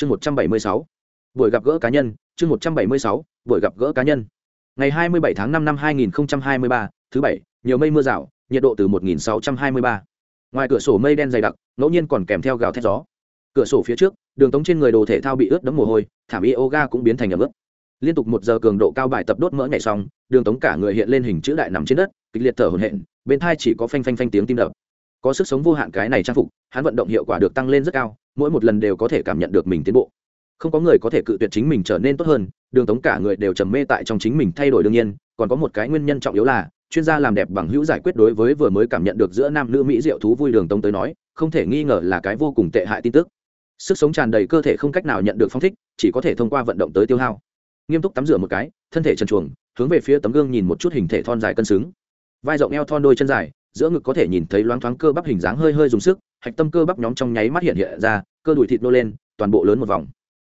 chương một trăm bảy mươi sáu. Buổi gặp gỡ cá nhân, chương một trăm bảy mươi sáu, buổi gặp gỡ cá nhân. Ngày hai mươi bảy tháng năm năm hai nghìn hai mươi ba, thứ bảy, nhiều mây mưa rào, nhiệt độ từ một nghìn sáu trăm hai mươi ba. Ngoài cửa sổ mây đen dày đặc, ngẫu nhiên còn kèm theo gào thét gió. Cửa sổ phía trước, đường tống trên người đồ thể thao bị ướt đẫm mồ hôi, thảm yoga cũng biến thành ấm ướt. Liên tục một giờ cường độ cao bài tập đốt mỡ ngày xong, đường tống cả người hiện lên hình chữ đại nằm trên đất, kịch liệt thở hổn hển, bên thai chỉ có phanh phanh phanh tiếng tim đập. Có sức sống vô hạn cái này trang phục, hắn vận động hiệu quả được tăng lên rất cao mỗi một lần đều có thể cảm nhận được mình tiến bộ. Không có người có thể cự tuyệt chính mình trở nên tốt hơn, đường tống cả người đều trầm mê tại trong chính mình thay đổi đương nhiên, còn có một cái nguyên nhân trọng yếu là, chuyên gia làm đẹp bằng hữu giải quyết đối với vừa mới cảm nhận được giữa nam nữ mỹ diệu thú vui đường tống tới nói, không thể nghi ngờ là cái vô cùng tệ hại tin tức. Sức sống tràn đầy cơ thể không cách nào nhận được phong thích, chỉ có thể thông qua vận động tới tiêu hao. Nghiêm túc tắm rửa một cái, thân thể trần chuồng hướng về phía tấm gương nhìn một chút hình thể thon dài cân xứng. Vai rộng eo thon đôi chân dài, giữa ngực có thể nhìn thấy loáng thoáng cơ bắp hình dáng hơi hơi dùng sức hạch tâm cơ bắp nhóm trong nháy mắt hiện hiện ra, cơ đùi thịt nô lên, toàn bộ lớn một vòng.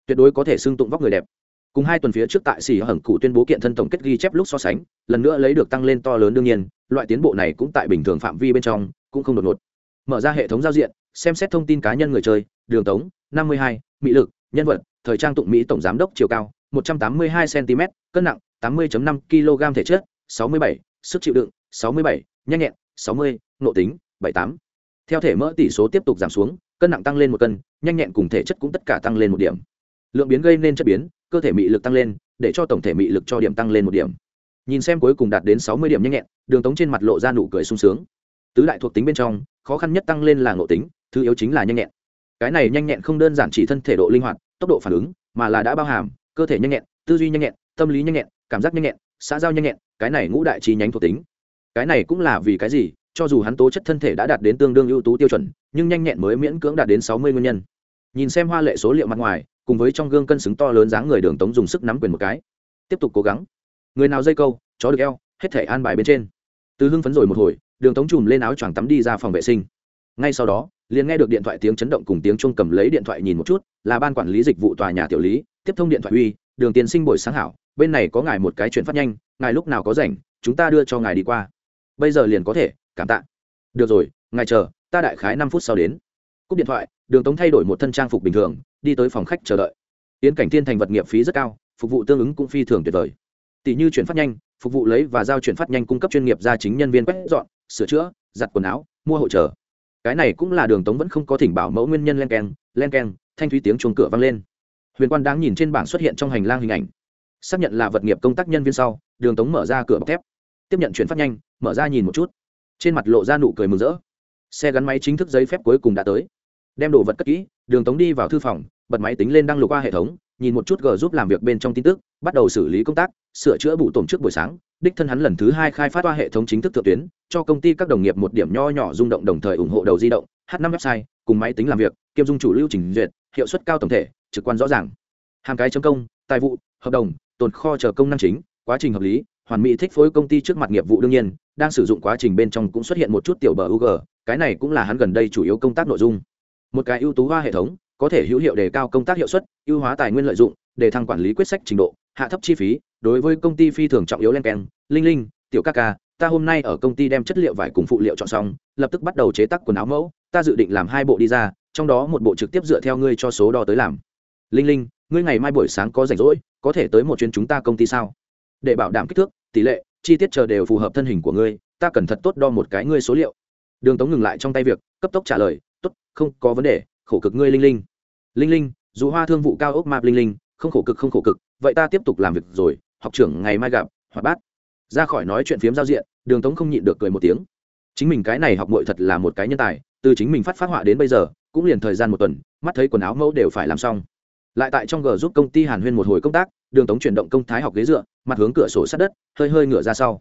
Tuyệt đối có thể xưng tụng vóc người đẹp. Cùng hai tuần phía trước tại xỉ hởng cụ tuyên bố kiện thân tổng kết ghi chép lúc so sánh, lần nữa lấy được tăng lên to lớn đương nhiên, loại tiến bộ này cũng tại bình thường phạm vi bên trong, cũng không đột ngột. Mở ra hệ thống giao diện, xem xét thông tin cá nhân người chơi, đường tống, năm mươi hai, mỹ lực, nhân vật, thời trang tụng mỹ tổng giám đốc chiều cao, một trăm tám mươi hai cm cân nặng tám mươi năm kg thể chất, sáu mươi bảy, sức chịu đựng, sáu mươi bảy, nhanh nhẹn, sáu mươi nộ tính, bảy tám theo thể mỡ tỷ số tiếp tục giảm xuống, cân nặng tăng lên một cân, nhanh nhẹn cùng thể chất cũng tất cả tăng lên một điểm. Lượng biến gây nên chất biến, cơ thể mị lực tăng lên, để cho tổng thể mị lực cho điểm tăng lên một điểm. Nhìn xem cuối cùng đạt đến sáu mươi điểm nhanh nhẹn, đường tống trên mặt lộ ra nụ cười sung sướng. Tứ đại thuộc tính bên trong, khó khăn nhất tăng lên là ngộ tính, thứ yếu chính là nhanh nhẹn. Cái này nhanh nhẹn không đơn giản chỉ thân thể độ linh hoạt, tốc độ phản ứng, mà là đã bao hàm cơ thể nhanh nhẹn, tư duy nhanh nhẹn, tâm lý nhanh nhẹn, cảm giác nhanh nhẹn, xã giao nhanh nhẹn, cái này ngũ đại chi nhánh thuộc tính. Cái này cũng là vì cái gì? Cho dù hắn tố chất thân thể đã đạt đến tương đương ưu tú tiêu chuẩn, nhưng nhanh nhẹn mới miễn cưỡng đạt đến sáu mươi nguyên nhân. Nhìn xem hoa lệ số liệu mặt ngoài, cùng với trong gương cân xứng to lớn dáng người đường tống dùng sức nắm quyền một cái. Tiếp tục cố gắng. Người nào dây câu, chó được eo, hết thể an bài bên trên. Từ hưng phấn rồi một hồi, đường tống chùm lên áo choàng tắm đi ra phòng vệ sinh. Ngay sau đó, liền nghe được điện thoại tiếng chấn động cùng tiếng chuông cầm lấy điện thoại nhìn một chút, là ban quản lý dịch vụ tòa nhà tiểu lý, tiếp thông điện thoại uy, đường tiên sinh buổi sáng hảo, bên này có ngài một cái chuyển phát nhanh, ngài lúc nào có rảnh, chúng ta đưa cho ngài đi qua. Bây giờ liền có thể cảm tạ. Được rồi, ngài chờ, ta đại khái năm phút sau đến. Cúp điện thoại, đường tống thay đổi một thân trang phục bình thường, đi tới phòng khách chờ đợi. Yến cảnh thiên thành vật nghiệp phí rất cao, phục vụ tương ứng cũng phi thường tuyệt vời. Tỷ như chuyển phát nhanh, phục vụ lấy và giao chuyển phát nhanh cung cấp chuyên nghiệp ra chính nhân viên quét dọn, sửa chữa, giặt quần áo, mua hỗ trợ. Cái này cũng là đường tống vẫn không có thỉnh bảo mẫu nguyên nhân len keng len keng, thanh thúy tiếng chuông cửa vang lên. Huyền quan đáng nhìn trên bảng xuất hiện trong hành lang hình ảnh. Xác nhận là vật nghiệp công tác nhân viên sau, đường tống mở ra cửa bọc thép. Tiếp nhận chuyển phát nhanh, mở ra nhìn một chút trên mặt lộ ra nụ cười mừng rỡ. Xe gắn máy chính thức giấy phép cuối cùng đã tới. Đem đồ vật cất kỹ, đường tống đi vào thư phòng, bật máy tính lên đăng lục qua hệ thống, nhìn một chút g giúp làm việc bên trong tin tức, bắt đầu xử lý công tác, sửa chữa bụ tổn trước buổi sáng. Đích thân hắn lần thứ hai khai phát qua hệ thống chính thức thượng tuyến, cho công ty các đồng nghiệp một điểm nho nhỏ rung động đồng thời ủng hộ đầu di động h 5 website, cùng máy tính làm việc, kiêm dung chủ lưu trình duyệt, hiệu suất cao tổng thể, trực quan rõ ràng. Hàng cái chấm công, tài vụ, hợp đồng, tồn kho chờ công năng chính, quá trình hợp lý, hoàn mỹ thích phối công ty trước mặt nghiệp vụ đương nhiên đang sử dụng quá trình bên trong cũng xuất hiện một chút tiểu bờ UG, cái này cũng là hắn gần đây chủ yếu công tác nội dung. Một cái ưu tú hoa hệ thống, có thể hữu hiệu đề cao công tác hiệu suất, ưu hóa tài nguyên lợi dụng, để thăng quản lý quyết sách trình độ, hạ thấp chi phí, đối với công ty phi thường trọng yếu lên keng, linh linh, tiểu ca ca, ta hôm nay ở công ty đem chất liệu vải cùng phụ liệu chọn xong, lập tức bắt đầu chế tác quần áo mẫu, ta dự định làm hai bộ đi ra, trong đó một bộ trực tiếp dựa theo ngươi cho số đo tới làm. Linh linh, ngươi ngày mai buổi sáng có rảnh rỗi, có thể tới một chuyến chúng ta công ty sao? Để bảo đảm kích thước, tỷ lệ, chi tiết chờ đều phù hợp thân hình của ngươi, ta cần thật tốt đo một cái ngươi số liệu. Đường tống ngừng lại trong tay việc cấp tốc trả lời tốt không có vấn đề khổ cực ngươi linh linh. Linh linh dù hoa thương vụ cao ốc map linh linh không khổ cực không khổ cực vậy ta tiếp tục làm việc rồi học trưởng ngày mai gặp hoạt bát. Ra khỏi nói chuyện phiếm giao diện đường tống không nhịn được cười một tiếng. Chính mình cái này học mội thật là một cái nhân tài từ chính mình phát phát họa đến bây giờ cũng liền thời gian một tuần mắt thấy quần áo mẫu đều phải làm xong lại tại trong g giúp công ty hàn huyên một hồi công tác, đường tống chuyển động công thái học ghế dựa, mặt hướng cửa sổ sát đất, hơi hơi ngửa ra sau.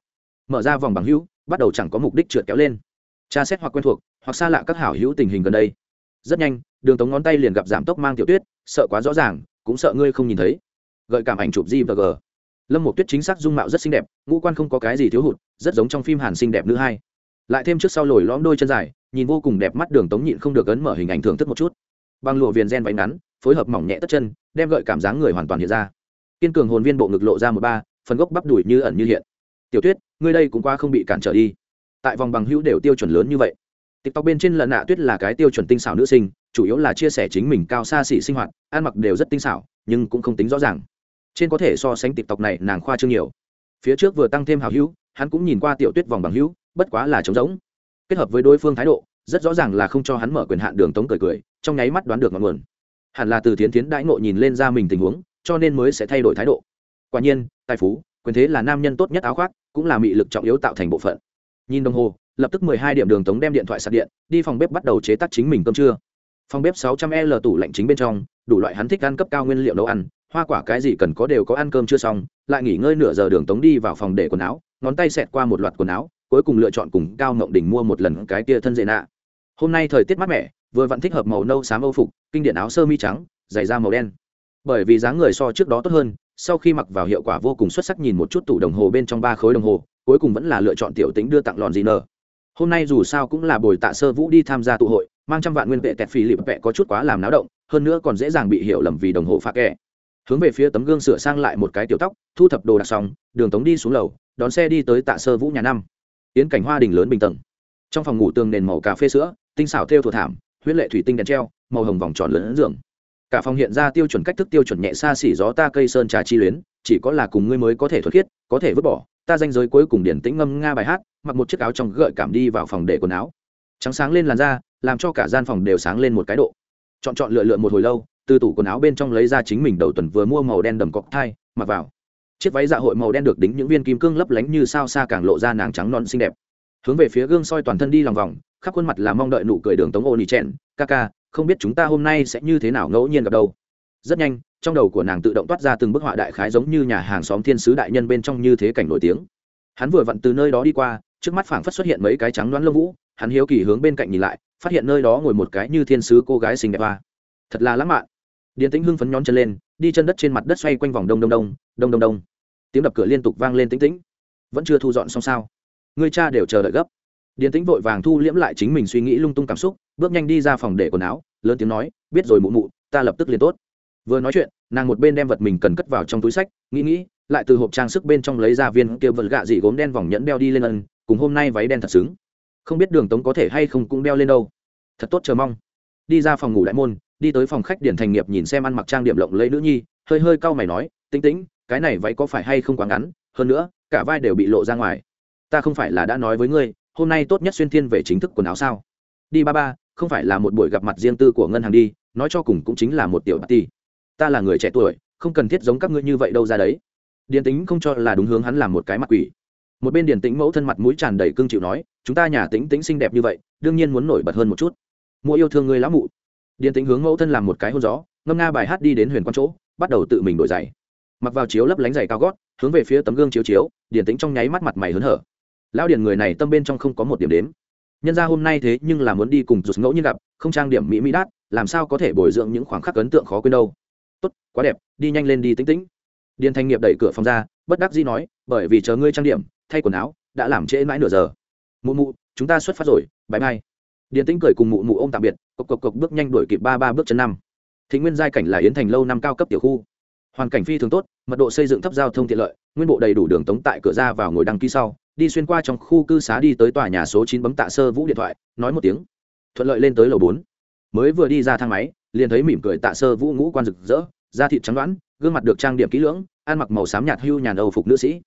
Mở ra vòng bằng hữu, bắt đầu chẳng có mục đích trượt kéo lên. Tra xét hoặc quen thuộc, hoặc xa lạ các hảo hữu tình hình gần đây. Rất nhanh, đường tống ngón tay liền gặp giảm tốc mang tiểu tuyết, sợ quá rõ ràng, cũng sợ ngươi không nhìn thấy. Gợi cảm ảnh chụp g và g. Lâm một tuyết chính xác dung mạo rất xinh đẹp, ngũ quan không có cái gì thiếu hụt, rất giống trong phim hàn xinh đẹp nữ hai. Lại thêm trước sau lồi lõm đôi chân dài, nhìn vô cùng đẹp mắt đường tống nhịn không được ấn mở hình ảnh thưởng thức một chút. Bằng lụa viền gen váy ngắn phối hợp mỏng nhẹ tất chân, đem gợi cảm giác người hoàn toàn hiện ra. Kiên cường hồn viên bộ ngực lộ ra một ba, phần gốc bắp đùi như ẩn như hiện. Tiểu tuyết, ngươi đây cũng qua không bị cản trở đi. Tại vòng bằng hữu đều tiêu chuẩn lớn như vậy. Tiktok bên trên lần nạ tuyết là cái tiêu chuẩn tinh xảo nữ sinh, chủ yếu là chia sẻ chính mình cao xa xỉ sinh hoạt, ăn mặc đều rất tinh xảo, nhưng cũng không tính rõ ràng. Trên có thể so sánh tiktok này, nàng khoa trương nhiều. Phía trước vừa tăng thêm hào hữu, hắn cũng nhìn qua tiểu tuyết vòng bằng hữu, bất quá là trống rỗng. Kết hợp với đối phương thái độ, rất rõ ràng là không cho hắn mở quyền hạn đường tống cười cười, trong nháy mắt đoán được ngọn nguồn hẳn là từ tiến tiến đãi ngộ nhìn lên ra mình tình huống, cho nên mới sẽ thay đổi thái độ. Quả nhiên, tài phú, quyền thế là nam nhân tốt nhất áo khoác, cũng là mị lực trọng yếu tạo thành bộ phận. Nhìn đồng hồ, lập tức mười hai điểm đường tống đem điện thoại sạc điện, đi phòng bếp bắt đầu chế tác chính mình cơm trưa. Phòng bếp sáu trăm l tủ lạnh chính bên trong, đủ loại hắn thích ăn cấp cao nguyên liệu nấu ăn, hoa quả cái gì cần có đều có ăn cơm chưa xong, lại nghỉ ngơi nửa giờ đường tống đi vào phòng để quần áo, ngón tay xẹt qua một loạt quần áo, cuối cùng lựa chọn cùng cao ngộng đỉnh mua một lần cái kia thân dễ nạ. Hôm nay thời tiết mát mẻ, vừa vặn thích hợp màu nâu xám âu phục kinh điển áo sơ mi trắng giày da màu đen. Bởi vì dáng người so trước đó tốt hơn, sau khi mặc vào hiệu quả vô cùng xuất sắc nhìn một chút tủ đồng hồ bên trong ba khối đồng hồ, cuối cùng vẫn là lựa chọn tiểu tính đưa tặng lòn gì nờ. Hôm nay dù sao cũng là buổi tạ sơ vũ đi tham gia tụ hội, mang trăm vạn nguyên vệ tẹt phì lịp vẹ có chút quá làm náo động, hơn nữa còn dễ dàng bị hiểu lầm vì đồng hồ pha kẻ. Hướng về phía tấm gương sửa sang lại một cái tiểu tóc, thu thập đồ đạc xong, đường tống đi xuống lầu, đón xe đi tới tạ sơ vũ nhà năm. Yến cảnh hoa đình lớn bình tầng. Trong phòng ngủ tường nền màu cà phê sữa, tinh xảo theo thuộc thảm, huyết lệ thủy tinh đèn treo màu hồng vòng tròn lớn giường. Cả phòng hiện ra tiêu chuẩn cách thức tiêu chuẩn nhẹ xa xỉ gió ta cây sơn trà chi luyến, chỉ có là cùng ngươi mới có thể thuật khiết, có thể vứt bỏ. Ta danh giới cuối cùng điển tĩnh ngâm nga bài hát, mặc một chiếc áo trong gợi cảm đi vào phòng để quần áo. Trắng sáng lên làn da, làm cho cả gian phòng đều sáng lên một cái độ. Chọn chọn lựa lựa một hồi lâu, từ tủ quần áo bên trong lấy ra chính mình đầu tuần vừa mua màu đen đầm cọc thai, mặc vào. Chiếc váy dạ hội màu đen được đính những viên kim cương lấp lánh như sao xa càng lộ ra nàng trắng non xinh đẹp. Hướng về phía gương soi toàn thân đi lòng vòng, khắp khuôn mặt là mong đợi nụ cười đường tống ô nỉ trẻn ca ca không biết chúng ta hôm nay sẽ như thế nào ngẫu nhiên gặp đâu. Rất nhanh, trong đầu của nàng tự động toát ra từng bức họa đại khái giống như nhà hàng xóm thiên sứ đại nhân bên trong như thế cảnh nổi tiếng. Hắn vừa vặn từ nơi đó đi qua, trước mắt phảng phất xuất hiện mấy cái trắng đoán lông vũ, hắn hiếu kỳ hướng bên cạnh nhìn lại, phát hiện nơi đó ngồi một cái như thiên sứ cô gái xinh đẹp hoa. Thật là lãng mạn. Điền tĩnh hưng phấn nhón chân lên, đi chân đất trên mặt đất xoay quanh vòng đông đông đông đông đông đông. Tiếng đập cửa liên tục vang lên tĩnh tĩnh. Vẫn chưa thu dọn xong sao? Người cha đều chờ đợi gấp. Điền tĩnh vội vàng thu liễm lại chính mình suy nghĩ lung tung cảm xúc bước nhanh đi ra phòng để quần áo, lớn tiếng nói, biết rồi mụ mụ, ta lập tức liền tốt. Vừa nói chuyện, nàng một bên đem vật mình cần cất vào trong túi sách, nghĩ nghĩ, lại từ hộp trang sức bên trong lấy ra viên kia vật gạ dị gốm đen vòng nhẫn đeo đi lên ân, cùng hôm nay váy đen thật xứng. Không biết đường tống có thể hay không cũng đeo lên đâu. Thật tốt, chờ mong. Đi ra phòng ngủ đại môn, đi tới phòng khách điển thành nghiệp nhìn xem ăn mặc trang điểm lộng lấy nữ nhi, hơi hơi cau mày nói tính tĩnh, cái này váy có phải hay không quá ngắn, hơn nữa, cả vai đều bị lộ ra ngoài. Ta không phải là đã nói với ngươi, hôm nay tốt nhất xuyên thiên về chính thức quần áo sao? Đi ba ba không phải là một buổi gặp mặt riêng tư của ngân hàng đi, nói cho cùng cũng chính là một tiểu ti ta là người trẻ tuổi, không cần thiết giống các ngươi như vậy đâu ra đấy. Điền tính không cho là đúng hướng hắn làm một cái mặt quỷ. Một bên điền tính mẫu thân mặt mũi tràn đầy cương chịu nói, chúng ta nhà tính tính xinh đẹp như vậy, đương nhiên muốn nổi bật hơn một chút. Mua yêu thương người lão mụ. Điền tính hướng mẫu thân làm một cái hôn gió, ngâm nga bài hát đi đến huyền quan chỗ, bắt đầu tự mình đổi giày. Mặc vào chiếu lấp lánh giày cao gót, hướng về phía tấm gương chiếu chiếu, điền tính trong nháy mắt mặt mày hớn hở. Lão điền người này tâm bên trong không có một điểm đếm nhân ra hôm nay thế nhưng là muốn đi cùng rụt ngẫu nhiên gặp, không trang điểm mỹ mỹ đát, làm sao có thể bồi dưỡng những khoảng khắc ấn tượng khó quên đâu. Tốt, quá đẹp, đi nhanh lên đi tính tĩnh. Điền thanh nghiệp đẩy cửa phòng ra, bất đắc dĩ nói, bởi vì chờ ngươi trang điểm, thay quần áo, đã làm trễ mãi nửa giờ. Mụ mụ, chúng ta xuất phát rồi bãi mai điền tĩnh cười cùng mụ mụ ô m tạm biệt, cộc cộc cộc bước nhanh đuổi kịp ba ba bước chân năm. Thị nguyên giai cảnh là yến thành lâu năm cao cấp tiểu khu. Hoàn cảnh phi thường tốt, mật độ xây dựng thấp giao thông tiện lợi, nguyên bộ đầy đủ đường tống tại cửa ra vào ngồi đăng ký sau đi xuyên qua trong khu cư xá đi tới tòa nhà số chín bấm tạ sơ vũ điện thoại, nói một tiếng. Thuận lợi lên tới lầu bốn. Mới vừa đi ra thang máy, liền thấy mỉm cười tạ sơ vũ ngũ quan rực rỡ, da thịt trắng đoán, gương mặt được trang điểm kỹ lưỡng, ăn mặc màu xám nhạt hưu nhàn âu phục nữ sĩ.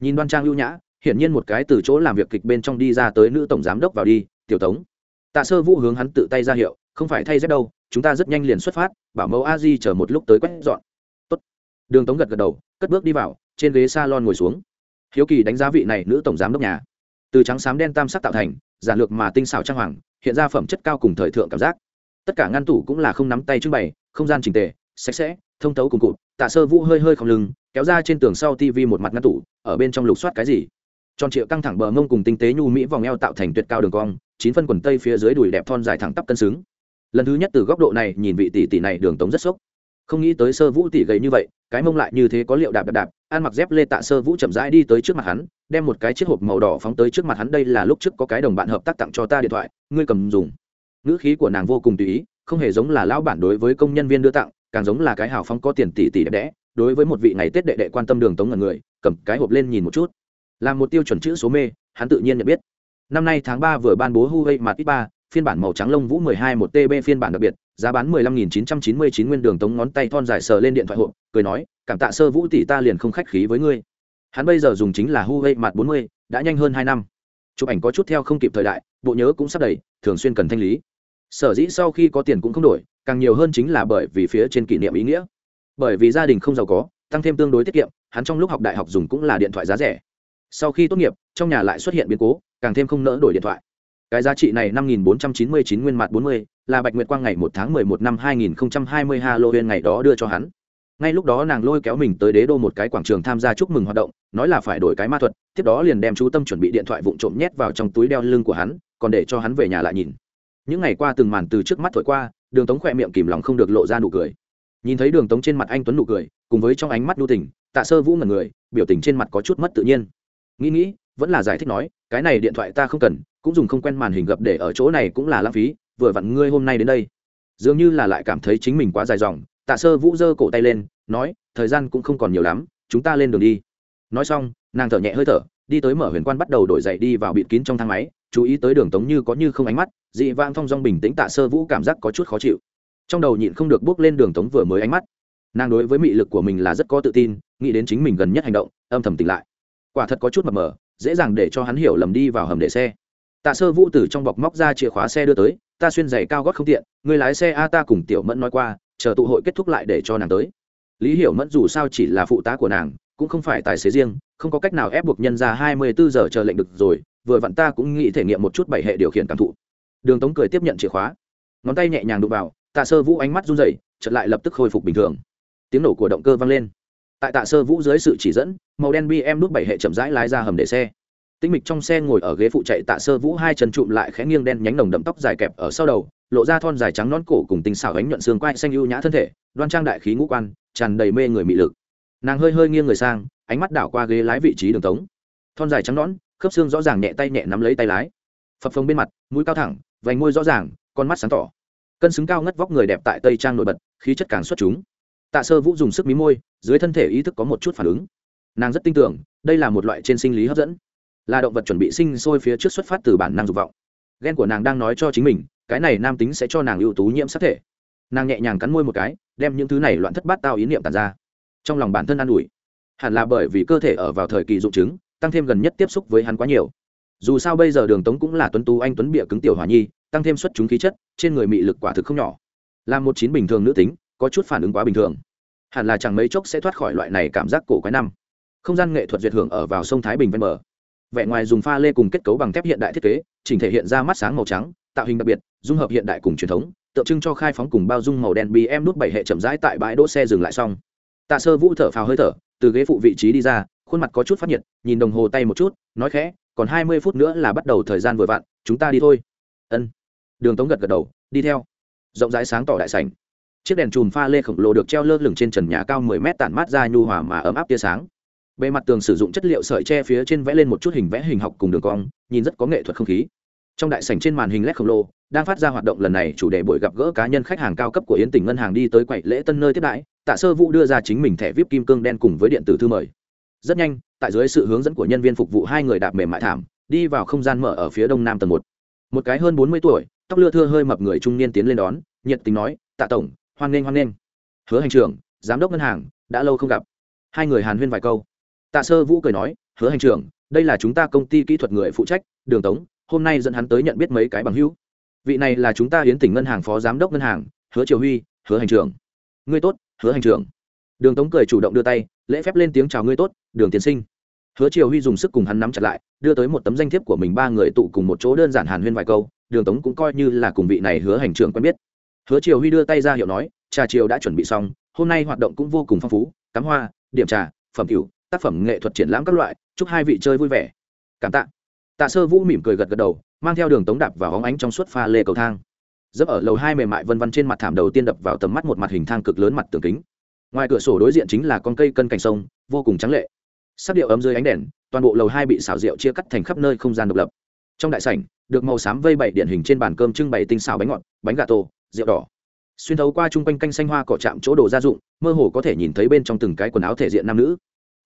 Nhìn đoan trang ưu nhã, hiển nhiên một cái từ chỗ làm việc kịch bên trong đi ra tới nữ tổng giám đốc vào đi, tiểu tống. Tạ sơ vũ hướng hắn tự tay ra hiệu, không phải thay dép đâu, chúng ta rất nhanh liền xuất phát, bảo mẫu a di chờ một lúc tới quét dọn. Tốt. đường tống gật gật đầu, cất bước đi vào, trên ghế s a lon ngồi xuống hiếu kỳ đánh giá vị này nữ tổng giám đốc nhà. Từ trắng xám đen tam sắc tạo thành, giản lược mà tinh xảo trang hoàng, hiện ra phẩm chất cao cùng thời thượng cảm giác. Tất cả ngăn tủ cũng là không nắm tay trưng bày, không gian trình tề, sạch sẽ, thông thấu cùng cụt, tạ sơ vũ hơi hơi không lưng, kéo ra trên tường sau tv một mặt ngăn tủ, ở bên trong lục soát cái gì. Tròn triệu căng thẳng bờ mông cùng tinh tế nhu mỹ vòng eo tạo thành tuyệt cao đường cong, chín phân quần tây phía dưới đùi đẹp thon dài thẳng tắp cân xứng. Lần thứ nhất từ góc độ này nhìn vị tỷ tỷ này đường tống rất sốc. Không nghĩ tới sơ vũ tỷ gầy như vậy, cái mông lại như thế có liệu đạp đạp đạp ăn mặc dép lê tạ sơ vũ chậm rãi đi tới trước mặt hắn, đem một cái chiếc hộp màu đỏ phóng tới trước mặt hắn. Đây là lúc trước có cái đồng bạn hợp tác tặng cho ta điện thoại, ngươi cầm dùng. Ngữ khí của nàng vô cùng tùy ý, không hề giống là lão bản đối với công nhân viên đưa tặng, càng giống là cái hào phóng có tiền tỷ tỷ đẹp đẽ, đối với một vị ngày tết đệ đệ quan tâm đường tống ngần người, cầm cái hộp lên nhìn một chút. Làm một tiêu chuẩn chữ số mê, hắn tự nhiên nhận biết. Năm nay tháng ba vừa ban bố huawei mặt ít ba phiên bản màu trắng lông vũ 12 một tb phiên bản đặc biệt giá bán 15.999 nguyên đường tống ngón tay thon dài sờ lên điện thoại hộp cười nói cảm tạ sơ vũ tỷ ta liền không khách khí với ngươi. Hắn bây giờ dùng chính là huawei mặt 40, đã nhanh hơn hai năm. Chụp ảnh có chút theo không kịp thời đại bộ nhớ cũng sắp đầy thường xuyên cần thanh lý. Sở dĩ sau khi có tiền cũng không đổi càng nhiều hơn chính là bởi vì phía trên kỷ niệm ý nghĩa. Bởi vì gia đình không giàu có tăng thêm tương đối tiết kiệm hắn trong lúc học đại học dùng cũng là điện thoại giá rẻ. Sau khi tốt nghiệp trong nhà lại xuất hiện biến cố càng thêm không nỡ đổi điện thoại cái giá trị này năm nghìn bốn trăm chín mươi chín nguyên mặt bốn mươi, là bạch nguyệt quang ngày một tháng mười một năm hai nghìn hai mươi halloween ngày đó đưa cho hắn. Ngay lúc đó nàng lôi kéo mình tới đế đô một cái quảng trường tham gia chúc mừng hoạt động, nói là phải đổi cái ma thuật, tiếp đó liền đem chú tâm chuẩn bị điện thoại vụn trộm nhét vào trong túi đeo lưng của hắn, còn để cho hắn về nhà lại nhìn. Những ngày qua từng màn từ trước mắt thổi qua, đường tống khỏe miệng kìm lòng không được lộ ra nụ cười. Nhìn thấy đường tống trên mặt anh tuấn nụ cười, cùng với trong ánh mắt nhu tình, tạ sơ vũ ngần người, biểu tình trên mặt có chút mất tự nhiên. Nghĩ nghĩ, vẫn là giải thích nói, cái này điện thoại ta không cần cũng dùng không quen màn hình gập để ở chỗ này cũng là lãng phí, vừa vặn ngươi hôm nay đến đây. Dường như là lại cảm thấy chính mình quá dài dòng, tạ sơ vũ giơ cổ tay lên, nói, thời gian cũng không còn nhiều lắm, chúng ta lên đường đi. Nói xong, nàng thở nhẹ hơi thở, đi tới mở huyền quan bắt đầu đổi dậy đi vào bịt kín trong thang máy, chú ý tới đường tống như có như không ánh mắt, dị vang thong dong bình tĩnh tạ sơ vũ cảm giác có chút khó chịu. Trong đầu nhịn không được bước lên đường tống vừa mới ánh mắt. Nàng đối với mị lực của mình là rất có tự tin, nghĩ đến chính mình gần nhất hành động, âm thầm tỉnh lại. Quả thật có chút mập mờ, dễ dàng để cho hắn hiểu lầm đi vào hầm để xe tạ sơ vũ từ trong bọc móc ra chìa khóa xe đưa tới, ta xuyên giày cao gót không tiện người lái xe a, ta cùng tiểu mẫn nói qua, chờ tụ hội kết thúc lại để cho nàng tới. Lý hiểu mẫn dù sao chỉ là phụ tá của nàng, cũng không phải tài xế riêng, không có cách nào ép buộc nhân ra hai mươi bốn giờ chờ lệnh được rồi, vừa vặn ta cũng nghĩ thể nghiệm một chút bảy hệ điều khiển cảm thụ. Đường tống cười tiếp nhận chìa khóa. Ngón tay nhẹ nhàng đụng vào, tạ sơ vũ ánh mắt run rẩy, chợt lại lập tức khôi phục bình thường. Tiếng nổ của động cơ vang lên. Tại tạ sơ vũ dưới sự chỉ dẫn, màu đen bm nút bảy hệ chậm rãi lái ra hầm để xe tinh mịch trong xe ngồi ở ghế phụ chạy tạ sơ vũ hai chân trụm lại khẽ nghiêng đen nhánh nồng đậm tóc dài kẹp ở sau đầu, lộ ra thon dài trắng nón cổ cùng tinh xảo ánh nhuận xương quai xanh ưu nhã thân thể, đoan trang đại khí ngũ quan, tràn đầy mê người mị lực. Nàng hơi hơi nghiêng người sang, ánh mắt đảo qua ghế lái vị trí đường tống. Thon dài trắng nón khớp xương rõ ràng nhẹ tay nhẹ nắm lấy tay lái. Phập phồng bên mặt, mũi cao thẳng, vành môi rõ ràng, con mắt sáng tỏ. Cân xứng cao ngất vóc người đẹp tại tây trang nổi bật, khí chất càng xuất chúng. Tạ sơ vũ dùng sức mí môi, dưới thân thể ý thức có một chút phản ứng. Nàng rất tin tưởng, đây là một loại trên sinh lý hấp dẫn là động vật chuẩn bị sinh sôi phía trước xuất phát từ bản năng dục vọng. Ghen của nàng đang nói cho chính mình, cái này nam tính sẽ cho nàng ưu tú nhiễm sắc thể. Nàng nhẹ nhàng cắn môi một cái, đem những thứ này loạn thất bát tao ý niệm tàn ra. Trong lòng bản thân an ủi. Hẳn là bởi vì cơ thể ở vào thời kỳ dụng chứng, tăng thêm gần nhất tiếp xúc với hắn quá nhiều. Dù sao bây giờ đường tống cũng là tuấn tú anh tuấn bịa cứng tiểu hòa nhi, tăng thêm xuất chúng khí chất, trên người mị lực quả thực không nhỏ. Là một chín bình thường nữ tính, có chút phản ứng quá bình thường. Hẳn là chẳng mấy chốc sẽ thoát khỏi loại này cảm giác cổ quái năm. Không gian nghệ thuật duyệt hưởng ở vào sông thái bình ven bờ vẻ ngoài dùng pha lê cùng kết cấu bằng thép hiện đại thiết kế, chỉnh thể hiện ra mắt sáng màu trắng, tạo hình đặc biệt, dung hợp hiện đại cùng truyền thống, tượng trưng cho khai phóng cùng bao dung màu đen bm nút bảy hệ chậm rãi tại bãi đỗ xe dừng lại xong. Tạ sơ vũ thở phào hơi thở, từ ghế phụ vị trí đi ra, khuôn mặt có chút phát nhiệt, nhìn đồng hồ tay một chút, nói khẽ, còn hai mươi phút nữa là bắt đầu thời gian vừa vặn, chúng ta đi thôi. Ân. Đường tống gật gật đầu, đi theo. Rộng rãi sáng tỏ đại sảnh. Chiếc đèn chùm pha lê khổng lồ được treo lơ lửng trên trần nhà cao mười mét tản mát ra nhu hòa mà ấm áp tia sáng bề mặt tường sử dụng chất liệu sợi tre phía trên vẽ lên một chút hình vẽ hình học cùng đường cong, nhìn rất có nghệ thuật không khí. Trong đại sảnh trên màn hình led khổng lồ, đang phát ra hoạt động lần này chủ đề buổi gặp gỡ cá nhân khách hàng cao cấp của yến tỉnh ngân hàng đi tới quầy lễ tân nơi tiếp đãi, tạ sơ vũ đưa ra chính mình thẻ vip kim cương đen cùng với điện tử thư mời. Rất nhanh, tại dưới sự hướng dẫn của nhân viên phục vụ hai người đạp mềm mại thảm, đi vào không gian mở ở phía đông nam tầng một. Một cái hơn bốn mươi tuổi, tóc lưa thưa hơi mập người trung niên tiến lên đón, nhiệt tình nói, tạ tổng, hoan nghênh hoan nghênh. Hứa hành trưởng, giám đốc ngân hàng, đã lâu không gặp. Hai người hàn huyên vài câu tạ sơ vũ cười nói, hứa hành trưởng, đây là chúng ta công ty kỹ thuật người phụ trách, đường tống, hôm nay dẫn hắn tới nhận biết mấy cái bằng hữu. Vị này là chúng ta hiến tỉnh ngân hàng phó giám đốc ngân hàng, hứa triều huy, hứa hành trưởng. Ngươi tốt, hứa hành trưởng. Đường tống cười chủ động đưa tay, lễ phép lên tiếng chào ngươi tốt, đường tiến sinh. Hứa triều huy dùng sức cùng hắn nắm chặt lại, đưa tới một tấm danh thiếp của mình ba người tụ cùng một chỗ đơn giản hàn huyên vài câu, đường tống cũng coi như là cùng vị này hứa hành trưởng quen biết. Hứa triều huy đưa tay ra hiệu nói, trà triều đã chuẩn bị xong, hôm nay hoạt động cũng vô cùng phong phú, cắm hoa, điểm trà, phẩm cửu tác phẩm nghệ thuật triển lãm các loại, chúc hai vị chơi vui vẻ. Cảm tạ. Tạ sơ vũ mỉm cười gật gật đầu, mang theo đường tống đạp và hóng ánh trong suốt pha lê cầu thang. Dấp ở lầu hai mềm mại vân vân trên mặt thảm đầu tiên đập vào tầm mắt một mặt hình thang cực lớn mặt tường kính. Ngoài cửa sổ đối diện chính là con cây cân cành sông, vô cùng trắng lệ. Sắc điệu ấm dưới ánh đèn, toàn bộ lầu hai bị xảo rượu chia cắt thành khắp nơi không gian độc lập. Trong đại sảnh, được màu xám vây bảy điển hình trên bàn cơm trưng bày tinh xào bánh ngọt, bánh gà tô, rượu đỏ. Xuyên thấu qua chung quanh canh xanh hoa cỏ chạm chỗ đồ gia dụng, mơ hồ có thể nhìn thấy bên trong từng cái quần áo thể diện nam nữ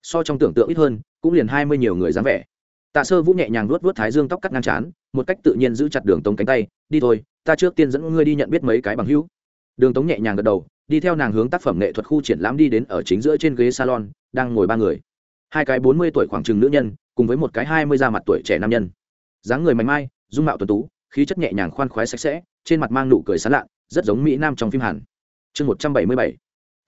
so trong tưởng tượng ít hơn, cũng liền hai mươi nhiều người dáng vẻ. Tạ sơ vũ nhẹ nhàng luốt vớt thái dương tóc cắt ngang chán một cách tự nhiên giữ chặt đường tống cánh tay, đi thôi, ta trước tiên dẫn ngươi đi nhận biết mấy cái bằng hữu. Đường tống nhẹ nhàng gật đầu, đi theo nàng hướng tác phẩm nghệ thuật khu triển lãm đi đến ở chính giữa trên ghế salon, đang ngồi ba người. Hai cái bốn mươi tuổi khoảng chừng nữ nhân, cùng với một cái hai mươi da mặt tuổi trẻ nam nhân. Dáng người mảnh mai, dung mạo tuần tú, khí chất nhẹ nhàng khoan khoái sạch sẽ, trên mặt mang nụ cười sán lạ rất giống mỹ nam trong phim hàn. Chương một trăm bảy mươi bảy.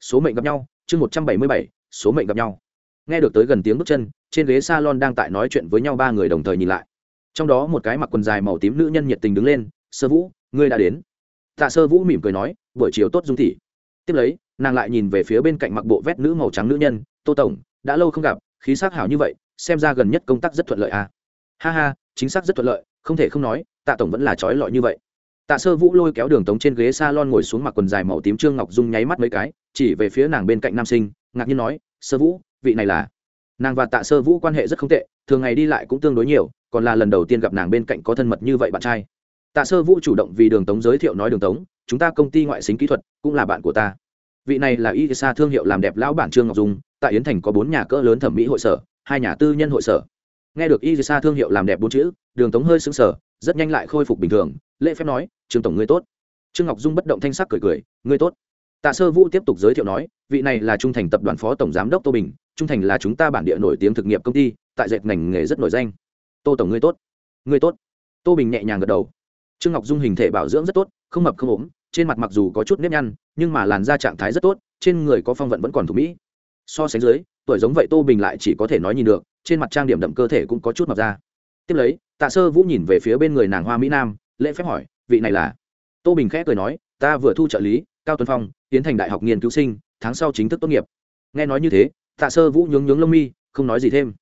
Số mệnh gặp nhau, chương một trăm bảy mươi bảy, số mệnh gặp nhau nghe được tới gần tiếng bước chân, trên ghế salon đang tại nói chuyện với nhau ba người đồng thời nhìn lại. Trong đó một cái mặc quần dài màu tím nữ nhân nhiệt tình đứng lên, sơ vũ, ngươi đã đến. Tạ sơ vũ mỉm cười nói, buổi chiều tốt dung thị. Tiếp lấy, nàng lại nhìn về phía bên cạnh mặc bộ vét nữ màu trắng nữ nhân, tô tổng, đã lâu không gặp, khí sắc hảo như vậy, xem ra gần nhất công tác rất thuận lợi à? Ha ha, chính xác rất thuận lợi, không thể không nói, tạ tổng vẫn là trói lọi như vậy. Tạ sơ vũ lôi kéo đường tống trên ghế s a lon ngồi xuống mặc quần dài màu tím trương ngọc dung nháy mắt mấy cái, chỉ về phía nàng bên cạnh nam sinh, ngạc nhiên nói, sơ vũ vị này là. Nàng và tạ sơ vũ quan hệ rất không tệ, thường ngày đi lại cũng tương đối nhiều, còn là lần đầu tiên gặp nàng bên cạnh có thân mật như vậy bạn trai. Tạ sơ vũ chủ động vì đường tống giới thiệu nói đường tống, chúng ta công ty ngoại sinh kỹ thuật cũng là bạn của ta. Vị này là y sa thương hiệu làm đẹp lão bản trương ngọc dung, tại yến thành có bốn nhà cỡ lớn thẩm mỹ hội sở, hai nhà tư nhân hội sở. Nghe được y sa thương hiệu làm đẹp bốn chữ, đường tống hơi sững sờ, rất nhanh lại khôi phục bình thường, lễ phép nói, trương tổng ngươi tốt. Trương ngọc dung bất động thanh sắc cười cười, ngươi tốt. Tạ sơ vũ tiếp tục giới thiệu nói, vị này là trung thành tập đoàn phó tổng giám đốc tô bình trung thành là chúng ta bản địa nổi tiếng thực nghiệp công ty, tại dệt ngành nghề rất nổi danh. Tô tổng ngươi tốt ngươi tốt. Tô bình nhẹ nhàng gật đầu. Trương ngọc dung hình thể bảo dưỡng rất tốt, không mập không ốm, trên mặt mặc dù có chút nếp nhăn, nhưng mà làn da trạng thái rất tốt, trên người có phong vận vẫn còn thủ mỹ. So sánh dưới, tuổi giống vậy tô bình lại chỉ có thể nói nhìn được, trên mặt trang điểm đậm cơ thể cũng có chút mập ra. Tiếp lấy, tạ sơ vũ nhìn về phía bên người nàng hoa mỹ nam, lễ phép hỏi, vị này là? Tô bình khẽ cười nói, ta vừa thu trợ lý, cao tuấn phong, tiến thành đại học nghiên cứu sinh, tháng sau chính thức tốt nghiệp. Nghe nói như thế tạ sơ vũ nhướng nhướng lông mi, không nói gì thêm.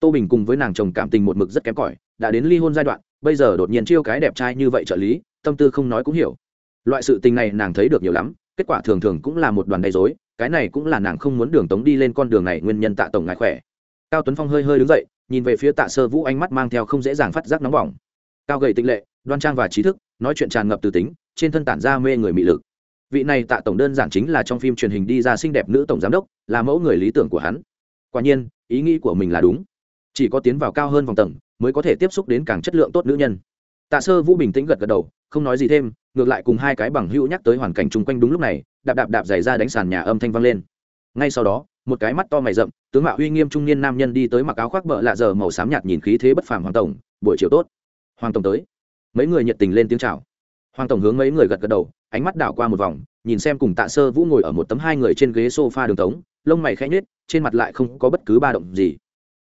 Tô bình cùng với nàng chồng cảm tình một mực rất kém cỏi, đã đến ly hôn giai đoạn, bây giờ đột nhiên chiêu cái đẹp trai như vậy trợ lý, tâm tư không nói cũng hiểu. Loại sự tình này nàng thấy được nhiều lắm, kết quả thường thường cũng là một đoàn gây dối cái này cũng là nàng không muốn đường tống đi lên con đường này, nguyên nhân tạ tổng ngại khỏe. Cao tuấn phong hơi hơi đứng dậy, nhìn về phía tạ sơ vũ ánh mắt mang theo không dễ dàng phát giác nóng bỏng. Cao gầy tinh lệ, đoan trang và trí thức, nói chuyện tràn ngập từ tính, trên thân tản ra mê người mị lực vị này tạ tổng đơn giản chính là trong phim truyền hình đi ra xinh đẹp nữ tổng giám đốc, là mẫu người lý tưởng của hắn. Quả nhiên, ý nghĩ của mình là đúng. Chỉ có tiến vào cao hơn vòng tầng mới có thể tiếp xúc đến càng chất lượng tốt nữ nhân. Tạ sơ vũ bình tĩnh gật gật đầu, không nói gì thêm, ngược lại cùng hai cái bằng hữu nhắc tới hoàn cảnh chung quanh đúng lúc này, đạp đạp đạp giày ra đánh sàn nhà âm thanh vang lên. Ngay sau đó, một cái mắt to mày rậm, tướng mạo uy nghiêm trung niên nam nhân đi tới mặc áo khoác bợ lạ giờ màu xám nhạt nhìn khí thế bất phàm hoàng tổng, buổi chiều tốt. Hoàng tổng tới. Mấy người nhiệt tình lên tiếng chào. Hoàng tổng hướng mấy người gật gật đầu ánh mắt đảo qua một vòng, nhìn xem cùng tạ sơ vũ ngồi ở một tấm hai người trên ghế sofa đường tống, lông mày khẽ nhếch, trên mặt lại không có bất cứ ba động gì.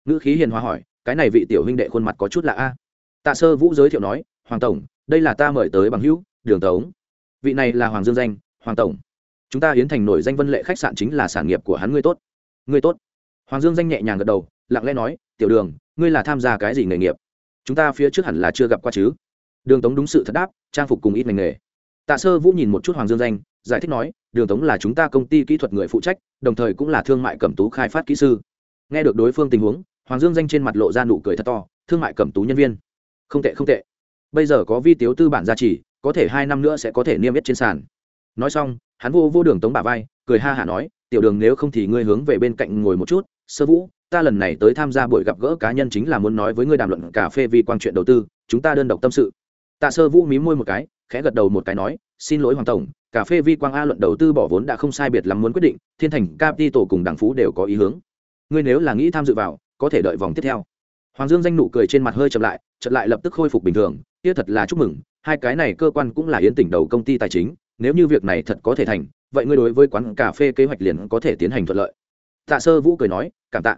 Ngữ khí hiền hòa hỏi, cái này vị tiểu huynh đệ khuôn mặt có chút lạ a? Tạ sơ vũ giới thiệu nói, hoàng tổng, đây là ta mời tới bằng hữu, đường tống. Vị này là hoàng dương danh, hoàng tổng. Chúng ta hiến thành nổi danh vân lệ khách sạn chính là sản nghiệp của hắn ngươi tốt. Ngươi tốt. Hoàng dương danh nhẹ nhàng gật đầu, lặng lẽ nói, tiểu đường, ngươi là tham gia cái gì nghề nghiệp? Chúng ta phía trước hẳn là chưa gặp qua chứ? Đường tống đúng sự thật đáp, trang phục cùng ít ngành nghề tạ sơ vũ nhìn một chút hoàng dương danh, giải thích nói, đường tống là chúng ta công ty kỹ thuật người phụ trách, đồng thời cũng là thương mại cẩm tú khai phát kỹ sư. Nghe được đối phương tình huống, hoàng dương danh trên mặt lộ ra nụ cười thật to, thương mại cẩm tú nhân viên. Không tệ không tệ. Bây giờ có vi tiếu tư bản gia trì, có thể hai năm nữa sẽ có thể niêm yết trên sàn. Nói xong, hắn vô vô đường tống bà vai, cười ha hả nói, tiểu đường nếu không thì ngươi hướng về bên cạnh ngồi một chút, sơ vũ, ta lần này tới tham gia buổi gặp gỡ cá nhân chính là muốn nói với ngươi đàm luận cà phê vi quang chuyện đầu tư, chúng ta đơn độc tâm sự. Tạ sơ vũ mí môi một cái khẽ gật đầu một cái nói, xin lỗi hoàng tổng, cà phê vi quang a luận đầu tư bỏ vốn đã không sai biệt lắm muốn quyết định, thiên thành, capital cùng đảng phú đều có ý hướng. Ngươi nếu là nghĩ tham dự vào, có thể đợi vòng tiếp theo. Hoàng dương danh nụ cười trên mặt hơi chậm lại chậm lại lập tức khôi phục bình thường, kia thật là chúc mừng, hai cái này cơ quan cũng là yến tỉnh đầu công ty tài chính, nếu như việc này thật có thể thành, vậy ngươi đối với quán cà phê kế hoạch liền có thể tiến hành thuận lợi. Tạ sơ vũ cười nói, cảm tạ.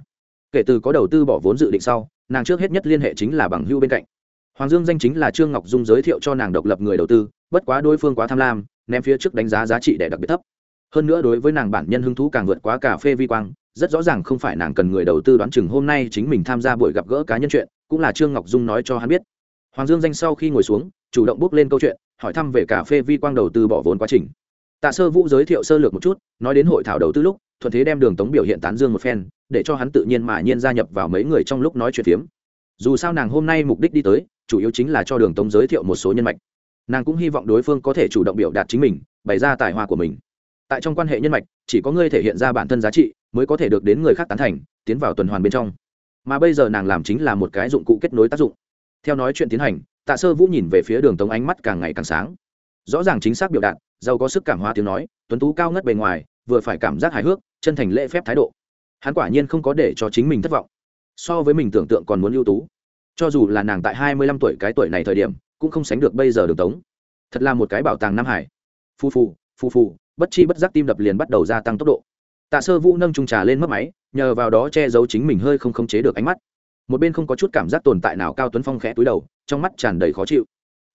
Kể từ có đầu tư bỏ vốn dự định sau, nàng trước hết nhất liên hệ chính là bằng hưu bên cạnh hoàng dương danh chính là trương ngọc dung giới thiệu cho nàng độc lập người đầu tư, bất quá đối phương quá tham lam, ném phía trước đánh giá giá trị để đặc biệt thấp. Hơn nữa đối với nàng bản nhân hứng thú càng vượt quá cà phê vi quang, rất rõ ràng không phải nàng cần người đầu tư đoán chừng hôm nay chính mình tham gia buổi gặp gỡ cá nhân chuyện, cũng là trương ngọc dung nói cho hắn biết. Hoàng dương danh sau khi ngồi xuống, chủ động bước lên câu chuyện, hỏi thăm về cà phê vi quang đầu tư bỏ vốn quá trình. Tạ sơ vũ giới thiệu sơ lược một chút, nói đến hội thảo đầu tư lúc, thuận thế đem đường tống biểu hiện tán dương một phen, để cho hắn tự nhiên mà nhiên gia nhập vào mấy người trong lúc nói chuyện phiếm. Dù sao nàng hôm nay mục đích đi tới chủ yếu chính là cho đường tống giới thiệu một số nhân mạch. Nàng cũng hy vọng đối phương có thể chủ động biểu đạt chính mình, bày ra tài hoa của mình. Tại trong quan hệ nhân mạch, chỉ có ngươi thể hiện ra bản thân giá trị, mới có thể được đến người khác tán thành, tiến vào tuần hoàn bên trong. Mà bây giờ nàng làm chính là một cái dụng cụ kết nối tác dụng. Theo nói chuyện tiến hành, tạ sơ vũ nhìn về phía đường tống ánh mắt càng ngày càng sáng. Rõ ràng chính xác biểu đạt, giàu có sức cảm hóa tiếng nói, tuấn tú cao ngất bề ngoài, vừa phải cảm giác hài hước, chân thành lễ phép thái độ. Hắn quả nhiên không có để cho chính mình thất vọng. So với mình tưởng tượng còn muốn ưu tú cho dù là nàng tại hai mươi lăm tuổi cái tuổi này thời điểm, cũng không sánh được bây giờ đường tống. Thật là một cái bảo tàng nam hải. Phù phù phù phù, bất chi bất giác tim đập liền bắt đầu gia tăng tốc độ. Tạ sơ vũ nâng trung trà lên mất máy, nhờ vào đó che giấu chính mình hơi không khống chế được ánh mắt. Một bên không có chút cảm giác tồn tại nào cao tuấn phong khẽ túi đầu, trong mắt tràn đầy khó chịu.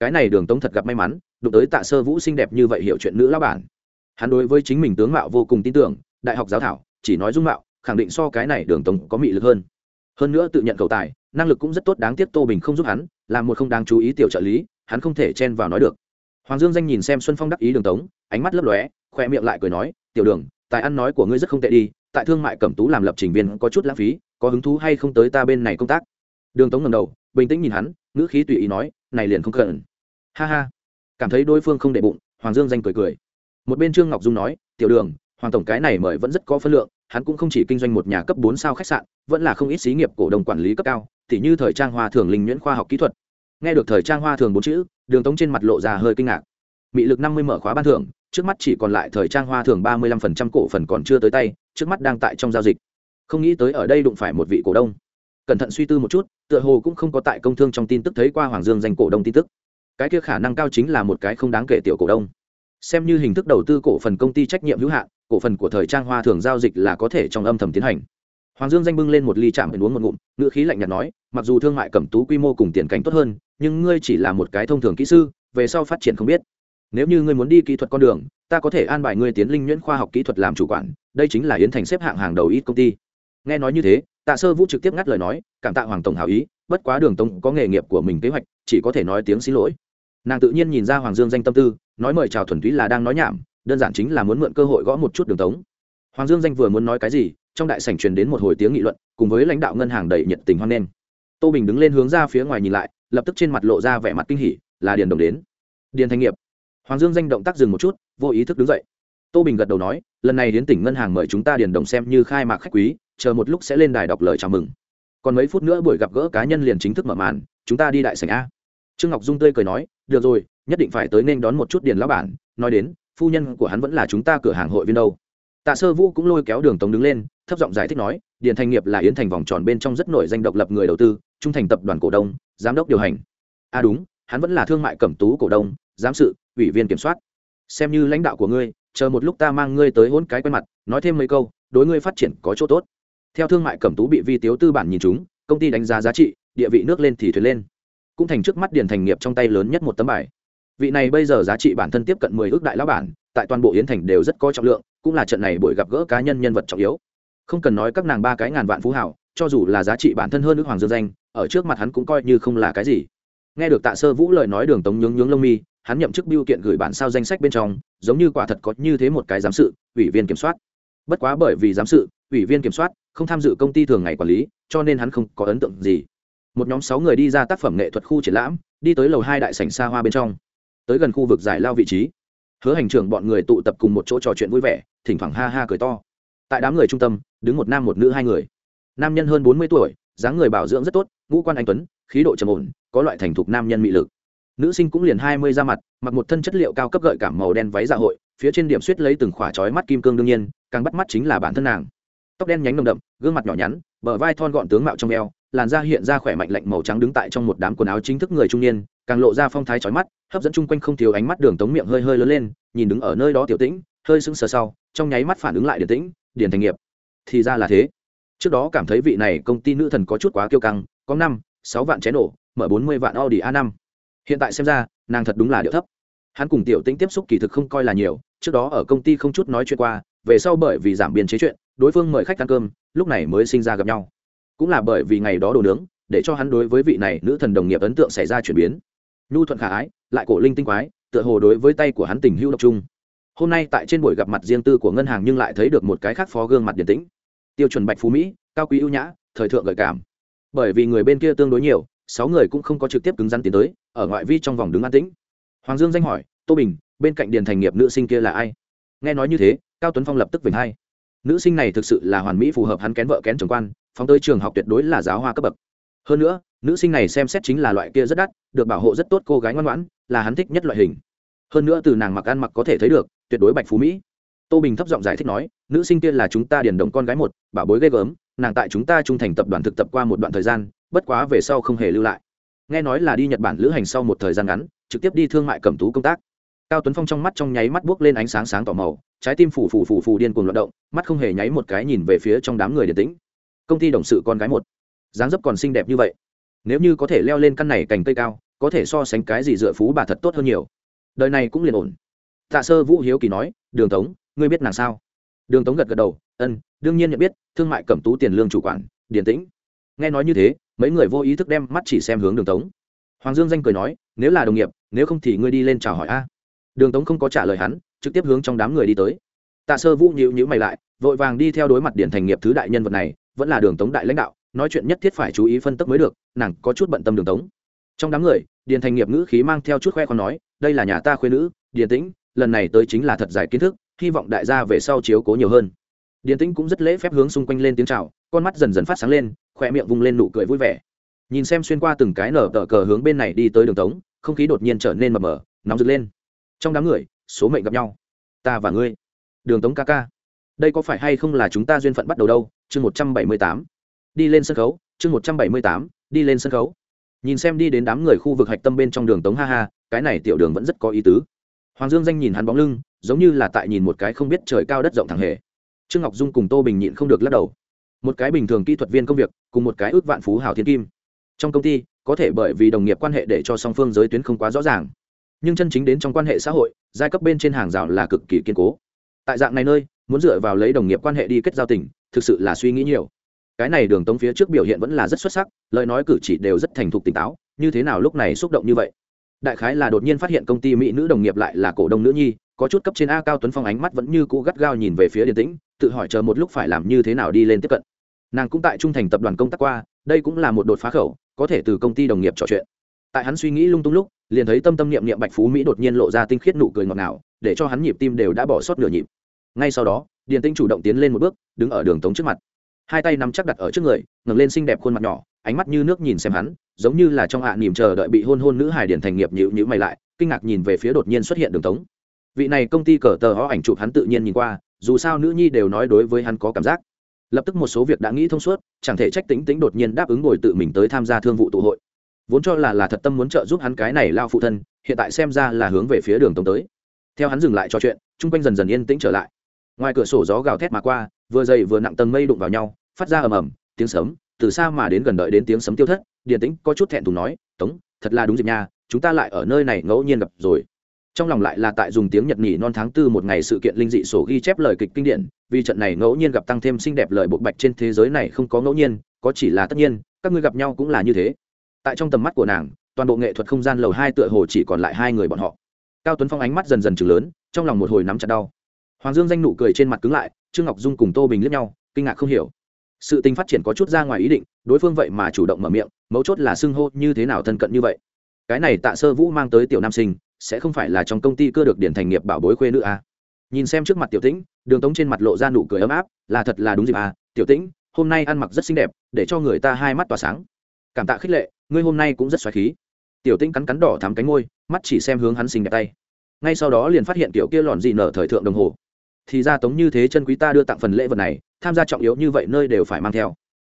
Cái này đường tống thật gặp may mắn, đụng tới tạ sơ vũ xinh đẹp như vậy hiểu chuyện nữ lão bản. Hắn đối với chính mình tướng mạo vô cùng tin tưởng, đại học giáo thảo, chỉ nói dung mạo, khẳng định so cái này đường tống có mị lực hơn hơn nữa tự nhận cầu tài, năng lực cũng rất tốt, đáng tiếc tô bình không giúp hắn làm một không đáng chú ý tiểu trợ lý, hắn không thể chen vào nói được. Hoàng dương danh nhìn xem xuân phong đắc ý đường tống, ánh mắt lấp lóe khoe miệng lại cười nói, tiểu đường, tài ăn nói của ngươi rất không tệ đi, tại thương mại cẩm tú làm lập trình viên có chút lãng phí, có hứng thú hay không tới ta bên này công tác? Đường tống ngầm đầu, bình tĩnh nhìn hắn, ngữ khí tùy ý nói, này liền không cần. Ha ha. Cảm thấy đối phương không để bụng, hoàng dương danh cười cười. Một bên trương ngọc dung nói, tiểu đường hoàng tổng cái này mời vẫn rất có phân lượng, hắn cũng không chỉ kinh doanh một nhà cấp bốn sao khách sạn, vẫn là không ít xí nghiệp cổ đông quản lý cấp cao, tỉ như thời trang hoa thường linh nhuyễn khoa học kỹ thuật. Nghe được thời trang hoa thường bốn chữ, đường tống trên mặt lộ ra hơi kinh ngạc. Mị lực năm mươi mở khóa ban thưởng, trước mắt chỉ còn lại thời trang hoa thường ba mươi lăm phần trăm cổ phần còn chưa tới tay, trước mắt đang tại trong giao dịch. Không nghĩ tới ở đây đụng phải một vị cổ đông. Cẩn thận suy tư một chút, tựa hồ cũng không có tại công thương trong tin tức thấy qua hoàng dương danh cổ đông tin tức. Cái kia khả năng cao chính là một cái không đáng kể tiểu cổ đông. Xem như hình thức đầu tư cổ phần công ty trách nhiệm hữu hạn cổ phần của thời trang hoa thường giao dịch là có thể trong âm thầm tiến hành. Hoàng dương danh bưng lên một ly chạm uống một ngụm, ngữ khí lạnh nhạt nói, mặc dù thương mại cẩm tú quy mô cùng tiền cảnh tốt hơn, nhưng ngươi chỉ là một cái thông thường kỹ sư, về sau phát triển không biết. Nếu như ngươi muốn đi kỹ thuật con đường, ta có thể an bài ngươi tiến linh nhuyễn khoa học kỹ thuật làm chủ quản, đây chính là yến thành xếp hạng hàng đầu ít công ty. Nghe nói như thế, tạ sơ vũ trực tiếp ngắt lời nói, cảm tạ hoàng tổng hào ý, bất quá đường tông có nghề nghiệp của mình kế hoạch, chỉ có thể nói tiếng xin lỗi. Nàng tự nhiên nhìn ra hoàng dương danh tâm tư, nói mời chào thuần túy là đang nói nhảm đơn giản chính là muốn mượn cơ hội gõ một chút đường tống. Hoàng dương danh vừa muốn nói cái gì, trong đại sảnh truyền đến một hồi tiếng nghị luận, cùng với lãnh đạo ngân hàng đầy nhiệt tình hoan nghênh. Tô bình đứng lên hướng ra phía ngoài nhìn lại, lập tức trên mặt lộ ra vẻ mặt kinh hỉ, là điền đồng đến. Điền thanh nghiệp. Hoàng dương danh động tác dừng một chút, vô ý thức đứng dậy. Tô bình gật đầu nói, lần này đến tỉnh ngân hàng mời chúng ta điền đồng xem như khai mạc khách quý, chờ một lúc sẽ lên đài đọc lời chào mừng. Còn mấy phút nữa buổi gặp gỡ cá nhân liền chính thức mở màn, chúng ta đi đại sảnh a. Trương ngọc dung tươi cười nói, được rồi, nhất định phải tới nên đón một chút điền lão bản. Nói đến phu nhân của hắn vẫn là chúng ta cửa hàng hội viên đâu. Tạ sơ vũ cũng lôi kéo đường tống đứng lên, thấp giọng giải thích nói, điền thành nghiệp là yến thành vòng tròn bên trong rất nổi danh độc lập người đầu tư, trung thành tập đoàn cổ đông, giám đốc điều hành. À đúng, hắn vẫn là thương mại cẩm tú cổ đông, giám sự, ủy viên kiểm soát. Xem như lãnh đạo của ngươi, chờ một lúc ta mang ngươi tới hôn cái quen mặt, nói thêm mấy câu, đối ngươi phát triển có chỗ tốt. Theo thương mại cẩm tú bị vi tiếu tư bản nhìn chúng, công ty đánh giá giá trị, địa vị nước lên thì thuyền lên. Cũng thành trước mắt điền thành nghiệp trong tay lớn nhất một tấm bài vị này bây giờ giá trị bản thân tiếp cận mười ước đại lão bản, tại toàn bộ yến thành đều rất có trọng lượng, cũng là trận này buổi gặp gỡ cá nhân nhân vật trọng yếu. Không cần nói các nàng ba cái ngàn vạn phú hảo cho dù là giá trị bản thân hơn nước hoàng dương danh, ở trước mặt hắn cũng coi như không là cái gì. Nghe được tạ sơ vũ lời nói đường tống nhướng nhướng lông mi, hắn nhậm chức biêu kiện gửi bản sao danh sách bên trong, giống như quả thật có như thế một cái giám sự, ủy viên kiểm soát. Bất quá bởi vì giám sự, ủy viên kiểm soát, không tham dự công ty thường ngày quản lý, cho nên hắn không có ấn tượng gì. Một nhóm sáu người đi ra tác phẩm nghệ thuật khu triển lãm, đi tới lầu hai đại sảnh xa hoa bên trong tới gần khu vực giải lao vị trí. Hứa hành trưởng bọn người tụ tập cùng một chỗ trò chuyện vui vẻ, thỉnh thoảng ha ha cười to. Tại đám người trung tâm, đứng một nam một nữ hai người. Nam nhân hơn bốn mươi tuổi, dáng người bảo dưỡng rất tốt, ngũ quan anh tuấn, khí độ trầm ổn, có loại thành thục nam nhân mị lực. Nữ sinh cũng liền hai mươi ra mặt, mặc một thân chất liệu cao cấp gợi cảm màu đen váy dạ hội, phía trên điểm suýt lấy từng khỏa trói mắt kim cương đương nhiên, càng bắt mắt chính là bản thân nàng. Tóc đen nhánh nồng đậm, gương mặt nhỏ nhắn, bờ vai thon gọn tướng mạo trong eo, làn da hiện ra khỏe mạnh lạnh màu trắng đứng tại trong một đám quần áo chính thức người trung niên càng lộ ra phong thái trói mắt, hấp dẫn chung quanh không thiếu ánh mắt đường tống miệng hơi hơi lớn lên, nhìn đứng ở nơi đó tiểu tĩnh, hơi sững sờ sau, trong nháy mắt phản ứng lại điển tĩnh, điển thành nghiệp. Thì ra là thế. Trước đó cảm thấy vị này công ty nữ thần có chút quá kiêu căng, có năm, sáu vạn cháy nổ, mở bốn mươi vạn audi a năm. Hiện tại xem ra, nàng thật đúng là điệu thấp. Hắn cùng tiểu tĩnh tiếp xúc kỳ thực không coi là nhiều, trước đó ở công ty không chút nói chuyện qua, về sau bởi vì giảm biên chế chuyện, đối phương mời khách ăn cơm, lúc này mới sinh ra gặp nhau. Cũng là bởi vì ngày đó đồ nướng, để cho hắn đối với vị này nữ thần đồng nghiệp ấn tượng xảy ra chuyển biến nhu thuận khả ái, lại cổ linh tinh quái, tựa hồ đối với tay của hắn tình hữu độc trung hôm nay tại trên buổi gặp mặt riêng tư của ngân hàng nhưng lại thấy được một cái khác phó gương mặt điển tĩnh. Tiêu chuẩn bạch phú mỹ, cao quý ưu nhã, thời thượng gợi cảm. Bởi vì người bên kia tương đối nhiều, sáu người cũng không có trực tiếp cứng rắn tiến tới, ở ngoại vi trong vòng đứng an tĩnh. Hoàng dương danh hỏi, tô bình, bên cạnh điền thành nghiệp nữ sinh kia là ai? Nghe nói như thế, cao tuấn phong lập tức vểnh hay. nữ sinh này thực sự là hoàn mỹ phù hợp hắn kén vợ kén chồng quan, phóng tới trường học tuyệt đối là giáo hoa cấp bậc hơn nữa, nữ sinh này xem xét chính là loại kia rất đắt, được bảo hộ rất tốt cô gái ngoan ngoãn, là hắn thích nhất loại hình. Hơn nữa từ nàng mặc ăn mặc có thể thấy được, tuyệt đối bạch phú mỹ. Tô bình thấp giọng giải thích nói, nữ sinh kia là chúng ta điền đồng con gái một, bảo bối ghê gớm, nàng tại chúng ta trung thành tập đoàn thực tập qua một đoạn thời gian, bất quá về sau không hề lưu lại. Nghe nói là đi nhật bản lữ hành sau một thời gian ngắn, trực tiếp đi thương mại cẩm tú công tác. Cao tuấn phong trong mắt trong nháy mắt buốc lên ánh sáng sáng tỏ màu, trái tim phủ phủ phủ phủ điên cuồng loạt động, mắt không hề nháy một cái nhìn về phía trong đám người điển tĩnh. Công ty đồng sự con gái một dáng dấp còn xinh đẹp như vậy. Nếu như có thể leo lên căn này cành cây cao, có thể so sánh cái gì dựa phú bà thật tốt hơn nhiều. Đời này cũng liền ổn. Tạ sơ vũ hiếu kỳ nói, đường tống, ngươi biết nàng sao? Đường tống gật gật đầu, ân, đương nhiên nhận biết, thương mại cẩm tú tiền lương chủ quản điển tĩnh. Nghe nói như thế, mấy người vô ý thức đem mắt chỉ xem hướng đường tống. Hoàng dương danh cười nói, nếu là đồng nghiệp, nếu không thì ngươi đi lên chào hỏi a. Đường tống không có trả lời hắn, trực tiếp hướng trong đám người đi tới. Tạ sơ vũ nhịu nhữ mày lại, vội vàng đi theo đối mặt điển thành nghiệp thứ đại nhân vật này, vẫn là đường tống đại lãnh đạo nói chuyện nhất thiết phải chú ý phân tích mới được, nàng có chút bận tâm đường tống. Trong đám người, điền thành nghiệp ngữ khí mang theo chút khoe con nói, đây là nhà ta khuyên nữ, điền tĩnh, lần này tới chính là thật giải kiến thức, hy vọng đại gia về sau chiếu cố nhiều hơn. Điền tĩnh cũng rất lễ phép hướng xung quanh lên tiếng chào, con mắt dần dần phát sáng lên khoe miệng vung lên nụ cười vui vẻ. Nhìn xem xuyên qua từng cái nở tờ cờ hướng bên này đi tới đường tống, không khí đột nhiên trở nên mờ mờ, nóng rực lên. Trong đám người, số mệnh gặp nhau. Ta và ngươi. Đường tống ca ca. Đây có phải hay không là chúng ta duyên phận bắt đầu đâu? Chương một trăm bảy mươi tám đi lên sân khấu, chương một trăm bảy mươi tám, đi lên sân khấu. Nhìn xem đi đến đám người khu vực hạch tâm bên trong đường tống ha ha, cái này tiểu đường vẫn rất có ý tứ. Hoàng dương danh nhìn hắn bóng lưng, giống như là tại nhìn một cái không biết trời cao đất rộng thẳng hề. Trương ngọc dung cùng tô bình nhịn không được lắc đầu. Một cái bình thường kỹ thuật viên công việc, cùng một cái ước vạn phú hào thiên kim. Trong công ty, có thể bởi vì đồng nghiệp quan hệ để cho song phương giới tuyến không quá rõ ràng. Nhưng chân chính đến trong quan hệ xã hội, giai cấp bên trên hàng rào là cực kỳ kiên cố. Tại dạng này nơi, muốn dựa vào lấy đồng nghiệp quan hệ đi kết giao tình, thực sự là suy nghĩ nhiều cái này đường tống phía trước biểu hiện vẫn là rất xuất sắc, lời nói cử chỉ đều rất thành thục tỉnh táo, như thế nào lúc này xúc động như vậy? Đại khái là đột nhiên phát hiện công ty mỹ nữ đồng nghiệp lại là cổ đông nữ nhi, có chút cấp trên a cao tuấn phong ánh mắt vẫn như cũ gắt gao nhìn về phía điền tĩnh, tự hỏi chờ một lúc phải làm như thế nào đi lên tiếp cận. Nàng cũng tại trung thành tập đoàn công tác qua, đây cũng là một đột phá khẩu, có thể từ công ty đồng nghiệp trò chuyện. Tại hắn suy nghĩ lung tung lúc, liền thấy tâm tâm niệm niệm bạch phú mỹ đột nhiên lộ ra tinh khiết nụ cười ngọt ngào, để cho hắn nhịp tim đều đã bỏ sót nửa nhịp. Ngay sau đó, điền tĩnh chủ động tiến lên một bước, đứng ở đường tống trước mặt hai tay nắm chắc đặt ở trước người, ngẩng lên xinh đẹp khuôn mặt nhỏ, ánh mắt như nước nhìn xem hắn, giống như là trong hạ à chờ đợi bị hôn hôn nữ hải điển thành nghiệp nhữ nhữ mày lại, kinh ngạc nhìn về phía đột nhiên xuất hiện đường tống. Vị này công ty cờ tờ ho ảnh chụp hắn tự nhiên nhìn qua, dù sao nữ nhi đều nói đối với hắn có cảm giác. Lập tức một số việc đã nghĩ thông suốt, chẳng thể trách tính tính đột nhiên đáp ứng ngồi tự mình tới tham gia thương vụ tụ hội. Vốn cho là là thật tâm muốn trợ giúp hắn cái này lao phụ thân, hiện tại xem ra là hướng về phía đường tống tới. Theo hắn dừng lại trò chuyện, chung quanh dần dần yên tĩnh trở lại. Ngoài cửa sổ gió gào thét mà qua vừa dày vừa nặng tầng mây đụng vào nhau, phát ra ầm ầm, tiếng sấm, từ xa mà đến gần đợi đến tiếng sấm tiêu thất, điền tĩnh có chút thẹn thùng nói, tống, thật là đúng dịp nha, chúng ta lại ở nơi này ngẫu nhiên gặp rồi. Trong lòng lại là tại dùng tiếng nhật nhỉ non tháng tư một ngày sự kiện linh dị sổ ghi chép lời kịch kinh điển, vì trận này ngẫu nhiên gặp tăng thêm xinh đẹp lời bộ bạch trên thế giới này không có ngẫu nhiên, có chỉ là tất nhiên, các ngươi gặp nhau cũng là như thế. Tại trong tầm mắt của nàng, toàn bộ nghệ thuật không gian lầu hai tựa hồ chỉ còn lại hai người bọn họ. Cao tuấn phong ánh mắt dần dần chừng lớn, trong lòng một hồi nắm chặt đau. Hoàng dương danh nụ cười trên mặt cứng lại trương ngọc dung cùng tô bình liếc nhau, kinh ngạc không hiểu. Sự tình phát triển có chút ra ngoài ý định, đối phương vậy mà chủ động mở miệng, mấu chốt là xưng hô như thế nào thân cận như vậy. Cái này tạ sơ vũ mang tới tiểu nam sinh, sẽ không phải là trong công ty cơ được điển thành nghiệp bảo bối khuê nữ à. nhìn xem trước mặt tiểu tĩnh, đường tống trên mặt lộ ra nụ cười ấm áp, là thật là đúng dịp à? Tiểu tĩnh, hôm nay ăn mặc rất xinh đẹp, để cho người ta hai mắt tỏa sáng. Cảm tạ khích lệ, ngươi hôm nay cũng rất xoáy khí. Tiểu tĩnh cắn cắn đỏ thắm cánh ngôi mắt chỉ xem hướng hắn xinh đẹp tay. Ngay sau đó liền phát hiện tiểu kia lòn dị nở thời thượng đồng hồ thì ra tống như thế chân quý ta đưa tặng phần lễ vật này, tham gia trọng yếu như vậy nơi đều phải mang theo.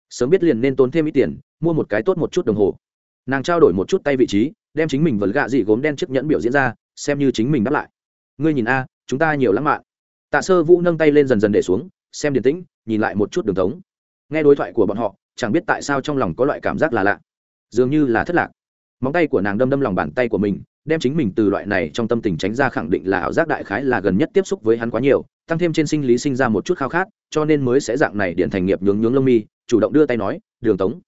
Sớm biết liền nên tốn thêm ít tiền, mua một cái tốt một chút đồng hồ. Nàng trao đổi một chút tay vị trí, đem chính mình vật gạ dị gốm đen chiếc nhẫn biểu diễn ra, xem như chính mình đáp lại. Ngươi nhìn a, chúng ta nhiều lãng mạn. Tạ sơ vũ nâng tay lên dần dần để xuống, xem điển tĩnh, nhìn lại một chút đường tống. Nghe đối thoại của bọn họ, chẳng biết tại sao trong lòng có loại cảm giác là lạ. Dường như là thất lạc. Móng tay của nàng đâm đâm lòng bàn tay của mình đem chính mình từ loại này trong tâm tình tránh ra khẳng định là ảo giác đại khái là gần nhất tiếp xúc với hắn quá nhiều, tăng thêm trên sinh lý sinh ra một chút khao khát, cho nên mới sẽ dạng này điện thành nghiệp nhướng nhướng lông mi, chủ động đưa tay nói, đường tống,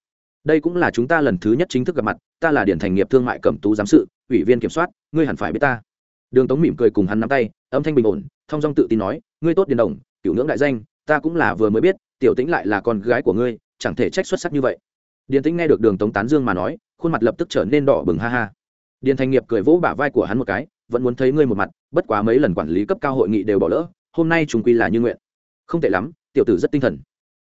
đây cũng là chúng ta lần thứ nhất chính thức gặp mặt, ta là điện thành nghiệp thương mại cẩm tú giám sự, ủy viên kiểm soát, ngươi hẳn phải biết ta. Đường tống mỉm cười cùng hắn nắm tay, âm thanh bình ổn thong dong tự tin nói, ngươi tốt điền đồng, cựu ngưỡng đại danh, ta cũng là vừa mới biết, tiểu tĩnh lại là con gái của ngươi, chẳng thể trách xuất sắc như vậy. Điền tĩnh nghe được đường tống tán dương mà nói, khuôn mặt lập tức trở nên đỏ bừng ha ha điền thành nghiệp cười vỗ bả vai của hắn một cái, vẫn muốn thấy ngươi một mặt, bất quá mấy lần quản lý cấp cao hội nghị đều bỏ lỡ, hôm nay chúng quy là như nguyện. Không tệ lắm, tiểu tử rất tinh thần.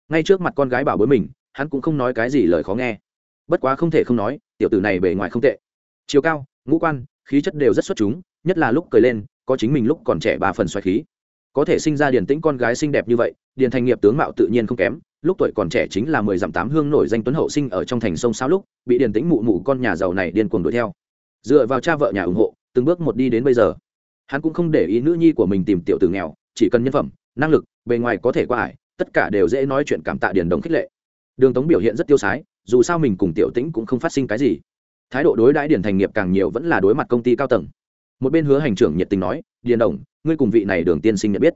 Ngay trước mặt con gái bảo bối mình, hắn cũng không nói cái gì lời khó nghe. Bất quá không thể không nói, tiểu tử này bề ngoài không tệ. Chiều cao, ngũ quan, khí chất đều rất xuất chúng, nhất là lúc cười lên, có chính mình lúc còn trẻ ba phần xoáy khí. Có thể sinh ra điền tĩnh con gái xinh đẹp như vậy, điền thành nghiệp tướng mạo tự nhiên không kém, lúc tuổi còn trẻ chính là mười dặm tám hương nổi danh tuấn hậu sinh ở trong thành sông sao lúc, bị điền tĩnh mụ mụ con nhà giàu này điên cuồng đuổi theo dựa vào cha vợ nhà ủng hộ, từng bước một đi đến bây giờ. Hắn cũng không để ý nữ nhi của mình tìm tiểu tử nghèo, chỉ cần nhân phẩm, năng lực, bề ngoài có thể qua ải, tất cả đều dễ nói chuyện cảm tạ điền đồng khích lệ. Đường tống biểu hiện rất tiêu sái, dù sao mình cùng tiểu tĩnh cũng không phát sinh cái gì. Thái độ đối đãi điển thành nghiệp càng nhiều vẫn là đối mặt công ty cao tầng. Một bên hứa hành trưởng nhiệt tình nói, điền đồng, ngươi cùng vị này đường tiên sinh nhận biết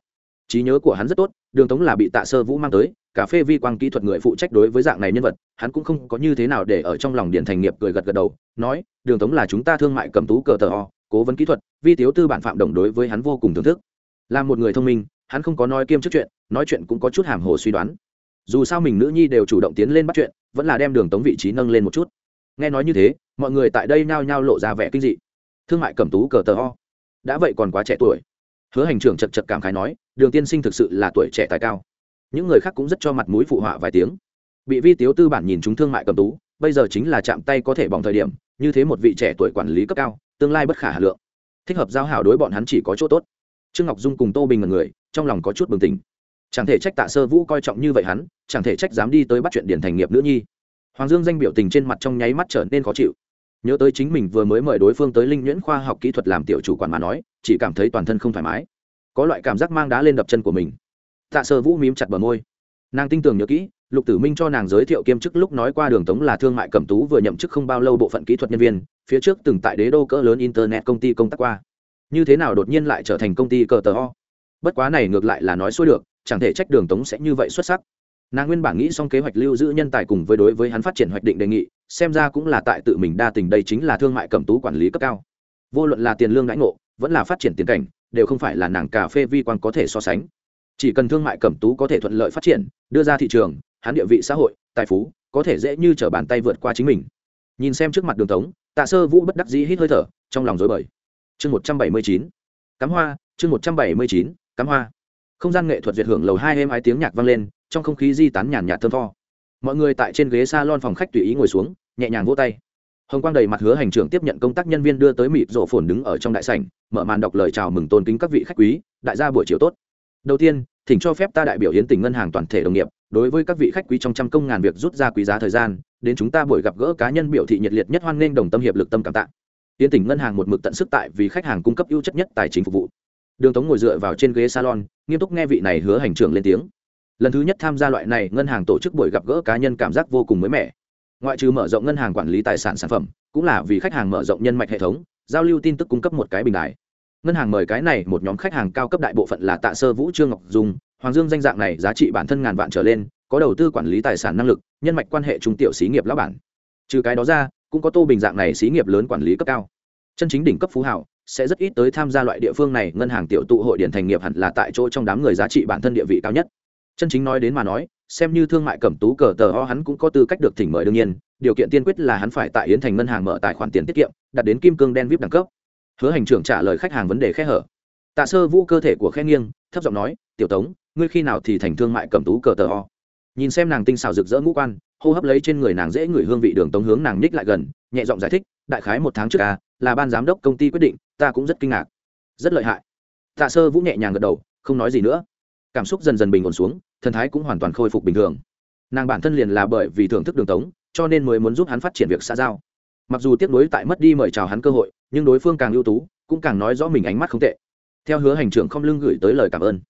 trí nhớ của hắn rất tốt, đường tống là bị tạ sơ vũ mang tới, cà phê vi quang kỹ thuật người phụ trách đối với dạng này nhân vật, hắn cũng không có như thế nào để ở trong lòng điện thành nghiệp cười gật gật đầu, nói, đường tống là chúng ta thương mại cầm tú cờ tờ ho cố vấn kỹ thuật, vi tiếu tư bản phạm đồng đối với hắn vô cùng thưởng thức. Là một người thông minh, hắn không có nói kiêm trước chuyện, nói chuyện cũng có chút hàm hồ suy đoán. Dù sao mình nữ nhi đều chủ động tiến lên bắt chuyện, vẫn là đem đường tống vị trí nâng lên một chút. Nghe nói như thế, mọi người tại đây nhao nhao lộ ra vẻ kinh dị. Thương mại cầm tú cờ tờ ho đã vậy còn quá trẻ tuổi. Hứa hành trưởng chật chật cảm khái nói đường tiên sinh thực sự là tuổi trẻ tài cao. Những người khác cũng rất cho mặt mũi phụ họa vài tiếng. Bị vi tiếu tư bản nhìn chúng thương mại cầm tú, bây giờ chính là chạm tay có thể bỏng thời điểm, như thế một vị trẻ tuổi quản lý cấp cao, tương lai bất khả hà lượng. Thích hợp giao hảo đối bọn hắn chỉ có chỗ tốt. Trương ngọc dung cùng tô bình mật người, trong lòng có chút bừng tỉnh. Chẳng thể trách tạ sơ vũ coi trọng như vậy hắn, chẳng thể trách dám đi tới bắt chuyện điển thành nghiệp nữ nhi. Hoàng dương danh biểu tình trên mặt trong nháy mắt trở nên khó chịu. Nhớ tới chính mình vừa mới mời đối phương tới linh nhuyễn khoa học kỹ thuật làm tiểu chủ quản mà nói, chỉ cảm thấy toàn thân không thoải mái có loại cảm giác mang đá lên đập chân của mình. Tạ sơ vũ mím chặt bờ môi. Nàng tin tưởng nhớ kỹ, lục tử minh cho nàng giới thiệu kiêm chức lúc nói qua đường tống là thương mại cẩm tú vừa nhậm chức không bao lâu bộ phận kỹ thuật nhân viên, phía trước từng tại đế đô cỡ lớn internet công ty công tác qua. Như thế nào đột nhiên lại trở thành công ty cờ tờ ho bất quá này ngược lại là nói xuôi được, chẳng thể trách đường tống sẽ như vậy xuất sắc. Nàng nguyên bản nghĩ xong kế hoạch lưu giữ nhân tài cùng với đối với hắn phát triển hoạch định đề nghị, xem ra cũng là tại tự mình đa tình đây chính là thương mại cẩm tú quản lý cấp cao. Vô luận là tiền lương đãi ngộ, vẫn là phát triển tiền cảnh đều không phải là nàng cà phê vi quan có thể so sánh. Chỉ cần thương mại cẩm tú có thể thuận lợi phát triển, đưa ra thị trường, hắn địa vị xã hội, tài phú, có thể dễ như t r ở bàn tay vượt qua chính mình. Nhìn xem trước mặt đường tống, tạ sơ vũ bất đắc dĩ hít hơi thở, trong lòng dối bời. Chương một trăm bảy mươi chín, cắm hoa, chương một trăm bảy mươi chín, cắm hoa. Không gian nghệ thuật duyệt hưởng lầu hai êm ái tiếng nhạc vang lên, trong không khí di tán nhàn nhạt thơm tho. Mọi người tại trên ghế s a lon phòng khách tùy ý ngồi xuống, nhẹ nhàng vỗ tay hồng quang đầy mặt hứa hành trưởng tiếp nhận công tác nhân viên đưa tới mịt rổ phồn đứng ở trong đại sảnh, mở màn đọc lời chào mừng tôn kính các vị khách quý, đại gia buổi chiều tốt. Đầu tiên, thỉnh cho phép ta đại biểu hiến tỉnh ngân hàng toàn thể đồng nghiệp, đối với các vị khách quý trong trăm công ngàn việc rút ra quý giá thời gian, đến chúng ta buổi gặp gỡ cá nhân biểu thị nhiệt liệt nhất hoan nghênh đồng tâm hiệp lực tâm cảm tạ. Hiến tỉnh ngân hàng một mực tận sức tại vì khách hàng cung cấp ưu chất nhất tài chính phục vụ. Đường tống ngồi dựa vào trên ghế salon, nghiêm túc nghe vị này hứa hành trưởng lên tiếng. Lần thứ nhất tham gia loại này, ngân hàng tổ chức buổi gặp gỡ cá nhân cảm giác vô cùng mới mẻ ngoại trừ mở rộng ngân hàng quản lý tài sản sản phẩm, cũng là vì khách hàng mở rộng nhân mạch hệ thống, giao lưu tin tức cung cấp một cái bình đại ngân hàng mời cái này một nhóm khách hàng cao cấp đại bộ phận là tạ sơ vũ, trương ngọc dung, hoàng dương danh dạng này, giá trị bản thân ngàn vạn trở lên, có đầu tư quản lý tài sản năng lực, nhân mạch quan hệ trung tiểu xí nghiệp lão bản. Trừ cái đó ra, cũng có tô bình dạng này xí nghiệp lớn quản lý cấp cao. Chân chính đỉnh cấp phú hảo, sẽ rất ít tới tham gia loại địa phương này, ngân hàng tiểu tụ hội điển thành nghiệp hẳn là tại chỗ trong đám người giá trị bản thân địa vị cao nhất. Chân chính nói đến mà nói xem như thương mại cẩm tú cờ tờ ho hắn cũng có tư cách được thỉnh mời đương nhiên, điều kiện tiên quyết là hắn phải tại yến thành ngân hàng mở tài khoản tiền tiết kiệm, đặt đến kim cương đen vip đẳng cấp. Hứa hành trưởng trả lời khách hàng vấn đề khe hở. Tạ sơ vũ cơ thể của khe nghiêng, thấp giọng nói, tiểu tống, ngươi khi nào thì thành thương mại cẩm tú cờ tờ ho nhìn xem nàng tinh xào rực rỡ ngũ quan, hô hấp lấy trên người nàng dễ ngửi hương vị đường tống hướng nàng ních lại gần, nhẹ giọng giải thích, đại khái một tháng trước à là ban giám đốc công ty quyết định, ta cũng rất kinh ngạc. Rất lợi hại. Tạ sơ vũ nhẹ nhàng gật đầu, không nói gì nữa. Cảm xúc dần dần bình ổn xuống thần thái cũng hoàn toàn khôi phục bình thường. Nàng bản thân liền là bởi vì thưởng thức đường tống, cho nên mới muốn giúp hắn phát triển việc xã giao. Mặc dù tiếp nối tại mất đi mời chào hắn cơ hội, nhưng đối phương càng ưu tú, cũng càng nói rõ mình ánh mắt không tệ. Theo hứa hành trưởng không lưng gửi tới lời cảm ơn.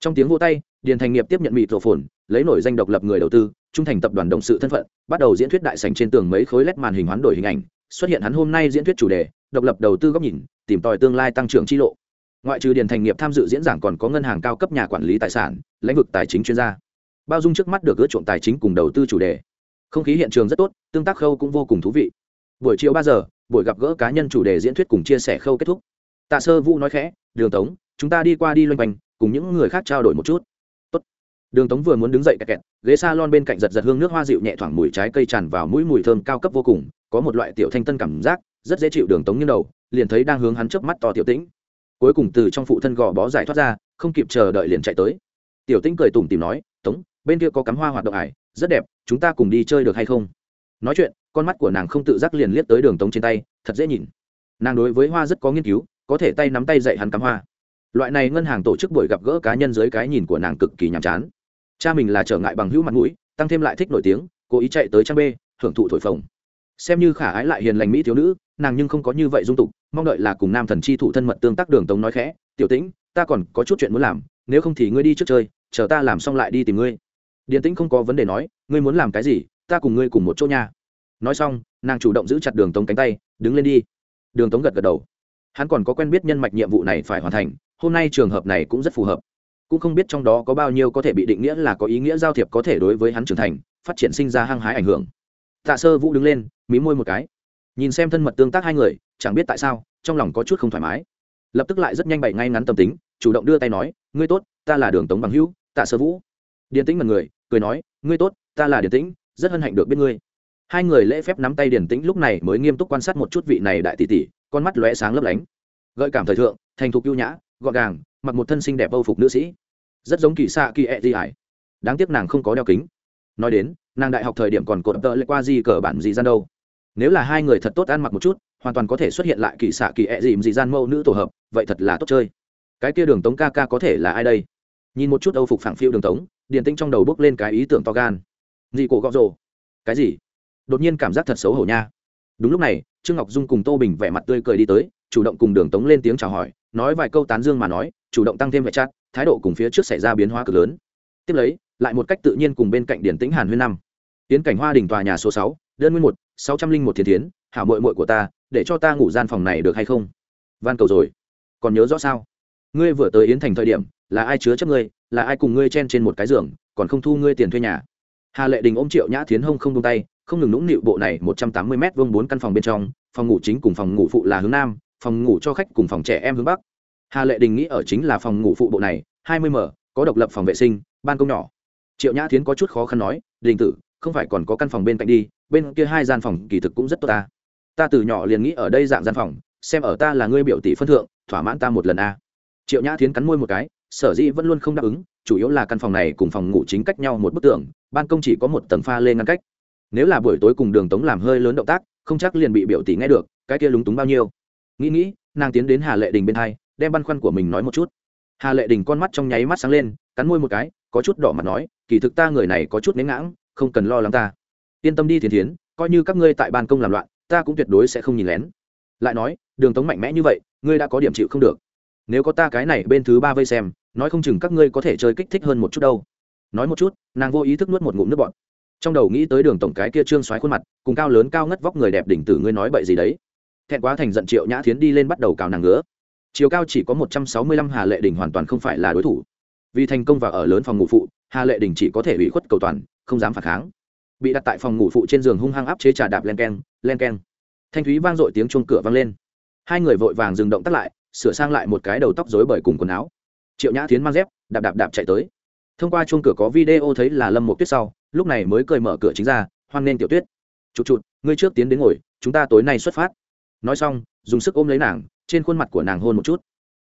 Trong tiếng vô tay, điền thành nghiệp tiếp nhận mịt rổ phồn lấy nổi danh độc lập người đầu tư, trung thành tập đoàn đồng sự thân phận, bắt đầu diễn thuyết đại sành trên tường mấy khối lét màn hình hoán đổi hình ảnh. Xuất hiện hắn hôm nay diễn thuyết chủ đề, độc lập đầu tư góc nhìn, tìm tòi tương lai tăng trưởng chi lộ ngoại trừ điền thành nghiệp tham dự diễn giảng còn có ngân hàng cao cấp nhà quản lý tài sản, lĩnh vực tài chính chuyên gia. Bao dung trước mắt được ưa chuộng tài chính cùng đầu tư chủ đề. Không khí hiện trường rất tốt, tương tác khâu cũng vô cùng thú vị. Buổi chiều ba giờ, buổi gặp gỡ cá nhân chủ đề diễn thuyết cùng chia sẻ khâu kết thúc. Tạ sơ vũ nói khẽ, đường tống, chúng ta đi qua đi loanh quanh, cùng những người khác trao đổi một chút. Tốt. đường tống vừa muốn đứng dậy kẹt kẹt, ghế s a lon bên cạnh giật giật hương nước hoa dịu nhẹ thoảng mùi trái cây tràn vào mũi mùi thơm cao cấp vô cùng, có một loại tiểu thanh tân cảm giác, rất dễ chịu đường tống như đầu, liền thấy đang hướng hắn trước mắt to tiểu tĩnh cuối cùng từ trong phụ thân gò bó giải thoát ra, không kịp chờ đợi liền chạy tới. Tiểu tĩnh cười tủm tìm nói, tống, bên kia có cắm hoa hoạt động ải, rất đẹp, chúng ta cùng đi chơi được hay không? Nói chuyện, con mắt của nàng không tự giác liền liếc tới đường tống trên tay, thật dễ nhìn. Nàng đối với hoa rất có nghiên cứu, có thể tay nắm tay dạy hắn cắm hoa. Loại này ngân hàng tổ chức buổi gặp gỡ cá nhân dưới cái nhìn của nàng cực kỳ nhàm chán. Cha mình là trở ngại bằng hữu mặt mũi, tăng thêm lại thích nổi tiếng, cố ý chạy tới trang b hưởng thụ thổi phồng. Xem như khả ái lại hiền lành mỹ thiếu nữ nàng nhưng không có như vậy dung tục, mong đợi là cùng nam thần chi thủ thân mật tương tác đường tống nói khẽ, tiểu tĩnh, ta còn có chút chuyện muốn làm, nếu không thì ngươi đi trước chơi, chờ ta làm xong lại đi tìm ngươi. Điền tĩnh không có vấn đề nói, ngươi muốn làm cái gì, ta cùng ngươi cùng một chỗ nha. Nói xong, nàng chủ động giữ chặt đường tống cánh tay, đứng lên đi. Đường tống gật gật đầu. Hắn còn có quen biết nhân mạch nhiệm vụ này phải hoàn thành, hôm nay trường hợp này cũng rất phù hợp. Cũng không biết trong đó có bao nhiêu có thể bị định nghĩa là có ý nghĩa giao thiệp có thể đối với hắn trưởng thành, phát triển sinh ra hăng hái ảnh hưởng. Tạ sơ vũ đứng lên, mí môi một cái nhìn xem thân mật tương tác hai người, chẳng biết tại sao, trong lòng có chút không thoải mái. Lập tức lại rất nhanh bậy ngay ngắn tâm tính, chủ động đưa tay nói, ngươi tốt, ta là đường tống bằng hữu, tạ sơ vũ. Điền tĩnh mật người, cười nói, ngươi tốt, ta là điền tĩnh, rất hân hạnh được biết ngươi. Hai người lễ phép nắm tay điền tĩnh lúc này mới nghiêm túc quan sát một chút vị này đại tỷ tỷ, con mắt lóe sáng lấp lánh. Gợi cảm thời thượng, thành thục ưu nhã, gọn gàng, mặc một thân xinh đẹp âu phục nữ sĩ. Rất giống kỳ xạ kỳ ẹ di ải đáng tiếc nàng không có đeo kính. Nói đến, nàng đại học thời điểm còn cột tợ lệ qua gì cờ bản gì gian đâu nếu là hai người thật tốt ăn mặc một chút, hoàn toàn có thể xuất hiện lại kỳ xạ kỳ ẹ dìm gì gian mẫu nữ tổ hợp, vậy thật là tốt chơi. Cái kia đường tống ca ca có thể là ai đây? Nhìn một chút âu phục phẳng phiêu đường tống, điền tinh trong đầu bước lên cái ý tưởng to gan. Gì cổ gọ rồ. Cái gì? Đột nhiên cảm giác thật xấu hổ nha. Đúng lúc này, trương ngọc dung cùng tô bình vẻ mặt tươi cười đi tới, chủ động cùng đường tống lên tiếng chào hỏi, nói vài câu tán dương mà nói, chủ động tăng thêm vẻ chát, thái độ cùng phía trước xảy ra biến hóa cực lớn. Tiếp lấy, lại một cách tự nhiên cùng bên cạnh điển tĩnh hàn huyên năm tiến cảnh hoa đình tòa nhà số sáu, đơn nguyên một, sáu trăm linh một thiên tiến hảo mội mội của ta, để cho ta ngủ gian phòng này được hay không? Van cầu rồi. Còn nhớ rõ sao? Ngươi vừa tới yến thành thời điểm, là ai chứa chấp ngươi, là ai cùng ngươi chen trên một cái giường, còn không thu ngươi tiền thuê nhà? Hà lệ đình ôm triệu nhã thiến hông không tung tay, không ngừng nũng nịu bộ này một trăm tám mươi m vông bốn căn phòng bên trong, phòng ngủ chính cùng phòng ngủ phụ là hướng nam, phòng ngủ cho khách cùng phòng trẻ em hướng bắc. Hà lệ đình nghĩ ở chính là phòng ngủ phụ bộ này, hai mươi m, có độc lập phòng vệ sinh, ban công nhỏ. Triệu nhã thiến có chút khó khăn nói, đình tử không phải còn có căn phòng bên cạnh đi, bên kia hai gian phòng kỳ thực cũng rất tốt ta. Ta từ nhỏ liền nghĩ ở đây dạng gian phòng, xem ở ta là ngươi biểu tỷ phân thượng, thỏa mãn ta một lần a. Triệu nhã thiến cắn môi một cái, sở dĩ vẫn luôn không đáp ứng, chủ yếu là căn phòng này cùng phòng ngủ chính cách nhau một bức tường, ban công chỉ có một tầng pha lên ngăn cách. Nếu là buổi tối cùng đường tống làm hơi lớn động tác, không chắc liền bị biểu tỷ nghe được, cái kia lúng túng bao nhiêu. Nghĩ nghĩ, nàng tiến đến hà lệ đình bên hai, đem băn khoăn của mình nói một chút. Hà lệ đình con mắt trong nháy mắt sáng lên, cắn môi một cái, có chút đỏ mặt nói, kỳ thực ta người này có chút nén ngãng không cần lo lắng ta. Yên tâm đi Thiên thiến, coi như các ngươi tại ban công làm loạn, ta cũng tuyệt đối sẽ không nhìn lén. Lại nói, đường tống mạnh mẽ như vậy, ngươi đã có điểm chịu không được. Nếu có ta cái này bên thứ ba vây xem, nói không chừng các ngươi có thể chơi kích thích hơn một chút đâu. Nói một chút, nàng vô ý thức nuốt một ngụm nước bọt. Trong đầu nghĩ tới đường tổng cái kia trương xoáy khuôn mặt, cùng cao lớn cao ngất vóc người đẹp đỉnh tử ngươi nói bậy gì đấy. Thẹn quá thành giận triệu nhã thiến đi lên bắt đầu cào nàng ngứa. Chiều cao chỉ có một trăm sáu mươi lăm, hà lệ đình hoàn toàn không phải là đối thủ. Vì thành công và ở lớn phòng ngủ phụ, hà lệ đình chỉ có thể ủy khuất cầu toàn không dám phản kháng. Bị đặt tại phòng ngủ phụ trên giường hung hăng áp chế trà đạp len keng len keng. Thanh thúy vang dội tiếng chuông cửa vang lên. Hai người vội vàng dừng động tắt lại, sửa sang lại một cái đầu tóc rối bởi cùng quần áo. Triệu nhã tiến mang dép, đạp đạp đạp chạy tới. Thông qua chuông cửa có video thấy là lâm một tuyết sau, lúc này mới cười mở cửa chính ra, hoan nên tiểu tuyết. Chụt chụt, ngươi trước tiến đến ngồi, chúng ta tối nay xuất phát. Nói xong, dùng sức ôm lấy nàng, trên khuôn mặt của nàng hôn một chút.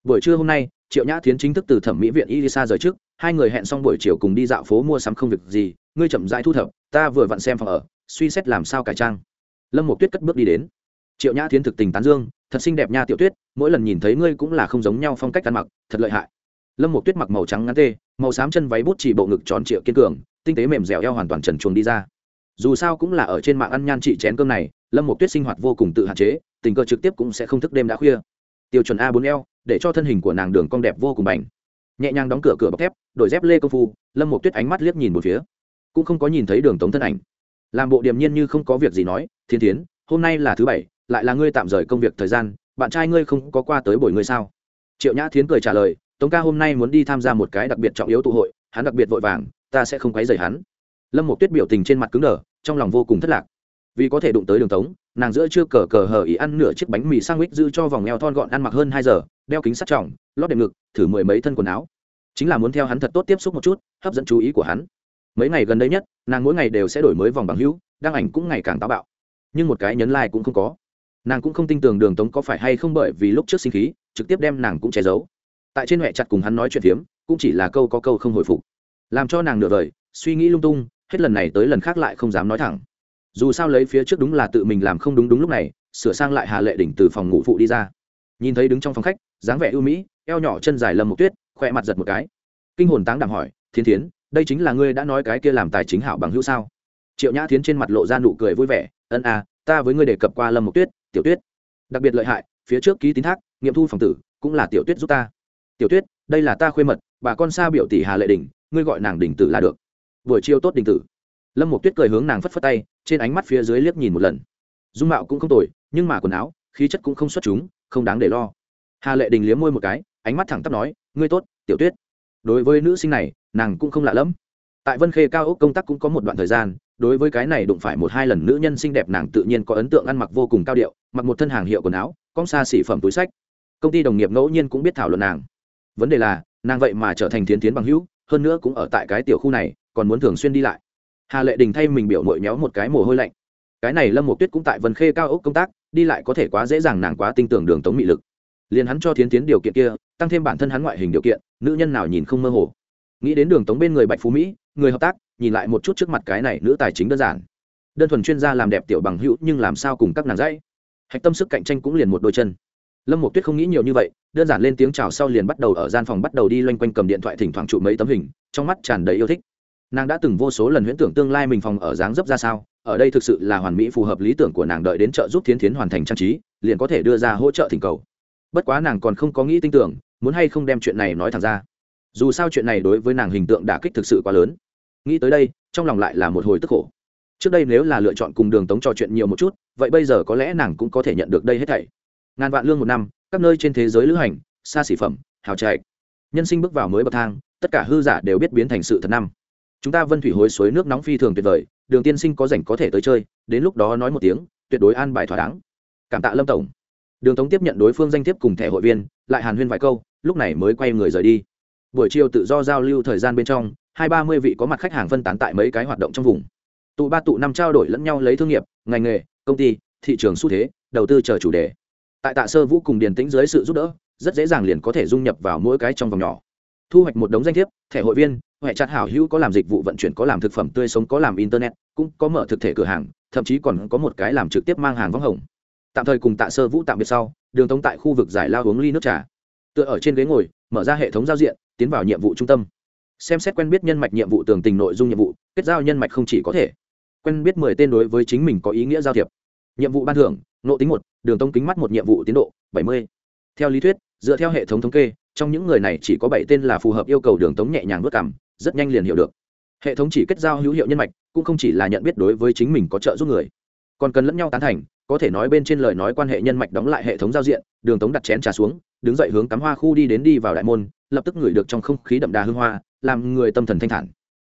Buổi trưa hôm nay, triệu nhã tiến chính thức từ thẩm mỹ viện Elisa rời trước, hai người hẹn xong buổi chiều cùng đi dạo phố mua sắm không việc gì ngươi chậm rãi thu thập, ta vừa vặn xem phòng ở, suy xét làm sao cải trang. Lâm một tuyết cất bước đi đến. Triệu nhã thiến thực tình tán dương, thật xinh đẹp nha tiểu tuyết, mỗi lần nhìn thấy ngươi cũng là không giống nhau phong cách ăn mặc, thật lợi hại. Lâm một tuyết mặc màu trắng ngắn tê, màu xám chân váy bút chỉ bộ ngực tròn triệu kiên cường, tinh tế mềm dẻo eo hoàn toàn trần chuồng đi ra. Dù sao cũng là ở trên mạng ăn nhan trị chén cơm này, lâm một tuyết sinh hoạt vô cùng tự hạn chế, tình cờ trực tiếp cũng sẽ không thức đêm đã khuya. Tiêu chuẩn a bốn eo để cho thân hình của nàng đường cong đẹp vô cùng bành. Nhẹ nhàng đóng cửa cửa bọc thép, đổi dép lê công phu, lâm một tuyết ánh mắt liếc nhìn một phía cũng không có nhìn thấy đường tống thân ảnh. Làm bộ điềm nhiên như không có việc gì nói, thiên tiến hôm nay là thứ bảy, lại là ngươi tạm rời công việc thời gian, bạn trai ngươi không có qua tới buổi ngươi sao? Triệu nhã thiến cười trả lời, tống ca hôm nay muốn đi tham gia một cái đặc biệt trọng yếu tụ hội, hắn đặc biệt vội vàng, ta sẽ không quấy rầy hắn. Lâm một tuyết biểu tình trên mặt cứng đờ, trong lòng vô cùng thất lạc. Vì có thể đụng tới đường tống, nàng giữa chưa cờ cờ hờ ý ăn nửa chiếc bánh mì sang mít giữ cho vòng eo thon gọn ăn mặc hơn hai giờ, đeo kính sắt trọng, lót đệm ngực, thử mười mấy thân quần áo. Chính là muốn theo hắn thật tốt tiếp xúc một chút, hấp dẫn chú ý của hắn mấy ngày gần đây nhất, nàng mỗi ngày đều sẽ đổi mới vòng bằng hữu, đăng ảnh cũng ngày càng táo bạo. Nhưng một cái nhấn like cũng không có. Nàng cũng không tin tưởng đường tống có phải hay không bởi vì lúc trước sinh khí, trực tiếp đem nàng cũng che giấu. Tại trên huệ chặt cùng hắn nói chuyện phiếm, cũng chỉ là câu có câu không hồi phục. Làm cho nàng nửa vời, suy nghĩ lung tung, hết lần này tới lần khác lại không dám nói thẳng. Dù sao lấy phía trước đúng là tự mình làm không đúng đúng lúc này, sửa sang lại hà lệ đỉnh từ phòng ngủ phụ đi ra. Nhìn thấy đứng trong phòng khách, dáng vẻ ưu mỹ, eo nhỏ chân dài lâm một tuyết khoe mặt giật một cái. Kinh hồn táng đạm hỏi thiên thiến đây chính là ngươi đã nói cái kia làm tài chính hảo bằng hữu sao? Triệu nhã thiến trên mặt lộ ra nụ cười vui vẻ, ân à ta với ngươi đề cập qua lâm Mộc tuyết, tiểu tuyết. Đặc biệt lợi hại, phía trước ký tín thác, nghiệm thu phòng tử, cũng là tiểu tuyết giúp ta. Tiểu tuyết, đây là ta khuê mật, bà con xa biểu tỷ hà lệ đình, ngươi gọi nàng đình tử là được. Buổi chiều tốt đình tử. Lâm một tuyết cười hướng nàng phất phất tay, trên ánh mắt phía dưới liếc nhìn một lần. Dung mạo cũng không tồi, nhưng mà quần áo, khí chất cũng không xuất chúng, không đáng để lo. Hà lệ đình liếm môi một cái, ánh mắt thẳng tắp nói, ngươi tốt, tiểu tuyết đối với nữ sinh này, nàng cũng không lạ lẫm. Tại vân khê cao ốc công tác cũng có một đoạn thời gian, đối với cái này đụng phải một hai lần nữ nhân xinh đẹp nàng tự nhiên có ấn tượng ăn mặc vô cùng cao điệu, mặc một thân hàng hiệu quần áo, con xa xỉ phẩm túi sách. Công ty đồng nghiệp ngẫu nhiên cũng biết thảo luận nàng. Vấn đề là, nàng vậy mà trở thành thiến tiến bằng hữu, hơn nữa cũng ở tại cái tiểu khu này, còn muốn thường xuyên đi lại. Hà lệ đình thay mình biểu mội méo một cái mồ hôi lạnh. Cái này lâm một tuyết cũng tại vân khê cao ốc công tác, đi lại có thể quá dễ dàng, nàng quá tin tưởng đường tống mị lực liền hắn cho thiến tiến điều kiện kia, tăng thêm bản thân hắn ngoại hình điều kiện, nữ nhân nào nhìn không mơ hồ. Nghĩ đến đường tống bên người bạch phú mỹ, người hợp tác, nhìn lại một chút trước mặt cái này nữ tài chính đơn giản. Đơn thuần chuyên gia làm đẹp tiểu bằng hữu, nhưng làm sao cùng các nàng dãy hạch tâm sức cạnh tranh cũng liền một đôi chân. Lâm một tuyết không nghĩ nhiều như vậy, đơn giản lên tiếng chào sau liền bắt đầu ở gian phòng bắt đầu đi loanh quanh cầm điện thoại thỉnh thoảng trụ mấy tấm hình, trong mắt tràn đầy yêu thích. Nàng đã từng vô số lần huyễn tưởng tương lai mình phòng ở dáng dấp ra sao, ở đây thực sự là hoàn mỹ phù hợp lý tưởng của nàng đợi đến trợ giúp thiến thiến hoàn thành trang trí, liền có thể đưa ra hỗ trợ thỉnh cầu bất quá nàng còn không có nghĩ tin tưởng, muốn hay không đem chuyện này nói thẳng ra. Dù sao chuyện này đối với nàng hình tượng đả kích thực sự quá lớn. Nghĩ tới đây, trong lòng lại là một hồi tức khổ. Trước đây nếu là lựa chọn cùng đường tống trò chuyện nhiều một chút, vậy bây giờ có lẽ nàng cũng có thể nhận được đây hết thảy. Ngàn vạn lương một năm, các nơi trên thế giới lữ hành, xa xỉ phẩm, hào trại nhân sinh bước vào mới bậc thang, tất cả hư giả đều biết biến thành sự thật năm. Chúng ta vân thủy hối suối nước nóng phi thường tuyệt vời, đường tiên sinh có rảnh có thể tới chơi, đến lúc đó nói một tiếng, tuyệt đối an bài thỏa đáng. Cảm tạ lâm tổng đường tống tiếp nhận đối phương danh thiếp cùng thẻ hội viên, lại hàn huyên vài câu, lúc này mới quay người rời đi. Buổi chiều tự do giao lưu thời gian bên trong, hai ba mươi vị có mặt khách hàng phân tán tại mấy cái hoạt động trong vùng. Tụ ba tụ năm trao đổi lẫn nhau lấy thương nghiệp, ngành nghề, công ty, thị trường xu thế, đầu tư chờ chủ đề. Tại tạ sơ vũ cùng điền tĩnh dưới sự giúp đỡ, rất dễ dàng liền có thể dung nhập vào mỗi cái trong vòng nhỏ. Thu hoạch một đống danh thiếp, thẻ hội viên, huệ chặt hảo hữu có làm dịch vụ vận chuyển, có làm thực phẩm tươi sống, có làm internet, cũng có mở thực thể cửa hàng, thậm chí còn có một cái làm trực tiếp mang hàng vắng hồng tạm thời cùng tạ sơ vũ tạm biệt sau, đường tống tại khu vực giải lao uống ly nước trà. Tựa ở trên ghế ngồi, mở ra hệ thống giao diện, tiến vào nhiệm vụ trung tâm. Xem xét quen biết nhân mạch nhiệm vụ tường tình nội dung nhiệm vụ, kết giao nhân mạch không chỉ có thể. Quen biết mười tên đối với chính mình có ý nghĩa giao thiệp. Nhiệm vụ ban thưởng, nộ tính một, đường tông kính mắt một nhiệm vụ tiến độ, bảy mươi. Theo lý thuyết, dựa theo hệ thống thống kê, trong những người này chỉ có bảy tên là phù hợp yêu cầu đường tống nhẹ nhàng vất cảm, rất nhanh liền hiểu được. Hệ thống chỉ kết giao hữu hiệu nhân mạch, cũng không chỉ là nhận biết đối với chính mình có trợ giúp người. Còn cần lẫn nhau tán thành có thể nói bên trên lời nói quan hệ nhân mạch đóng lại hệ thống giao diện, đường tống đặt chén trà xuống, đứng dậy hướng cắm hoa khu đi đến đi vào đại môn, lập tức ngửi được trong không khí đậm đà hương hoa, làm người tâm thần thanh thản.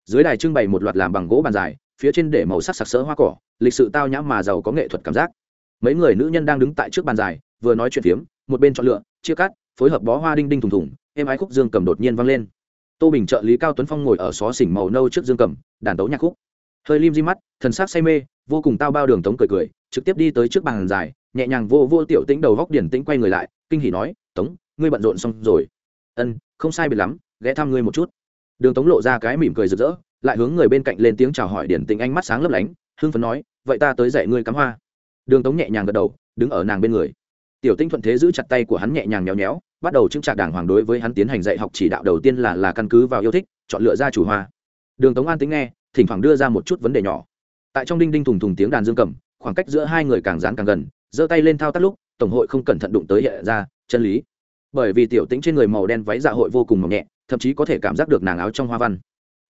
Dưới đài trưng bày một loạt làm bằng gỗ bàn dài, phía trên để màu sắc sặc sỡ hoa cỏ, lịch sự tao nhã mà giàu có nghệ thuật cảm giác. Mấy người nữ nhân đang đứng tại trước bàn dài, vừa nói chuyện phiếm, một bên chọn lựa, chia cắt, phối hợp bó hoa đinh đinh thùng thùng, êm ái khúc dương cầm đột nhiên vang lên. Tô bình trợ lý cao tuấn phong ngồi ở xó xỉnh màu nâu trước dương cầm, đàn tấu nhạc khúc. Hơi lim di mắt, thần sắc say mê, vô cùng tao bao đường tống cười cười trực tiếp đi tới trước bàn dài, nhẹ nhàng vô vô tiểu tĩnh đầu góc điển tĩnh quay người lại, kinh hỉ nói, tống, ngươi bận rộn xong rồi. Ân, không sai biệt lắm, ghé thăm ngươi một chút. Đường tống lộ ra cái mỉm cười rực rỡ, lại hướng người bên cạnh lên tiếng chào hỏi điển tĩnh ánh mắt sáng lấp lánh, hưng phấn nói, vậy ta tới dạy ngươi cắm hoa. Đường tống nhẹ nhàng gật đầu, đứng ở nàng bên người. Tiểu tinh thuận thế giữ chặt tay của hắn nhẹ nhàng nhéo nhéo, bắt đầu chứng trạc đảng hoàng đối với hắn tiến hành dạy học chỉ đạo đầu tiên là là căn cứ vào yêu thích, chọn lựa ra chủ hoa. Đường tống an tính nghe, thỉnh thoảng đưa ra một chút vấn đề nhỏ. Tại trong đinh đinh thùng thùng tiếng đàn dương cầm khoảng cách giữa hai người càng dán càng gần, giơ tay lên thao tác lúc, tổng hội không cẩn thận đụng tới hiện ra, chân lý. Bởi vì tiểu tĩnh trên người màu đen váy dạ hội vô cùng mỏng nhẹ, thậm chí có thể cảm giác được nàng áo trong hoa văn.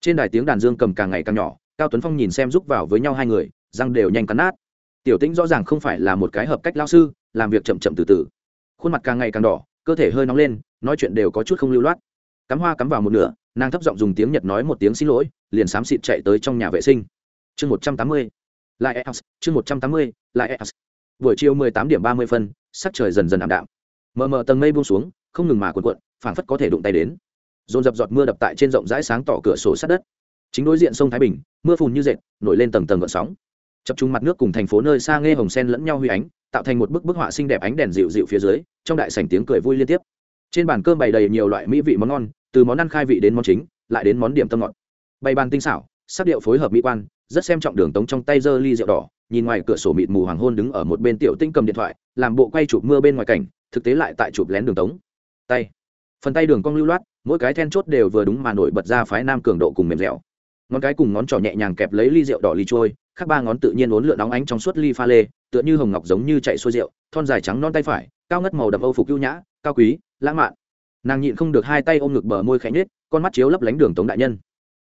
Trên đài tiếng đàn dương cầm càng ngày càng nhỏ, cao tuấn phong nhìn xem giúp vào với nhau hai người, răng đều nhanh cắn nát. Tiểu tĩnh rõ ràng không phải là một cái hợp cách lao sư, làm việc chậm chậm từ từ. Khuôn mặt càng ngày càng đỏ, cơ thể hơi nóng lên, nói chuyện đều có chút không lưu loát. Cắm hoa cắm vào một nửa, nàng thấp giọng dùng tiếng nhật nói một tiếng xin lỗi, liền xám xịt chạy tới trong nhà vệ sinh. Chương một trăm tám mươi lại e chương một trăm tám mươi lại e buổi chiều mười tám điểm ba mươi phân, sắc trời dần dần ảm đạm. Mờ mờ tầng mây buông xuống, không ngừng mà cuộn cuộn, phảng phất có thể đụng tay đến. Dồn dập giọt mưa đập tại trên rộng rãi sáng tỏ cửa sổ sát đất. Chính đối diện sông thái bình, mưa phùn như dệt, nổi lên tầng tầng gợn sóng. Chập trung mặt nước cùng thành phố nơi xa nghe hồng sen lẫn nhau huy ánh, tạo thành một bức bức họa xinh đẹp ánh đèn dịu dịu phía dưới, trong đại sảnh tiếng cười vui liên tiếp. Trên bàn cơm bày đầy nhiều loại mỹ vị món ngon, từ món ăn khai vị đến món chính, lại đến món điểm tâm ngọt. Bày bàn tinh xảo, sắc điệu phối hợp mỹ quan rất xem trọng đường tống trong tay giơ ly rượu đỏ nhìn ngoài cửa sổ mịt mù hoàng hôn đứng ở một bên tiểu tinh cầm điện thoại làm bộ quay chụp mưa bên ngoài cảnh thực tế lại tại chụp lén đường tống. Tay. Phần tay đường cong lưu loát mỗi cái then chốt đều vừa đúng mà nổi bật ra phái nam cường độ cùng mềm dẻo. Ngón cái cùng ngón trỏ nhẹ nhàng kẹp lấy ly rượu đỏ ly trôi các ba ngón tự nhiên uốn lượn nóng ánh trong suốt ly pha lê tựa như hồng ngọc giống như chạy xuôi rượu thon dài trắng non tay phải cao ngất màu đậm âu phục ưu nhã cao quý lãng mạn. Nàng nhịn không được hai tay ôm ngực bờ môi khẽ nhếch, con mắt chiếu lấp lánh đường tống đại nhân.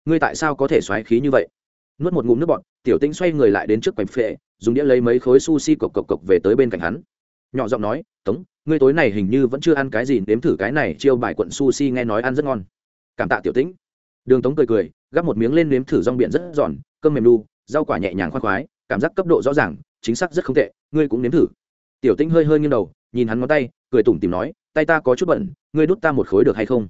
Ngươi tại sao có thể xoáy khí như vậy? Nuốt một ngụm nước bọt, tiểu tinh xoay người lại đến trước quầy phệ, dùng đĩa lấy mấy khối sushi cộc cộc cộc về tới bên cạnh hắn. Nhỏ giọng nói, tống, ngươi tối này hình như vẫn chưa ăn cái gì, nếm thử cái này chiêu bài quận sushi nghe nói ăn rất ngon. Cảm tạ tiểu tĩnh. Đường tống cười cười, gắp một miếng lên nếm thử rong biển rất giòn, cơm mềm đu rau quả nhẹ nhàng khoan khoái, cảm giác cấp độ rõ ràng, chính xác rất không tệ, ngươi cũng nếm thử. Tiểu tĩnh hơi hơi nghiêng đầu, nhìn hắn ngón tay, cười tủm tìm nói, tay ta có chút bẩn, ngươi đút ta một khối được hay không?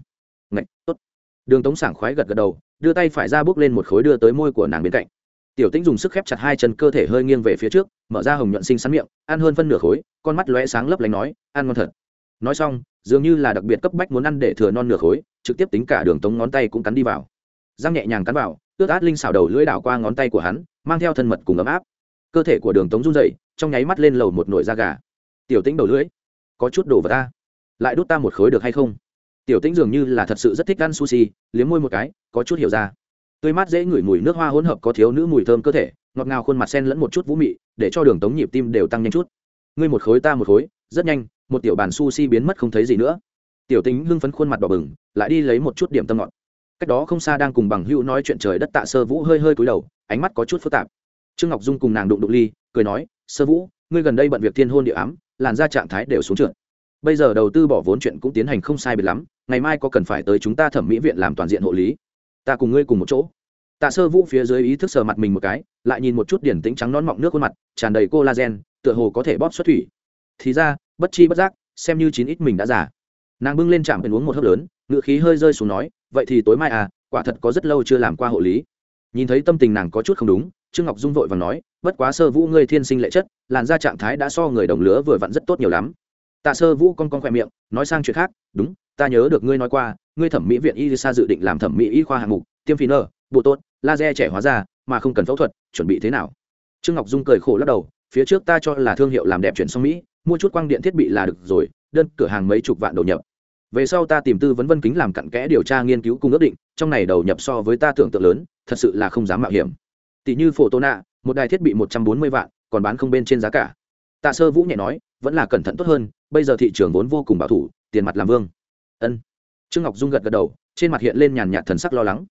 Ngạch, tốt. Đường tống sảng khoái gật gật đầu đưa tay phải ra bước lên một khối đưa tới môi của nàng bên cạnh. Tiểu tĩnh dùng sức khép chặt hai chân cơ thể hơi nghiêng về phía trước, mở ra hồng nhuận sinh sắn miệng, ăn hơn phân nửa khối, con mắt lóe sáng lấp lánh nói, ăn ngon thật. Nói xong, dường như là đặc biệt cấp bách muốn ăn để thừa non nửa khối, trực tiếp tính cả đường tống ngón tay cũng cắn đi vào. Răng nhẹ nhàng cắn vào ướt át linh xào đầu lưỡi đảo qua ngón tay của hắn, mang theo thân mật cùng ấm áp. Cơ thể của đường tống run dậy trong nháy mắt lên lầu một nồi da gà. Tiểu tĩnh đầu lưỡi, có chút đồ vào ta, lại đút ta một khối được hay không? Tiểu tĩnh dường như là thật sự rất thích ăn sushi, liếm môi một cái, có chút hiểu ra. Tươi mát dễ ngửi mùi nước hoa hỗn hợp có thiếu nữ mùi thơm cơ thể, ngọt ngào khuôn mặt sen lẫn một chút vũ mị, để cho đường tống nhịp tim đều tăng nhanh chút. Ngươi một khối ta một khối, rất nhanh, một tiểu bàn sushi biến mất không thấy gì nữa. Tiểu tính hưng phấn khuôn mặt đỏ bừng, lại đi lấy một chút điểm tâm ngọt. Cách đó không xa đang cùng bằng hữu nói chuyện trời đất tạ sơ vũ hơi hơi cúi đầu, ánh mắt có chút phức tạp. Trương ngọc dung cùng nàng đụng đụng ly, cười nói, sơ vũ, ngươi gần đây bận việc thiên hôn địa ám, làn ra trạng thái đều xuống trượt bây giờ đầu tư bỏ vốn chuyện cũng tiến hành không sai biệt lắm, ngày mai có cần phải tới chúng ta thẩm mỹ viện làm toàn diện hộ lý. Ta cùng ngươi cùng một chỗ. Tạ sơ vũ phía dưới ý thức sờ mặt mình một cái, lại nhìn một chút điển tĩnh trắng nón mọng nước khuôn mặt, tràn đầy collagen, tựa hồ có thể bóp xuất thủy. Thì ra, bất chi bất giác, xem như chín ít mình đã giả nàng bưng lên chạm bên uống một hớp lớn ngựa khí hơi rơi xuống nói, vậy thì tối mai à quả thật có rất lâu chưa làm qua hộ lý. Nhìn thấy tâm tình nàng có chút không đúng, trương ngọc dung vội và nói, bất quá sơ vũ ngươi thiên sinh lệ chất, làn da trạng thái đã so người đồng lứa vừa vặn rất tốt nhiều lắm tạ sơ vũ con con khoe miệng, nói sang chuyện khác, đúng, ta nhớ được ngươi nói qua, ngươi thẩm mỹ viện y sa dự định làm thẩm mỹ y khoa hạng mục, tiêm phi nơ bộ tốt, laser trẻ hóa da, mà không cần phẫu thuật, chuẩn bị thế nào? Trương ngọc dung cười khổ lắc đầu, phía trước ta cho là thương hiệu làm đẹp chuyển sang mỹ, mua chút quang điện thiết bị là được rồi, đơn cửa hàng mấy chục vạn đầu nhập. Về sau ta tìm tư vấn vân kính làm cặn kẽ điều tra nghiên cứu cùng ước định, trong này đầu nhập so với ta tưởng tượng lớn, thật sự là không dám mạo hiểm. Tỷ như phổ tô nạ một đài thiết bị một trăm bốn mươi vạn, còn bán không bên trên giá cả. Tạ sơ vũ nhẹ nói, vẫn là cẩn thận tốt hơn bây giờ thị trường vốn vô cùng bảo thủ, tiền mặt làm vương. Ân. Trương ngọc dung gật gật đầu, trên mặt hiện lên nhàn nhạt thần sắc lo lắng.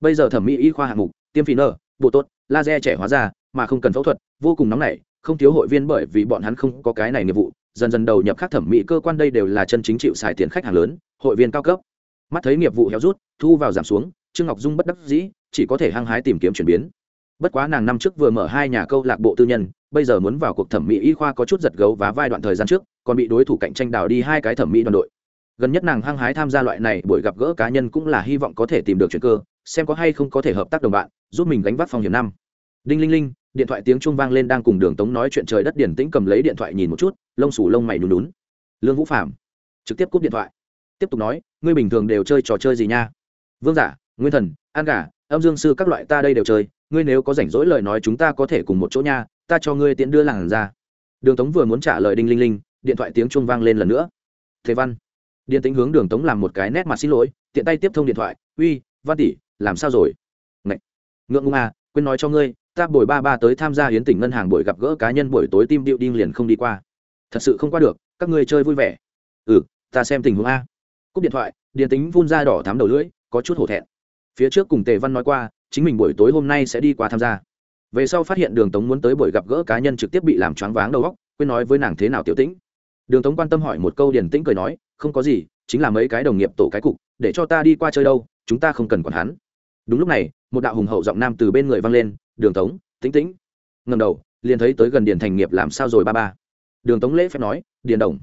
Bây giờ thẩm mỹ y khoa hạng mục, tiêm phí nơ bộ tốt, laser trẻ hóa ra, mà không cần phẫu thuật, vô cùng nóng nảy, không thiếu hội viên bởi vì bọn hắn không có cái này nghiệp vụ, dần dần đầu nhập các thẩm mỹ cơ quan đây đều là chân chính chịu xài tiền khách hàng lớn, hội viên cao cấp. Mắt thấy nghiệp vụ héo rút, thu vào giảm xuống, trương ngọc dung bất đắc dĩ, chỉ có thể hăng hái tìm kiếm chuyển biến. Bất quá nàng năm trước vừa mở hai nhà câu lạc bộ tư nhân bây giờ muốn vào cuộc thẩm mỹ y khoa có chút giật gấu và vai đoạn thời gian trước, còn bị đối thủ cạnh tranh đào đi hai cái thẩm mỹ đoàn đội. Gần nhất nàng hăng hái tham gia loại này buổi gặp gỡ cá nhân cũng là hy vọng có thể tìm được chuyện cơ, xem có hay không có thể hợp tác đồng bạn, giúp mình gánh vác phòng hiểm năm. Đinh linh linh, điện thoại tiếng chuông vang lên đang cùng đường tống nói chuyện trời đất điển tĩnh cầm lấy điện thoại nhìn một chút, lông sủ lông mày nhún nhún lương vũ phạm trực tiếp cúp điện thoại. Tiếp tục nói, ngươi bình thường đều chơi trò chơi gì nha? Vương giả, nguyên thần, an gà, âm dương sư các loại ta đây đều chơi, ngươi nếu có rảnh rỗi lời nói chúng ta có thể cùng một chỗ nha ta cho ngươi tiễn đưa làng ra. Đường tống vừa muốn trả lời đinh linh linh, điện thoại tiếng chuông vang lên lần nữa. Thế văn. Điện tính hướng đường tống làm một cái nét mặt xin lỗi, tiện tay tiếp thông điện thoại. Uy, văn tỷ, làm sao rồi? Ngậy. ngượng ngùng à quên nói cho ngươi, ta buổi ba ba tới tham gia hiến tỉnh ngân hàng buổi gặp gỡ cá nhân buổi tối tim điệu đinh liền không đi qua. Thật sự không qua được, các ngươi chơi vui vẻ. Ừ ta xem tình huống a. Cúp điện thoại, điện tính vun ra đỏ thám đầu lưỡi, có chút hổ thẹn. Phía trước cùng tề văn nói qua, chính mình buổi tối hôm nay sẽ đi qua tham gia về sau phát hiện đường tống muốn tới buổi gặp gỡ cá nhân trực tiếp bị làm choáng váng đầu góc quên nói với nàng thế nào tiểu tĩnh. Đường tống quan tâm hỏi một câu điển tĩnh cười nói, không có gì, chính là mấy cái đồng nghiệp tổ cái cục, để cho ta đi qua chơi đâu, chúng ta không cần quản hắn. Đúng lúc này, một đạo hùng hậu giọng nam từ bên người vang lên, đường tống, tĩnh tĩnh. Ngầm đầu, liền thấy tới gần điền thành nghiệp làm sao rồi ba ba. Đường tống lễ phép nói, điền đồng.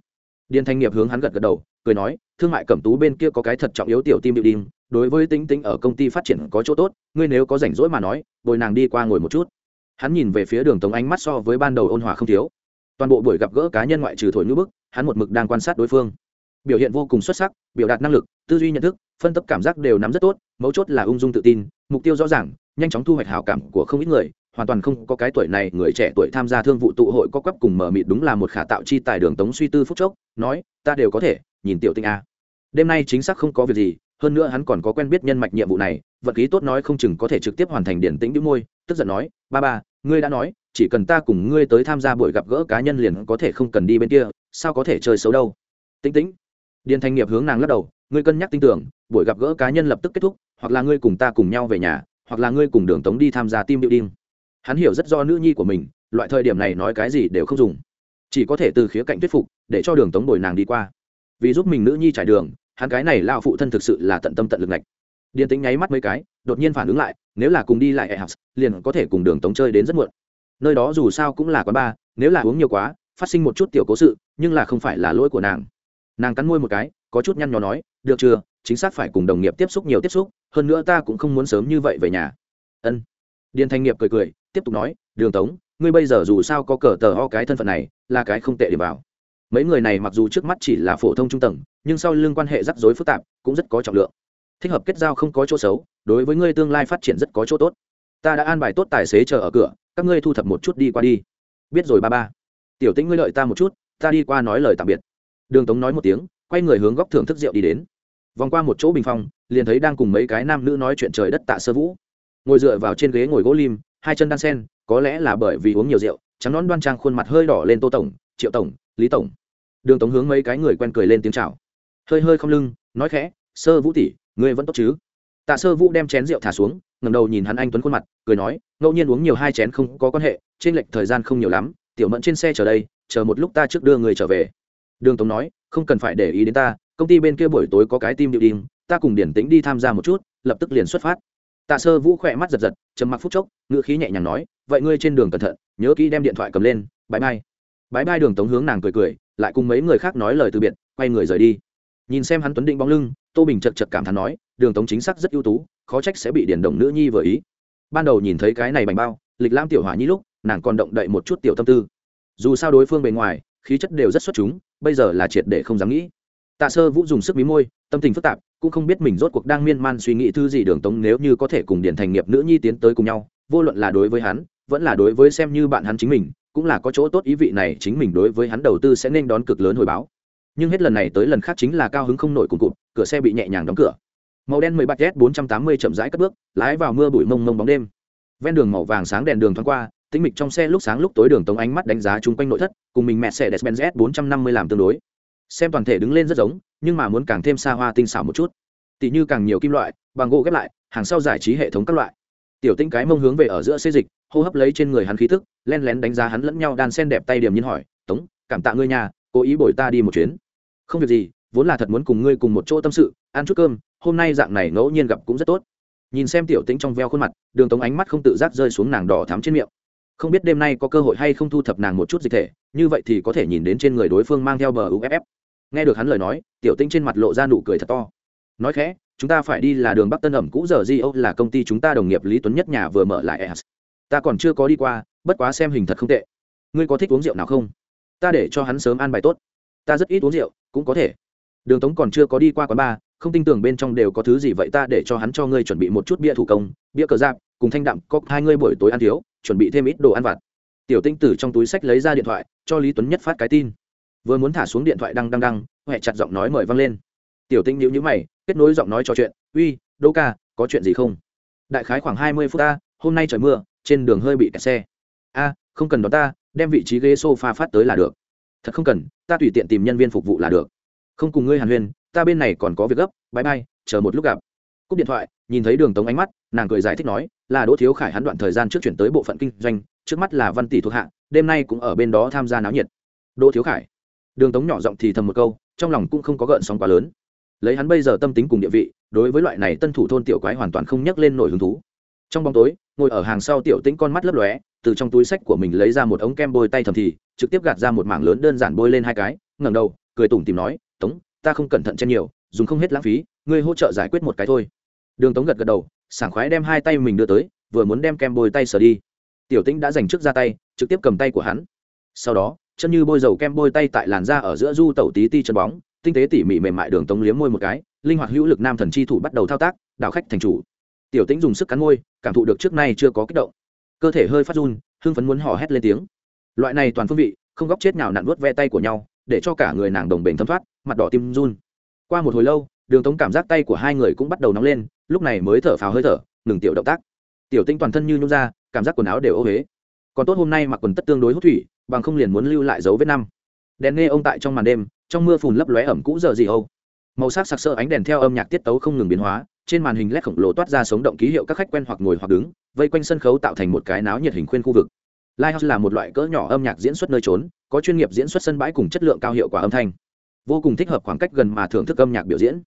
Điền thành nghiệp hướng hắn gật gật đầu, cười nói, thương mại cẩm tú bên kia có cái thật trọng yếu tiểu tim điệu đinh đối với tĩnh tĩnh ở công ty phát triển có chỗ tốt, ngươi nếu có rảnh rỗi mà nói bồi nàng đi qua ngồi một chút. Hắn nhìn về phía đường tống ánh mắt so với ban đầu ôn hòa không thiếu. Toàn bộ buổi gặp gỡ cá nhân ngoại trừ thổi ngữ bức, hắn một mực đang quan sát đối phương. Biểu hiện vô cùng xuất sắc, biểu đạt năng lực, tư duy nhận thức, phân tấp cảm giác đều nắm rất tốt, mấu chốt là ung dung tự tin, mục tiêu rõ ràng, nhanh chóng thu hoạch hảo cảm của không ít người, hoàn toàn không có cái tuổi này, người trẻ tuổi tham gia thương vụ tụ hội có quắp cùng mở mịt đúng là một khả tạo chi tài đường tống suy tư phúc chốc, nói, ta đều có thể, nhìn tiểu tinh a. Đêm nay chính xác không có việc gì, hơn nữa hắn còn có quen biết nhân mạch nhiệm vụ này vật khí tốt nói không chừng có thể trực tiếp hoàn thành điển tĩnh đĩu môi, tức giận nói, ba ba, ngươi đã nói, chỉ cần ta cùng ngươi tới tham gia buổi gặp gỡ cá nhân liền có thể không cần đi bên kia, sao có thể chơi xấu đâu? Tĩnh tĩnh. Điền thanh nghiệp hướng nàng lắc đầu, ngươi cân nhắc tin tưởng, buổi gặp gỡ cá nhân lập tức kết thúc, hoặc là ngươi cùng ta cùng nhau về nhà, hoặc là ngươi cùng đường tống đi tham gia team building. Hắn hiểu rất do nữ nhi của mình, loại thời điểm này nói cái gì đều không dùng. Chỉ có thể từ khía cạnh thuyết phục, để cho đường tống bồi nàng đi qua. Vì giúp mình nữ nhi trải đường, hắn cái này lao phụ thân thực sự là tận tâm tận lực ngạch điền tính nháy mắt mấy cái, đột nhiên phản ứng lại, nếu là cùng đi lại e house, liền có thể cùng đường tống chơi đến rất muộn. Nơi đó dù sao cũng là quán bar, nếu là uống nhiều quá, phát sinh một chút tiểu cố sự, nhưng là không phải là lỗi của nàng. Nàng cắn môi một cái, có chút nhăn nhó nói, được chưa, chính xác phải cùng đồng nghiệp tiếp xúc nhiều tiếp xúc, hơn nữa ta cũng không muốn sớm như vậy về nhà. Ân. Điền thanh nghiệp cười cười, tiếp tục nói, đường tống, ngươi bây giờ dù sao có cờ tờ ho cái thân phận này, là cái không tệ để vào. Mấy người này mặc dù trước mắt chỉ là phổ thông trung tầng, nhưng sau lưng quan hệ rắc rối phức tạp, cũng rất có trọng lượng thích hợp kết giao không có chỗ xấu, đối với ngươi tương lai phát triển rất có chỗ tốt. Ta đã an bài tốt tài xế chờ ở cửa, các ngươi thu thập một chút đi qua đi. Biết rồi ba ba. Tiểu tĩnh ngươi lợi ta một chút, ta đi qua nói lời tạm biệt. Đường tống nói một tiếng, quay người hướng góc thưởng thức rượu đi đến. Vòng qua một chỗ bình phong liền thấy đang cùng mấy cái nam nữ nói chuyện trời đất tạ sơ vũ. Ngồi dựa vào trên ghế ngồi gỗ lim, hai chân đan sen, có lẽ là bởi vì uống nhiều rượu, trắng nón đoan trang khuôn mặt hơi đỏ lên tô tổng, triệu tổng, lý tổng. Đường tống hướng mấy cái người quen cười lên tiếng chào. Hơi hơi không lưng, nói khẽ, sơ vũ tỷ ngươi vẫn tốt chứ? Tạ sơ vũ đem chén rượu thả xuống ngầm đầu nhìn hắn anh tuấn khuôn mặt, cười nói, ngẫu nhiên uống nhiều hai chén không có quan hệ, trên lệch thời gian không nhiều lắm, tiểu mẫn trên xe chờ đây, chờ một lúc ta trước đưa người trở về. Đường tống nói, không cần phải để ý đến ta, công ty bên kia buổi tối có cái tim điệu đinh ta cùng điển tĩnh đi tham gia một chút, lập tức liền xuất phát. Tạ sơ vũ khỏe mắt giật giật, trầm mặc phút chốc, ngữ khí nhẹ nhàng nói, vậy ngươi trên đường cẩn thận, nhớ kỹ đem điện thoại cầm lên bãi bay bãi bay đường tống hướng nàng cười cười, lại cùng mấy người khác nói lời từ biệt, quay người rời đi. Nhìn xem hắn tuấn định bóng lưng tô bình chật chật cảm thán nói, đường tống chính xác rất ưu tú, khó trách sẽ bị điển động nữ nhi vừa ý. Ban đầu nhìn thấy cái này bành bao, lịch lam tiểu hỏa nhi lúc, nàng còn động đậy một chút tiểu tâm tư. Dù sao đối phương bề ngoài, khí chất đều rất xuất chúng, bây giờ là triệt để không dám nghĩ. Tạ sơ vũ dùng sức mí môi, tâm tình phức tạp, cũng không biết mình rốt cuộc đang miên man suy nghĩ thư gì đường tống nếu như có thể cùng điển thành nghiệp nữ nhi tiến tới cùng nhau, vô luận là đối với hắn, vẫn là đối với xem như bạn hắn chính mình, cũng là có chỗ tốt ý vị này chính mình đối với hắn đầu tư sẽ nên đón cực lớn hồi báo nhưng hết lần này tới lần khác chính là cao hứng không nổi cùng cụt, cửa xe bị nhẹ nhàng đóng cửa. Màu đen mười bát s bốn trăm tám mươi chậm rãi cất bước, lái vào mưa bụi mông mông bóng đêm. Ven đường màu vàng sáng đèn đường thoáng qua, tĩnh mịch trong xe lúc sáng lúc tối đường tống ánh mắt đánh giá chung quanh nội thất, cùng mình mẹ xe despenz s bốn trăm năm mươi làm tương đối. Xem toàn thể đứng lên rất giống, nhưng mà muốn càng thêm xa hoa tinh xảo một chút. Tỷ như càng nhiều kim loại, bằng gỗ ghép lại, hàng sau giải trí hệ thống các loại. Tiểu tinh cái mông hướng về ở giữa xê dịch, hô hấp lấy trên người hắn khí thức len lén đánh giá hắn lẫn nhau đan sen đẹp tay điểm nhiên hỏi, tống, cảm tạ ngươi nhà cố ý bồi ta đi một chuyến. Không việc gì, vốn là thật muốn cùng ngươi cùng một chỗ tâm sự, ăn chút cơm, hôm nay dạng này ngẫu nhiên gặp cũng rất tốt. Nhìn xem tiểu tĩnh trong veo khuôn mặt, đường tống ánh mắt không tự giác rơi xuống nàng đỏ thắm trên miệng. Không biết đêm nay có cơ hội hay không thu thập nàng một chút dịch thể, như vậy thì có thể nhìn đến trên người đối phương mang theo bờ uff nghe được hắn lời nói, tiểu tĩnh trên mặt lộ ra nụ cười thật to. Nói khẽ, chúng ta phải đi là đường bắc tân ẩm, cũ giờ di âu là công ty chúng ta đồng nghiệp lý tuấn nhất nhà vừa mở lại es ta còn chưa có đi qua, bất quá xem hình thật không tệ. Ngươi có thích uống rượu nào không? Ta để cho hắn sớm ăn bài tốt. Ta rất ít uống rượu, cũng có thể. Đường tống còn chưa có đi qua quán bar, không tin tưởng bên trong đều có thứ gì vậy ta để cho hắn cho ngươi chuẩn bị một chút bia thủ công, bia cờ giáp, cùng thanh đạm có hai ngươi buổi tối ăn thiếu, chuẩn bị thêm ít đồ ăn vặt. Tiểu tinh tử trong túi sách lấy ra điện thoại, cho lý tuấn nhất phát cái tin. Vừa muốn thả xuống điện thoại đăng đăng đăng huệ chặt giọng nói mời văng lên. Tiểu tinh nhíu nhíu mày, kết nối giọng nói trò chuyện. Uy đỗ ca, có chuyện gì không? Đại khái khoảng hai mươi phút ta, hôm nay trời mưa, trên đường hơi bị kẹt xe. A, không cần đón ta đem vị trí ghế sofa phát tới là được. Thật không cần, ta tùy tiện tìm nhân viên phục vụ là được. Không cùng ngươi hàn huyên, ta bên này còn có việc gấp bãi bay chờ một lúc gặp. Cúp điện thoại, nhìn thấy đường tống ánh mắt, nàng cười giải thích nói, là đỗ thiếu khải hắn đoạn thời gian trước chuyển tới bộ phận kinh doanh, trước mắt là văn tỷ thuộc hạ, đêm nay cũng ở bên đó tham gia náo nhiệt. Đỗ thiếu khải. Đường tống nhỏ giọng thì thầm một câu, trong lòng cũng không có gợn sóng quá lớn. Lấy hắn bây giờ tâm tính cùng địa vị, đối với loại này tân thủ thôn tiểu quái hoàn toàn không nhắc lên nổi hứng thú. Trong bóng tối, ngồi ở hàng sau tiểu tĩnh con mắt lấp lóe từ trong túi sách của mình lấy ra một ống kem bôi tay thầm thì, trực tiếp gạt ra một mảng lớn đơn giản bôi lên hai cái, ngẩng đầu, cười tủm tìm nói, tống, ta không cẩn thận chen nhiều, dùng không hết lãng phí, ngươi hỗ trợ giải quyết một cái thôi. Đường tống gật gật đầu, sảng khoái đem hai tay mình đưa tới, vừa muốn đem kem bôi tay sờ đi. Tiểu tĩnh đã dành trước ra tay, trực tiếp cầm tay của hắn. Sau đó, chân như bôi dầu kem bôi tay tại làn da ở giữa du tẩu tí ti chân bóng, tinh tế tỉ mỉ mềm mại đường tống liếm môi một cái, linh hoạt hữu lực nam thần chi thủ bắt đầu thao tác, đảo khách thành chủ. Tiểu tĩnh dùng sức cắn môi, cảm thụ được trước nay chưa có kích động cơ thể hơi phát run, hưng phấn muốn hò hét lên tiếng. Loại này toàn phương vị, không góc chết nào nặn vớt ve tay của nhau, để cho cả người nàng đồng bền thấm thoát, mặt đỏ tim run. Qua một hồi lâu, đường tống cảm giác tay của hai người cũng bắt đầu nóng lên, lúc này mới thở phào hơi thở, ngừng tiểu động tác. Tiểu tinh toàn thân như nhung ra, cảm giác quần áo đều ô huế còn tốt hôm nay mặc quần tất tương đối hút thủy, bằng không liền muốn lưu lại dấu vết năm. Đèn nghe ông tại trong màn đêm, trong mưa phùn lấp lóe ẩm cũ giờ gì âu. Màu sắc sặc sỡ ánh đèn theo âm nhạc tiết tấu không ngừng biến hóa trên màn hình led khổng lồ toát ra sống động ký hiệu các khách quen hoặc ngồi hoặc đứng vây quanh sân khấu tạo thành một cái náo nhiệt hình khuyên khu vực Lighthouse là một loại cỡ nhỏ âm nhạc diễn xuất nơi trốn, có chuyên nghiệp diễn xuất sân bãi cùng chất lượng cao hiệu quả âm thanh. Vô cùng thích hợp khoảng cách gần mà thưởng thức âm nhạc biểu diễn.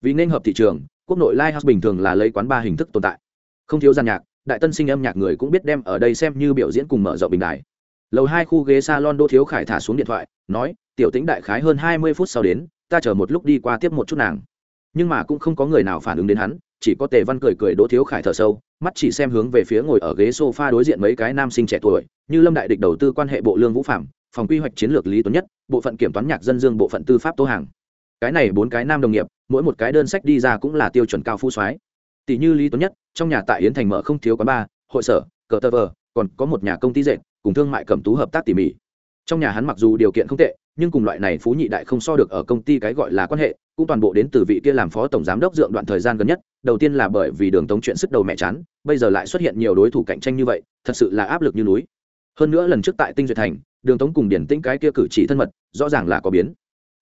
Vì nên hợp thị trường, quốc nội Lighthouse bình thường là lấy quán ba hình thức tồn tại. Không thiếu gian nhạc, đại tân sinh âm nhạc người cũng biết đem ở đây xem như biểu diễn cùng mở rộng bình đài. Lầu hai khu ghế salon Đỗ Thiếu Khải thả xuống điện thoại, nói, "Tiểu Tĩnh đại khái hơn hai mươi phút sau đến, ta chờ một lúc đi qua tiếp một chút nàng." Nhưng mà cũng không có người nào phản ứng đến hắn, chỉ có Tề Văn cười cười Đỗ Thiếu Khải thở sâu, mắt chỉ xem hướng về phía ngồi ở ghế sofa đối diện mấy cái nam sinh trẻ tuổi, như Lâm Đại Địch đầu tư quan hệ bộ lương vũ phạm, phòng quy hoạch chiến lược Lý Tuấn Nhất, bộ phận kiểm toán nhạc dân dương bộ phận tư pháp Tô Hàng. Cái này bốn cái nam đồng nghiệp, mỗi một cái đơn sách đi ra cũng là tiêu chuẩn cao phu soái. Tỷ như Lý Tuấn Nhất, trong nhà tại Yến Thành mở không thiếu quán bar, hội sở, cờ tờ vờ, còn có một nhà công ty dệt, cùng thương mại cầm tú hợp tác tỉ mỉ. Trong nhà hắn mặc dù điều kiện không tệ, nhưng cùng loại này phú nhị đại không so được ở công ty cái gọi là quan hệ, cũng toàn bộ đến từ vị kia làm phó tổng giám đốc dượng đoạn thời gian gần nhất, đầu tiên là bởi vì đường tống chuyện sức đầu mẹ chán, bây giờ lại xuất hiện nhiều đối thủ cạnh tranh như vậy, thật sự là áp lực như núi. Hơn nữa lần trước tại tinh duyệt thành, đường tống cùng điển tĩnh cái kia cử chỉ thân mật, rõ ràng là có biến.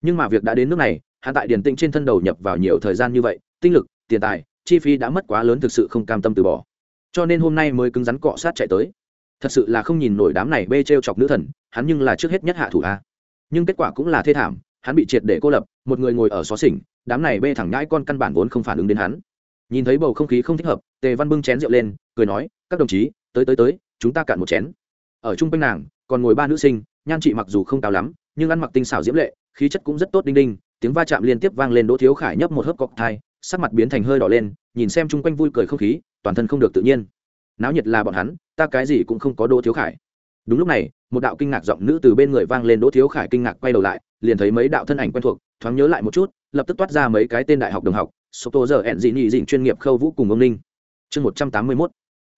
Nhưng mà việc đã đến nước này hạ tại điển tĩnh trên thân đầu nhập vào nhiều thời gian như vậy, tinh lực, tiền tài, chi phí đã mất quá lớn thực sự không cam tâm từ bỏ. Cho nên hôm nay mới cứng rắn cọ sát chạy tới. Thật sự là không nhìn nổi đám này bê t chọc nữ thần, hắn nhưng là trước hết nhất hạ thủ a nhưng kết quả cũng là thê thảm, hắn bị triệt để cô lập, một người ngồi ở xó xỉnh, đám này bê thẳng nhãi con căn bản vốn không phản ứng đến hắn. Nhìn thấy bầu không khí không thích hợp, tề văn bưng chén rượu lên, cười nói, các đồng chí, tới tới tới, chúng ta cạn một chén. Ở chung quanh nàng, còn ngồi ba nữ sinh, nhan chị mặc dù không cao lắm, nhưng ăn mặc tinh xảo diễm lệ, khí chất cũng rất tốt đinh đinh, tiếng va chạm liên tiếp vang lên đỗ thiếu khải nhấp một hớp cọc thai, sắc mặt biến thành hơi đỏ lên, nhìn xem chung quanh vui cười không khí, toàn thân không được tự nhiên. Náo nhiệt là bọn hắn, ta cái gì cũng không có đỗ thiếu khải đúng lúc này, một đạo kinh ngạc giọng nữ từ bên người vang lên, đỗ thiếu khải kinh ngạc quay đầu lại, liền thấy mấy đạo thân ảnh quen thuộc, thoáng nhớ lại một chút, lập tức toát ra mấy cái tên đại học đồng học số tô giờ hẹn dị nhị dịnh chuyên nghiệp khâu vũ cùng ông ninh. Chương một trăm tám mươi mốt.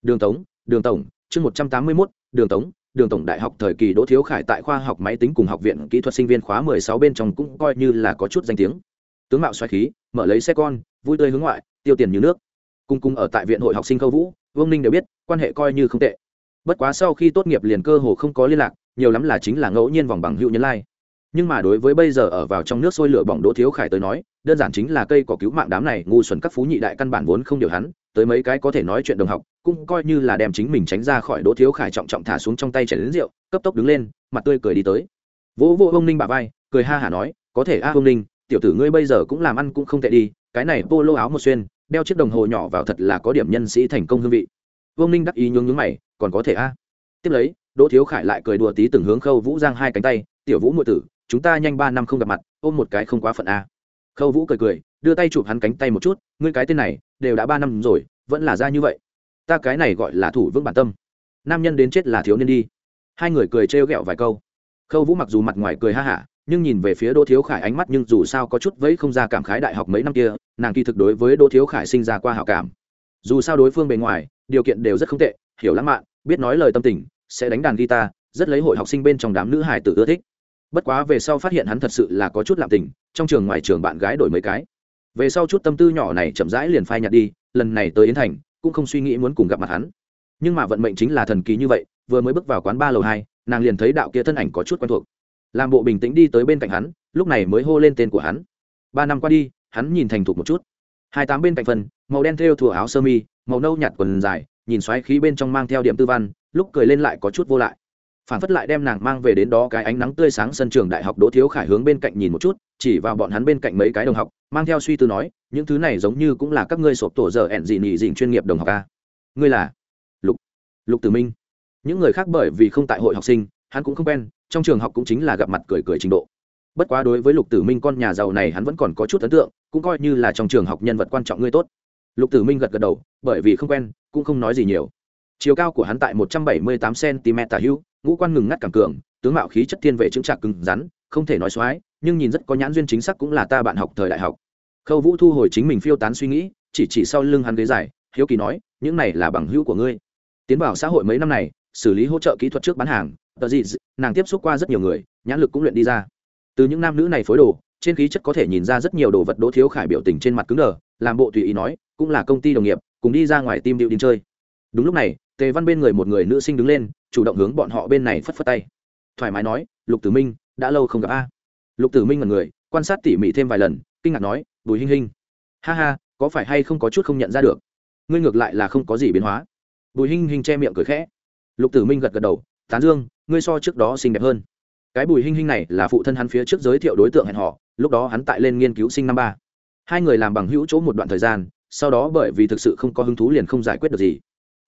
Đường tống, đường tổng, chương một trăm tám mươi mốt. Đường tống, đường tổng đại học thời kỳ đỗ thiếu khải tại khoa học máy tính cùng học viện kỹ thuật sinh viên khóa mười sáu bên trong cũng coi như là có chút danh tiếng. Tướng mạo xoáy khí, mở lấy xe con, vui tươi hướng ngoại, tiêu tiền như nước. Cung cung ở tại viện hội học sinh khâu vũ vương ninh đều biết, quan hệ coi như không tệ bất quá sau khi tốt nghiệp liền cơ hồ không có liên lạc nhiều lắm là chính là ngẫu nhiên vòng bằng hữu nhân lai、like. nhưng mà đối với bây giờ ở vào trong nước sôi lửa bỏng đỗ thiếu khải tới nói đơn giản chính là cây có cứu mạng đám này ngu xuẩn các phú nhị đại căn bản vốn không điều hắn tới mấy cái có thể nói chuyện đồng học cũng coi như là đem chính mình tránh ra khỏi đỗ thiếu khải trọng trọng thả xuống trong tay chảy đến rượu cấp tốc đứng lên mặt tươi cười đi tới vỗ vô ông ninh bà vai cười ha hả nói có thể a à, ông ninh tiểu tử ngươi bây giờ cũng làm ăn cũng không tệ đi cái này polo áo một xuyên đeo chiếc đồng hồ nhỏ vào thật là có điểm nhân sĩ thành công hương vị vương ninh đắc ý nhướng nhướng mày, còn có thể a? Tiếp lấy, đỗ thiếu khải lại cười đùa tí từng hướng khâu vũ giang hai cánh tay, tiểu vũ mượn tử, chúng ta nhanh ba năm không gặp mặt, ôm một cái không quá phận a. Khâu vũ cười cười, đưa tay chụp hắn cánh tay một chút, ngươi cái tên này, đều đã ba năm rồi, vẫn là ra như vậy. Ta cái này gọi là thủ vững bản tâm. Nam nhân đến chết là thiếu niên đi. Hai người cười trêu ghẹo vài câu. Khâu vũ mặc dù mặt ngoài cười ha hả, nhưng nhìn về phía đỗ thiếu khải ánh mắt nhưng dù sao có chút vẫy không ra cảm khái đại học mấy năm kia, nàng kỳ thực đối với đỗ thiếu khải sinh ra qua hảo cảm dù sao đối phương bề ngoài, điều kiện đều rất không tệ, hiểu lãng mạn, biết nói lời tâm tình, sẽ đánh đàn guitar, rất lấy hội học sinh bên trong đám nữ hải tử ưa thích. Bất quá về sau phát hiện hắn thật sự là có chút lạm tình, trong trường ngoài trường bạn gái đổi mấy cái. Về sau chút tâm tư nhỏ này chậm rãi liền phai nhạt đi, lần này tới yến thành, cũng không suy nghĩ muốn cùng gặp mặt hắn. Nhưng mà vận mệnh chính là thần kỳ như vậy, vừa mới bước vào quán ba lầu hai, nàng liền thấy đạo kia thân ảnh có chút quen thuộc. Làm bộ bình tĩnh đi tới bên cạnh hắn, lúc này mới hô lên tên của hắn. Ba năm qua đi, hắn nhìn thành thục một chút hai tám bên cạnh phần, màu đen thêu thùa áo sơ mi, màu nâu nhạt quần dài, nhìn xoáy khí bên trong mang theo điểm tư văn, lúc cười lên lại có chút vô lại. Phản phất lại đem nàng mang về đến đó cái ánh nắng tươi sáng sân trường đại học đỗ thiếu khải hướng bên cạnh nhìn một chút, chỉ vào bọn hắn bên cạnh mấy cái đồng học, mang theo suy tư nói, những thứ này giống như cũng là các ngươi sộp tổ giờ ẹn dị nị dịnh chuyên nghiệp đồng học a. Ngươi là? Lục lục tử minh. Những người khác bởi vì không tại hội học sinh, hắn cũng không quen, trong trường học cũng chính là gặp mặt cười cười trình độ bất quá đối với lục tử minh con nhà giàu này hắn vẫn còn có chút ấn tượng, cũng coi như là trong trường học nhân vật quan trọng ngươi tốt. Lục tử minh gật gật đầu, bởi vì không quen, cũng không nói gì nhiều. Chiều cao của hắn tại một trăm bảy mươi tám cm tả hữu, ngũ quan ngừng ngắt cảm cường, tướng mạo khí chất thiên vệ chứng trạc cứng rắn, không thể nói xoái, nhưng nhìn rất có nhãn duyên chính xác cũng là ta bạn học thời đại học. Khâu vũ thu hồi chính mình phiêu tán suy nghĩ, chỉ chỉ sau lưng hắn ghế dài, hiếu kỳ nói, những này là bằng hữu của ngươi. Tiến vào xã hội mấy năm này, xử lý hỗ trợ kỹ thuật trước bán hàng, tờ gì nàng tiếp xúc qua rất nhiều người, nhãn lực cũng luyện đi ra từ những nam nữ này phối đồ, trên khí chất có thể nhìn ra rất nhiều đồ vật đỗ thiếu khải biểu tình trên mặt cứng đờ, làm bộ tùy ý nói, cũng là công ty đồng nghiệp, cùng đi ra ngoài tim điệu đi chơi. Đúng lúc này, tề văn bên người một người nữ sinh đứng lên, chủ động hướng bọn họ bên này phất phất tay. Thoải mái nói, lục tử minh, đã lâu không gặp a. Lục tử minh là người, quan sát tỉ mỉ thêm vài lần, kinh ngạc nói, bùi hinh hinh. Ha ha, có phải hay không có chút không nhận ra được? Ngươi ngược lại là không có gì biến hóa. Bùi hinh hinh che miệng cười khẽ. Lục tử minh gật gật đầu, tán dương, ngươi so trước đó xinh đẹp hơn cái bùi hinh hinh này là phụ thân hắn phía trước giới thiệu đối tượng hẹn họ lúc đó hắn tại lên nghiên cứu sinh năm ba. Hai người làm bằng hữu chỗ một đoạn thời gian, sau đó bởi vì thực sự không có hứng thú liền không giải quyết được gì.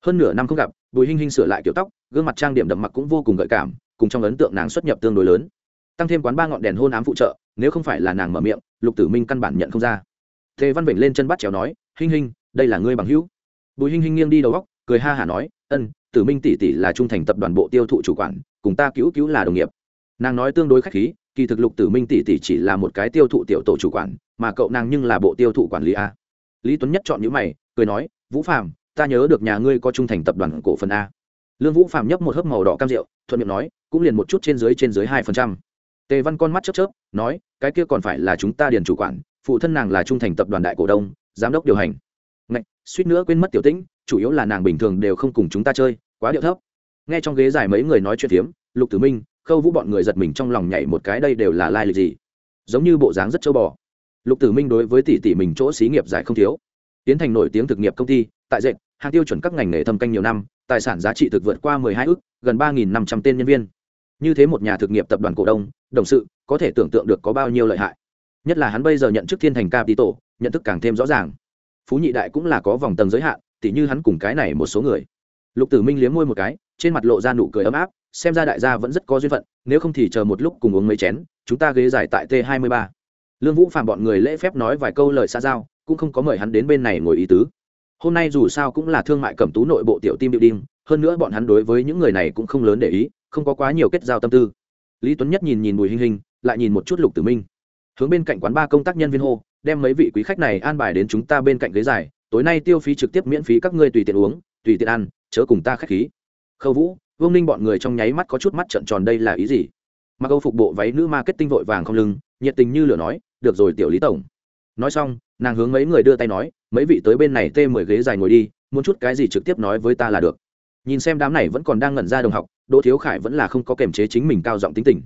Hơn nửa năm không gặp, bùi hinh hinh sửa lại kiểu tóc, gương mặt trang điểm đậm mặc cũng vô cùng gợi cảm, cùng trong ấn tượng nàng xuất nhập tương đối lớn. Tăng thêm quán ba ngọn đèn hôn ám phụ trợ, nếu không phải là nàng mở miệng, lục tử minh căn bản nhận không ra. Thế văn vịnh lên chân bắt chéo nói, hinh hinh, đây là ngươi bằng hữu. Bùi hinh hinh nghiêng đi đầu góc, cười ha hả nói, ân, tử minh tỷ tỷ là trung thành tập đoàn bộ tiêu thụ chủ quản, cùng ta cứu cứu là đồng nghiệp nàng nói tương đối khách khí, kỳ thực lục tử minh tỷ tỷ chỉ là một cái tiêu thụ tiểu tổ chủ quản, mà cậu nàng nhưng là bộ tiêu thụ quản lý a. Lý tuấn nhất chọn những mày, cười nói, vũ phạm ta nhớ được nhà ngươi có trung thành tập đoàn cổ phần a. Lương vũ phạm nhấp một hớp màu đỏ cam rượu, thuận miệng nói, cũng liền một chút trên dưới trên dưới hai phần trăm. Tề văn con mắt chớp chớp, nói, cái kia còn phải là chúng ta điền chủ quản, phụ thân nàng là trung thành tập đoàn đại cổ đông, giám đốc điều hành. Ngạch, suýt nữa quên mất tiểu tĩnh, chủ yếu là nàng bình thường đều không cùng chúng ta chơi, quá điệu thấp. Nghe trong ghế dài mấy người nói chuyện phiếm, lục tử minh khâu vũ bọn người giật mình trong lòng nhảy một cái đây đều là lai lịch gì? Giống như bộ dáng rất châu bò. Lục tử minh đối với tỷ tỷ mình chỗ xí nghiệp giải không thiếu. Tiến thành nổi tiếng thực nghiệp công ty, tại dệt, hàng tiêu chuẩn các ngành nghề thâm canh nhiều năm, tài sản giá trị thực vượt qua mười hai ước, gần ba nghìn năm trăm tên nhân viên. Như thế một nhà thực nghiệp tập đoàn cổ đông, đồng sự, có thể tưởng tượng được có bao nhiêu lợi hại. Nhất là hắn bây giờ nhận chức thiên thành capital, nhận thức càng thêm rõ ràng. Phú nhị đại cũng là có vòng tầng giới hạn, tỉ như hắn cùng cái này một số người. Lục tử minh liếm môi một cái, trên mặt lộ ra nụ cười ấm áp xem ra đại gia vẫn rất có duyên phận, nếu không thì chờ một lúc cùng uống mấy chén, chúng ta ghế dài tại t hai mươi ba. Lương vũ phạm bọn người lễ phép nói vài câu lời xa giao, cũng không có mời hắn đến bên này ngồi ý tứ. Hôm nay dù sao cũng là thương mại cẩm tú nội bộ tiểu tim điệu đinh hơn nữa bọn hắn đối với những người này cũng không lớn để ý, không có quá nhiều kết giao tâm tư. Lý tuấn nhất nhìn nhìn bùi hình hình lại nhìn một chút lục tử minh. Hướng bên cạnh quán ba công tác nhân viên hô, đem mấy vị quý khách này an bài đến chúng ta bên cạnh ghế dài tối nay tiêu phí trực tiếp miễn phí các ngươi tùy tiện uống, tùy tiện ăn, chớ cùng ta khách khí. Khâu vũ vương ninh bọn người trong nháy mắt có chút mắt trợn tròn đây là ý gì? Mặc âu phục bộ váy nữ marketing vội vàng không lưng, nhiệt tình như lửa nói, được rồi tiểu lý tổng. Nói xong, nàng hướng mấy người đưa tay nói, mấy vị tới bên này tê mười ghế dài ngồi đi, muốn chút cái gì trực tiếp nói với ta là được. Nhìn xem đám này vẫn còn đang ngẩn ra đồng học, đỗ thiếu khải vẫn là không có kềm chế chính mình cao giọng tính tình.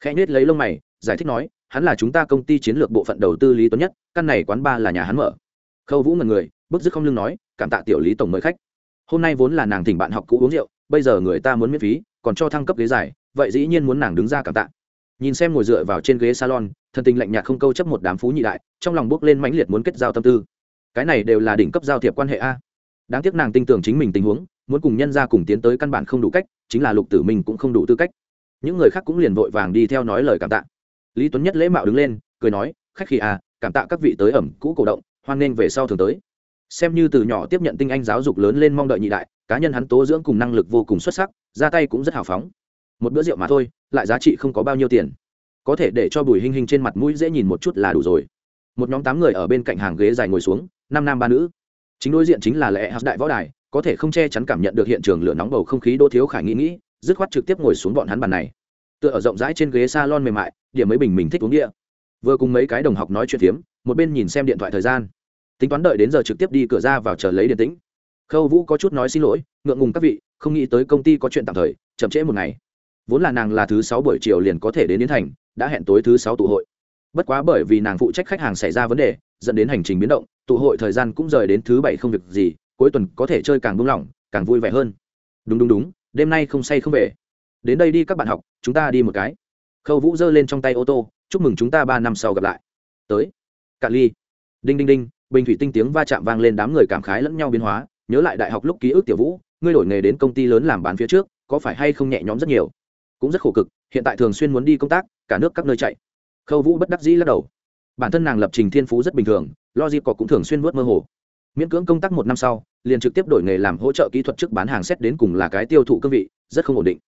Khẽ nết lấy lông mày, giải thích nói, hắn là chúng ta công ty chiến lược bộ phận đầu tư lý tuấn nhất, căn này quán ba là nhà hắn mở. Khâu vũ ngần người, bức dứt không lưng nói, cảm tạ tiểu lý tổng mời khách. Hôm nay vốn là nàng thỉnh bạn học cũ uống rượu bây giờ người ta muốn miễn phí, còn cho thăng cấp ghế dài, vậy dĩ nhiên muốn nàng đứng ra cảm tạ. Nhìn xem ngồi dựa vào trên ghế salon thân tình lạnh nhạt không câu chấp một đám phú nhị đại, trong lòng bước lên mãnh liệt muốn kết giao tâm tư. Cái này đều là đỉnh cấp giao thiệp quan hệ a. Đáng tiếc nàng tin tưởng chính mình tình huống, muốn cùng nhân ra cùng tiến tới căn bản không đủ cách, chính là lục tử mình cũng không đủ tư cách. Những người khác cũng liền vội vàng đi theo nói lời cảm tạ. Lý tuấn nhất lễ mạo đứng lên, cười nói, khách khi à cảm tạ các vị tới ẩm, cũ cổ động, hoan nghênh về sau thường tới xem như từ nhỏ tiếp nhận tinh anh giáo dục lớn lên mong đợi nhị đại, cá nhân hắn tố dưỡng cùng năng lực vô cùng xuất sắc, ra tay cũng rất hào phóng. Một bữa rượu mà thôi, lại giá trị không có bao nhiêu tiền. Có thể để cho bùi hình hình trên mặt mũi dễ nhìn một chút là đủ rồi. Một nhóm tám người ở bên cạnh hàng ghế dài ngồi xuống, năm nam ba nữ. Chính đối diện chính là lệ hạt đại võ đài, có thể không che chắn cảm nhận được hiện trường lửa nóng bầu không khí đô thiếu khải nghĩ nghĩ, dứt khoát trực tiếp ngồi xuống bọn hắn bàn này. Tựa ở rộng rãi trên ghế salon mềm mại, điểm mấy bình mình thích uống địa. Vừa cùng mấy cái đồng học nói chuyện phiếm, một bên nhìn xem điện thoại thời gian tính toán đợi đến giờ trực tiếp đi cửa ra vào chờ lấy điện tĩnh. Khâu vũ có chút nói xin lỗi, ngượng ngùng các vị, không nghĩ tới công ty có chuyện tạm thời, chậm trễ một ngày. Vốn là nàng là thứ sáu buổi chiều liền có thể đến đến thành, đã hẹn tối thứ sáu tụ hội. Bất quá bởi vì nàng phụ trách khách hàng xảy ra vấn đề, dẫn đến hành trình biến động, tụ hội thời gian cũng rời đến thứ bảy không việc gì, cuối tuần có thể chơi càng buông lỏng, càng vui vẻ hơn. Đúng đúng đúng, đêm nay không say không về. Đến đây đi các bạn học, chúng ta đi một cái. Khâu vũ giơ lên trong tay ô tô, chúc mừng chúng ta ba năm sau gặp lại. Tới. Cạn ly. Đinh đinh đinh bình thủy tinh tiếng va chạm vang lên đám người cảm khái lẫn nhau biến hóa, nhớ lại đại học lúc ký ức tiểu vũ, ngươi đổi nghề đến công ty lớn làm bán phía trước, có phải hay không nhẹ nhõm rất nhiều? Cũng rất khổ cực, hiện tại thường xuyên muốn đi công tác, cả nước các nơi chạy. Khâu vũ bất đắc dĩ lắc đầu. Bản thân nàng lập trình thiên phú rất bình thường lo dịp có cũng thường xuyên vớt mơ hồ. Miễn cưỡng công tác một năm sau, liền trực tiếp đổi nghề làm hỗ trợ kỹ thuật trước bán hàng xét đến cùng là cái tiêu thụ cương vị, rất không ổn định.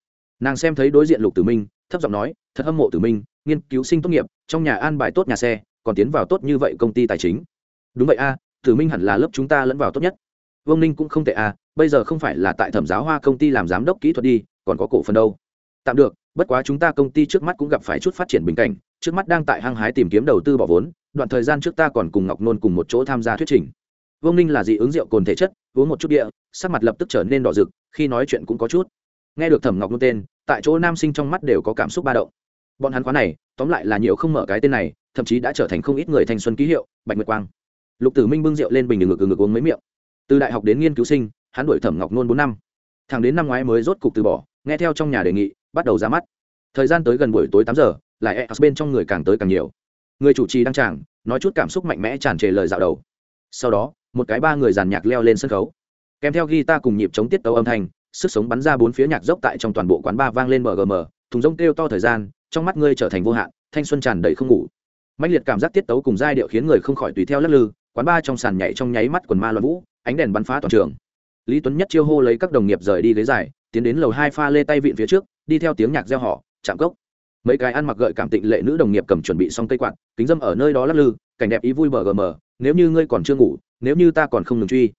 Nàng xem thấy đối diện lục tử minh, thấp giọng nói, thật hâm mộ tử minh, nghiên cứu sinh tốt nghiệp, trong nhà an bài tốt nhà xe, còn tiến vào tốt như vậy công ty tài chính đúng vậy a, tử minh hẳn là lớp chúng ta lẫn vào tốt nhất. Vương ninh cũng không tệ a, bây giờ không phải là tại thẩm giáo hoa công ty làm giám đốc kỹ thuật đi, còn có cổ phần đâu. Tạm được, bất quá chúng ta công ty trước mắt cũng gặp phải chút phát triển bình cảnh, trước mắt đang tại hăng hái tìm kiếm đầu tư bỏ vốn, đoạn thời gian trước ta còn cùng ngọc nôn cùng một chỗ tham gia thuyết trình. Vương ninh là dị ứng rượu cồn thể chất, uống một chút địa, sắc mặt lập tức trở nên đỏ rực, khi nói chuyện cũng có chút. Nghe được thẩm ngọc nôn tên, tại chỗ nam sinh trong mắt đều có cảm xúc ba động. Bọn hắn khóa này, tóm lại là nhiều không mở cái tên này, thậm chí đã trở thành không ít người thanh xuân ký hiệu, bạch nguyệt quang lục tử minh bưng rượu lên bình ngực ngực uống mấy miệng. Từ đại học đến nghiên cứu sinh, hắn đuổi thẩm ngọc nôn bốn năm. Thằng đến năm ngoái mới rốt cục từ bỏ, nghe theo trong nhà đề nghị, bắt đầu ra mắt. Thời gian tới gần buổi tối tám giờ, lại e bên trong người càng tới càng nhiều. Người chủ trì đăng tràng, nói chút cảm xúc mạnh mẽ tràn trề lời dạo đầu. Sau đó, một cái ba người giàn nhạc leo lên sân khấu. Kèm theo guitar cùng nhịp chống tiết tấu âm thanh, sức sống bắn ra bốn phía nhạc dốc tại trong toàn bộ quán ba vang lên mgm thùng rông kêu to thời gian, trong mắt ngươi trở thành vô hạn, thanh xuân tràn đầy không ngủ. Mạnh liệt cảm giác tiết tấu cùng giai điệu khiến người không khỏi tùy theo lắc lư quán ba trong sàn nhảy trong nháy mắt quần ma loạn vũ, ánh đèn bắn phá toàn trường. Lý tuấn nhất chiêu hô lấy các đồng nghiệp rời đi ghế dài, tiến đến lầu hai pha lê tay vịn phía trước, đi theo tiếng nhạc reo họ chạm cốc. Mấy cái ăn mặc gợi cảm tịnh lệ nữ đồng nghiệp cầm chuẩn bị xong cây quạt, kính dâm ở nơi đó lắc lư, cảnh đẹp ý vui bờ gm nếu như ngươi còn chưa ngủ, nếu như ta còn không ngừng truy.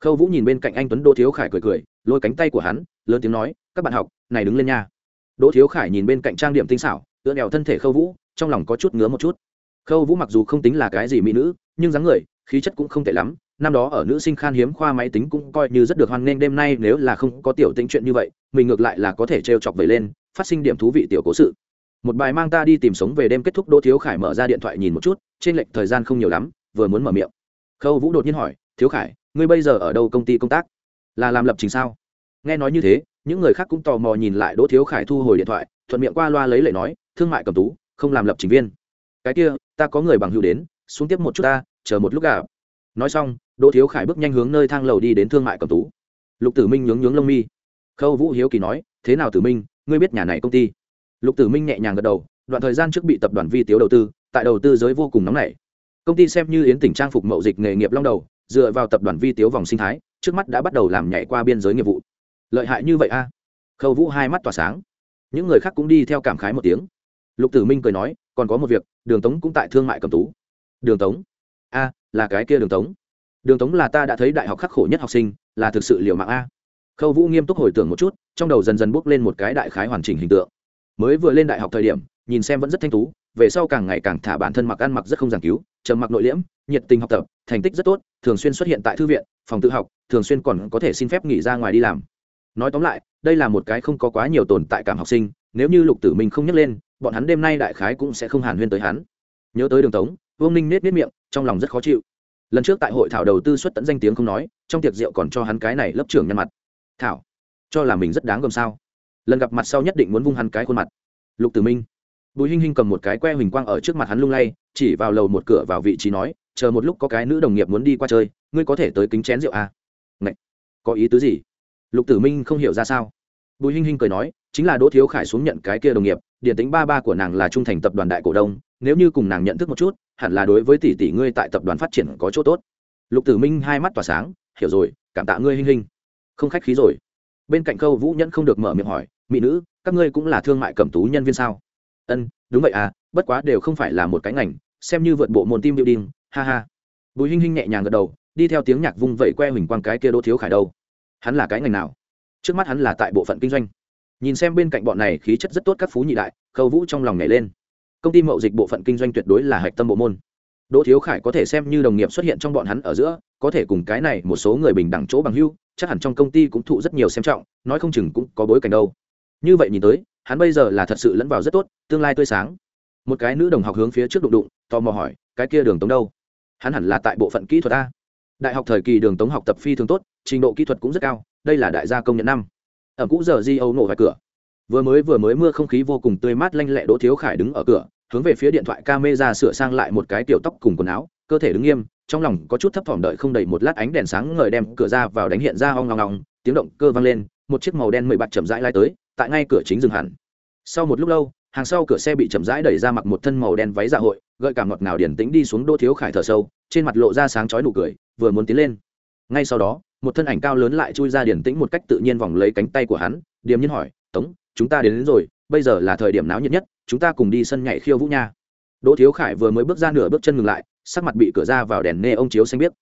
Khâu vũ nhìn bên cạnh anh tuấn đỗ thiếu khải cười cười, lôi cánh tay của hắn, lớn tiếng nói, các bạn học, này đứng lên nha. Đỗ thiếu khải nhìn bên cạnh trang điểm tinh xảo tựa đèo thân thể khâu vũ, trong lòng có chút ngứa một chút. Khâu vũ mặc dù không tính là cái gì mỹ nữ, nhưng dáng người khí chất cũng không tệ lắm, năm đó ở nữ sinh khan hiếm khoa máy tính cũng coi như rất được hoan nghênh, đêm nay nếu là không có tiểu tính chuyện như vậy, mình ngược lại là có thể trêu chọc về lên, phát sinh điểm thú vị tiểu cố sự. Một bài mang ta đi tìm sống về đêm kết thúc, đỗ thiếu khải mở ra điện thoại nhìn một chút, trên lệch thời gian không nhiều lắm, vừa muốn mở miệng. Khâu vũ đột nhiên hỏi, thiếu khải, ngươi bây giờ ở đâu công ty công tác? Là làm lập trình sao? Nghe nói như thế, những người khác cũng tò mò nhìn lại đỗ thiếu khải thu hồi điện thoại, thuận miệng qua loa lấy lệ nói, thương mại cầm tú, không làm lập trình viên. Cái kia, ta có người bằng hữu đến, xuống tiếp một chút ta chờ một lúc gặp. Nói xong, đỗ thiếu khải bước nhanh hướng nơi thang lầu đi đến thương mại cầm tú. Lục tử minh nhướng nhướng lông mi. Khâu vũ hiếu kỳ nói, thế nào tử minh, ngươi biết nhà này công ty? Lục tử minh nhẹ nhàng gật đầu, đoạn thời gian trước bị tập đoàn vi tiếu đầu tư, tại đầu tư giới vô cùng nóng nảy. Công ty xem như yến tỉnh trang phục mậu dịch nghề nghiệp long đầu, dựa vào tập đoàn vi tiếu vòng sinh thái, trước mắt đã bắt đầu làm nhảy qua biên giới nghiệp vụ. Lợi hại như vậy a? Khâu vũ hai mắt tỏa sáng. Những người khác cũng đi theo cảm khái một tiếng. Lục tử minh cười nói, còn có một việc, đường tống cũng tại thương mại cầm tú. Đường tống? A, là cái kia đường tống. Đường tống là ta đã thấy đại học khắc khổ nhất học sinh, là thực sự liều mạng a. Khâu vũ nghiêm túc hồi tưởng một chút, trong đầu dần dần bước lên một cái đại khái hoàn chỉnh hình tượng. Mới vừa lên đại học thời điểm, nhìn xem vẫn rất thanh tú, về sau càng ngày càng thả bản thân mặc ăn mặc rất không giảng cứu, trầm mặc nội liễm, nhiệt tình học tập, thành tích rất tốt, thường xuyên xuất hiện tại thư viện, phòng tự học, thường xuyên còn có thể xin phép nghỉ ra ngoài đi làm. Nói tóm lại, đây là một cái không có quá nhiều tồn tại cảm học sinh, nếu như lục tử minh không nhắc lên, bọn hắn đêm nay đại khái cũng sẽ không hàn huyên tới hắn. Nhớ tới đường tống, vương ninh nết nết miệng trong lòng rất khó chịu. Lần trước tại hội thảo đầu tư xuất tận danh tiếng không nói, trong tiệc rượu còn cho hắn cái này lớp trưởng nhân mặt. Thảo, cho là mình rất đáng gồm sao? Lần gặp mặt sau nhất định muốn vung hắn cái khuôn mặt. Lục tử minh, bùi hinh hinh cầm một cái que huỳnh quang ở trước mặt hắn lung lay, chỉ vào lầu một cửa vào vị trí nói, chờ một lúc có cái nữ đồng nghiệp muốn đi qua chơi, ngươi có thể tới kính chén rượu à? Ngậy! có ý tứ gì? Lục tử minh không hiểu ra sao. Bùi hinh hinh cười nói, chính là đỗ thiếu khải xuống nhận cái kia đồng nghiệp, điển tính ba ba của nàng là trung thành tập đoàn đại cổ đông nếu như cùng nàng nhận thức một chút, hẳn là đối với tỷ tỷ ngươi tại tập đoàn phát triển có chỗ tốt. Lục tử minh hai mắt tỏa sáng, hiểu rồi, cảm tạ ngươi, hinh hinh. Không khách khí rồi. Bên cạnh khâu vũ nhẫn không được mở miệng hỏi, mỹ nữ, các ngươi cũng là thương mại cẩm tú nhân viên sao? Ân, đúng vậy à bất quá đều không phải là một cái ngành, xem như vượt bộ môn tim building, ha ha. Bùi hinh hinh nhẹ nhàng gật đầu, đi theo tiếng nhạc vung vẩy que huỳnh quang cái kia đỗ thiếu khải đâu. Hắn là cái ngành nào? Trước mắt hắn là tại bộ phận kinh doanh. Nhìn xem bên cạnh bọn này khí chất rất tốt các phú nhị đại, khâu vũ trong lòng nhảy lên công ty mậu dịch bộ phận kinh doanh tuyệt đối là hạch tâm bộ môn. Đỗ thiếu khải có thể xem như đồng nghiệp xuất hiện trong bọn hắn ở giữa, có thể cùng cái này một số người bình đẳng chỗ bằng hưu, chắc hẳn trong công ty cũng thụ rất nhiều xem trọng, nói không chừng cũng có bối cảnh đâu. Như vậy nhìn tới, hắn bây giờ là thật sự lẫn vào rất tốt, tương lai tươi sáng. Một cái nữ đồng học hướng phía trước đụng đụng, tò mò hỏi, cái kia đường tống đâu? Hắn hẳn là tại bộ phận kỹ thuật a. Đại học thời kỳ đường tống học tập phi thường tốt, trình độ kỹ thuật cũng rất cao, đây là đại gia công nhận năm. Ở cũ giờ di âu nổ ngoài cửa vừa mới vừa mới mưa không khí vô cùng tươi mát lanh lẹ, đỗ thiếu khải đứng ở cửa, hướng về phía điện thoại ca mê ra sửa sang lại một cái tiểu tóc cùng quần áo, cơ thể đứng nghiêm, trong lòng có chút thấp thỏm đợi không đầy một lát ánh đèn sáng ngời đem cửa ra vào đánh hiện ra ong ngong ngong tiếng động cơ vang lên, một chiếc màu đen mười bạt chậm rãi lai tới, tại ngay cửa chính dừng hẳn. Sau một lúc lâu, hàng sau cửa xe bị chậm rãi đẩy ra mặc một thân màu đen váy dạ hội, gợi cảm ngọt ngào điển tĩnh đi xuống đỗ thiếu khải thở sâu, trên mặt lộ ra sáng chói nụ cười, vừa muốn tiến lên. Ngay sau đó, một thân ảnh cao lớn lại chui ra điển tĩnh một cách tự nhiên vòng lấy cánh tay của hắn, điềm nhiên hỏi, tống chúng ta đến, đến rồi bây giờ là thời điểm náo nhiệt nhất chúng ta cùng đi sân nhảy khiêu vũ nha đỗ thiếu khải vừa mới bước ra nửa bước chân ngừng lại sắc mặt bị cửa ra vào đèn nê ông chiếu xanh biết.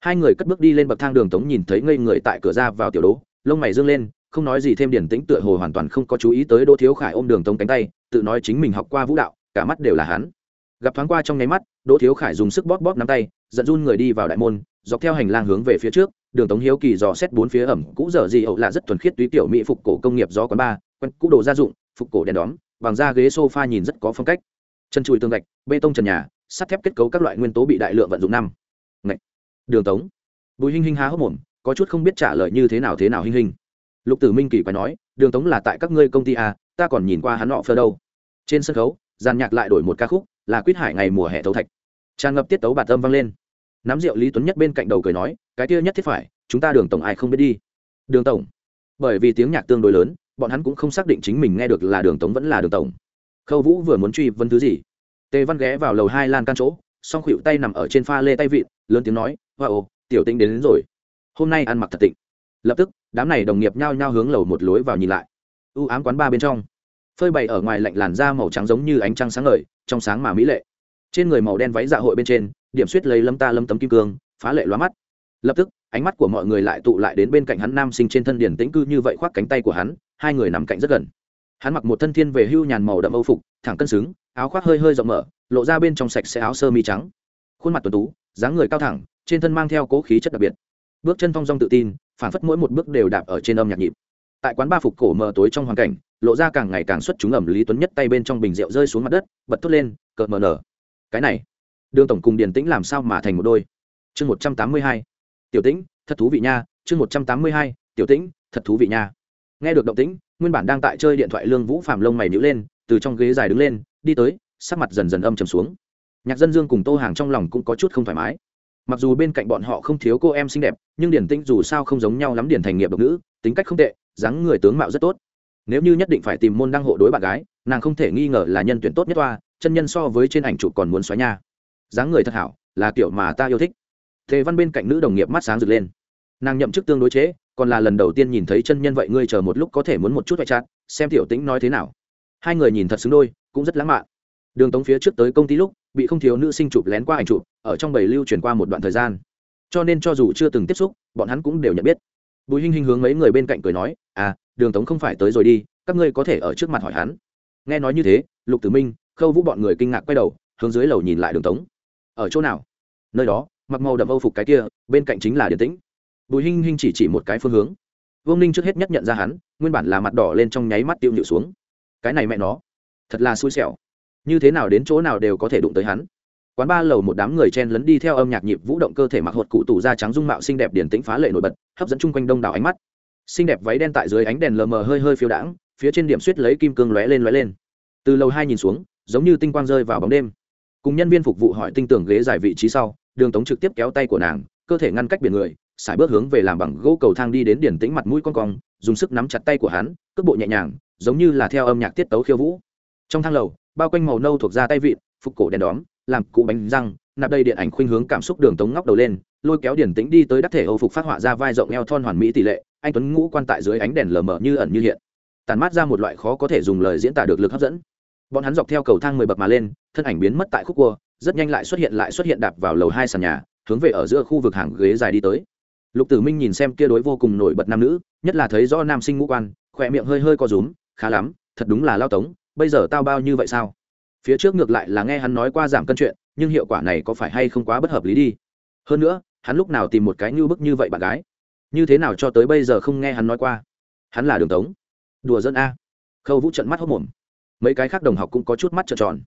hai người cất bước đi lên bậc thang đường tống nhìn thấy ngây người tại cửa ra vào tiểu đố lông mày dương lên không nói gì thêm điển tĩnh tựa hồ hoàn toàn không có chú ý tới đỗ thiếu khải ôm đường tống cánh tay tự nói chính mình học qua vũ đạo cả mắt đều là hắn gặp thoáng qua trong nháy mắt đỗ thiếu khải dùng sức bóp bóp nắm tay giận run người đi vào đại môn dọc theo hành lang hướng về phía trước đường tống hiếu kỳ dò xét bốn phía ẩm cũ dở gì ậu là rất thuần khiết túy tiểu mỹ phục cổ công nghiệp do quán ba quen cũ đồ gia dụng phục cổ đèn đóm bằng da ghế sofa nhìn rất có phong cách. Chân chùi tường gạch bê tông trần nhà sắt thép kết cấu các loại nguyên tố bị đại lượng vận dụng năm. Ngậy. đường tống. Bùi hinh hinh há hốc mồm có chút không biết trả lời như thế nào thế nào hinh hinh. Lục tử minh kỳ quái nói đường tống là tại các ngươi công ty à, ta còn nhìn qua hắn họ phơ đâu. Trên sân khấu giàn nhạc lại đổi một ca khúc là quyết hải ngày mùa hè thấu thạch. Tràn ngập tiết tấu bạt âm vang lên. Nắm rượu lý tuấn nhất bên cạnh đầu cười nói cái kia nhất thiết phải chúng ta đường tổng ai không biết đi. Đường tổng. Bởi vì tiếng nhạc tương đối lớn bọn hắn cũng không xác định chính mình nghe được là đường tống vẫn là đường tổng. Khâu vũ vừa muốn truy vấn thứ gì? Tề văn ghé vào lầu hai lan can chỗ song khuỵu tay nằm ở trên pha lê tay vịn lớn tiếng nói hoa、wow, ồ tiểu tĩnh đến, đến rồi. Hôm nay ăn mặc thật tịnh. Lập tức đám này đồng nghiệp nhao nhao hướng lầu một lối vào nhìn lại. U ám quán ba bên trong phơi bày ở ngoài lạnh làn da màu trắng giống như ánh trăng sáng ngời trong sáng mà mỹ lệ. Trên người màu đen váy dạ hội bên trên điểm suýt lấy lâm ta lâm tấm kim cương phá lệ loa mắt. Lập tức ánh mắt của mọi người lại tụ lại đến bên cạnh hắn nam sinh trên thân điển tĩnh cư như vậy khoác cánh tay của hắn, hai người nằm cạnh rất gần. Hắn mặc một thân thiên về hưu nhàn màu đậm âu phục, thẳng cân xứng, áo khoác hơi hơi rộng mở, lộ ra bên trong sạch sẽ áo sơ mi trắng. Khuôn mặt tuần tú, dáng người cao thẳng, trên thân mang theo cố khí chất đặc biệt. Bước chân thong dong tự tin, phản phất mỗi một bước đều đạp ở trên âm nhạc nhịp. Tại quán ba phục cổ mờ tối trong hoàn cảnh, lộ ra càng ngày càng xuất chúng ẩm lý tuấn nhất tay bên trong bình rượu rơi xuống mặt đất, bật thốt lên, cợt mờ nở. Cái này, đường tổng cùng điền tĩnh làm sao mà thành một đôi? Chương một trăm tám mươi hai tiểu tĩnh, thật thú vị nha, chương một trăm tám mươi hai, tiểu tĩnh, thật thú vị nha. Nghe được động tĩnh, nguyên bản đang tại chơi điện thoại lương vũ phạm lông mày nhữ lên, từ trong ghế dài đứng lên, đi tới, sắc mặt dần dần âm trầm xuống. Nhạc dân dương cùng tô hàng trong lòng cũng có chút không thoải mái. Mặc dù bên cạnh bọn họ không thiếu cô em xinh đẹp, nhưng điển tĩnh dù sao không giống nhau lắm điển thành nghiệp độc nữ, tính cách không tệ, dáng người tướng mạo rất tốt. Nếu như nhất định phải tìm môn đăng hộ đối bạn gái, nàng không thể nghi ngờ là nhân tuyển tốt nhất toa, chân nhân so với trên ảnh chụp còn muốn xóa nha. Dáng người thật hảo, là kiểu mà ta yêu thích. Thề văn bên cạnh nữ đồng nghiệp mắt sáng rực lên. Nàng nhậm chức tương đối chế, còn là lần đầu tiên nhìn thấy chân nhân vậy, ngươi chờ một lúc có thể muốn một chút vạch chát, xem tiểu tĩnh nói thế nào. Hai người nhìn thật xứng đôi, cũng rất lãng mạn. Đường tống phía trước tới công ty lúc, bị không thiếu nữ sinh chụp lén qua ảnh chụp, ở trong bầy lưu truyền qua một đoạn thời gian. Cho nên cho dù chưa từng tiếp xúc, bọn hắn cũng đều nhận biết. Bùi hinh hinh hướng mấy người bên cạnh cười nói à đường tống không phải tới rồi đi, các ngươi có thể ở trước mặt hỏi hắn. Nghe nói như thế, lục tử minh, khâu vũ bọn người kinh ngạc quay đầu, hướng dưới lầu nhìn lại đường tống. Ở chỗ nào? Nơi đó mặc màu đậm âu phục cái kia, bên cạnh chính là điển tĩnh. Bùi hinh hinh chỉ chỉ một cái phương hướng. Vương ninh trước hết nhất nhận ra hắn, nguyên bản là mặt đỏ lên trong nháy mắt tiêu nhịu xuống. Cái này mẹ nó, thật là xui xẻo. Như thế nào đến chỗ nào đều có thể đụng tới hắn. Quán ba lầu một đám người chen lấn đi theo âm nhạc nhịp vũ động cơ thể mặc hột cụ tủ da trắng dung mạo xinh đẹp điển tĩnh phá lệ nổi bật, hấp dẫn chung quanh đông đảo ánh mắt. Xinh đẹp váy đen tại dưới ánh đèn lờ mờ hơi hơi phiêu đãng, phía trên điểm suýt lấy kim cương lóe lên lóe lên. Từ lầu hai nhìn xuống, giống như tinh quang rơi vào bóng đêm. Cùng nhân viên phục vụ hỏi tinh tưởng ghế dài vị trí sau đường tống trực tiếp kéo tay của nàng, cơ thể ngăn cách biển người, sải bước hướng về làm bằng gỗ cầu thang đi đến điển tĩnh mặt mũi con cong, dùng sức nắm chặt tay của hắn, cước bộ nhẹ nhàng, giống như là theo âm nhạc tiết tấu khiêu vũ. Trong thang lầu, bao quanh màu nâu thuộc da tay vịn, phục cổ đèn đóm, làm cụ bánh răng, nạp đây điện ảnh khuynh hướng cảm xúc đường tống ngóc đầu lên, lôi kéo điển tĩnh đi tới đắc thể âu phục phát họa ra vai rộng eo thon hoàn mỹ tỷ lệ, anh tuấn ngũ quan tại dưới ánh đèn lờ mờ như ẩn như hiện. Tàn mát ra một loại khó có thể dùng lời diễn tả được lực hấp dẫn. Bọn hắn dọc theo cầu thang mười bậc mà lên, thân ảnh biến mất tại khúc cua rất nhanh lại xuất hiện lại xuất hiện đạp vào lầu hai sàn nhà, hướng về ở giữa khu vực hàng ghế dài đi tới. Lục tử minh nhìn xem kia đối vô cùng nổi bật nam nữ, nhất là thấy rõ nam sinh ngũ quan, khỏe miệng hơi hơi co rúm, khá lắm, thật đúng là lao tống, bây giờ tao bao như vậy sao? Phía trước ngược lại là nghe hắn nói qua giảm cân chuyện, nhưng hiệu quả này có phải hay không quá bất hợp lý đi. Hơn nữa, hắn lúc nào tìm một cái như bức như vậy bạn gái? Như thế nào cho tới bây giờ không nghe hắn nói qua? Hắn là đường tống. Đùa dân a. Khâu vũ trận mắt hốc mồm. Mấy cái khác đồng học cũng có chút mắt trợn tròn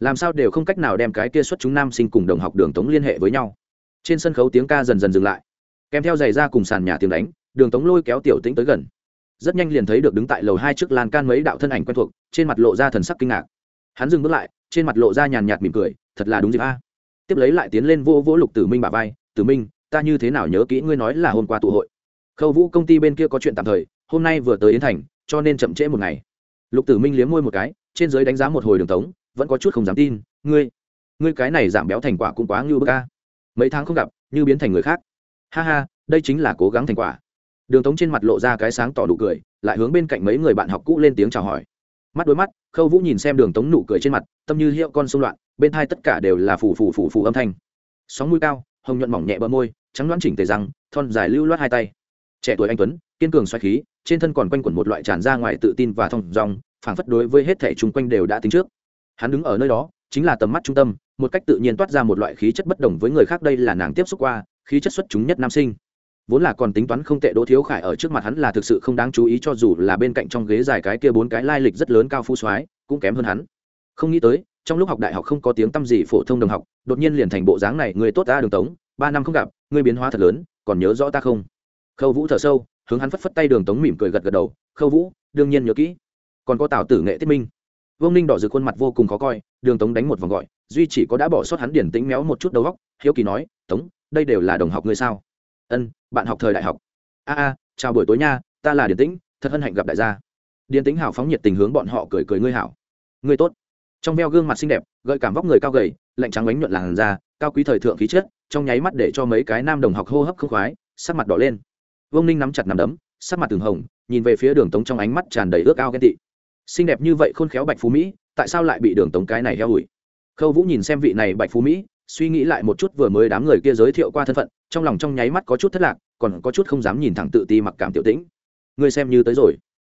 làm sao đều không cách nào đem cái kia xuất chúng nam sinh cùng đồng học đường tống liên hệ với nhau. Trên sân khấu tiếng ca dần dần dừng lại. Kèm theo giày ra cùng sàn nhà tiếng đánh, đường tống lôi kéo tiểu tĩnh tới gần. Rất nhanh liền thấy được đứng tại lầu hai trước lan can mấy đạo thân ảnh quen thuộc, trên mặt lộ ra thần sắc kinh ngạc. Hắn dừng bước lại, trên mặt lộ ra nhàn nhạt mỉm cười, thật là đúng dịp a. Tiếp lấy lại tiến lên vô vỗ lục tử minh bà vai, tử minh, ta như thế nào nhớ kỹ ngươi nói là hôm qua tụ hội? Khâu vũ công ty bên kia có chuyện tạm thời, hôm nay vừa tới yến thành, cho nên chậm trễ một ngày. Lục tử minh liếm môi một cái, trên giới đánh giá một hồi đường tống vẫn có chút không dám tin, ngươi ngươi cái này giảm béo thành quả cũng quá ngưu bức a. Mấy tháng không gặp, như biến thành người khác. Ha ha, đây chính là cố gắng thành quả. Đường tống trên mặt lộ ra cái sáng tỏ đủ cười, lại hướng bên cạnh mấy người bạn học cũ lên tiếng chào hỏi. Mắt đối mắt, khâu vũ nhìn xem đường tống nụ cười trên mặt, tâm như hiệu con xung loạn, bên thai tất cả đều là phủ phủ phủ phủ âm thanh. Sóng mũi cao, hồng nhuận mỏng nhẹ bờ môi, trắng đoán chỉnh tề răng, thon dài lưu loát hai tay. Trẻ tuổi anh tuấn, kiên cường xoay khí, trên thân còn quanh quẩn một loại tràn ra ngoài tự tin và thong dong phảng phất đối với hết thể chung quanh đều đã tính trước hắn đứng ở nơi đó, chính là tầm mắt trung tâm, một cách tự nhiên toát ra một loại khí chất bất đồng với người khác đây là nàng tiếp xúc qua, khí chất xuất chúng nhất nam sinh. Vốn là còn tính toán không tệ đỗ thiếu khải ở trước mặt hắn là thực sự không đáng chú ý cho dù là bên cạnh trong ghế dài cái kia bốn cái lai lịch rất lớn cao phu soái, cũng kém hơn hắn. Không nghĩ tới, trong lúc học đại học không có tiếng tăm gì phổ thông đồng học, đột nhiên liền thành bộ dáng này, người tốt ta đường tống, ba năm không gặp người biến hóa thật lớn, còn nhớ rõ ta không? Khâu vũ thở sâu, hướng hắn phất phất tay đường tống mỉm cười gật gật đầu, khâu vũ, đương nhiên nhớ kỹ. Còn có tào tử nghệ tiết minh vương ninh đỏ rực khuôn mặt vô cùng khó coi đường tống đánh một vòng gọi duy chỉ có đã bỏ sót hắn điển tĩnh méo một chút đầu góc hiếu kỳ nói tống đây đều là đồng học ngươi sao ân bạn học thời đại học a a chào buổi tối nha ta là điển tĩnh thật hân hạnh gặp đại gia điển tĩnh hào phóng nhiệt tình hướng bọn họ cười cười ngươi hảo ngươi tốt trong veo gương mặt xinh đẹp gợi cảm vóc người cao gầy lạnh trắng bánh nhuận làn da cao quý thời thượng khí chất trong nháy mắt để cho mấy cái nam đồng học hô hấp không khoái sắc mặt đỏ lên vương ninh nắm chặt nằm đấm sắc mặt từng hồng nhìn về phía đường tống trong ánh mắt tràn đầy ước ao ghen tị xinh đẹp như vậy khôn khéo bạch phú mỹ, tại sao lại bị đường tống cái này heo hủi khâu vũ nhìn xem vị này bạch phú mỹ, suy nghĩ lại một chút vừa mới đám người kia giới thiệu qua thân phận, trong lòng trong nháy mắt có chút thất lạc, còn có chút không dám nhìn thẳng tự ti mặc cảm tiểu tĩnh. Ngươi xem như tới rồi.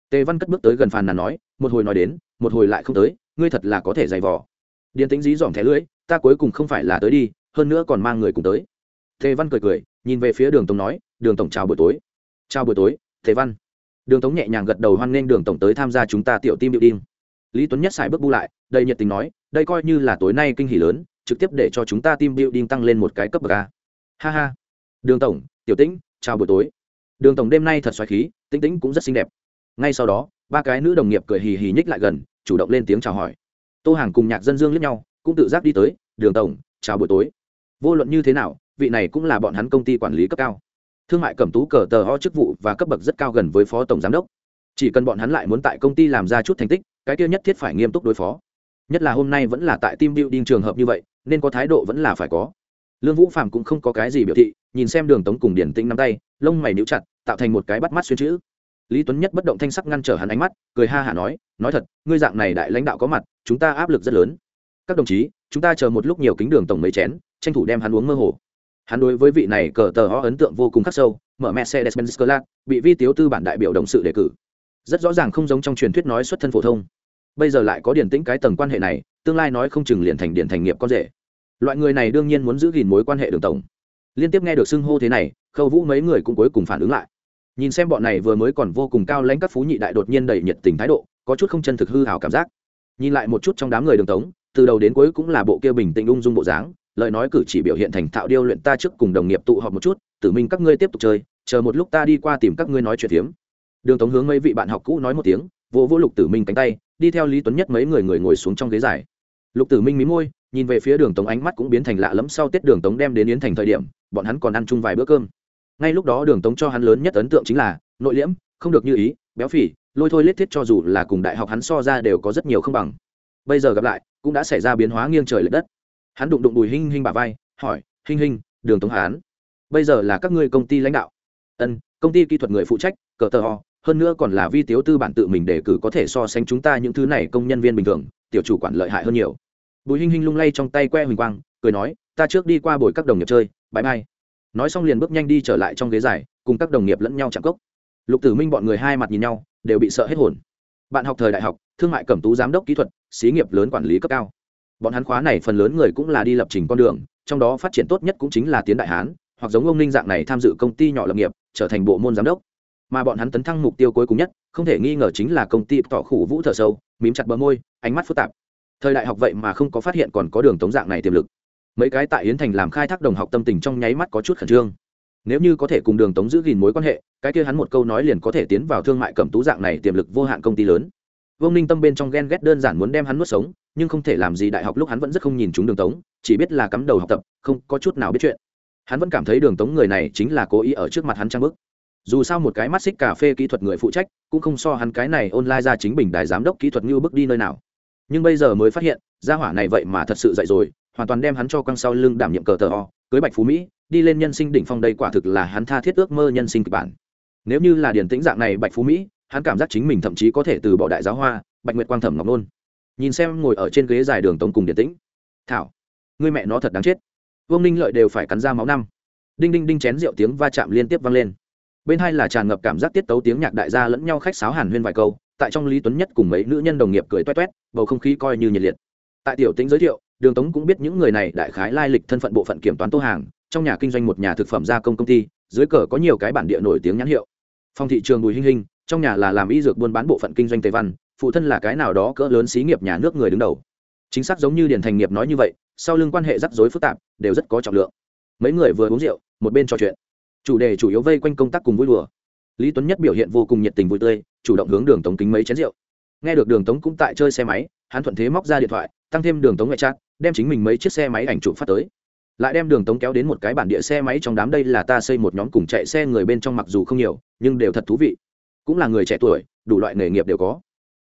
Tề văn cất bước tới gần phàn nàn nói, một hồi nói đến, một hồi lại không tới, ngươi thật là có thể dày vò. Điền tính dí dỏm thẻ lưỡi, ta cuối cùng không phải là tới đi, hơn nữa còn mang người cùng tới. Tề văn cười cười, nhìn về phía đường tống nói, đường tổng chào buổi tối. Chào buổi tối, tề văn đường tống nhẹ nhàng gật đầu hoan nghênh đường tổng tới tham gia chúng ta tiểu tim điệu đinh lý tuấn nhất xài bước bu lại, đầy nhiệt tình nói, đây coi như là tối nay kinh hỉ lớn, trực tiếp để cho chúng ta team building tăng lên một cái cấp bậc a. Ha ha. Đường tổng, tiểu tĩnh, chào buổi tối. Đường tổng đêm nay thật xoáy khí, tĩnh tĩnh cũng rất xinh đẹp. Ngay sau đó, ba cái nữ đồng nghiệp cười hì hì nhích lại gần, chủ động lên tiếng chào hỏi. Tô hàng cùng nhạc dân dương liếc nhau, cũng tự giác đi tới, đường tổng, chào buổi tối. Vô luận như thế nào, vị này cũng là bọn hắn công ty quản lý cấp cao thương mại cẩm tú cờ tờ ho chức vụ và cấp bậc rất cao gần với phó tổng giám đốc. Chỉ cần bọn hắn lại muốn tại công ty làm ra chút thành tích, cái kia nhất thiết phải nghiêm túc đối phó. Nhất là hôm nay vẫn là tại team building trường hợp như vậy, nên có thái độ vẫn là phải có. Lương vũ phạm cũng không có cái gì biểu thị, nhìn xem đường tống cùng điển tĩnh nắm tay, lông mày níu chặt, tạo thành một cái bắt mắt xuyên chữ. Lý tuấn nhất bất động thanh sắc ngăn trở hắn ánh mắt, cười ha hả nói nói thật, ngươi dạng này đại lãnh đạo có mặt, chúng ta áp lực rất lớn. Các đồng chí, chúng ta chờ một lúc nhiều kính đường tổng mấy chén, tranh thủ đem hắn uống mơ hồ hắn đối với vị này cờ tờ ho ấn tượng vô cùng khắc sâu, mở mercedes benz club bị vi tiếu tư bản đại biểu đồng sự đề cử. Rất rõ ràng không giống trong truyền thuyết nói xuất thân phổ thông. Bây giờ lại có điển tĩnh cái tầng quan hệ này, tương lai nói không chừng liền thành điển thành nghiệp con rể. Loại người này đương nhiên muốn giữ gìn mối quan hệ đường tổng. Liên tiếp nghe được xưng hô thế này, khâu vũ mấy người cũng cuối cùng phản ứng lại. Nhìn xem bọn này vừa mới còn vô cùng cao lãnh các phú nhị đại đột nhiên đầy nhiệt tình thái độ, có chút không chân thực hư hào cảm giác. Nhìn lại một chút trong đám người đường tống từ đầu đến cuối cũng là bộ kia bình tĩnh ung dung bộ dáng lời nói cử chỉ biểu hiện thành thạo điêu luyện ta trước cùng đồng nghiệp tụ họp một chút, tử minh các ngươi tiếp tục chơi, chờ một lúc ta đi qua tìm các ngươi nói chuyện phiếm. Đường tống hướng mấy vị bạn học cũ nói một tiếng vỗ vỗ lục tử minh cánh tay, đi theo lý tuấn nhất mấy người người ngồi xuống trong ghế dài. Lục tử minh mí môi, nhìn về phía đường tống ánh mắt cũng biến thành lạ lẫm sau tết đường tống đem đến yến thành thời điểm, bọn hắn còn ăn chung vài bữa cơm. Ngay lúc đó đường tống cho hắn lớn nhất ấn tượng chính là, nội liễm, không được như ý, béo phì, lôi thôi lết thiết cho dù là cùng đại học hắn so ra đều có rất nhiều không bằng. Bây giờ gặp lại, cũng đã xảy ra biến hóa nghiêng trời l ệ đất hắn đụng đụng bùi hinh hinh bà vai, hỏi, hinh hinh, đường tống hán, bây giờ là các ngươi công ty lãnh đạo? Ân, công ty kỹ thuật người phụ trách, cờ tờ ho hơn nữa còn là vi tiếu tư bản tự mình đề cử có thể so sánh chúng ta những thứ này công nhân viên bình thường, tiểu chủ quản lợi hại hơn nhiều. Bùi hinh hinh lung lay trong tay que huỳnh quang, cười nói, ta trước đi qua bồi các đồng nghiệp chơi bãi bay nói xong liền bước nhanh đi trở lại trong ghế dài, cùng các đồng nghiệp lẫn nhau chạm cốc. Lục tử minh bọn người hai mặt nhìn nhau, đều bị sợ hết hồn. Bạn học thời đại học, thương mại cẩm tú giám đốc kỹ thuật, xí nghiệp lớn quản lý cấp cao bọn hắn khóa này phần lớn người cũng là đi lập trình con đường, trong đó phát triển tốt nhất cũng chính là tiến đại hán, hoặc giống ông ninh dạng này tham dự công ty nhỏ lập nghiệp, trở thành bộ môn giám đốc. Mà bọn hắn tấn thăng mục tiêu cuối cùng nhất, không thể nghi ngờ chính là công ty tỏ khủ vũ thở sâu, mím chặt bờ môi, ánh mắt phức tạp. Thời đại học vậy mà không có phát hiện còn có đường tống dạng này tiềm lực. Mấy cái tại yến thành làm khai thác đồng học tâm tình trong nháy mắt có chút khẩn trương. Nếu như có thể cùng đường tống giữ gìn mối quan hệ, cái kia hắn một câu nói liền có thể tiến vào thương mại cẩm tú dạng này tiềm lực vô hạn công ty lớn. Vương ninh tâm bên trong ghen ghét đơn giản muốn đem hắn nuốt sống nhưng không thể làm gì, đại học lúc hắn vẫn rất không nhìn chúng đường tống, chỉ biết là cắm đầu học tập, không có chút nào biết chuyện. Hắn vẫn cảm thấy đường tống người này chính là cố ý ở trước mặt hắn trang bức. Dù sao một cái mắt xích cà phê kỹ thuật người phụ trách, cũng không so hắn cái này online ra chính bình đại giám đốc kỹ thuật như bước đi nơi nào. Nhưng bây giờ mới phát hiện, gia hỏa này vậy mà thật sự dạy rồi, hoàn toàn đem hắn cho quăng sau lưng đảm nhiệm cờ tờ ho cưới bạch phú mỹ, đi lên nhân sinh đỉnh phong đây quả thực là hắn tha thiết ước mơ nhân sinh kịch bản. Nếu như là điển tĩnh dạng này bạch phú mỹ, hắn cảm giác chính mình thậm chí có thể từ bỏ đại giáo hoa, bạch nguyệt quang thẩm ngọc nôn nhìn xem ngồi ở trên ghế dài đường tống cùng điển tĩnh. Thảo, người mẹ nó thật đáng chết. Vương ninh lợi đều phải cắn ra máu năm. Đinh đinh đinh chén rượu tiếng va chạm liên tiếp vang lên. Bên hai là tràn ngập cảm giác tiết tấu tiếng nhạc đại gia lẫn nhau khách sáo hàn huyên vài câu, tại trong lý tuấn nhất cùng mấy nữ nhân đồng nghiệp cười toét toét, bầu không khí coi như nhiệt liệt. Tại tiểu tĩnh giới thiệu, đường tống cũng biết những người này đại khái lai lịch thân phận bộ phận kiểm toán tô hàng, trong nhà kinh doanh một nhà thực phẩm gia công công ty, dưới cờ có nhiều cái bản địa nổi tiếng nhãn hiệu. Phòng thị trường bùi hinh hinh, trong nhà là làm y dược buôn bán bộ phận kinh doanh tây văn phụ thân là cái nào đó cỡ lớn xí nghiệp nhà nước người đứng đầu. Chính xác giống như điển thành nghiệp nói như vậy, sau lưng quan hệ rắc rối phức tạp, đều rất có trọng lượng. Mấy người vừa uống rượu, một bên trò chuyện. Chủ đề chủ yếu vây quanh công tác cùng vui đùa. Lý tuấn nhất biểu hiện vô cùng nhiệt tình vui tươi, chủ động hướng đường tống kính mấy chén rượu. Nghe được đường tống cũng tại chơi xe máy, hắn thuận thế móc ra điện thoại, tăng thêm đường tống ngoại trát đem chính mình mấy chiếc xe máy ảnh chụp phát tới. Lại đem đường tống kéo đến một cái bản địa xe máy trong đám đây là ta xây một nhóm cùng chạy xe người bên trong mặc dù không nhiều, nhưng đều thật thú vị. Cũng là người trẻ tuổi, đủ loại nghề nghiệp đều có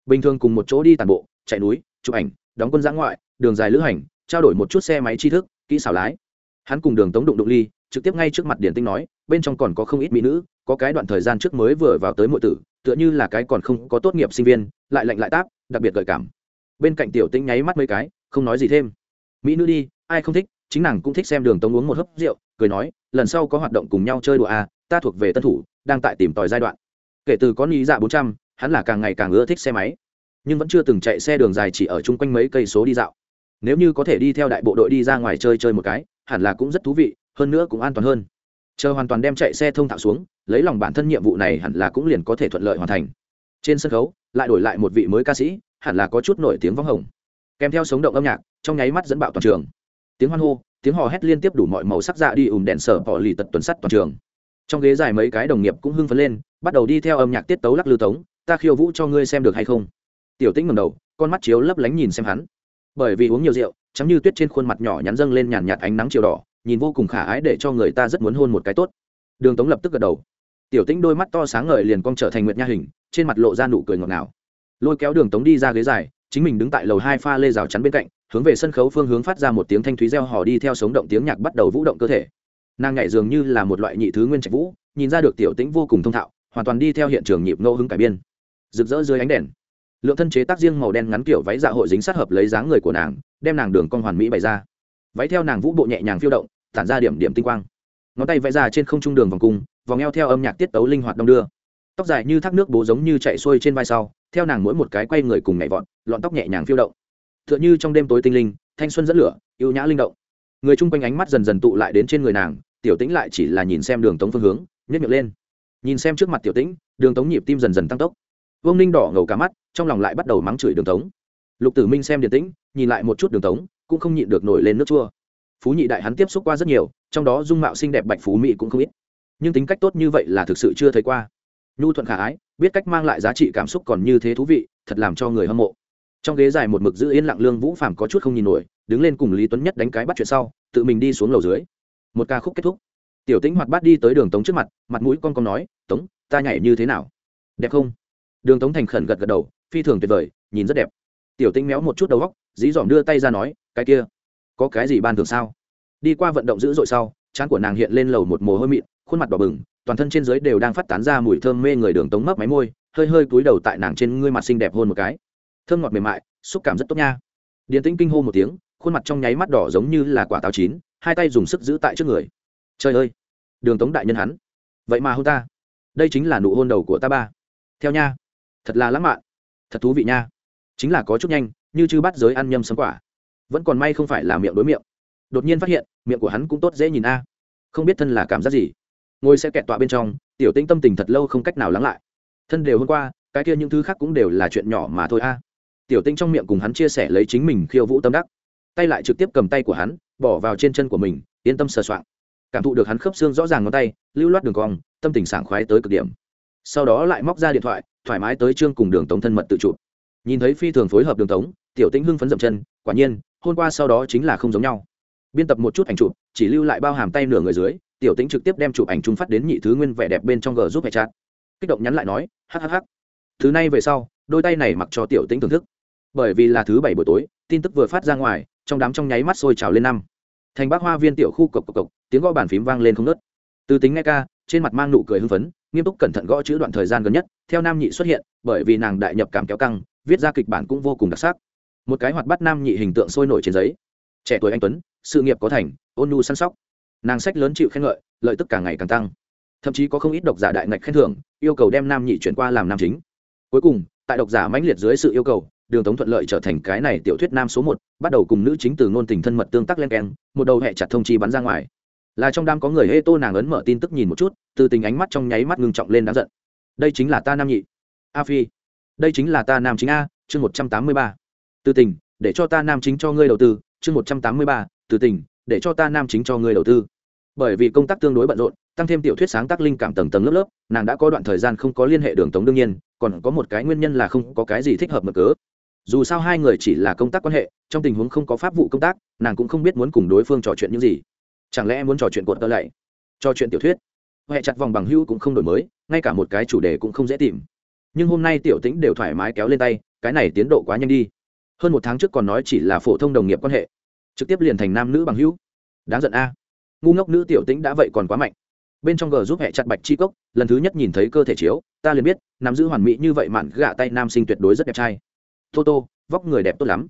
bình thường cùng một chỗ đi tàn bộ, chạy núi, chụp ảnh, đóng quân giã ngoại, đường dài lữ hành, trao đổi một chút xe máy tri thức, kỹ xảo lái. Hắn cùng đường tống đụng đụng ly, trực tiếp ngay trước mặt điển tinh nói, bên trong còn có không ít mỹ nữ, có cái đoạn thời gian trước mới vừa vào tới mọi tử, tựa như là cái còn không có tốt nghiệp sinh viên, lại lạnh lại táp, đặc biệt gợi cảm. Bên cạnh tiểu tinh nháy mắt mấy cái, không nói gì thêm. Mỹ nữ đi, ai không thích, chính nàng cũng thích xem đường tống uống một hớp rượu, cười nói, lần sau có hoạt động cùng nhau chơi đùa à ta thuộc về tân thủ, đang tại tìm tòi giai đoạn. Kể từ có lý dạ bốn trăm hắn là càng ngày càng ưa thích xe máy, nhưng vẫn chưa từng chạy xe đường dài chỉ ở chung quanh mấy cây số đi dạo. Nếu như có thể đi theo đại bộ đội đi ra ngoài chơi chơi một cái, hẳn là cũng rất thú vị, hơn nữa cũng an toàn hơn. Chờ hoàn toàn đem chạy xe thông thạo xuống, lấy lòng bản thân nhiệm vụ này hẳn là cũng liền có thể thuận lợi hoàn thành. Trên sân khấu, lại đổi lại một vị mới ca sĩ, hẳn là có chút nổi tiếng vong hồng. Kèm theo sống động âm nhạc, trong nháy mắt dẫn bạo toàn trường. Tiếng hoan hô, tiếng hò hét liên tiếp đủ mọi màu sắc dạ đi ùm đèn sở bỏ lì tật tuần sắt toàn trường. Trong ghế dài mấy cái đồng nghiệp cũng hưng phấn lên, bắt đầu đi theo âm nhạc tiết tấu lắc lư tống ta khiêu vũ cho ngươi xem được hay không? Tiểu tĩnh ngầm đầu, con mắt chiếu lấp lánh nhìn xem hắn. Bởi vì uống nhiều rượu chắm như tuyết trên khuôn mặt nhỏ nhắn dâng lên nhàn nhạt ánh nắng chiều đỏ, nhìn vô cùng khả ái để cho người ta rất muốn hôn một cái tốt. Đường tống lập tức gật đầu. Tiểu tĩnh đôi mắt to sáng ngời liền cong trở thành nguyệt nha hình, trên mặt lộ ra nụ cười ngọt ngào. Lôi kéo đường tống đi ra ghế dài, chính mình đứng tại lầu hai pha lê rào chắn bên cạnh, hướng về sân khấu phương hướng phát ra một tiếng thanh thúy reo hò đi theo sống động tiếng nhạc bắt đầu vũ động cơ thể. Nàng nhảy dường như là một loại nhị thứ nguyên trạch vũ, nhìn ra được tiểu tĩnh vô cùng thông thạo, hoàn toàn đi theo hiện trường nhịp ngẫu hứng cải biên rực rỡ dưới ánh đèn. Lượng thân chế tác riêng màu đen ngắn kiểu váy dạ hội dính sát hợp lấy dáng người của nàng, đem nàng đường cong hoàn mỹ bày ra. Váy theo nàng vũ bộ nhẹ nhàng phiêu động, tản ra điểm điểm tinh quang. Ngón tay vẽ ra trên không trung đường vòng cung, vòng eo theo âm nhạc tiết tấu linh hoạt đông đưa. Tóc dài như thác nước bố giống như chạy xuôi trên vai sau, theo nàng mỗi một cái quay người cùng nhảy vọt, lọn tóc nhẹ nhàng phiêu động. T h ư ợ n h ư trong đêm tối tinh linh, thanh xuân dẫn lửa yêu nhã linh động. Người chung quanh ánh mắt dần dần tụ lại đến trên người nàng, tiểu tĩnh lại chỉ là nhìn xem đường tống phương hướng nhét miệng lên. Nhìn xem trước mặt tiểu tĩnh, đường tống nhịp tim dần dần tăng tốc vương ninh đỏ ngầu cả mắt, trong lòng lại bắt đầu mắng chửi đường tống. Lục tử minh xem điện tĩnh, nhìn lại một chút đường tống, cũng không nhịn được nổi lên nước chua. Phú nhị đại hắn tiếp xúc qua rất nhiều, trong đó dung mạo xinh đẹp bạch phú mỹ cũng không ít. Nhưng tính cách tốt như vậy là thực sự chưa thấy qua. Nhu thuận khả ái, biết cách mang lại giá trị cảm xúc còn như thế thú vị, thật làm cho người hâm mộ. Trong ghế dài một mực giữ yên lặng lương vũ phàm có chút không nhìn nổi, đứng lên cùng lý tuấn nhất đánh cái bắt chuyện sau, tự mình đi xuống lầu dưới. Một ca khúc kết thúc. Tiểu tĩnh hoạt bát đi tới đường tống trước mặt mặt mũi con con nói, tống, ta nhảy như thế nào? Đẹp không? Đường tống thành khẩn gật gật đầu, phi thường tuyệt vời, nhìn rất đẹp. Tiểu Tinh méo một chút đầu góc, dí dỏm đưa tay ra nói, cái kia, có cái gì ban thường sao? Đi qua vận động dữ dội sau, trán của nàng hiện lên lầu một mồ hôi mịn, khuôn mặt đỏ bừng, toàn thân trên dưới đều đang phát tán ra mùi thơm mê người đường tống mấp máy môi, hơi hơi cúi đầu tại nàng trên ngươi mặt xinh đẹp hơn một cái. Thơm ngọt mềm mại, xúc cảm rất tốt nha. Điền tĩnh kinh hô một tiếng, khuôn mặt trong nháy mắt đỏ giống như là quả táo chín, hai tay dùng sức giữ tại trước người. Trời ơi! Đường tống đại nhân hắn. Vậy mà hôn ta. Đây chính là nụ hôn đầu của ta ba. Theo nha thật là lãng mạn. Thật thú vị nha. Chính là có chút nhanh, như chư bắt giới ăn nhâm sấm quả. Vẫn còn may không phải là miệng đối miệng. Đột nhiên phát hiện, miệng của hắn cũng tốt dễ nhìn a. Không biết thân là cảm giác gì. Ngồi sẽ kẹt tọa bên trong, tiểu tinh tâm tình thật lâu không cách nào lắng lại. Thân đều hôm qua, cái kia những thứ khác cũng đều là chuyện nhỏ mà thôi a. Tiểu tinh trong miệng cùng hắn chia sẻ lấy chính mình khiêu vũ tâm đắc. Tay lại trực tiếp cầm tay của hắn, bỏ vào trên chân của mình, yên tâm sờ soạng. Cảm thụ được hắn khớp xương rõ ràng ngón tay, lưu loát đường cong, tâm tình sảng khoái tới cực điểm sau đó lại móc ra điện thoại, thoải mái tới trương cùng đường tống thân mật tự chụp. Nhìn thấy phi thường phối hợp đường tống, tiểu tĩnh hưng phấn dậm chân, quả nhiên, hôm qua sau đó chính là không giống nhau. Biên tập một chút ảnh chụp, chỉ lưu lại bao hàm tay nửa người dưới, tiểu tĩnh trực tiếp đem chụp ảnh trung phát đến nhị thứ nguyên vẻ đẹp bên trong g giúp hệ chat. Kích động nhắn lại nói hhh thứ này về sau, đôi tay này mặc cho tiểu tĩnh thưởng thức. Bởi vì là thứ bảy buổi tối, tin tức vừa phát ra ngoài, trong đám trong nháy mắt sôi trào lên năm. Thành bác hoa viên tiểu khu cộc cộc cộc, tiếng gõ bàn phím vang lên không nớt từ tính nghe ca, trên mặt mang nụ cười hưng phấn nghiêm túc cẩn thận gõ chữ đoạn thời gian gần nhất, theo nam nhị xuất hiện, bởi vì nàng đại nhập cảm kéo căng, viết ra kịch bản cũng vô cùng đặc sắc. Một cái hoạt bắt nam nhị hình tượng sôi nổi trên giấy. Trẻ tuổi anh tuấn, sự nghiệp có thành, ôn nhu săn sóc. Nàng sách lớn chịu khen ngợi, lợi tức càng ngày càng tăng. Thậm chí có không ít độc giả đại ngạch khen thưởng, yêu cầu đem nam nhị chuyển qua làm nam chính. Cuối cùng, tại độc giả mãnh liệt dưới sự yêu cầu, đường tống thuận lợi trở thành cái này tiểu thuyết nam số một, bắt đầu cùng nữ chính từ ngôn tình thân mật tương tác len keng, một đầu hẹ chặt thông chi bắn ra ngoài là trong đám có người hê tô nàng ấn mở tin tức nhìn một chút, từ tình ánh mắt trong nháy mắt ngưng trọng lên đáng giận. Đây chính là ta nam nhị. A phi. Đây chính là ta nam chính a, chương một trăm tám mươi ba. Từ tình, để cho ta nam chính cho ngươi đầu tư, chương một trăm tám mươi ba. Từ tình, để cho ta nam chính cho ngươi đầu tư. Bởi vì công tác tương đối bận rộn, tăng thêm tiểu thuyết sáng tác linh cảm tầng tầng lớp lớp, nàng đã có đoạn thời gian không có liên hệ đường tống đương nhiên, còn có một cái nguyên nhân là không có cái gì thích hợp mở cớ dù sao hai người chỉ là công tác quan hệ, trong tình huống không có pháp vụ công tác, nàng cũng không biết muốn cùng đối phương trò chuyện những gì chẳng lẽ muốn trò chuyện cuộn tơ lại trò chuyện tiểu thuyết. Huệ chặt vòng bằng hữu cũng không đổi mới, ngay cả một cái chủ đề cũng không dễ tìm. Nhưng hôm nay tiểu tĩnh đều thoải mái kéo lên tay, cái này tiến độ quá nhanh đi. Hơn một tháng trước còn nói chỉ là phổ thông đồng nghiệp quan hệ. Trực tiếp liền thành nam nữ bằng hữu. Đáng giận a. Ngu ngốc nữ tiểu tĩnh đã vậy còn quá mạnh. Bên trong g giúp hẹ chặt bạch chi cốc, lần thứ nhất nhìn thấy cơ thể chiếu, ta liền biết, nắm giữ hoàn mỹ như vậy mạn gạ tay nam sinh tuyệt đối rất đẹp trai. Tô tô, vóc người đẹp tốt lắm.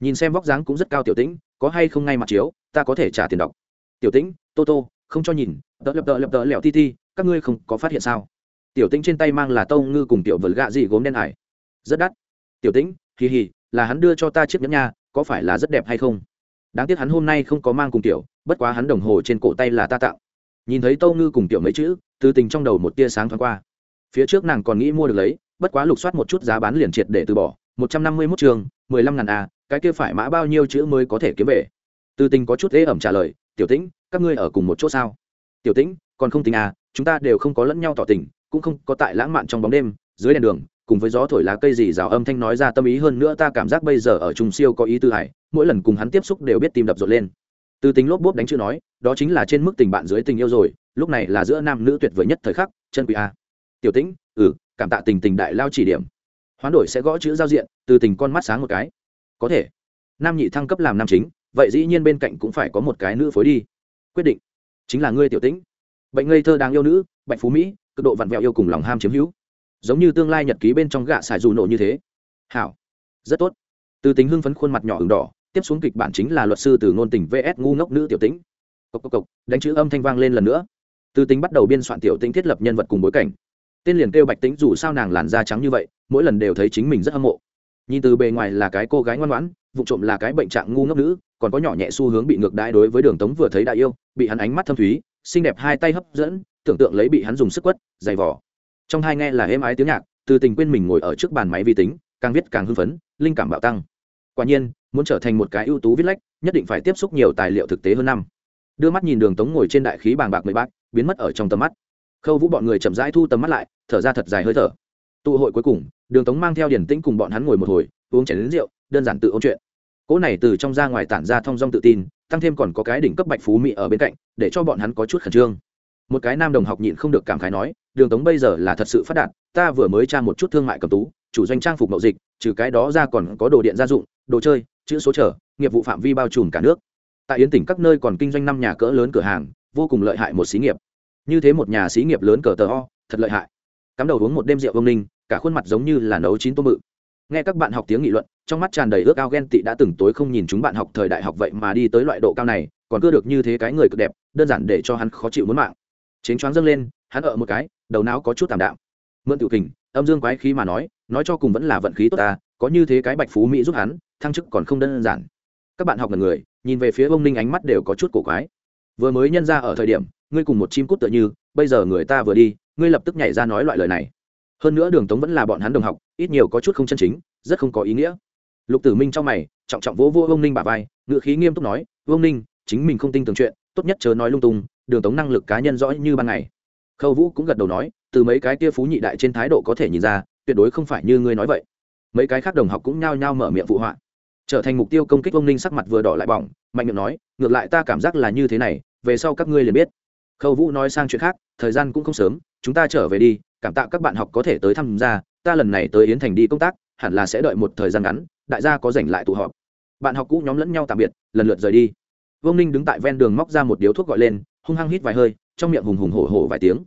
Nhìn xem vóc dáng cũng rất cao tiểu tĩnh, có hay không ngay mặt chiếu, ta có thể trả tiền đọc tiểu tĩnh, tô tô, không cho nhìn tợ lập tợ lập tợ lẹo ti ti, các ngươi không có phát hiện sao? Tiểu tĩnh trên tay mang là tâu ngư cùng tiểu vật gạ gì gốm đen ải. Rất đắt. Tiểu tĩnh, hì hì, là hắn đưa cho ta chiếc nhẫn nha, có phải là rất đẹp hay không? Đáng tiếc hắn hôm nay không có mang cùng tiểu, bất quá hắn đồng hồ trên cổ tay là ta tạo nhìn thấy tâu ngư cùng tiểu mấy chữ từ tình trong đầu một tia sáng thoáng qua. Phía trước nàng còn nghĩ mua được lấy, bất quá lục soát một chút giá bán liền triệt để từ bỏ. Một trăm năm mươi mốt trường, mười lăm ngàn a, cái kia phải mã bao nhiêu chữ mới có thể kiếm về? Từ tình có chút ế ẩm trả lời tiểu tĩnh, các ngươi ở cùng một chỗ sao? Tiểu tĩnh, còn không tình à chúng ta đều không có lẫn nhau tỏ tình, cũng không có tại lãng mạn trong bóng đêm, dưới đèn đường, cùng với gió thổi lá cây gì rào âm thanh nói ra tâm ý hơn nữa ta cảm giác bây giờ ở trung siêu có ý tư hải mỗi lần cùng hắn tiếp xúc đều biết tim đập rộn lên. Từ tính lốp bốp đánh chữ nói, đó chính là trên mức tình bạn dưới tình yêu rồi, lúc này là giữa nam nữ tuyệt vời nhất thời khắc, chân quỷ a à. tiểu tĩnh ừ cảm tạ tình tình đại lao chỉ điểm. Hoán đổi sẽ gõ chữ giao diện, từ tình con mắt sáng một cái. Có thể. Nam nhị thăng cấp làm nam chính vậy dĩ nhiên bên cạnh cũng phải có một cái nữ phối đi. Quyết định. Chính là ngươi tiểu tĩnh. Bệnh ngây thơ đáng yêu nữ bệnh phú mỹ, cực độ vặn vẹo yêu cùng lòng ham chiếm hữu. Giống như tương lai nhật ký bên trong gạ xài dù nổ như thế. Hảo. Rất tốt. Từ tính hưng phấn khuôn mặt nhỏ ửng đỏ, tiếp xuống kịch bản chính là luật sư từ ngôn tình vs ngu ngốc nữ tiểu tĩnh. Cộc cộc cộc, đánh chữ âm thanh vang lên lần nữa. Từ tính bắt đầu biên soạn tiểu tĩnh thiết lập nhân vật cùng bối cảnh. Tên liền kêu bạch tính dù sao nàng làn da trắng như vậy, mỗi lần đều thấy chính mình rất hâm mộ. Nhìn từ bề ngoài là cái cô gái ngoan ngoãn, vụ trộm là cái bệnh trạng ngu ngốc nữ còn có nhỏ nhẹ xu hướng bị ngược đãi đối với đường tống vừa thấy đại yêu, bị hắn ánh mắt thâm thúy, xinh đẹp hai tay hấp dẫn, tưởng tượng lấy bị hắn dùng sức quất, dày vỏ trong hai nghe là êm ái tiếng nhạc, từ tình quên mình ngồi ở trước bàn máy vi tính, càng viết càng hưng phấn, linh cảm bạo tăng. Quả nhiên, muốn trở thành một cái ưu tú viết lách, nhất định phải tiếp xúc nhiều tài liệu thực tế hơn năm. Đưa mắt nhìn đường tống ngồi trên đại khí bàng bạc mười bát, biến mất ở trong tầm mắt. Khâu vũ bọn người chậm rãi thu tầm mắt lại, thở ra thật dài hơi thở. Tụ hội cuối cùng, đường tống mang theo điển tĩnh cùng bọn hắn ngồi một hồi, uống chén đến rượu, đơn giản tự ôn chuyện cỗ này từ trong ra ngoài tản ra thong dong tự tin, tăng thêm còn có cái đỉnh cấp bạch phú mỹ ở bên cạnh, để cho bọn hắn có chút khẩn trương. Một cái nam đồng học nhịn không được cảm khái nói, đường tống bây giờ là thật sự phát đạt, ta vừa mới tra một chút thương mại cầm tú, chủ doanh trang phục mậu dịch, trừ cái đó ra còn có đồ điện gia dụng, đồ chơi, chữ số trở, nghiệp vụ phạm vi bao trùm cả nước. Tại yến tỉnh các nơi còn kinh doanh năm nhà cỡ lớn cửa hàng, vô cùng lợi hại một xí nghiệp. Như thế một nhà xí nghiệp lớn cờ tờ ho thật lợi hại. Cắm đầu uống một đêm rượu ông ninh, cả khuôn mặt giống như là nấu chín tôm mự nghe các bạn học tiếng nghị luận, trong mắt tràn đầy ước ao ghen tị đã từng tối không nhìn chúng bạn học thời đại học vậy mà đi tới loại độ cao này, còn cưa được như thế cái người cực đẹp, đơn giản để cho hắn khó chịu muốn mạng. Chính choáng dâng lên, hắn ở một cái, đầu não có chút tạm đạm. Mượn tiểu kình, âm dương quái khí mà nói nói cho cùng vẫn là vận khí tốt ta, có như thế cái bạch phú mỹ giúp hắn, thăng chức còn không đơn giản. Các bạn học là người, nhìn về phía ông ninh ánh mắt đều có chút cổ quái. Vừa mới nhân ra ở thời điểm, ngươi cùng một chim cút tựa như, bây giờ người ta vừa đi, ngươi lập tức nhảy ra nói loại lời này hơn nữa đường tống vẫn là bọn hắn đồng học, ít nhiều có chút không chân chính, rất không có ý nghĩa. Lục tử minh trong mày, trọng trọng vỗ vô ông ninh bà vai ngựa khí nghiêm túc nói ông ninh, chính mình không tin tưởng chuyện, tốt nhất chớ nói lung tung, đường tống năng lực cá nhân rõ như ban ngày. Khâu vũ cũng gật đầu nói, từ mấy cái kia phú nhị đại trên thái độ có thể nhìn ra, tuyệt đối không phải như ngươi nói vậy. Mấy cái khác đồng học cũng nhao nhao mở miệng phụ họa. Trở thành mục tiêu công kích ông ninh sắc mặt vừa đỏ lại bỏng, mạnh miệng nói, ngược lại ta cảm giác là như thế này, về sau các ngươi liền biết. Khâu vũ nói sang chuyện khác, thời gian cũng không sớm, chúng ta trở về đi cảm tạ các bạn học có thể tới tham gia, ta lần này tới yến thành đi công tác, hẳn là sẽ đợi một thời gian ngắn, đại gia có rảnh lại tụ họp. Bạn học cũ nhóm lẫn nhau tạm biệt, lần lượt rời đi. Vương ninh đứng tại ven đường móc ra một điếu thuốc gọi lên, hung hăng hít vài hơi, trong miệng hùng hùng hổ hổ vài tiếng.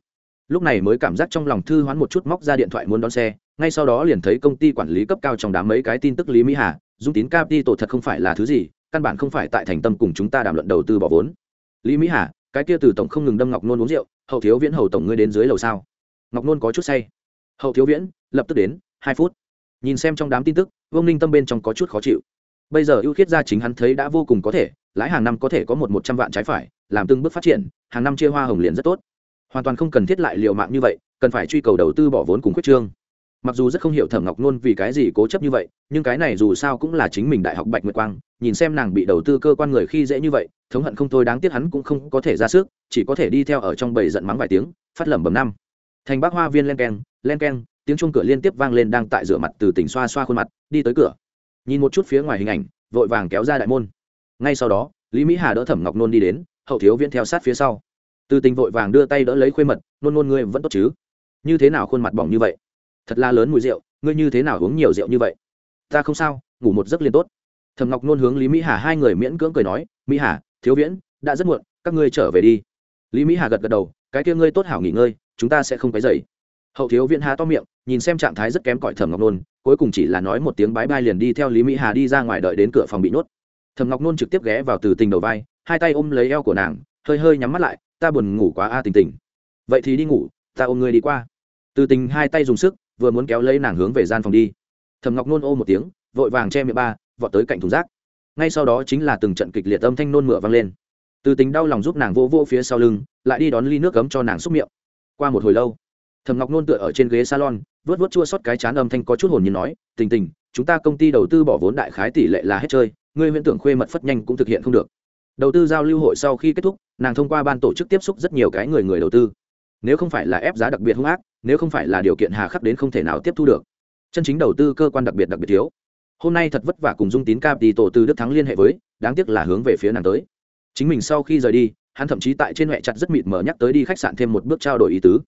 Lúc này mới cảm giác trong lòng thư hoán một chút móc ra điện thoại muốn đón xe, ngay sau đó liền thấy công ty quản lý cấp cao trong đám mấy cái tin tức lý mỹ hà, dung tín cao đi tổ thật không phải là thứ gì, căn bản không phải tại thành tâm cùng chúng ta đàm luận đầu tư bỏ vốn. Lý mỹ hà, cái kia từ tổng không ngừng đâm ngọc nôn uống rượu, hậu thiếu viễn hầu tổng ngươi đến dưới lầu sao? Ngọc nôn có chút say. Hậu thiếu viễn, lập tức đến, hai phút. Nhìn xem trong đám tin tức, vương ninh tâm bên trong có chút khó chịu. Bây giờ ưu khiết gia chính hắn thấy đã vô cùng có thể, lãi hàng năm có thể có một một trăm vạn trái phải, làm từng bước phát triển, hàng năm chia hoa hồng liền rất tốt. Hoàn toàn không cần thiết lại liều mạng như vậy, cần phải truy cầu đầu tư bỏ vốn cùng quyết trương. Mặc dù rất không hiểu thẩm ngọc nôn vì cái gì cố chấp như vậy, nhưng cái này dù sao cũng là chính mình đại học bạch nguyệt quang, nhìn xem nàng bị đầu tư cơ quan người khi dễ như vậy, thống hận không thôi đáng tiếc hắn cũng không có thể ra sức, chỉ có thể đi theo ở trong bầy giận mắng vài tiếng, phát lẩm bẩm năm thành bác hoa viên len keng len keng, tiếng chuông cửa liên tiếp vang lên đang tại rửa mặt từ tỉnh xoa xoa khuôn mặt, đi tới cửa. Nhìn một chút phía ngoài hình ảnh, vội vàng kéo ra đại môn. Ngay sau đó, lý mỹ hà đỡ thẩm ngọc nôn đi đến, hậu thiếu viễn theo sát phía sau. Từ tình vội vàng đưa tay đỡ lấy khuê mật, nôn nôn ngươi vẫn tốt chứ? Như thế nào khuôn mặt bỏng như vậy? Thật là lớn mùi rượu, ngươi như thế nào uống nhiều rượu như vậy? Ta không sao, ngủ một giấc liền tốt. Thầm ngọc nôn hướng lý mỹ hà hai người miễn cưỡng cười nói, mỹ hà, thiếu viễn, đã rất muộn, các ngươi trở về đi. Lý mỹ hà gật gật đầu, cái kia ngươi tốt hảo nghỉ ngơi chúng ta sẽ không cái dậy hậu thiếu viễn hà to miệng, nhìn xem trạng thái rất kém cỏi thầm ngọc nôn, cuối cùng chỉ là nói một tiếng bái bai liền đi theo lý mỹ hà đi ra ngoài đợi đến cửa phòng bị nhốt. Thầm ngọc nôn trực tiếp ghé vào từ tình đầu vai, hai tay ôm lấy eo của nàng, hơi hơi nhắm mắt lại, ta buồn ngủ quá a à, tình tình. Vậy thì đi ngủ, ta ôm ngươi đi qua. Từ tình hai tay dùng sức, vừa muốn kéo lấy nàng hướng về gian phòng đi. Thầm ngọc nôn ô một tiếng, vội vàng che miệng ba, vọt tới cạnh thùng rác. Ngay sau đó chính là từng trận kịch liệt âm thanh nôn mửa vang lên. Từ tình đau lòng giúp nàng vô vô phía sau lưng, lại đi đón ly nước cấm cho nàng xúc miệng qua một hồi lâu thầm ngọc nôn tựa ở trên ghế salon, vớt vớt chua xót cái chán âm thanh có chút hồn như nói, tình tình, chúng ta công ty đầu tư bỏ vốn đại khái tỷ lệ là hết chơi, ngươi huyễn tưởng khuê mật phất nhanh cũng thực hiện không được. Đầu tư giao lưu hội sau khi kết thúc, nàng thông qua ban tổ chức tiếp xúc rất nhiều cái người người đầu tư. Nếu không phải là ép giá đặc biệt hung ác, nếu không phải là điều kiện hà khắc đến không thể nào tiếp thu được. Chân chính đầu tư cơ quan đặc biệt đặc biệt thiếu. Hôm nay thật vất vả cùng dung tín cap đi tổ từ đức thắng liên hệ với, đáng tiếc là hướng về phía nàng tới. Chính mình sau khi rời đi hắn thậm chí tại trên huệ chặt rất mịt mờ nhắc tới đi khách sạn thêm một bước trao đổi ý tứ.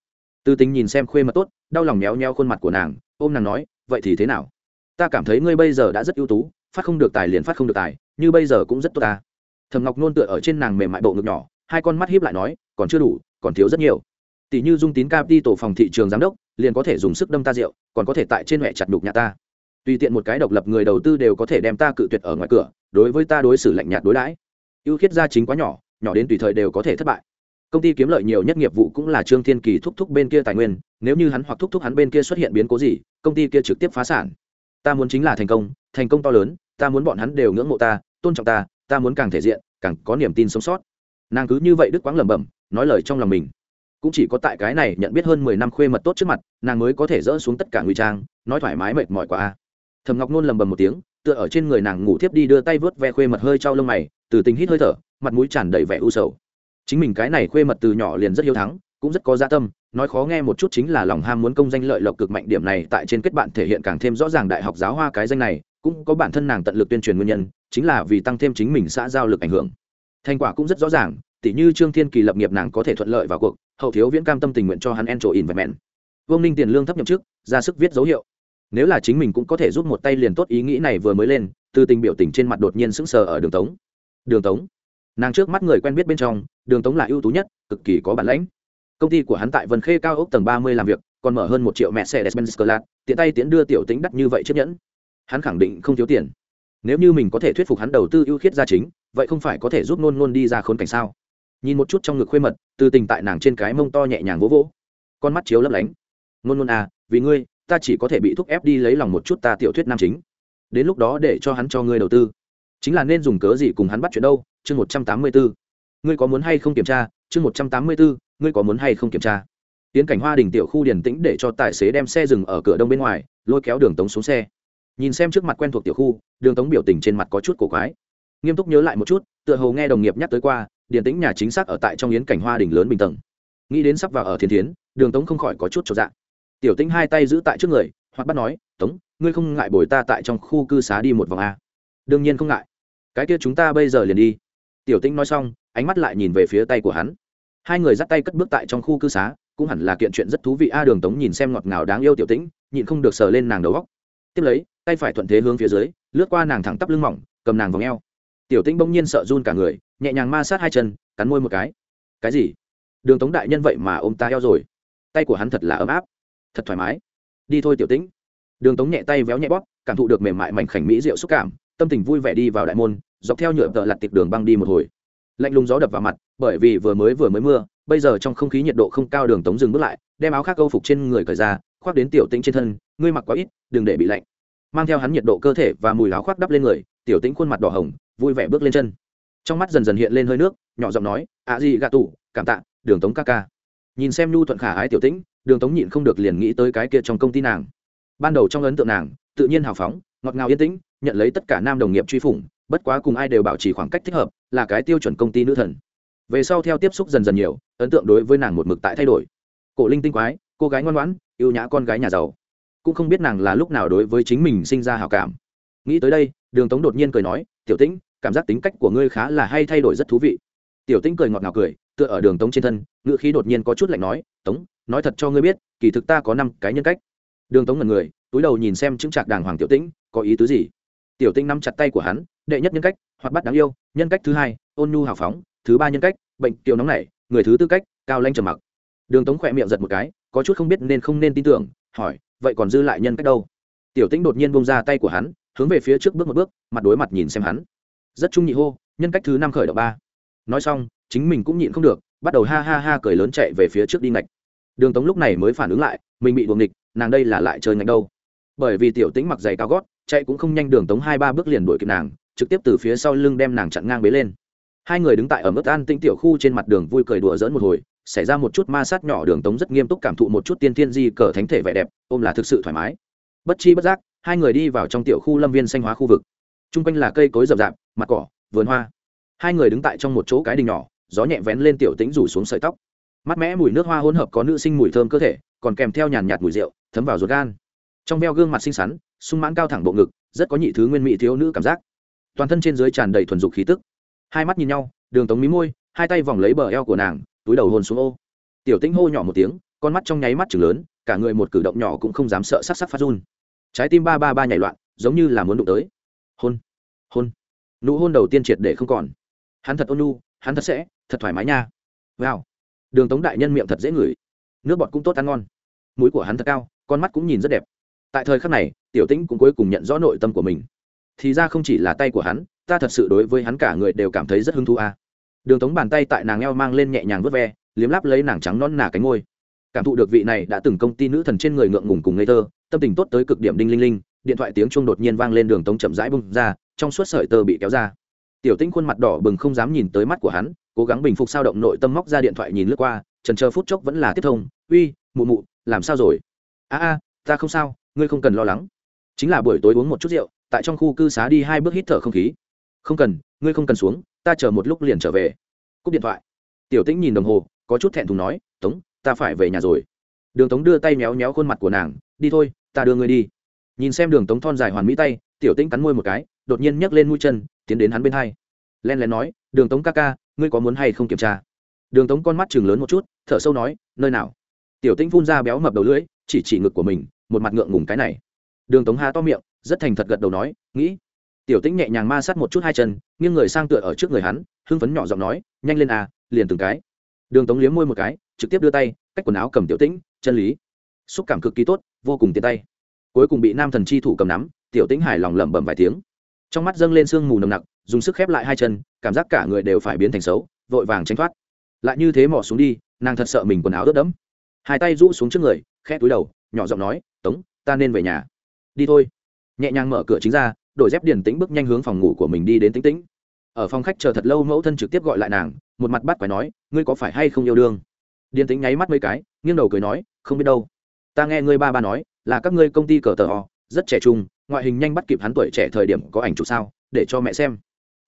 Tư tính nhìn xem khuê mật tốt, đau lòng méo nheo khuôn mặt của nàng, ôm nàng nói, vậy thì thế nào? Ta cảm thấy ngươi bây giờ đã rất ưu tú, phát không được tài liền phát không được tài, như bây giờ cũng rất tốt ta. Thầm ngọc nôn tựa ở trên nàng mềm mại bộ ngực nhỏ, hai con mắt hiếp lại nói, còn chưa đủ, còn thiếu rất nhiều. Tỷ như dung tín cap đi tổ phòng thị trường giám đốc, liền có thể dùng sức đâm ta rượu, còn có thể tại trên mẹ chặt đục nhà ta. Tùy tiện một cái độc lập người đầu tư đều có thể đem ta cự tuyệt ở ngoài cửa, đối với ta đối xử lạnh nhạt đối đãi. Ưu khiết gia chính quá nhỏ nhỏ đến tùy thời đều có thể thất bại. Công ty kiếm lợi nhiều nhất nghiệp vụ cũng là trương thiên kỳ thúc thúc bên kia tài nguyên, nếu như hắn hoặc thúc thúc hắn bên kia xuất hiện biến cố gì, công ty kia trực tiếp phá sản. Ta muốn chính là thành công thành công to lớn, ta muốn bọn hắn đều ngưỡng mộ ta, tôn trọng ta ta muốn càng thể diện, càng có niềm tin sống sót. Nàng cứ như vậy đức quáng lẩm bẩm, nói lời trong lòng mình. Cũng chỉ có tại cái này nhận biết hơn mười năm khuê mật tốt trước mặt, nàng mới có thể dỡ xuống tất cả nguy trang, nói thoải mái mệt mỏi quá. A thầm ngọc nôn lầm bầm một tiếng, tựa ở trên người nàng ngủ thiếp đi đưa tay vớt ve khuê mật hơi trao lông mày, từ tình hít hơi thở mặt mũi tràn đầy vẻ u sầu. Chính mình cái này khuê mật từ nhỏ liền rất hiếu thắng, cũng rất có gia tâm, nói khó nghe một chút chính là lòng ham muốn công danh lợi lộc cực mạnh điểm này tại trên kết bạn thể hiện càng thêm rõ ràng đại học giáo hoa cái danh này, cũng có bản thân nàng tận lực tuyên truyền nguyên nhân, chính là vì tăng thêm chính mình xã giao lực ảnh hưởng. Thành quả cũng rất rõ ràng, tỉ như trương thiên kỳ lập nghiệp nàng có thể thuận lợi vào cuộc, hậu thiếu viễn cam tâm tình nguyện cho hắn en trổ in và mẹn vương ninh tiền lương thấp nhậm chức, ra sức viết dấu hiệu. Nếu là chính mình cũng có thể giúp một tay liền tốt ý nghĩ này vừa mới lên, từ tình biểu tình trên mặt đột nhiên sững sờ ở đường tống. Đường tống? Nàng trước mắt người quen biết bên trong, đường tống là ưu tú nhất, cực kỳ có bản lãnh công ty của hắn tại vân khê cao ốc tầng ba mươi làm việc, còn mở hơn một triệu mẹ xe despenz lạc tiện tay tiến đưa tiểu tính đắt như vậy chấp nhẫn. Hắn khẳng định không thiếu tiền. Nếu như mình có thể thuyết phục hắn đầu tư ưu khiết ra chính, vậy không phải có thể giúp nôn nôn đi ra khốn cảnh sao? Nhìn một chút trong ngực khuê mật từ tình tại nàng trên cái mông to nhẹ nhàng vỗ vỗ. Con mắt chiếu lấp lánh. Nôn nôn à vì ngươi, ta chỉ có thể bị thúc ép đi lấy lòng một chút ta tiểu thuyết nam chính. Đến lúc đó để cho hắn cho ngươi đầu tư. Chính là nên dùng cớ gì cùng hắn bắt chuyện đâu? Chương một trăm tám mươi bốn. Ngươi có muốn hay không kiểm tra? Chương một trăm tám mươi bốn, ngươi có muốn hay không kiểm tra? Tiến cảnh hoa đình tiểu khu điển tĩnh để cho tài xế đem xe dừng ở cửa đông bên ngoài, lôi kéo đường tống xuống xe. Nhìn xem trước mặt quen thuộc tiểu khu, đường tống biểu tình trên mặt có chút cổ quái. Nghiêm túc nhớ lại một chút, tựa hồ nghe đồng nghiệp nhắc tới qua điển tĩnh nhà chính xác ở tại trong yến cảnh hoa đình lớn bình tầng. Nghĩ đến sắp vào ở thiên thiến, đường tống không khỏi có chút cho dạng tiểu tĩnh hai tay giữ tại trước người, hoặc bắt nói, tống, ngươi không ngại bồi ta tại trong khu cư xá đi một vòng a đương nhiên không ngại. Cái kia chúng ta bây giờ liền đi tiểu tĩnh nói xong, ánh mắt lại nhìn về phía tay của hắn. Hai người dắt tay cất bước tại trong khu cư xá, cũng hẳn là kiện chuyện rất thú vị a đường tống nhìn xem ngọt ngào đáng yêu tiểu tĩnh, nhịn không được sờ lên nàng đầu góc tiếp lấy, tay phải thuận thế hướng phía dưới, lướt qua nàng thẳng tắp lưng mỏng, cầm nàng vào eo. tiểu tĩnh bỗng nhiên sợ run cả người, nhẹ nhàng ma sát hai chân, cắn môi một cái. Cái gì? Đường tống đại nhân vậy mà ôm ta eo rồi. Tay của hắn thật là ấm áp, thật thoải mái. Đi thôi tiểu tĩnh. Đường tống nhẹ tay véo nhẹ bóp, cảm thụ được mềm mại mảnh khảnh mỹ rượu xúc cảm tâm tình vui vẻ đi vào đại môn, dọc theo nhựa tợ lặt tiệc đường băng đi một hồi. Lạnh lùng gió đập vào mặt, bởi vì vừa mới vừa mới mưa, bây giờ trong không khí nhiệt độ không cao đường tống dừng bước lại, đem áo khác câu phục trên người cởi ra, khoác đến tiểu tĩnh trên thân, ngươi mặc quá ít, đừng để bị lạnh. Mang theo hắn nhiệt độ cơ thể và mùi áo khoác đắp lên người, tiểu tĩnh khuôn mặt đỏ hồng, vui vẻ bước lên chân. Trong mắt dần dần hiện lên hơi nước, nhỏ giọng nói ạ gì gạ tủ cảm tạ, đường tống ca ca. Nhìn xem nhu thuận khả ái tiểu tĩnh, đường tống nhịn không được liền nghĩ tới cái kia trong công ty nàng. Ban đầu trong ấn tượng nàng, tự nhiên hào phóng, ngọt ngào yên tĩnh nhận lấy tất cả nam đồng nghiệp truy phủng, bất quá cùng ai đều bảo trì khoảng cách thích hợp, là cái tiêu chuẩn công ty nữ thần. Về sau theo tiếp xúc dần dần nhiều, ấn tượng đối với nàng một mực tại thay đổi. Cổ linh tinh quái, cô gái ngoan ngoãn yêu nhã con gái nhà giàu. Cũng không biết nàng là lúc nào đối với chính mình sinh ra hào cảm. Nghĩ tới đây, đường tống đột nhiên cười nói, tiểu tĩnh, cảm giác tính cách của ngươi khá là hay thay đổi rất thú vị. Tiểu tĩnh cười ngọt ngào cười, tựa ở đường tống trên thân ngựa khí đột nhiên có chút lạnh nói, tống, nói thật cho ngươi biết, kỳ thực ta có năm cái nhân cách. Đường tống ngần người, túi đầu nhìn xem chứng trạc đàng hoàng tiểu tĩnh, có ý tứ gì? Tiểu Tinh nắm chặt tay của hắn, đệ nhất nhân cách, hoạt bát đáng yêu, nhân cách thứ hai, ôn nhu hào phóng, thứ ba nhân cách, bệnh tiểu nóng nảy, người thứ tư cách, cao lanh trầm mặc. Đường tống khỏe miệng giật một cái, có chút không biết nên không nên tin tưởng, hỏi, vậy còn dư lại nhân cách đâu? Tiểu tĩnh đột nhiên bông ra tay của hắn, hướng về phía trước bước một bước, mặt đối mặt nhìn xem hắn. Rất trung nhị hô, nhân cách thứ năm khởi động ba. Nói xong, chính mình cũng nhịn không được, bắt đầu ha ha ha cười lớn chạy về phía trước đi ngạch. Đường tống lúc này mới phản ứng lại, mình bị buồng nghịch, nàng đây là lại chơi ngạch đâu? Bởi vì tiểu tĩnh mặc giày cao gót chạy cũng không nhanh đường tống hai ba bước liền đuổi kịp nàng, trực tiếp từ phía sau lưng đem nàng chặn ngang bế lên. Hai người đứng tại ở mức an tĩnh tiểu khu trên mặt đường vui cười đùa dỡn một hồi, xảy ra một chút ma sát nhỏ đường tống rất nghiêm túc cảm thụ một chút tiên thiên di cờ thánh thể vẻ đẹp, ôm là thực sự thoải mái. Bất chi bất giác, hai người đi vào trong tiểu khu lâm viên xanh hóa khu vực. T r u n g quanh là cây cối rậm rạp, mặt cỏ, vườn hoa. Hai người đứng tại trong một chỗ cái đình nhỏ, gió nhẹ vén lên tiểu tĩnh rủ xuống sợi tóc. Mát mẽ mùi nước hoa hỗn hợp có nữ sinh mùi thơm cơ thể, còn kèm theo nhàn nhạt mùi rượu, thấm vào ruột gan. Trong veo gương mặt xinh xắn sung mãn cao thẳng bộ ngực, rất có nhị thứ nguyên mỹ thiếu nữ cảm giác. Toàn thân trên dưới tràn đầy thuần dục khí tức. Hai mắt nhìn nhau, đường tống mí môi, hai tay vòng lấy bờ eo của nàng, túi đầu hôn xuống ô. Tiểu tĩnh hô nhỏ một tiếng, con mắt trong nháy mắt chừng lớn, cả người một cử động nhỏ cũng không dám sợ sắc sắc phát run. Trái tim ba ba ba nhảy loạn, giống như là muốn đụng tới. Hôn hôn. Nụ hôn đầu tiên triệt để không còn. Hắn thật ôn nu hắn thật sẽ, thật thoải mái nha. Wow. Đường tống đại nhân miệng thật dễ ngửi. Nước bọt cũng tốt ăn ngon. Mũi của hắn thật cao, con mắt cũng nhìn rất đẹp tại thời khắc này, tiểu tĩnh cũng cuối cùng nhận rõ nội tâm của mình. Thì ra không chỉ là tay của hắn, ta thật sự đối với hắn cả người đều cảm thấy rất hứng thú à. đường tống bàn tay tại nàng eo mang lên nhẹ nhàng vớt ve, liếm láp lấy nàng trắng non nà cánh ngôi cảm thụ được vị này đã từng công ty nữ thần trên người ngượng ngùng cùng ngây thơ, tâm tình tốt tới cực điểm đinh linh linh, điện thoại tiếng chuông đột nhiên vang lên đường tống chậm rãi bung ra, trong suốt sợi tơ bị kéo ra. Tiểu tĩnh khuôn mặt đỏ bừng không dám nhìn tới mắt của hắn, cố gắng bình phục sao động nội tâm móc ra điện thoại nhìn lướt qua, trần chờ phút chốc vẫn là tiếp thông, uy, mụ mụ, làm sao rồi? A a, ta không sao ngươi không cần lo lắng. Chính là buổi tối uống một chút rượu, tại trong khu cư xá đi hai bước hít thở không khí. Không cần, ngươi không cần xuống, ta chờ một lúc liền trở về. Cúp điện thoại. Tiểu tĩnh nhìn đồng hồ, có chút thẹn thùng nói, tống, ta phải về nhà rồi. Đường tống đưa tay méo méo khuôn mặt của nàng, đi thôi, ta đưa ngươi đi. Nhìn xem đường tống thon dài hoàn mỹ tay, tiểu tĩnh cắn môi một cái, đột nhiên nhấc lên mũi chân, tiến đến hắn bên hai. Len lén nói, đường tống ca ca, ngươi có muốn hay không kiểm tra? Đường tống con mắt chừng lớn một chút, thở sâu nói, nơi nào? Tiểu tĩnh phun ra béo mập đầu lưỡi, chỉ chỉ ngực của mình một mặt ngượng ngùng cái này. Đường tống há to miệng, rất thành thật gật đầu nói, nghĩ. Tiểu tĩnh nhẹ nhàng ma sát một chút hai chân, nghiêng người sang tựa ở trước người hắn, hưng phấn nhỏ giọng nói, nhanh lên à liền từng cái. Đường tống liếm môi một cái, trực tiếp đưa tay, cách quần áo cầm tiểu tĩnh, chân lý. Xúc cảm cực kỳ tốt, vô cùng tiện tay. Cuối cùng bị nam thần chi thủ cầm nắm, tiểu tĩnh hài lòng lẩm bẩm vài tiếng. Trong mắt dâng lên sương mù nồng nặc, dùng sức khép lại hai chân, cảm giác cả người đều phải biến thành xấu, vội vàng tránh thoát. Lại như thế mò xuống đi, nàng thật sợ mình quần áo ướt đẫm. Hai tay rũ xuống trước người, khẽ túi đầu nhỏ giọng nói, tống, ta nên về nhà. Đi thôi. Nhẹ nhàng mở cửa chính ra đổi dép điển tĩnh bước nhanh hướng phòng ngủ của mình đi đến tĩnh tĩnh. Ở phòng khách chờ thật lâu, mẫu thân trực tiếp gọi lại nàng, một mặt bắt quái nói, ngươi có phải hay không yêu đương? Điền tĩnh nháy mắt mấy cái, nghiêng đầu cười nói, không biết đâu. Ta nghe ngươi ba ba nói, là các ngươi công ty cờ tờ ho rất trẻ trung, ngoại hình nhanh bắt kịp hắn tuổi trẻ thời điểm có ảnh chụp sao, để cho mẹ xem.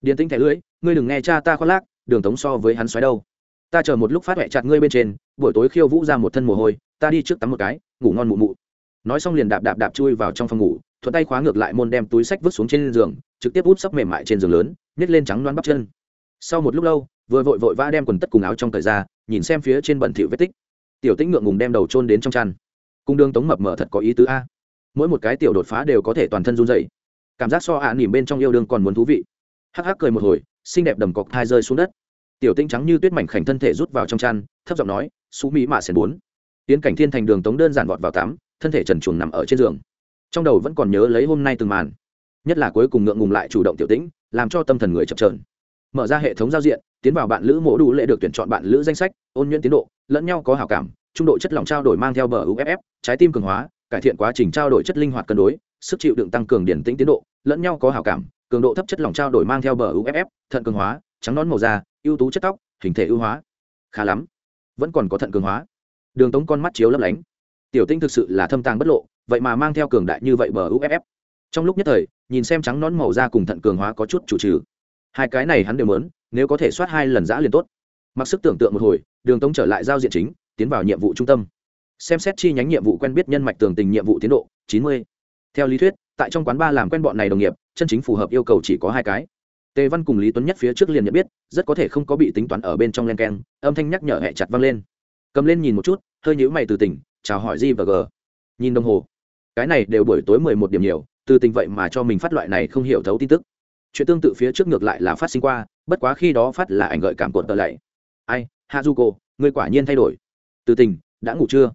Điền tĩnh thẻ lưỡi, ngươi đừng nghe cha ta khoác lác, đường tống so với hắn xoáy đâu. Ta chờ một lúc phát huệ chặt ngươi bên trên, buổi tối khiêu vũ ra một thân mồ hôi ta đi trước tắm một cái, ngủ ngon mụ mụ. Nói xong liền đạp đạp đạp chui vào trong phòng ngủ, thuận tay khóa ngược lại môn đem túi sách vứt xuống trên giường, trực tiếp út sấp mềm mại trên giường lớn, nhét lên trắng loan bắp chân. Sau một lúc lâu, vừa vội vội vã đem quần tất cùng áo trong thời ra, nhìn xem phía trên bẩn thỉu vết tích. Tiểu tĩnh ngượng ngùng đem đầu trôn đến trong chăn. Cung đương tống mập mở thật có ý tứ a. Mỗi một cái tiểu đột phá đều có thể toàn thân run dậy cảm giác so ạ à nỉm bên trong yêu đương còn muốn thú vị. Hắc hắc cười một hồi, xinh đẹp đầm cọc thai rơi xuống đất. Tiểu tinh trắng như tuyết mảnh khảnh thân thể rút vào trong chăn, thấp giọng nói xú mỹ mạ sền bốn tiến cảnh thiên thành đường tống đơn giản vọt vào tắm, thân thể trần chuồng nằm ở trên giường. Trong đầu vẫn còn nhớ lấy hôm nay từng màn. Nhất là cuối cùng ngượng ngùng lại chủ động tiểu tĩnh, làm cho tâm thần người chập trờn mở ra hệ thống giao diện, tiến vào bạn lữ mổ đủ lệ được tuyển chọn bạn lữ danh sách, ôn nhuyễn tiến độ, lẫn nhau có hảo cảm, trung độ chất lỏng trao đổi mang theo bờ uff trái tim cường hóa, cải thiện quá trình trao đổi chất linh hoạt cân đối, sức chịu đựng tăng cường điển tĩnh tiến độ, lẫn nhau có hảo cảm, cường độ thấp chất lỏng trao đổi mang theo bờ uff thận cường hóa, trắng nón màu da, ưu tú chất tóc, hình thể ưu hóa. Khá lắm. Vẫn còn có thận cường hóa đường tống con mắt chiếu lấp lánh. Tiểu tinh thực sự là thâm tàng bất lộ, vậy mà mang theo cường đại như vậy bờ uff trong lúc nhất thời, nhìn xem trắng nón màu da cùng thận cường hóa có chút chủ trừ. Hai cái này hắn đều mớn nếu có thể soát hai lần giã liền tốt. Mặc sức tưởng tượng một hồi, đường tống trở lại giao diện chính, tiến vào nhiệm vụ trung tâm. Xem xét chi nhánh nhiệm vụ quen biết nhân mạch tường tình nhiệm vụ tiến độ, chín mươi. Theo lý thuyết, tại trong quán ba làm quen bọn này đồng nghiệp, chân chính phù hợp yêu cầu chỉ có hai cái. Tề văn cùng lý tuấn nhất phía trước liền nhận biết, rất có thể không có bị tính toán ở bên trong len keng, âm thanh nhắc nhở hẹ chặt vang lên cầm lên nhìn một chút, hơi nhữ mày từ tỉnh, chào hỏi di và g. Nhìn đồng hồ. Cái này đều buổi tối mười một điểm nhiều, từ tình vậy mà cho mình phát loại này không hiểu thấu tin tức. Chuyện tương tự phía trước ngược lại là phát sinh qua, bất quá khi đó phát là ảnh gợi cảm cột tờ lạy. Ai ha du cô ngươi quả nhiên thay đổi. Từ tình đã ngủ chưa?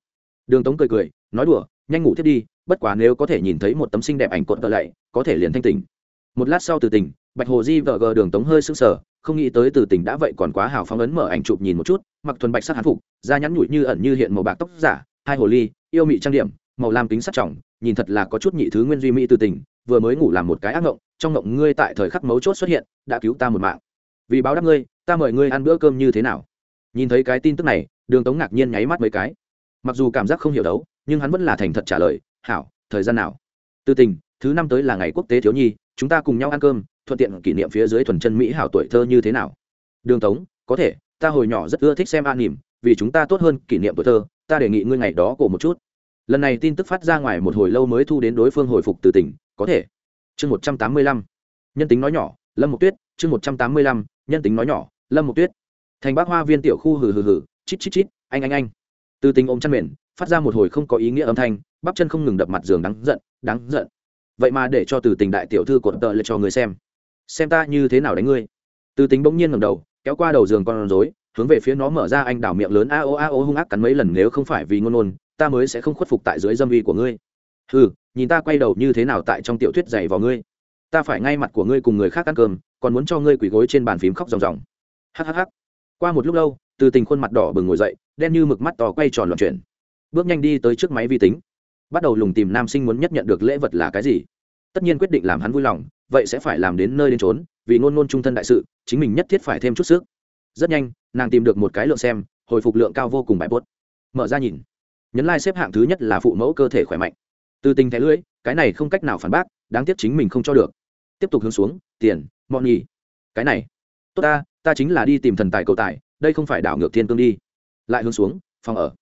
Đường tống cười cười, nói đùa, nhanh ngủ thiết đi, bất quá nếu có thể nhìn thấy một tấm sinh đẹp ảnh cột tờ lạy, có thể liền thanh tình một lát sau từ tình bạch hồ di vợ gờ đường tống hơi sưng sờ không nghĩ tới từ tình đã vậy còn quá hào phóng ấn mở ảnh chụp nhìn một chút, mặc thuần bạch sắc hán phục, da nhắn nhụi như ẩn như hiện màu bạc tóc giả, hai hồ ly, yêu mị trang điểm, màu lam kính sắc trọng, nhìn thật là có chút nhị thứ nguyên duy mỹ từ tình, vừa mới ngủ làm một cái ác ngộng, trong ngộng ngươi tại thời khắc mấu chốt xuất hiện, đã cứu ta một mạng. Vì báo đáp ngươi, ta mời ngươi ăn bữa cơm như thế nào? Nhìn thấy cái tin tức này, đường tống ngạc nhiên nháy mắt mấy cái. Mặc dù cảm giác không hiểu đấu, nhưng hắn vẫn là thành thật trả lời, hảo, thời gian nào? Từ tình, thứ năm tới là ngày quốc tế thiếu nhi chúng ta cùng nhau ăn cơm, thuận tiện kỷ niệm phía dưới thuần chân mỹ hảo tuổi thơ như thế nào. Đường tống, có thể, ta hồi nhỏ rất ưa thích xem an nỉm vì chúng ta tốt hơn kỷ niệm tuổi thơ, ta đề nghị ngươi ngày đó cổ một chút. Lần này tin tức phát ra ngoài một hồi lâu mới thu đến đối phương hồi phục từ tỉnh, có thể. Chương một trăm tám mươi lăm, nhân tính nói nhỏ, lâm một tuyết, chương một trăm tám mươi lăm, nhân tính nói nhỏ, lâm một tuyết. Thành bác hoa viên tiểu khu hừ hừ hừ, chít chít chít, anh anh anh. Từ tình ôm chăn mền, phát ra một hồi không có ý nghĩa âm thanh, bắp chân không ngừng đập mặt giường, đáng giận đáng giận vậy mà để cho từ tình đại tiểu thư cột tợ lại cho người xem. Xem ta như thế nào đánh ngươi. Từ tình bỗng nhiên ngầm đầu, kéo qua đầu giường con rối, hướng về phía nó mở ra anh đảo miệng lớn, a ô a ô hung ác cắn mấy lần nếu không phải vì ngôn ngôn, ta mới sẽ không khuất phục tại dưới dâm uy của ngươi. Ừ nhìn ta quay đầu như thế nào tại trong tiểu thuyết dày vào ngươi. Ta phải ngay mặt của ngươi cùng người khác ăn cơm, còn muốn cho ngươi quỳ gối trên bàn phím khóc ròng ròng. Hhh qua một lúc lâu, từ tình khuôn mặt đỏ bừng ngồi dậy, đen như mực mắt to quay tròn loạn chuyển. Bước nhanh đi tới trước máy vi tính bắt đầu lùng tìm nam sinh muốn nhất nhận được lễ vật là cái gì? Tất nhiên quyết định làm hắn vui lòng, vậy sẽ phải làm đến nơi đến trốn vì ngôn ngôn trung thân đại sự, chính mình nhất thiết phải thêm chút sức. Rất nhanh, nàng tìm được một cái lượng xem, hồi phục lượng cao vô cùng bài bốt. Mở ra nhìn. Nhấn lai、like、xếp hạng thứ nhất là phụ mẫu cơ thể khỏe mạnh. Từ tình thẻ lưỡi cái này không cách nào phản bác, đáng tiếc chính mình không cho được. Tiếp tục hướng xuống, tiền mọn nhì cái này. Tốt ta ta chính là đi tìm thần tài cầu tài, đây không phải đảo ngược thiên cương đi. Lại hướng xuống, phòng ở.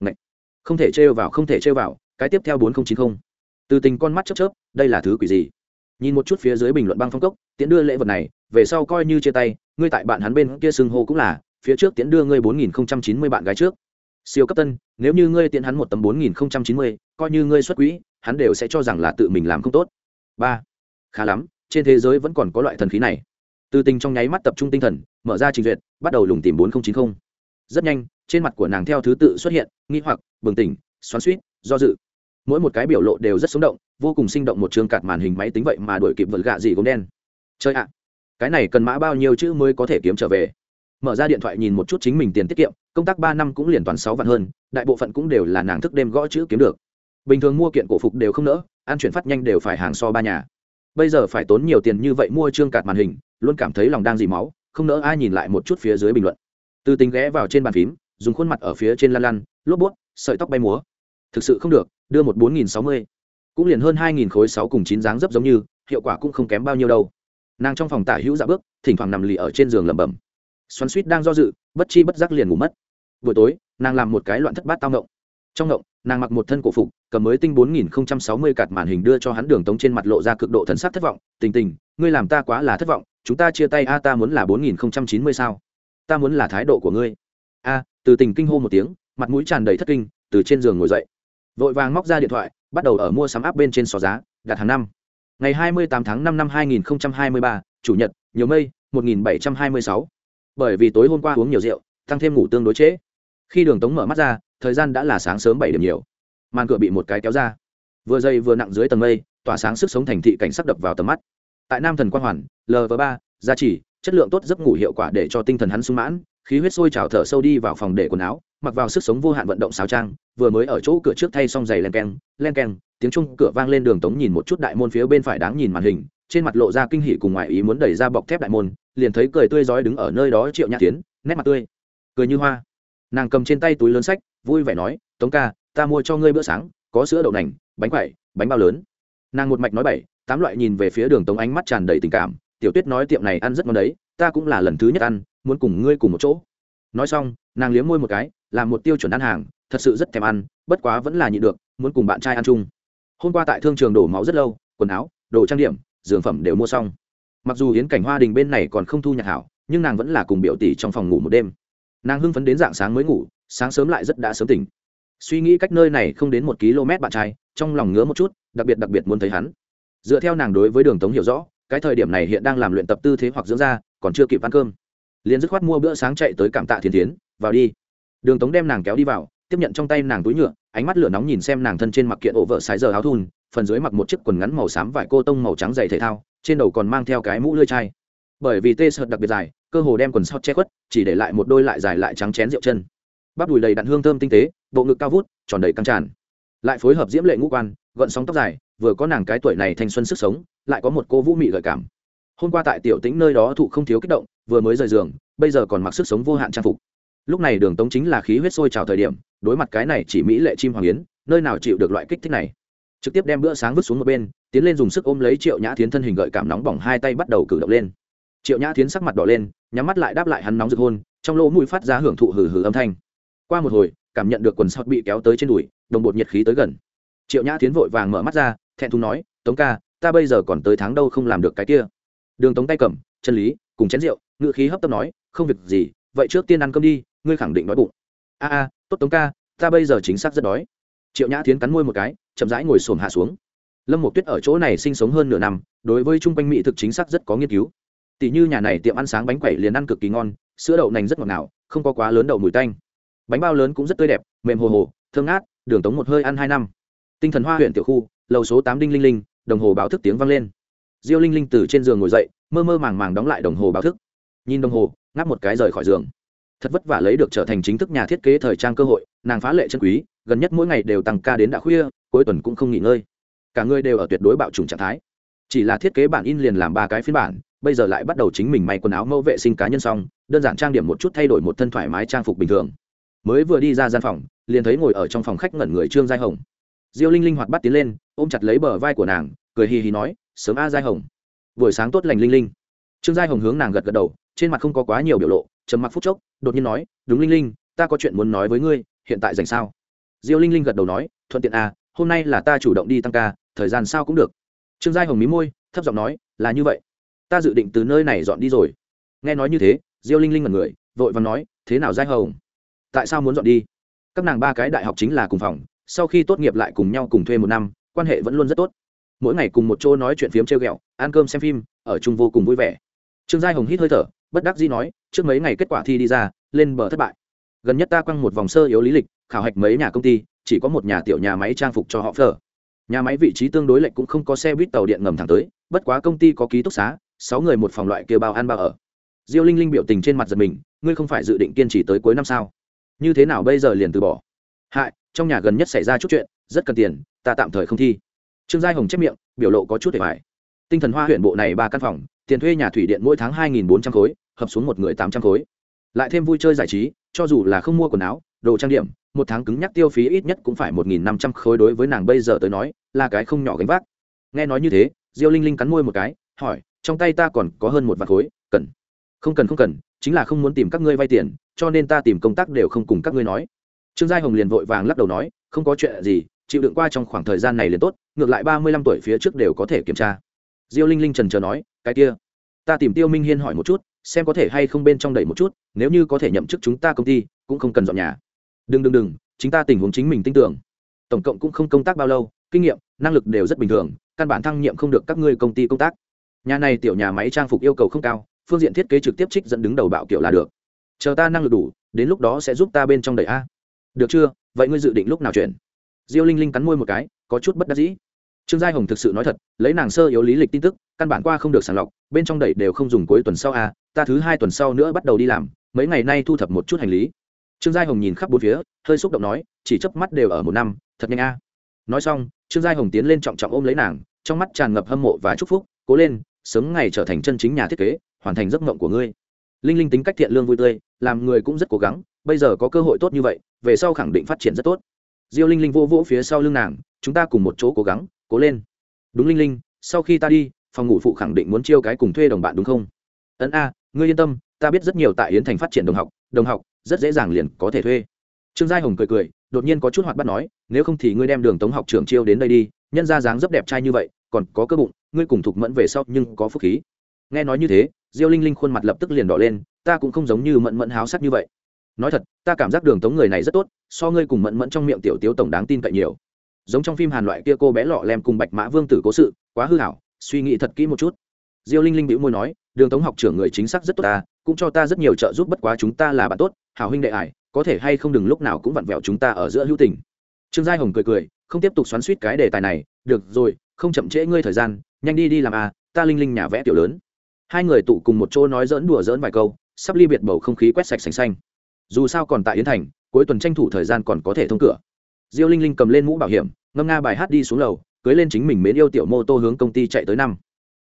Ngậy. không thể trêu vào, không thể trêu vào cái tiếp theo bốn nghìn chín mươi từ tình con mắt chớp chớp, đây là thứ quỷ gì? Nhìn một chút phía dưới bình luận băng phong cốc, tiễn đưa lễ vật này, về sau coi như chia tay, ngươi tại bạn hắn bên kia xưng hô cũng là, phía trước tiễn đưa ngươi bốn nghìn chín mươi bạn gái trước. Siêu cấp tân, nếu như ngươi tiễn hắn một tấm bốn nghìn chín mươi, coi như ngươi xuất quỹ, hắn đều sẽ cho rằng là tự mình làm không tốt. Ba. Khá lắm, trên thế giới vẫn còn có loại thần khí này. Từ tình trong nháy mắt tập trung tinh thần, mở ra trình duyệt, bắt đầu lùng tìm bốn nghìn chín mươi rất nhanh, trên mặt của nàng theo thứ tự xuất hiện, nghi hoặc, bừng tỉnh, xoắn suýt do dự. Mỗi một cái biểu lộ đều rất sống động, vô cùng sinh động một trường cạt màn hình máy tính vậy mà đổi kịp vật gạ gì gốm đen. Chơi ạ, cái này cần mã bao nhiêu chữ mới có thể kiếm trở về? Mở ra điện thoại nhìn một chút chính mình tiền tiết kiệm, công tác ba năm cũng liền toàn sáu vạn hơn, đại bộ phận cũng đều là nàng thức đêm gõ chữ kiếm được. Bình thường mua kiện cổ phục đều không nỡ, ăn chuyển phát nhanh đều phải hàng so ba nhà. Bây giờ phải tốn nhiều tiền như vậy mua trương cạt màn hình, luôn cảm thấy lòng đang dì máu, không nỡ ai nhìn lại một chút phía dưới bình luận. Từ tính ghé vào trên bàn phím, dùng khuôn mặt ở phía trên lăn lăn, lốp bút, sợi tóc bay múa thực sự không được, đưa một bốn nghìn sáu mươi. Cũng liền hơn hai nghìn khối sáu cùng chín dáng dấp giống như, hiệu quả cũng không kém bao nhiêu đâu. Nàng trong phòng tả hữu dạ bước, thỉnh thoảng nằm lì ở trên giường lẩm bẩm. Xoắn suýt đang do dự, bất chi bất giác liền ngủ mất. Buổi tối, nàng làm một cái loạn thất bát tao ngộng. Trong ngộng, nàng mặc một thân cổ phục, cầm mới tinh bốn nghìn không trăm sáu mươi cạt màn hình đưa cho hắn đường tống trên mặt lộ ra cực độ thần sắc thất vọng, tình tình, ngươi làm ta quá là thất vọng, chúng ta chia tay a, ta muốn là bốn nghìn không trăm chín mươi sao? Ta muốn là thái độ của ngươi. A, từ tình kinh hô một tiếng, mặt mũi tràn đầy thất kinh, từ trên giường ngồi dậy vội vàng móc ra điện thoại bắt đầu ở mua sắm áp bên trên xò giá đặt hàng năm. Ngày 28 tháng 5 năm 2023, chủ nhật nhiều mây 1726. bởi vì tối hôm qua uống nhiều rượu tăng thêm ngủ tương đối trễ. Khi đường tống mở mắt ra thời gian đã là sáng sớm bảy điểm nhiều. Màn cửa bị một cái kéo ra. Vừa dây vừa nặng dưới tầng mây tỏa sáng sức sống thành thị cảnh sắc đập vào tầm mắt. Tại nam thần quan hoàn lv ba gia trì chất lượng tốt giấc ngủ hiệu quả để cho tinh thần hắn sung mãn khí huyết sôi trào thở sâu đi vào phòng để quần áo mặc vào sức sống vô hạn vận động sáo trang vừa mới ở chỗ cửa trước thay xong giày len keng len keng tiếng chung cửa vang lên đường tống nhìn một chút đại môn phía bên phải đáng nhìn màn hình trên mặt lộ ra kinh hỉ cùng ngoại ý muốn đẩy ra bọc thép đại môn liền thấy cười tươi rói đứng ở nơi đó triệu nhã tiến nét mặt tươi cười như hoa. Nàng cầm trên tay túi lớn sách vui vẻ nói tống ca ta mua cho ngươi bữa sáng có sữa đậu nành bánh quẩy, bánh bao lớn. Nàng một mạch nói bảy tám loại nhìn về phía đường tống ánh mắt tràn đầy tình cảm tiểu tuyết nói tiệm này ăn rất ngon đấy ta cũng là lần thứ nhất ăn muốn cùng ngươi cùng một chỗ. Nói xong, nàng liếm môi một cái làm một tiêu chuẩn ăn hàng, thật sự rất thèm ăn, bất quá vẫn là nhịn được, muốn cùng bạn trai ăn chung. Hôm qua tại thương trường đổ máu rất lâu, quần áo, đồ trang điểm dường phẩm đều mua xong. Mặc dù yến cảnh hoa đình bên này còn không thu nhặt hảo, nhưng nàng vẫn là cùng biểu tỷ trong phòng ngủ một đêm. Nàng hưng phấn đến dạng sáng mới ngủ, sáng sớm lại rất đã sớm tỉnh. Suy nghĩ cách nơi này không đến một km bạn trai, trong lòng ngứa một chút, đặc biệt đặc biệt muốn thấy hắn. Dựa theo nàng đối với đường tống hiểu rõ, cái thời điểm này hiện đang làm luyện tập tư thế hoặc dưỡng da, còn chưa kịp ăn cơm liền dứt khoát mua bữa sáng chạy tới cảm tạ thiên tiến vào đi. Đường tống đem nàng kéo đi vào, tiếp nhận trong tay nàng túi nhựa, ánh mắt lửa nóng nhìn xem nàng thân trên mặc kiện ổ vợ sái giờ áo thun, phần dưới mặc một chiếc quần ngắn màu xám vải cô tông màu trắng dày thể thao, trên đầu còn mang theo cái mũ lưỡi chai. Bởi vì tê sợt đặc biệt dài, cơ hồ đem quần sót che khuất, chỉ để lại một đôi lại dài lại trắng chén rượu chân. Bắp đùi đầy đặn hương thơm tinh tế, bộ ngực cao vút, tròn đầy căng tràn. Lại phối hợp diễm lệ ngũ quan, gọn sóng tóc dài, vừa có nàng cái tuổi này thanh xuân sức sống, lại có một cô vũ mị gợi cảm hôm qua tại tiểu tĩnh nơi đó thụ không thiếu kích động, vừa mới rời giường, bây giờ còn mặc sức sống vô hạn trang phục. Lúc này đường tống chính là khí huyết sôi trào thời điểm, đối mặt cái này chỉ mỹ lệ chim hoàng yến, nơi nào chịu được loại kích thích này. Trực tiếp đem bữa sáng vứt xuống một bên, tiến lên dùng sức ôm lấy triệu nhã thiến thân hình gợi cảm nóng bỏng hai tay bắt đầu cử động lên. Triệu nhã thiến sắc mặt đỏ lên, nhắm mắt lại đáp lại hắn nóng rực hôn, trong lỗ mũi phát ra hưởng thụ hừ hừ âm thanh. Qua một hồi, cảm nhận được quần sọt bị kéo tới trên đùi, đồng bột nhiệt khí tới gần. Triệu nhã tiến vội vàng mở mắt ra, thẹn thùng nói, tống ca, ta bây giờ còn tới tháng đâu không làm được cái kia đường tống tay cầm, chân lý, cùng chén rượu ngự khí hấp tấp nói, không việc gì, vậy trước tiên ăn cơm đi, ngươi khẳng định đói bụng. A a, tốt tống ca, ta bây giờ chính xác rất đói. Triệu nhã tiến cắn môi một cái, chậm rãi ngồi xổm hạ xuống. Lâm một tuyết ở chỗ này sinh sống hơn nửa năm, đối với trung quanh mỹ thực chính xác rất có nghiên cứu. Tỷ như nhà này tiệm ăn sáng bánh quẩy liền ăn cực kỳ ngon, sữa đậu nành rất ngọt ngào, không có quá lớn đậu mùi tanh. Bánh bao lớn cũng rất tươi đẹp, mềm hồ hồ, thơm ngát, đường tống một hơi ăn hai năm. Tinh thần hoa huyện tiểu khu, lầu số tám đinh linh linh, đồng hồ báo thức tiếng vang lên diêu linh linh từ trên giường ngồi dậy, mơ mơ màng màng đóng lại đồng hồ báo thức. Nhìn đồng hồ, ngáp một cái rời khỏi giường. Thật vất vả lấy được trở thành chính thức nhà thiết kế thời trang cơ hội, nàng phá lệ chân quý, gần nhất mỗi ngày đều tăng ca đến đã khuya, cuối tuần cũng không nghỉ ngơi. Cả người đều ở tuyệt đối bạo trùng trạng thái. Chỉ là thiết kế bản in liền làm ba cái phiên bản, bây giờ lại bắt đầu chính mình may quần áo mẫu vệ sinh cá nhân xong, đơn giản trang điểm một chút thay đổi một thân thoải mái trang phục bình thường. Mới vừa đi ra gian phòng, liền thấy ngồi ở trong phòng khách ngẩn người trương giai hồng. Diêu linh linh hoạt bắt tiến lên, ôm chặt lấy bờ vai của nàng, cười hì hì nói sớm a giai hồng. Buổi sáng tốt lành linh linh. Trương giai hồng hướng nàng gật gật đầu, trên mặt không có quá nhiều biểu lộ, trầm mặc phút chốc, đột nhiên nói, đúng linh linh, ta có chuyện muốn nói với ngươi, hiện tại dành sao? Diêu linh linh gật đầu nói, thuận tiện à hôm nay là ta chủ động đi tăng ca, thời gian sao cũng được. Trương giai hồng mí môi, thấp giọng nói, là như vậy. Ta dự định từ nơi này dọn đi rồi. Nghe nói như thế, diêu linh linh mật người, vội và nói, thế nào giai hồng? Tại sao muốn dọn đi? Các nàng ba cái đại học chính là cùng phòng, sau khi tốt nghiệp lại cùng nhau cùng thuê một năm, quan hệ vẫn luôn rất tốt mỗi ngày cùng một chỗ nói chuyện phiếm treo ghẹo, ăn cơm xem phim, ở chung vô cùng vui vẻ. Trương giai hồng hít hơi thở, bất đắc dĩ nói, trước mấy ngày kết quả thi đi ra, lên bờ thất bại. Gần nhất ta quăng một vòng sơ yếu lý lịch, khảo hạch mấy nhà công ty, chỉ có một nhà tiểu nhà máy trang phục cho họ phở nhà máy vị trí tương đối lệch cũng không có xe buýt tàu điện ngầm thẳng tới, bất quá công ty có ký túc xá, sáu người một phòng loại kêu bao ăn bao ở. Diêu linh linh biểu tình trên mặt giật mình, ngươi không phải dự định kiên trì tới cuối năm sao? Như thế nào bây giờ liền từ bỏ? Hại, trong nhà gần nhất xảy ra chút chuyện, rất cần tiền, ta tạm thời không thi trương giai hồng chép miệng, biểu lộ có chút để phải tinh thần hoa huyện bộ này ba căn phòng, tiền thuê nhà thủy điện mỗi tháng hai nghìn bốn trăm khối, hợp xuống một người tám trăm khối. Lại thêm vui chơi giải trí, cho dù là không mua quần áo, đồ trang điểm, một tháng cứng nhắc tiêu phí ít nhất cũng phải một nghìn năm trăm khối đối với nàng bây giờ tới nói, là cái không nhỏ gánh vác. Nghe nói như thế, diêu linh linh cắn môi một cái, hỏi, trong tay ta còn có hơn một vạn khối, cần. Không cần không cần, chính là không muốn tìm các ngươi vay tiền, cho nên ta tìm công tác đều không cùng các ngươi nói. Trương giai hồng liền vội vàng lắc đầu nói, không có chuyện gì chịu đựng qua trong khoảng thời gian này liền tốt, ngược lại ba mươi lăm tuổi phía trước đều có thể kiểm tra. Diêu linh linh trần trờ nói, cái kia, ta tìm tiêu minh hiên hỏi một chút, xem có thể hay không bên trong đẩy một chút, nếu như có thể nhậm chức chúng ta công ty, cũng không cần dọn nhà. Đừng đừng đừng, chính ta tình huống chính mình tin tưởng. Tổng cộng cũng không công tác bao lâu, kinh nghiệm, năng lực đều rất bình thường, căn bản thăng nhiệm không được các ngươi công ty công tác. Nhà này tiểu nhà máy trang phục yêu cầu không cao, phương diện thiết kế trực tiếp trích dẫn đứng đầu bạo kiểu là được. Chờ ta năng lực đủ, đến lúc đó sẽ giúp ta bên trong đẩy a. Được chưa? Vậy ngươi dự định lúc nào chuyển? Diêu linh linh cắn môi một cái, có chút bất đắc dĩ. Trương giai hồng thực sự nói thật, lấy nàng sơ yếu lý lịch tin tức, căn bản qua không được sàng lọc, bên trong đầy đều không dùng cuối tuần sau a ta thứ hai tuần sau nữa bắt đầu đi làm, mấy ngày nay thu thập một chút hành lý. Trương giai hồng nhìn khắp bốn phía, hơi xúc động nói, chỉ chớp mắt đều ở một năm, thật nhanh a. Nói xong, trương giai hồng tiến lên trọng trọng ôm lấy nàng, trong mắt tràn ngập hâm mộ và chúc phúc, cố lên, sớm ngày trở thành chân chính nhà thiết kế, hoàn thành giấc mộng của ngươi. Linh linh tính cách thiện lương vui tươi, làm người cũng rất cố gắng, bây giờ có cơ hội tốt như vậy, về sau khẳng định phát triển rất tốt diêu linh linh vô vỗ phía sau lưng nàng, chúng ta cùng một chỗ cố gắng, cố lên. Đúng linh linh, sau khi ta đi, phòng ngủ phụ khẳng định muốn chiêu cái cùng thuê đồng bạn đúng không? Ấn a, ngươi yên tâm, ta biết rất nhiều tại yến thành phát triển đồng học đồng học, rất dễ dàng liền có thể thuê. Trương giai hồng cười cười, đột nhiên có chút hoạt bắt nói, nếu không thì ngươi đem đường tống học trưởng chiêu đến đây đi, nhân ra dáng rất đẹp trai như vậy, còn có cơ bụng, ngươi cùng thục mẫn về sau nhưng có phúc khí. Nghe nói như thế, diêu linh linh khuôn mặt lập tức liền đỏ lên, ta cũng không giống như mẫn mẫn háo sắc như vậy nói thật, ta cảm giác đường tống người này rất tốt, so ngươi cùng mẫn mẫn trong miệng tiểu tiếu tổng đáng tin cậy nhiều. Giống trong phim hàn loại kia cô bé lọ lem cùng bạch mã vương tử cố sự, quá hư hảo, suy nghĩ thật kỹ một chút. Diêu linh linh bĩu môi nói, đường tống học trưởng người chính xác rất tốt ta, cũng cho ta rất nhiều trợ giúp bất quá chúng ta là bạn tốt, hảo huynh đệ ải, có thể hay không đừng lúc nào cũng vặn vẹo chúng ta ở giữa hữu tình. Trương giai hồng cười cười, không tiếp tục xoắn suýt cái đề tài này, được rồi, không chậm trễ ngươi thời gian, nhanh đi đi làm à ta linh linh nhà vẽ tiểu lớn. Hai người tụ cùng một chỗ nói dỡn đùa dỡn vài câu, sắp ly biệt bầu không khí quét sạch sành xanh dù sao còn tại yến thành, cuối tuần tranh thủ thời gian còn có thể thông cửa. Diêu linh linh cầm lên mũ bảo hiểm, ngâm nga bài hát đi xuống lầu, cưới lên chính mình mến yêu tiểu mô tô hướng công ty chạy tới năm.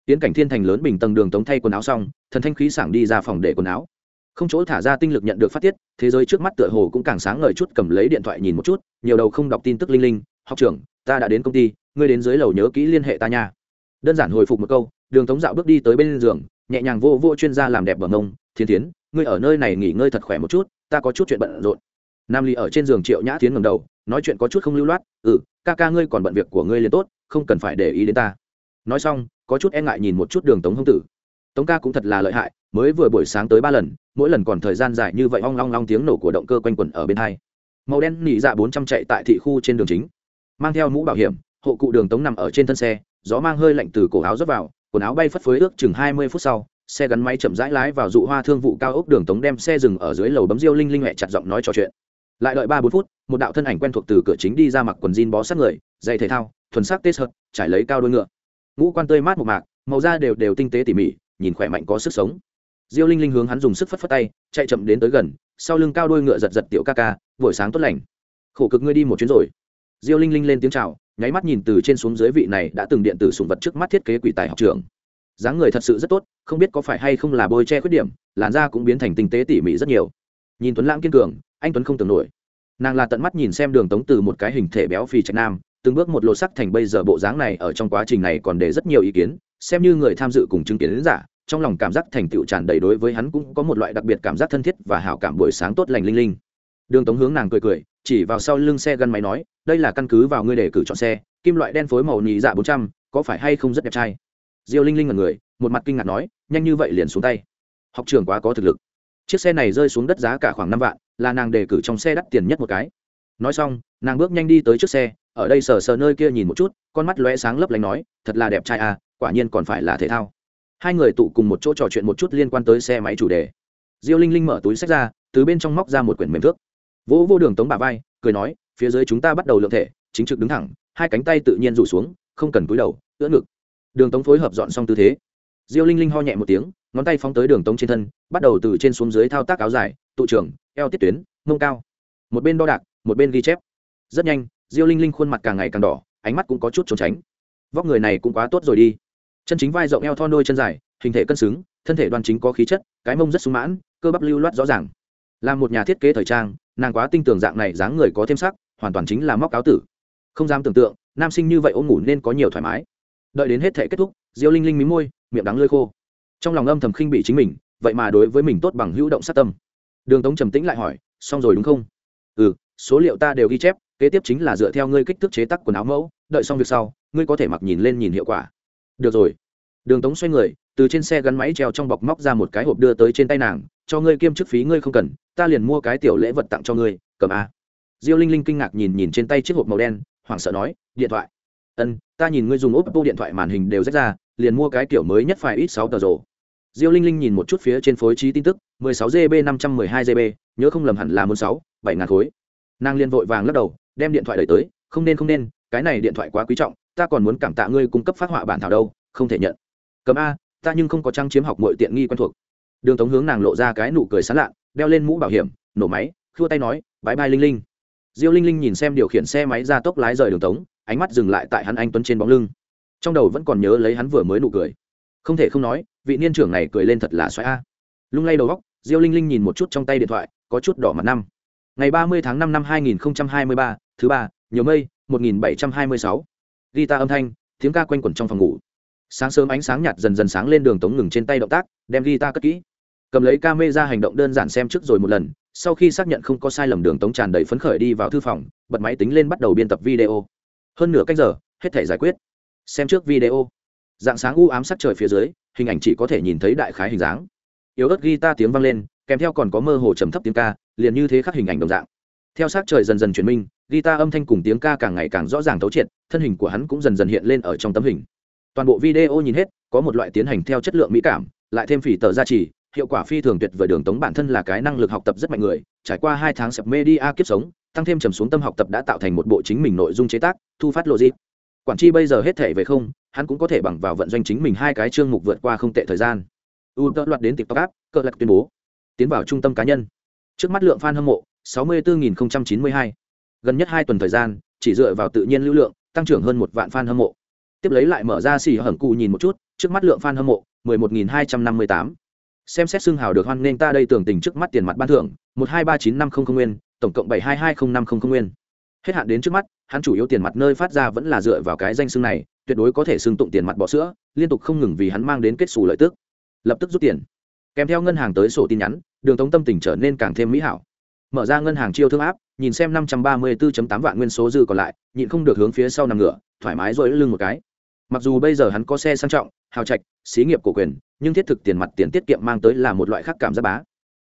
Tiến cảnh thiên thành lớn bình tầng đường tống thay quần áo xong, thần thanh khí sảng đi ra phòng để quần áo. Không chỗ thả ra tinh lực nhận được phát tiết, thế giới trước mắt tựa hồ cũng càng sáng ngời chút, cầm lấy điện thoại nhìn một chút, nhiều đầu không đọc tin tức linh linh, học trưởng, ta đã đến công ty, ngươi đến dưới lầu nhớ kỹ liên hệ ta nha. Đơn giản hồi phục một câu, đường tống dạo bước đi tới bên giường, nhẹ nhàng vô vô chuyên gia làm đẹp bờ mông thiên tiến ngươi ở nơi này nghỉ ngơi thật khỏe một chút, ta có chút chuyện bận rộn. Nam ly ở trên giường triệu nhã tiến ngầm đầu, nói chuyện có chút không lưu loát ừ ca ca ngươi còn bận việc của ngươi liền tốt, không cần phải để ý đến ta. Nói xong, có chút e ngại nhìn một chút đường tống hông tử. Tống ca cũng thật là lợi hại, mới vừa buổi sáng tới ba lần, mỗi lần còn thời gian dài như vậy ong long long tiếng nổ của động cơ quanh quẩn ở bên hai. Màu đen nỉ dạ bốn trăm chạy tại thị khu trên đường chính, mang theo mũ bảo hiểm, hộ cụ đường tống nằm ở trên thân xe, gió mang hơi lạnh từ cổ áo rớt vào, quần áo bay phất phới ước chừng hai mươi phút sau xe gắn máy chậm rãi lái vào dụ hoa thương vụ cao ốc đường tống đem xe dừng ở dưới lầu bấm riêu linh linh mẹ chặt giọng nói trò chuyện. Lại đợi ba bốn phút, một đạo thân ảnh quen thuộc từ cửa chính đi ra mặc quần jean bó sát người, dày thể thao, thuần sắc tết hợt trải lấy cao đôi ngựa. Ngũ quan tươi mát một mạc, màu da đều đều tinh tế tỉ mỉ, nhìn khỏe mạnh có sức sống. Diêu linh linh hướng hắn dùng sức phất phất tay, chạy chậm đến tới gần, sau lưng cao đôi ngựa giật giật tiểu ca ca, buổi sáng tốt lành. Khổ cực ngươi đi một chuyến rồi. Diêu linh linh lên tiếng chào, nháy mắt nhìn từ trên xuống dưới vị này đã từng điện tử sùng vật trước mắt thiết kế quỷ tài học trường dáng người thật sự rất tốt, không biết có phải hay không là bôi che khuyết điểm, làn da cũng biến thành tinh tế tỉ mỉ rất nhiều. Nhìn tuấn lãng kiên cường, anh tuấn không tưởng nổi. Nàng là tận mắt nhìn xem đường tống từ một cái hình thể béo phì trạch nam, từng bước một lột sắc thành bây giờ bộ dáng này ở trong quá trình này còn để rất nhiều ý kiến, xem như người tham dự cùng chứng kiến giả, trong lòng cảm giác thành tựu tràn đầy đối với hắn cũng có một loại đặc biệt cảm giác thân thiết và hảo cảm buổi sáng tốt lành linh linh. Đường tống hướng nàng cười cười, chỉ vào sau lưng xe gắn máy nói, đây là căn cứ vào ngươi để cử chọn xe, kim loại đen phối màu nhị dạ bốn trăm, có phải hay không rất đẹp trai? Diêu linh linh là người, một mặt kinh ngạc nói, nhanh như vậy liền xuống tay? Học trường quá có thực lực. Chiếc xe này rơi xuống đất giá cả khoảng năm vạn, là nàng đề cử trong xe đắt tiền nhất một cái. Nói xong, nàng bước nhanh đi tới trước xe, ở đây sờ sờ nơi kia nhìn một chút, con mắt lóe sáng lấp lánh nói, thật là đẹp trai à quả nhiên còn phải là thể thao. Hai người tụ cùng một chỗ trò chuyện một chút liên quan tới xe máy chủ đề. Diêu linh linh mở túi sách ra, từ bên trong móc ra một quyển mềm thước. Vỗ vô đường tống bà vai, cười nói, phía dưới chúng ta bắt đầu lượng thể, chính trực đứng thẳng, hai cánh tay tự nhiên rủ xuống, không cần cúi đầu, ưỡn ngực đường tống phối hợp dọn xong tư thế. Diêu linh linh ho nhẹ một tiếng, ngón tay phóng tới đường tống trên thân, bắt đầu từ trên xuống dưới thao tác áo dài, tụ trưởng, eo tiết tuyến, mông cao. Một bên đo đạc, một bên ghi chép. Rất nhanh, diêu linh linh khuôn mặt càng ngày càng đỏ, ánh mắt cũng có chút trốn tránh. Vóc người này cũng quá tốt rồi đi. Chân chính vai rộng eo thon đôi chân dài, hình thể cân xứng, thân thể đoan chính có khí chất, cái mông rất sung mãn, cơ bắp lưu loát rõ ràng. Là một nhà thiết kế thời trang, nàng quá tin tưởng dạng này dáng người có thêm sắc, hoàn toàn chính là móc áo tử. Không dám tưởng tượng, nam sinh như vậy ôm ngủ nên có nhiều thoải mái đợi đến hết thể kết thúc, diêu linh linh mí môi, miệng đắng lơi khô. Trong lòng âm thầm khinh bị chính mình, vậy mà đối với mình tốt bằng hữu động sát tâm. Đường tống trầm tĩnh lại hỏi, xong rồi đúng không? Ừ số liệu ta đều ghi chép, kế tiếp chính là dựa theo ngươi kích thước chế tác quần áo mẫu, đợi xong việc sau, ngươi có thể mặc nhìn lên nhìn hiệu quả. Được rồi. Đường tống xoay người, từ trên xe gắn máy treo trong bọc móc ra một cái hộp đưa tới trên tay nàng, cho ngươi kiêm chức phí ngươi không cần, ta liền mua cái tiểu lễ vật tặng cho ngươi, cầm a. Diêu linh linh kinh ngạc nhìn nhìn trên tay chiếc hộp màu đen, hoảng sợ nói, điện thoại ân, ta nhìn ngươi dùng oppo điện thoại màn hình đều rách ra, liền mua cái kiểu mới nhất phải ít sáu tờ rồ. Diêu linh linh nhìn một chút phía trên phối trí tin tức 16 gb 512 gb nhớ không lầm hẳn là muốn sáu, bảy ngàn khối. Nàng liền vội vàng lắc đầu, đem điện thoại đẩy tới, không nên không nên, cái này điện thoại quá quý trọng, ta còn muốn cảm tạ ngươi cung cấp phát họa bản thảo đâu, không thể nhận. Cầm a, ta nhưng không có trang chiếm học mọi tiện nghi quen thuộc. Đường tống hướng nàng lộ ra cái nụ cười sán lạ, đeo lên mũ bảo hiểm, nổ máy, khua tay nói bãi bai linh linh diêu linh linh nhìn xem điều khiển xe máy ra tốc lái rời đường tống, ánh mắt dừng lại tại hắn anh tuấn trên bóng lưng. Trong đầu vẫn còn nhớ lấy hắn vừa mới nụ cười. Không thể không nói, vị niên trưởng này cười lên thật là xoáy a. Lung lay đầu góc, diêu linh linh nhìn một chút trong tay điện thoại, có chút đỏ mặt năm. Ngày ba mươi tháng năm năm hai nghìn hai mươi ba, thứ ba, nhiều mây, một nghìn bảy trăm hai mươi sáu. Ghi âm thanh, tiếng ca quanh quẩn trong phòng ngủ. Sáng sớm ánh sáng nhạt dần dần sáng lên đường tống ngừng trên tay động tác, đem Rita cất kỹ. Cầm lấy ca mê ra hành động đơn giản xem trước rồi một lần sau khi xác nhận không có sai lầm đường tống tràn đầy phấn khởi đi vào thư phòng, bật máy tính lên bắt đầu biên tập video. Hơn nửa cách giờ, hết thể giải quyết. Xem trước video. Dạng sáng u ám sắc trời phía dưới, hình ảnh chỉ có thể nhìn thấy đại khái hình dáng. Yếu ớt ghi ta tiếng vang lên, kèm theo còn có mơ hồ trầm thấp tiếng ca, liền như thế khắc hình ảnh đồng dạng. Theo sát trời dần dần chuyển minh ghi ta âm thanh cùng tiếng ca càng ngày càng rõ ràng thấu triệt, thân hình của hắn cũng dần dần hiện lên ở trong tấm hình. Toàn bộ video nhìn hết, có một loại tiến hành theo chất lượng mỹ cảm, lại thêm phỉ tờ gia trì hiệu quả phi thường tuyệt vời, đường tống bản thân là cái năng lực học tập rất mạnh người, trải qua hai tháng sập media kiếp sống, tăng thêm trầm xuống tâm học tập đã tạo thành một bộ chính mình nội dung chế tác, thu phát lộ dịp quản tri bây giờ hết thể về không, hắn cũng có thể bằng vào vận doanh chính mình hai cái chương mục vượt qua không tệ thời gian. U tợ loạt đến tiktok app cờ lạc tuyên bố. Tiến vào trung tâm cá nhân. Trước mắt lượng f a n hâm mộ 64.092. gần nhất hai tuần thời gian, chỉ dựa vào tự nhiên lưu lượng, tăng trưởng hơn một vạn f a n hâm mộ. Tiếp lấy lại mở ra xì hởng cụ nhìn một chút, trước mắt lượng f a n hâm mộ 11.258 xem xét xương hào được hoan nên ta đây tưởng tình trước mắt tiền mặt ban thưởng, một hai ba chín năm không không nguyên, tổng cộng bảy hai hai không năm không không nguyên. Hết hạn đến trước mắt, hắn chủ yếu tiền mặt nơi phát ra vẫn là dựa vào cái danh xưng này, tuyệt đối có thể xưng tụng tiền mặt bỏ sữa, liên tục không ngừng vì hắn mang đến kết xù lợi tức. Lập tức rút tiền. Kèm theo ngân hàng tới sổ tin nhắn, đường tống tâm tình trở nên càng thêm mỹ hảo. Mở ra ngân hàng chiêu thương áp, nhìn xem năm trăm ba mươi bốn tám vạn nguyên số dư còn lại, nhịn không được hướng phía sau nằm ngửa, thoải mái rồi lưng một cái. Mặc dù bây giờ hắn có xe sang trọng, hào trạch, xí nghiệp cổ quyền nhưng thiết thực tiền mặt tiền tiết kiệm mang tới là một loại khác cảm giác bá.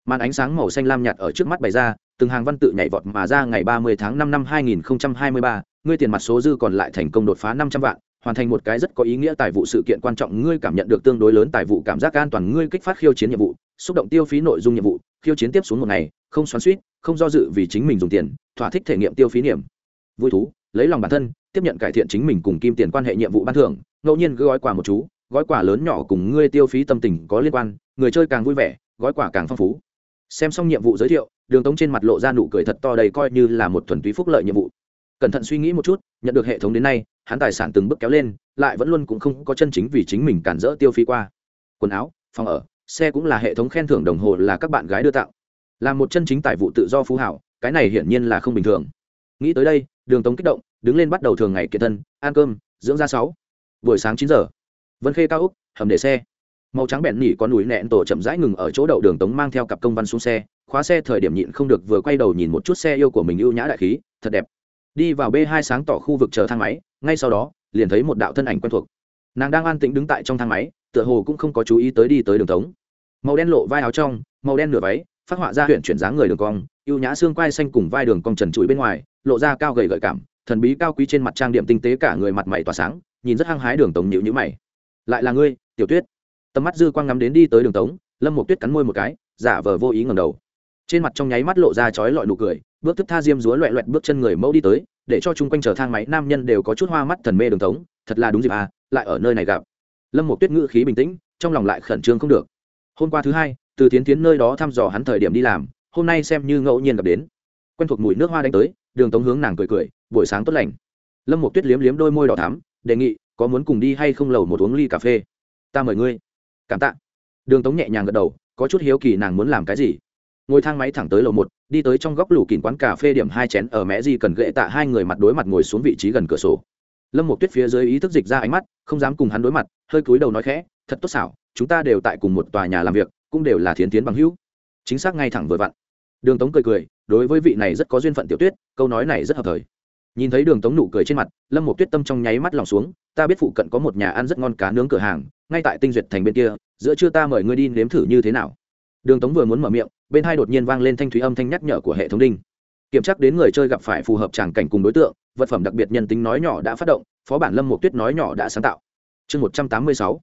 Màn ánh sáng màu xanh lam nhạt ở trước mắt bày ra từng hàng văn tự nhảy vọt mà ra ngày ba mươi tháng năm năm hai nghìn hai mươi ba ngươi tiền mặt số dư còn lại thành công đột phá năm trăm vạn hoàn thành một cái rất có ý nghĩa tài vụ sự kiện quan trọng ngươi cảm nhận được tương đối lớn tài vụ cảm giác an toàn ngươi kích phát khiêu chiến nhiệm vụ xúc động tiêu phí nội dung nhiệm vụ khiêu chiến tiếp xuống một ngày không xoắn xuýt, không do dự vì chính mình dùng tiền thỏa thích thể nghiệm tiêu phí niệm. Vui thú lấy lòng bản thân tiếp nhận cải thiện chính mình cùng kim tiền quan hệ nhiệm vụ ban thưởng ngẫu nhiên gói quà một chú gói quà lớn nhỏ cùng ngươi tiêu phí tâm tình có liên quan, người chơi càng vui vẻ, gói quà càng phong phú. Xem xong nhiệm vụ giới thiệu, đường tống trên mặt lộ ra nụ cười thật to đầy coi như là một thuần túy phúc lợi nhiệm vụ. Cẩn thận suy nghĩ một chút, nhận được hệ thống đến nay, hắn tài sản từng bước kéo lên, lại vẫn luôn cũng không có chân chính vì chính mình cản rỡ tiêu phí qua. Quần áo, phòng ở, xe cũng là hệ thống khen thưởng đồng hồ là các bạn gái đưa tặng. Là một chân chính tài vụ tự do phú hảo, cái này hiển nhiên là không bình thường. Nghĩ tới đây, đường tống kích động, đứng lên bắt đầu thường ngày kiệt thân, ăn cơm, dưỡng ra sáu. Buổi sáng chín giờ vân khê cao úc hầm để xe màu trắng bẹn nỉ con núi nẹn tổ chậm rãi ngừng ở chỗ đậu đường tống mang theo cặp công văn xuống xe khóa xe thời điểm nhịn không được vừa quay đầu nhìn một chút xe yêu của mình ưu nhã đại khí thật đẹp đi vào b hai sáng tỏ khu vực chờ thang máy ngay sau đó liền thấy một đạo thân ảnh quen thuộc nàng đang an tĩnh đứng tại trong thang máy tựa hồ cũng không có chú ý tới đi tới đường tống màu đen lộ vai áo trong màu đen nửa váy phát họa ra huyện chuyển dáng người đường cong ưu nhã xương quai xanh cùng vai đường cong trần trụi bên ngoài lộ ra cao gầy gợi cảm thần bí cao quý trên mặt trang điểm tinh tế cả người mặt mày tỏa sáng nhìn rất hăng hái đường tống nhịu nhữ mày lại là ngươi, tiểu tuyết. Tầm mắt dư quang ngắm đến đi tới đường tống, lâm một tuyết cắn môi một cái, giả vờ vô ý ngầm đầu. Trên mặt trong nháy mắt lộ ra chói lọi nụ cười, bước thức tha diêm dúa loẹ loẹt bước chân người mẫu đi tới, để cho chung quanh chờ thang máy nam nhân đều có chút hoa mắt thần mê đường tống, thật là đúng dịp à lại ở nơi này gặp. Lâm một tuyết ngữ khí bình tĩnh, trong lòng lại khẩn trương không được. Hôm qua thứ hai, từ tiến tiến nơi đó thăm dò hắn thời điểm đi làm, hôm nay xem như ngẫu nhiên gặp đến. Quen thuộc mùi nước hoa đánh tới, đường tống hướng nàng cười cười, buổi sáng tốt lành. Lâm một tuyết liếm liếm đôi môi đỏ thắm, đề nghị có muốn cùng đi hay không lầu một uống ly cà phê? Ta mời ngươi. Cảm tạ. Đường tống nhẹ nhàng gật đầu, có chút hiếu kỳ nàng muốn làm cái gì. Ngồi thang máy thẳng tới lầu một, đi tới trong góc lủ kín quán cà phê điểm hai chén ở mẹ gì cần gệ tạ hai người mặt đối mặt ngồi xuống vị trí gần cửa sổ. Lâm một tuyết phía dưới ý thức dịch ra ánh mắt, không dám cùng hắn đối mặt, hơi cúi đầu nói khẽ, thật tốt xảo, chúng ta đều tại cùng một tòa nhà làm việc, cũng đều là thiến tiến bằng hữu. Chính xác ngay thẳng vừa vặn. Đường tống cười cười, đối với vị này rất có duyên phận tiểu tuyết, câu nói này rất hợp thời. Nhìn thấy đường tống nụ cười trên mặt, lâm một tuyết tâm trong nháy mắt lòng xuống ta biết phụ cận có một nhà ăn rất ngon cá nướng cửa hàng, ngay tại tinh duyệt thành bên kia, giữa trưa ta mời ngươi đi nếm thử như thế nào. Đường tống vừa muốn mở miệng, bên hai đột nhiên vang lên thanh thúy âm thanh nhắc nhở của hệ thống đinh. Kiểm tra đến người chơi gặp phải phù hợp tràng cảnh cùng đối tượng, vật phẩm đặc biệt nhân tính nói nhỏ đã phát động, phó bản lâm một tuyết nói nhỏ đã sáng tạo. Chương một trăm tám mươi sáu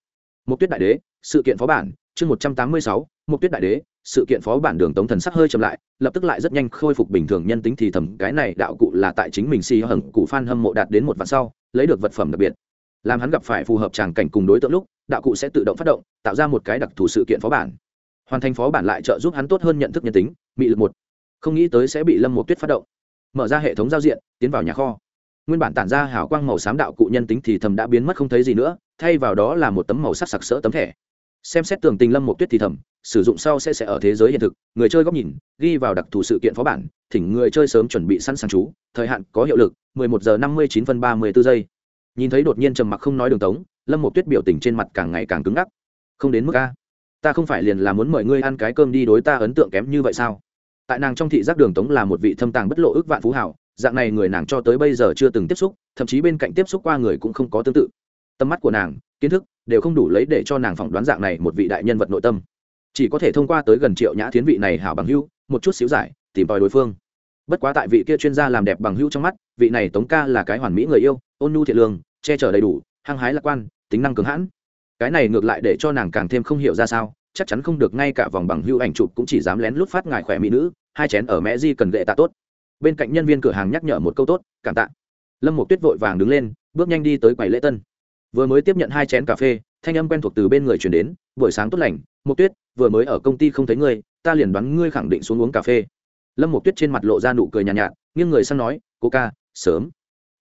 một tuyết đại đế, sự kiện phó bản, chương một trăm tám mươi sáu một tuyết đại đế, sự kiện phó bản đường tống thần sắc hơi chậm lại, lập tức lại rất nhanh khôi phục bình thường nhân tính thì thầm, cái này đạo cụ là tại chính mình si hởng cụ phan hâm mộ đạt đến một vạn sau, lấy được vật phẩm đặc biệt làm hắn gặp phải phù hợp tràng cảnh cùng đối tượng lúc, đạo cụ sẽ tự động phát động, tạo ra một cái đặc thù sự kiện phó bản. Hoàn thành phó bản lại trợ giúp hắn tốt hơn nhận thức nhân tính bị lực một. Không nghĩ tới sẽ bị lâm một tuyết phát động. Mở ra hệ thống giao diện, tiến vào nhà kho. Nguyên bản tản ra hào quang màu xám đạo cụ nhân tính thì thầm đã biến mất không thấy gì nữa, thay vào đó là một tấm màu sắc sặc sỡ tấm thẻ. Xem xét tường tình lâm một tuyết thì thầm, sử dụng sau sẽ sẽ ở thế giới hiện thực, người chơi góc nhìn, ghi vào đặc thù sự kiện phó bản, thỉnh người chơi sớm chuẩn bị sẵn sàng chú, thời hạn có hiệu lực 11 giờ 59 phân 34 giây nhìn thấy đột nhiên trầm mặc không nói đường tống, lâm một tuyết biểu tình trên mặt càng ngày càng cứng ngắc. Không đến mức a, ta không phải liền là muốn mời ngươi ăn cái cơm đi đối ta ấn tượng kém như vậy sao? Tại nàng trong thị giác đường tống là một vị thâm tàng bất lộ ước vạn phú hảo, dạng này người nàng cho tới bây giờ chưa từng tiếp xúc, thậm chí bên cạnh tiếp xúc qua người cũng không có tương tự. Tầm mắt của nàng, kiến thức đều không đủ lấy để cho nàng phỏng đoán dạng này một vị đại nhân vật nội tâm. Chỉ có thể thông qua tới gần triệu nhã thiến vị này hảo bằng hưu một chút xíu giải, tìm tòi đối phương. Bất quá tại vị kia chuyên gia làm đẹp bằng hưu trong mắt, vị này tống ca là cái hoàn mỹ người yêu, ôn nhu thiện lương che chở đầy đủ hăng hái lạc quan tính năng cứng hãn. Cái này ngược lại để cho nàng càng thêm không hiểu ra sao chắc chắn không được ngay cả vòng bằng hưu ảnh chụp cũng chỉ dám lén lút phát ngài khỏe mỹ nữ hai chén ở mẹ di cần gệ tạ tốt. Bên cạnh nhân viên cửa hàng nhắc nhở một câu tốt cảm tạ. Lâm một tuyết vội vàng đứng lên bước nhanh đi tới quầy lễ tân. Vừa mới tiếp nhận hai chén cà phê thanh âm quen thuộc từ bên người chuyển đến buổi sáng tốt lành một tuyết vừa mới ở công ty không thấy ngươi ta liền đoán ngươi khẳng định xuống uống cà phê. Lâm một tuyết trên mặt lộ ra nụ cười nhàn nhạt, nhạt nghiêng người sang nói cô ca sớm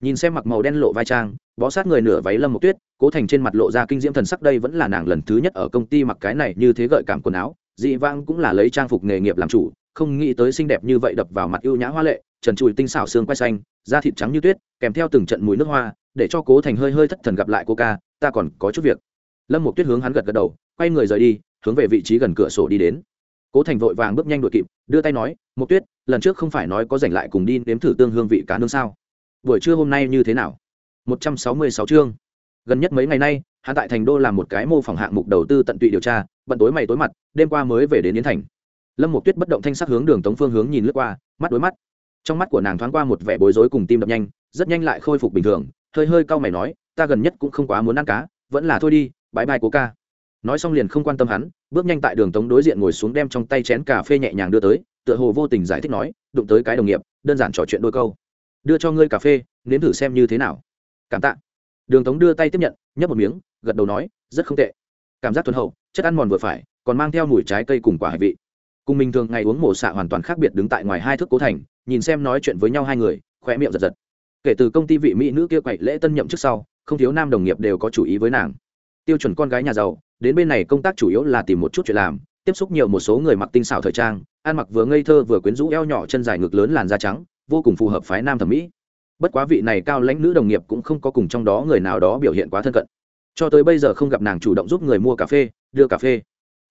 nhìn xem mặc màu đen lộ vai trang, bó sát người nửa váy lâm một tuyết, cố thành trên mặt lộ ra kinh diễm thần sắc đây vẫn là nàng lần thứ nhất ở công ty mặc cái này như thế gợi cảm quần áo, dị vang cũng là lấy trang phục nghề nghiệp làm chủ, không nghĩ tới xinh đẹp như vậy đập vào mặt ưu nhã hoa lệ, trần trụi tinh xảo xương quay xanh, da thịt trắng như tuyết, kèm theo từng trận mùi nước hoa, để cho cố thành hơi hơi thất thần gặp lại cô ca, ta còn có chút việc. Lâm một tuyết hướng hắn gật gật đầu, quay người rời đi, hướng về vị trí gần cửa sổ đi đến. Cố thành vội vàng bước nhanh đuổi kịp, đưa tay nói một tuyết, lần trước không phải nói có giành lại cùng đi nếm thử tương hương vị cá nương sao? Buổi trưa hôm nay như thế nào? Một trăm sáu mươi sáu chương. Gần nhất mấy ngày nay, hắn tại thành đô làm một cái mô phỏng hạng mục đầu tư tận tụy điều tra, bận tối mày tối mặt, đêm qua mới về đến yến thành. Lâm một tuyết bất động thanh sắc hướng đường tống phương hướng nhìn lướt qua, mắt đối mắt. Trong mắt của nàng thoáng qua một vẻ bối rối cùng tim đập nhanh, rất nhanh lại khôi phục bình thường, hơi hơi cau mày nói, ta gần nhất cũng không quá muốn ăn cá, vẫn là thôi đi, bãi bai cố ca. Nói xong liền không quan tâm hắn, bước nhanh tại đường tống đối diện ngồi xuống đem trong tay chén cà phê nhẹ nhàng đưa tới, tựa hồ vô tình giải thích nói, đụng tới cái đồng nghiệp, đơn giản trò chuyện đôi câu đưa cho ngươi cà phê, nếm thử xem như thế nào. Cảm tạ. Đường tống đưa tay tiếp nhận, nhấp một miếng, gật đầu nói, rất không tệ. Cảm giác thuần hậu, chất ăn mòn vừa phải, còn mang theo mùi trái cây cùng quả hải vị. Cùng mình thường ngày uống mổ xạ hoàn toàn khác biệt đứng tại ngoài hai thước cố thành, nhìn xem nói chuyện với nhau hai người khoe miệng giật giật. Kể từ công ty vị mỹ nữ kia quậy lễ tân nhậm trước sau, không thiếu nam đồng nghiệp đều có chủ ý với nàng. Tiêu chuẩn con gái nhà giàu, đến bên này công tác chủ yếu là tìm một chút chuyện làm, tiếp xúc nhiều một số người mặc tinh xảo thời trang, ăn mặc vừa ngây thơ vừa quyến rũ eo nhỏ chân dài ngực lớn làn da trắng vô cùng phù hợp phái nam thẩm mỹ. Bất quá vị này cao lãnh nữ đồng nghiệp cũng không có cùng trong đó người nào đó biểu hiện quá thân cận. Cho tới bây giờ không gặp nàng chủ động giúp người mua cà phê, đưa cà phê.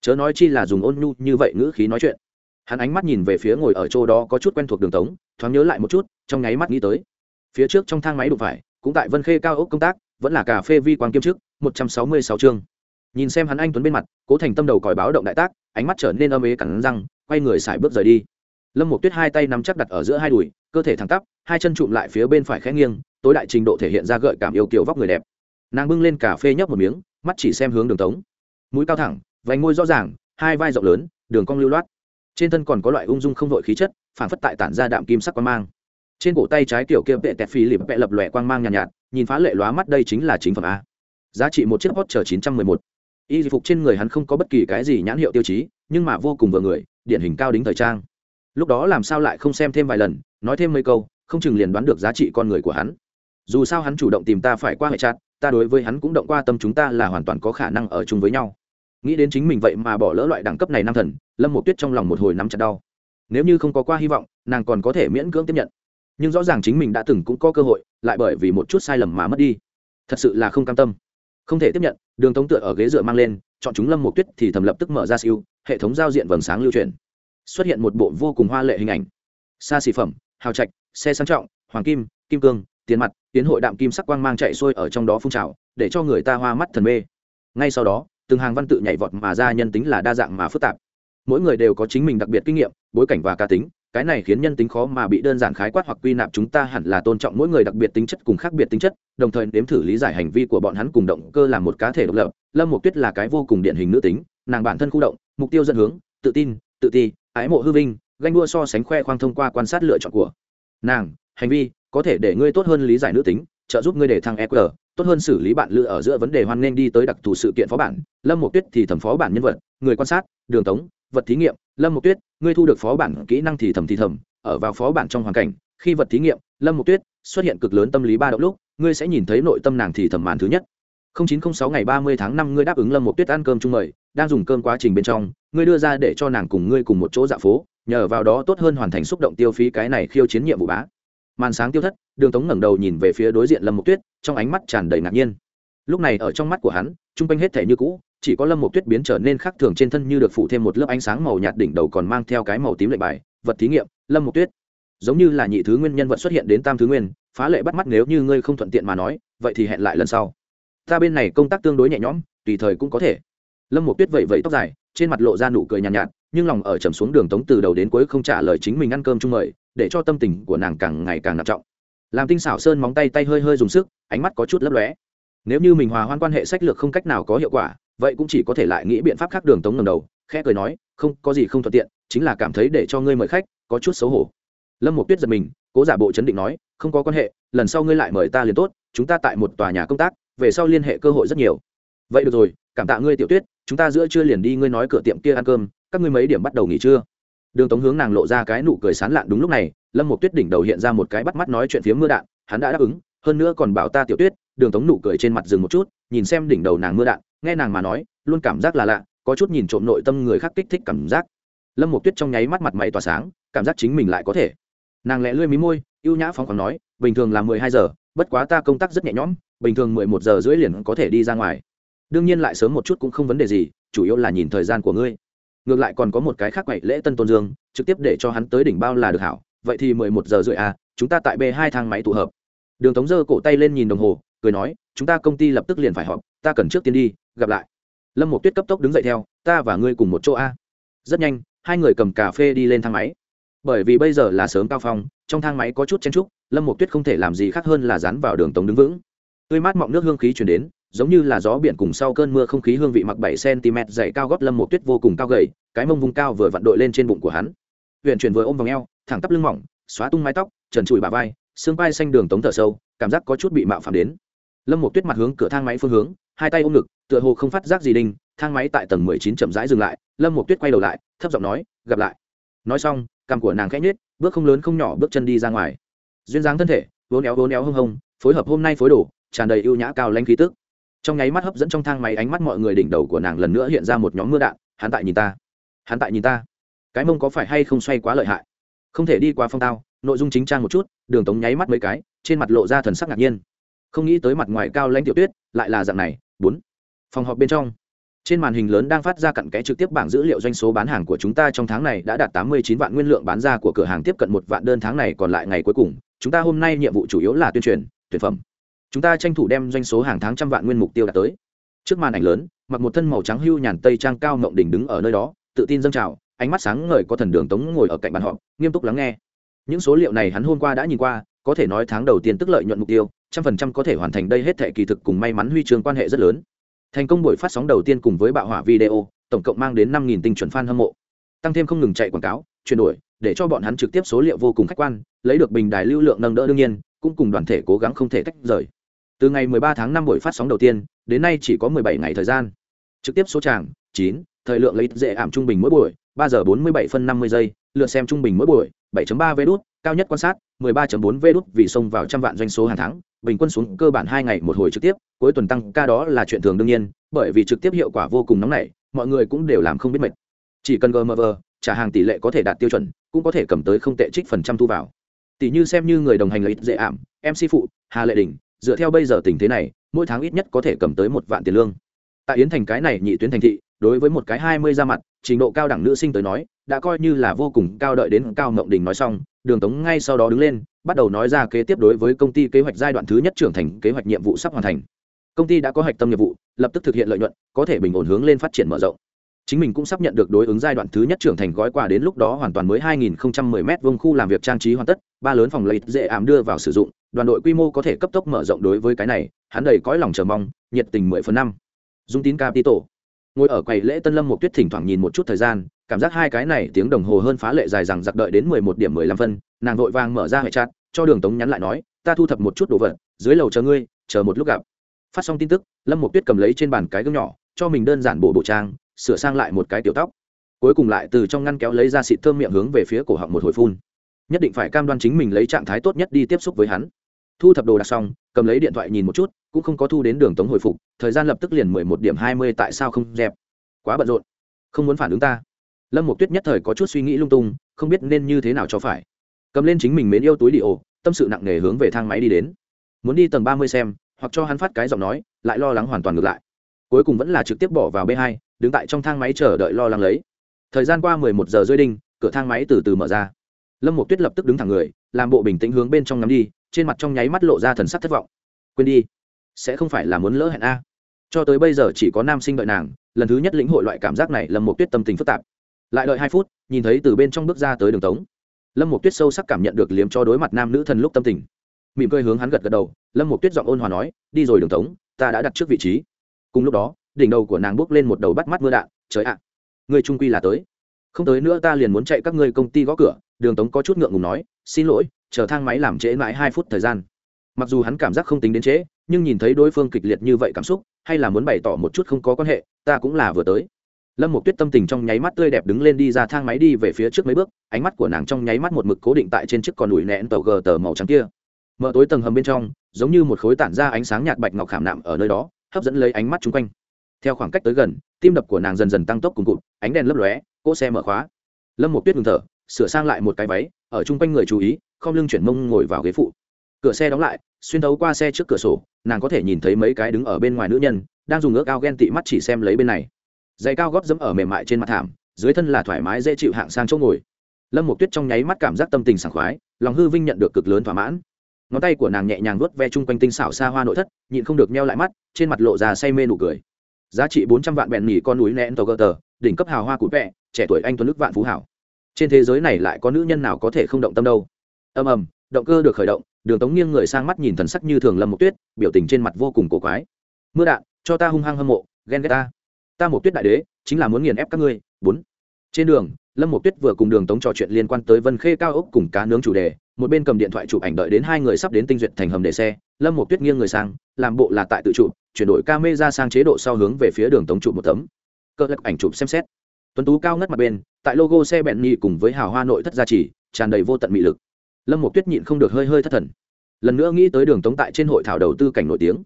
Chớ nói chi là dùng ôn nhu như vậy ngữ khí nói chuyện. Hắn ánh mắt nhìn về phía ngồi ở chỗ đó có chút quen thuộc đường tống, thoáng nhớ lại một chút, trong nháy mắt nghĩ tới. Phía trước trong thang máy đụng phải, cũng tại vân khê cao ốc công tác, vẫn là cà phê vi quang kiêm chức, một trăm sáu mươi sáu chương. Nhìn xem hắn anh tuấn bên mặt, cố thành tâm đầu còi báo động đại tác, ánh mắt trở nên âm ế cắn răng, quay người xài bước rời đi lâm một tuyết hai tay nắm chắc đặt ở giữa hai đùi cơ thể thẳng tắp hai chân trụm lại phía bên phải khẽ nghiêng tối đại trình độ thể hiện ra gợi cảm yêu kiểu vóc người đẹp. Nàng bưng lên cà phê nhấp một miếng mắt chỉ xem hướng đường tống. Mũi cao thẳng vành môi rõ ràng hai vai rộng lớn đường cong lưu loát. Trên thân còn có loại ung dung không vội khí chất phản phất tại tản ra đạm kim sắc quang mang. Trên cổ tay trái kiểu kia vệ tẹt phì lịp vệ lập lòe quang mang nhàn nhạt, nhạt nhìn phá lệ lóa mắt đây chính là chính phẩm a. Giá trị một chiếc hot chờ chín trăm mười một. Y phục trên người hắn không có bất kỳ cái gì nhãn hiệu tiêu chí nhưng mà vô cùng vừa người điển hình cao đính thời trang lúc đó làm sao lại không xem thêm vài lần, nói thêm mấy câu, không chừng liền đoán được giá trị con người của hắn. Dù sao hắn chủ động tìm ta phải qua hệ chặt ta đối với hắn cũng động qua tâm chúng ta là hoàn toàn có khả năng ở chung với nhau. Nghĩ đến chính mình vậy mà bỏ lỡ loại đẳng cấp này nam thần, lâm một tuyết trong lòng một hồi nắm chặt đau. Nếu như không có qua hy vọng, nàng còn có thể miễn cưỡng tiếp nhận. Nhưng rõ ràng chính mình đã từng cũng có cơ hội, lại bởi vì một chút sai lầm mà mất đi. Thật sự là không cam tâm. Không thể tiếp nhận, đường tống tựa ở ghế dựa mang lên, chọn chúng lâm một tuyết thì thầm lập tức mở ra siêu, hệ thống giao diện vầng sáng lưu truyền xuất hiện một bộ vô cùng hoa lệ hình ảnh. Xa xỉ phẩm, hào trạch, xe sang trọng, hoàng kim kim cương, tiền mặt, tiến hội đạm kim sắc quang mang chạy xuôi ở trong đó phun trào, để cho người ta hoa mắt thần mê. Ngay sau đó, từng hàng văn tự nhảy vọt mà ra nhân tính là đa dạng mà phức tạp. Mỗi người đều có chính mình đặc biệt kinh nghiệm, bối cảnh và cá tính, cái này khiến nhân tính khó mà bị đơn giản khái quát hoặc quy nạp chúng ta hẳn là tôn trọng mỗi người đặc biệt tính chất cùng khác biệt tính chất, đồng thời nếm thử lý giải hành vi của bọn hắn cùng động cơ là một cá thể độc lập. Lâm mục tuyết là cái vô cùng điển hình nữ tính, nàng bản thân khu động, mục tiêu dẫn hướng, tự tin, tự ti ái mộ hư vinh ganh đua so sánh khoe khoang thông qua quan sát lựa chọn của nàng hành vi có thể để ngươi tốt hơn lý giải nữ tính trợ giúp ngươi để thăng eq tốt hơn xử lý bạn lựa ở giữa vấn đề hoan nghênh đi tới đặc thù sự kiện phó bản. Lâm một tuyết thì thẩm phó bản nhân vật người quan sát đường tống vật thí nghiệm. Lâm một tuyết ngươi thu được phó bản kỹ năng thì thẩm thì thẩm ở vào phó bản trong hoàn cảnh khi vật thí nghiệm lâm một tuyết xuất hiện cực lớn tâm lý ba động lúc ngươi sẽ nhìn thấy nội tâm nàng thì thẩm màn thứ nhất. 0906 ngày 30 tháng 5 ngươi đáp ứng Lâm một Tuyết ăn cơm chung mời, đang dùng cơm quá trình bên trong, ngươi đưa ra để cho nàng cùng ngươi cùng một chỗ dạo phố, nhờ vào đó tốt hơn hoàn thành xúc động tiêu phí cái này khiêu chiến nhiệm vụ bá. Màn sáng tiêu thất, Đường Tống ngẩng đầu nhìn về phía đối diện Lâm mục Tuyết, trong ánh mắt tràn đầy ngạc nhiên. Lúc này ở trong mắt của hắn, trung quanh hết thể như cũ, chỉ có Lâm mục Tuyết biến trở nên khác thường trên thân như được phủ thêm một lớp ánh sáng màu nhạt đỉnh đầu còn mang theo cái màu tím lệnh bài, vật thí nghiệm, Lâm mục Tuyết. Giống như là nhị thứ nguyên nhân vật xuất hiện đến tam thứ nguyên, phá lệ bắt mắt nếu như ngươi không thuận tiện mà nói, vậy thì hẹn lại lần sau ta bên này công tác tương đối nhẹ nhõm tùy thời cũng có thể lâm một tuyết vẫy vẫy tóc dài trên mặt lộ ra nụ cười nhàn nhạt, nhạt nhưng lòng ở trầm xuống đường tống từ đầu đến cuối không trả lời chính mình ăn cơm chung mời để cho tâm tình của nàng càng ngày càng nặng trọng. Làm tinh xảo sơn móng tay tay hơi hơi dùng sức ánh mắt có chút lấp lóe. Nếu như mình hòa hoan quan hệ sách lược không cách nào có hiệu quả vậy cũng chỉ có thể lại nghĩ biện pháp khác đường tống ngầm đầu khẽ cười nói không có gì không thuận tiện chính là cảm thấy để cho ngươi mời khách có chút xấu hổ. Lâm một tuyết giật mình cố giả bộ chấn định nói không có quan hệ lần sau ngươi lại mời ta liền tốt chúng ta tại một tòa nhà công tác về sau liên hệ cơ hội rất nhiều. Vậy được rồi cảm tạ ngươi tiểu tuyết, chúng ta giữa trưa liền đi ngươi nói cửa tiệm kia ăn cơm, các ngươi mấy điểm bắt đầu nghỉ trưa. Đường tống hướng nàng lộ ra cái nụ cười sán lạn đúng lúc này, lâm một tuyết đỉnh đầu hiện ra một cái bắt mắt nói chuyện phía mưa đạn, hắn đã đáp ứng, hơn nữa còn bảo ta tiểu tuyết, đường tống nụ cười trên mặt dừng một chút, nhìn xem đỉnh đầu nàng mưa đạn, nghe nàng mà nói, luôn cảm giác là lạ, có chút nhìn trộm nội tâm người khác kích thích cảm giác. Lâm một tuyết trong nháy mắt mặt mày tỏa sáng, cảm giác chính mình lại có thể. Nàng lẹ lươi mí môi, ưu nhã phóng khoáng nói, bình thường là mười hai giờ, bất quá ta công tác rất nhẹ nhõm, bình thường mười một giờ rưỡi liền có thể đi ra ngoài đương nhiên lại sớm một chút cũng không vấn đề gì, chủ yếu là nhìn thời gian của ngươi. Ngược lại còn có một cái khác quậy lễ tân tôn dương, trực tiếp để cho hắn tới đỉnh bao là được hảo. Vậy thì mười một giờ rưỡi à chúng ta tại b hai thang máy tụ hợp. Đường tống giơ cổ tay lên nhìn đồng hồ, cười nói, chúng ta công ty lập tức liền phải họp, ta cần trước tiên đi, gặp lại. Lâm một tuyết cấp tốc đứng dậy theo, ta và ngươi cùng một chỗ a rất nhanh, hai người cầm cà phê đi lên thang máy. Bởi vì bây giờ là sớm cao phong, trong thang máy có chút chen trúc lâm một tuyết không thể làm gì khác hơn là dán vào đường tống đứng vững. Tươi mát mọng nước hương khí chuyển đến giống như là gió biển cùng sau cơn mưa không khí hương vị mặc bảy cm dày cao gót lâm một tuyết vô cùng cao gầy, cái mông vùng cao vừa vặn đội lên trên bụng của hắn. Huyện chuyển vừa ôm vòng eo, thẳng tắp lưng mỏng, xóa tung mái tóc, trần trụi bà vai, xương vai xanh đường tống thở sâu, cảm giác có chút bị mạo phạm đến. Lâm một tuyết mặt hướng cửa thang máy phương hướng, hai tay ôm ngực, tựa hồ không phát giác gì đinh, thang máy tại tầng mười chín chậm rãi dừng lại, lâm một tuyết quay đầu lại, thấp giọng nói, gặp lại. Nói xong, cằm của nàng khẽ nhếch, bước không lớn không nhỏ bước chân đi ra ngoài. Duyên dáng thân thể vốn éo vốn éo hông hông, phối hợp hôm nay phối đồ, tràn đầy ưu nhã cao lanh khí tức trong nháy mắt hấp dẫn trong thang máy ánh mắt mọi người đỉnh đầu của nàng lần nữa hiện ra một nhóm mưa đạn, hắn tại nhìn ta. Hắn tại nhìn ta. Cái mông có phải hay không xoay quá lợi hại? Không thể đi qua phong tao, nội dung chính trang một chút, đường tống nháy mắt mấy cái, trên mặt lộ ra thần sắc ngạc nhiên. Không nghĩ tới mặt ngoài cao lãnh tiểu tuyết, lại là dạng này, bốn. Phòng họp bên trong, trên màn hình lớn đang phát ra cặn kẽ trực tiếp bảng dữ liệu doanh số bán hàng của chúng ta trong tháng này đã đạt 89 vạn nguyên lượng bán ra của cửa hàng tiếp cận một vạn đơn tháng này còn lại ngày cuối cùng. Chúng ta hôm nay nhiệm vụ chủ yếu là tuyên truyền, tuyển phẩm chúng ta tranh thủ đem doanh số hàng tháng trăm vạn nguyên mục tiêu đạt tới. Trước màn ảnh lớn, mặc một thân màu trắng hưu nhàn tây trang cao mộng đỉnh đứng ở nơi đó, tự tin dâng trào, ánh mắt sáng ngời có thần đường tống ngồi ở cạnh bàn họp, nghiêm túc lắng nghe. Những số liệu này hắn hôm qua đã nhìn qua, có thể nói tháng đầu tiên tức lợi nhuận mục tiêu, trăm phần trăm có thể hoàn thành đây hết thệ kỳ thực cùng may mắn huy chương quan hệ rất lớn. Thành công buổi phát sóng đầu tiên cùng với bạo hỏa video, tổng cộng mang đến năm nghìn tinh chuẩn fan hâm mộ. Tăng thêm không ngừng chạy quảng cáo, chuyển đổi, để cho bọn hắn trực tiếp số liệu vô cùng khách quan, lấy được bình đài lưu lượng nâng đỡ đương nhiên, cũng cùng đoàn thể cố gắng không thể tách rời từ ngày 13 tháng 5 buổi phát sóng đầu tiên đến nay chỉ có 17 ngày thời gian. Trực tiếp số tràng 9, thời lượng lấy dễ ảm trung bình mỗi buổi 3 giờ 47 phân 50 giây lượt xem trung bình mỗi buổi 7.3 vé đút cao nhất quan sát 13.4 vé đút vì xông vào trăm vạn doanh số hàng tháng bình quân xuống cơ bản hai ngày một hồi trực tiếp cuối tuần tăng ca đó là chuyện thường đương nhiên bởi vì trực tiếp hiệu quả vô cùng nóng nảy mọi người cũng đều làm không biết mệt. Chỉ cần gmv trả hàng tỷ lệ có thể đạt tiêu chuẩn cũng có thể cầm tới không tệ trích phần trăm thu vào. Tỷ như xem như người đồng hành ít dễ ảm mc phụ hà lệ đình dựa theo bây giờ tình thế này, mỗi tháng ít nhất có thể cầm tới một vạn tiền lương. Tại yến thành cái này nhị tuyến thành thị, đối với một cái hai mươi ra mặt, trình độ cao đẳng nữ sinh tới nói, đã coi như là vô cùng cao đợi đến cao ngộng đình nói xong, đường tống ngay sau đó đứng lên, bắt đầu nói ra kế tiếp đối với công ty kế hoạch giai đoạn thứ nhất trưởng thành kế hoạch nhiệm vụ sắp hoàn thành. Công ty đã có hạch tâm nhiệm vụ, lập tức thực hiện lợi nhuận, có thể bình ổn hướng lên phát triển mở rộng chính mình cũng sắp nhận được đối ứng giai đoạn thứ nhất trưởng thành gói quà đến lúc đó hoàn toàn mới 2010 m vuông khu làm việc trang trí hoàn tất, ba lớn phòng lấy dễ ảm đưa vào sử dụng, đoàn đội quy mô có thể cấp tốc mở rộng đối với cái này, hắn đầy cõi lòng chờ mong, nhiệt tình mười phần năm. Dung tín capital ngồi ở quầy lễ tân lâm một tuyết thỉnh thoảng nhìn một chút thời gian, cảm giác hai cái này tiếng đồng hồ hơn phá lệ dài rằng giặc đợi đến mười một điểm mười lăm phân, nàng vội vàng mở ra hệ chat, cho đường tống nhắn lại nói, ta thu thập một chút đồ vật, dưới lầu chờ ngươi, chờ một lúc gặp. Phát xong tin tức, lâm một tuyết cầm lấy trên bàn cái gương nhỏ, cho mình đơn giản bộ bộ trang sửa sang lại một cái tiểu tóc. Cuối cùng lại từ trong ngăn kéo lấy ra xịt thơm miệng hướng về phía cổ họng một hồi phun. Nhất định phải cam đoan chính mình lấy trạng thái tốt nhất đi tiếp xúc với hắn. Thu thập đồ đạc xong, cầm lấy điện thoại nhìn một chút, cũng không có thu đến đường tống hồi phục, thời gian lập tức liền mười một điểm hai mươi, tại sao không dẹp? Quá bận rộn. Không muốn phản ứng ta. Lâm một tuyết nhất thời có chút suy nghĩ lung tung, không biết nên như thế nào cho phải. Cầm lên chính mình mến yêu túi đi ổ, tâm sự nặng nề hướng về thang máy đi đến. Muốn đi tầng ba mươi xem, hoặc cho hắn phát cái giọng nói, lại lo lắng hoàn toàn ngược lại. Cuối cùng vẫn là trực tiếp bỏ vào b hai đứng tại trong thang máy chờ đợi lo lắng lấy. Thời gian qua mười một giờ rơi đinh, cửa thang máy từ từ mở ra. Lâm một tuyết lập tức đứng thẳng người, làm bộ bình tĩnh hướng bên trong ngắm đi, trên mặt trong nháy mắt lộ ra thần sắc thất vọng. Quên đi, sẽ không phải là muốn lỡ hẹn a. Cho tới bây giờ chỉ có nam sinh đợi nàng, lần thứ nhất lĩnh hội loại cảm giác này, lâm một tuyết tâm tình phức tạp. Lại đợi hai phút, nhìn thấy từ bên trong bước ra tới đường tống. Lâm một tuyết sâu sắc cảm nhận được liếm cho đối mặt nam nữ thần lúc tâm tình. Mỉm cười hướng hắn gật gật đầu, lâm một tuyết giọng ôn hòa nói, đi rồi đường tống, ta đã đặt trước vị trí. Cùng lúc đó đỉnh đầu của nàng bốc lên một đầu bắt mắt mưa đạn, trời ạ, người trung quy là tới. Không tới nữa ta liền muốn chạy các ngươi công ty gõ cửa, đường tống có chút ngượng ngùng nói, xin lỗi, chờ thang máy làm trễ mãi hai phút thời gian. Mặc dù hắn cảm giác không tính đến trễ, nhưng nhìn thấy đối phương kịch liệt như vậy cảm xúc, hay là muốn bày tỏ một chút không có quan hệ, ta cũng là vừa tới. Lâm một tuyết tâm tình trong nháy mắt tươi đẹp đứng lên đi ra thang máy đi về phía trước mấy bước, ánh mắt của nàng trong nháy mắt một mực cố định tại trên chiếc con đùi nẹn tàu gờ tờ màu trắng kia. Mở tối tầng hầm bên trong, giống như một khối tản ra ánh sáng nhạt bạch ngọc khảm nạm ở nơi đó, hấp dẫn lấy ánh mắt chung quanh theo khoảng cách tới gần, tim đập của nàng dần dần tăng tốc cùng cụt, ánh đèn lấp lóe, cỗ xe mở khóa. Lâm một tuyết ngừng thở, sửa sang lại một cái váy, ở chung quanh người chú ý, không lưng chuyển mông ngồi vào ghế phụ. Cửa xe đóng lại, xuyên thấu qua xe trước cửa sổ, nàng có thể nhìn thấy mấy cái đứng ở bên ngoài nữ nhân, đang dùng ước ao ghen tị mắt chỉ xem lấy bên này. Giày cao gót dẫm ở mềm mại trên mặt thảm, dưới thân là thoải mái dễ chịu hạng sang chỗ ngồi. Lâm một tuyết trong nháy mắt cảm giác tâm tình sảng khoái, lòng hư vinh nhận được cực lớn thỏa mãn. Ngón tay của nàng nhẹ nhàng vuốt ve chung quanh tinh xảo xa hoa nội thất, nhịn không được meo lại mắt, trên mặt lộ ra say mê nụ cười giá trị bốn trăm vạn bèn nỉ con núi nén tờ gờ tờ, đỉnh cấp hào hoa của vẹ, trẻ tuổi anh tuấn nước vạn phú hảo. Trên thế giới này lại có nữ nhân nào có thể không động tâm đâu? Ầm ầm, động cơ được khởi động, đường tống nghiêng người sang mắt nhìn thần sắc như thường lâm một tuyết, biểu tình trên mặt vô cùng cổ quái. Mưa đạn, cho ta hung hăng hâm mộ, ghen ghét ta. Ta một tuyết đại đế, chính là muốn nghiền ép các ngươi. Bốn. Trên đường, lâm một tuyết vừa cùng đường tống trò chuyện liên quan tới vân khê cao ốc cùng cá nướng chủ đề một bên cầm điện thoại chụp ảnh đợi đến hai người sắp đến tinh duyệt thành hầm để xe, lâm một tuyết nghiêng người sang, làm bộ là tại tự chụp, chuyển đổi ca mê ra sang chế độ sau hướng về phía đường tống chụp một tấm. Cơ lắc ảnh chụp xem xét. Tuấn tú cao ngất mặt bên, tại logo xe bẹn nhị cùng với hào hoa nội thất gia trì, tràn đầy vô tận mị lực. Lâm một tuyết nhịn không được hơi hơi thất thần. Lần nữa nghĩ tới đường tống tại trên hội thảo đầu tư cảnh nổi tiếng.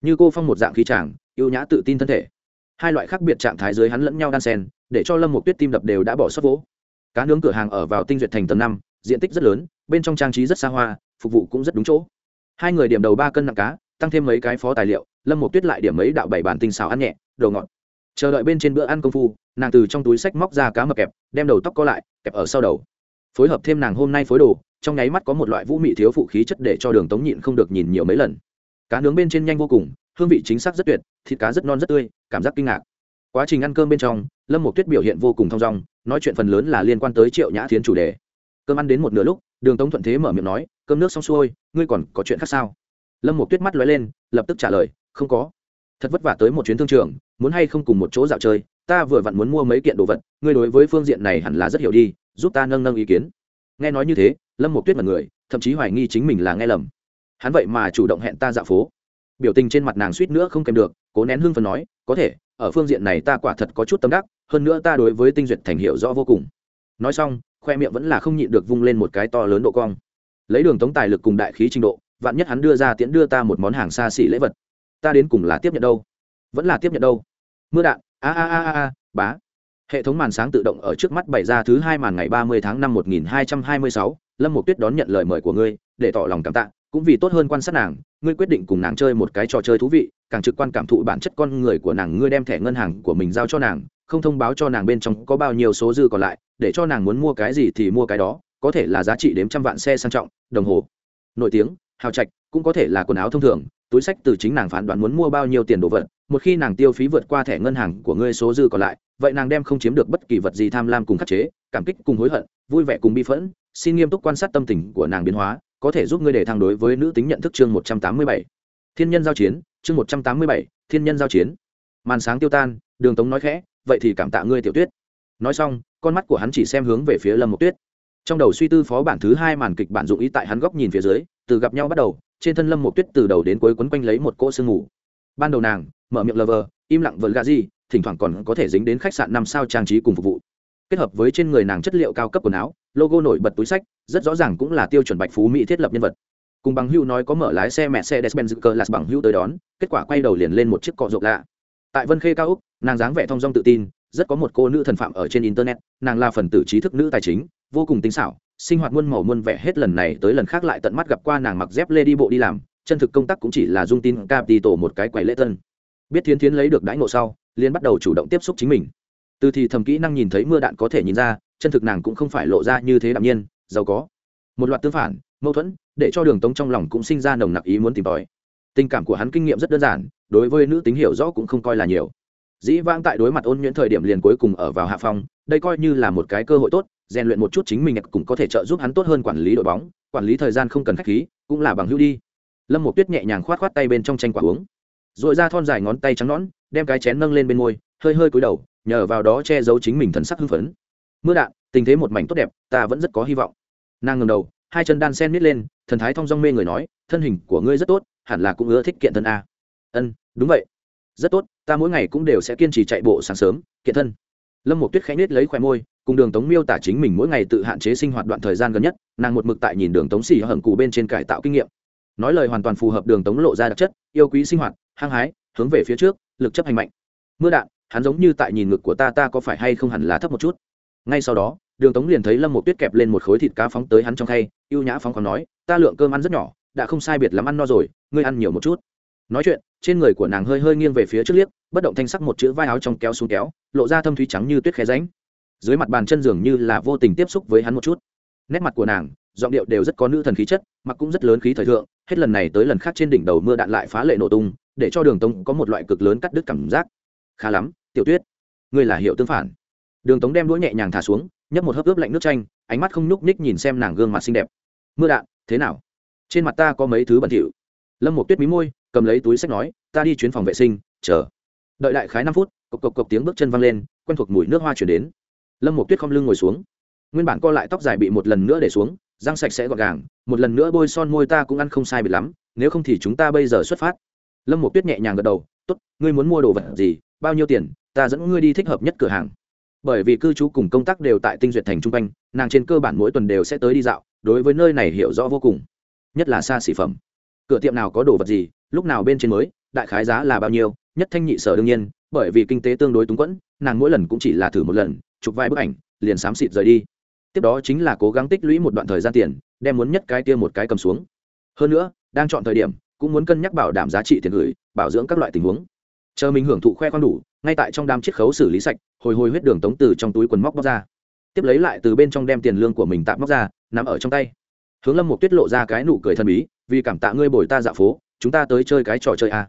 Như cô phong một dạng khí tràng yêu nhã tự tin thân thể. Hai loại khác biệt trạng thái dưới hắn lẫn nhau đan sen để cho lâm một tuyết tim đập đều đã bỏ sót vỗ. Cá nướng cửa hàng ở vào tinh duyệt thành tầng năm diện tích rất lớn, bên trong trang trí rất xa hoa, phục vụ cũng rất đúng chỗ. Hai người điểm đầu ba cân nặng cá, tăng thêm mấy cái phó tài liệu, lâm một tuyết lại điểm mấy đạo bảy bản tinh xào ăn nhẹ, đồ ngọt. Chờ đợi bên trên bữa ăn công phu, nàng từ trong túi sách móc ra cá mập kẹp, đem đầu tóc co lại, kẹp ở sau đầu. Phối hợp thêm nàng hôm nay phối đồ, trong nháy mắt có một loại vũ mị thiếu phụ khí chất để cho đường tống nhịn không được nhìn nhiều mấy lần. Cá nướng bên trên nhanh vô cùng, hương vị chính xác rất tuyệt, thịt cá rất non rất tươi, cảm giác kinh ngạc. Quá trình ăn cơm bên trong, lâm một tuyết biểu hiện vô cùng thong dong, nói chuyện phần lớn là liên quan tới triệu nhã thiến chủ đề cơm ăn đến một nửa lúc, đường tống thuận thế mở miệng nói, cơm nước xong xuôi, ngươi còn có chuyện khác sao? Lâm một tuyết mắt lóe lên, lập tức trả lời, không có. Thật vất vả tới một chuyến thương trường, muốn hay không cùng một chỗ dạo chơi, ta vừa vặn muốn mua mấy kiện đồ vật, ngươi đối với phương diện này hẳn là rất hiểu đi, giúp ta nâng nâng ý kiến. Nghe nói như thế, lâm một tuyết mật người, thậm chí hoài nghi chính mình là nghe lầm. Hắn vậy mà chủ động hẹn ta dạo phố. Biểu tình trên mặt nàng suýt nữa không kèm được, cố nén hương phần nói, có thể, ở phương diện này ta quả thật có chút tâm đắc, hơn nữa ta đối với tinh duyệt thành hiệu rõ vô cùng. Nói xong khoe miệng vẫn là không nhịn được vung lên một cái to lớn độ cong. Lấy đường tống tài lực cùng đại khí trình độ, vạn nhất hắn đưa ra tiễn đưa ta một món hàng xa xỉ lễ vật, ta đến cùng là tiếp nhận đâu? Vẫn là tiếp nhận đâu? Mưa đạn, a a a a bá. Hệ thống màn sáng tự động ở trước mắt bày ra thứ hai màn ngày ba mươi tháng năm một nghìn hai trăm hai mươi sáu, lâm một tuyết đón nhận lời mời của ngươi, để tỏ lòng cảm tạ, cũng vì tốt hơn quan sát nàng, ngươi quyết định cùng nàng chơi một cái trò chơi thú vị, càng trực quan cảm thụ bản chất con người của nàng, ngươi đem thẻ ngân hàng của mình giao cho nàng không thông báo cho nàng bên trong có bao nhiêu số dư còn lại, để cho nàng muốn mua cái gì thì mua cái đó, có thể là giá trị đếm trăm vạn xe sang trọng, đồng hồ. Nổi tiếng, hào trạch cũng có thể là quần áo thông thường, túi sách từ chính nàng phán đoán muốn mua bao nhiêu tiền đồ vật, một khi nàng tiêu phí vượt qua thẻ ngân hàng của ngươi số dư còn lại, vậy nàng đem không chiếm được bất kỳ vật gì tham lam cùng khắc chế, cảm kích cùng hối hận, vui vẻ cùng bi phẫn, xin nghiêm túc quan sát tâm tình của nàng biến hóa, có thể giúp ngươi để thang đối với nữ tính nhận thức chương một trăm tám mươi bảy. Thiên nhân giao chiến, chương một trăm tám mươi bảy, thiên nhân giao chiến. Màn sáng tiêu tan, đường tống nói khẽ vậy thì cảm tạ ngươi tiểu tuyết. Nói xong, con mắt của hắn chỉ xem hướng về phía lâm một tuyết. Trong đầu suy tư phó bản thứ hai màn kịch bản dụng ý tại hắn góc nhìn phía dưới, từ gặp nhau bắt đầu, trên thân lâm một tuyết từ đầu đến cuối quấn quanh lấy một cỗ sương ngủ ban đầu nàng, mở miệng lờ vờ, im lặng vờ gà gì, thỉnh thoảng còn có thể dính đến khách sạn năm sao trang trí cùng phục vụ. Kết hợp với trên người nàng chất liệu cao cấp quần áo, logo nổi bật túi sách, rất rõ ràng cũng là tiêu chuẩn bạch phú mỹ thiết lập nhân vật. Cùng bằng hưu nói có mở lái xe mẹ xe despen dự cờ là bằng hưu tới đón, kết quả quay đầu liền lên một chiếc cọ rộng lạ. Tại vân khê cao úc nàng dáng vẻ thong dong tự tin, rất có một cô nữ thần phạm ở trên internet, nàng là phần tử trí thức nữ tài chính, vô cùng tinh xảo, sinh hoạt muôn màu muôn vẻ hết lần này tới lần khác lại tận mắt gặp qua nàng mặc dép lê đi bộ đi làm, chân thực công tác cũng chỉ là dung tin capital một cái quầy lễ tân. Biết thiến thiến lấy được đãi ngộ sau liên bắt đầu chủ động tiếp xúc chính mình. Từ thì thầm kỹ năng nhìn thấy mưa đạn có thể nhìn ra, chân thực nàng cũng không phải lộ ra như thế đạm nhiên, giàu có. Một loạt tương phản, mâu thuẫn, để cho đường tống trong lòng cũng sinh ra nồng nặc ý muốn tìm tòi. Tình cảm của hắn kinh nghiệm rất đơn giản, đối với nữ tính hiểu rõ cũng không coi là nhiều dĩ vãng tại đối mặt ôn nhuyễn thời điểm liền cuối cùng ở vào hạ phong, đây coi như là một cái cơ hội tốt, rèn luyện một chút chính mình cũng có thể trợ giúp hắn tốt hơn quản lý đội bóng, quản lý thời gian không cần khách khí, cũng là bằng hữu đi. Lâm một tuyết nhẹ nhàng khoát khoát tay bên trong tranh quả uống. R ồ i ra thon dài ngón tay trắng nõn, đem cái chén nâng lên bên môi, hơi hơi cúi đầu, nhờ vào đó che giấu chính mình thần sắc hưng phấn. Mưa đạn, tình thế một mảnh tốt đẹp, ta vẫn rất có hy vọng. Nàng ngầm đầu, hai chân đan sen nít lên, thần thái thong dong mê người nói, thân hình của ngươi rất tốt, hẳn là cũng ưa thích kiện thân a. Ân, đúng vậy rất tốt, ta mỗi ngày cũng đều sẽ kiên trì chạy bộ sáng sớm, kiện thân. Lâm một tuyết khẽ nhết lấy khoe môi, cùng đường tống miêu tả chính mình mỗi ngày tự hạn chế sinh hoạt đoạn thời gian gần nhất, nàng một mực tại nhìn đường tống xì hởm cụ bên trên cải tạo kinh nghiệm. Nói lời hoàn toàn phù hợp đường tống lộ ra đặc chất, yêu quý sinh hoạt, hăng hái, hướng về phía trước, lực chấp hành mạnh. Mưa đạn, hắn giống như tại nhìn ngực của ta ta có phải hay không hẳn là thấp một chút? Ngay sau đó, đường tống liền thấy lâm một tuyết kẹp lên một khối thịt cá phóng tới hắn trong khay, ưu nhã phóng còn nói, ta lượng cơm ăn rất nhỏ, đã không sai biệt lắm ăn no rồi, ngươi ăn nhiều một chút. Nói chuyện trên người của nàng hơi hơi nghiêng về phía trước liếc, bất động thanh sắc một chữ vai áo trong kéo xuống kéo, lộ ra thâm thúy trắng như tuyết khe ránh dưới mặt bàn chân dường như là vô tình tiếp xúc với hắn một chút. Nét mặt của nàng, giọng điệu đều rất có nữ thần khí chất, mặc cũng rất lớn khí thời thượng, hết lần này tới lần khác trên đỉnh đầu mưa đạn lại phá lệ nổ tung, để cho đường tống có một loại cực lớn cắt đứt cảm giác. Khá lắm, tiểu tuyết, ngươi là hiệu tương phản. Đường tống đem đũa nhẹ nhàng thả xuống, nhấp một hớp ướp lạnh nước chanh, ánh mắt không nhúc ních nhìn xem nàng gương mặt xinh đẹp. Mưa đạn, thế nào? Trên mặt ta có mấy thứ bẩn thỉu lâm một tuyết mí môi, cầm lấy túi sách nói, ta đi chuyến phòng vệ sinh, chờ. Đợi đại khái năm phút, cộc cộc cộc tiếng bước chân văng lên, quen thuộc mùi nước hoa chuyển đến. Lâm một tuyết không lưng ngồi xuống. Nguyên bản co lại tóc dài bị một lần nữa để xuống, răng sạch sẽ gọn gàng, một lần nữa bôi son môi ta cũng ăn không sai bị lắm, nếu không thì chúng ta bây giờ xuất phát. Lâm một tuyết nhẹ nhàng gật đầu t ố t ngươi muốn mua đồ vật gì, bao nhiêu tiền, ta dẫn ngươi đi thích hợp nhất cửa hàng. Bởi vì cư trú cùng công tác đều tại tinh duyệt thành trung quanh, nàng trên cơ bản mỗi tuần đều sẽ tới đi dạo, đối với nơi này hiểu rõ vô cùng, nhất là xa xỉ phẩm cửa tiệm nào có đồ vật gì, lúc nào bên trên mới, đại khái giá là bao nhiêu, nhất thanh nhị sở đương nhiên, bởi vì kinh tế tương đối túng quẫn, nàng mỗi lần cũng chỉ là thử một lần, chụp vài bức ảnh, liền xám xịt rời đi. Tiếp đó chính là cố gắng tích lũy một đoạn thời gian tiền, đem muốn nhất cái kia một cái cầm xuống. Hơn nữa, đang chọn thời điểm, cũng muốn cân nhắc bảo đảm giá trị tiền gửi, bảo dưỡng các loại tình huống. Chờ mình hưởng thụ khoe khoang đủ, ngay tại trong đám chiết khấu xử lý sạch, hồi hồi huyết đường tống từ trong túi quần móc bóc ra. Tiếp lấy lại từ bên trong đem tiền lương của mình tạm móc ra nằm ở trong tay hướng lâm mục tuyết lộ ra cái nụ cười thân bí, vì cảm tạ ngươi bồi ta dạo phố, chúng ta tới chơi cái trò chơi a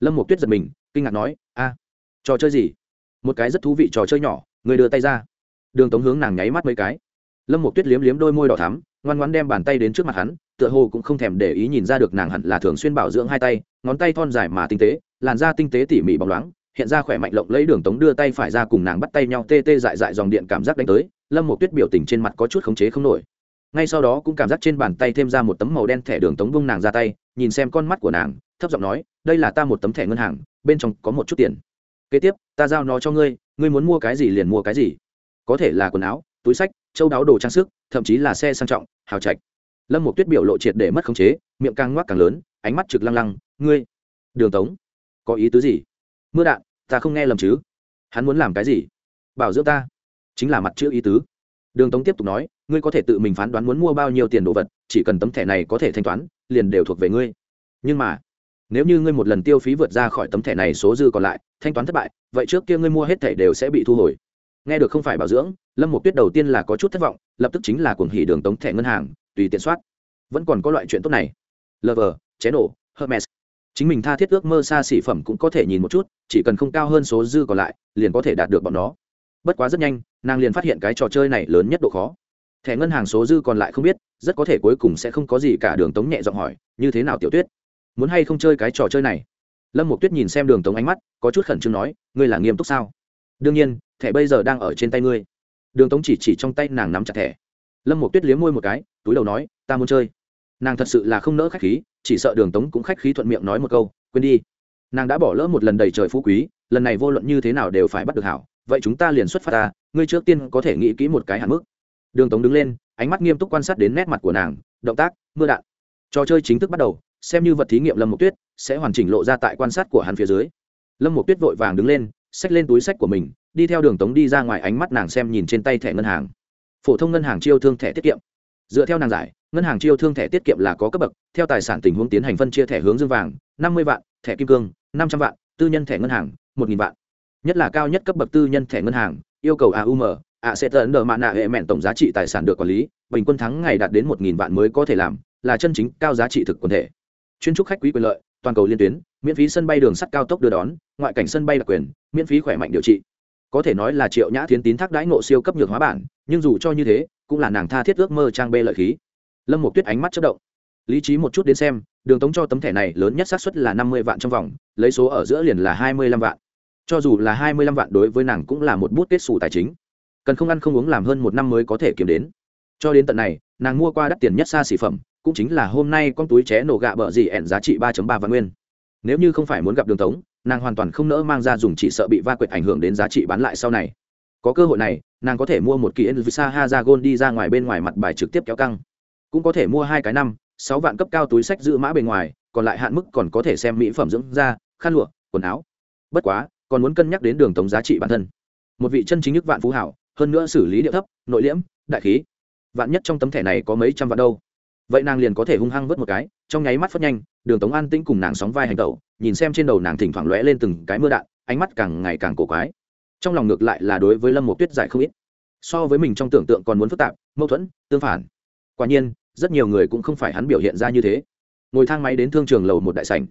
lâm mục tuyết giật mình, kinh ngạc nói, a, trò chơi gì? Một cái rất thú vị trò chơi nhỏ người đưa tay ra. Đường tống hướng nàng nháy mắt mấy cái. Lâm mục tuyết liếm liếm đôi môi đỏ thắm, ngoan ngoan đem bàn tay đến trước mặt hắn, tựa hồ cũng không thèm để ý nhìn ra được nàng hẳn là thường xuyên bảo dưỡng hai tay, ngón tay thon dài mà tinh tế, làn da tinh tế tỉ mỉ bóng loáng, hiện ra khỏe mạnh lộng lấy đường tống đưa tay phải ra cùng nàng bắt tay nhau tê tê dại dại dòng điện cảm giác đánh tới, lâm một tuyết biểu tình trên mặt có chút khống chế không nổi ngay sau đó cũng cảm giác trên bàn tay thêm ra một tấm màu đen thẻ đường tống vung nàng ra tay, nhìn xem con mắt của nàng, thấp giọng nói, đây là ta một tấm thẻ ngân hàng, bên trong có một chút tiền. Kế tiếp, ta giao nó cho ngươi ngươi muốn mua cái gì liền mua cái gì. Có thể là quần áo, túi sách, châu đáo đồ trang sức, thậm chí là xe sang trọng, hào trạch. Lâm một tuyết biểu lộ triệt để mất khống chế, miệng càng ngoác càng lớn, ánh mắt trực lăng lăng, ngươi, đường tống, có ý tứ gì? Mưa đạn, ta không nghe lầm chứ? Hắn muốn làm cái gì? Bảo dưỡng ta, chính là mặt chữ ý tứ. Đường tống tiếp tục nói ngươi có thể tự mình phán đoán muốn mua bao nhiêu tiền đồ vật chỉ cần tấm thẻ này có thể thanh toán liền đều thuộc về ngươi. Nhưng mà nếu như ngươi một lần tiêu phí vượt ra khỏi tấm thẻ này số dư còn lại thanh toán thất bại vậy trước kia ngươi mua hết thẻ đều sẽ bị thu hồi. Nghe được không phải bảo dưỡng lâm một tuyết đầu tiên là có chút thất vọng lập tức chính là cuồng hỉ đường tống thẻ ngân hàng tùy tiện soát. Vẫn còn có loại chuyện tốt này. Lover, chế nổ hermes. Chính mình tha thiết ước mơ xa xỉ phẩm cũng có thể nhìn một chút chỉ cần không cao hơn số dư còn lại liền có thể đạt được bọn nó. Bất quá rất nhanh nàng liền phát hiện cái trò chơi này lớn nhất độ khó thẻ ngân hàng số dư còn lại không biết, rất có thể cuối cùng sẽ không có gì cả, đường tống nhẹ giọng hỏi, như thế nào tiểu tuyết? Muốn hay không chơi cái trò chơi này? Lâm một tuyết nhìn xem đường tống ánh mắt, có chút khẩn trương nói, ngươi là nghiêm túc sao? Đương nhiên, thẻ bây giờ đang ở trên tay ngươi. Đường tống chỉ chỉ trong tay nàng nắm chặt thẻ. Lâm một tuyết liếm môi một cái, túi đầu nói, ta muốn chơi. Nàng thật sự là không nỡ khách khí, chỉ sợ đường tống cũng khách khí thuận miệng nói một câu, quên đi. Nàng đã bỏ lỡ một lần đầy trời phú quý, lần này vô luận như thế nào đều phải bắt được hảo, vậy chúng ta liền xuất phát ta, ngươi trước tiên có thể nghĩ kỹ một cái hạn mức đường tống đứng lên, ánh mắt nghiêm túc quan sát đến nét mặt của nàng, động tác, mưa đạn. Trò chơi chính thức bắt đầu, xem như vật thí nghiệm lâm Mộc tuyết sẽ hoàn chỉnh lộ ra tại quan sát của hắn phía dưới. Lâm Mộc tuyết vội vàng đứng lên, xách lên túi sách của mình, đi theo đường tống đi ra ngoài ánh mắt nàng xem nhìn trên tay thẻ ngân hàng. Phổ thông ngân hàng chiêu thương thẻ tiết kiệm. Dựa theo nàng giải, ngân hàng chiêu thương thẻ tiết kiệm là có cấp bậc, theo tài sản tình huống tiến hành phân chia thẻ hướng dương vàng, năm mươi vạn, thẻ kim cương, năm trăm vạn, tư nhân thẻ ngân hàng, một nghìn vạn. Nhất là cao nhất cấp bậc tư nhân thẻ ngân hàng, yêu cầu aum ạ sẽ tận đờ mạ nạ hệ mẹn tổng giá trị tài sản được quản lý, bình quân thắng ngày đạt đến một nghìn vạn mới có thể làm, là chân chính cao giá trị thực quần thể. Chuyên trúc khách quý quyền lợi, toàn cầu liên tuyến, miễn phí sân bay đường sắt cao tốc đưa đón, ngoại cảnh sân bay đặc quyền, miễn phí khỏe mạnh điều trị. Có thể nói là triệu nhã thiến tín thác đãi ngộ siêu cấp nhược hóa bản, nhưng dù cho như thế, cũng là nàng tha thiết ước mơ trang bê lợi khí. Lâm một tuyết ánh mắt chất động. Lý trí một chút đến xem, đường tống cho tấm thẻ này lớn nhất xác suất là năm mươi vạn trong vòng, lấy số ở giữa liền là hai mươi lăm vạn. Cho dù là hai mươi lăm vạn đối với nàng cũng là một bút kết xù tài chính cần không ăn không uống làm hơn một năm mới có thể kiếm đến. Cho đến tận này, nàng mua qua đắt tiền nhất xa xỉ phẩm, cũng chính là hôm nay con túi ché nổ gạ bợ gì ẹn giá trị ba ba vạn nguyên. Nếu như không phải muốn gặp đường tống, nàng hoàn toàn không nỡ mang ra dùng chỉ sợ bị va quệt ảnh hưởng đến giá trị bán lại sau này. Có cơ hội này, nàng có thể mua một kỳ envisa hazagon đi ra ngoài bên ngoài mặt bài trực tiếp kéo căng. Cũng có thể mua hai cái năm, sáu vạn cấp cao túi sách giữ mã bề ngoài, còn lại hạn mức còn có thể xem mỹ phẩm dưỡng da, khăn lụa, quần áo. Bất quá, còn muốn cân nhắc đến đường tống giá trị bản thân. Một vị chân chính nhất vạn phú hảo hơn nữa xử lý điệu thấp, nội liễm, đại khí. Vạn nhất trong tấm thẻ này có mấy trăm vạn đâu. Vậy nàng liền có thể hung hăng vớt một cái, trong nháy mắt phất nhanh, đường tống an tĩnh cùng nàng sóng vai hành tẩu, nhìn xem trên đầu nàng thỉnh thoảng lóe lên từng cái mưa đạn, ánh mắt càng ngày càng cổ quái. Trong lòng ngược lại là đối với lâm một tuyết giải không ít. So với mình trong tưởng tượng còn muốn phức tạp, mâu thuẫn, tương phản. Quả nhiên, rất nhiều người cũng không phải hắn biểu hiện ra như thế. Ngồi thang máy đến thương trường lầu một đại sảnh.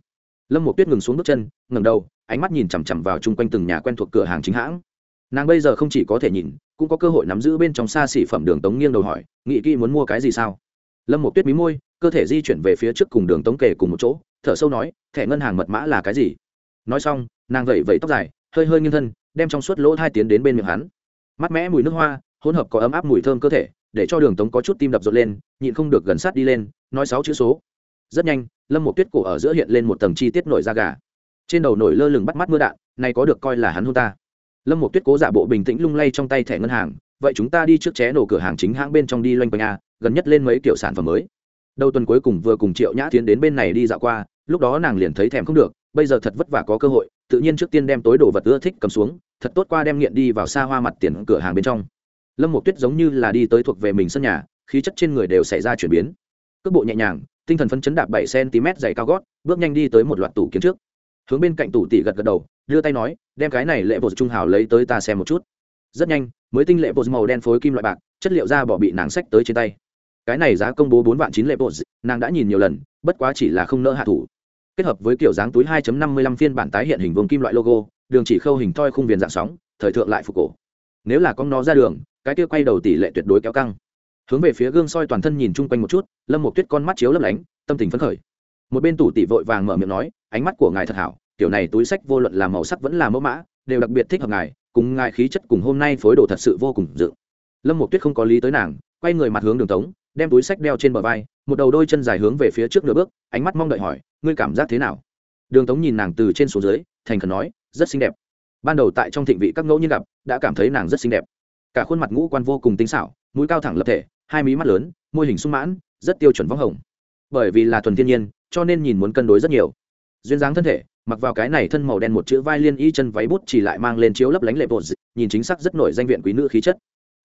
Lâm một tuyết ngừng xuống bước chân ngầm đầu, ánh mắt nhìn chằm chằm vào chung quanh từng nhà quen thuộc cửa hàng chính hãng. Nàng bây giờ không chỉ có thể nhìn cũng có cơ hội nắm giữ bên trong xa xỉ phẩm đường tống nghiêng đầu hỏi, nghị kỹ muốn mua cái gì sao? Lâm một tuyết mí môi, cơ thể di chuyển về phía trước cùng đường tống kề cùng một chỗ, thở sâu nói, thẻ ngân hàng mật mã là cái gì? Nói xong, nàng vẩy vẩy tóc dài, hơi hơi nghiêng thân, đem trong suốt lỗ hai tiến đến bên miệng hắn. Mắt mẽ mùi nước hoa, hỗn hợp có ấm áp mùi thơm cơ thể, để cho đường tống có chút tim đập rộn lên, nhịn không được gần sát đi lên, nói sáu chữ số. Rất nhanh, lâm một tuyết cổ ở giữa hiện lên một tầng chi tiết nổi da gà. Trên đầu nổi lơ lửng bắt mắt mưa đạn, này có được coi là hắn hôn ta lâm một tuyết cố giả bộ bình tĩnh lung lay trong tay thẻ ngân hàng, vậy chúng ta đi trước ché nổ cửa hàng chính hãng bên trong đi loanh quanh a, gần nhất lên mấy kiểu sản phẩm mới. Đầu tuần cuối cùng vừa cùng triệu nhã tiến đến bên này đi dạo qua, lúc đó nàng liền thấy thèm không được, bây giờ thật vất vả có cơ hội, tự nhiên trước tiên đem tối đồ vật ưa thích cầm xuống, thật tốt qua đem nghiện đi vào xa hoa mặt tiền cửa hàng bên trong. Lâm một tuyết giống như là đi tới thuộc về mình sân nhà, khí chất trên người đều xảy ra chuyển biến. Cước bộ nhẹ nhàng, tinh thần phấn chấn đạp bảy cm dày cao gót, bước nhanh đi tới một loạt tủ kiến trước hướng bên cạnh tủ tỷ gật gật đầu, đưa tay nói, đem cái này lệ bột trung hào lấy tới ta xem một chút. Rất nhanh, mới tinh lệ bột màu đen phối kim loại bạc, chất liệu da bỏ bị nàng sách tới trên tay. Cái này giá công bố bốn vạn chín lệ bột, nàng đã nhìn nhiều lần, bất quá chỉ là không nỡ hạ thủ. Kết hợp với kiểu dáng túi 2.55 phiên bản tái hiện hình vùng kim loại logo, đường chỉ khâu hình thoi khung viền dạng sóng, thời thượng lại phục cổ. Nếu là con nó ra đường, cái kia quay đầu tỷ lệ tuyệt đối kéo căng. Hướng về phía gương soi toàn thân nhìn chung quanh một chút, lâm một tuyết con mắt chiếu lấp lánh, tâm tình phấn khởi một bên tủ tỷ vội vàng mở miệng nói, ánh mắt của ngài thật hảo kiểu này túi sách vô luận là màu sắc vẫn là mẫu mã, đều đặc biệt thích hợp ngài, cùng ngài khí chất cùng hôm nay phối đồ thật sự vô cùng dự. Lâm một tuyết không có lý tới nàng, quay người mặt hướng đường tống, đem túi sách đeo trên bờ vai, một đầu đôi chân dài hướng về phía trước nửa bước, ánh mắt mong đợi hỏi, ngươi cảm giác thế nào? Đường tống nhìn nàng từ trên xuống dưới, thành khẩn nói, rất xinh đẹp. Ban đầu tại trong thịnh vị các ngẫu nhiên gặp, đã cảm thấy nàng rất xinh đẹp. Cả khuôn mặt ngũ quan vô cùng tinh xảo, mũi cao thẳng lập thể, hai mí mắt lớn, môi hình sung mãn, rất tiêu chuẩn võng hồng. Bởi vì là thuần thiên nhiên cho nên nhìn muốn cân đối rất nhiều. Duyên dáng thân thể, mặc vào cái này thân màu đen một chữ vai liên y chân váy bút chỉ lại mang lên chiếu lấp lánh lệ bột nhìn chính xác rất nổi danh viện quý nữ khí chất.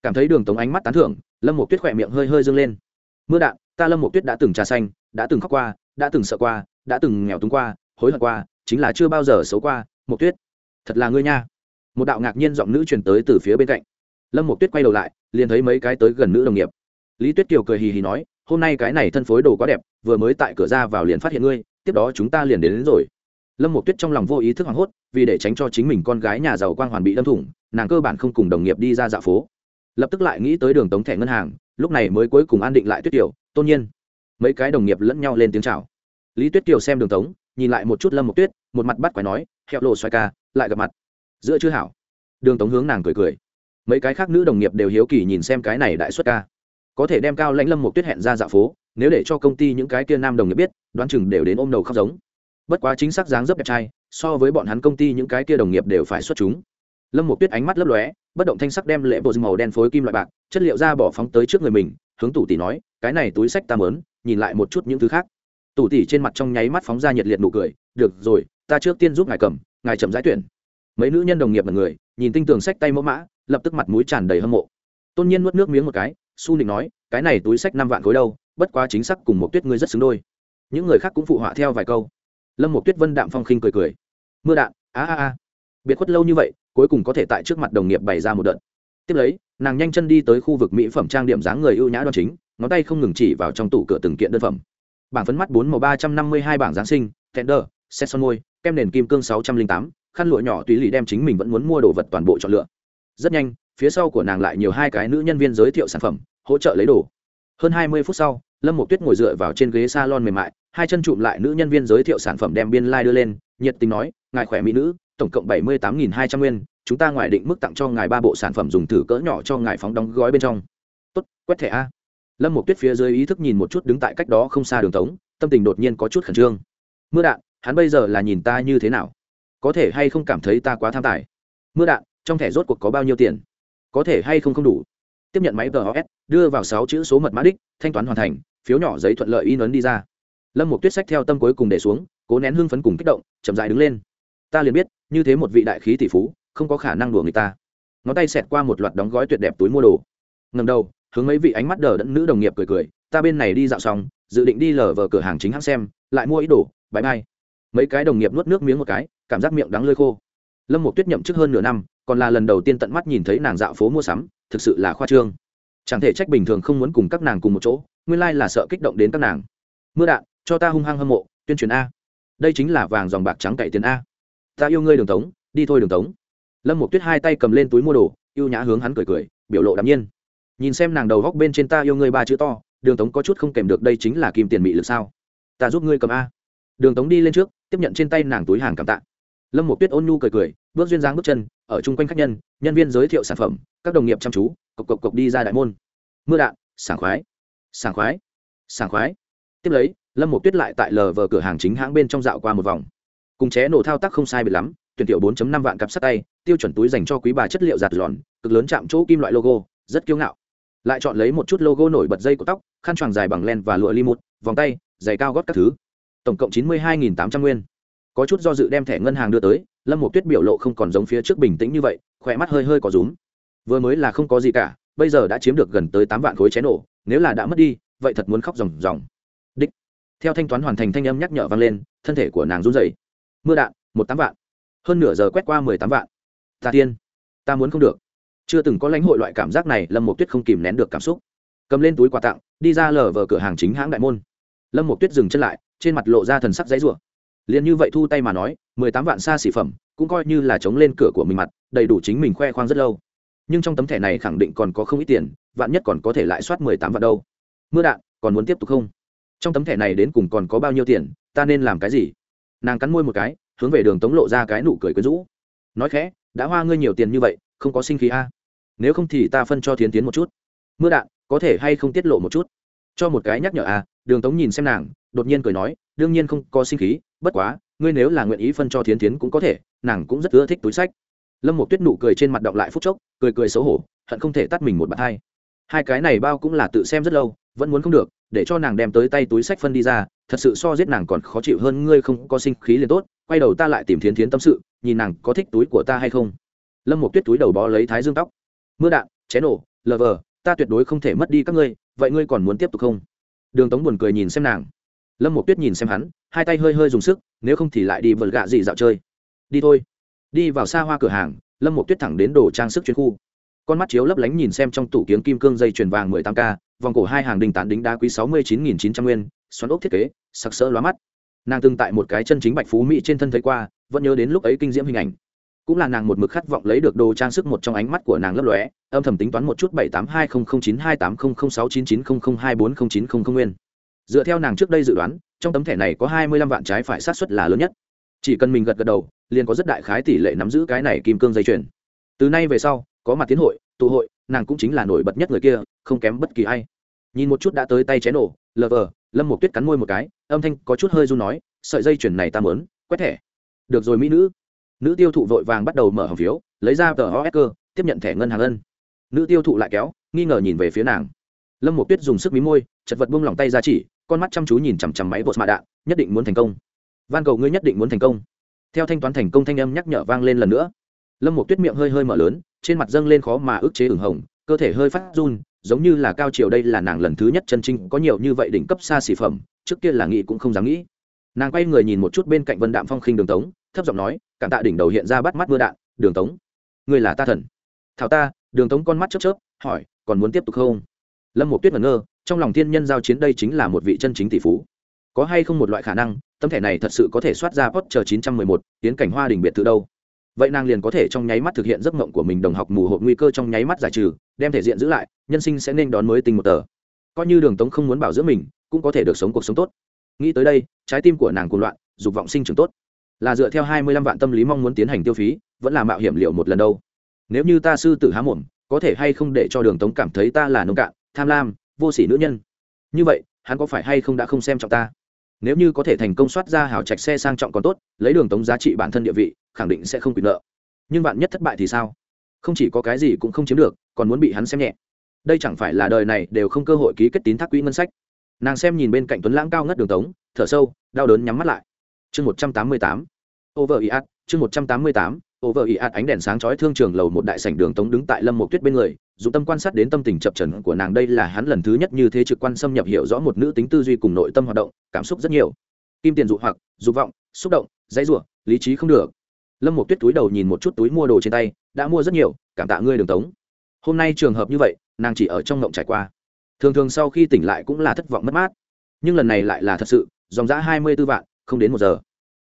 Cảm thấy đường tống ánh mắt tán thưởng, lâm một tuyết khỏe miệng hơi hơi dâng lên. Mưa đạn, ta lâm một tuyết đã từng trà xanh, đã từng khóc qua, đã từng sợ qua, đã từng nghèo túng qua, hối hận qua, chính là chưa bao giờ xấu qua một tuyết. Thật là ngươi nha. Một đạo ngạc nhiên giọng nữ truyền tới từ phía bên cạnh. Lâm một tuyết quay đầu lại, liền thấy mấy cái tới gần nữ đồng nghiệp. Lý tuyết kiều cười hì hì nói hôm nay cái này thân phối đồ quá đẹp vừa mới tại cửa ra vào liền phát hiện ngươi tiếp đó chúng ta liền đến, đến rồi. Lâm một tuyết trong lòng vô ý thức hoảng hốt vì để tránh cho chính mình con gái nhà giàu quang hoàn bị đâm thủng nàng cơ bản không cùng đồng nghiệp đi ra dạo phố. Lập tức lại nghĩ tới đường tống thẻ ngân hàng lúc này mới cuối cùng an định lại tuyết tiểu, tôn nhiên. Mấy cái đồng nghiệp lẫn nhau lên tiếng chào. Lý tuyết kiều xem đường tống nhìn lại một chút lâm một tuyết một mặt bắt quái nói hẹo lộ xoay ca lại gặp mặt. Giữa chưa hảo. Đường tống hướng nàng cười cười. Mấy cái khác nữ đồng nghiệp đều hiếu kỳ nhìn xem cái này đại xuất ca có thể đem cao lãnh lâm một tuyết hẹn ra dạo phố, nếu để cho công ty những cái kia nam đồng nghiệp biết, đoán chừng đều đến ôm đầu khóc giống. Bất quá chính xác dáng dấp đẹp trai, so với bọn hắn công ty những cái kia đồng nghiệp đều phải xuất chúng. Lâm một tuyết ánh mắt lấp lóe, bất động thanh sắc đem lễ bộ màu đen phối kim loại bạc, chất liệu da bỏ phóng tới trước người mình, hướng tủ tỷ nói, cái này túi sách ta mớn nhìn lại một chút những thứ khác. Tủ tỷ trên mặt trong nháy mắt phóng ra nhiệt liệt nụ cười, được rồi, ta trước tiên giúp ngài cầm, ngài chậm giải tuyển. Mấy nữ nhân đồng nghiệp là người, nhìn tinh tường sách tay mẫu mã, lập tức mặt mũi tràn đầy hâm mộ. Tôn nhiên nuốt nước miếng một cái su nịnh nói, cái này túi sách năm vạn khối đâu, bất quá chính xác cùng một tuyết ngươi rất xứng đôi. Những người khác cũng phụ họa theo vài câu. Lâm một tuyết vân đạm phong khinh cười cười. Mưa đạn, a a a. Biệt khuất lâu như vậy, cuối cùng có thể tại trước mặt đồng nghiệp bày ra một đợt. Tiếp lấy, nàng nhanh chân đi tới khu vực mỹ phẩm trang điểm dáng người ưu nhã đoan chính, ngón tay không ngừng chỉ vào trong tủ cửa từng kiện đơn phẩm. Bảng phấn mắt bốn màu ba trăm năm mươi hai bảng giáng sinh, tender set son môi, kem nền kim cương sáu trăm linh tám, khăn lụa nhỏ tùy lì đem chính mình vẫn muốn mua đồ vật toàn bộ chọn lựa. Rất nhanh phía sau của nàng lại nhiều hai cái nữ nhân viên giới thiệu sản phẩm, hỗ trợ lấy đồ. Hơn hai mươi phút sau, lâm một tuyết ngồi dựa vào trên ghế s a lon mềm mại, hai chân chụm lại nữ nhân viên giới thiệu sản phẩm đem biên lai、like、đưa lên, nhiệt tình nói, ngài khỏe mỹ nữ, tổng cộng bảy mươi tám nghìn hai trăm nguyên, chúng ta ngoài định mức tặng cho ngài ba bộ sản phẩm dùng thử cỡ nhỏ cho ngài phóng đóng gói bên trong. Tốt, quét thẻ a. Lâm một tuyết phía dưới ý thức nhìn một chút đứng tại cách đó không xa đường tống, tâm tình đột nhiên có chút khẩn trương. Mưa đạn, hắn bây giờ là nhìn ta như thế nào? Có thể hay không cảm thấy ta quá tham tài? Mưa đạn, trong thẻ rốt cuộc có bao nhiêu tiền? Có thể hay không không đủ. Tiếp nhận máy tos đưa vào sáu chữ số mật mã đích, thanh toán hoàn thành, phiếu nhỏ giấy thuận lợi in ấn đi ra. Lâm một tuyết sách theo tâm cuối cùng để xuống, cố nén hưng phấn cùng kích động, chậm dại đứng lên. Ta liền biết, như thế một vị đại khí tỷ phú, không có khả năng đùa người ta. Ngón tay xẹt qua một loạt đóng gói tuyệt đẹp túi mua đồ. Ngầm đầu, hướng mấy vị ánh mắt đờ đẫn nữ đồng nghiệp cười cười, ta bên này đi dạo xong, dự định đi lờ vờ cửa hàng chính hãng xem, lại mua ý đồ, bãi mai. Mấy cái đồng nghiệp nuốt nước miếng một cái, cảm giác miệng đắng lơi khô. Lâm một tuyết nhậm chức hơn nửa năm còn là lần đầu tiên tận mắt nhìn thấy nàng dạo phố mua sắm, thực sự là khoa trương. Chẳng thể trách bình thường không muốn cùng các nàng cùng một chỗ, nguyên lai là sợ kích động đến các nàng. Mưa đạn, cho ta hung hăng hâm mộ, tuyên truyền a. Đây chính là vàng dòng bạc trắng cậy tiền a. Ta yêu ngươi đường tống, đi thôi đường tống. Lâm một tuyết hai tay cầm lên túi mua đồ, yêu nhã hướng hắn cười cười, biểu lộ đ nhiên. Nhìn xem nàng đầu góc bên trên ta yêu ngươi ba chữ to, đường tống có chút không kèm được đây chính là kim tiền mị lực sao? Ta giúp ngươi cầm a. Đường tống đi lên trước, tiếp nhận trên tay nàng túi hàng cảm tạ lâm một tuyết ôn nhu cười cười, bước duyên dáng bước chân, ở chung quanh khách nhân nhân viên giới thiệu sản phẩm, các đồng nghiệp chăm chú, cộc cộc cộc đi ra đại môn. Mưa đạn, sảng khoái sảng khoái sảng khoái. Tiếp lấy, lâm một tuyết lại tại lờ vờ cửa hàng chính hãng bên trong dạo qua một vòng. Cùng ché nổ thao tác không sai biệt lắm, tuyển tiểu 4 năm vạn cặp sắt tay, tiêu chuẩn túi dành cho quý bà chất liệu giạt giòn cực lớn chạm chỗ kim loại logo, rất kiêu ngạo. Lại chọn lấy một chút logo nổi bật dây của tóc, khăn choàng dài bằng len và lụa limut, vòng tay, giày cao gót các thứ. Tổng cộng chín mươi hai tám trăm nguyên có chút do dự đem thẻ ngân hàng đưa tới, lâm một tuyết biểu lộ không còn giống phía trước bình tĩnh như vậy, khỏe mắt hơi hơi có rúm. Vừa mới là không có gì cả, bây giờ đã chiếm được gần tới tám vạn khối cháy nổ, nếu là đã mất đi, vậy thật muốn khóc ròng ròng. Đích. Theo thanh toán hoàn thành thanh âm nhắc nhở vang lên, thân thể của nàng run rẩy. Mưa đạn, một tám vạn. Hơn nửa giờ quét qua mười tám vạn. Ta tiên, ta muốn không được. Chưa từng có lãnh hội loại cảm giác này, lâm một tuyết không kìm nén được cảm xúc. Cầm lên túi quà tặng, đi ra lờ vờ cửa hàng chính hãng đại môn. Lâm một tuyết dừng chân lại, trên mặt lộ ra thần sắc dãy rủa liền như vậy thu tay mà nói, mười tám vạn xa xỉ phẩm, cũng coi như là chống lên cửa của mình mặt, đầy đủ chính mình khoe khoang rất lâu. Nhưng trong tấm thẻ này khẳng định còn có không ít tiền, vạn nhất còn có thể lại soát mười tám vạn đâu. Mưa đạn, còn muốn tiếp tục không? Trong tấm thẻ này đến cùng còn có bao nhiêu tiền, ta nên làm cái gì? Nàng cắn môi một cái, hướng về đường tống lộ ra cái nụ cười quyến rũ. Nói khẽ, đã hoa ngươi nhiều tiền như vậy, không có sinh khí a? Nếu không thì ta phân cho thiến tiến một chút. Mưa đạn, có thể hay không tiết lộ một chút? Cho một cái nhắc nhở a đường tống nhìn xem nàng, đột nhiên cười nói, đương nhiên không có sinh khí, bất quá, ngươi nếu là nguyện ý phân cho thiến tiến cũng có thể, nàng cũng rất ưa thích túi sách. Lâm một tuyết nụ cười trên mặt động lại phút chốc, cười cười xấu hổ, hận không thể tắt mình một bàn hai. Hai cái này bao cũng là tự xem rất lâu, vẫn muốn không được, để cho nàng đem tới tay túi sách phân đi ra, thật sự so giết nàng còn khó chịu hơn ngươi không có sinh khí liền tốt, quay đầu ta lại tìm thiến thiến tâm sự, nhìn nàng có thích túi của ta hay không. Lâm một tuyết túi đầu bó lấy thái dương tóc. Mưa đạn, chén nổ, lờ vờ, ta tuyệt đối không thể mất đi các ngươi, vậy ngươi còn muốn tiếp tục không? Đường tống buồn cười nhìn xem nàng. Lâm một tuyết nhìn xem hắn, hai tay hơi hơi dùng sức, nếu không thì lại đi vợt gạ gì dạo chơi. Đi thôi. Đi vào xa hoa cửa hàng, lâm một tuyết thẳng đến đồ trang sức chuyên khu. Con mắt chiếu lấp lánh nhìn xem trong tủ kiếng kim cương dây chuyền vàng mười tám k, vòng cổ hai hàng đình tán đính đá quý sáu mươi chín nghìn chín trăm nguyên, xoắn ốc thiết kế, sặc sỡ lóa mắt. Nàng từng tại một cái chân chính bạch phú mỹ trên thân thấy qua, vẫn nhớ đến lúc ấy kinh diễm hình ảnh cũng là nàng một mực khát vọng lấy được đồ trang sức một trong ánh mắt của nàng lấp lóe, âm thầm tính toán một chút bảy tám hai không không chín hai tám không không sáu chín chín không không hai bốn không chín không không nguyên. Dựa theo nàng trước đây dự đoán, trong tấm thẻ này có hai mươi lăm vạn trái phải sát xuất là lớn nhất. Chỉ cần mình gật gật đầu, liền có rất đại khái tỷ lệ nắm giữ cái này kim cương dây chuyền. Từ nay về sau, có mặt tiến hội, tụ hội, nàng cũng chính là nổi bật nhất người kia, không kém bất kỳ ai. Nhìn một chút đã tới tay chén nổ, lờ vờ, lâm một tuyết cắn môi một cái, âm thanh có chút hơi run nói, sợi dây chuyền này ta mớn quét thẻ. Được rồi, mỹ nữ nữ tiêu thụ vội vàng bắt đầu mở hòm phiếu, lấy ra tờ os cơ tiếp nhận thẻ ngân hàng ân. Nữ tiêu thụ lại kéo, nghi ngờ nhìn về phía nàng. Lâm một tuyết dùng sức mí môi, chật vật buông lỏng tay ra chỉ, con mắt chăm chú nhìn chằm chằm máy bột mạ đạn, nhất định muốn thành công. Van cầu ngươi nhất định muốn thành công. Theo thanh toán thành công thanh âm nhắc nhở vang lên lần nữa. Lâm một tuyết miệng hơi hơi mở lớn, trên mặt dâng lên khó mà ức chế ửng hồng, cơ thể hơi phát run, giống như là cao chiều đây là nàng lần thứ nhất chân trinh có nhiều như vậy đỉnh cấp xa xỉ phẩm, trước kia là nghĩ cũng không dám nghĩ. Nàng quay người nhìn một chút bên cạnh vân đạm phong khinh đường tống, thấp giọng nói cảm tạ đỉnh đầu hiện ra bắt mắt mưa đạn đường tống. Người là ta thần. Thảo ta đường tống con mắt chớp chớp hỏi còn muốn tiếp tục không? Lâm một tuyết ngẩn ngơ trong lòng thiên nhân giao chiến đây chính là một vị chân chính tỷ phú. Có hay không một loại khả năng tấm thẻ này thật sự có thể soát ra Porsche 911, tiến cảnh hoa đình biệt thự đâu? Vậy nàng liền có thể trong nháy mắt thực hiện giấc mộng của mình đồng học mù hộp nguy cơ trong nháy mắt giải trừ đem thể diện giữ lại nhân sinh sẽ nên đón mới tình một tờ. Coi như đường tống không muốn bảo giữa mình cũng có thể được sống cuộc sống tốt. Nghĩ tới đây trái tim của nàng cuồng loạn dục vọng sinh trưởng tốt là dựa theo hai mươi lăm vạn tâm lý mong muốn tiến hành tiêu phí, vẫn là mạo hiểm liệu một lần đâu. Nếu như ta sư tử há mồm, có thể hay không để cho đường tống cảm thấy ta là nông cạn, tham lam, vô sỉ nữ nhân? Như vậy, hắn có phải hay không đã không xem trọng ta? Nếu như có thể thành công soát ra hào trạch xe sang trọng còn tốt, lấy đường tống giá trị bản thân địa vị, khẳng định sẽ không quyền nợ. Nhưng bạn nhất thất bại thì sao? Không chỉ có cái gì cũng không chiếm được, còn muốn bị hắn xem nhẹ. Đây chẳng phải là đời này đều không cơ hội ký kết tín thác quỹ ngân sách. Nàng xem nhìn bên cạnh tuấn lãng cao ngất đường tống, thở sâu, đau đớn nhắm mắt lại chương một trăm tám mươi tám. Over iat chương một trăm tám mươi tám. Over iat ánh đèn sáng chói thương trường lầu một đại sảnh đường tống đứng tại lâm một tuyết bên người, dù tâm quan sát đến tâm tình chập trần của nàng đây là hắn lần thứ nhất như thế trực quan xâm nhập hiểu rõ một nữ tính tư duy cùng nội tâm hoạt động, cảm xúc rất nhiều. Kim tiền dụ hoặc, dục vọng, xúc động, dãy rủa, lý trí không được. Lâm một tuyết túi đầu nhìn một chút túi mua đồ trên tay, đã mua rất nhiều, cảm tạ ngươi, đường tống. Hôm nay trường hợp như vậy, nàng chỉ ở trong ngộng trải qua. Thường thường sau khi tỉnh lại cũng là thất vọng mất mát. Nhưng lần này lại là thật sự, dòng giã hai mươi b ố vạn không đến một giờ.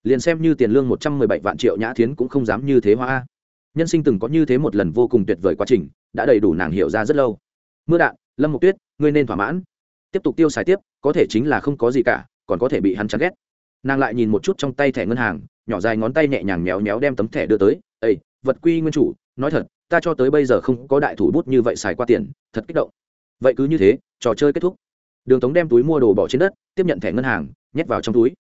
Liền xem như tiền lương một trăm mười bảy vạn triệu nhã thiến cũng không dám như thế hoa. Nhân sinh từng có như thế một lần vô cùng tuyệt vời quá trình, đã đầy đủ nàng hiểu ra rất lâu. Mưa đạn, lâm mục tuyết, ngươi nên thỏa mãn. Tiếp tục tiêu xài tiếp, có thể chính là không có gì cả, còn có thể bị hắn chán ghét. Nàng lại nhìn một chút trong tay thẻ ngân hàng, nhỏ dài ngón tay nhẹ nhàng méo méo đem tấm thẻ đưa tới. Ây vật quy nguyên chủ, nói thật, ta cho tới bây giờ không có đại thủ bút như vậy xài qua tiền, thật kích động. Vậy cứ như thế, trò chơi kết thúc. Đường tống đem túi mua đồ bỏ trên đất, tiếp nhận thẻ ngân hàng, nhét vào trong túi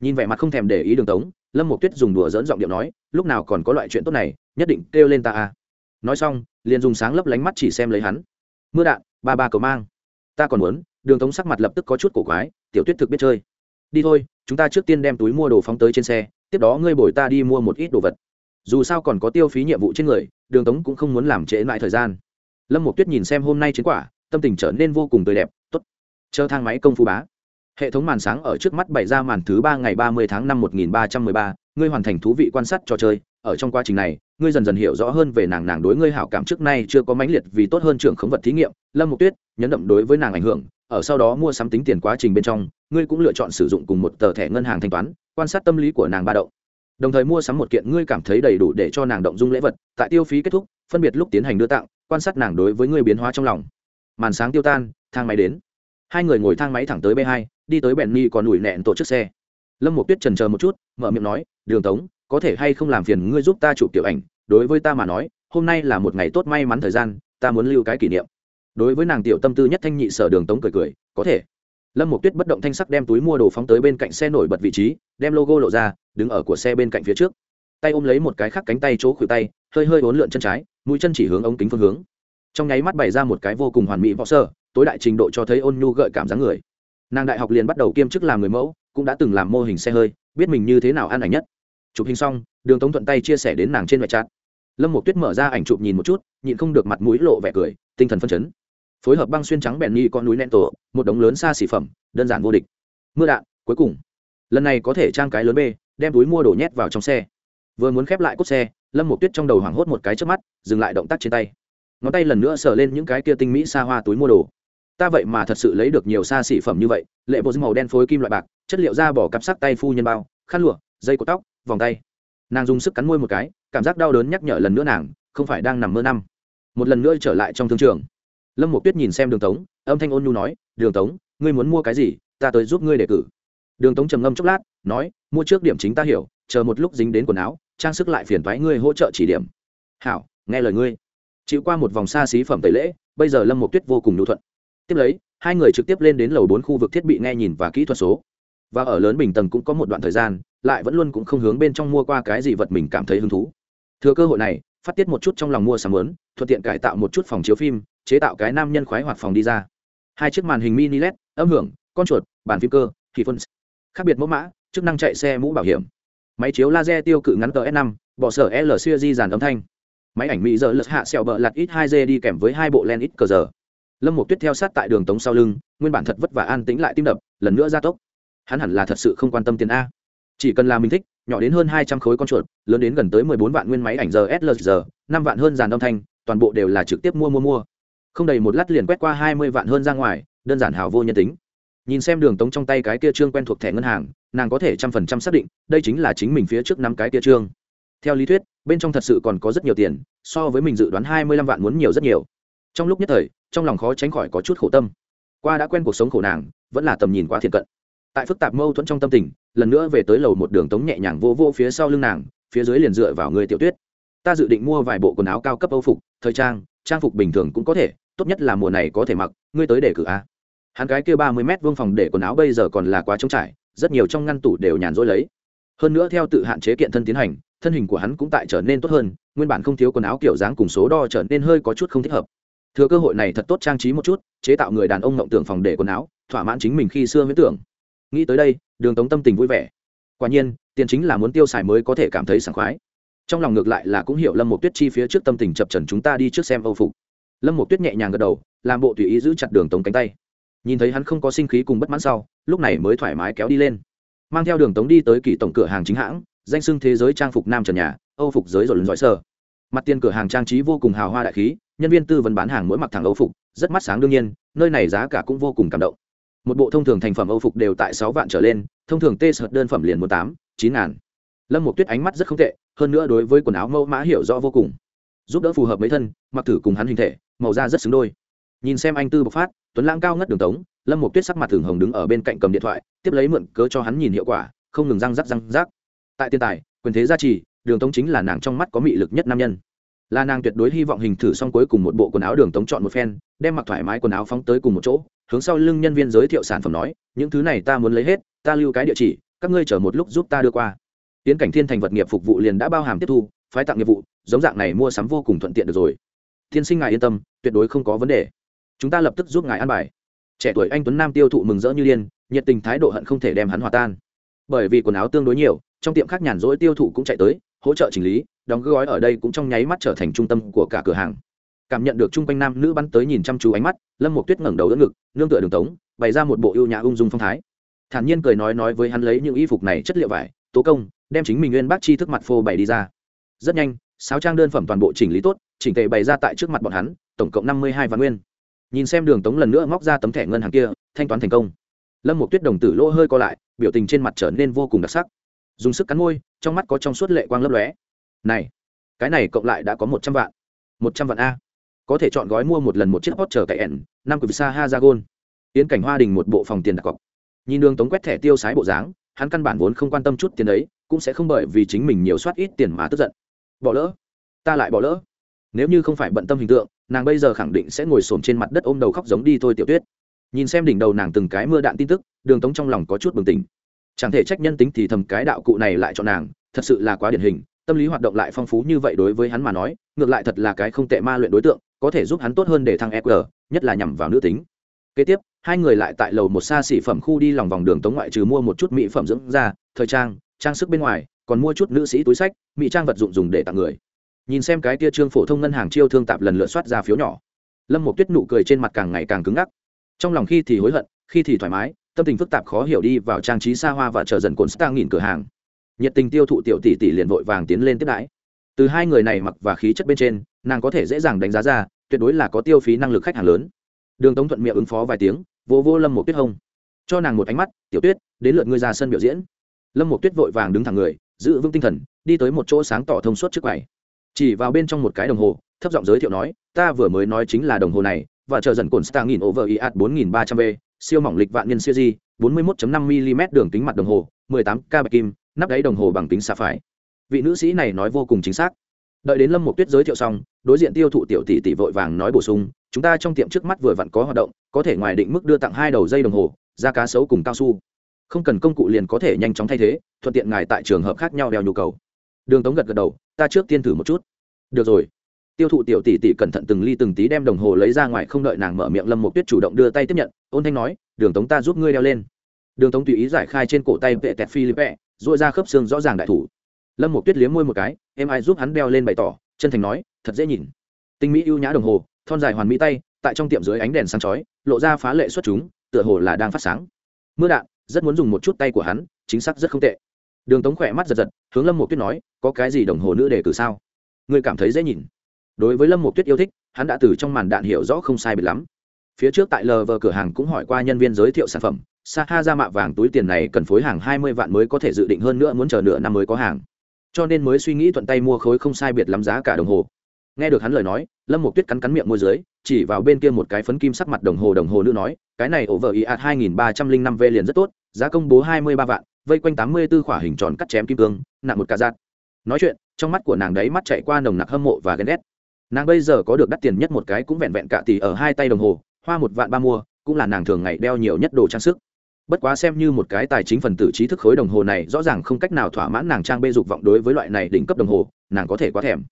nhìn vẻ mặt không thèm để ý đường tống, lâm một tuyết dùng đùa dỡn giọng điệu nói, lúc nào còn có loại chuyện tốt này, nhất định kêu lên ta à. Nói xong, liền dùng sáng lấp lánh mắt chỉ xem lấy hắn. Mưa đạn, ba ba cầu mang. Ta còn muốn. Đường tống sắc mặt lập tức có chút cổ quái, tiểu tuyết thực biết chơi. Đi thôi, chúng ta trước tiên đem túi mua đồ phóng tới trên xe, tiếp đó ngươi bồi ta đi mua một ít đồ vật. Dù sao còn có tiêu phí nhiệm vụ trên người, đường tống cũng không muốn làm trễ lại thời gian. Lâm một tuyết nhìn xem hôm nay chiến quả, tâm tình trở nên vô cùng tươi đẹp t ố t chờ thang máy công phu bá hệ thống màn sáng ở trước mắt bày ra màn thứ ba ngày ba mươi tháng năm một nghìn ba trăm mười ba, ngươi hoàn thành thú vị quan sát trò chơi. Ở trong quá trình này, ngươi dần dần hiểu rõ hơn về nàng nàng đối ngươi hảo cảm trước nay chưa có mãnh liệt vì tốt hơn trưởng khống vật thí nghiệm. Lâm mục tuyết, nhấn đậm đối với nàng ảnh hưởng. Ở sau đó mua sắm tính tiền quá trình bên trong, ngươi cũng lựa chọn sử dụng cùng một tờ thẻ ngân hàng thanh toán, quan sát tâm lý của nàng ba động. Đồng thời mua sắm một kiện ngươi cảm thấy đầy đủ để cho nàng động dung lễ vật. Tại tiêu phí kết thúc, phân biệt lúc tiến hành đưa tặng, quan sát nàng đối với ngươi biến hóa trong lòng. Màn sáng tiêu tan, thang máy đến hai người ngồi thang máy thẳng tới b hai, đi tới bèn ni còn ủi nẹn tổ chức xe. Lâm một tuyết trần chờ một chút, mở miệng nói, đường tống, có thể hay không làm phiền ngươi giúp ta chụp tiểu ảnh? Đối với ta mà nói, hôm nay là một ngày tốt may mắn thời gian, ta muốn lưu cái kỷ niệm. Đối với nàng tiểu tâm tư nhất thanh nhị sở đường tống cười cười, có thể. Lâm một tuyết bất động thanh sắc đem túi mua đồ phóng tới bên cạnh xe nổi bật vị trí, đem logo lộ ra, đứng ở của xe bên cạnh phía trước. Tay ôm lấy một cái khác cánh tay chỗ khuỷu tay, hơi hơi uốn lượn chân trái, mũi chân chỉ hướng ống kính phương hướng. Trong nháy mắt bày ra một cái vô cùng hoàn mỹ võ sơ tối đại trình độ cho thấy ôn nhu gợi cảm dáng người. Nàng đại học liền bắt đầu kiêm chức làm người mẫu, cũng đã từng làm mô hình xe hơi, biết mình như thế nào ăn ảnh nhất. Chụp hình xong, đường tống thuận tay chia sẻ đến nàng trên ngoại trát lâm một tuyết mở ra ảnh chụp nhìn một chút, nhịn không được mặt mũi lộ vẻ cười, tinh thần phân chấn. Phối hợp băng xuyên trắng bèn nghi con núi nẹn tổ, một đống lớn xa xỉ phẩm, đơn giản vô địch. Mưa đạn, cuối cùng. Lần này có thể trang cái lớn b đem túi mua đồ nhét vào trong xe. Vừa muốn khép lại cốt xe, lâm một tuyết trong đầu hoảng hốt một cái trước mắt, dừng lại động tác trên tay. Ngón tay lần nữa sờ lên những cái kia tinh mỹ xa hoa túi mua đồ ta vậy mà thật sự lấy được nhiều xa xỉ phẩm như vậy, lệ bộ màu đen phối kim loại bạc, chất liệu da bỏ cặp sắc tay phu nhân bao, khăn lụa, dây cột tóc, vòng tay. Nàng dùng sức cắn môi một cái, cảm giác đau đớn nhắc nhở lần nữa nàng, không phải đang nằm mơ năm. Một lần nữa trở lại trong thương trường. Lâm một tuyết nhìn xem đường tống, âm thanh ôn nhu nói, đường tống, ngươi muốn mua cái gì, ta tới giúp ngươi đề cử. Đường tống trầm ngâm chốc lát, nói, mua trước điểm chính ta hiểu, chờ một lúc dính đến quần áo, trang sức lại phiền thoái ngươi hỗ trợ chỉ điểm. Hảo, nghe lời ngươi. Chịu qua một vòng xa xí phẩm tẩy lễ, bây giờ lâm một tuyết vô cùng nhu thuận tiếp lấy, hai người trực tiếp lên đến lầu bốn khu vực thiết bị nghe nhìn và kỹ thuật số. Và ở lớn bình tầng cũng có một đoạn thời gian, lại vẫn luôn cũng không hướng bên trong mua qua cái gì vật mình cảm thấy hứng thú. Thừa cơ hội này, phát tiết một chút trong lòng mua sắm lớn thuận tiện cải tạo một chút phòng chiếu phim, chế tạo cái nam nhân khoái hoạt phòng đi ra. Hai chiếc màn hình mini led, âm hưởng, con chuột, bàn phim cơ, thì phân khác biệt mẫu mã, chức năng chạy xe mũ bảo hiểm. Máy chiếu laser tiêu cự ngắn tờ s 5 bỏ sở l dàn âm thanh. Máy ảnh mỹ giờ lật hạ sẹo bờ lặt ít hai g đi kèm với hai bộ len ít cờ giờ lâm một tuyết theo sát tại đường tống sau lưng, nguyên bản thật vất vả an tĩnh lại tim đập, lần nữa gia tốc. Hắn hẳn là thật sự không quan tâm tiền a. Chỉ cần là mình thích, nhỏ đến hơn hai trăm khối con chuột, lớn đến gần tới mười bốn vạn nguyên máy ảnh giờ slg năm vạn hơn dàn âm thanh, toàn bộ đều là trực tiếp mua mua mua. Không đầy một lát liền quét qua hai mươi vạn hơn ra ngoài, đơn giản hào vô nhân tính. Nhìn xem đường tống trong tay cái kia trương quen thuộc thẻ ngân hàng, nàng có thể trăm phần trăm xác định, đây chính là chính mình phía trước năm cái kia trương. Theo lý thuyết, bên trong thật sự còn có rất nhiều tiền, so với mình dự đoán hai mươi lăm vạn muốn nhiều rất nhiều trong lúc nhất thời, trong lòng khó tránh khỏi có chút khổ tâm. Qua đã quen cuộc sống khổ nàng, vẫn là tầm nhìn quá thiện cận. Tại phức tạp mâu thuẫn trong tâm tình, lần nữa về tới lầu một đường tống nhẹ nhàng vô vô phía sau lưng nàng, phía dưới liền dựa vào người tiểu tuyết. Ta dự định mua vài bộ quần áo cao cấp âu phục, thời trang trang phục bình thường cũng có thể, tốt nhất là mùa này có thể mặc, ngươi tới để cử a. Hắn gái kia ba mươi mét vuông phòng để quần áo bây giờ còn là quá trống trải, rất nhiều trong ngăn tủ đều nhàn rỗi lấy. Hơn nữa theo tự hạn chế kiện thân tiến hành, thân hình của hắn cũng tại trở nên tốt hơn, nguyên bản không thiếu quần áo kiểu dáng cùng số đo trở nên hơi có chút không thích hợp thừa cơ hội này thật tốt trang trí một chút, chế tạo người đàn ông ngộng tưởng phòng để quần áo, thỏa mãn chính mình khi xưa huyễn tưởng. Nghĩ tới đây, đường tống tâm tình vui vẻ. Quả nhiên, tiền chính là muốn tiêu xài mới có thể cảm thấy sảng khoái. Trong lòng ngược lại là cũng hiểu lâm một tuyết chi phía trước tâm tình chập trần chúng ta đi trước xem âu phục. Lâm một tuyết nhẹ nhàng gật đầu, làm bộ tùy ý giữ chặt đường tống cánh tay. Nhìn thấy hắn không có sinh khí cùng bất mãn sau, lúc này mới thoải mái kéo đi lên. Mang theo đường tống đi tới kỳ tổng cửa hàng chính hãng, danh sưng thế giới trang phục nam trần nhà, âu phục giới rồi lần giỏi sơ mặt tiền cửa hàng trang trí vô cùng hào hoa đại khí, nhân viên tư vấn bán hàng mỗi mặc thẳng âu phục, rất mắt sáng đương nhiên, nơi này giá cả cũng vô cùng cảm động. Một bộ thông thường thành phẩm âu phục đều tại sáu vạn trở lên, thông thường tê sợt đơn phẩm liền một tám, chín ngàn. Lâm một tuyết ánh mắt rất không tệ, hơn nữa đối với quần áo mẫu mã hiểu rõ vô cùng. Giúp đỡ phù hợp mấy thân, mặc thử cùng hắn hình thể, màu da rất xứng đôi. Nhìn xem anh tư bộc phát, tuấn lãng cao ngất đường tống, lâm một tuyết sắc mặt thường hồng đứng ở bên cạnh cầm điện thoại, tiếp lấy mượn cớ cho hắn nhìn hiệu quả, không ngừng răng rắc răng rắc. Tại tiền tài, quyền thế gia trì đường tống chính là nàng trong mắt có mị lực nhất nam nhân. Là nàng tuyệt đối hy vọng hình thử xong cuối cùng một bộ quần áo đường tống chọn một phen đem mặc thoải mái quần áo phóng tới cùng một chỗ hướng sau lưng nhân viên giới thiệu sản phẩm nói những thứ này ta muốn lấy hết ta lưu cái địa chỉ các ngươi chờ một lúc giúp ta đưa qua. Tiến cảnh thiên thành vật nghiệp phục vụ liền đã bao hàm tiếp thu phái tặng nghiệp vụ giống dạng này mua sắm vô cùng thuận tiện được rồi. Thiên sinh ngài yên tâm tuyệt đối không có vấn đề. Chúng ta lập tức giúp ngài ăn bài. Trẻ tuổi anh tuấn nam tiêu thụ mừng rỡ như liên, nhiệt tình thái độ hận không thể đem hắn hòa tan. Bởi vì quần áo tương đối nhiều trong tiệm khác nhàn rỗi tiêu thụ cũng chạy tới hỗ trợ chỉnh lý, đóng gói ở đây cũng trong nháy mắt trở thành trung tâm của cả cửa hàng. Cảm nhận được chung quanh nam nữ bắn tới nhìn chăm chú ánh mắt, lâm một tuyết ngẩng đầu đỡ ngực, nương tựa đường tống, bày ra một bộ ưu nhã ung dung phong thái. Thản nhiên cười nói nói với hắn lấy những y phục này chất liệu vải, tố công, đem chính mình nguyên bác chi thức mặt phô bày đi ra. Rất nhanh sáu trang đơn phẩm toàn bộ chỉnh lý tốt, chỉnh tề bày ra tại trước mặt bọn hắn, tổng cộng năm mươi hai vạn nguyên. Nhìn xem đường tống lần nữa móc ra tấm thẻ ngân hàng kia, thanh toán thành công. Lâm một tuyết đồng tử lỗ hơi co lại, biểu tình trên mặt trở nên vô cùng đặc sắc dùng sức cắn môi, trong mắt có trong suốt lệ quang lấp lóe. Này, cái này cộng lại đã có một trăm vạn. Một trăm vạn a. Có thể chọn gói mua một lần một chiếc hot chờ cậy ẻn, năm của sa hazagon yến cảnh hoa đình một bộ phòng tiền đặt cọc. Nhìn đường tống quét thẻ tiêu sái bộ dáng, hắn căn bản vốn không quan tâm chút tiền đấy cũng sẽ không bởi vì chính mình nhiều soát ít tiền mà tức giận. Bỏ lỡ. Ta lại bỏ lỡ. Nếu như không phải bận tâm hình tượng, nàng bây giờ khẳng định sẽ ngồi sồn trên mặt đất ôm đầu khóc giống đi thôi tiểu tuyết. Nhìn xem đỉnh đầu nàng từng cái mưa đạn tin tức, đường tống trong lòng có chút bừng tỉnh chẳng thể trách nhân tính thì thầm cái đạo cụ này lại cho nàng, thật sự là quá điển hình, tâm lý hoạt động lại phong phú như vậy đối với hắn mà nói, ngược lại thật là cái không tệ ma luyện đối tượng, có thể giúp hắn tốt hơn để thăng eq nhất là nhằm vào nữ tính. Kế tiếp, hai người lại tại lầu một xa xỉ phẩm khu đi lòng vòng đường tống ngoại trừ mua một chút mỹ phẩm dưỡng da, thời trang trang sức bên ngoài, còn mua chút nữ sĩ túi sách, mỹ trang vật dụng dùng để tặng người. Nhìn xem cái tia trương phổ thông ngân hàng chiêu thương tạp lần lượt soát ra phiếu nhỏ. Lâm một tuyết nụ cười trên mặt càng ngày càng cứng ngắc. Trong lòng khi thì hối hận, khi thì thoải mái tâm tình phức tạp khó hiểu đi vào trang trí xa hoa và chờ dần cồn stang nghìn cửa hàng. Nhiệt tình tiêu thụ tiểu tỷ tỷ liền vội vàng tiến lên tiếp đãi. Từ hai người này mặc và khí chất bên trên, nàng có thể dễ dàng đánh giá ra, tuyệt đối là có tiêu phí năng lực khách hàng lớn. Đường tống thuận miệng ứng phó vài tiếng, vô vô lâm một tuyết hông. Cho nàng một ánh mắt, tiểu tuyết, đến lượt ngươi ra sân biểu diễn. Lâm một tuyết vội vàng đứng thẳng người, giữ vững tinh thần, đi tới một chỗ sáng tỏ thông suốt trước quầy. Chỉ vào bên trong một cái đồng hồ, thấp giọng giới thiệu nói, ta vừa mới nói chính là đồng hồ này, và chờ dần cồn star nghìn over iat bốn nghìn ba trăm v siêu mỏng lịch vạn niên siêu di, bốn mươi một năm mm đường kính mặt đồng hồ, mười tám k bạch kim, nắp đáy đồng hồ bằng kính xà phải. Vị nữ sĩ này nói vô cùng chính xác. Đợi đến lâm Mục tuyết giới thiệu xong, đối diện tiêu thụ tiểu tỷ tỷ vội vàng nói bổ sung, chúng ta trong tiệm trước mắt vừa vặn có hoạt động, có thể ngoài định mức đưa tặng hai đầu dây đồng hồ da cá sấu cùng cao su. Không cần công cụ liền có thể nhanh chóng thay thế, thuận tiện ngài tại trường hợp khác nhau đeo nhu cầu. Đường tống gật gật đầu, ta trước tiên thử một chút. Được rồi tiêu thụ tiểu tỷ tỷ cẩn thận từng ly từng tí đem đồng hồ lấy ra ngoài không đợi nàng mở miệng, lâm một tuyết chủ động đưa tay tiếp nhận, ôn thanh nói, đường tống ta giúp ngươi đeo lên. Đường tống tùy ý giải khai trên cổ tay vệ tẹt philippe dội ra khớp xương rõ ràng đại thủ. Lâm một tuyết liếm môi một cái, em ai giúp hắn đeo lên bày tỏ? Chân thành nói, thật dễ nhìn. Tinh mỹ ưu nhã đồng hồ, thon dài hoàn mỹ tay, tại trong tiệm dưới ánh đèn sáng chói, lộ ra phá lệ xuất chúng, tựa hồ là đang phát sáng. Mưa đạn, rất muốn dùng một chút tay của hắn, chính xác rất không tệ. Đường tống khỏe mắt giật giật, hướng lâm một tuyết nói, có cái gì đồng hồ nữ đề cử sao? Ngươi cảm thấy dễ nhìn đối với lâm mục tuyết yêu thích, hắn đã từ trong màn đạn hiểu rõ không sai biệt lắm. Phía trước tại lờ vờ cửa hàng cũng hỏi qua nhân viên giới thiệu sản phẩm. Sa ha ra mạ vàng túi tiền này cần phối hàng hai mươi vạn mới có thể dự định hơn nữa muốn chờ nửa năm mới có hàng. Cho nên mới suy nghĩ thuận tay mua khối không sai biệt lắm giá cả đồng hồ. Nghe được hắn lời nói, lâm mục tuyết cắn cắn miệng môi dưới, chỉ vào bên kia một cái phấn kim sắc mặt đồng hồ đồng hồ nữ nói, cái này ổ vợ ý ạt hai nghìn ba trăm linh năm v liền rất tốt, giá công bố hai mươi ba vạn, vây quanh tám mươi b ố khỏa hình tròn cắt chém kim cương, nặng một cà giạt. Nói chuyện, trong mắt của nàng đấy mắt chạy qua nồng nặc hâm mộ và ghen ghét nàng bây giờ có được đắt tiền nhất một cái cũng vẹn vẹn cả tỷ ở hai tay đồng hồ, hoa một vạn ba mua, cũng là nàng thường ngày đeo nhiều nhất đồ trang sức. Bất quá xem như một cái tài chính phần tử trí thức khối đồng hồ này, rõ ràng không cách nào thỏa mãn nàng trang bê dục vọng đối với loại này đỉnh cấp đồng hồ, nàng có thể quá thèm.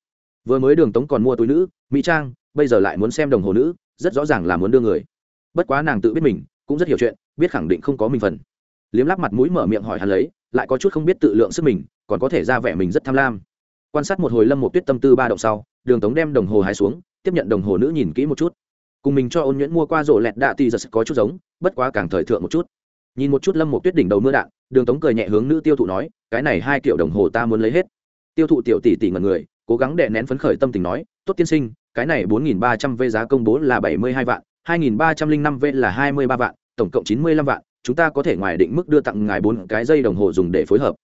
Vừa mới đường tống còn mua túi nữ, mỹ trang, bây giờ lại muốn xem đồng hồ nữ, rất rõ ràng là muốn đưa người. Bất quá nàng tự biết mình, cũng rất hiểu chuyện, biết khẳng định không có mình phần. Liếm lắp mặt mũi mở miệng hỏi hắn lấy, lại có chút không biết tự lượng sức mình, còn có thể ra vẻ mình rất tham lam quan sát một hồi lâm một tuyết tâm tư ba động sau, đường tống đem đồng hồ hái xuống, tiếp nhận đồng hồ nữ nhìn kỹ một chút. Cùng mình cho ôn nhuyễn mua qua rổ lẹt đạ tì giật có chút giống, bất quá càng thời thượng một chút. Nhìn một chút lâm một tuyết đỉnh đầu mưa đạn, đường tống cười nhẹ hướng nữ tiêu thụ nói, cái này hai kiểu đồng hồ ta muốn lấy hết. Tiêu thụ tiểu tỷ tỷ ngần người, cố gắng đệ nén phấn khởi tâm tình nói, tốt tiên sinh, cái này bốn nghìn ba trăm v giá công bố là bảy mươi hai vạn, hai nghìn ba trăm linh năm v là hai mươi ba vạn, tổng cộng chín mươi lăm vạn, chúng ta có thể ngoài định mức đưa tặng ngài bốn cái dây đồng hồ dùng để phối hợp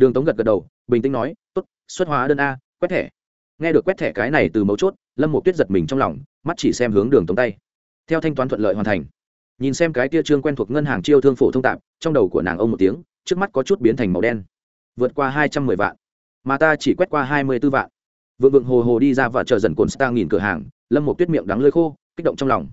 đường tống gật gật đầu, bình tĩnh nói, tốt, xuất hóa đơn a, quét thẻ. Nghe được quét thẻ cái này từ mấu chốt, lâm một tuyết giật mình trong lòng, mắt chỉ xem hướng đường tống tay. Theo thanh toán thuận lợi hoàn thành. Nhìn xem cái tia trương quen thuộc ngân hàng chiêu thương phổ thông tạp, trong đầu của nàng ông một tiếng, trước mắt có chút biến thành màu đen. Vượt qua hai trăm mười vạn. Mà ta chỉ quét qua hai mươi b ố vạn. Vượng vượng hồ hồ đi ra và chờ dần cồn star nghìn cửa hàng, lâm một tuyết miệng đắng lơi khô, kích động trong lòng.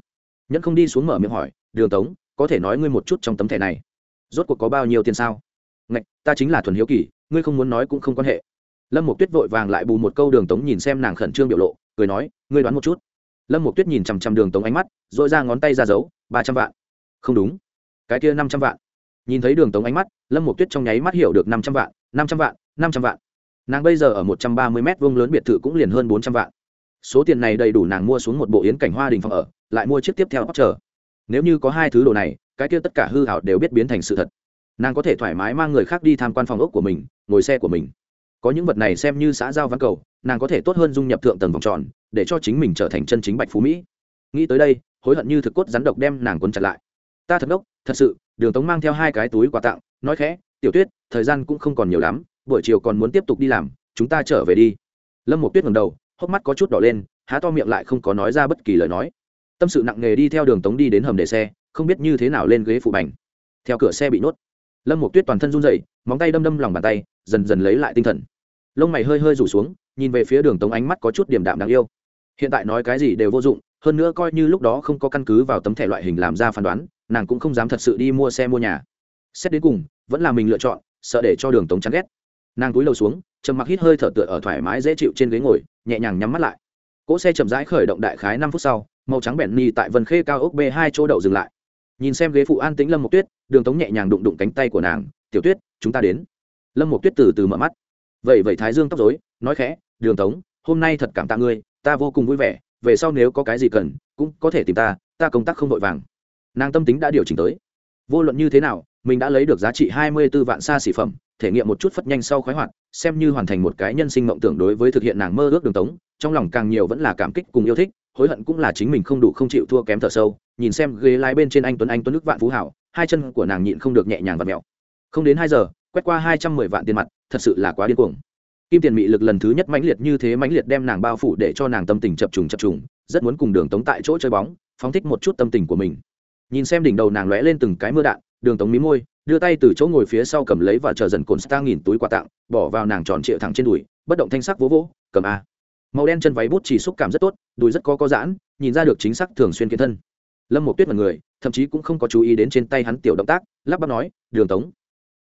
Nhẫn không đi xuống mở miệng hỏi, đường tống, có thể nói ngươi một chút trong tấm thẻ này? Rốt cuộc có bao nhiêu tiền sao? Ngạch, ta chính là thuần hiếu kỳ ngươi không muốn nói cũng không quan hệ. Lâm một tuyết vội vàng lại bù một câu đường tống nhìn xem nàng khẩn trương biểu lộ, cười nói, ngươi đoán một chút. Lâm một tuyết nhìn chằm chằm đường tống ánh mắt r ồ i ra ngón tay ra giấu ba trăm vạn. Không đúng. Cái kia năm trăm vạn. Nhìn thấy đường tống ánh mắt, lâm một tuyết trong nháy mắt hiểu được năm trăm vạn, năm trăm vạn, năm trăm vạn. Nàng bây giờ ở một trăm ba mươi m vông lớn biệt thự cũng liền hơn bốn trăm vạn. Số tiền này đầy đủ nàng mua xuống một bộ yến cảnh hoa đình phòng ở, lại mua chiếc tiếp theo bóc chờ nếu như có hai thứ đồ này, cái kia tất cả hư hảo đều biết biến thành sự thật nàng có thể thoải mái mang người khác đi tham quan phòng ốc của mình, ngồi xe của mình. Có những vật này xem như xã giao văn cầu, nàng có thể tốt hơn dung nhập thượng tầng vòng tròn, để cho chính mình trở thành chân chính bạch phú mỹ. Nghĩ tới đây, hối hận như thực cốt rắn độc đem nàng quân chặt lại. Ta thật đốc thật sự, đường tống mang theo hai cái túi quà tặng, nói khẽ, tiểu tuyết, thời gian cũng không còn nhiều lắm, buổi chiều còn muốn tiếp tục đi làm, chúng ta trở về đi. Lâm một tuyết ngầm đầu, hốc mắt có chút đỏ lên, há to miệng lại không có nói ra bất kỳ lời nói. Tâm sự nặng nề đi theo đường tống đi đến hầm để xe, không biết như thế nào lên ghế phụ bành. Theo cửa xe bị nhốt lâm một tuyết toàn thân run dậy móng tay đâm đâm lòng bàn tay, dần dần lấy lại tinh thần. Lông mày hơi hơi rủ xuống, nhìn về phía đường tống ánh mắt có chút điểm đạm đáng yêu. Hiện tại nói cái gì đều vô dụng, hơn nữa coi như lúc đó không có căn cứ vào tấm thẻ loại hình làm ra phán đoán, nàng cũng không dám thật sự đi mua xe mua nhà. Xét đến cùng, vẫn là mình lựa chọn, sợ để cho đường tống chán ghét. Nàng túi lầu xuống, trầm mặc hít hơi thở tựa ở thoải mái dễ chịu trên ghế ngồi, nhẹ nhàng nhắm mắt lại. Cỗ xe chậm rãi khởi động đại khái năm phút sau, màu trắng bẹn ni tại vân khê cao ốc b hai chỗ đậu dừng lại nhìn xem ghế phụ an tĩnh lâm mộc tuyết đường tống nhẹ nhàng đụng đụng cánh tay của nàng tiểu tuyết chúng ta đến lâm mộc tuyết từ từ mở mắt vậy vậy thái dương tóc dối nói khẽ đường tống hôm nay thật cảm tạ ngươi ta vô cùng vui vẻ về sau nếu có cái gì cần cũng có thể tìm ta ta công tác không vội vàng nàng tâm tính đã điều chỉnh tới vô luận như thế nào mình đã lấy được giá trị hai mươi b ố vạn xa xỉ phẩm thể nghiệm một chút phất nhanh sau khoái hoạt xem như hoàn thành một cái nhân sinh mộng tưởng đối với thực hiện nàng mơ ước đường tống trong lòng càng nhiều vẫn là cảm kích cùng yêu thích hối hận cũng là chính mình không đủ không chịu thua kém thở sâu nhìn xem ghế lái bên trên anh tuấn anh tuấn nước vạn phú hảo, hai chân của nàng nhịn không được nhẹ nhàng và mẹo không đến hai giờ, quét qua hai trăm mười vạn tiền mặt, thật sự là quá điên cuồng. Kim tiền mị lực lần thứ nhất mãnh liệt như thế mãnh liệt đem nàng bao phủ để cho nàng tâm tình chập trùng chập trùng, rất muốn cùng đường tống tại chỗ chơi bóng, phóng thích một chút tâm tình của mình. Nhìn xem đỉnh đầu nàng lóe lên từng cái mưa đạn, đường tống mí môi, đưa tay từ chỗ ngồi phía sau cầm lấy và chờ dần cồn star nghìn túi quà tặng, bỏ vào nàng tròn trịa thẳng trên đùi, bất động thanh sắc vỗ vỗ, cầm a. Màu đen chân váy bút chỉ xúc cảm rất tốt, đùi rất có có giãn, nhìn ra được chính xác thường xuyên kiến thân lâm một tuyết mật người, thậm chí cũng không có chú ý đến trên tay hắn tiểu động tác, lắp bắp nói, đường tống,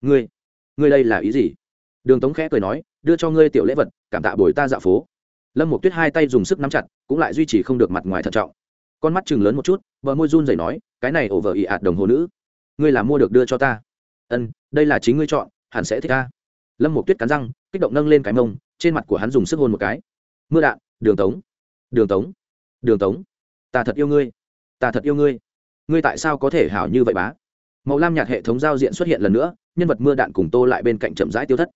ngươi ngươi đây là ý gì? Đường tống khẽ cười nói, đưa cho ngươi tiểu lễ vật, cảm tạ bồi ta dạo phố. Lâm một tuyết hai tay dùng sức nắm chặt, cũng lại duy trì không được mặt ngoài thận trọng. Con mắt chừng lớn một chút vợ môi run rẩy nói, cái này ổ vợ ị ạt đồng hồ nữ, ngươi là mua được đưa cho ta. Ân, đây là chính ngươi chọn, hẳn sẽ thích ta. Lâm một tuyết cắn răng, kích động nâng lên cái mông, trên mặt của hắn dùng sức hôn một cái. Mưa đạn, đường tống đường tống đường tống, ta thật yêu ngươi ta thật yêu ngươi. Ngươi tại sao có thể hảo như vậy bá? Màu lam nhạt hệ thống giao diện xuất hiện lần nữa, nhân vật mưa đạn cùng tô lại bên cạnh chậm rãi tiêu thất.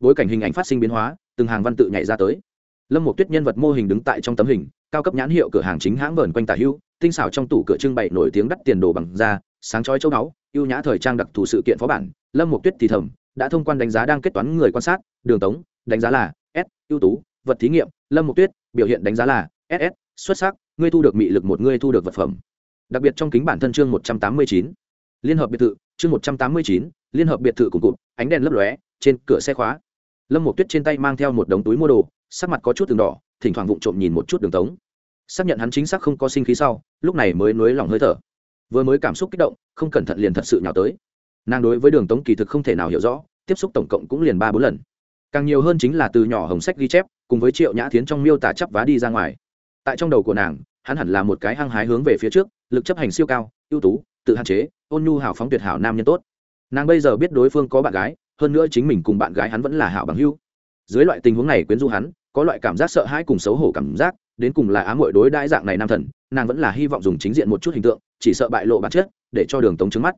Bối cảnh hình ảnh phát sinh biến hóa, từng hàng văn tự nhảy ra tới. Lâm một tuyết nhân vật mô hình đứng tại trong tấm hình, cao cấp nhãn hiệu cửa hàng chính hãng vờn quanh tà hưu, tinh xảo trong tủ cửa trưng bày nổi tiếng đắt tiền đồ bằng da, sáng chói châu báu, ưu nhã thời trang đặc thù sự kiện phó bản. Lâm một tuyết thì thầm, đã thông quan đánh giá đang kết toán người quan sát, đường tống, đánh giá là s, ưu tú, vật thí nghiệm. Lâm một tuyết, biểu hiện đánh giá là ss xuất sắc, ngươi thu được mị lực một, ngươi thu được vật phẩm đặc biệt trong kính bản thân chương một trăm tám mươi chín, liên hợp biệt thự, chương một trăm tám mươi chín, liên hợp biệt thự cùng cụt ánh đèn lấp lóe, trên cửa xe khóa. Lâm một tuyết trên tay mang theo một đống túi mua đồ, sắc mặt có chút từng đỏ, thỉnh thoảng vụng trộm nhìn một chút đường tống. Xác nhận hắn chính xác không có sinh khí sau, lúc này mới nuối lòng hơi thở. Vừa mới cảm xúc kích động, không cẩn thận liền thật sự nhào tới. Nàng đối với đường tống kỳ thực không thể nào hiểu rõ, tiếp xúc tổng cộng cũng liền ba bốn lần. Càng nhiều hơn chính là từ nhỏ hồng sách ghi chép, cùng với triệu nhã tiến trong miêu tả chắp vá đi ra ngoài. Tại trong đầu của nàng hắn hẳn là một cái hăng hái hướng về phía trước, lực chấp hành siêu cao, ưu tú, tự hạn chế, ôn nhu hào phóng tuyệt hảo nam nhân tốt. Nàng bây giờ biết đối phương có bạn gái, hơn nữa chính mình cùng bạn gái hắn vẫn là hảo bằng hưu dưới loại tình huống này quyến du hắn, có loại cảm giác sợ hãi cùng xấu hổ cảm giác, đến cùng là ám hội đối đãi dạng này nam thần, nàng vẫn là hy vọng dùng chính diện một chút hình tượng, chỉ sợ bại lộ bản chất, để cho đường tống trứng mắt.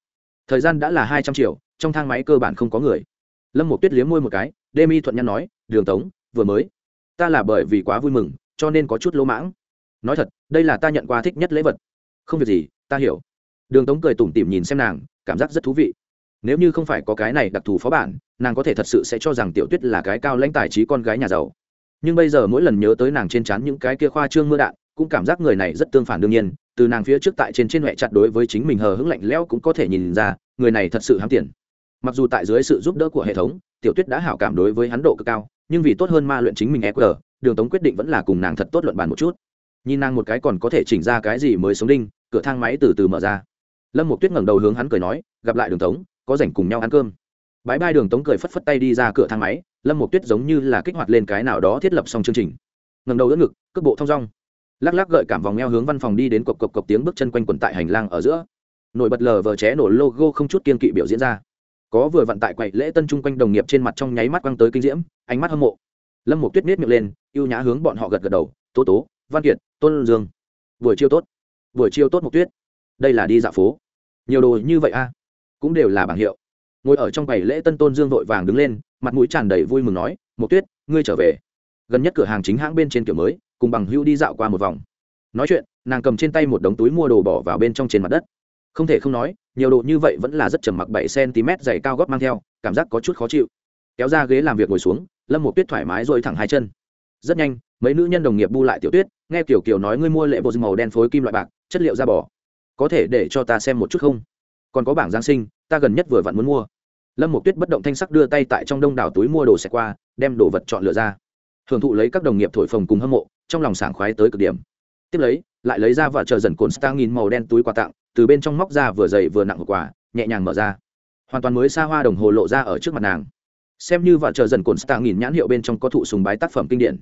Thời gian đã là hai trăm triệu, trong thang máy cơ bản không có người. Lâm một tuyết liếm môi một cái, đê thuận nhăn nói, đường tống, vừa mới, ta là bởi vì quá vui mừng, cho nên có chút lỗ mãng nói thật, đây là ta nhận qua thích nhất lễ vật. Không việc gì, ta hiểu. Đường tống cười tủm tỉm nhìn xem nàng, cảm giác rất thú vị. Nếu như không phải có cái này đặc thù phó bản, nàng có thể thật sự sẽ cho rằng tiểu tuyết là cái cao lãnh tài trí con gái nhà giàu. Nhưng bây giờ mỗi lần nhớ tới nàng trên trán những cái kia khoa trương mưa đạn, cũng cảm giác người này rất tương phản đương nhiên, từ nàng phía trước tại trên trên huệ chặt đối với chính mình hờ hững lạnh lẽo cũng có thể nhìn ra, người này thật sự hám tiền. Mặc dù tại dưới sự giúp đỡ của hệ thống, tiểu tuyết đã hảo cảm đối với hắn độ cực cao, nhưng vì tốt hơn ma luyện chính mình eq đường tống quyết định vẫn là cùng nàng thật tốt luận bàn một chút nhìn nàng một cái còn có thể chỉnh ra cái gì mới sống đinh, cửa thang máy từ từ mở ra. Lâm một tuyết ngẩng đầu hướng hắn cười nói, gặp lại đường tống, có rảnh cùng nhau ăn cơm. Bãi bai đường tống cười phất phất tay đi ra cửa thang máy, lâm một tuyết giống như là kích hoạt lên cái nào đó thiết lập xong chương trình. Ngẩng đầu đỡ ngực, cước bộ thong dong. Lắc lắc gợi cảm vòng eo hướng văn phòng đi đến cộc cộc cộc tiếng bước chân quanh quần tại hành lang ở giữa. Nổi bật lờ vờ ché nổ logo không chút kiên kỵ biểu diễn ra. Có vừa vận tại quậy lễ tân chung quanh đồng nghiệp trên mặt trong nháy mắt quăng tới kinh diễm, ánh mắt hâm mộ. Lâm một tuyết miết miệng lên ưu nhã hướng bọn họ gật gật đầu, tố tố văn kiệt, tôn dương. Buổi chiều tốt. Buổi chiều tốt mục tuyết. Đây là đi dạo phố. Nhiều đồ như vậy a cũng đều là bảng hiệu. Ngồi ở trong quầy lễ tân tôn dương vội vàng đứng lên, mặt mũi tràn đầy vui mừng nói mục tuyết, ngươi trở về. Gần nhất cửa hàng chính hãng bên trên kiểu mới, cùng bằng hữu đi dạo qua một vòng. Nói chuyện, nàng cầm trên tay một đống túi mua đồ bỏ vào bên trong trên mặt đất. Không thể không nói, nhiều đồ như vậy vẫn là rất trầm mặc bảy cm dày cao gót mang theo, cảm giác có chút khó chịu. Kéo ra ghế làm việc ngồi xuống, lâm một tuyết thoải mái rồi thẳng hai chân. Rất nhanh, mấy nữ nhân đồng nghiệp bu lại tiểu tuyết nghe kiểu kiểu nói ngươi mua lệ bộ màu đen phối kim loại bạc, chất liệu da bò có thể để cho ta xem một chút không? Còn có bảng giáng sinh, ta gần nhất vừa vặn muốn mua. Lâm một tuyết bất động thanh sắc đưa tay tại trong đông đảo túi mua đồ xẻ qua, đem đồ vật chọn lựa ra. Hưởng thụ lấy các đồng nghiệp thổi phồng cùng hâm mộ, trong lòng sảng khoái tới cực điểm. Tiếp lấy, lại lấy ra và chờ dần cồn star nghìn màu đen túi quà tặng, từ bên trong móc ra vừa dày vừa nặng quà, nhẹ nhàng mở ra. Hoàn toàn mới xa hoa đồng hồ lộ ra ở trước mặt nàng. Xem như và chờ dần cồn star nghìn nhãn hiệu bên trong có thụ sùng bái tác phẩm kinh điển.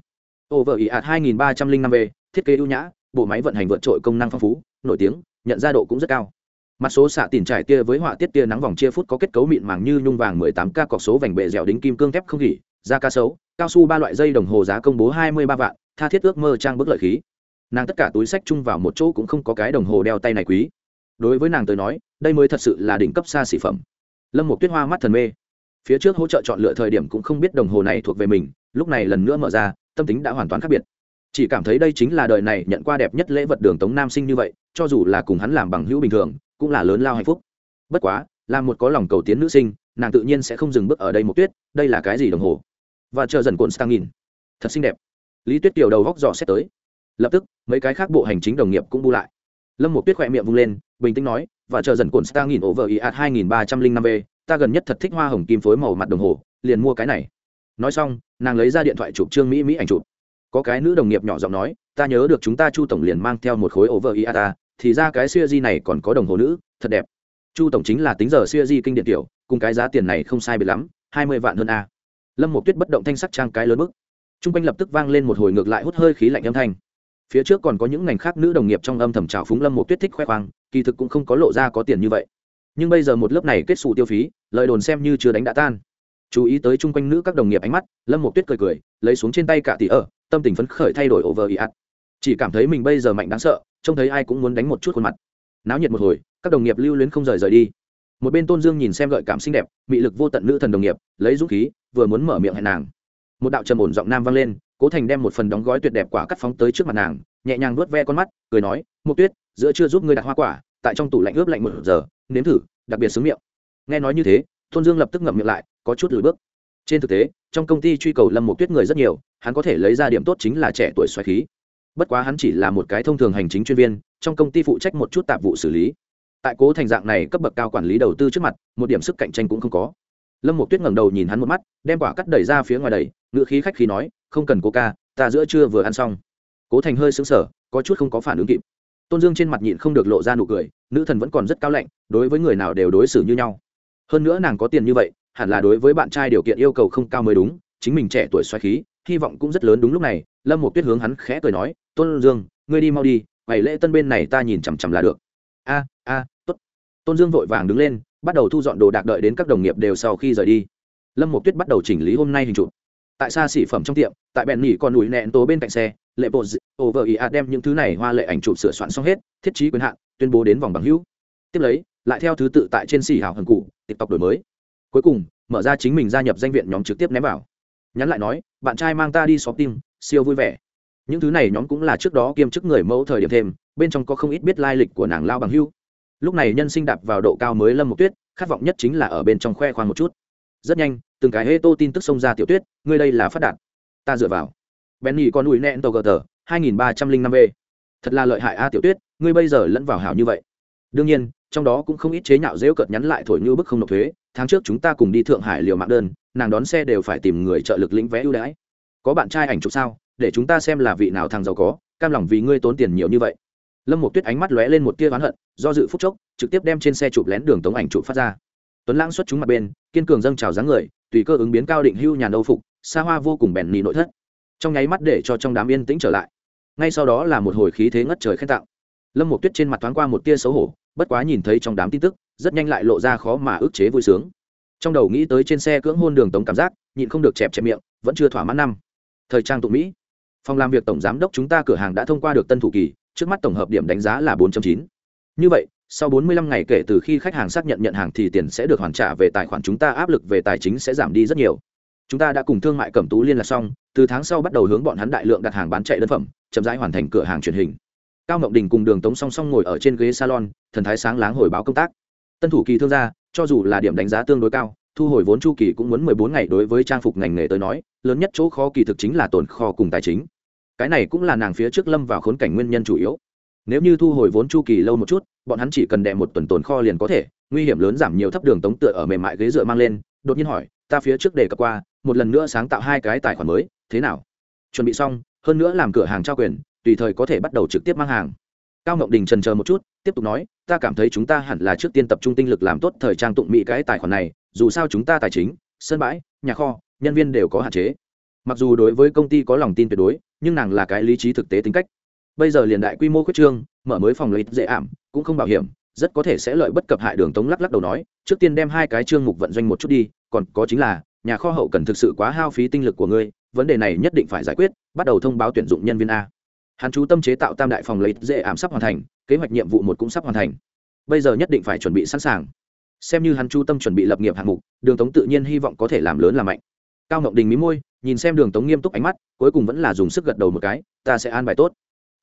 Over ý ạt hai nghìn ba trăm linh năm v thiết kế ưu nhã, bộ máy vận hành vượt trội công năng phong phú, nổi tiếng, nhận ra độ cũng rất cao. Mặt số xạ tìm trải tia với họa tiết tia nắng vòng chia phút có kết cấu mịn màng như nhung vàng 18 k cọc số vành bệ dẻo đính kim cương thép không gỉ, da ca sấu, cao su ba loại dây đồng hồ giá công bố 23 vạn, tha thiết ước mơ trang bức lợi khí. Nàng tất cả túi sách chung vào một chỗ cũng không có cái đồng hồ đeo tay này quý. Đối với nàng tới nói, đây mới thật sự là đỉnh cấp xa xỉ phẩm. Lâm một tuyết hoa mắt thần mê. Phía trước hỗ trợ chọn lựa thời điểm cũng không biết đồng hồ này thuộc về mình, lúc này lần nữa mở ra, tâm tính đã hoàn toàn khác biệt chỉ cảm thấy đây chính là đời này nhận qua đẹp nhất lễ vật đường tống nam sinh như vậy, cho dù là cùng hắn làm bằng hữu bình thường, cũng là lớn lao hạnh phúc. Bất quá, là một có lòng cầu tiến nữ sinh, nàng tự nhiên sẽ không dừng bước ở đây một tuyết, đây là cái gì đồng hồ? Và chờ dần cuộn stang nhìn. Thật xinh đẹp. Lý tuyết tiểu đầu góc dò xét tới. Lập tức, mấy cái khác bộ hành chính đồng nghiệp cũng bu lại. Lâm một tuyết khỏe miệng vung lên, bình tĩnh nói, và chờ dần cuộn stang nhìn ý iat hai nghìn ba trăm linh năm v, ta gần nhất thật thích hoa hồng kim phối màu mặt đồng hồ, liền mua cái này. Nói xong, nàng lấy ra điện thoại chụp trương mỹ mỹ ảnh chụp có cái nữ đồng nghiệp nhỏ giọng nói, ta nhớ được chúng ta chu tổng liền mang theo một khối over iata, thì ra cái siêu di này còn có đồng hồ nữ, thật đẹp. Chu tổng chính là tính giờ siêu di kinh điện tiểu, cùng cái giá tiền này không sai biệt lắm, hai mươi vạn hơn a. Lâm một tuyết bất động thanh sắc trang cái lớn bức. T r u n g quanh lập tức vang lên một hồi ngược lại hút hơi khí lạnh âm thanh. Phía trước còn có những ngành khác nữ đồng nghiệp trong âm thầm trào phúng lâm một tuyết thích khoe khoang, kỳ thực cũng không có lộ ra có tiền như vậy. Nhưng bây giờ một lớp này kết xù tiêu phí, lời đồn xem như chưa đánh đã tan. Chú ý tới chung quanh nữ các đồng nghiệp ánh mắt, lâm một tuyết cười cười, lấy xuống trên tay cả tỷ ở tâm tình phấn khởi thay đổi over ý ạt chỉ cảm thấy mình bây giờ mạnh đáng sợ, trông thấy ai cũng muốn đánh một chút khuôn mặt. Náo nhiệt một hồi, các đồng nghiệp lưu luyến không rời rời đi. Một bên tôn dương nhìn xem gợi cảm xinh đẹp bị lực vô tận nữ thần đồng nghiệp, lấy dũng khí, vừa muốn mở miệng hẹn nàng. Một đạo trầm ổn giọng nam vang lên, cố thành đem một phần đóng gói tuyệt đẹp quả cắt phóng tới trước mặt nàng, nhẹ nhàng nuốt ve con mắt, cười nói một tuyết, giữa chưa giúp ngươi đặt hoa quả, tại trong tủ lạnh ướp lạnh một giờ, nếm thử, đặc biệt xứng miệng. Nghe nói như thế, tôn dương lập tức ngậm miệng lại, có chút lùi bước trên thực tế, trong công ty truy cầu lâm một tuyết người rất nhiều, hắn có thể lấy ra điểm tốt chính là trẻ tuổi xoáy khí. Bất quá hắn chỉ là một cái thông thường hành chính chuyên viên, trong công ty phụ trách một chút tạp vụ xử lý. Tại cố thành dạng này cấp bậc cao quản lý đầu tư trước mặt, một điểm sức cạnh tranh cũng không có. Lâm một tuyết ngẩng đầu nhìn hắn một mắt, đem quả cắt đẩy ra phía ngoài đầy ngựa khí khách khí nói, không cần cố ca, ta giữa trưa vừa ăn xong. Cố thành hơi sững sờ, có chút không có phản ứng kịp. Tôn dương trên mặt nhịn không được lộ ra nụ cười, nữ thần vẫn còn rất cao lạnh, đối với người nào đều đối xử như nhau. Hơn nữa nàng có tiền như vậy hẳn là đối với bạn trai điều kiện yêu cầu không cao mới đúng, chính mình trẻ tuổi xoáy khí, hy vọng cũng rất lớn đúng lúc này, lâm một tuyết hướng hắn khẽ cười nói, tôn dương, ngươi đi mau đi ngày lễ tân bên này ta nhìn chằm chằm là được. A a, tốt. Tôn dương vội vàng đứng lên, bắt đầu thu dọn đồ đạc đợi đến các đồng nghiệp đều sau khi rời đi. Lâm một tuyết bắt đầu chỉnh lý hôm nay hình chụp tại xa xỉ phẩm trong tiệm, tại bèn nhỉ còn ủi nẹn tố bên cạnh xe, lệ bộ over ý đem những thứ này hoa lệ ảnh chụp sửa soạn xong hết, thiết trí quyền hạn, tuyên bố đến vòng bằng hữu. Tiếp lấy, lại theo thứ tự tại trên xỉ hào hần cụ tục đổi mới cuối cùng, mở ra chính mình gia nhập danh viện nhóm trực tiếp ném vào. Nhắn lại nói, bạn trai mang ta đi shopping siêu vui vẻ. Những thứ này nhóm cũng là trước đó kiêm chức người mẫu thời điểm thêm, bên trong có không ít biết lai lịch của nàng lao bằng hưu. Lúc này nhân sinh đạp vào độ cao mới lâm một tuyết, khát vọng nhất chính là ở bên trong khoe khoang một chút. Rất nhanh, từng cái hê tô tin tức xông ra tiểu tuyết, ngươi đây là phát đạt. Ta dựa vào. Benny con ủi nẹn tàu gờ tờ, hai nghìn ba trăm linh năm b thật là lợi hại a tiểu tuyết, ngươi bây giờ lẫn vào hảo như vậy. Đương nhiên, trong đó cũng không ít chế nhạo dễu cợt nhắn lại thổi như bức không nộp thuế tháng trước chúng ta cùng đi thượng hải liều mạng đơn, nàng đón xe đều phải tìm người trợ lực lĩnh vé ưu đãi. Có bạn trai ảnh chụp sao? Để chúng ta xem là vị nào thằng giàu có, cam lòng vì ngươi tốn tiền nhiều như vậy. Lâm một tuyết ánh mắt lóe lên một tia oán hận, do dự phúc chốc, trực tiếp đem trên xe chụp lén đường tống ảnh chụp phát ra. Tuấn lãng xuất chúng mặt bên, kiên cường dâng trào dáng người, tùy cơ ứng biến cao định hưu nhàn âu phục, xa hoa vô cùng bèn nì nội thất. Trong nháy mắt để cho trong đám yên tĩnh trở lại. Ngay sau đó là một hồi khí thế ngất trời khen tạo lâm một tuyết trên mặt thoáng qua một tia xấu hổ, bất quá nhìn thấy trong đám tin tức, rất nhanh lại lộ ra khó mà ức chế vui sướng. Trong đầu nghĩ tới trên xe cưỡng hôn đường tống cảm giác, nhịn không được chẹp chẹp miệng, vẫn chưa thỏa mãn năm. Thời trang tụ mỹ. Phòng làm việc tổng giám đốc chúng ta cửa hàng đã thông qua được tân thủ kỳ, trước mắt tổng hợp điểm đánh giá là 4.9. như vậy, sau 45 ngày kể từ khi khách hàng xác nhận nhận hàng thì tiền sẽ được hoàn trả về tài khoản chúng ta, áp lực về tài chính sẽ giảm đi rất nhiều. Chúng ta đã cùng thương mại cẩm tú liên lạc xong, từ tháng sau bắt đầu hướng bọn hắn đại lượng đặt hàng bán chạy đơn phẩm, chậm rãi hoàn thành cửa hàng truyền hình cao mộng đình cùng đường tống song song ngồi ở trên ghế salon, thần thái sáng láng hồi báo công tác. Tân thủ kỳ thương gia, cho dù là điểm đánh giá tương đối cao, thu hồi vốn chu kỳ cũng muốn mười bốn ngày đối với trang phục ngành nghề tới nói, lớn nhất chỗ khó kỳ thực chính là tồn kho cùng tài chính. Cái này cũng là nàng phía trước lâm vào khốn cảnh nguyên nhân chủ yếu. Nếu như thu hồi vốn chu kỳ lâu một chút, bọn hắn chỉ cần đẻ một tuần tồn kho liền có thể, nguy hiểm lớn giảm nhiều thấp đường tống tựa ở mềm mại ghế dựa mang lên, đột nhiên hỏi, ta phía trước đề cập qua, một lần nữa sáng tạo hai cái tài khoản mới, thế nào? Chuẩn bị xong, hơn nữa làm cửa hàng trao quyền tùy thời có thể bắt đầu trực tiếp mang hàng. Cao ngọc đình trần chờ một chút, tiếp tục nói, ta cảm thấy chúng ta hẳn là trước tiên tập trung tinh lực làm tốt thời trang tụng mỹ cái tài khoản này, dù sao chúng ta tài chính, sân bãi, nhà kho, nhân viên đều có hạn chế. Mặc dù đối với công ty có lòng tin tuyệt đối, nhưng nàng là cái lý trí thực tế tính cách. Bây giờ liền đại quy mô khuyết trương, mở mới phòng lấy dễ ảm, cũng không bảo hiểm, rất có thể sẽ lợi bất cập hại đường tống lắc lắc đầu nói, trước tiên đem hai cái chương mục vận doanh một chút đi, còn có chính là, nhà kho hậu cần thực sự quá hao phí tinh lực của ngươi, vấn đề này nhất định phải giải quyết, bắt đầu thông báo tuyển dụng nhân viên a hắn chú tâm chế tạo tam đại phòng lấy dễ ảm sắp hoàn thành, kế hoạch nhiệm vụ một cũng sắp hoàn thành. Bây giờ nhất định phải chuẩn bị sẵn sàng. Xem như hắn chú tâm chuẩn bị lập nghiệp hạng mục, đường tống tự nhiên hy vọng có thể làm lớn làm mạnh. Cao ngọc đình mí môi, nhìn xem đường tống nghiêm túc ánh mắt, cuối cùng vẫn là dùng sức gật đầu một cái, ta sẽ an bài tốt.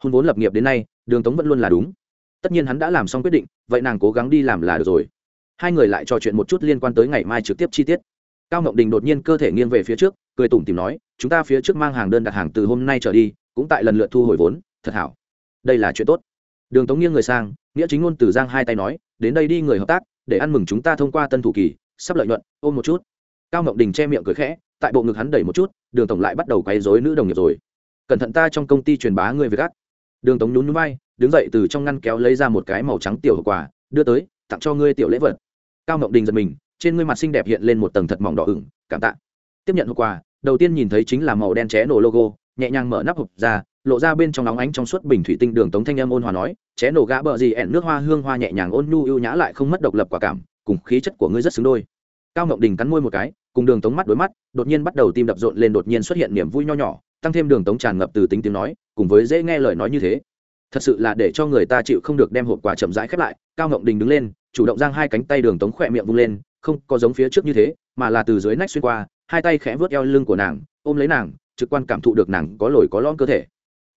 Hôn vốn lập nghiệp đến nay, đường tống vẫn luôn là đúng. Tất nhiên hắn đã làm xong quyết định, vậy nàng cố gắng đi làm là được rồi. Hai người lại trò chuyện một chút liên quan tới ngày mai trực tiếp chi tiết. Cao ngọc đình đột nhiên cơ thể nghiêng về phía trước, cười tủm tìm nói, chúng ta phía trước mang hàng đơn đặt hàng từ hôm nay trở đi cũng tại lần lượt thu hồi vốn, thật hảo. Đây là chuyện tốt. Đường tống nghiêng người sang, nghĩa chính ngôn từ giang hai tay nói, đến đây đi người hợp tác, để ăn mừng chúng ta thông qua tân thủ kỳ, sắp lợi nhuận, ôm một chút. Cao ngọc đình che miệng cười khẽ, tại bộ ngực hắn đẩy một chút, đường tổng lại bắt đầu quay dối nữ đồng nghiệp rồi. Cẩn thận ta trong công ty truyền bá người về gắt đường tống nhún núi bay đứng dậy từ trong ngăn kéo lấy ra một cái màu trắng tiểu hộp quà, đưa tới, tặng cho ngươi tiểu lễ vật. Cao ngọc đình giật mình, trên ngươi mặt xinh đẹp hiện lên một tầng thật mỏng đỏ ửng, cảm tạ. Tiếp nhận hộp quà, đầu tiên nhìn thấy chính là màu đen ché nổ logo nhẹ nhàng mở nắp hộp ra, lộ ra bên trong nóng ánh trong suốt bình thủy tinh đường tống thanh âm ôn hòa nói, ché nổ gã bờ gì ẹn nước hoa hương hoa nhẹ nhàng ôn nhu ưu nhã lại không mất độc lập quả cảm, cùng khí chất của ngươi rất xứng đôi. Cao ngọc đình cắn môi một cái, cùng đường tống mắt đối mắt, đột nhiên bắt đầu tim đập rộn lên đột nhiên xuất hiện niềm vui nho nhỏ, tăng thêm đường tống tràn ngập từ tính tiếng nói, cùng với dễ nghe lời nói như thế. Thật sự là để cho người ta chịu không được đem hộp quà chậm rãi khép lại, cao ngọc đình đứng lên, chủ động giang hai cánh tay đường tống khỏe miệng vung lên, không có giống phía trước như thế, mà là từ dưới nách xuyên qua, hai tay khẽ vớt eo lưng của nàng, ôm lấy nàng trực quan cảm thụ được nàng có lồi có lõm cơ thể.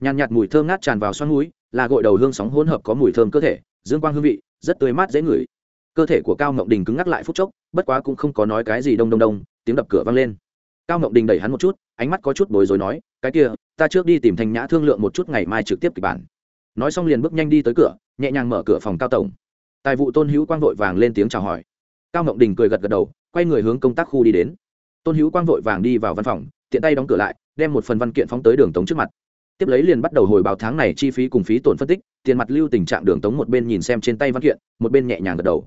Nhàn nhạt mùi thơm ngát tràn vào xoăn núi, là gội đầu hương sóng hỗn hợp có mùi thơm cơ thể, dương quang hương vị, rất tươi mát dễ ngửi. Cơ thể của cao ngọc đình cứng ngắc lại phút chốc, bất quá cũng không có nói cái gì đông đông đông, tiếng đập cửa vang lên. Cao ngọc đình đẩy hắn một chút, ánh mắt có chút bối rối nói, cái kia, ta trước đi tìm thanh nhã thương lượng một chút ngày mai trực tiếp kịch bản. Nói xong liền bước nhanh đi tới cửa, nhẹ nhàng mở cửa phòng cao tổng. Tài vụ tôn hữu quang vội vàng lên tiếng chào hỏi. Cao ngọc đình cười gật gật đầu, quay người hướng công tác khu đi đến. Tôn hữu quang vội vàng đi vào văn phòng tiện tay đóng cửa lại, đem một phần văn kiện phóng tới đường tống trước mặt. Tiếp lấy liền bắt đầu hồi báo tháng này chi phí cùng phí tổn phân tích, tiền mặt lưu tình trạng đường tống một bên nhìn xem trên tay văn kiện, một bên nhẹ nhàng gật đầu.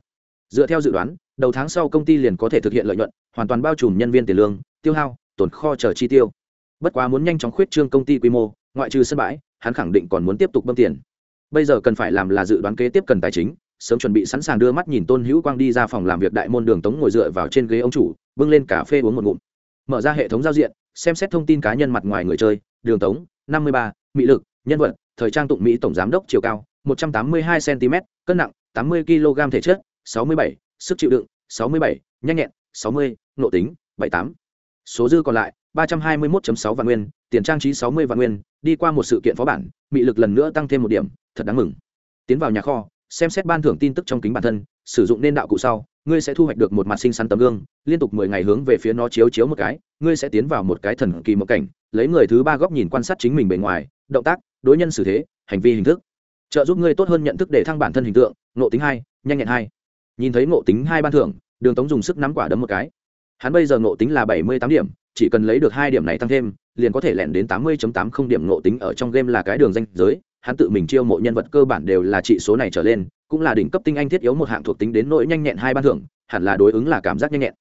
Dựa theo dự đoán, đầu tháng sau công ty liền có thể thực hiện lợi nhuận, hoàn toàn bao trùm nhân viên tiền lương, tiêu hao, tồn kho chờ chi tiêu. Bất quá muốn nhanh chóng khuyết trương công ty quy mô, ngoại trừ sân bãi, hắn khẳng định còn muốn tiếp tục bơm tiền. Bây giờ cần phải làm là dự đoán kế tiếp cần tài chính, sớm chuẩn bị sẵn sàng đưa mắt nhìn tôn hữu quang đi ra phòng làm việc đại môn đường tống ngồi dựa vào trên ghế ông chủ, bưng lên cà phê uống một ngụm. Mở ra hệ thống giao diện xem xét thông tin cá nhân mặt ngoài người chơi, đường tống, năm mươi ba mỹ lực, nhân vật, thời trang tụng mỹ tổng giám đốc chiều cao, một trăm tám mươi hai cm cân nặng, tám mươi kg thể chất, sáu mươi bảy, sức chịu đựng, sáu mươi bảy, nhanh nhẹn, sáu mươi nộ tính, bảy tám. Số dư còn lại, ba trăm hai mươi một sáu vạn nguyên, tiền trang trí sáu mươi vạn nguyên, đi qua một sự kiện phó bản, mị lực lần nữa tăng thêm một điểm, thật đáng mừng. Tiến vào nhà kho, xem xét ban thưởng tin tức trong kính bản thân, sử dụng nên đạo cụ sau ngươi sẽ thu hoạch được một mặt sinh sắn tấm gương, liên tục mười ngày hướng về phía nó chiếu chiếu một cái, ngươi sẽ tiến vào một cái thần kỳ một cảnh, lấy người thứ ba góc nhìn quan sát chính mình bề ngoài, động tác, đối nhân xử thế, hành vi hình thức. Trợ giúp ngươi tốt hơn nhận thức để thăng bản thân hình tượng nộ tính hai, nhanh nhẹn hai. Nhìn thấy ngộ tính hai ban thưởng, đường tống dùng sức nắm quả đấm một cái. Hắn bây giờ ngộ tính là bảy mươi tám điểm, chỉ cần lấy được hai điểm này tăng thêm, liền có thể lẻn đến tám mươi tám không điểm ngộ tính ở trong game là cái đường danh giới hắn tự mình chiêu mộ nhân vật cơ bản đều là trị số này trở lên, cũng là đỉnh cấp tinh anh thiết yếu một hạng thuộc tính đến nỗi nhanh nhẹn hai ban thưởng, hẳn là đối ứng là cảm giác nhanh nhẹn.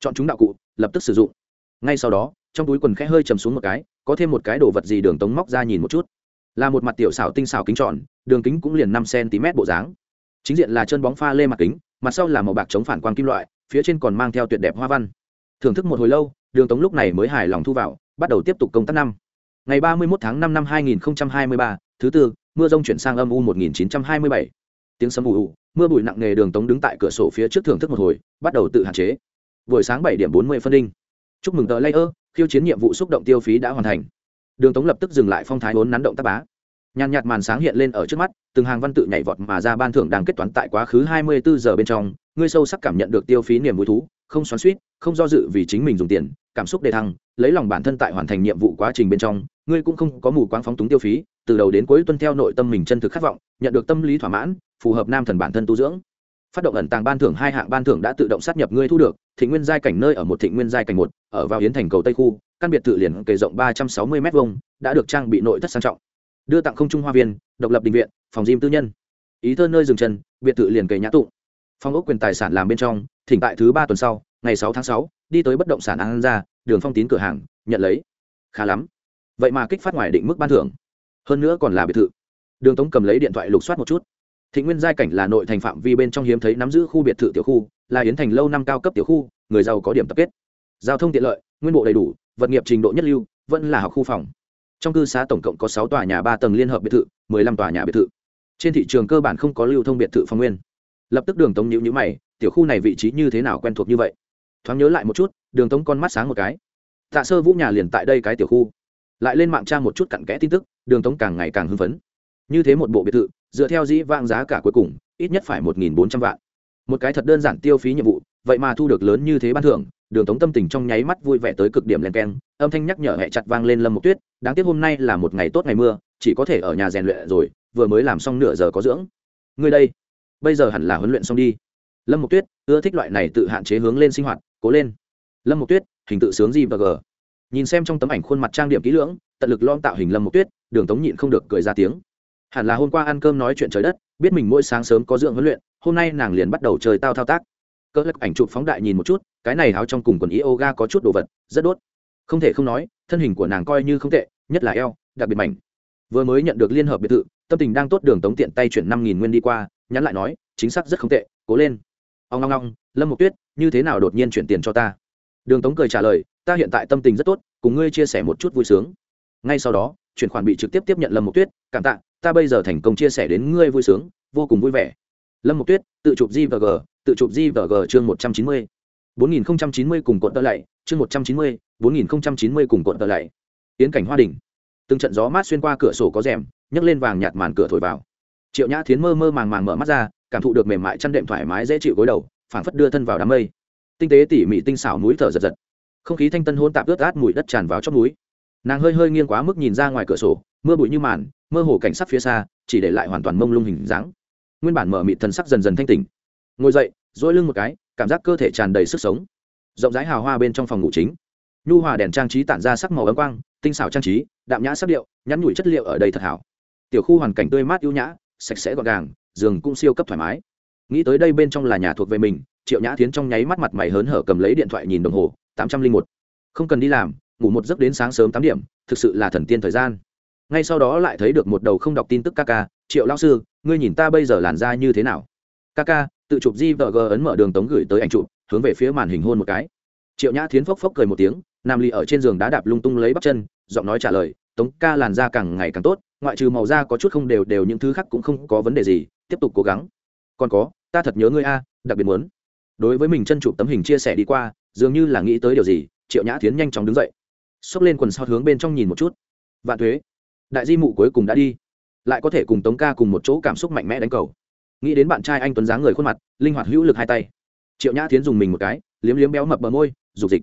Chọn chúng đạo cụ, lập tức sử dụng. Ngay sau đó, trong túi quần khẽ hơi chầm xuống một cái, có thêm một cái đồ vật gì đường tống móc ra nhìn một chút. Là một mặt tiểu xảo tinh xảo kính tròn, đường kính cũng liền năm cm bộ dáng. Chính diện là chân bóng pha lê mặt kính, mặt sau là màu bạc chống phản quang kim loại, phía trên còn mang theo tuyệt đẹp hoa văn. Thưởng thức một hồi lâu, đường tống lúc này mới hài lòng thu vào, bắt đầu tiếp tục công tác năm ngày ba mươi một tháng năm năm hai nghìn hai mươi ba, thứ tư, mưa rông chuyển sang âm u một nghìn chín trăm hai mươi bảy. Tiếng sấm ù ù, mưa bụi nặng nề đường tống đứng tại cửa sổ phía trước thưởng thức một hồi, bắt đầu tự hạn chế. Buổi sáng bảy điểm bốn mươi phân đinh. Chúc mừng tờ layer, khiêu chiến nhiệm vụ xúc động tiêu phí đã hoàn thành. Đường tống lập tức dừng lại phong thái vốn nắn động tác bá. Nhàn nhạt màn sáng hiện lên ở trước mắt, từng hàng văn tự nhảy vọt mà ra ban thưởng đang kết toán tại quá khứ hai mươi bốn giờ bên trong, ngươi sâu sắc cảm nhận được tiêu phí niềm vui thú không xoắn suýt không do dự vì chính mình dùng tiền, cảm xúc đề thăng, lấy lòng bản thân tại hoàn thành nhiệm vụ quá trình bên trong, ngươi cũng không có mù quáng phóng túng tiêu phí, từ đầu đến cuối tuân theo nội tâm mình chân thực khát vọng, nhận được tâm lý thỏa mãn, phù hợp nam thần bản thân tu dưỡng. Phát động ẩn tàng ban thưởng hai hạng ban thưởng đã tự động sát nhập ngươi thu được thị nguyên giai cảnh nơi ở một thị nguyên giai cảnh một, ở vào hiến thành cầu tây khu, căn biệt thự liền kề rộng ba trăm sáu mươi m hai đã được trang bị nội thất sang trọng. Đưa tặng không trung hoa viên, độc lập định viện, phòng gym tư nhân. Ý thơ nơi dừng chân, biệt thự liền kề nhã tụng phong ốc quyền tài sản làm bên trong thỉnh tại thứ ba tuần sau, ngày sáu tháng sáu, đi tới bất động sản an ra đường phong tín cửa hàng, nhận lấy. Khá lắm. Vậy mà kích phát ngoài định mức ban thưởng. Hơn nữa còn là biệt thự. Đường tống cầm lấy điện thoại lục soát một chút. Thị nguyên giai cảnh là nội thành phạm vi bên trong hiếm thấy nắm giữ khu biệt thự tiểu khu, là yến thành lâu năm cao cấp tiểu khu, người giàu có điểm tập kết. Giao thông tiện lợi, nguyên bộ đầy đủ, vật nghiệp trình độ nhất lưu, vẫn là học khu phòng. Trong cư xá tổng cộng có sáu tòa nhà ba tầng liên hợp biệt thự, mười lăm tòa nhà biệt thự. Trên thị trường cơ bản không có lưu thông biệt thự phong nguyên. Lập tức đường tống nhữ nhữ mày tiểu khu này vị trí như thế nào quen thuộc như vậy? Thoáng nhớ lại một chút, đường tống con mắt sáng một cái. Tạ sơ vũ nhà liền tại đây cái tiểu khu. Lại lên mạng tra một chút cặn kẽ tin tức, đường tống càng ngày càng hưng phấn. Như thế một bộ biệt thự, dựa theo dĩ vang giá cả cuối cùng, ít nhất phải một nghìn bốn trăm vạn. Một cái thật đơn giản tiêu phí nhiệm vụ, vậy mà thu được lớn như thế ban thưởng, đường tống tâm tình trong nháy mắt vui vẻ tới cực điểm len keng, âm thanh nhắc nhở hẹ chặt vang lên lâm một tuyết, đáng tiếc hôm nay là một ngày tốt ngày mưa, chỉ có thể ở nhà rèn luyện rồi, vừa mới làm xong nửa giờ có dưỡng. Ngươi đây, bây giờ hẳn là huấn luyện xong đi lâm mục tuyết, ưa thích loại này tự hạn chế hướng lên sinh hoạt, cố lên. Lâm mục tuyết, hình tự sướng gì và g nhìn xem trong tấm ảnh khuôn mặt trang điểm kỹ lưỡng, tận lực lom tạo hình lâm mục tuyết, đường tống nhịn không được cười ra tiếng. Hẳn là hôm qua ăn cơm nói chuyện trời đất, biết mình mỗi sáng sớm có dưỡng huấn luyện, hôm nay nàng liền bắt đầu chơi tao thao tác. Cỡ lắc ảnh chụp phóng đại nhìn một chút, cái này áo trong cùng quần yoga có chút đồ vật, rất đốt. Không thể không nói, thân hình của nàng coi như không tệ, nhất là eo, đặc biệt mảnh. Vừa mới nhận được liên hợp biệt thự, tâm tình đang tốt đường tống tiện tay chuyển năm nghìn nguyên đi qua, nhắn lại nói, chính xác rất không tệ, cố lên ông ngong ngong, lâm mục tuyết, như thế nào đột nhiên chuyển tiền cho ta? Đường tống cười trả lời, ta hiện tại tâm tình rất tốt, cùng ngươi chia sẻ một chút vui sướng. Ngay sau đó, chuyển khoản bị trực tiếp tiếp nhận lâm mục tuyết, cảm tạ, ta bây giờ thành công chia sẻ đến ngươi vui sướng, vô cùng vui vẻ. Lâm mục tuyết, tự chụp g g, tự chụp g g chương một trăm chín mươi. bốn nghìn chín mươi cùng cuộn tơ lạy, chương một trăm chín mươi, bốn nghìn chín mươi cùng cuộn tơ lạy. Tiến cảnh hoa đình, từng trận gió mát xuyên qua cửa sổ có rèm, nhấc lên vàng nhạt màn cửa thổi vào triệu nhã thiến mơ mơ màng màng mở mắt ra, cảm thụ được mềm mại chăn đệm thoải mái dễ chịu gối đầu, phảng phất đưa thân vào đám mây. Tinh tế tỉ mỉ tinh xảo mũi thở giật giật. Không khí thanh tân hôn tạp ướt át mùi đất tràn vào chót núi. Nàng hơi hơi nghiêng quá mức nhìn ra ngoài cửa sổ, mưa bụi như màn, mơ hồ cảnh sắc phía xa, chỉ để lại hoàn toàn mông lung hình dáng. Nguyên bản mở mịt thần sắc dần dần thanh tỉnh. Ngồi dậy dỗi lưng một cái, cảm giác cơ thể tràn đầy sức sống. Rộng rãi hào hoa bên trong phòng ngủ chính. Nhu hòa đèn trang trí tản ra sắc màu ấm quang, tinh xảo trang trí, đạm nhã sắc điệu, nhắn nhủi chất liệu ở đây thật hảo. Tiểu khu hoàn cảnh tươi mát ưu nhã sạch sẽ gọn gàng, giường cũng siêu cấp thoải mái. Nghĩ tới đây bên trong là nhà thuộc về mình, triệu nhã tiến trong nháy mắt mặt mày hớn hở cầm lấy điện thoại nhìn đồng hồ, tám trăm linh một. Không cần đi làm, ngủ một giấc đến sáng sớm tám điểm, thực sự là thần tiên thời gian. Ngay sau đó lại thấy được một đầu không đọc tin tức ca ca, triệu lao sư, ngươi nhìn ta bây giờ làn ra như thế nào? Ca ca, tự chụp di vợ g ấn mở đường tống gửi tới ảnh chụp, hướng về phía màn hình hôn một cái. Triệu nhã thiến phốc phốc cười một tiếng, nam ly ở trên giường đá đạp lung tung lấy bắp chân, giọng nói trả lời tống ca làn da càng ngày càng tốt, ngoại trừ màu da có chút không đều đều những thứ khác cũng không có vấn đề gì, tiếp tục cố gắng. Còn có, ta thật nhớ ngươi a, đặc biệt muốn. Đối với mình chân chụp tấm hình chia sẻ đi qua, dường như là nghĩ tới điều gì, triệu nhã tiến nhanh chóng đứng dậy. Xốc lên quần sau hướng bên trong nhìn một chút. Vạn thuế, đại di mụ cuối cùng đã đi. Lại có thể cùng tống ca cùng một chỗ cảm xúc mạnh mẽ đánh cầu. Nghĩ đến bạn trai anh tuấn dáng người khuôn mặt, linh hoạt hữu lực hai tay. Triệu nhã tiến dùng mình một cái, liếm liếm béo mập bờ môi, dục dịch.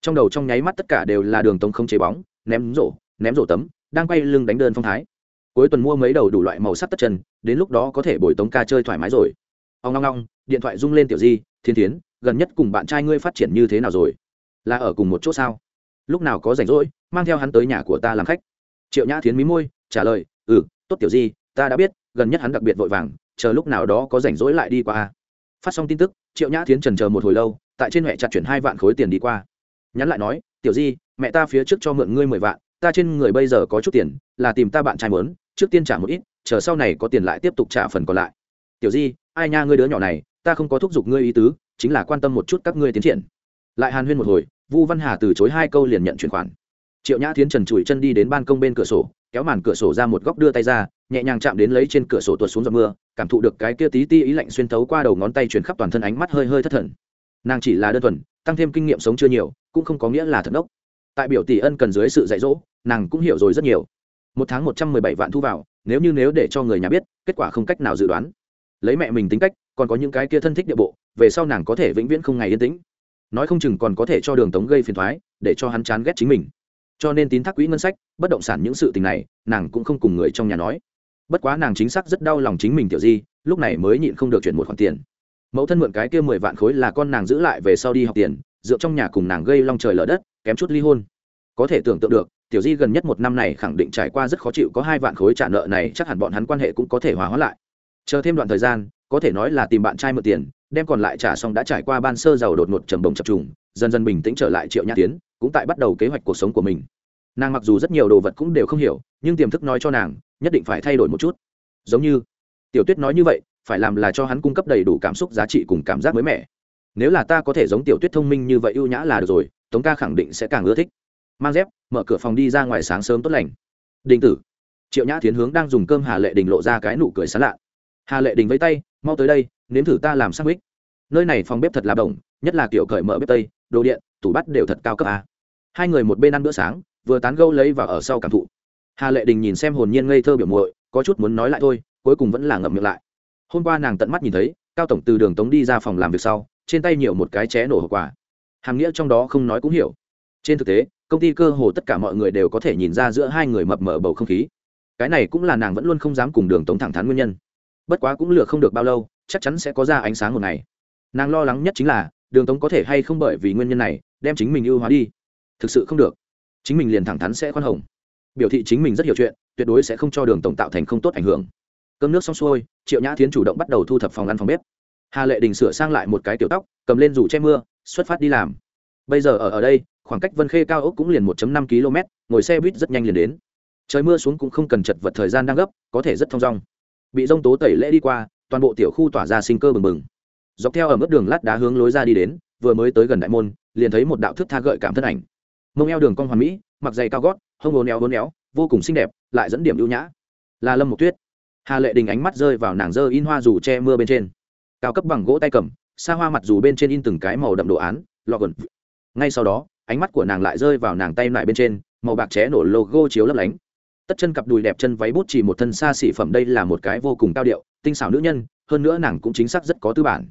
Trong đầu trong nháy mắt tất cả đều là đường tống không chế bóng, ném rổ ném rổ tấm, đang quay lưng đánh đơn phong thái. Cuối tuần mua mấy đầu đủ loại màu sắc tất chân, đến lúc đó có thể bồi tống ca chơi thoải mái rồi. Ông ngong ngong điện thoại rung lên tiểu di, thiên tiến gần nhất cùng bạn trai ngươi phát triển như thế nào rồi? Là ở cùng một chỗ sao? Lúc nào có rảnh rỗi, mang theo hắn tới nhà của ta làm khách. Triệu nhã thiến mí môi, trả lời ừ tốt tiểu di, ta đã biết, gần nhất hắn đặc biệt vội vàng, chờ lúc nào đó có rảnh rỗi lại đi qua phát xong tin tức, triệu nhã thiến trần chờ một hồi lâu, tại trên mẹ chặt chuyển hai vạn khối tiền đi qua. Nhắn lại nói, tiểu di, mẹ ta phía trước cho mượn ngươi mười vạn ta trên người bây giờ có chút tiền, là tìm ta bạn trai mớn trước tiên trả một ít, chờ sau này có tiền lại tiếp tục trả phần còn lại. Tiểu di, ai nha ngươi đứa nhỏ này, ta không có thúc giục ngươi ý tứ, chính là quan tâm một chút các ngươi tiến triển. Lại hàn huyên một hồi, vu văn hà từ chối hai câu liền nhận chuyển khoản. Triệu nhã tiến trần trụi chân đi đến ban công bên cửa sổ, kéo màn cửa sổ ra một góc đưa tay ra, nhẹ nhàng chạm đến lấy trên cửa sổ tuột xuống giọt mưa, cảm thụ được cái kia tí ti ý lạnh xuyên thấu qua đầu ngón tay chuyển khắp toàn thân ánh mắt hơi hơi thất thần. Nàng chỉ là đơn thuần, tăng thêm kinh nghiệm sống chưa nhiều, cũng không có nghĩa là thật đốc tại biểu tỷ ân cần dưới sự dạy dỗ, nàng cũng hiểu rồi rất nhiều. Một tháng một trăm mười bảy vạn thu vào, nếu như nếu để cho người nhà biết, kết quả không cách nào dự đoán. Lấy mẹ mình tính cách, còn có những cái kia thân thích địa bộ, về sau nàng có thể vĩnh viễn không ngày yên tĩnh. Nói không chừng còn có thể cho đường tống gây phiền thoái, để cho hắn chán ghét chính mình. Cho nên tín thác quỹ ngân sách, bất động sản những sự tình này, nàng cũng không cùng người trong nhà nói. Bất quá nàng chính xác rất đau lòng chính mình tiểu di, lúc này mới nhịn không được chuyển một khoản tiền. Mẫu thân mượn cái kia mười vạn khối là con nàng giữ lại về sau đi học tiền, dựa trong nhà cùng nàng gây long trời lở đất kém chút ly hôn. Có thể tưởng tượng được, tiểu di gần nhất một năm này khẳng định trải qua rất khó chịu, có hai vạn khối trả nợ này, chắc hẳn bọn hắn quan hệ cũng có thể hòa hóa lại. Chờ thêm đoạn thời gian, có thể nói là tìm bạn trai mượn tiền, đem còn lại trả xong đã trải qua ban sơ giàu đột ngột trầm bồng chập trùng, dần dần bình tĩnh trở lại triệu nhã tiến, cũng tại bắt đầu kế hoạch cuộc sống của mình. Nàng mặc dù rất nhiều đồ vật cũng đều không hiểu, nhưng tiềm thức nói cho nàng, nhất định phải thay đổi một chút. Giống như, tiểu tuyết nói như vậy, phải làm là cho hắn cung cấp đầy đủ cảm xúc, giá trị cùng cảm giác mới mẻ. Nếu là ta có thể giống tiểu tuyết thông minh như vậy ưu nhã là được rồi tống ca khẳng định sẽ càng ưa thích. Mang dép, mở cửa phòng đi ra ngoài sáng sớm tốt lành. Đình tử. Triệu nhã tiến hướng đang dùng cơm hà lệ đình lộ ra cái nụ cười sán lạ. Hà lệ đình với tay, mau tới đây, nếm thử ta làm sandwich. Nơi này phòng bếp thật là đồng nhất là kiểu cởi mở bếp tây, đồ điện, tủ bắt đều thật cao cấp a. Hai người một bên ăn bữa sáng, vừa tán gâu lấy và ở sau cảm thụ. Hà lệ đình nhìn xem hồn nhiên ngây thơ biểu muội, có chút muốn nói lại thôi, cuối cùng vẫn là ngậm miệng lại. Hôm qua nàng tận mắt nhìn thấy, cao tổng từ đường tống đi ra phòng làm việc sau, trên tay nhiều một cái ché nổ hậu quả hàm nghĩa trong đó không nói cũng hiểu. Trên thực tế, công ty cơ hồ tất cả mọi người đều có thể nhìn ra giữa hai người mập mờ bầu không khí. Cái này cũng là nàng vẫn luôn không dám cùng đường tống thẳng thắn nguyên nhân. Bất quá cũng lừa không được bao lâu, chắc chắn sẽ có ra ánh sáng một ngày. Nàng lo lắng nhất chính là, đường tống có thể hay không bởi vì nguyên nhân này, đem chính mình ưu hóa đi. Thực sự không được. Chính mình liền thẳng thắn sẽ khoan hồng. Biểu thị chính mình rất hiểu chuyện, tuyệt đối sẽ không cho đường tổng tạo thành không tốt ảnh hưởng. Cơm nước xong xuôi, triệu nhã tiến chủ động bắt đầu thu thập phòng ăn phòng bếp. Hà lệ đình sửa sang lại một cái tiểu tóc, cầm lên rủ che mưa xuất phát đi làm. Bây giờ ở ở đây, khoảng cách vân khê cao ốc cũng liền 1 năm km ngồi xe buýt rất nhanh liền đến. Trời mưa xuống cũng không cần chật vật thời gian đang gấp, có thể rất thong dong. Bị rông tố tẩy lễ đi qua, toàn bộ tiểu khu tỏa ra sinh cơ bừng bừng. Dọc theo ở mức đường lát đá hướng lối ra đi đến, vừa mới tới gần đại môn, liền thấy một đạo thức tha gợi cảm thân ảnh. Mông eo đường cong hoàn mỹ, mặc giày cao gót, hông ố néo hố néo, vô cùng xinh đẹp, lại dẫn điểm ưu nhã. Là lâm Mộc tuyết. Hà lệ đình ánh mắt rơi vào nàng dơ in hoa dù che mưa bên trên. Cao cấp bằng gỗ tay cầm xa hoa mặt dù bên trên in từng cái màu đậm đồ án, lọ gần ngay sau đó, ánh mắt của nàng lại rơi vào nàng tay lại bên trên, màu bạc ché nổ logo chiếu lấp lánh. Tất chân cặp đùi đẹp chân váy bút chỉ một thân xa xỉ phẩm đây là một cái vô cùng cao điệu, tinh xảo nữ nhân, hơn nữa nàng cũng chính xác rất có tư bản.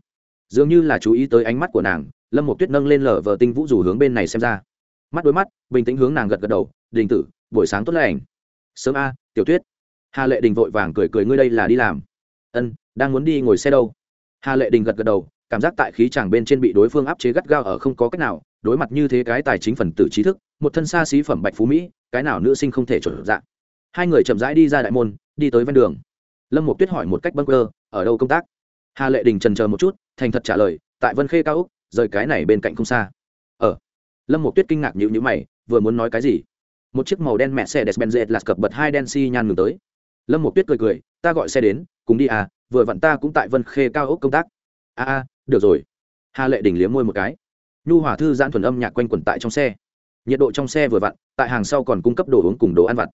Dường như là chú ý tới ánh mắt của nàng, lâm một tuyết nâng lên lở vờ tinh vũ dù hướng bên này xem ra. Mắt đôi mắt, bình tĩnh hướng nàng gật gật đầu, đình tử, buổi sáng tốt lành. Sớm a, tiểu tuyết. Hà lệ đình vội vàng cười cười, ngươi đây là đi làm. Ân, đang muốn đi ngồi xe đâu? Hà lệ đình gật gật đầu cảm giác tại khí chàng bên trên bị đối phương áp chế gắt gao ở không có cách nào đối mặt như thế cái tài chính phần tử trí thức một thân xa xí phẩm bạch phú mỹ cái nào nữ sinh không thể chuẩn dạng hai người chậm rãi đi ra đại môn đi tới ven đường. Lâm một tuyết hỏi một cách bâng cơ ở đâu công tác? Hà lệ đình trần chờ một chút thành thật trả lời tại vân khê cao úc rời cái này bên cạnh không xa. Ở lâm một tuyết kinh ngạc nhịu nhữ mày vừa muốn nói cái gì? Một chiếc màu đen mẹ xe des dệt là cập bật hai đen xi nhan ngừng tới. Lâm một tuyết cười cười ta gọi xe đến cùng đi à vừa vặn ta cũng tại vân khê cao ốc công tác. A à, a được rồi. Hà lệ đình liếm môi một cái. Nhu hòa thư giãn thuần âm nhạc quanh quẩn tại trong xe. Nhiệt độ trong xe vừa vặn, tại hàng sau còn cung cấp đồ uống cùng đồ ăn vặt.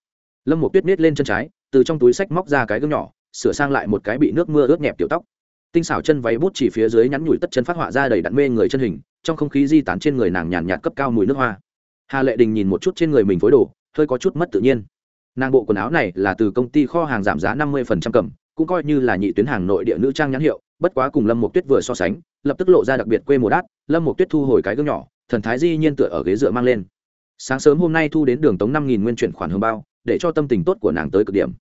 Lâm một tuyết miết lên chân trái, từ trong túi sách móc ra cái gương nhỏ, sửa sang lại một cái bị nước mưa ướt nhẹp tiểu tóc. Tinh xảo chân váy bút chỉ phía dưới nhắn nhủi tất chân phát họa ra đầy đặn mê người chân hình, trong không khí di tán trên người nàng nhàn nhạt cấp cao mùi nước hoa. Hà lệ đình nhìn một chút trên người mình phối đồ, hơi có chút mất tự nhiên. Nàng bộ quần áo này là từ công ty kho hàng giảm giá năm mươi cầm, cũng coi như là nhị tuyến hàng nội địa nữ trang nhãn hiệu bất quá cùng lâm một tuyết vừa so sánh, lập tức lộ ra đặc biệt quê mùa đát, lâm một tuyết thu hồi cái gương nhỏ, thần thái di nhiên tựa ở ghế dựa mang lên. Sáng sớm hôm nay thu đến đường tống năm nghìn nguyên chuyển khoản hương bao, để cho tâm tình tốt của nàng tới cực điểm.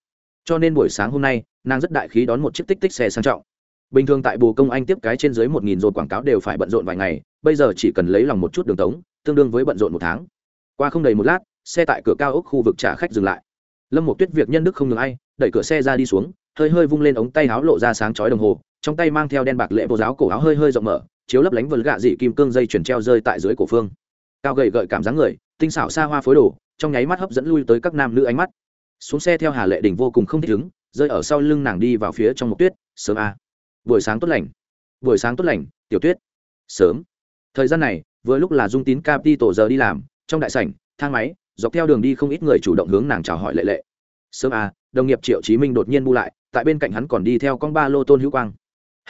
Cho nên buổi sáng hôm nay, nàng rất đại khí đón một chiếc tích tích xe sang trọng. Bình thường tại bồ công anh tiếp cái trên dưới một nghìn dồn quảng cáo đều phải bận rộn vài ngày, bây giờ chỉ cần lấy lòng một chút đường tống, tương đương với bận rộn một tháng. Qua không đầy một lát, xe tại cửa cao ốc khu vực trả khách dừng lại. Lâm một tuyết việc nhân đức không ngừng ai, đẩy cửa xe ra đi xuống, hơi hơi vung lên ống tay áo lộ ra sáng chói đồng hồ trong tay mang theo đen bạc lệ vô giáo cổ áo hơi hơi rộng mở, chiếu lấp lánh vần gạ dị kim cương dây chuyển treo rơi tại dưới cổ phương. Cao gầy gợi cảm dáng người, tinh xảo xa hoa phối đồ, trong nháy mắt hấp dẫn lui tới các nam nữ ánh mắt. Xuống xe theo hà lệ đình vô cùng không thích ứng rơi ở sau lưng nàng đi vào phía trong một tuyết, sớm a. Buổi sáng tốt lành. Buổi sáng tốt lành, tiểu tuyết. Sớm. Thời gian này, vừa lúc là dung tín cap đi tổ giờ đi làm, trong đại sảnh, thang máy, dọc theo đường đi không ít người chủ động hướng nàng chào hỏi lệ lệ. Sớm a, đồng nghiệp triệu chí minh đột nhiên bu lại, tại bên cạnh hắn còn đi theo con ba lô tôn hữu quang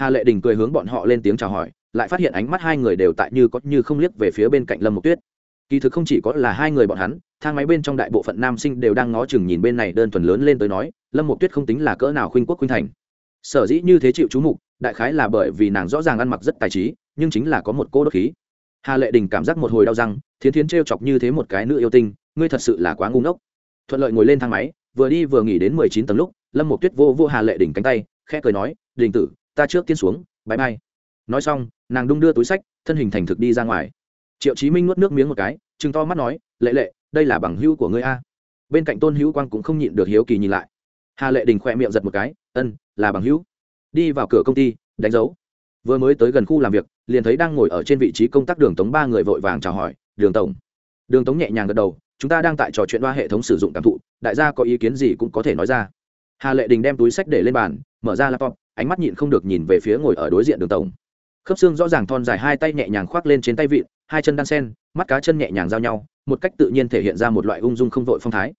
hà lệ đình cười hướng bọn họ lên tiếng chào hỏi, lại phát hiện ánh mắt hai người đều tại như có như không liếc về phía bên cạnh lâm mộc tuyết. Kỳ thực không chỉ có là hai người bọn hắn, thang máy bên trong đại bộ phận nam sinh đều đang ngó chừng nhìn bên này đơn thuần lớn lên tới nói, lâm mộc tuyết không tính là cỡ nào khuynh quốc khuynh thành. Sở dĩ như thế chịu chú mục, đại khái là bởi vì nàng rõ ràng ăn mặc rất tài trí, nhưng chính là có một cô đốt khí. Hà lệ đình cảm giác một hồi đau răng, thiến thiến t chọc như thế một cái nữ yêu tinh, ngươi thật sự là quá ngu ngốc. Thuận lợi ngồi lên thang máy, vừa đi vừa nghỉ đến mười chín tầng lúc, lâm một tuyết vô vô hà lệ đình cánh tay, khẽ cười nói, đình tử ta trước tiên xuống bãi bay nói xong, nàng đung đưa túi sách, thân hình thành thực đi ra ngoài. Triệu chí minh nuốt nước miếng một cái chừng to mắt nói, lệ lệ, đây là bằng hữu của ngươi a. Bên cạnh tôn hữu quang cũng không nhịn được hiếu kỳ nhìn lại. Hà lệ đình khỏe miệng giật một cái, ân, là bằng hữu. Đi vào cửa công ty, đánh dấu. Vừa mới tới gần khu làm việc, liền thấy đang ngồi ở trên vị trí công tác đường tống ba người vội vàng chào hỏi, đường tổng. Đường tống nhẹ nhàng gật đầu, chúng ta đang tại trò chuyện qua hệ thống sử dụng cảm thụ, đại gia có ý kiến gì cũng có thể nói ra. Hà lệ đình đem túi sách để lên bàn, mở ra laptop ánh mắt nhịn không được nhìn về phía ngồi ở đối diện đường tổng. Khớp xương rõ ràng thon dài hai tay nhẹ nhàng khoác lên trên tay vịn, hai chân đan sen, mắt cá chân nhẹ nhàng giao nhau, một cách tự nhiên thể hiện ra một loại ung dung không vội phong thái.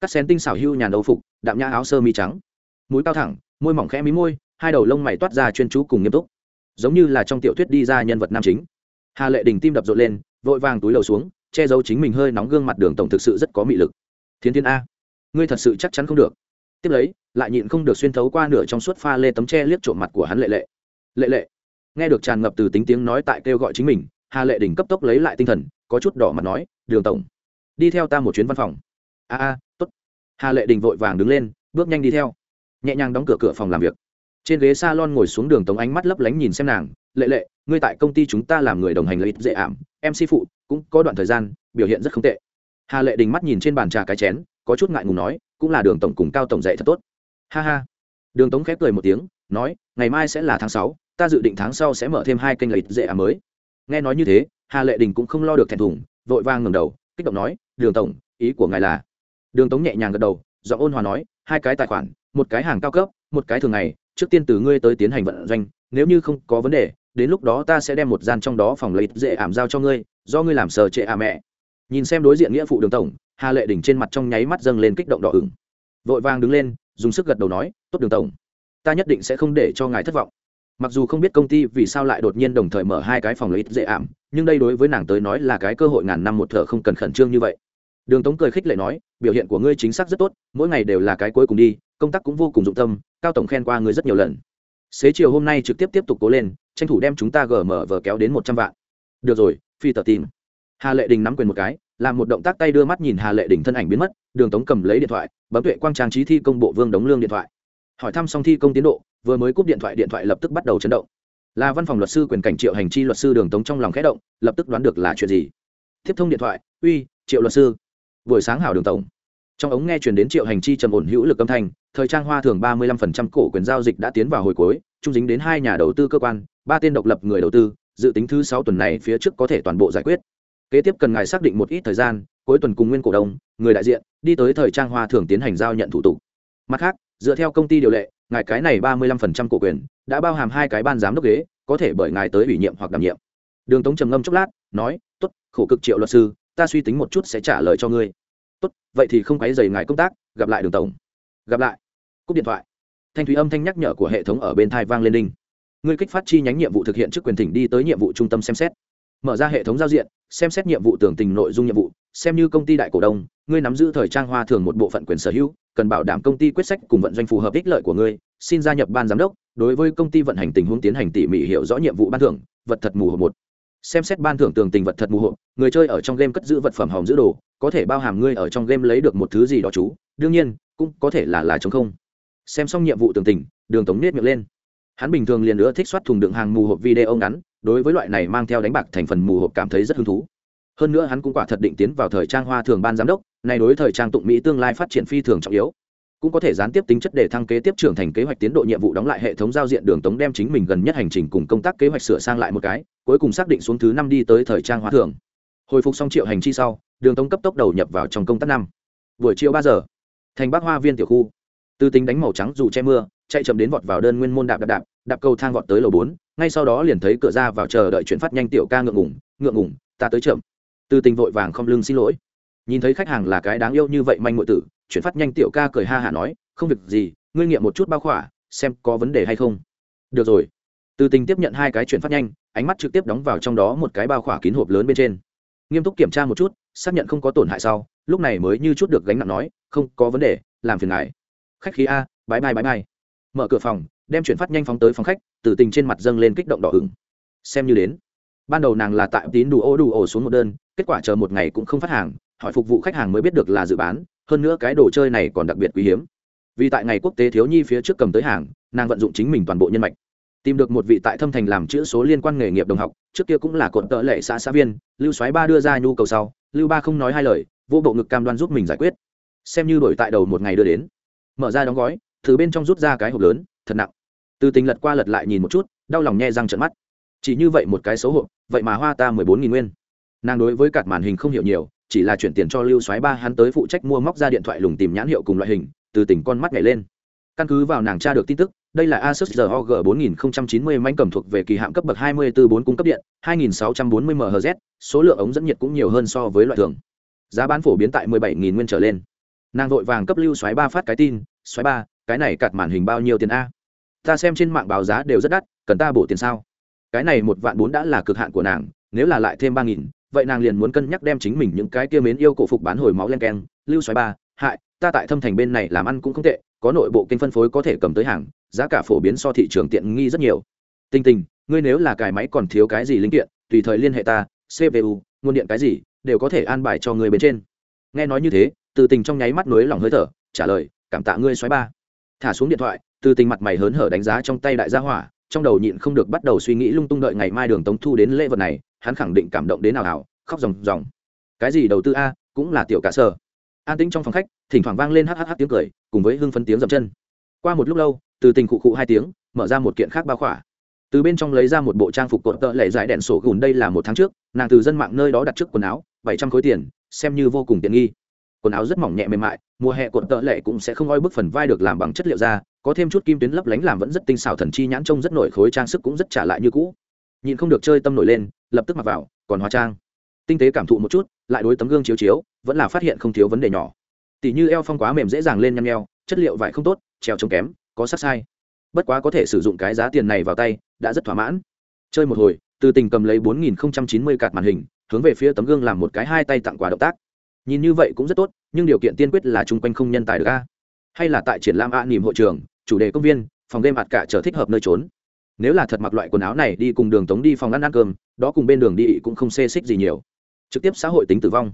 Cắt xén tinh xảo hưu nhàn âu phục, đạm nhã áo sơ mi trắng. Mũi cao thẳng, môi mỏng khẽ mí môi, hai đầu lông mày toát ra chuyên chú cùng nghiêm túc. Giống như là trong tiểu thuyết đi ra nhân vật nam chính. Hà lệ đình tim đập rộn lên, vội vàng túi lầu xuống, che giấu chính mình hơi nóng gương mặt đường tổng thực sự rất có mị lực. Thiên thiên a, ngươi thật sự chắc chắn không được. Tiếp lấy lại nhịn không được xuyên thấu qua nửa trong suốt pha lê tấm tre liếc trộm mặt của hắn lệ lệ. Lệ lệ. Nghe được tràn ngập từ tính tiếng nói tại kêu gọi chính mình, hà lệ đình cấp tốc lấy lại tinh thần, có chút đỏ mặt nói, đường tổng, đi theo ta một chuyến văn phòng. A a t ố t hà lệ đình vội vàng đứng lên, bước nhanh đi theo. Nhẹ nhàng đóng cửa cửa phòng làm việc. Trên ghế s a lon ngồi xuống đường tống ánh mắt lấp lánh nhìn xem nàng, lệ lệ, ngươi tại công ty chúng ta làm người đồng hành lợi ích dễ ảm, em si phụ, cũng có đoạn thời gian, biểu hiện rất không tệ. Hà lệ đình mắt nhìn trên bàn trà cái chén, có chút ngại ngùng nói, cũng là đường tổng cùng cao tổng dạy thật tốt ha ha. Đường tống khép cười một tiếng, nói, ngày mai sẽ là tháng sáu, ta dự định tháng sau sẽ mở thêm hai kênh lợi dễ à mới. Nghe nói như thế, hà lệ đình cũng không lo được thẹn thùng, vội vang ngầm đầu, kích động nói, đường tổng, ý của ngài là? Đường tống nhẹ nhàng gật đầu do ôn hòa nói, hai cái tài khoản, một cái hàng cao cấp, một cái thường ngày, trước tiên từ ngươi tới tiến hành vận doanh, nếu như không có vấn đề, đến lúc đó ta sẽ đem một gian trong đó phòng lấy dễ ảm giao cho ngươi, do ngươi làm sờ trệ à mẹ. Nhìn xem đối diện nghĩa phụ đường tổng, hà lệ đỉnh trên mặt trong nháy mắt dâng lên kích động đỏ ửng. Vội vàng đứng lên dùng sức gật đầu nói, tốt đường tổng, ta nhất định sẽ không để cho ngài thất vọng. Mặc dù không biết công ty vì sao lại đột nhiên đồng thời mở hai cái phòng lấy dễ ảm, nhưng đây đối với nàng tới nói là cái cơ hội ngàn năm một thở không cần khẩn trương như vậy. Đường tống cười khích lệ nói, biểu hiện của ngươi chính xác rất tốt, mỗi ngày đều là cái cuối cùng đi, công tác cũng vô cùng dụng tâm, cao tổng khen qua ngươi rất nhiều lần. Xế chiều hôm nay trực tiếp tiếp tục cố lên, tranh thủ đem chúng ta gm vờ kéo đến một trăm vạn. Được rồi, phi tờ tin hà lệ đình nắm quyền một cái làm một động tác tay đưa mắt nhìn hà lệ Đỉnh thân ảnh biến mất, đường tống cầm lấy điện thoại, bấm tuệ quang trang trí thi công bộ vương đống lương điện thoại. Hỏi thăm xong thi công tiến độ, vừa mới cúp điện thoại điện thoại lập tức bắt đầu chấn động. Là văn phòng luật sư quyền cảnh triệu hành chi luật sư đường tống trong lòng khẽ động, lập tức đoán được là chuyện gì. Tiếp thông điện thoại, uy, triệu luật sư. Buổi sáng hảo đường tổng. Trong ống nghe chuyển đến triệu hành chi trầm ổn hữu lực âm thanh, thời trang hoa thường ba mươi lăm phần trăm cổ quyền giao dịch đã tiến vào hồi cuối, trung dính đến hai nhà đầu tư cơ quan, ba tên độc lập người đầu tư, dự tính thứ sáu tuần này phía trước có thể toàn bộ giải quyết kế tiếp cần ngài xác định một ít thời gian, cuối tuần cùng nguyên cổ đông, người đại diện, đi tới thời trang hoa thường tiến hành giao nhận thủ tục. Mặt khác, dựa theo công ty điều lệ, ngài cái này ba mươi lăm phần trăm cổ quyền đã bao hàm hai cái ban giám đốc ghế, có thể bởi ngài tới ủy nhiệm hoặc đảm nhiệm. Đường tống trầm ngâm chốc lát, nói t ố t khổ cực triệu luật sư, ta suy tính một chút sẽ trả lời cho ngươi. Tốt, vậy thì không quấy dày ngài công tác, gặp lại đường tổng. Gặp lại. Cúp điện thoại. Thanh thúy âm thanh nhắc nhở của hệ thống ở bên thai vang lên đinh. Ngươi kích phát chi nhánh nhiệm vụ thực hiện trước quyền thỉnh đi tới nhiệm vụ trung tâm xem xét mở ra hệ thống giao diện, xem xét nhiệm vụ tưởng tình nội dung nhiệm vụ, xem như công ty đại cổ đông, ngươi nắm giữ thời trang hoa thường một bộ phận quyền sở hữu, cần bảo đảm công ty quyết sách cùng vận doanh phù hợp ích lợi của ngươi, xin gia nhập ban giám đốc, đối với công ty vận hành tình huống tiến hành tỉ mỉ hiểu rõ nhiệm vụ ban thưởng, vật thật mù hộp một. Xem xét ban thưởng tường tình vật thật mù hộp người chơi ở trong game cất giữ vật phẩm hồng giữ đồ, có thể bao hàm ngươi ở trong game lấy được một thứ gì đó chú, đương nhiên, cũng có thể là là chống không. Xem xong nhiệm vụ tường tình, đường tống nết miệng lên. Hắn bình thường liền nữa thích soát thùng đựng hàng mù hộp video ngắn đối với loại này mang theo đánh bạc thành phần mù hộp cảm thấy rất hứng thú. Hơn nữa hắn cũng quả thật định tiến vào thời trang hoa thường ban giám đốc, này đối thời trang tụng mỹ tương lai phát triển phi thường trọng yếu. Cũng có thể gián tiếp tính chất để thăng kế tiếp trưởng thành kế hoạch tiến độ nhiệm vụ đóng lại hệ thống giao diện đường tống đem chính mình gần nhất hành trình cùng công tác kế hoạch sửa sang lại một cái, cuối cùng xác định xuống thứ năm đi tới thời trang hoa thường. Hồi phục xong triệu hành chi sau, đường tống cấp tốc đầu nhập vào trong công tác năm. Buổi chiều ba giờ, thành bắc hoa viên tiểu khu. Tư tính đánh màu trắng dù che mưa, chạy chậm đến vọt vào đơn nguyên môn đạp đạp đạp đạp cầu thang vọt tới lầu bốn, ngay sau đó liền thấy cửa ra vào chờ đợi chuyển phát nhanh tiểu ca ngượng ngủng ngượng ngủng ta tới chậm. Từ tình vội vàng không lưng xin lỗi. Nhìn thấy khách hàng là cái đáng yêu như vậy manh ngụy tử, chuyển phát nhanh tiểu ca cười ha hả nói, không việc gì, ngươi nghiệm một chút bao khỏa, xem có vấn đề hay không. Được rồi. Từ tình tiếp nhận hai cái chuyển phát nhanh, ánh mắt trực tiếp đóng vào trong đó một cái bao khỏa kín hộp lớn bên trên. Nghiêm túc kiểm tra một chút, xác nhận không có tổn hại sau, lúc này mới như chút được gánh nặng nói, không có vấn đề, làm phiền ngài. Khách khí a bãi bai bãi bai. Mở cửa phòng đem chuyển phát nhanh phóng tới phòng khách, từ tình trên mặt dâng lên kích động đỏ ửng. Xem như đến. Ban đầu nàng là tại tín đủ ô đủ ổ xuống một đơn, kết quả chờ một ngày cũng không phát hàng, hỏi phục vụ khách hàng mới biết được là dự bán, hơn nữa cái đồ chơi này còn đặc biệt quý hiếm. Vì tại ngày quốc tế thiếu nhi phía trước cầm tới hàng, nàng vận dụng chính mình toàn bộ nhân mạch. Tìm được một vị tại thâm thành làm chữ số liên quan nghề nghiệp đồng học, trước kia cũng là cột tợ lệ xã xã viên, lưu soái ba đưa ra nhu cầu sau, lưu ba không nói hai lời, vô bộ ngực cam đoan giúp mình giải quyết. Xem như đổi tại đầu một ngày đưa đến. Mở ra đóng gói, từ bên trong rút ra cái hộp lớn, thật nặng từ tình lật qua lật lại nhìn một chút, đau lòng nhẹ răng trận mắt. Chỉ như vậy một cái xấu hộp vậy mà hoa ta mười bốn nghìn nguyên. Nàng đối với cạt màn hình không hiểu nhiều, chỉ là chuyển tiền cho lưu soái ba hắn tới phụ trách mua móc ra điện thoại lùng tìm nhãn hiệu cùng loại hình từ tỉnh con mắt nhảy lên. Căn cứ vào nàng tra được tin tức, đây là asus rog 4090 manh cầm thuộc về kỳ hạm cấp bậc 244 cung cấp điện 2640 mhz số lượng ống dẫn nhiệt cũng nhiều hơn so với loại thường. Giá bán phổ biến tại 17.000 nguyên trở lên. Nàng vội vàng cấp lưu soái ba phát cái tin, soái ba, cái này cạt màn hình bao nhiêu tiền a? Ta xem trên mạng báo giá đều rất đắt, cần ta bổ tiền sao? Cái này một vạn bốn đã là cực hạn của nàng, nếu là lại thêm ba nghìn, vậy nàng liền muốn cân nhắc đem chính mình những cái kia mến yêu cổ phục bán hồi máu len keng, lưu xoáy ba, hại, ta tại thâm thành bên này làm ăn cũng không tệ, có nội bộ kênh phân phối có thể cầm tới hàng, giá cả phổ biến so thị trường tiện nghi rất nhiều. Tình tình, ngươi nếu là cài máy còn thiếu cái gì linh kiện, tùy thời liên hệ ta cpu nguồn điện cái gì, đều có thể an bài cho người bên trên. Nghe nói như thế, từ tình trong nháy mắt nối lòng hơi thở, trả lời, cảm tạ ngươi xoáy ba. Thả xuống điện thoại từ tình mặt mày hớn hở đánh giá trong tay đại gia hỏa, trong đầu nhịn không được bắt đầu suy nghĩ lung tung đợi ngày mai đường tống thu đến lễ vật này, hắn khẳng định cảm động đến nào hảo khóc ròng ròng. Cái gì đầu tư a, cũng là tiểu cả sở an tĩnh trong phòng khách, thỉnh thoảng vang lên hhh tiếng cười, cùng với hưng phấn tiếng dậm chân. Qua một lúc lâu, từ tình cụ cụ hai tiếng, mở ra một kiện khác bao khỏa. Từ bên trong lấy ra một bộ trang phục cột tợ lệ giải đèn sổ gùn đây là một tháng trước, nàng từ dân mạng nơi đó đặt trước quần áo, bảy trăm khối tiền, xem như vô cùng tiện nghi quần áo rất mỏng nhẹ mềm mại, mùa hè cột tợ lệ cũng sẽ không oi bức phần vai được làm bằng chất liệu da, có thêm chút kim tuyến lấp lánh làm vẫn rất tinh xảo, thần chi nhãn trông rất nổi khối trang sức cũng rất trả lại như cũ. Nhìn không được chơi tâm nổi lên, lập tức mặc vào, còn hóa trang. Tinh tế cảm thụ một chút, lại đối tấm gương chiếu chiếu, vẫn là phát hiện không thiếu vấn đề nhỏ. Tỷ như eo phong quá mềm dễ dàng lên nhăn nheo, chất liệu vải không tốt trèo trông kém, có sắc sai. Bất quá có thể sử dụng cái giá tiền này vào tay, đã rất thỏa mãn. Chơi một hồi, từ tình cầm lấy bốn nghìn chín mươi cạt màn hình, hướng về phía tấm gương làm một cái hai tay tặng quà động tác nhìn như vậy cũng rất tốt nhưng điều kiện tiên quyết là chung quanh không nhân tài được ga, hay là tại triển lãm a nỉm hội trường chủ đề công viên phòng game hạt cả trở thích hợp nơi trốn. Nếu là thật mặc loại quần áo này đi cùng đường tống đi phòng ăn ăn cơm đó cùng bên đường đi cũng không xê xích gì nhiều. Trực tiếp xã hội tính tử vong.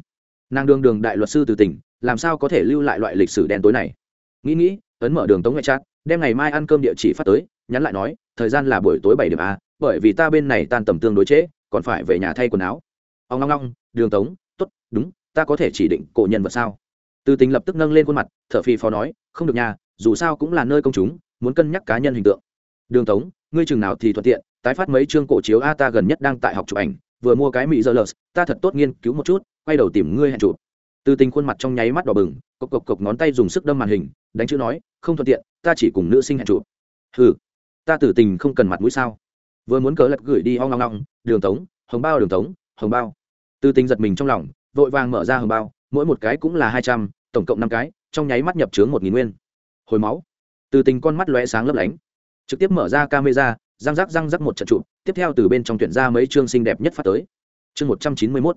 Nàng đường đường đại luật sư từ tỉnh làm sao có thể lưu lại loại lịch sử đen tối này? Nghĩ nghĩ ấn mở đường tống ngoại trát đem ngày mai ăn cơm địa chỉ phát tới nhắn lại nói thời gian là buổi tối bảy điểm a bởi vì ta bên này tan tầm tương đối trễ còn phải về nhà thay quần áo. Ông ngong ngong đường tống t ố t đúng ta có thể chỉ định cổ nhân vật sao? Từ tình lập tức nâng lên khuôn mặt t h ở phi phó nói, không được nhà dù sao cũng là nơi công chúng, muốn cân nhắc cá nhân hình tượng. Đường tống, ngươi chừng nào thì thuận tiện, tái phát mấy chương cổ chiếu a ta gần nhất đang tại học chụp ảnh, vừa mua cái mỹ dơ lờ ta thật tốt nghiên cứu một chút, quay đầu tìm ngươi hẹn chụp. Từ tình khuôn mặt trong nháy mắt đỏ bừng, cộc cộc cộc ngón tay dùng sức đâm màn hình, đánh chữ nói, không thuận tiện, ta chỉ cùng nữ sinh hẹn chụp. Ừ ta tử tình không cần mặt mũi sao? Vừa muốn cớ lật gửi đi ho ngong ngong đường tống, hồng bao đường tống, hồng bao. Từ tình giật mình trong lòng vội vàng mở ra hầm bao, mỗi một cái cũng là hai trăm, tổng cộng năm cái, trong nháy mắt nhập chướng một nghìn nguyên. Hồi máu. Từ tình con mắt lóe sáng lấp lánh. Trực tiếp mở ra camera, răng rắc răng rắc một trận trụ, tiếp theo từ bên trong tuyển ra mấy chương xinh đẹp nhất phát tới. Chương một trăm chín mươi mốt.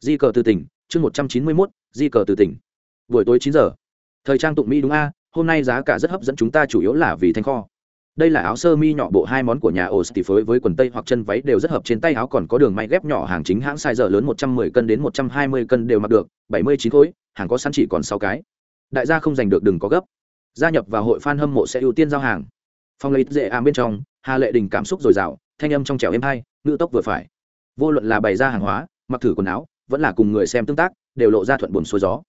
Di cờ từ tỉnh, chương một trăm chín mươi mốt, di cờ từ tỉnh. Buổi tối chín giờ. Thời trang tụng mỹ đúng a, hôm nay giá cả rất hấp dẫn chúng ta chủ yếu là vì thanh kho đây là áo sơ mi nhỏ bộ hai món của nhà ổ thì phối với quần tây hoặc chân váy đều rất hợp trên tay áo, còn có đường may ghép nhỏ hàng chính hãng size lớn một trăm mười cân đến một trăm hai mươi cân đều mặc được, bảy mươi chín khối, hàng có sẵn chỉ còn sáu cái. Đại gia không giành được đừng có gấp. Gia nhập vào hội fan hâm mộ sẽ ưu tiên giao hàng. Phong lấy dễ ảm bên trong, hà lệ đình cảm xúc dồi dào, thanh âm trong trẻo êm hay, ngữ tốc vừa phải. Vô luận là bày ra hàng hóa, mặc thử quần áo, vẫn là cùng người xem tương tác, đều lộ ra thuận buồn xuôi gió.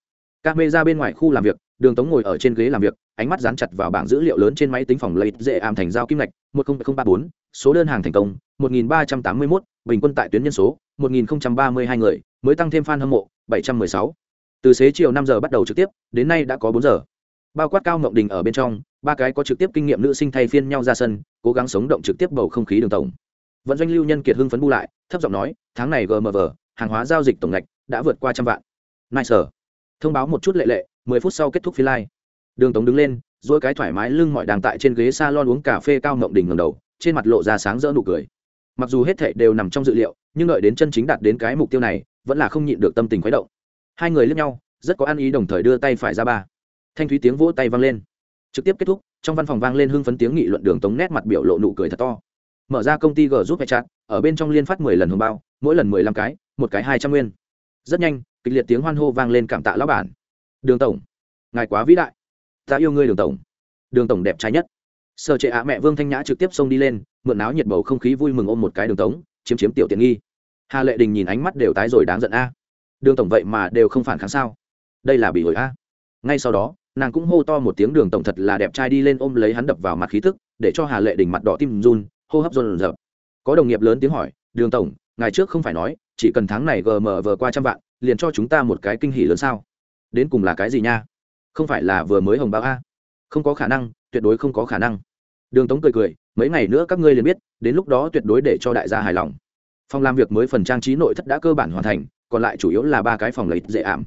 Các mê ra bên ngoài khu làm việc đường tống ngồi ở trên ghế làm việc, ánh mắt dán chặt vào bảng dữ liệu lớn trên máy tính phòng lấy dễ ảm thành giao kim ngạch, một nghìn ba bốn, số đơn hàng thành công, một nghìn ba trăm tám mươi mốt, bình quân tại tuyến nhân số, một nghìn ba mươi hai người, mới tăng thêm f a n hâm mộ, bảy trăm m ư ơ i sáu. Từ xế chiều năm giờ bắt đầu trực tiếp, đến nay đã có bốn giờ. Bao quát cao mộng đình ở bên trong, ba cái có trực tiếp kinh nghiệm nữ sinh thay phiên nhau ra sân, cố gắng sống động trực tiếp bầu không khí đường tổng. Vận doanh lưu nhân kiệt hưng phấn bu lại, thấp giọng nói, tháng này gmv hàng hóa giao dịch tổng ngạch đã vượt qua trăm vạn. Nice thông báo một chút lệ lệ mười phút sau kết thúc phi lai. Đường tống đứng lên, duỗi cái thoải mái lưng mỏi đang tại trên ghế salon uống cà phê cao mộng đỉnh ngẩng đầu, trên mặt lộ ra sáng rỡ nụ cười. Mặc dù hết thảy đều nằm trong dự liệu, nhưng đợi đến chân chính đạt đến cái mục tiêu này, vẫn là không nhịn được tâm tình khuấy động. Hai người liếc nhau, rất có ăn ý đồng thời đưa tay phải ra ba. Thanh thúy tiếng vỗ tay vang lên. Trực tiếp kết thúc, trong văn phòng vang lên hưng phấn tiếng nghị luận đường tống nét mặt biểu lộ nụ cười thật to. Mở ra công ty g giúp chat ở bên trong liên phát mười lần hồng bao, mỗi lần mười lăm cái, một cái hai trăm nguyên. Rất nhanh, kịch liệt tiếng hoan hô vang lên cảm tạ lão bản đường tổng. Ngài quá vĩ đại. Ta yêu ngươi, đường tổng. Đường tổng đẹp trai nhất. Sở trệ ạ mẹ vương thanh nhã trực tiếp xông đi lên, mượn áo nhiệt bầu không khí vui mừng ôm một cái đường tống chiếm chiếm tiểu tiện nghi. Hà lệ đình nhìn ánh mắt đều tái rồi đáng giận a. Đường tổng vậy mà đều không phản kháng sao? Đây là bị hồi a. Ngay sau đó, nàng cũng hô to một tiếng đường tổng thật là đẹp trai đi lên ôm lấy hắn đập vào mặt khí tức, để cho hà lệ đình mặt đỏ tim run, hô hấp run rợp có đồng nghiệp lớn tiếng hỏi, đường tổng ngày trước không phải nói, chỉ cần tháng này gm vừa qua trăm vạn, liền cho chúng ta một cái kinh hỉ lớn sao? Đến cùng là cái gì nha? Không phải là vừa mới hồng báo a? Không có khả năng, tuyệt đối không có khả năng. Đường tống cười cười, mấy ngày nữa các ngươi liền biết, đến lúc đó tuyệt đối để cho đại gia hài lòng. Phòng làm việc mới phần trang trí nội thất đã cơ bản hoàn thành, còn lại chủ yếu là ba cái phòng lấy dễ ảm.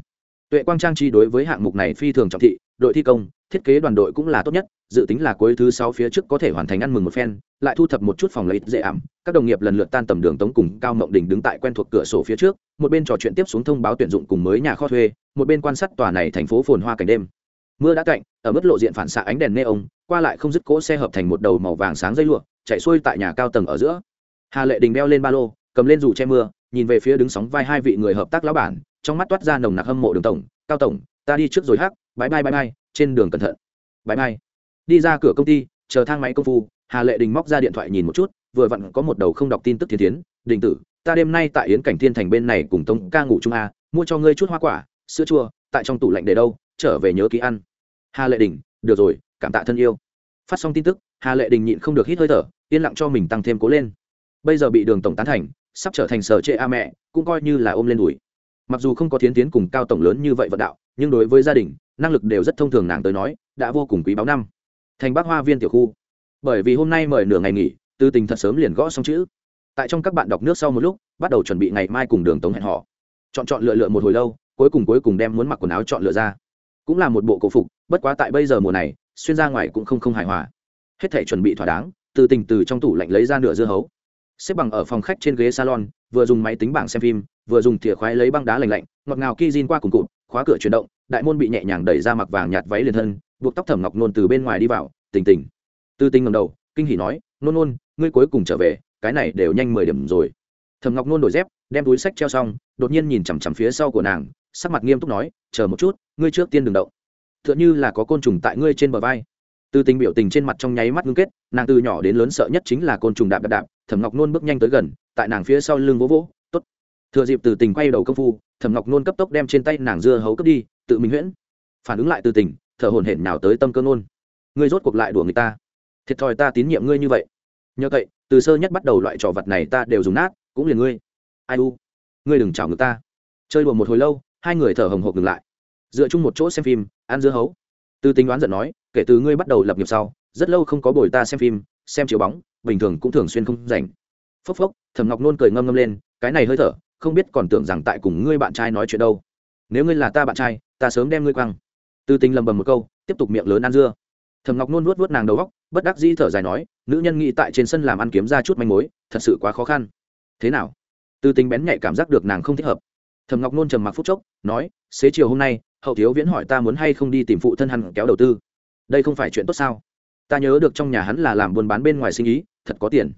Tuệ quang trang trí đối với hạng mục này phi thường trọng thị đội thi công, thiết kế đoàn đội cũng là tốt nhất, dự tính là cuối thứ sáu phía trước có thể hoàn thành ăn mừng một phen, lại thu thập một chút phòng lấy dễ ảm. Các đồng nghiệp lần lượt tan tầm đường tống cùng cao mộng đình đứng tại quen thuộc cửa sổ phía trước, một bên trò chuyện tiếp xuống thông báo tuyển dụng cùng mới nhà kho thuê, một bên quan sát tòa này thành phố phồn hoa cảnh đêm. Mưa đã cạnh, ở mức lộ diện phản xạ ánh đèn nê ông qua lại không dứt cỗ xe hợp thành một đầu màu vàng sáng dây lụa, chạy xuôi tại nhà cao tầng ở giữa. Hà lệ đình đeo lên ba lô, cầm lên dù che mưa, nhìn về phía đứng sóng vai hai vị người hợp tác lão bản, trong mắt toát ra nồng nặc hâm mộ đường tổng, cao tổng, ta đi trước rồi hắc bãi bay bãi bay trên đường cẩn thận. Bãi bay đi ra cửa công ty, chờ thang máy công phu, hà lệ đình móc ra điện thoại nhìn một chút, vừa vặn có một đầu không đọc tin tức thiên tiến đình tử, ta đêm nay tại yến cảnh thiên thành bên này cùng tống ca ngủ chung a, mua cho ngươi chút hoa quả, sữa chua, tại trong tủ lạnh để đâu, trở về nhớ ký ăn. Hà lệ đình, được rồi, cảm tạ thân yêu. Phát xong tin tức, hà lệ đình nhịn không được hít hơi thở, yên lặng cho mình tăng thêm cố lên. Bây giờ bị đường tổng tán thành, sắp trở thành sở trệ a mẹ, cũng coi như là ôm lên đùi. Mặc dù không có tiến tiến cùng cao tổng lớn như vậy vận đạo, nhưng đối với gia đình năng lực đều rất thông thường nàng tới nói, đã vô cùng quý báu năm. Thành bác hoa viên tiểu khu. Bởi vì hôm nay mời nửa ngày nghỉ, tư tình thật sớm liền gõ xong chữ. Tại trong các bạn đọc nước sau một lúc, bắt đầu chuẩn bị ngày mai cùng đường tống hẹn họ chọn chọn lựa lựa một hồi lâu, cuối cùng cuối cùng đem muốn mặc quần áo chọn lựa ra. Cũng là một bộ cổ phục, bất quá tại bây giờ mùa này, xuyên ra ngoài cũng không không hài hòa. Hết thể chuẩn bị thỏa đáng từ tình từ trong tủ lạnh lấy ra nửa dưa hấu. Xếp bằng ở phòng khách trên ghế salon, vừa dùng máy tính bảng xem phim, vừa dùng thìa khoái lấy băng đá lạnh lạnh, ngọt ngào ki qua cùng cụt, khóa cửa chuyển động đại môn bị nhẹ nhàng đẩy ra mặc vàng nhạt váy liền thân, buộc tóc thẩm ngọc nôn từ bên ngoài đi vào, tình tình. Tư tinh ngầm đầu, kinh hỉ nói, nôn nôn, ngươi cuối cùng trở về, cái này đều nhanh mười điểm rồi. Thẩm ngọc nôn đổi dép, đem túi sách treo xong, đột nhiên nhìn chằm chằm phía sau của nàng, sắc mặt nghiêm túc nói, chờ một chút, ngươi trước tiên đừng động. T h ư ợ n như là có côn trùng tại ngươi trên bờ vai. Từ tình biểu tình trên mặt trong nháy mắt ngưng kết, nàng từ nhỏ đến lớn sợ nhất chính là côn trùng đạp đạp đạp, thẩm ngọc nôn bước nhanh tới gần, tại nàng phía sau lưng vỗ vỗ t ố t thừa dịp từ tình quay đầu công phu, thẩm ngọc nôn cấp tốc đem trên tay nàng dưa hấu cướp đi tự mình huyễn. Phản ứng lại từ tình, thở hồn hển nào tới tâm cơ nôn ngươi rốt cuộc lại đùa người ta. Thiệt thòi ta tín nhiệm ngươi như vậy. Nhờ cậy, từ sơ nhất bắt đầu loại trò vật này ta đều dùng nát, cũng liền ngươi. Ai u? Ngươi đừng chào ngược ta. Chơi đùa một hồi lâu, hai người thở hồng hộc ngừng lại. Dựa chung một chỗ xem phim, ăn dưa hấu. Từ tính đoán giận nói, kể từ ngươi bắt đầu lập nghiệp sau, rất lâu không có bồi ta xem phim, xem chiếu bóng, bình thường cũng thường xuyên không rảnh. Phốc phốc thầm ngọc nôn cười ngâm ngâm lên, cái này hơi thở, không biết còn tưởng rằng tại cùng ngươi bạn trai nói chuyện đâu nếu ngươi là ta bạn trai, ta sớm đem ngươi quăng. Từ tình lầm bầm một câu, tiếp tục miệng lớn ăn dưa. Thầm ngọc nôn nuốt vớt nàng đầu góc, bất đắc dĩ thở dài nói, nữ nhân nghĩ tại trên sân làm ăn kiếm ra chút manh mối, thật sự quá khó khăn. Thế nào? Từ tình bén nhạy cảm giác được nàng không thích hợp. Thầm ngọc nôn trầm mặc phút chốc, nói, xế chiều hôm nay, hậu thiếu viễn hỏi ta muốn hay không đi tìm phụ thân hắn kéo đầu tư. Đây không phải chuyện tốt sao? Ta nhớ được trong nhà hắn là làm buôn bán bên ngoài sinh ý, thật có tiền.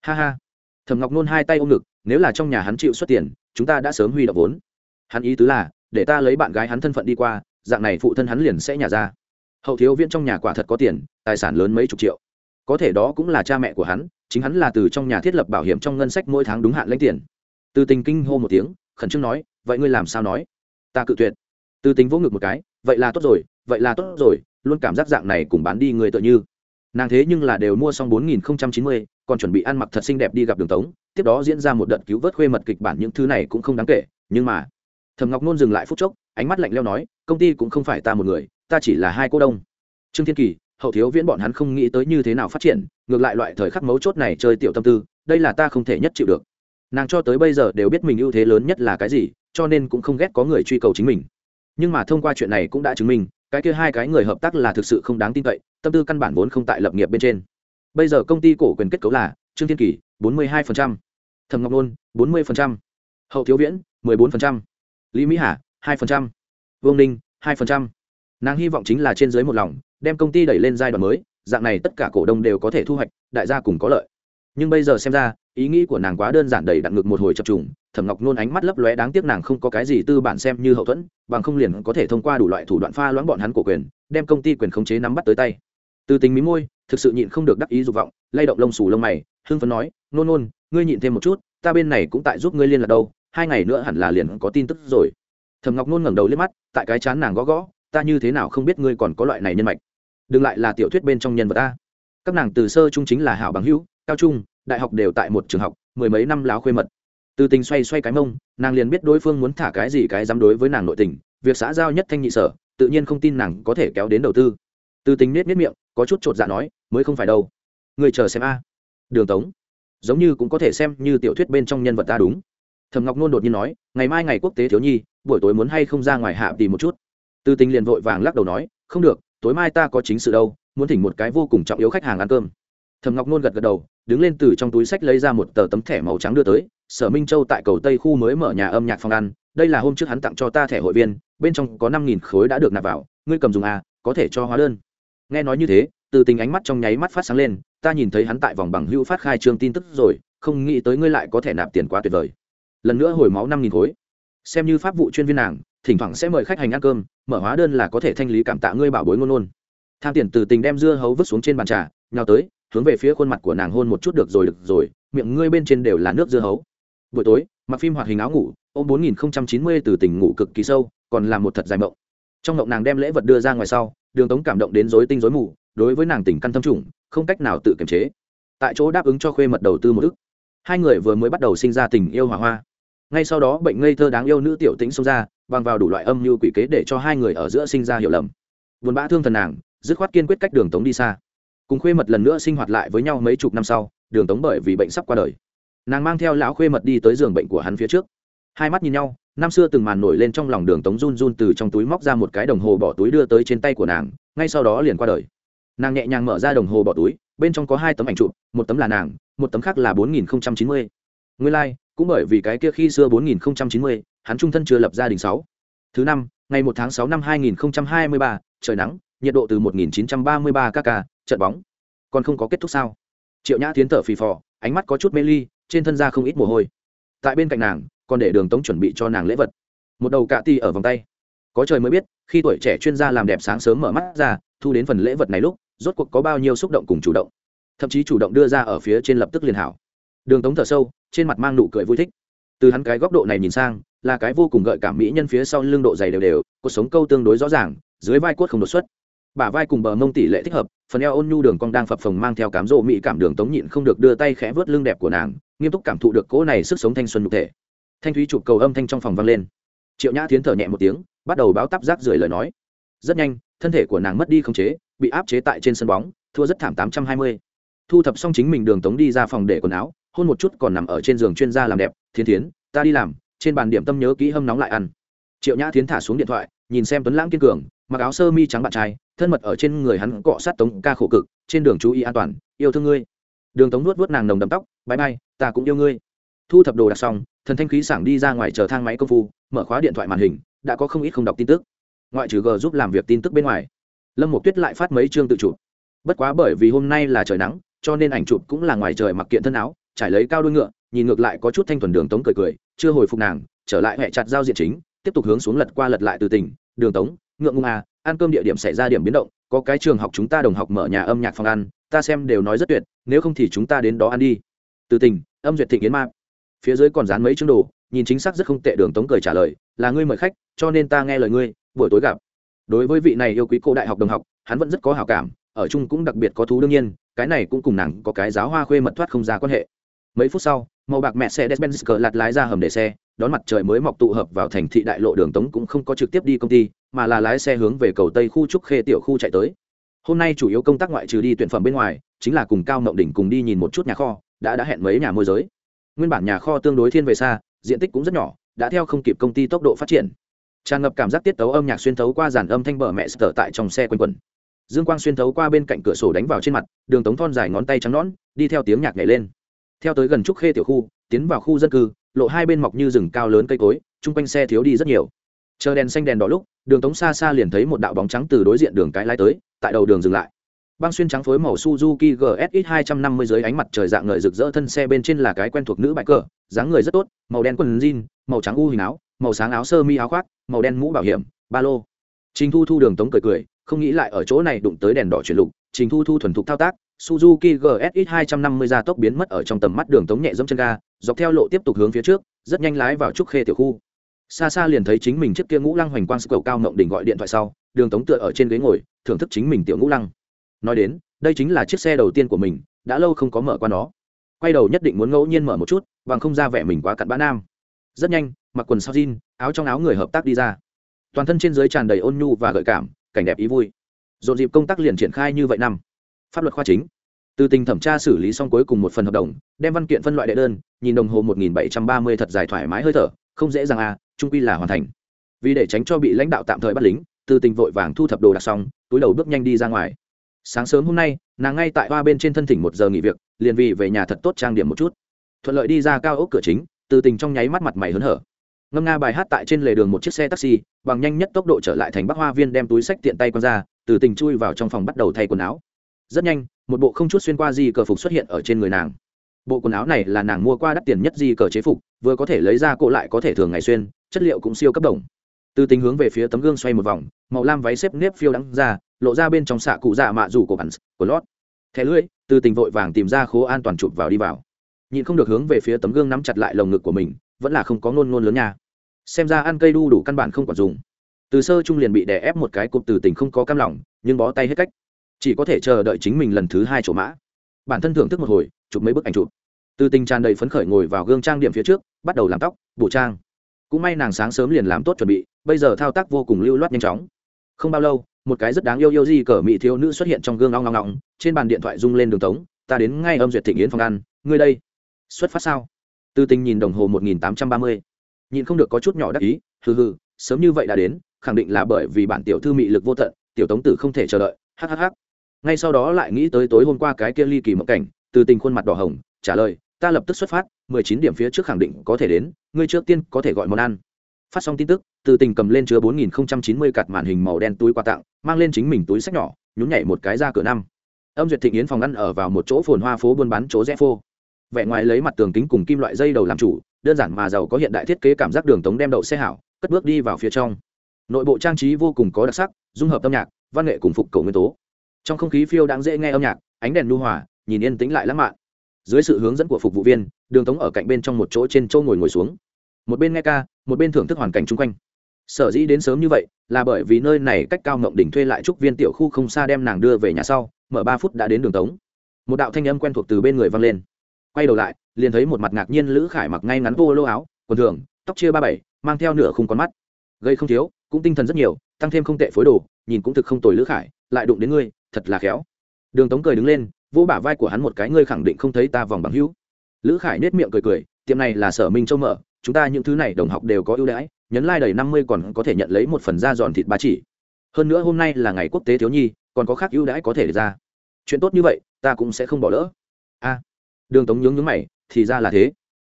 Ha ha. Thầm ngọc nôn hai tay ôm ngực, nếu là trong nhà hắn chịu xuất tiền, chúng ta đã sớm huy động vốn. Hắn ý tứ là để ta lấy bạn gái hắn thân phận đi qua, dạng này phụ thân hắn liền sẽ nhà ra. Hậu thiếu viễn trong nhà quả thật có tiền, tài sản lớn mấy chục triệu. Có thể đó cũng là cha mẹ của hắn, chính hắn là từ trong nhà thiết lập bảo hiểm trong ngân sách mỗi tháng đúng hạn lấy tiền. Từ tình kinh hô một tiếng, khẩn trương nói, vậy ngươi làm sao nói? Ta cự tuyệt. Từ tình vỗ ngực một cái, vậy là tốt rồi, vậy là tốt rồi, luôn cảm giác dạng này cùng bán đi người tự như. Nàng thế nhưng là đều mua xong bốn nghìn chín mươi, còn chuẩn bị ăn mặc thật xinh đẹp đi gặp đường tống, tiếp đó diễn ra một đợt cứu vớt khuê mật kịch bản, những thứ này cũng không đáng kể, nhưng mà thầm ngọc nôn dừng lại phút chốc ánh mắt lạnh leo nói công ty cũng không phải ta một người ta chỉ là hai cô đông. Trương thiên kỳ hậu thiếu viễn bọn hắn không nghĩ tới như thế nào phát triển ngược lại loại thời khắc mấu chốt này chơi tiểu tâm tư đây là ta không thể nhất chịu được. Nàng cho tới bây giờ đều biết mình ưu thế lớn nhất là cái gì cho nên cũng không ghét có người truy cầu chính mình. Nhưng mà thông qua chuyện này cũng đã chứng minh cái kia hai cái người hợp tác là thực sự không đáng tin cậy tâm tư căn bản vốn không tại lập nghiệp bên trên. Bây giờ công ty cổ quyền kết cấu là trương thiên kỳ 42%, thầm ngọc nôn 40%, hậu thiếu viễn 14%, lý mỹ hà, hai phần trăm. vương ninh, hai phần trăm. nàng hy vọng chính là trên dưới một lòng, đem công ty đẩy lên giai đoạn mới, dạng này tất cả cổ đông đều có thể thu hoạch, đại gia cùng có lợi nhưng bây giờ xem ra, ý nghĩ của nàng quá đơn giản đầy đặn ngực một hồi chập trùng, thẩm ngọc nôn ánh mắt lấp lóe đáng tiếc nàng không có cái gì tư bản xem như hậu thuẫn, bằng không liền có thể thông qua đủ loại thủ đoạn pha loãng bọn hắn của quyền, đem công ty quyền khống chế nắm bắt tới tay từ tính mí môi, thực sự nhịn không được đắc ý dục vọng, lay động lông xù lông mày, hưng phấn nói, nôn nôn, ngươi nhịn thêm một chút, ta bên này cũng tại giúp ngươi liên lạc đâu hai ngày nữa hẳn là liền có tin tức rồi. Thẩm ngọc nôn ngẩng đầu liếc mắt, tại cái chán nàng gõ gõ, ta như thế nào không biết ngươi còn có loại này nhân mạch. Đừng lại là tiểu thuyết bên trong nhân vật ta. Các nàng từ sơ trung chính là hảo bằng hữu, cao trung, đại học đều tại một trường học, mười mấy năm láo khuê mật. Từ tình xoay xoay cái mông, nàng liền biết đối phương muốn thả cái gì cái dám đối với nàng nội tình, việc xã giao nhất thanh nhị sở, tự nhiên không tin nàng có thể kéo đến đầu tư. Từ tình nết nết miệng, có chút chột dạ nói, mới không phải đâu. Người chờ xem a. Đường tống, giống như cũng có thể xem như tiểu thuyết bên trong nhân vật ta đúng thầm ngọc nôn đột nhiên nói, ngày mai ngày quốc tế thiếu nhi, buổi tối muốn hay không ra ngoài hạ tìm một chút? Từ tình liền vội vàng lắc đầu nói, không được, tối mai ta có chính sự đâu, muốn thỉnh một cái vô cùng trọng yếu khách hàng ăn cơm. Thầm ngọc nôn gật gật đầu, đứng lên từ trong túi sách lấy ra một tờ tấm thẻ màu trắng đưa tới, sở minh châu tại cầu tây khu mới mở nhà âm nhạc phòng ăn, đây là hôm trước hắn tặng cho ta thẻ hội viên, bên trong có năm nghìn khối đã được nạp vào, ngươi cầm dùng à có thể cho hóa đơn. Nghe nói như thế từ tình ánh mắt trong nháy mắt phát sáng lên, ta nhìn thấy hắn tại vòng bằng hữu phát khai trương tin tức rồi, không nghĩ tới ngươi lại có thể nạp tiền quá tuyệt vời lần nữa hồi máu năm nghìn khối. Xem như pháp vụ chuyên viên nàng, thỉnh thoảng sẽ mời khách hành ăn cơm, mở hóa đơn là có thể thanh lý cảm tạ ngươi bảo bối ngôn ngôn. Tham tiền từ tình đem dưa hấu vứt xuống trên bàn trà, nhào tới, hướng về phía khuôn mặt của nàng hôn một chút được rồi được rồi, miệng ngươi bên trên đều là nước dưa hấu. Buổi tối, mặc phim hoạt hình áo ngủ, ôm bốn nghìn chín mươi từ tình ngủ cực kỳ sâu, còn là một thật dài mộng. Trong mộng nàng đem lễ vật đưa ra ngoài sau, đường tống cảm động đến dối tinh dối mù, đối với nàng tình căn thâm trùng, không cách nào tự kiềm chế. Tại chỗ đáp ứng cho khuê mật đầu tư một ức hai người vừa mới bắt đầu sinh ra tình yêu hỏa hoa. Ngay sau đó, bệnh ngây thơ đáng yêu nữ tiểu tĩnh xông ra, bằng vào đủ loại âm mưu quỷ kế để cho hai người ở giữa sinh ra hiểu lầm. Buồn bã thương thần nàng, dứt khoát kiên quyết cách đường tống đi xa. Cùng khuê mật lần nữa sinh hoạt lại với nhau mấy chục năm sau, đường tống bởi vì bệnh sắp qua đời. Nàng mang theo lão khuê mật đi tới giường bệnh của hắn phía trước. Hai mắt nhìn nhau, năm xưa từng màn nổi lên trong lòng đường tống run run từ trong túi móc ra một cái đồng hồ bỏ túi đưa tới trên tay của nàng, ngay sau đó liền qua đời. Nàng nhẹ nhàng mở ra đồng hồ bỏ túi, bên trong có hai tấm ảnh chụp, một tấm là nàng một tấm khác là bốn nghìn chín mươi. Nguyên lai、like, cũng bởi vì cái kia khi xưa bốn nghìn chín mươi hắn trung thân chưa lập gia đình sáu. Thứ năm ngày một tháng sáu năm hai nghìn hai mươi ba trời nắng nhiệt độ từ một nghìn chín trăm ba mươi ba kk trận bóng. Còn không có kết thúc sao? Triệu nhã tiến thở phì phò ánh mắt có chút mê ly trên thân da không ít mồ hôi. Tại bên cạnh nàng còn để đường tống chuẩn bị cho nàng lễ vật. Một đầu cạ ti ở vòng tay. Có trời mới biết khi tuổi trẻ chuyên gia làm đẹp sáng sớm mở mắt ra thu đến phần lễ vật này lúc rốt cuộc có bao nhiêu xúc động cùng chủ động thậm chí chủ động đưa ra ở phía trên lập tức liền hảo. Đường tống thở sâu, trên mặt mang nụ cười vui thích. Từ hắn cái góc độ này nhìn sang, là cái vô cùng gợi cảm mỹ nhân phía sau lưng độ dày đều đều cuộc sống câu tương đối rõ ràng, dưới vai cốt không đột xuất. Bả vai cùng bờ mông tỷ lệ thích hợp, phần eo ôn nhu đường cong đang phập phồng mang theo cám rộ mỹ cảm đường tống nhịn không được đưa tay khẽ vớt lưng đẹp của nàng, nghiêm túc cảm thụ được cỗ này sức sống thanh xuân nhục thể. Thanh thúy chụp cầu âm thanh trong phòng vang lên. Triệu nhã tiến thở nhẹ một tiếng, bắt đầu báo tắp rác rưởi lời nói. Rất nhanh, thân thể của nàng mất đi khống chế, bị áp chế tại trên sân bóng, thua rất thảm tám trăm hai mươi thu thập xong chính mình đường tống đi ra phòng để quần áo, hôn một chút còn nằm ở trên giường chuyên gia làm đẹp thiên thiến, ta đi làm, trên bàn điểm tâm nhớ kỹ hâm nóng lại ăn. Triệu nhã tiến thả xuống điện thoại, nhìn xem tuấn lãng kiên cường, mặc áo sơ mi trắng bạn trai, thân mật ở trên người hắn cọ sát tống ca khổ cực, trên đường chú ý an toàn, yêu thương ngươi. Đường tống nuốt vuốt nàng nồng đậm tóc bãi bay ta cũng yêu ngươi. Thu thập đồ đạc xong, thần thanh khí sảng đi ra ngoài chờ thang máy công phu, mở khóa điện thoại màn hình, đã có không ít không đọc tin tức. Ngoại trừ g giúp làm việc tin tức bên ngoài, lâm một tuyết lại phát mấy chương tự chủ bất quá bởi vì hôm nay là trời nắng cho nên ảnh chụp cũng là ngoài trời mặc kiện thân áo, trải lấy cao đôi ngựa, nhìn ngược lại có chút thanh thuần đường tống cười cười, chưa hồi phục nàng, trở lại hẹ chặt giao diện chính, tiếp tục hướng xuống lật qua lật lại từ tỉnh đường tống ngượng ngung à ăn cơm địa điểm xảy ra điểm biến động, có cái trường học chúng ta đồng học mở nhà âm nhạc phòng ăn, ta xem đều nói rất tuyệt, nếu không thì chúng ta đến đó ăn đi. Từ tỉnh âm duyệt thịnh yến ma. Phía dưới còn dán mấy chương đồ, nhìn chính xác rất không tệ, đường tống cười trả lời, là ngươi mời khách, cho nên ta nghe lời ngươi, buổi tối gặp. Đối với vị này yêu quý cô đại học đồng học, hắn vẫn rất có hào cảm, ở chung cũng đặc biệt có thú đương nhiên cái này cũng cùng nàng có cái giáo hoa khuê mật thoát không ra quan hệ. Mấy phút sau, màu bạc mẹ xe despenz cờ lạt lái ra hầm để xe, đón mặt trời mới mọc tụ hợp vào thành thị đại lộ đường tống cũng không có trực tiếp đi công ty, mà là lái xe hướng về cầu tây khu trúc khê tiểu khu chạy tới. Hôm nay chủ yếu công tác ngoại trừ đi tuyển phẩm bên ngoài, chính là cùng cao mộng đỉnh cùng đi nhìn một chút nhà kho, đã đã hẹn mấy nhà môi giới. Nguyên bản nhà kho tương đối thiên về xa, diện tích cũng rất nhỏ, đã theo không kịp công ty tốc độ phát triển. Tràn ngập cảm giác tiết tấu âm nhạc xuyên thấu qua dàn âm thanh bờ mẹ sờ tại trong xe quanh quẩn dương quang xuyên thấu qua bên cạnh cửa sổ đánh vào trên mặt, đường tống thon dài ngón tay trắng nõn, đi theo tiếng nhạc nhảy lên. Theo tới gần trúc khê tiểu khu, tiến vào khu dân cư, lộ hai bên mọc như rừng cao lớn cây cối, chung quanh xe thiếu đi rất nhiều. Chờ đèn xanh đèn đỏ lúc, đường tống xa xa liền thấy một đạo bóng trắng từ đối diện đường cái lái tới, tại đầu đường dừng lại. Băng xuyên trắng phối màu suzuki gsx 250 dưới ánh mặt trời dạng ngời rực rỡ thân xe bên trên là cái quen thuộc nữ bãi cờ, dáng người rất tốt, màu đen quần jean, màu trắng u hình áo, màu sáng áo sơ mi áo khoác, màu đen mũ bảo hiểm, ba lô. Trình thu thu đường tống cười cười không nghĩ lại ở chỗ này đụng tới đèn đỏ chuyển lục, trình thu thu thuần thục thao tác, suzuki gsx 250 gia tốc biến mất ở trong tầm mắt đường tống nhẹ dẫm chân ga, dọc theo lộ tiếp tục hướng phía trước, rất nhanh lái vào trúc khê tiểu khu. Xa xa liền thấy chính mình trước kia ngũ lăng hoành quang cầu cao mộng đỉnh gọi điện thoại sau, đường tống tựa ở trên ghế ngồi, thưởng thức chính mình tiểu ngũ lăng. Nói đến, đây chính là chiếc xe đầu tiên của mình, đã lâu không có mở qua nó. Quay đầu nhất định muốn ngẫu nhiên mở một chút, bằng không ra vẻ mình quá cặn bã nam. Rất nhanh, mặc quần sau jean, áo trong áo người hợp tác đi ra. Toàn thân trên dưới tràn đầy ôn nhu và gợi cảm cảnh đẹp ý vui. Dồn dịp công tác liền triển khai như vậy năm. Pháp luật khoa chính. Từ tình thẩm tra xử lý xong cuối cùng một phần hợp đồng, đem văn kiện phân loại đệ đơn, nhìn đồng hồ một nghìn bảy trăm ba mươi thật dài thoải mái hơi thở, không dễ dàng à trung quy là hoàn thành. Vì để tránh cho bị lãnh đạo tạm thời bắt lính, từ tình vội vàng thu thập đồ đạc xong, túi đầu bước nhanh đi ra ngoài. Sáng sớm hôm nay, nàng ngay tại hoa bên trên thân thỉnh một giờ nghỉ việc, liền vì về nhà thật tốt trang điểm một chút. Thuận lợi đi ra cao ốc cửa chính, từ tình trong nháy mắt mặt mày hớn hở ngâm nga bài hát tại trên lề đường một chiếc xe taxi, bằng nhanh nhất tốc độ trở lại thành bắc hoa viên đem túi sách tiện tay q ra, từ tình chui vào trong phòng bắt đầu thay quần áo. Rất nhanh, một bộ không chút xuyên qua di cờ phục xuất hiện ở trên người nàng. Bộ quần áo này là nàng mua qua đắt tiền nhất di cờ chế phục, vừa có thể lấy ra cộ lại có thể thường ngày xuyên, chất liệu cũng siêu cấp đồng. Từ tình hướng về phía tấm gương xoay một vòng, màu lam váy xếp nếp phiêu đắng ra, lộ ra bên trong xạ cụ dạ mạ rủ của bắn của lót. Thẻ lưỡi, từ tình vội vàng tìm ra khố an toàn chụp vào đi vào. Nhịn không được hướng về phía tấm gương nắm chặt lại lồng ngực của mình vẫn là không có ngôn ngôn lớn nha. Xem ra ăn cây đu đủ căn bản không còn dùng. Từ sơ trung liền bị đè ép một cái cục từ tình không có cam lòng, nhưng bó tay hết cách. Chỉ có thể chờ đợi chính mình lần thứ hai chỗ mã. Bản thân thưởng thức một hồi, chụp mấy bức ảnh chụp. Từ tình tràn đầy phấn khởi ngồi vào gương trang điểm phía trước, bắt đầu làm tóc, bổ trang. Cũng may nàng sáng sớm liền làm tốt chuẩn bị, bây giờ thao tác vô cùng lưu loát nhanh chóng. Không bao lâu, một cái rất đáng yêu yêu di cờ mỹ thiếu nữ xuất hiện trong gương ngong ngong ngong trên bàn điện thoại rung lên đường tống, ta đến ngay âm duyệt thịnh yến phòng ăn, ngươi đây, xuất phát sao? Tư tình nhìn đồng hồ một nghìn tám trăm ba mươi. Nhìn không được có chút nhỏ đắc ý, hừ hừ, sớm như vậy đã đến, khẳng định là bởi vì bản tiểu thư mị lực vô tận, tiểu tống tử không thể chờ đợi hhh ngay sau đó lại nghĩ tới tối hôm qua cái kia ly kỳ mộng cảnh từ tình khuôn mặt đỏ hồng, trả lời, ta lập tức xuất phát, mười chín điểm phía trước khẳng định có thể đến, ngươi trước tiên có thể gọi món ăn. Phát xong tin tức từ tình cầm lên chứa bốn nghìn chín mươi cặt màn hình màu đen túi quà tặng, mang lên chính mình túi sách nhỏ, nhún nhảy một cái ra cửa năm. Âm duyệt thịnh yến phòng ăn ở vào một chỗ phồn hoa phố buôn bán chỗ rẽ phô vẻ ngoài lấy mặt tường kính cùng kim loại dây đầu làm chủ, đơn giản mà giàu có hiện đại thiết kế cảm giác đường tống đem đậu xe hảo, cất bước đi vào phía trong. Nội bộ trang trí vô cùng có đặc sắc, dung hợp âm nhạc, văn nghệ cùng phục cầu nguyên tố. Trong không khí phiêu đáng dễ nghe âm nhạc, ánh đèn lưu hòa, nhìn yên tĩnh lại lãng mạn. Dưới sự hướng dẫn của phục vụ viên, đường tống ở cạnh bên trong một chỗ trên châu ngồi ngồi xuống. Một bên nghe ca, một bên thưởng thức hoàn cảnh chung quanh. Sở dĩ đến sớm như vậy, là bởi vì nơi này cách cao mộng đỉnh thuê lại trúc viên tiểu khu không xa đem nàng đưa về nhà sau, mở ba phút đã đến đường tống. Một đạo thanh âm quen thuộc từ bên người vang lên quay đầu lại, liền thấy một mặt ngạc nhiên lữ khải mặc ngay ngắn vô lô áo, quần thường, tóc chia ba bảy, mang theo nửa khung con mắt. Gây không thiếu, cũng tinh thần rất nhiều, tăng thêm không tệ phối đồ, nhìn cũng thực không tồi lữ khải, lại đụng đến ngươi, thật là khéo. Đường tống cười đứng lên, vỗ bả vai của hắn một cái, ngươi khẳng định không thấy ta vòng bằng hữu. Lữ khải nết miệng cười cười, tiệm này là sở minh châu mở, chúng ta những thứ này đồng học đều có ưu đãi, nhấn lai、like、đầy năm mươi còn có thể nhận lấy một phần da giòn thịt ba chỉ. Hơn nữa hôm nay là ngày quốc tế thiếu nhi, còn có khác ưu đãi có thể ra. Chuyện tốt như vậy, ta cũng sẽ không bỏ lỡ. A đường tống nhướng nhướng mày, thì ra là thế.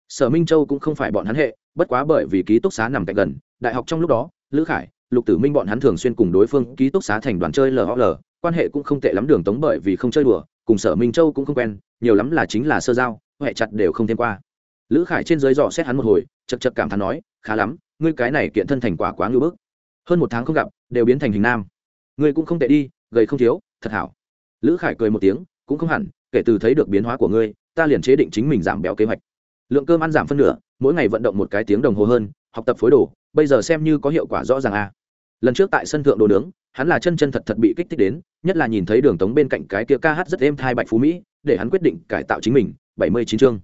Sở minh châu cũng không phải bọn hắn hệ, bất quá bởi vì ký túc xá nằm cạnh gần, đại học trong lúc đó, lữ khải, lục tử minh bọn hắn thường xuyên cùng đối phương ký túc xá thành đoàn chơi lhl quan hệ cũng không tệ lắm đường tống bởi vì không chơi đùa, cùng sở minh châu cũng không quen, nhiều lắm là chính là sơ giao huệ chặt đều không thêm qua. Lữ khải trên dưới dò xét hắn một hồi chật chật cảm thán nói, khá lắm, ngươi cái này kiện thân thành quả quá ngưỡng bức. Hơn một tháng không gặp, đều biến thành hình nam. Ngươi cũng không tệ đi, gầy không thiếu, thật hảo. Lữ khải cười một tiếng, cũng không hẳn, kể từ thấy được biến hóa của ngươi ta liền chế định chính mình giảm béo kế hoạch. Lượng cơm ăn giảm phân nửa, mỗi ngày vận động một cái tiếng đồng hồ hơn, học tập phối đồ, bây giờ xem như có hiệu quả rõ ràng a. Lần trước tại sân thượng đồ nướng, hắn là chân chân thật thật bị kích thích đến, nhất là nhìn thấy đường tống bên cạnh cái kia ca hát rất êm thai bạch phú mỹ, để hắn quyết định cải tạo chính mình, bảy mươi chín chương.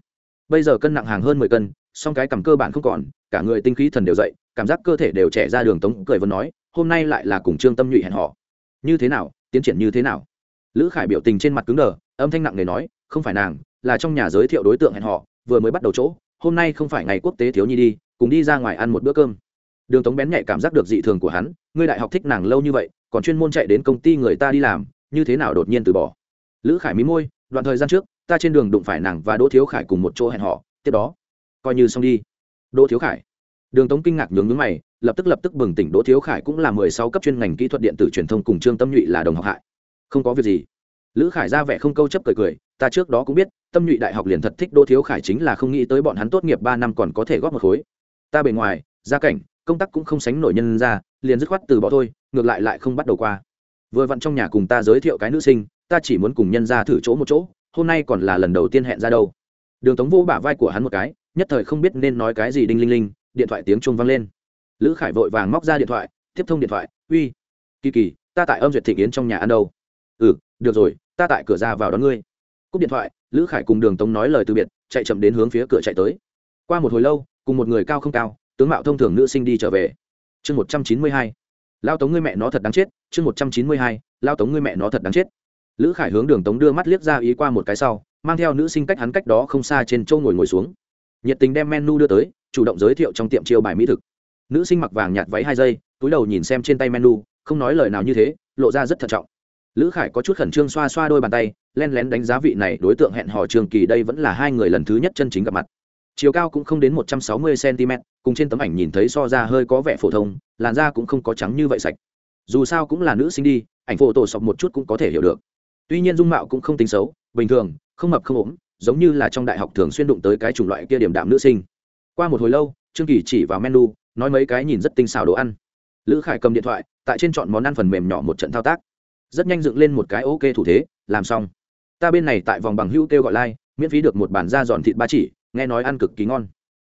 Bây giờ cân nặng hàng hơn mười cân, song cái cầm cơ bản không còn, cả người tinh khí thần đều dậy, cảm giác cơ thể đều trẻ ra đường tống cười vẫn nói, hôm nay lại là cùng trương tâm nhụy hẹn họ như thế nào? Tiến triển như thế nào? Lữ khải biểu tình trên mặt cứng đờ, âm thanh nặng nề nói, không phải nàng là trong nhà giới thiệu đối tượng hẹn họ vừa mới bắt đầu chỗ, hôm nay không phải ngày quốc tế thiếu nhi đi, cùng đi ra ngoài ăn một bữa cơm. Đường tống bén nhạy cảm giác được dị thường của hắn, ngươi đại học thích nàng lâu như vậy, còn chuyên môn chạy đến công ty người ta đi làm, như thế nào đột nhiên từ bỏ? Lữ khải mí môi, đoạn thời gian trước, ta trên đường đụng phải nàng và đỗ thiếu khải cùng một chỗ hẹn họ tiếp đó, coi như xong đi. Đỗ thiếu khải. Đường tống kinh ngạc nhướng nhướng mày, lập tức lập tức bừng tỉnh, đỗ thiếu khải cũng là mười sáu cấp chuyên ngành kỹ thuật điện tử truyền thông cùng trương tâm nhụy là đồng học hại. Không có việc gì. Lữ khải ra vẻ không câu chấp cười cười, ta trước đó cũng biết tâm nhụy đại học liền thật thích đỗ thiếu khải chính là không nghĩ tới bọn hắn tốt nghiệp ba năm còn có thể góp một khối. Ta bề ngoài, gia cảnh, công tác cũng không sánh nổi nhân ra, liền dứt khoát từ bỏ thôi, ngược lại lại không bắt đầu qua. Vừa vặn trong nhà cùng ta giới thiệu cái nữ sinh, ta chỉ muốn cùng nhân ra thử chỗ một chỗ, hôm nay còn là lần đầu tiên hẹn ra đâu. Đường tống vô bả vai của hắn một cái, nhất thời không biết nên nói cái gì đinh linh linh, điện thoại tiếng chuông vang lên. Lữ khải vội vàng móc ra điện thoại, tiếp thông điện thoại, uy, kỳ kỳ, ta tại âm duyệt thịnh yến trong nhà ăn đâu? Ừ được rồi, ta tại cửa ra vào đón ngươi. Cúp điện thoại lữ khải cùng đường tống nói lời từ biệt, chạy chậm đến hướng phía cửa chạy tới. Qua một hồi lâu, cùng một người cao không cao, tướng mạo thông thường nữ sinh đi trở về. Chương một trăm chín mươi hai. Lao tống ngươi mẹ nó thật đáng chết. Chương một trăm chín mươi hai. Lao tống ngươi mẹ nó thật đáng chết. Lữ khải hướng đường tống đưa mắt liếc ra ý qua một cái sau, mang theo nữ sinh cách hắn cách đó không xa trên châu ngồi ngồi xuống. Nhiệt tình đem menu đưa tới, chủ động giới thiệu trong tiệm chiêu bài mỹ thực. Nữ sinh mặc vàng nhạt váy hai giây túi đầu nhìn xem trên tay menu, không nói lời nào như thế, lộ ra rất thận trọng. Lữ khải có chút khẩn trương xoa xoa đôi bàn tay len lén đánh giá vị này đối tượng hẹn hò trường kỳ đây vẫn là hai người lần thứ nhất chân chính gặp mặt. Chiều cao cũng không đến một trăm sáu mươi cm cùng trên tấm ảnh nhìn thấy so ra hơi có vẻ phổ thông, làn da cũng không có trắng như vậy sạch. Dù sao cũng là nữ sinh đi, ảnh phổ tổ sọc một chút cũng có thể hiểu được. Tuy nhiên dung mạo cũng không tính xấu, bình thường, không mập không ốm, giống như là trong đại học thường xuyên đụng tới cái chủng loại kia điểm đạm nữ sinh. Qua một hồi lâu, trương kỳ chỉ vào menu, nói mấy cái nhìn rất tinh xảo đồ ăn. Lữ khải cầm điện thoại, tại trên chọn món ăn phần mềm nhỏ một trận thao tác. Rất nhanh dựng lên một cái ok thủ thế, làm xong ta bên này tại vòng bằng hữu kêu gọi like, miễn phí được một bản da giòn thịt ba chỉ, nghe nói ăn cực kỳ ngon.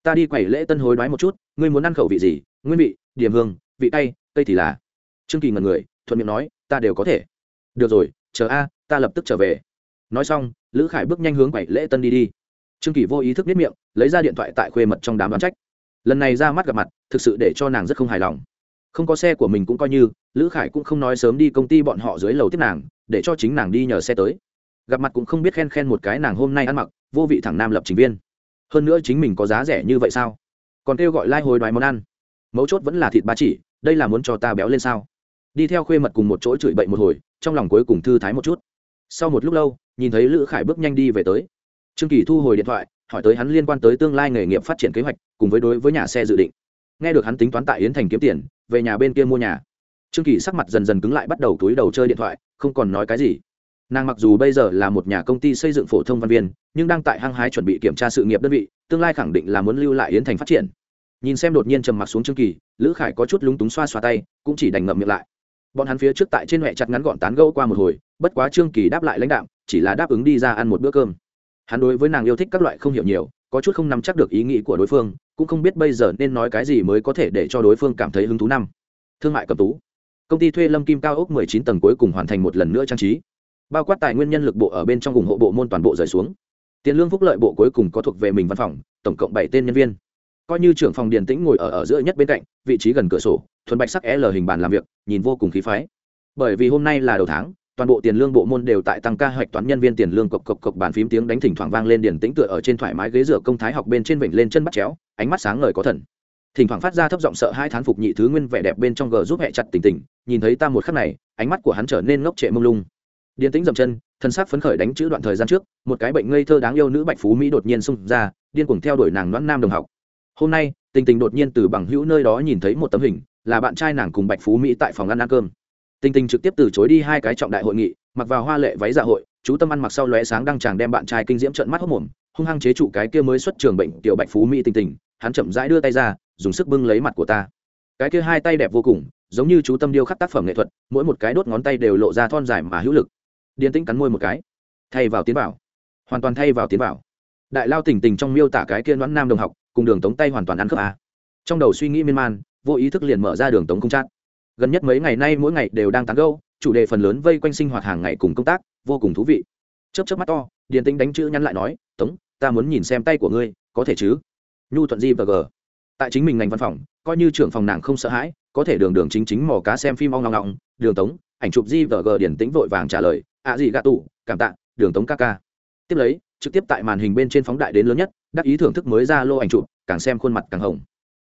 Ta đi quẩy lễ tân hối đoái một chút, ngươi muốn ăn khẩu vị gì? Nguyên vị, điểm hương, vị tay cây thì là. Trương kỳ ngần người, thuận miệng nói, ta đều có thể. Được rồi, chờ a, ta lập tức trở về. Nói xong, lữ khải bước nhanh hướng quẩy lễ tân đi đi. Trương kỳ vô ý thức biết miệng, lấy ra điện thoại tại khuê mật trong đám đoán trách. Lần này ra mắt gặp mặt, thực sự để cho nàng rất không hài lòng. Không có xe của mình cũng coi như, lữ khải cũng không nói sớm đi công ty bọn họ dưới lầu tiếp nàng, để cho chính nàng đi nhờ xe tới gặp mặt cũng không biết khen khen một cái nàng hôm nay ăn mặc, vô vị thẳng nam lập trình viên. Hơn nữa chính mình có giá rẻ như vậy sao? Còn kêu gọi lai、like、hồi đoái món ăn. Mấu chốt vẫn là thịt ba chỉ, đây là muốn cho ta béo lên sao? Đi theo khuê mật cùng một chỗ chửi bậy một hồi, trong lòng cuối cùng thư thái một chút. Sau một lúc lâu, nhìn thấy lữ khải bước nhanh đi về tới. Trương kỳ thu hồi điện thoại, hỏi tới hắn liên quan tới tương lai nghề nghiệp phát triển kế hoạch, cùng với đối với nhà xe dự định. Nghe được hắn tính toán tại yến thành kiếm tiền, về nhà bên kia mua nhà. Trương kỳ sắc mặt dần dần cứng lại bắt đầu túi đầu chơi điện thoại, không còn nói cái gì nàng mặc dù bây giờ là một nhà công ty xây dựng phổ thông văn viên, nhưng đang tại hăng hái chuẩn bị kiểm tra sự nghiệp đơn vị, tương lai khẳng định là muốn lưu lại yến thành phát triển. Nhìn xem đột nhiên trầm mặc xuống trương kỳ, lữ khải có chút lúng túng xoa xoa tay, cũng chỉ đành ngậm miệng lại. Bọn hắn phía trước tại trên huệ chặt ngắn gọn tán gẫu qua một hồi, bất quá trương kỳ đáp lại lãnh đạo chỉ là đáp ứng đi ra ăn một bữa cơm. Hắn đối với nàng yêu thích các loại không hiểu nhiều, có chút không nắm chắc được ý nghĩ của đối phương, cũng không biết bây giờ nên nói cái gì mới có thể để cho đối phương cảm thấy hứng thú năm. Thương mại cầm tú. Công ty thuê lâm kim cao ốc 19 tầng cuối cùng hoàn thành một lần nữa trang trí bao quát tài nguyên nhân lực bộ ở bên trong ủng hộ bộ môn toàn bộ rời xuống. Tiền lương phúc lợi bộ cuối cùng có thuộc về mình văn phòng, tổng cộng bảy tên nhân viên. Coi như trưởng phòng điền tĩnh ngồi ở ở giữa nhất bên cạnh, vị trí gần cửa sổ, thuần bạch sắc l hình bàn làm việc, nhìn vô cùng khí phái. Bởi vì hôm nay là đầu tháng, toàn bộ tiền lương bộ môn đều tại tăng ca hoạch toán nhân viên tiền lương cộc cộc cộc bàn phím tiếng đánh thỉnh thoảng vang lên điển tĩnh tựa ở trên thoải mái ghế rửa công thái học bên trên vịnh lên chân bắt chéo, ánh mắt sáng ngời có thần. Thỉnh thoảng phát ra thấp giọng sợ hai thán phục nhị thứ nguyên vẻ đẹp bên trong gờ giúp hẹ chặt tỉnh tỉnh, nhìn thấy ta một khắc này, ánh mắt của hắn trở nên ngốc trệ mông lung điền tĩnh dậm chân thân xác phấn khởi đánh chữ đoạn thời gian trước, một cái bệnh ngây thơ đáng yêu nữ bạch phú mỹ đột nhiên xung ra, điên cuồng theo đuổi nàng đoán nam đồng học. Hôm nay, tình tình đột nhiên từ bằng hữu nơi đó nhìn thấy một tấm hình, là bạn trai nàng cùng bạch phú mỹ tại phòng ăn ăn cơm. Tình tình trực tiếp từ chối đi hai cái trọng đại hội nghị, mặc vào hoa lệ váy dạ hội, chú tâm ăn mặc sau lóe sáng đang chàng đem bạn trai kinh diễm trận mắt hốc mồm, hung hăng chế trụ cái kia mới xuất trường bệnh tiểu bạch phú mỹ tình tình, hắn chậm rãi đưa tay ra, dùng sức bưng lấy mặt của ta. Cái kia hai tay đẹp vô cùng, giống như chú tâm điêu khắc tác phẩm nghệ thuật, mỗi một cái đốt ngón tay đều lộ ra thon dài mà hữu lực điền tĩnh cắn môi một cái. Thay vào tiến Bảo, hoàn toàn thay vào tiến Bảo. đại lao tỉnh tình trong miêu tả cái kia đoán nam đồng học cùng đường tống tay hoàn toàn ăn khớp à? trong đầu suy nghĩ miên man vô ý thức liền mở ra đường tống công trát gần nhất mấy ngày nay mỗi ngày đều đang tán gâu chủ đề phần lớn vây quanh sinh hoạt hàng ngày cùng công tác vô cùng thú vị. Chớp chớp mắt to điền Tĩnh đánh chữ nhắn lại nói tống ta muốn nhìn xem tay của ngươi có thể chứ? Nhu thuận di và g tại chính mình ngành văn phòng coi như trưởng phòng nàng không sợ hãi có thể đường đường chính chính mò cá xem phim ong ngong ngong đường tống ảnh chụp di và g điển tĩnh vội vàng trả lời ạ à gì gạ tủ, cảm tạ, đường tống ca ca. Tiếp lấy, trực tiếp tại màn hình bên trên phóng đại đến lớn nhất, đắc ý thưởng thức mới ra lô ảnh chụp, càng xem khuôn mặt càng hồng.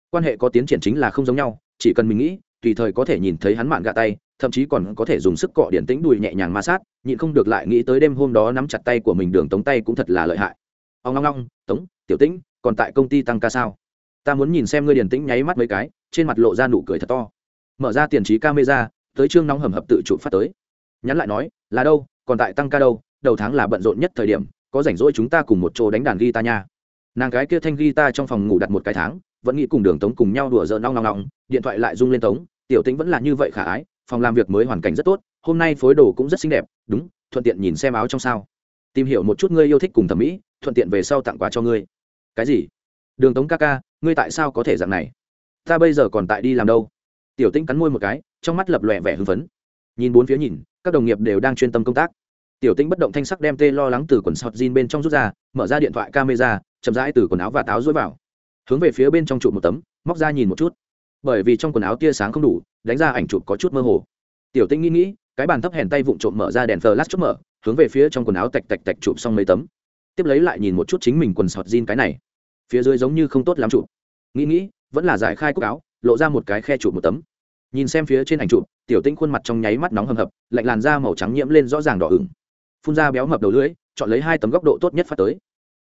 Quan hệ có tiến triển chính là không giống nhau, chỉ cần mình nghĩ, tùy thời có thể nhìn thấy hắn mạn gạ tay, thậm chí còn có thể dùng sức cọ điện tĩnh đùi nhẹ nhàng ma sát, nhịn không được lại nghĩ tới đêm hôm đó nắm chặt tay của mình đường tống tay cũng thật là lợi hại. Ông long long tống, tiểu tĩnh, còn tại công ty tăng ca sao? Ta muốn nhìn xem ngươi điển tĩnh nháy mắt mấy cái, trên mặt lộ ra nụ cười thật to. Mở ra tiền trí camera, tới trương nóng hầm hập tự chụp phát tới. Nhắn lại nói, là đâu còn tại tăng ca đâu, đầu tháng là bận rộn nhất thời điểm, có rảnh rỗi chúng ta cùng một chỗ đánh đàn guitar nha. Nàng gái kia thanh guitar trong phòng ngủ đặt một cái tháng, vẫn nghĩ cùng đường tống cùng nhau đùa giỡn nong nong nong, điện thoại lại rung lên tống, tiểu tĩnh vẫn là như vậy khả ái, phòng làm việc mới hoàn cảnh rất tốt, hôm nay phối đồ cũng rất xinh đẹp, đúng, thuận tiện nhìn xem áo trong sao. Tìm hiểu một chút ngươi yêu thích cùng thẩm mỹ, thuận tiện về sau tặng quà cho ngươi. Cái gì? Đường tống ca ca, ngươi tại sao có thể dạng này? Ta bây giờ còn tại đi làm đâu? Tiểu tĩnh cắn môi một cái, trong mắt lập lòe vẻ hưng phấn. Nhìn bốn phía nhìn các đồng nghiệp đều đang chuyên tâm công tác. Tiểu tĩnh bất động thanh sắc đem tê lo lắng từ quần sọt jean bên trong rút ra, mở ra điện thoại camera, chậm rãi từ quần áo và táo dối vào. Hướng về phía bên trong chụp một tấm, móc ra nhìn một chút. Bởi vì trong quần áo tia sáng không đủ, đánh ra ảnh chụp có chút mơ hồ. Tiểu Tĩnh nghĩ nghĩ, cái bàn thấp hèn tay vụng trộm mở ra đèn flash chốt mở, hướng về phía trong quần áo tạch tạch tạch chụp xong mấy tấm. Tiếp lấy lại nhìn một chút chính mình quần sọt jean cái này. Phía dưới giống như không tốt lắm chụp. Nghĩ nghĩ, vẫn là giải khai cúc áo, lộ ra một cái khe chụp một tấm nhìn xem phía trên ảnh chụp tiểu tinh khuôn mặt trong nháy mắt nóng hầm hập lạnh làn da màu trắng nhiễm lên rõ ràng đỏ ửng. Phun ra béo mập đầu lưỡi chọn lấy hai tấm góc độ tốt nhất phát tới.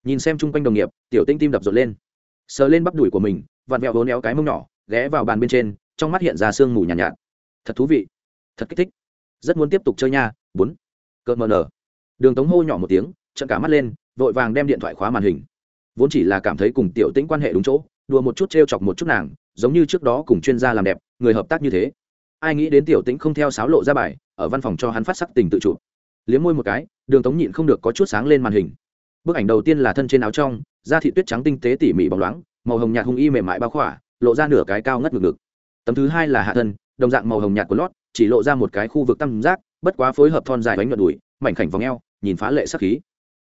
Nhìn xem chung quanh đồng nghiệp tiểu tinh tim đập rột lên. Sờ lên bắp đùi của mình vặn vẹo vốn éo cái mông nhỏ ghé vào bàn bên trên trong mắt hiện ra sương mù nhàn nhạt, nhạt. Thật thú vị thật kích thích. Rất muốn tiếp tục chơi nha bốn. Cợt mờ nở. Đường tống hô nhỏ một tiếng trận cả mắt lên vội vàng đem điện thoại khóa màn hình. Vốn chỉ là cảm thấy cùng tiểu tĩnh quan hệ đúng chỗ đùa một chút t chọc một chút nàng giống như trước đó cùng chuyên gia làm đẹp người hợp tác như thế. Ai nghĩ đến tiểu tĩnh không theo sáo lộ ra bài, ở văn phòng cho hắn phát sắc tình tự chụp. Liếm môi một cái, đường tống nhịn không được có chút sáng lên màn hình. Bức ảnh đầu tiên là thân trên áo trong, da thị tuyết trắng tinh tế tỉ mỉ bóng loáng, màu hồng nhạt hung y mềm mại bao khỏa, lộ ra nửa cái cao ngất ngực ngực. Tấm thứ hai là hạ thân, đồng dạng màu hồng nhạt của lót, chỉ lộ ra một cái khu vực tam giác, bất quá phối hợp thon dài bánh nhuận đùi, mảnh khảnh vòng eo, nhìn phá lệ sắc khí.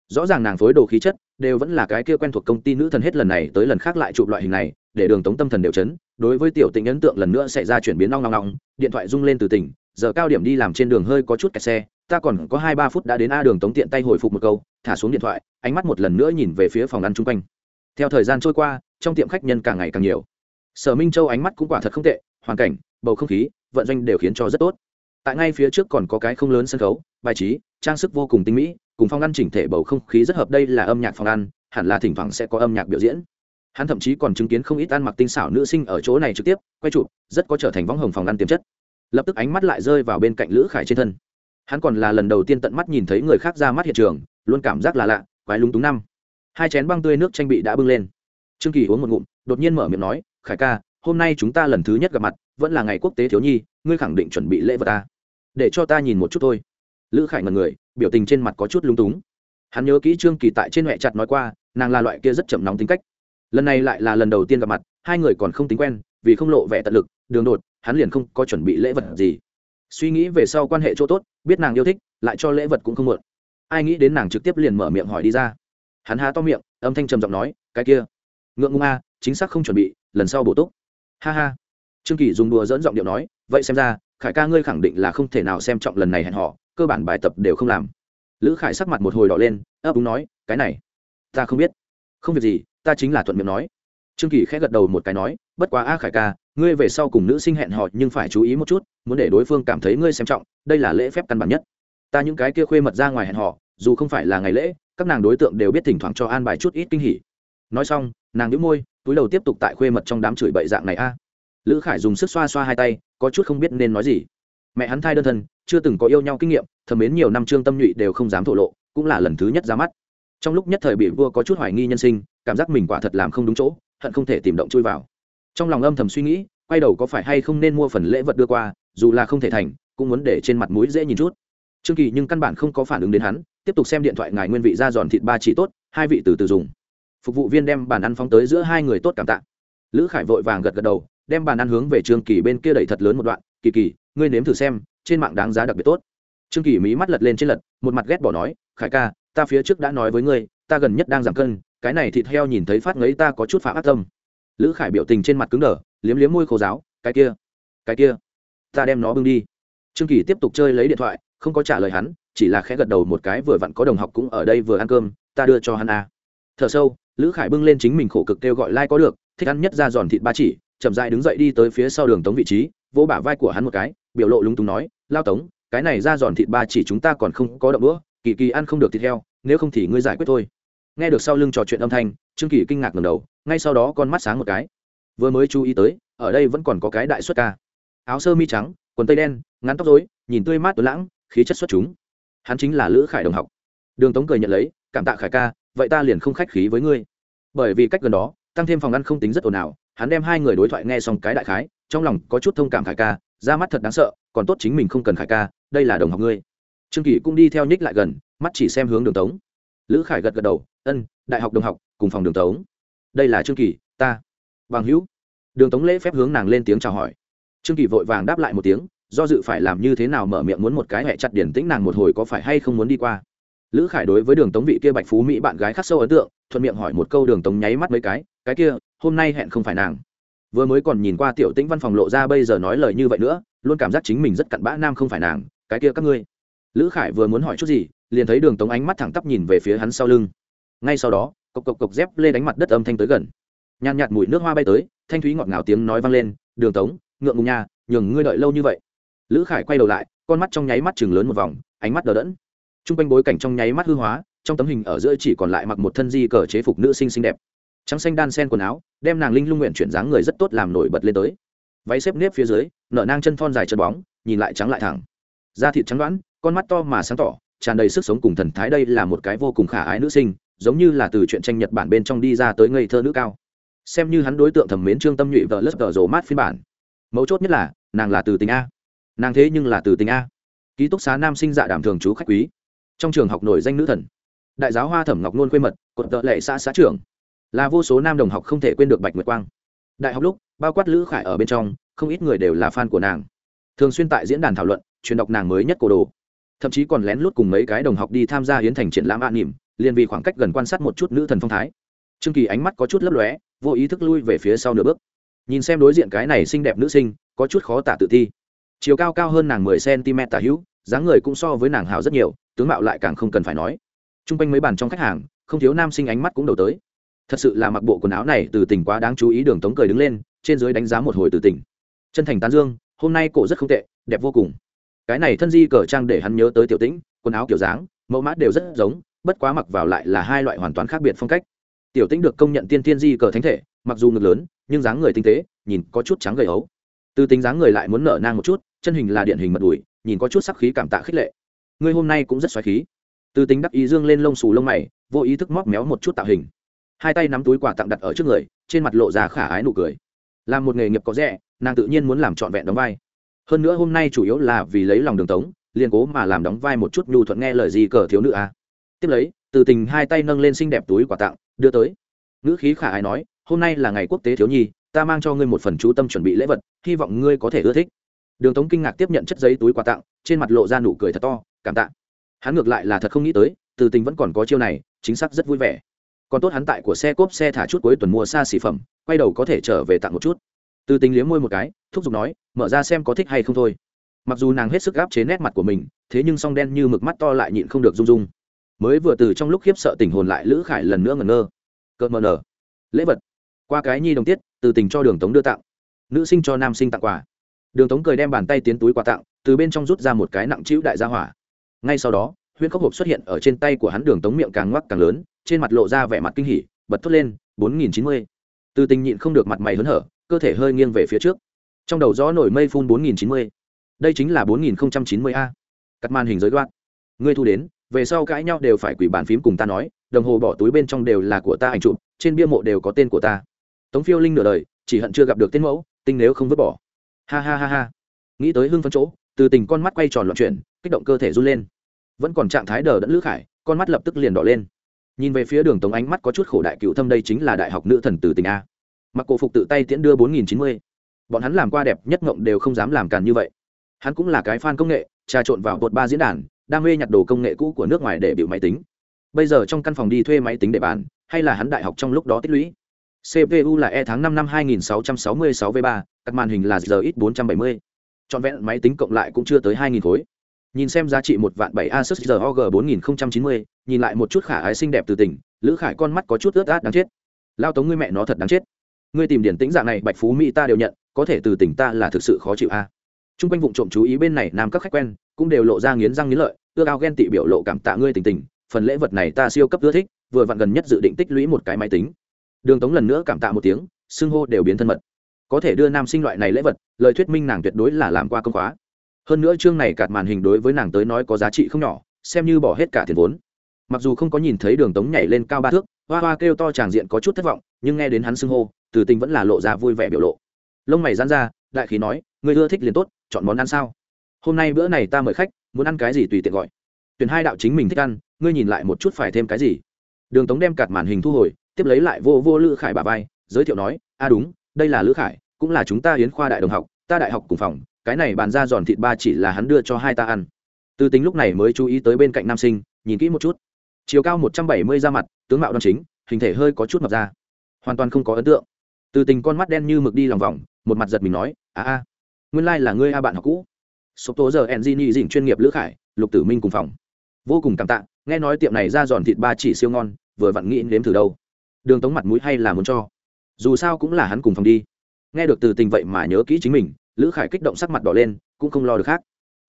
Rõ ràng nàng phối đồ khí chất, đều vẫn là cái kia quen thuộc công ty nữ thần hết lần này tới lần khác lại chụp loại hình này để đường tống tâm thần đều chấn, đối với tiểu tình ấn tượng lần nữa xảy ra chuyển biến nong nong nong điện thoại rung lên từ tỉnh, giờ cao điểm đi làm trên đường hơi có chút kẹt xe, ta còn có hai ba phút đã đến a đường tống tiện tay hồi phục một câu, thả xuống điện thoại, ánh mắt một lần nữa nhìn về phía phòng ăn chung quanh. Theo thời gian trôi qua, trong tiệm khách nhân càng ngày càng nhiều. Sở minh châu ánh mắt cũng quả thật không tệ, hoàn cảnh, bầu không khí, vận doanh đều khiến cho rất tốt. Tại ngay phía trước còn có cái không lớn sân khấu, bài trí, trang sức vô cùng tinh mỹ, cùng phong ăn chỉnh thể bầu không khí rất hợp, đây là âm nhạc phòng ăn, hẳn là thỉnh thoảng sẽ có âm nhạc biểu diễn hắn thậm chí còn chứng kiến không ít ăn mặc tinh xảo nữ sinh ở chỗ này trực tiếp, quay chụp, rất có trở thành võng hồng phòng ăn tiềm chất. Lập tức ánh mắt lại rơi vào bên cạnh lữ khải trên thân. Hắn còn là lần đầu tiên tận mắt nhìn thấy người khác ra mắt hiện trường, luôn cảm giác là lạ, quái lúng túng năm. Hai chén băng tươi nước tranh bị đã bưng lên. Trương kỳ uống một ngụm, đột nhiên mở miệng nói, khải ca, hôm nay chúng ta lần thứ nhất gặp mặt, vẫn là ngày quốc tế thiếu nhi, ngươi khẳng định chuẩn bị lễ vật ta. Để cho ta nhìn một chút thôi. Lữ khải ngần người, biểu tình trên mặt có chút lúng túng. Hắn nhớ kỹ trương kỳ tại trên huệ chặt nói qua, nàng là loại kia rất chậm nóng tính cách lần này lại là lần đầu tiên gặp mặt, hai người còn không tính quen, vì không lộ vẻ tận lực, đường đột, hắn liền không có chuẩn bị lễ vật gì. Suy nghĩ về sau quan hệ chỗ tốt, biết nàng yêu thích, lại cho lễ vật cũng không muộn ai nghĩ đến nàng trực tiếp liền mở miệng hỏi đi ra. Hắn há to miệng, âm thanh trầm giọng nói, cái kia, ngượng ngung a, chính xác không chuẩn bị, lần sau bổ túc. Ha ha. Trương kỳ dùng đùa dẫn giọng điệu nói, vậy xem ra, khải ca ngươi khẳng định là không thể nào xem trọng lần này hẹn họ cơ bản bài tập đều không làm. Lữ khải sắc mặt một hồi đỏ lên, ấp úng nói, cái này, ta không biết. Không việc gì ta chính là thuận miệng nói. Trương kỳ khẽ gật đầu một cái nói, bất quá a khải ca, ngươi về sau cùng nữ sinh hẹn hò nhưng phải chú ý một chút, muốn để đối phương cảm thấy ngươi xem trọng, đây là lễ phép căn bản nhất. Ta những cái kia khuê mật ra ngoài hẹn hò, dù không phải là ngày lễ, các nàng đối tượng đều biết thỉnh thoảng cho an bài chút ít kinh hỉ. Nói xong, nàng đĩu môi, túi đầu tiếp tục tại khuê mật trong đám chửi bậy dạng này a. Lữ khải dùng sức xoa xoa hai tay, có chút không biết nên nói gì. Mẹ hắn thai đơn thân, chưa từng có yêu nhau kinh nghiệm, thầm mến nhiều năm trương tâm nhụy đều không dám thổ lộ, cũng là lần thứ nhất ra mắt. Trong lúc nhất thời bị vua có chút hoài nghi nhân sinh cảm giác mình quả thật làm không đúng chỗ, hận không thể tìm động chui vào. Trong lòng âm thầm suy nghĩ, quay đầu có phải hay không nên mua phần lễ vật đưa qua, dù là không thể thành, cũng muốn để trên mặt mũi dễ nhìn chút. Trương kỳ nhưng căn bản không có phản ứng đến hắn, tiếp tục xem điện thoại ngài nguyên vị ra giòn thịt ba chỉ tốt, hai vị từ từ dùng. Phục vụ viên đem bàn ăn phóng tới giữa hai người tốt cảm tạ. Lữ khải vội vàng gật gật đầu, đem bàn ăn hướng về trương kỳ bên kia đẩy thật lớn một đoạn, kỳ kỳ, ngươi nếm thử xem, trên mạng đáng giá đặc biệt tốt. Trương kỳ mí mắt lật lên trên lật, một mặt ghét bỏ nói, khải ca, ta phía trước đã nói với ngươi, ta gần nhất đang giảm cân cái này thịt heo nhìn thấy phát ngấy ta có chút phạm ác tâm. Lữ khải biểu tình trên mặt cứng đờ, liếm liếm môi khô giáo, cái kia cái kia, ta đem nó bưng đi. Trương kỳ tiếp tục chơi lấy điện thoại, không có trả lời hắn, chỉ là khẽ gật đầu một cái, vừa vặn có đồng học cũng ở đây vừa ăn cơm, ta đưa cho hắn à. thở sâu, lữ khải bưng lên chính mình khổ cực kêu gọi lai、like、có được, thích ăn nhất ra giòn thịt ba chỉ, chậm dại đứng dậy đi tới phía sau đường tống vị trí, vỗ bả vai của hắn một cái, biểu lộ lúng túng nói, lao tống, cái này ra giòn thịt ba chỉ chúng ta còn không có động đũa, kỳ kỳ ăn không được thịt heo, nếu không thì ngươi giải quyết thôi nghe được sau lưng trò chuyện âm thanh, trương kỳ kinh ngạc ngầm đầu, ngay sau đó con mắt sáng một cái. Vừa mới chú ý tới, ở đây vẫn còn có cái đại xuất ca. Áo sơ mi trắng, quần tây đen, ngắn tóc dối nhìn tươi mát tối lãng, khí chất xuất chúng. Hắn chính là lữ khải đồng học. Đường tống cười nhận lấy, cảm tạ khải ca, vậy ta liền không khách khí với ngươi. Bởi vì cách gần đó, tăng thêm phòng ăn không tính rất ồn ào, hắn đem hai người đối thoại nghe xong cái đại khái, trong lòng có chút thông cảm khải ca ra mắt thật đáng sợ, còn tốt chính mình không cần khải ca, đây là đồng học ngươi. Trương kỳ cũng đi theo nhích lại gần, mắt chỉ xem hướng đường tống. Lữ khải gật gật đầu ân, đại học đồng học, cùng phòng đường tống. Đây là trương kỳ, ta. Bằng hữu. Đường tống lễ phép hướng nàng lên tiếng chào hỏi. Trương kỳ vội vàng đáp lại một tiếng, do dự phải làm như thế nào mở miệng muốn một cái hẹ chặt điển tĩnh nàng một hồi có phải hay không muốn đi qua. Lữ khải đối với đường tống vị kia bạch phú mỹ bạn gái khắc sâu ấn tượng, thuận miệng hỏi một câu đường tống nháy mắt mấy cái cái kia, hôm nay hẹn không phải nàng. Vừa mới còn nhìn qua tiểu tĩnh văn phòng lộ ra bây giờ nói lời như vậy nữa, luôn cảm giác chính mình rất cặn bã nam không phải nàng, cái kia các ngươi. Lữ khải vừa muốn hỏi chút gì, liền thấy đường tống ánh mắt thẳng tắp nhìn về phía hắn sau lưng ngay sau đó, cộc cộc cộc dép lê đánh mặt đất âm thanh tới gần. Nhàn nhạt mùi nước hoa bay tới, thanh thúy ngọt ngào tiếng nói vang lên, đường tống, ngượng ngùng nhà nhường ngươi đợi lâu như vậy. Lữ khải quay đầu lại, con mắt trong nháy mắt chừng lớn một vòng, ánh mắt đờ đẫn. T r u n g quanh bối cảnh trong nháy mắt hư hóa, trong tấm hình ở giữa chỉ còn lại mặc một thân di cờ chế phục nữ sinh xinh đẹp. Trắng xanh đan sen quần áo, đem nàng linh lung nguyện chuyển dáng người rất tốt làm nổi bật lên tới. Váy xếp nếp phía dưới, nở nang chân thon dài chân bóng, nhìn lại trắng lại thẳng. Da thịt trắng đoãn con mắt to mà sáng tỏ, tràn đầy sức sống cùng thần thái đây là một cái vô cùng khả ái nữ sinh giống như là từ chuyện tranh nhật bản bên trong đi ra tới ngây thơ nữ cao. Xem như hắn đối tượng thẩm mến trương tâm nhụy vợ lất vợ rồ mát phiên bản. Mấu chốt nhất là, nàng là từ tình a. Nàng thế nhưng là từ tình a. Ký túc xá nam sinh dạ đảm thường chú khách quý. Trong trường học nổi danh nữ thần. Đại giáo hoa thẩm ngọc nôn quê mật cột tợ lệ xã xã trưởng. Là vô số nam đồng học không thể quên được bạch nguyệt quang. Đại học lúc, bao quát lữ khải ở bên trong, không ít người đều là fan của nàng. Thường xuyên tại diễn đàn thảo luận, truyền đọc nàng mới nhất cổ đồ. Thậm chí còn lén lút cùng mấy cái đồng học đi tham gia hiến thành triển lãm an nỉm liền vì khoảng cách gần quan sát một chút nữ thần phong thái. Trương kỳ ánh mắt có chút lấp lóe, vô ý thức lui về phía sau nửa bước. Nhìn xem đối diện cái này xinh đẹp nữ sinh, có chút khó tả tự thi. Chiều cao cao hơn nàng mười cm tả hữu, dáng người cũng so với nàng hào rất nhiều, tướng mạo lại càng không cần phải nói. T r u n g quanh mấy bàn trong khách hàng, không thiếu nam sinh ánh mắt cũng đầu tới. Thật sự là mặc bộ quần áo này từ tỉnh quá đáng chú ý đường tống cười đứng lên, trên dưới đánh giá một hồi từ tỉnh chân thành tán dương, hôm nay cổ rất không tệ, đẹp vô cùng. Cái này thân di cờ trang để hắn nhớ tới tiểu tĩnh, quần áo kiểu dáng, mẫu mã đều rất giống bất quá mặc vào lại là hai loại hoàn toàn khác biệt phong cách. Tiểu tĩnh được công nhận tiên tiên di cờ thánh thể, mặc dù ngực lớn, nhưng dáng người tinh tế, nhìn có chút trắng gầy ấu. Từ tính dáng người lại muốn nở nang một chút, chân hình là điện hình mật đùi, nhìn có chút sắc khí cảm tạ khích lệ. Ngươi hôm nay cũng rất xoáy khí. Từ tính đắc ý dương lên lông xù lông mày, vô ý thức móc méo một chút tạo hình. Hai tay nắm túi quà tặng đặt ở trước người, trên mặt lộ ra khả ái nụ cười. Làm một nghề nghiệp có rẻ, nàng tự nhiên muốn làm trọn vẹn đóng vai. Hơn nữa hôm nay chủ yếu là vì lấy lòng đường tống, liền cố mà làm đóng vai một chút nhu thuận nghe lời gì cờ thiếu nữ a. à tiếp lấy, từ tình hai tay nâng lên xinh đẹp túi quà tặng, đưa tới. Ngữ khí khả ai nói, hôm nay là ngày quốc tế thiếu nhi, ta mang cho ngươi một phần chú tâm chuẩn bị lễ vật, hy vọng ngươi có thể ưa thích. Đường tống kinh ngạc tiếp nhận chất giấy túi quà tặng, trên mặt lộ ra nụ cười thật to, cảm tạ. Hắn ngược lại là thật không nghĩ tới, từ tình vẫn còn có chiêu này, chính xác rất vui vẻ. Còn tốt hắn tại của xe cốp xe thả chút cuối tuần mua xa xỉ phẩm, quay đầu có thể trở về tặng một chút. Từ tình liếm môi một cái, thúc giục nói, mở ra xem có thích hay không thôi. Mặc dù nàng hết sức gáp chế nét mặt của mình, thế nhưng song đen như mực mắt to lại nhịn không được rung rung mới vừa từ trong lúc khiếp sợ tình hồn lại lữ khải lần nữa ngẩn ngơ. Cợt mờ nở. Lễ vật. Qua cái nhi đồng tiết, từ tình cho đường tống đưa tặng. Nữ sinh cho nam sinh tặng quà. Đường tống cười đem bàn tay tiến túi quà tặng, từ bên trong rút ra một cái nặng trĩu đại gia hỏa. Ngay sau đó huyên khốc hộp xuất hiện ở trên tay của hắn đường tống miệng càng ngoắc càng lớn, trên mặt lộ ra vẻ mặt kinh hỉ, bật thốt lên, bốn nghìn chín mươi. Từ tình nhịn không được mặt mày hớn hở, cơ thể hơi nghiêng về phía trước. Trong đầu gió nổi mây phun bốn nghìn chín mươi. Đây chính là bốn nghìn chín mươi a. Cắt màn hình giới đoạn ngươi thu đến về sau cãi nhau đều phải quỷ bàn phím cùng ta nói, đồng hồ bỏ túi bên trong đều là của ta ảnh chụp, trên bia mộ đều có tên của ta. Tống phiêu linh nửa đời, chỉ hận chưa gặp được tên mẫu, tinh nếu không vứt bỏ. Ha ha ha ha. Nghĩ tới hưng phấn chỗ, từ tình con mắt quay tròn loạn chuyển, kích động cơ thể run lên. Vẫn còn trạng thái đờ đẫn lữ khải, con mắt lập tức liền đỏ lên. Nhìn về phía đường tống ánh mắt có chút khổ đại cựu thâm đây chính là đại học nữ thần từ tình a. Mặc cổ phục tự tay tiễn đưa bốn nghìn chín mươi. Bọn hắn làm qua đẹp nhất ngộng đều không dám làm càn như vậy. Hắn cũng là cái fan công nghệ, trà trộn vào bột ba diễn đàn đam mê nhặt đồ công nghệ cũ của nước ngoài để biểu máy tính. Bây giờ trong căn phòng đi thuê máy tính để bàn, hay là hắn đại học trong lúc đó tích lũy? Cpu là e tháng năm năm 2666 v 3 các màn hình là rx 470 trọn vẹn máy tính cộng lại cũng chưa tới 2.000 khối. Nhìn xem giá trị một vạn bảy asus rog 4090 nhìn lại một chút khả ái xinh đẹp từ tỉnh, lữ khải con mắt có chút ướt át đáng chết. Lao tống ngươi mẹ nó thật đáng chết. Ngươi tìm điển tĩnh dạng này, bạch phú mỹ ta đều nhận, có thể từ tỉnh ta là thực sự khó chịu a. Trung quanh vụ trộm chú ý bên này nam các khách quen cũng đều lộ ra nghiến răng nghiến lợi ưa ao ghen tị biểu lộ cảm tạ ngươi tình tình, phần lễ vật này ta siêu cấp ưa thích, vừa vặn gần nhất dự định tích lũy một cái máy tính. Đường tống lần nữa cảm tạ một tiếng, xưng hô đều biến thân mật. Có thể đưa nam sinh loại này lễ vật, lời thuyết minh nàng tuyệt đối là làm qua công khóa. Hơn nữa chương này cạt màn hình đối với nàng tới nói có giá trị không nhỏ, xem như bỏ hết cả tiền vốn. Mặc dù không có nhìn thấy đường tống nhảy lên cao ba thước, hoa hoa kêu to tràng diện có chút thất vọng, nhưng nghe đến hắn xưng hô, từ tình vẫn là lộ ra vui vẻ biểu lộ. Lông mày dán ra, đại khí nói người ưa thích liền tốt, chọn món ăn sao? Hôm nay bữa này ta mời khách, muốn ăn cái gì tùy tiện gọi. Tuyển hai đạo chính mình thích ăn, ngươi nhìn lại một chút phải thêm cái gì. Đường tống đem cạt màn hình thu hồi, tiếp lấy lại vô vô lữ khải bà vai, giới thiệu nói, a, đúng, đây là lữ khải, cũng là chúng ta hiến khoa đại đồng học, ta đại học cùng phòng, cái này bàn ra giòn thịt ba chỉ là hắn đưa cho hai ta ăn. Từ tính lúc này mới chú ý tới bên cạnh nam sinh, nhìn kỹ một chút. Chiều cao một trăm bảy mươi ra mặt, tướng mạo đ o a n chính, hình thể hơi có chút mập ra. Hoàn toàn không có ấn tượng. Từ tình con mắt đen như mực đi lòng vòng, một mặt giật mình nói, a a, nguyên lai、like、là ngươi a bạn học cũ số tố giờ enzini dịnh chuyên nghiệp lữ khải, lục tử minh cùng phòng. Vô cùng cảm tạ, nghe nói tiệm này ra giòn thịt ba chỉ siêu ngon, vừa vặn nghĩ nếm thử đâu. Đường tống mặt mũi hay là muốn cho. Dù sao cũng là hắn cùng phòng đi. Nghe được từ tình vậy mà nhớ kỹ chính mình, lữ khải kích động sắc mặt đỏ lên, cũng không lo được khác.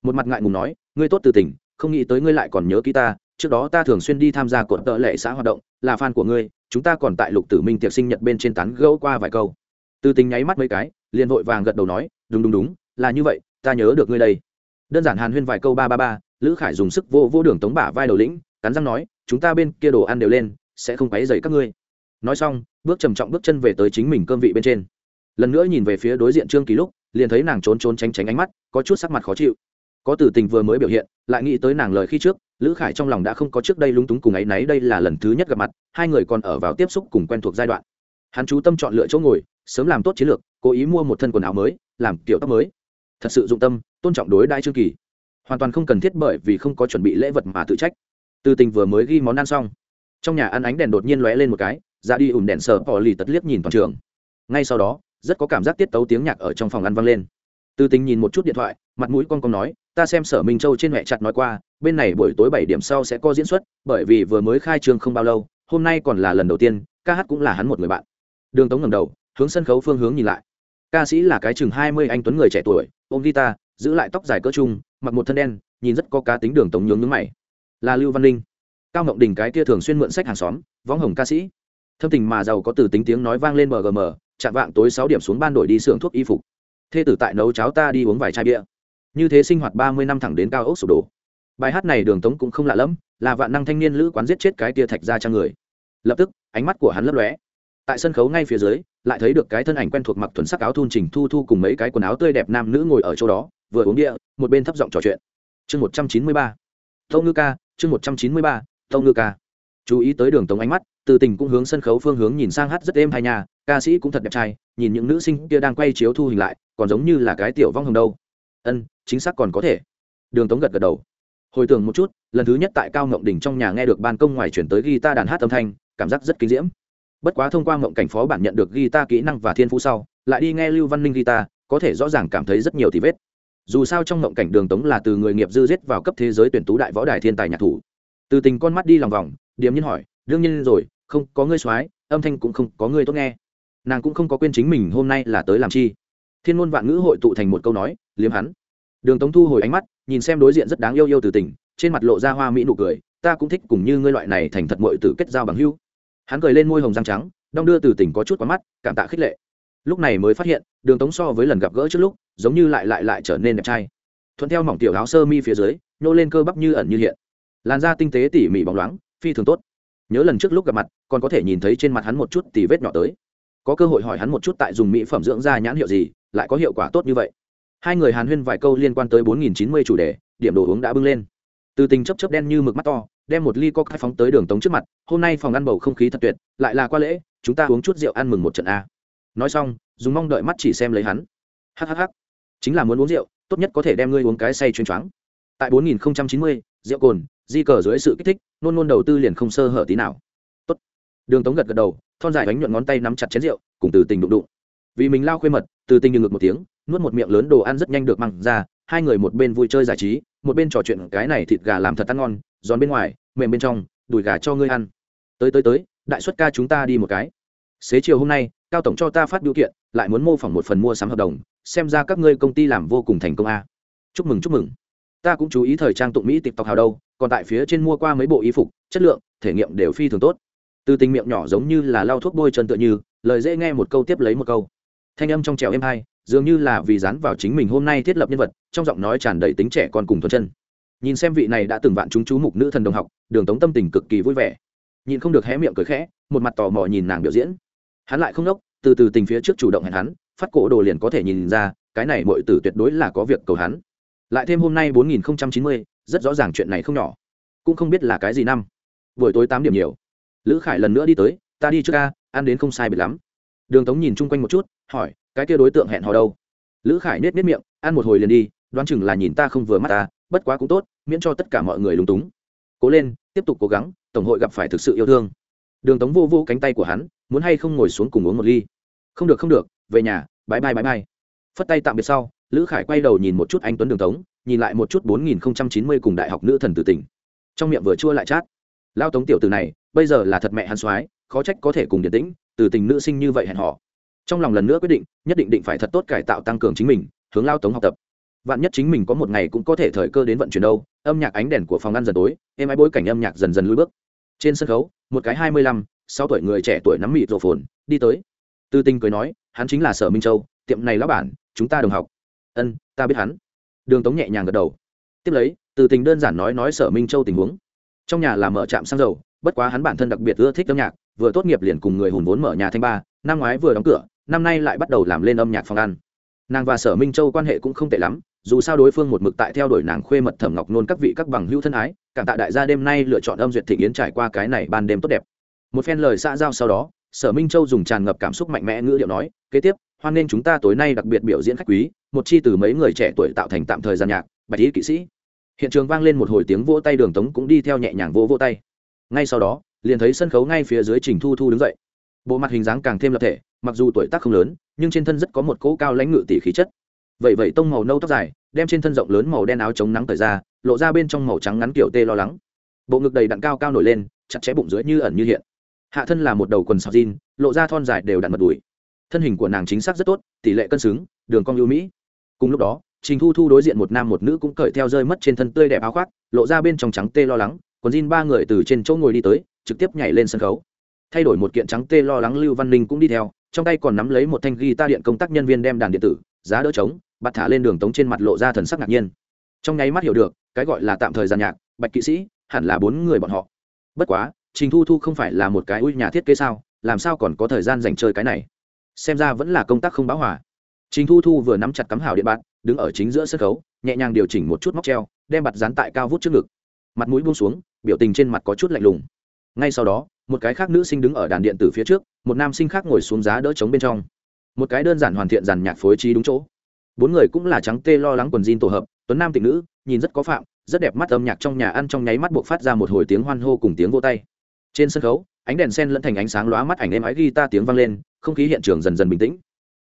Một mặt ngại ngùng nói, ngươi tốt từ tình, không nghĩ tới ngươi lại còn nhớ kỹ ta, trước đó ta thường xuyên đi tham gia cột tợ lệ xã hoạt động, là fan của ngươi, chúng ta còn tại lục tử minh tiệc sinh nhật bên trên tán gẫu qua vài câu. Từ tình nháy mắt mấy cái, liền vội vàng gật đầu nói, đúng đúng đúng, là như vậy ta nhớ được ngươi đây. Đơn giản hàn huyên vài câu ba ba ba, lữ khải dùng sức vô vô đường tống bả vai đầu lĩnh, cắn răng nói, chúng ta bên kia đồ ăn đều lên, sẽ không quấy dày các ngươi. Nói xong, bước trầm trọng bước chân về tới chính mình cơm vị bên trên. Lần nữa nhìn về phía đối diện trương kỳ lúc, liền thấy nàng trốn trốn tránh tránh ánh mắt, có chút sắc mặt khó chịu. Có tử tình vừa mới biểu hiện, lại nghĩ tới nàng lời khi trước, lữ khải trong lòng đã không có trước đây lúng túng cùng ấ y náy đây là lần thứ nhất gặp mặt, hai người còn ở vào tiếp xúc cùng quen thuộc giai đoạn. Hắn chú tâm chọn lựa chỗ ngồi, sớm làm tốt chiến lược, cố ý mua một thân quần áo mới, làm kiểu tóc mới thật sự dụng tâm, tôn trọng đối đại trương kỳ. Hoàn toàn không cần thiết bởi vì không có chuẩn bị lễ vật mà tự trách. Từ tình vừa mới ghi món ăn xong, trong nhà ăn ánh đèn đột nhiên lóe lên một cái, ra đi ủn đèn sờ bỏ lì tật liếc nhìn toàn trường. Ngay sau đó, rất có cảm giác tiết tấu tiếng nhạc ở trong phòng ăn vang lên. Từ tình nhìn một chút điện thoại, mặt mũi con con nói, ta xem sở minh châu trên mẹ chặt nói qua, bên này buổi tối bảy điểm sau sẽ có diễn xuất, bởi vì vừa mới khai trương không bao lâu, hôm nay còn là lần đầu tiên, ca hát cũng là hắn một người bạn. Đường tống ngầm đầu, hướng sân khấu phương hướng nhìn lại ca sĩ là cái chừng hai mươi anh tuấn người trẻ tuổi, ôm guitar, giữ lại tóc dài cỡ trung, mặc một thân đen, nhìn rất có cá tính đường tống nhướng nhướng mày. Là lưu văn linh cao ngộng đình cái kia thường xuyên mượn sách hàng xóm, võng hồng ca sĩ. Thâm tình mà giàu có từ tính tiếng nói vang lên mgm chạm vạng tối sáu điểm xuống ban đổi đi xưởng thuốc y phục. Thê tử tại nấu cháo ta đi uống vài chai bia. Như thế sinh hoạt ba mươi năm thẳng đến cao ốc sụp đổ. Bài hát này đường tống cũng không lạ lẫm, là vạn năng thanh niên lữ quán giết chết cái tia thạch ra trang người. Lập tức, ánh mắt của hắn lấp lóe tại sân khấu ngay phía dưới, lại thấy được cái thân ảnh quen thuộc mặc thuần sắc áo thun trình thu thu cùng mấy cái quần áo tươi đẹp nam nữ ngồi ở chỗ đó, vừa uống địa, một bên thấp giọng trò chuyện. Chương một trăm chín mươi ba. Tâu ngư ca, chương một trăm chín mươi ba, tâu ngư ca. Chú ý tới đường tống ánh mắt, từ tình cũng hướng sân khấu phương hướng nhìn sang hát rất êm hai nhà, ca sĩ cũng thật đẹp trai, nhìn những nữ sinh kia đang quay chiếu thu hình lại, còn giống như là cái tiểu vong hồng đâu. Ân, chính xác còn có thể. Đường tống gật gật đầu. Hồi tưởng một chút, lần thứ nhất tại cao ngộng đỉnh trong nhà nghe được ban công ngoài chuyển tới guitar đàn hát âm thanh, cảm giác rất kinh diễm bất quá thông qua mộng cảnh phó bản nhận được guitar kỹ năng và thiên phú sau, lại đi nghe lưu văn ninh guitar, có thể rõ ràng cảm thấy rất nhiều thì vết. Dù sao trong mộng cảnh đường tống là từ người nghiệp dư giết vào cấp thế giới tuyển tú đại võ đài thiên tài nhạc thủ. Từ tình con mắt đi lòng vòng, điềm nhiên hỏi, đương nhiên rồi, không có ngươi soái, âm thanh cũng không có ngươi tốt nghe. Nàng cũng không có quên chính mình hôm nay là tới làm chi. Thiên ngôn vạn ngữ hội tụ thành một câu nói, liếm hắn. Đường tống thu hồi ánh mắt, nhìn xem đối diện rất đáng yêu yêu từ tình, trên mặt lộ ra hoa mỹ nụ cười, ta cũng thích cùng như ngươi loại này thành thật mội tử kết giao bằng hưu hắn cười lên môi hồng răng trắng, đong đưa từ tình có chút quá mắt, cảm tạ khích lệ. Lúc này mới phát hiện, đường tống so với lần gặp gỡ trước lúc, giống như lại lại lại trở nên đẹp trai. Thuận theo mỏng tiểu áo sơ mi phía dưới, nhô lên cơ bắp như ẩn như hiện. Làn da tinh tế tỉ mỉ bóng loáng, phi thường tốt. Nhớ lần trước lúc gặp mặt, còn có thể nhìn thấy trên mặt hắn một chút tỉ vết nhỏ tới. Có cơ hội hỏi hắn một chút tại dùng mỹ phẩm dưỡng da nhãn hiệu gì, lại có hiệu quả tốt như vậy. Hai người hàn huyên vài câu liên quan tới bốn nghìn chín mươi chủ đề, điểm đồ uống đã bưng lên. Từ tình chấp chấp đen như mực mắt to đem một ly coca phóng tới đường tống trước mặt, hôm nay phòng ăn bầu không khí thật tuyệt, lại là qua lễ, chúng ta uống chút rượu ăn mừng một trận a. Nói xong, dùng mong đợi mắt chỉ xem lấy hắn. Hhh chính là muốn uống rượu, tốt nhất có thể đem ngươi uống cái say chuyên choáng. Tại bốn nghìn chín mươi, rượu cồn, di cờ dưới sự kích thích, nôn nôn đầu tư liền không sơ hở tí nào. Tốt. đường tống gật gật đầu, thon dài bánh nhuận ngón tay nắm chặt chén rượu, cùng từ tình đụng đụng. Vì mình lao khuê mật, từ tình như ngực một tiếng, nuốt một miệng lớn đồ ăn rất nhanh được măng ra, hai người một bên vui chơi giải trí, một bên trò chuyện cái này thịt gà làm thật ăn ngon giòn bên ngoài, mềm bên trong, đùi gà cho ngươi ăn. Tới tới tới, đại xuất ca chúng ta đi một cái. Xế chiều hôm nay, cao tổng cho ta phát biểu kiện, lại muốn mô phỏng một phần mua sắm hợp đồng, xem ra các ngươi công ty làm vô cùng thành công a. Chúc mừng chúc mừng. Ta cũng chú ý thời trang tụng mỹ tịp tộc hào đâu, còn tại phía trên mua qua mấy bộ y phục, chất lượng, thể nghiệm đều phi thường tốt. Từ tình miệng nhỏ giống như là lau thuốc bôi chân tựa như, lời dễ nghe một câu tiếp lấy một câu. Thanh âm trong trèo êm hai dường như là vì dán vào chính mình hôm nay thiết lập nhân vật, trong giọng nói tràn đầy tính trẻ con cùng thuần chân nhìn xem vị này đã từng vạn chúng chú mục nữ thần đồng học, đường tống tâm tình cực kỳ vui vẻ. Nhìn không được hé miệng cười khẽ, một mặt tò mò nhìn nàng biểu diễn. Hắn lại không đốc, từ từ tình phía trước chủ động hẹn hắn, phát cổ đồ liền có thể nhìn ra, cái này mọi tử tuyệt đối là có việc cầu hắn. Lại thêm hôm nay bốn nghìn chín mươi, rất rõ ràng chuyện này không nhỏ. Cũng không biết là cái gì năm. Buổi tối tám điểm nhiều. Lữ khải lần nữa đi tới, ta đi trước ca, ăn đến không sai biệt lắm. Đường tống nhìn chung quanh một chút, hỏi, cái kia đối tượng hẹn hò đâu? Lữ khải nết nết miệng, ăn một hồi liền đi, đoán chừng là nhìn ta không vừa mắt ta bất quá cũng tốt, miễn cho tất cả mọi người lúng túng. Cố lên, tiếp tục cố gắng, tổng hội gặp phải thực sự yêu thương. Đường tống vô vô cánh tay của hắn, muốn hay không ngồi xuống cùng uống một ly. Không được không được, về nhà bãi bay bãi bay phất tay tạm biệt sau, lữ khải quay đầu nhìn một chút anh tuấn đường tống, nhìn lại một chút bốn nghìn chín mươi cùng đại học nữ thần tử tỉnh trong miệng vừa chua lại chát. Lao tống tiểu từ này, bây giờ là thật mẹ hắn soái, khó trách có thể cùng điển tĩnh, từ tình nữ sinh như vậy hẹn họ trong lòng lần nữa quyết định, nhất định định phải thật tốt cải tạo tăng cường chính mình, hướng lao tống học tập vạn nhất chính mình có một ngày cũng có thể thời cơ đến vận chuyển đâu, âm nhạc ánh đèn của phòng ăn dần tối em ái bối cảnh âm nhạc dần dần lùi bước. Trên sân khấu, một cái hai mươi lăm, sáu tuổi người trẻ tuổi nắm mịt rổ phồn, đi tới. Tư tinh cười nói, hắn chính là sở minh châu, tiệm này lão bản, chúng ta đồng học. Ân, ta biết hắn. Đường tống nhẹ nhàng gật đầu. Tiếp lấy từ tình đơn giản nói nói sở minh châu tình huống. Trong nhà là mở trạm xăng dầu, bất quá hắn bản thân đặc biệt ưa thích âm nhạc, vừa tốt nghiệp liền cùng người hùn vốn mở nhà thanh ba, năm ngoái vừa đóng cửa, năm nay lại bắt đầu làm lên âm nhạc phòng ăn. Nàng và sở minh châu quan hệ cũng không tệ lắm dù sao đối phương một mực tại theo đuổi nàng khuê mật thẩm ngọc nôn các vị các bằng hữu thân ái, cảm tạ đại gia đêm nay lựa chọn âm duyệt thị yến trải qua cái này ban đêm tốt đẹp. Một phen lời xã giao sau đó, sở minh châu dùng tràn ngập cảm xúc mạnh mẽ ngữ điệu nói, kế tiếp, hoan nghênh chúng ta tối nay đặc biệt biểu diễn khách quý, một chi từ mấy người trẻ tuổi tạo thành tạm thời gian nhạc, bạch ý kỵ sĩ. Hiện trường vang lên một hồi tiếng vỗ tay đường tống cũng đi theo nhẹ nhàng vỗ vỗ tay. Ngay sau đó, liền thấy sân khấu ngay phía dưới trình thu thu đứng dậy. Bộ mặt hình dáng càng thêm lập thể, mặc dù tuổi tác không lớn, nhưng trên thân rất có một cỗ cao lãnh ngự tỷ khí chất vậy vậy tông màu nâu tóc dài, đem trên thân rộng lớn màu đen áo chống nắng thời ra, lộ ra bên trong màu trắng ngắn kiểu tê lo lắng. Bộ ngực đầy đặn cao cao nổi lên, chặt chẽ bụng dưới như ẩn như hiện. Hạ thân là một đầu quần sọc jean, lộ ra thon dài đều đặn mật đùi. Thân hình của nàng chính xác rất tốt, tỷ lệ cân xứng, đường cong ưu mỹ. Cùng lúc đó, trình thu thu đối diện một nam một nữ cũng cởi theo rơi mất trên thân tươi đẹp áo khoác, lộ ra bên trong trắng tê lo lắng còn jean ba người từ trên chỗ ngồi đi tới, trực tiếp nhảy lên sân khấu. Thay đổi một kiện trắng tê lo lắng lưu văn ninh cũng đi theo, trong tay còn nắm lấy một thanh ghi ta điện công tác nhân viên đem đàn điện tử, giá đỡ trống bạt thả lên đường tống trên mặt lộ ra thần sắc ngạc nhiên. Trong nháy mắt hiểu được, cái gọi là tạm thời gian nhạc, bạch kỵ sĩ, hẳn là bốn người bọn họ. Bất quá, trình thu thu không phải là một cái ui nhà thiết kế sao, làm sao còn có thời gian dành chơi cái này? Xem ra vẫn là công tác không báo hòa. Trình thu thu vừa nắm chặt cắm hào điện bạn đứng ở chính giữa sân khấu, nhẹ nhàng điều chỉnh một chút móc treo, đem bạt dán tại cao vút trước ngực. Mặt mũi buông xuống, biểu tình trên mặt có chút lạnh lùng. Ngay sau đó, một cái khác nữ sinh đứng ở đàn điện tử phía trước, một nam sinh khác ngồi xuống giá đỡ trống bên trong. Một cái đơn giản hoàn thiện dàn nhạc phối trí đúng chỗ bốn người cũng là trắng tê lo lắng quần jean tổ hợp, tuấn nam tịnh nữ, nhìn rất có phạm, rất đẹp mắt âm nhạc trong nhà ăn trong nháy mắt buộc phát ra một hồi tiếng hoan hô cùng tiếng vô tay. Trên sân khấu, ánh đèn sen lẫn thành ánh sáng lóa mắt ảnh êm ái guitar tiếng vang lên, không khí hiện trường dần dần bình tĩnh.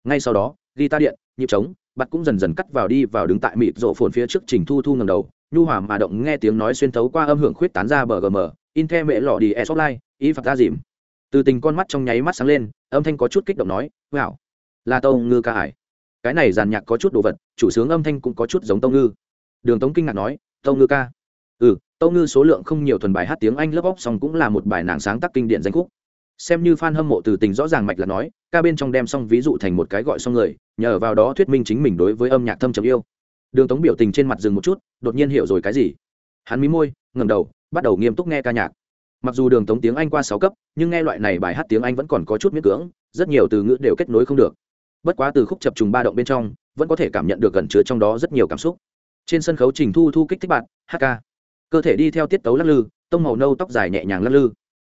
Ngay sau đó, guitar điện, nhịp trống bặt cũng dần dần cắt vào đi vào đứng tại mịt rộ phồn phía trước trình thu thu ngầm đầu, nhu hòa mà động nghe tiếng nói xuyên thấu qua âm hưởng khuyết tán ra bờ gm in the mẹ lọ đi e shopline ý phạt ra dìm. Từ tình con mắt trong nháy mắt sáng lên, âm thanh có chút kích động nói, wow, là tâu ngư ca hải cái này giàn nhạc có chút đồ vật, chủ sướng âm thanh cũng có chút giống tông ngư. Đường tống kinh ngạc nói, tông ngư ca. Ừ tâu ngư số lượng không nhiều thuần bài hát tiếng anh lớp óc xong cũng là một bài nàng sáng tác kinh điển danh khúc. Xem như fan hâm mộ từ tình rõ ràng mạch là nói, ca bên trong đem xong ví dụ thành một cái gọi xong người, nhờ vào đó thuyết minh chính mình đối với âm nhạc thâm trầm yêu. Đường tống biểu tình trên mặt dừng một chút, đột nhiên hiểu rồi cái gì. Hắn mí môi ngầm đầu, bắt đầu nghiêm túc nghe ca nhạc. Mặc dù đường tống tiếng anh qua sáu cấp, nhưng nghe loại này bài hát tiếng anh vẫn còn có chút miễn cưỡng, rất nhiều từ ngữ đều kết nối không được bất quá từ khúc chập trùng ba động bên trong, vẫn có thể cảm nhận được gần chứa trong đó rất nhiều cảm xúc. Trên sân khấu trình thu thu kích thích bạn hk cơ thể đi theo tiết tấu lắc lư, tông màu nâu tóc dài nhẹ nhàng lắc lư.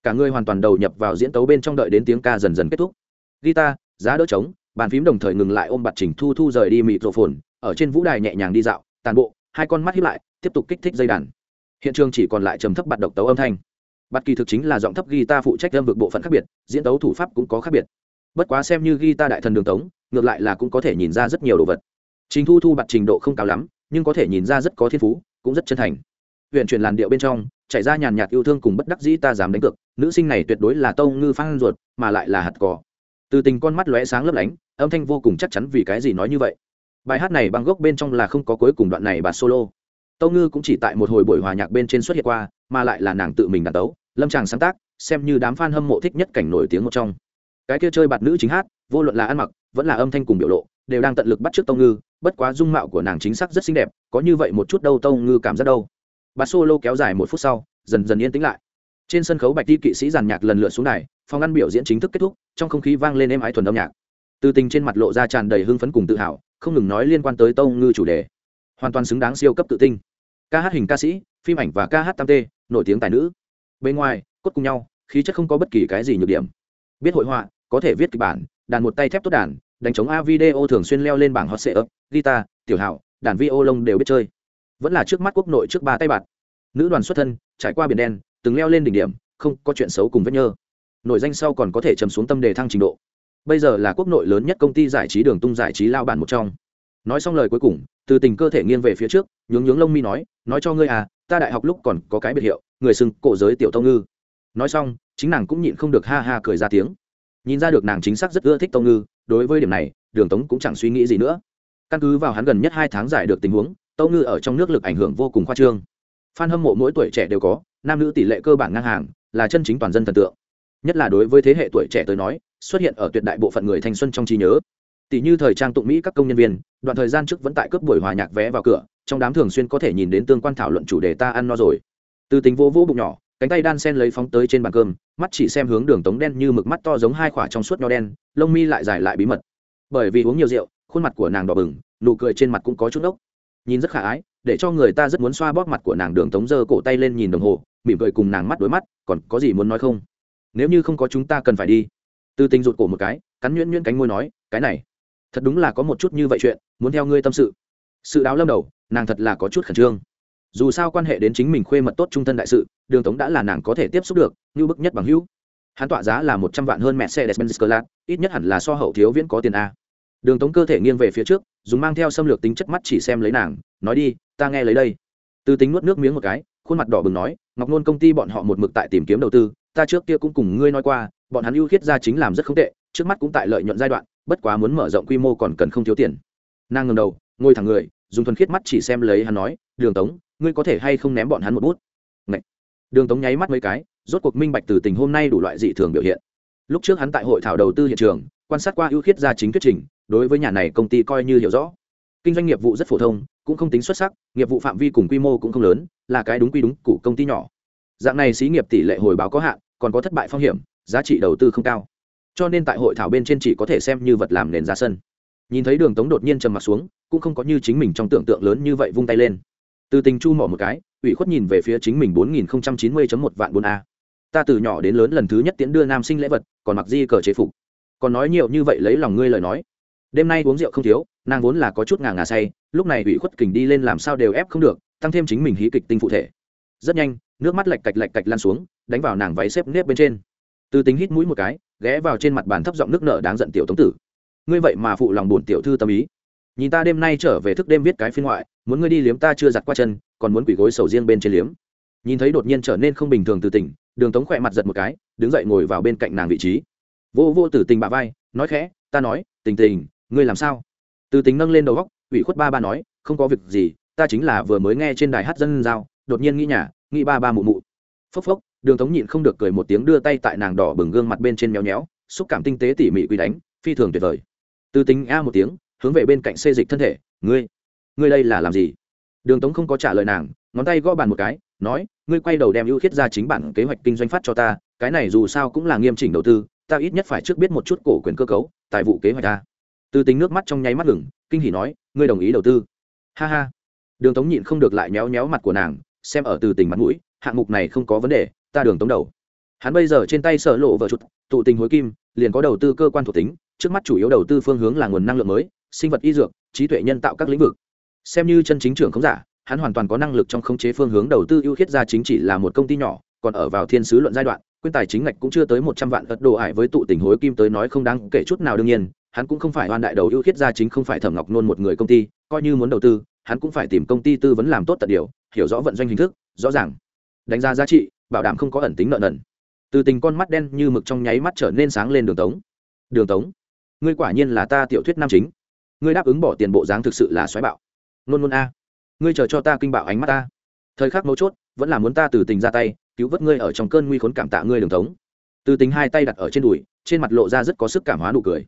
Cả người hoàn toàn đầu nhập vào diễn tấu bên trong đợi đến tiếng ca dần dần kết thúc. Guitar, giá đỡ trống, bàn phím đồng thời ngừng lại ôm bặt trình thu thu rời đi mịt rộ phồn ở trên vũ đài nhẹ nhàng đi dạo, tàn bộ, hai con mắt hiếp lại, tiếp tục kích thích dây đàn. Hiện trường chỉ còn lại trầm thấp bạt độc tấu âm thanh. Bạt kỳ thực chính là giọng thấp guitar phụ trách âm vực bộ phận khác biệt, diễn tấu thủ pháp cũng có khác biệt bất quá xem như ghi ta đại thần đường tống, ngược lại là cũng có thể nhìn ra rất nhiều đồ vật. Trình thu thu bặt trình độ không cao lắm, nhưng có thể nhìn ra rất có thiên phú, cũng rất chân thành. Huyện truyền làn điệu bên trong chạy ra nhàn nhạt yêu thương cùng bất đắc dĩ ta dám đánh cược, nữ sinh này tuyệt đối là tâu ngư phan ruột, mà lại là hạt cỏ. Từ tình con mắt lóe sáng lấp lánh, âm thanh vô cùng chắc chắn vì cái gì nói như vậy. Bài hát này băng gốc bên trong là không có cuối cùng đoạn này bà solo. Tâu ngư cũng chỉ tại một hồi buổi hòa nhạc bên trên xuất hiện qua, mà lại là nàng tự mình đàn tấu, lâm tràng sáng tác, xem như đám f a n hâm mộ thích nhất cảnh nổi tiếng một trong cái kia chơi bạt nữ chính hát, vô luận là ăn mặc, vẫn là âm thanh cùng biểu lộ, đều đang tận lực bắt t r ư ớ c tông ngư, bất quá dung mạo của nàng chính xác rất xinh đẹp, có như vậy một chút đâu tông ngư cảm giác đâu. Bà solo kéo dài một phút sau, dần dần yên tĩnh lại. Trên sân khấu bạch đi kỵ sĩ giàn nhạc lần lượt xuống đài, phòng ăn biểu diễn chính thức kết thúc, trong không khí vang lên êm ái thuần âm nhạc. Từ tình trên mặt lộ ra tràn đầy hưng phấn cùng tự hào, không ngừng nói liên quan tới tông ngư chủ đề. Hoàn toàn xứng đáng siêu cấp tự tinh ca hát hình ca sĩ, phim ảnh và ca hát tam tê, nổi tiếng tài nữ. Bên ngoài, cốt cùng nhau, khí chất không có bất kỳ cái gì nhược điểm. Biết hội họa có thể viết kịch bản, đàn một tay thép tốt đàn, đánh chống a video thường xuyên leo lên bảng hot sệ ấp guitar, tiểu hảo đàn vi ô lông đều biết chơi. Vẫn là trước mắt quốc nội trước ba tay bạt nữ đoàn xuất thân, trải qua biển đen, từng leo lên đỉnh điểm, không có chuyện xấu cùng vết nhơ. Nổi danh sau còn có thể chầm xuống tâm đề thăng trình độ. Bây giờ là quốc nội lớn nhất công ty giải trí đường tung giải trí lao bản một trong. Nói xong lời cuối cùng, từ tình cơ thể nghiêng về phía trước, nhướng nhướng lông mi nói nói cho ngươi à ta đại học lúc còn có cái biệt hiệu, người xưng cổ giới tiểu tông ngư. Nói xong, chính nàng cũng nhịn không được ha ha cười ra tiếng nhìn ra được nàng chính xác rất ưa thích tông ngư, đối với điểm này, đường tống cũng chẳng suy nghĩ gì nữa. Căn cứ vào hắn gần nhất hai tháng giải được tình huống, tông ngư ở trong nước lực ảnh hưởng vô cùng khoa trương. F a n hâm mộ mỗi tuổi trẻ đều có, nam nữ tỷ lệ cơ bản ngang hàng, là chân chính toàn dân thần tượng. Nhất là đối với thế hệ tuổi trẻ tới nói, xuất hiện ở tuyệt đại bộ phận người thanh xuân trong trí nhớ. Tỷ như thời trang tụng mỹ các công nhân viên, đoạn thời gian trước vẫn tại cướp buổi hòa nhạc vé vào cửa, trong đám thường xuyên có thể nhìn đến tương quan thảo luận chủ đề ta ăn no rồi. Từ tính vô vô bụng nhỏ cánh tay đan sen lấy phóng tới trên bàn cơm, mắt chỉ xem hướng đường tống đen như mực mắt to giống hai khỏa trong suốt nho đen, lông mi lại dài lại bí mật. Bởi vì uống nhiều rượu, khuôn mặt của nàng đỏ bừng, nụ cười trên mặt cũng có chút ốc. Nhìn rất khả ái, để cho người ta rất muốn xoa bóp mặt của nàng đường tống giơ cổ tay lên nhìn đồng hồ, mỉm cười cùng nàng mắt đối mắt, còn có gì muốn nói không? Nếu như không có chúng ta cần phải đi. Tư tình rụt cổ một cái, cắn nhuyễn nhuyễn cánh môi nói, cái này, thật đúng là có một chút như vậy chuyện, muốn theo ngươi tâm sự. Sự đáo lâm đầu, nàng thật là có chút khẩn trương dù sao quan hệ đến chính mình khuê mật tốt trung thân đại sự, đường tống đã là nàng có thể tiếp xúc được, như bức nhất bằng hữu. Hắn tọa giá là một trăm vạn hơn mẹ xe despenz clat ít nhất hẳn là so hậu thiếu viễn có tiền a. Đường tống cơ thể nghiêng về phía trước, dùng mang theo xâm lược tính chất mắt chỉ xem lấy nàng, nói đi, ta nghe lấy đây. Từ tính nuốt nước miếng một cái, khuôn mặt đỏ bừng nói, ngọc nôn công ty bọn họ một mực tại tìm kiếm đầu tư, ta trước kia cũng cùng ngươi nói qua, bọn hắn ưu khiết ra chính làm rất không tệ, trước mắt cũng tại lợi nhuận giai đoạn, bất quá muốn mở rộng quy mô còn cần không thiếu tiền. Nàng ngầm đầu, ngồi thẳng người, dùng thuần khiết mắt chỉ xem lấy hắn nói, đường tống ngươi có thể hay không ném bọn hắn một bút? Ngậy. đường tống nháy mắt mấy cái, rốt cuộc minh bạch từ tình hôm nay đủ loại dị thường biểu hiện. Lúc trước hắn tại hội thảo đầu tư hiện trường, quan sát qua ưu khiết gia chính thuyết trình, đối với nhà này công ty coi như hiểu rõ. Kinh doanh nghiệp vụ rất phổ thông, cũng không tính xuất sắc, nghiệp vụ phạm vi cùng quy mô cũng không lớn, là cái đúng quy đúng của công ty nhỏ. Dạng này xí nghiệp tỷ lệ hồi báo có hạn, còn có thất bại phong hiểm, giá trị đầu tư không cao. Cho nên tại hội thảo bên trên chỉ có thể xem như vật làm nền ra sân. Nhìn thấy đường tống đột nhiên trầm m ặ t xuống, cũng không có như chính mình trong tưởng tượng lớn như vậy vung tay lên từ tình chu mỏ một cái, ủy khuất nhìn về phía chính mình bốn nghìn chín mươi một vạn bốn a. Ta từ nhỏ đến lớn lần thứ nhất tiễn đưa nam sinh lễ vật, còn mặc di cờ chế phục. Còn nói nhiều như vậy lấy lòng ngươi lời nói. Đêm nay uống rượu không thiếu, nàng vốn là có chút ngà ngà say, lúc này ủy khuất kình đi lên làm sao đều ép không được, tăng thêm chính mình hí kịch tinh phụ thể. Rất nhanh, nước mắt lạch cạch lạch cạch lan xuống, đánh vào nàng váy xếp nếp bên trên. Từ tính hít mũi một cái, ghé vào trên mặt bàn thấp giọng nước nợ đáng giận tiểu tống tử. Ngươi vậy mà phụ lòng bổn tiểu thư tâm ý nhìn ta đêm nay trở về thức đêm viết cái phiên ngoại, muốn ngươi đi liếm ta chưa giặt qua chân, còn muốn quỷ gối sầu riêng bên trên liếm. Nhìn thấy đột nhiên trở nên không bình thường từ tỉnh, đường tống khỏe mặt giật một cái, đứng dậy ngồi vào bên cạnh nàng vị trí. Vô vô tử tình bà vai, nói khẽ, ta nói, tình tình, ngươi làm sao? Từ tình nâng lên đầu góc, ủy khuất ba ba nói, không có việc gì, ta chính là vừa mới nghe trên đài hát dân giao, đột nhiên nghĩ nhà, nghĩ ba ba mụ mụ. Phốc phốc, đường tống nhịn không được cười một tiếng đưa tay tại nàng đỏ bừng gương mặt bên trên méo nhéo xúc cảm tinh tế tỉ mỉ quy đánh, phi thường tuyệt vời. Từ tính a một tiếng hướng về bên cạnh xê dịch thân thể, ngươi ngươi đây là làm gì? Đường tống không có trả lời nàng, ngón tay gõ bàn một cái, nói, ngươi quay đầu đem ưu khiết ra chính bản kế hoạch kinh doanh phát cho ta, cái này dù sao cũng là nghiêm chỉnh đầu tư, ta ít nhất phải trước biết một chút cổ quyền cơ cấu, tài vụ kế hoạch ta. Từ tính nước mắt trong nháy mắt ngừng, kinh hỉ nói, ngươi đồng ý đầu tư? Ha ha. Đường tống nhịn không được lại méo méo mặt của nàng, xem ở từ tình mặt mũi, hạng mục này không có vấn đề, ta đường tống đầu. Hắn bây giờ trên tay sở lộ vợ chút, tụ tình hối kim, liền có đầu tư cơ quan thuộc tính, trước mắt chủ yếu đầu tư phương hướng là nguồn năng lượng mới sinh vật y dược, trí tuệ nhân tạo các lĩnh vực. Xem như chân chính trưởng không giả, hắn hoàn toàn có năng lực trong khống chế phương hướng đầu tư ưu khiết ra chính chỉ là một công ty nhỏ, còn ở vào thiên sứ luận giai đoạn quyên tài chính ngạch cũng chưa tới một trăm vạn ất đồ ải với tụ tình hối kim tới nói không đáng kể chút nào đương nhiên, hắn cũng không phải oan đại đầu ưu khiết ra chính không phải thẩm ngọc nôn một người công ty, coi như muốn đầu tư, hắn cũng phải tìm công ty tư vấn làm tốt tận điều, hiểu rõ vận doanh hình thức, rõ ràng. Đánh giá giá trị, bảo đảm không có ẩn tính nợ nần. Từ tình con mắt đen như mực trong nháy mắt trở nên sáng lên đường tống. Đường tống, ngươi quả nhiên là ta tiểu thuyết nam chính ngươi đáp ứng bỏ tiền bộ dáng thực sự là xoáy bạo. Nôn nôn a. Ngươi chờ cho ta kinh bạo ánh mắt ta. Thời khắc mấu chốt, vẫn là muốn ta từ tình ra tay, cứu vớt ngươi ở trong cơn nguy khốn cảm tạ ngươi đường thống. Từ tình hai tay đặt ở trên đùi, trên mặt lộ ra rất có sức cảm hóa nụ cười.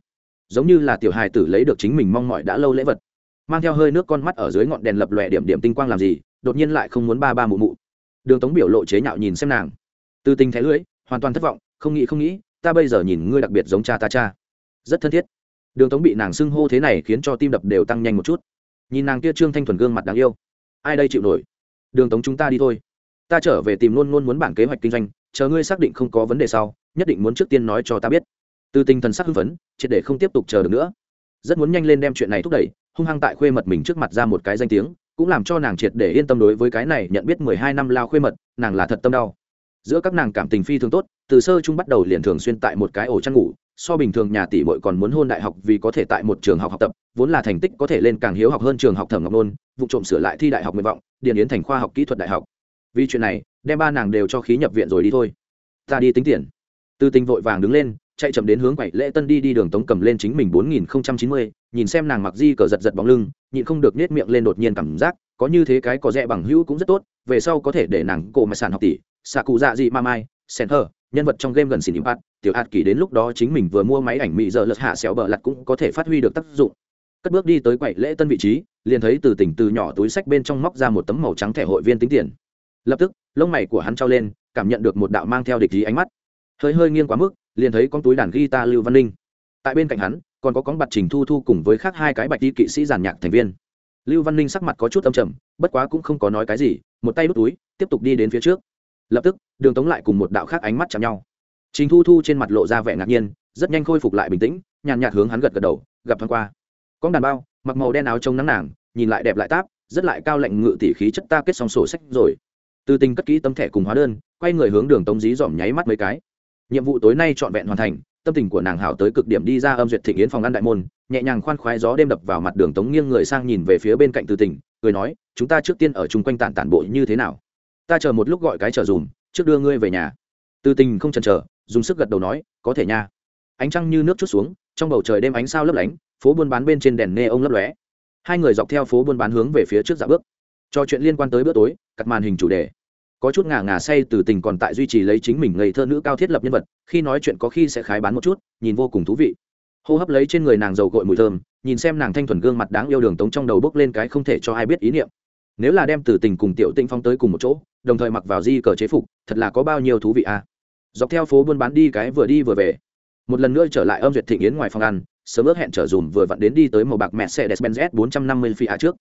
Giống như là tiểu hài tử lấy được chính mình mong mỏi đã lâu lễ vật. Mang theo hơi nước con mắt ở dưới ngọn đèn lập lòe điểm điểm tinh quang làm gì, đột nhiên lại không muốn ba ba mụ mụ. Đường tống biểu lộ chế nhạo nhìn xem nàng. Từ tình thái lưỡi hoàn toàn thất vọng, không nghĩ không nghĩ, ta bây giờ nhìn ngươi đặc biệt giống cha ta cha. Rất thân thiết đường tống bị nàng xưng hô thế này khiến cho tim đập đều tăng nhanh một chút. Nhìn nàng kia trương thanh thuần gương mặt đáng yêu. Ai đây chịu nổi? Đường tống chúng ta đi thôi. Ta trở về tìm luôn luôn muốn bản kế hoạch kinh doanh, chờ ngươi xác định không có vấn đề sau, nhất định muốn trước tiên nói cho ta biết. Từ tinh thần sắc hưng phấn, triệt để không tiếp tục chờ được nữa. Rất muốn nhanh lên đem chuyện này thúc đẩy, hung hăng tại khuê mật mình trước mặt ra một cái danh tiếng, cũng làm cho nàng triệt để yên tâm đối với cái này nhận biết mười hai năm lao khuê mật, nàng là thật tâm đau. Giữa các nàng cảm tình phi thường tốt, từ sơ chung bắt đầu liền thường xuyên tại một cái ổ chăn ngủ so bình thường nhà tỷ muội còn muốn hôn đại học vì có thể tại một trường học học tập, vốn là thành tích có thể lên càng hiếu học hơn trường học thẩm ngọc nôn, vụ trộm sửa lại thi đại học nguyện vọng, điền yến thành khoa học kỹ thuật đại học. Vì chuyện này, đem ba nàng đều cho khí nhập viện rồi đi thôi. Ta đi tính tiền. Tư tình vội vàng đứng lên, chạy chậm đến hướng quầy lễ tân đi đi đường tống cầm lên chính mình bốn nghìn không trăm chín mươi, nhìn xem nàng mặc di cờ giật giật bóng lưng, nhịn không được nết miệng lên đột nhiên cảm giác, có như thế cái có rẻ bằng hữu cũng rất tốt, về sau có thể để nàng cổ mà sản học tỷ, xạ cụ dạ gì ma mai sen hờ nhân vật trong game gần xin impact, tiểu hạt kỳ đến lúc đó chính mình vừa mua máy ảnh mỹ giờ lật hạ xéo bờ lặt cũng có thể phát huy được tác dụng. Cất bước đi tới quầy lễ tân vị trí, liền thấy từ tỉnh từ nhỏ túi sách bên trong móc ra một tấm màu trắng thẻ hội viên tính tiền. Lập tức, lông mày của hắn trao lên, cảm nhận được một đạo mang theo địch ý ánh mắt. Hơi hơi nghiêng quá mức, liền thấy con túi đàn guitar lưu văn ninh. Tại bên cạnh hắn, còn có con bạt trình thu thu cùng với khác hai cái bạch đi kỵ sĩ giàn nhạc thành viên. Lưu văn ninh sắc mặt có chút âm trầm, bất quá cũng không có nói cái gì, một tay đút túi, tiếp tục đi đến phía trước lập tức, đường tống lại cùng một đạo khác ánh mắt chạm nhau. Trình thu thu trên mặt lộ ra vẻ ngạc nhiên, rất nhanh khôi phục lại bình tĩnh, nhàn nhạt hướng hắn gật gật đầu, gặp thoáng qua. Con đàn bao, mặc màu đen áo trông nắng nàng, nhìn lại đẹp lại táp, rất lại cao lạnh ngự tỉ khí chất ta kết xong sổ sách rồi. Từ tình cất kỹ tấm thẻ cùng hóa đơn, quay người hướng đường tống dí dỏm nháy mắt mấy cái. Nhiệm vụ tối nay trọn vẹn hoàn thành, tâm tình của nàng hảo tới cực điểm đi ra âm duyệt thịnh yến phòng ăn đại môn, nhẹ nhàng khoan khoái gió đêm đập vào mặt đường tống nghiêng người sang nhìn về phía bên cạnh từ tỉnh cười nói, chúng ta trước tiên ở chung quanh tản tản bộ như thế nào? Ta chờ một lúc gọi cái chờ dùm, trước đưa ngươi về nhà. Tư tình không chần chờ, dùng sức gật đầu nói, có thể nha. Ánh trăng như nước chút xuống, trong bầu trời đêm ánh sao lấp lánh, phố buôn bán bên trên đèn nê ông lấp lóe. Hai người dọc theo phố buôn bán hướng về phía trước dạ bước. Cho chuyện liên quan tới bữa tối, cắt màn hình chủ đề. Có chút ngả ngả say từ tình còn tại duy trì lấy chính mình ngây thơ nữ cao thiết lập nhân vật, khi nói chuyện có khi sẽ khái bán một chút, nhìn vô cùng thú vị. Hô hấp lấy trên người nàng dầu gội mùi thơm, nhìn xem nàng thanh thuần gương mặt đáng yêu đường tống trong đầu bốc lên cái không thể cho ai biết ý niệm nếu là đem từ tình cùng tiểu tinh phong tới cùng một chỗ, đồng thời mặc vào di cờ chế phục, thật là có bao nhiêu thú vị à? Dọc theo phố buôn bán đi cái vừa đi vừa về. Một lần nữa trở lại âm duyệt thịnh yến ngoài phòng ăn, sớm ước hẹn trở dùm vừa vặn đến đi tới màu bạc mẹ xe despenz s bốn trăm năm mươi phi hạ trước.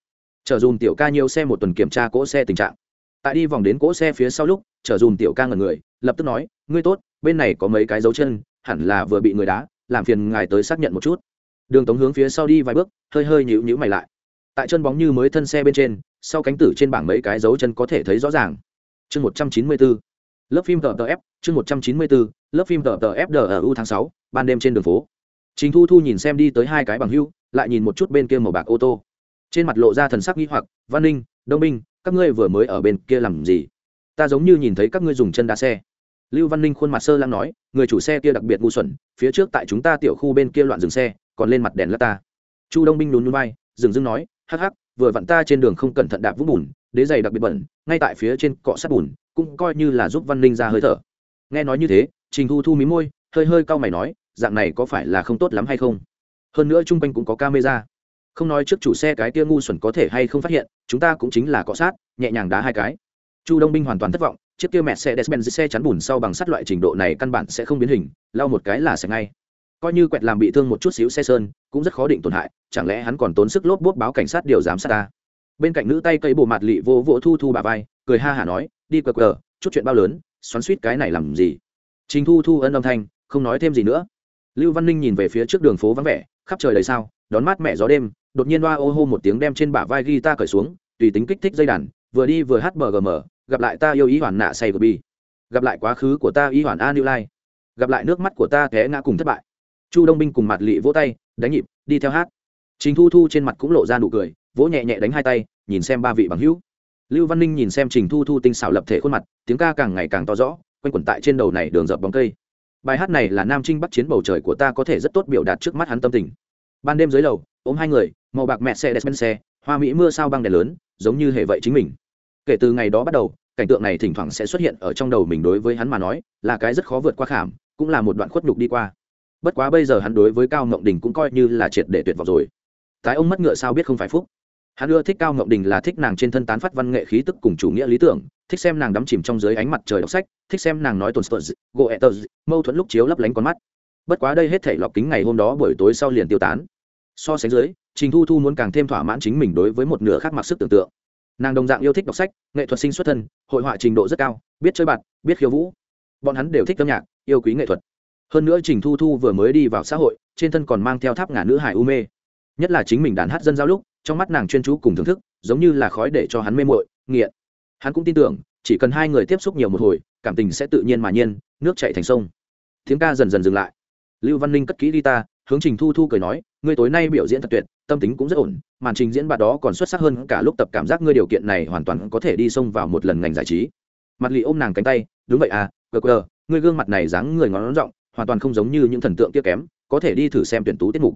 Trở dùm tiểu ca nhiều xe một tuần kiểm tra cỗ xe tình trạng. Tại đi vòng đến cỗ xe phía sau lúc trở dùm tiểu ca ngần người, lập tức nói, ngươi tốt, bên này có mấy cái dấu chân, hẳn là vừa bị người đá, làm phiền ngài tới xác nhận một chút. Đường tống hướng phía sau đi vài bước, hơi hơi nhịu nhữ mày lại. Tại chân bóng như mới thân xe bên trên sau cánh tử trên bảng mấy cái dấu chân có thể thấy rõ ràng. Chương một trăm chín mươi bốn lớp phim tờ tờ f chương một trăm chín mươi bốn lớp phim tờ tờ f ở u tháng sáu, ban đêm trên đường phố. Trình thu thu nhìn xem đi tới hai cái bằng hưu, lại nhìn một chút bên kia màu bạc ô tô. Trên mặt lộ ra thần sắc nghi hoặc, văn ninh, đông binh các ngươi vừa mới ở bên kia làm gì? Ta giống như nhìn thấy các ngươi dùng chân đá xe. Lưu văn ninh khuôn mặt sơ lăng nói, người chủ xe kia đặc biệt ngu xuẩn, phía trước tại chúng ta tiểu khu bên kia loạn dừng xe, còn lên mặt đèn lát ta. Chu đông binh lún núi bay dừng dưng nói, hắc hắc vừa vặn ta trên đường không cẩn thận đạp vũng bùn, đế giày đặc biệt bẩn, ngay tại phía trên cọ sát bùn, cũng coi như là giúp văn ninh ra hơi thở. Nghe nói như thế, trình thu thu mí môi, hơi hơi cau mày nói, dạng này có phải là không tốt lắm hay không? Hơn nữa chung quanh cũng có camera. Không nói trước chủ xe cái tia ngu xuẩn có thể hay không phát hiện, chúng ta cũng chính là cọ sát, nhẹ nhàng đá hai cái. Chu đông binh hoàn toàn thất vọng, chiếc kia mẹ xe despen xe chắn bùn sau bằng sắt loại trình độ này căn bản sẽ không biến hình, lau một cái là sẽ ngay. Coi như quẹt làm bị thương một chút xíu xe sơn, cũng rất khó định tổn hại chẳng lẽ hắn còn tốn sức lốp bốt báo cảnh sát điều giám sát ta? Bên cạnh nữ tay cây bộ mặt lị vô vỗ thu thu bà vai, cười ha hả nói, đi cờ cờ chút chuyện bao lớn, xoắn suýt cái này làm gì? Trình thu thu ân âm thanh, không nói thêm gì nữa. Lưu văn ninh nhìn về phía trước đường phố vắng vẻ, khắp trời đầy sao, đón mát mẹ gió đêm, đột nhiên oa ô hô một tiếng đem trên bả vai guitar cởi xuống, tùy tính kích thích dây đàn, vừa đi vừa hát bgm gặp lại ta yêu ý hoàn nạ say bi gặp lại quá khứ của ta y hoàn a new lai gặp lại nước mắt của ta té ngã cùng thất bại. Chu đông binh cùng mặt lị vỗ tay, đánh nhịp, đi theo hát trình thu thu trên mặt cũng lộ ra nụ cười, vỗ nhẹ nhẹ đánh hai tay, nhìn xem ba vị bằng hữu. Lưu văn ninh nhìn xem trình thu thu tinh xảo lập thể khuôn mặt, tiếng ca càng ngày càng to rõ, quanh quẩn tại trên đầu này đường dập bóng cây. Bài hát này là nam trinh bắc chiến bầu trời của ta có thể rất tốt biểu đạt trước mắt hắn tâm tình. Ban đêm dưới lầu, ôm hai người, màu bạc mẹ xe Mercedes xe, hoa mỹ mưa sao băng đèn lớn, giống như hệ vậy chính mình. Kể từ ngày đó bắt đầu, cảnh tượng này thỉnh thoảng sẽ xuất hiện ở trong đầu mình đối với hắn mà nói, là cái rất khó vượt qua khảm, cũng là một đoạn khuất nhục đi qua. Bất quá bây giờ hắn đối với cao ngộng đình cũng coi như là triệt để tuyệt vọng rồi tái ông mất ngựa sao biết không phải phúc. Hắn ưa thích cao ngộng đình là thích nàng trên thân tán phát văn nghệ khí tức cùng chủ nghĩa lý tưởng thích xem nàng đắm chìm trong dưới ánh mặt trời đọc sách thích xem nàng nói tồn gòe tơ, mâu thuẫn lúc chiếu lấp lánh con mắt. Bất quá đây hết thể lọc kính ngày hôm đó buổi tối sau liền tiêu tán. So sánh dưới trình thu thu muốn càng thêm thỏa mãn chính mình đối với một nửa khác mặc sức tưởng tượng. Nàng đồng dạng yêu thích đọc sách nghệ thuật sinh xuất thân hội họa trình độ rất cao biết chơi bạt biết khiêu vũ. Bọn hắn đều thích âm nhạc yêu quý nghệ thuật. Hơn nữa trình thu thu vừa mới đi vào xã hội trên thân còn mang theo tháp ngả nữ hải u mê nhất là chính mình đàn hát dân giao lúc, trong mắt nàng chuyên chú cùng thưởng thức, giống như là khói để cho hắn mê mội nghiện. Hắn cũng tin tưởng, chỉ cần hai người tiếp xúc nhiều một hồi, cảm tình sẽ tự nhiên mà nhiên, nước chạy thành sông. Tiếng ca dần dần dừng lại. Lưu văn ninh cất kỹ guitar, hướng trình thu thu cười nói, ngươi tối nay biểu diễn thật tuyệt, tâm tính cũng rất ổn, màn trình diễn bà đó còn xuất sắc hơn cả lúc tập cảm giác ngươi điều kiện này hoàn toàn có thể đi xông vào một lần ngành giải trí. Mặt lì ôm nàng cánh tay, đúng vậy à gờ gờ ngươi gương mặt này dáng người ngón rộng hoàn toàn không giống như những thần tượng kia kém, có thể đi thử xem tuyển tú tiết mục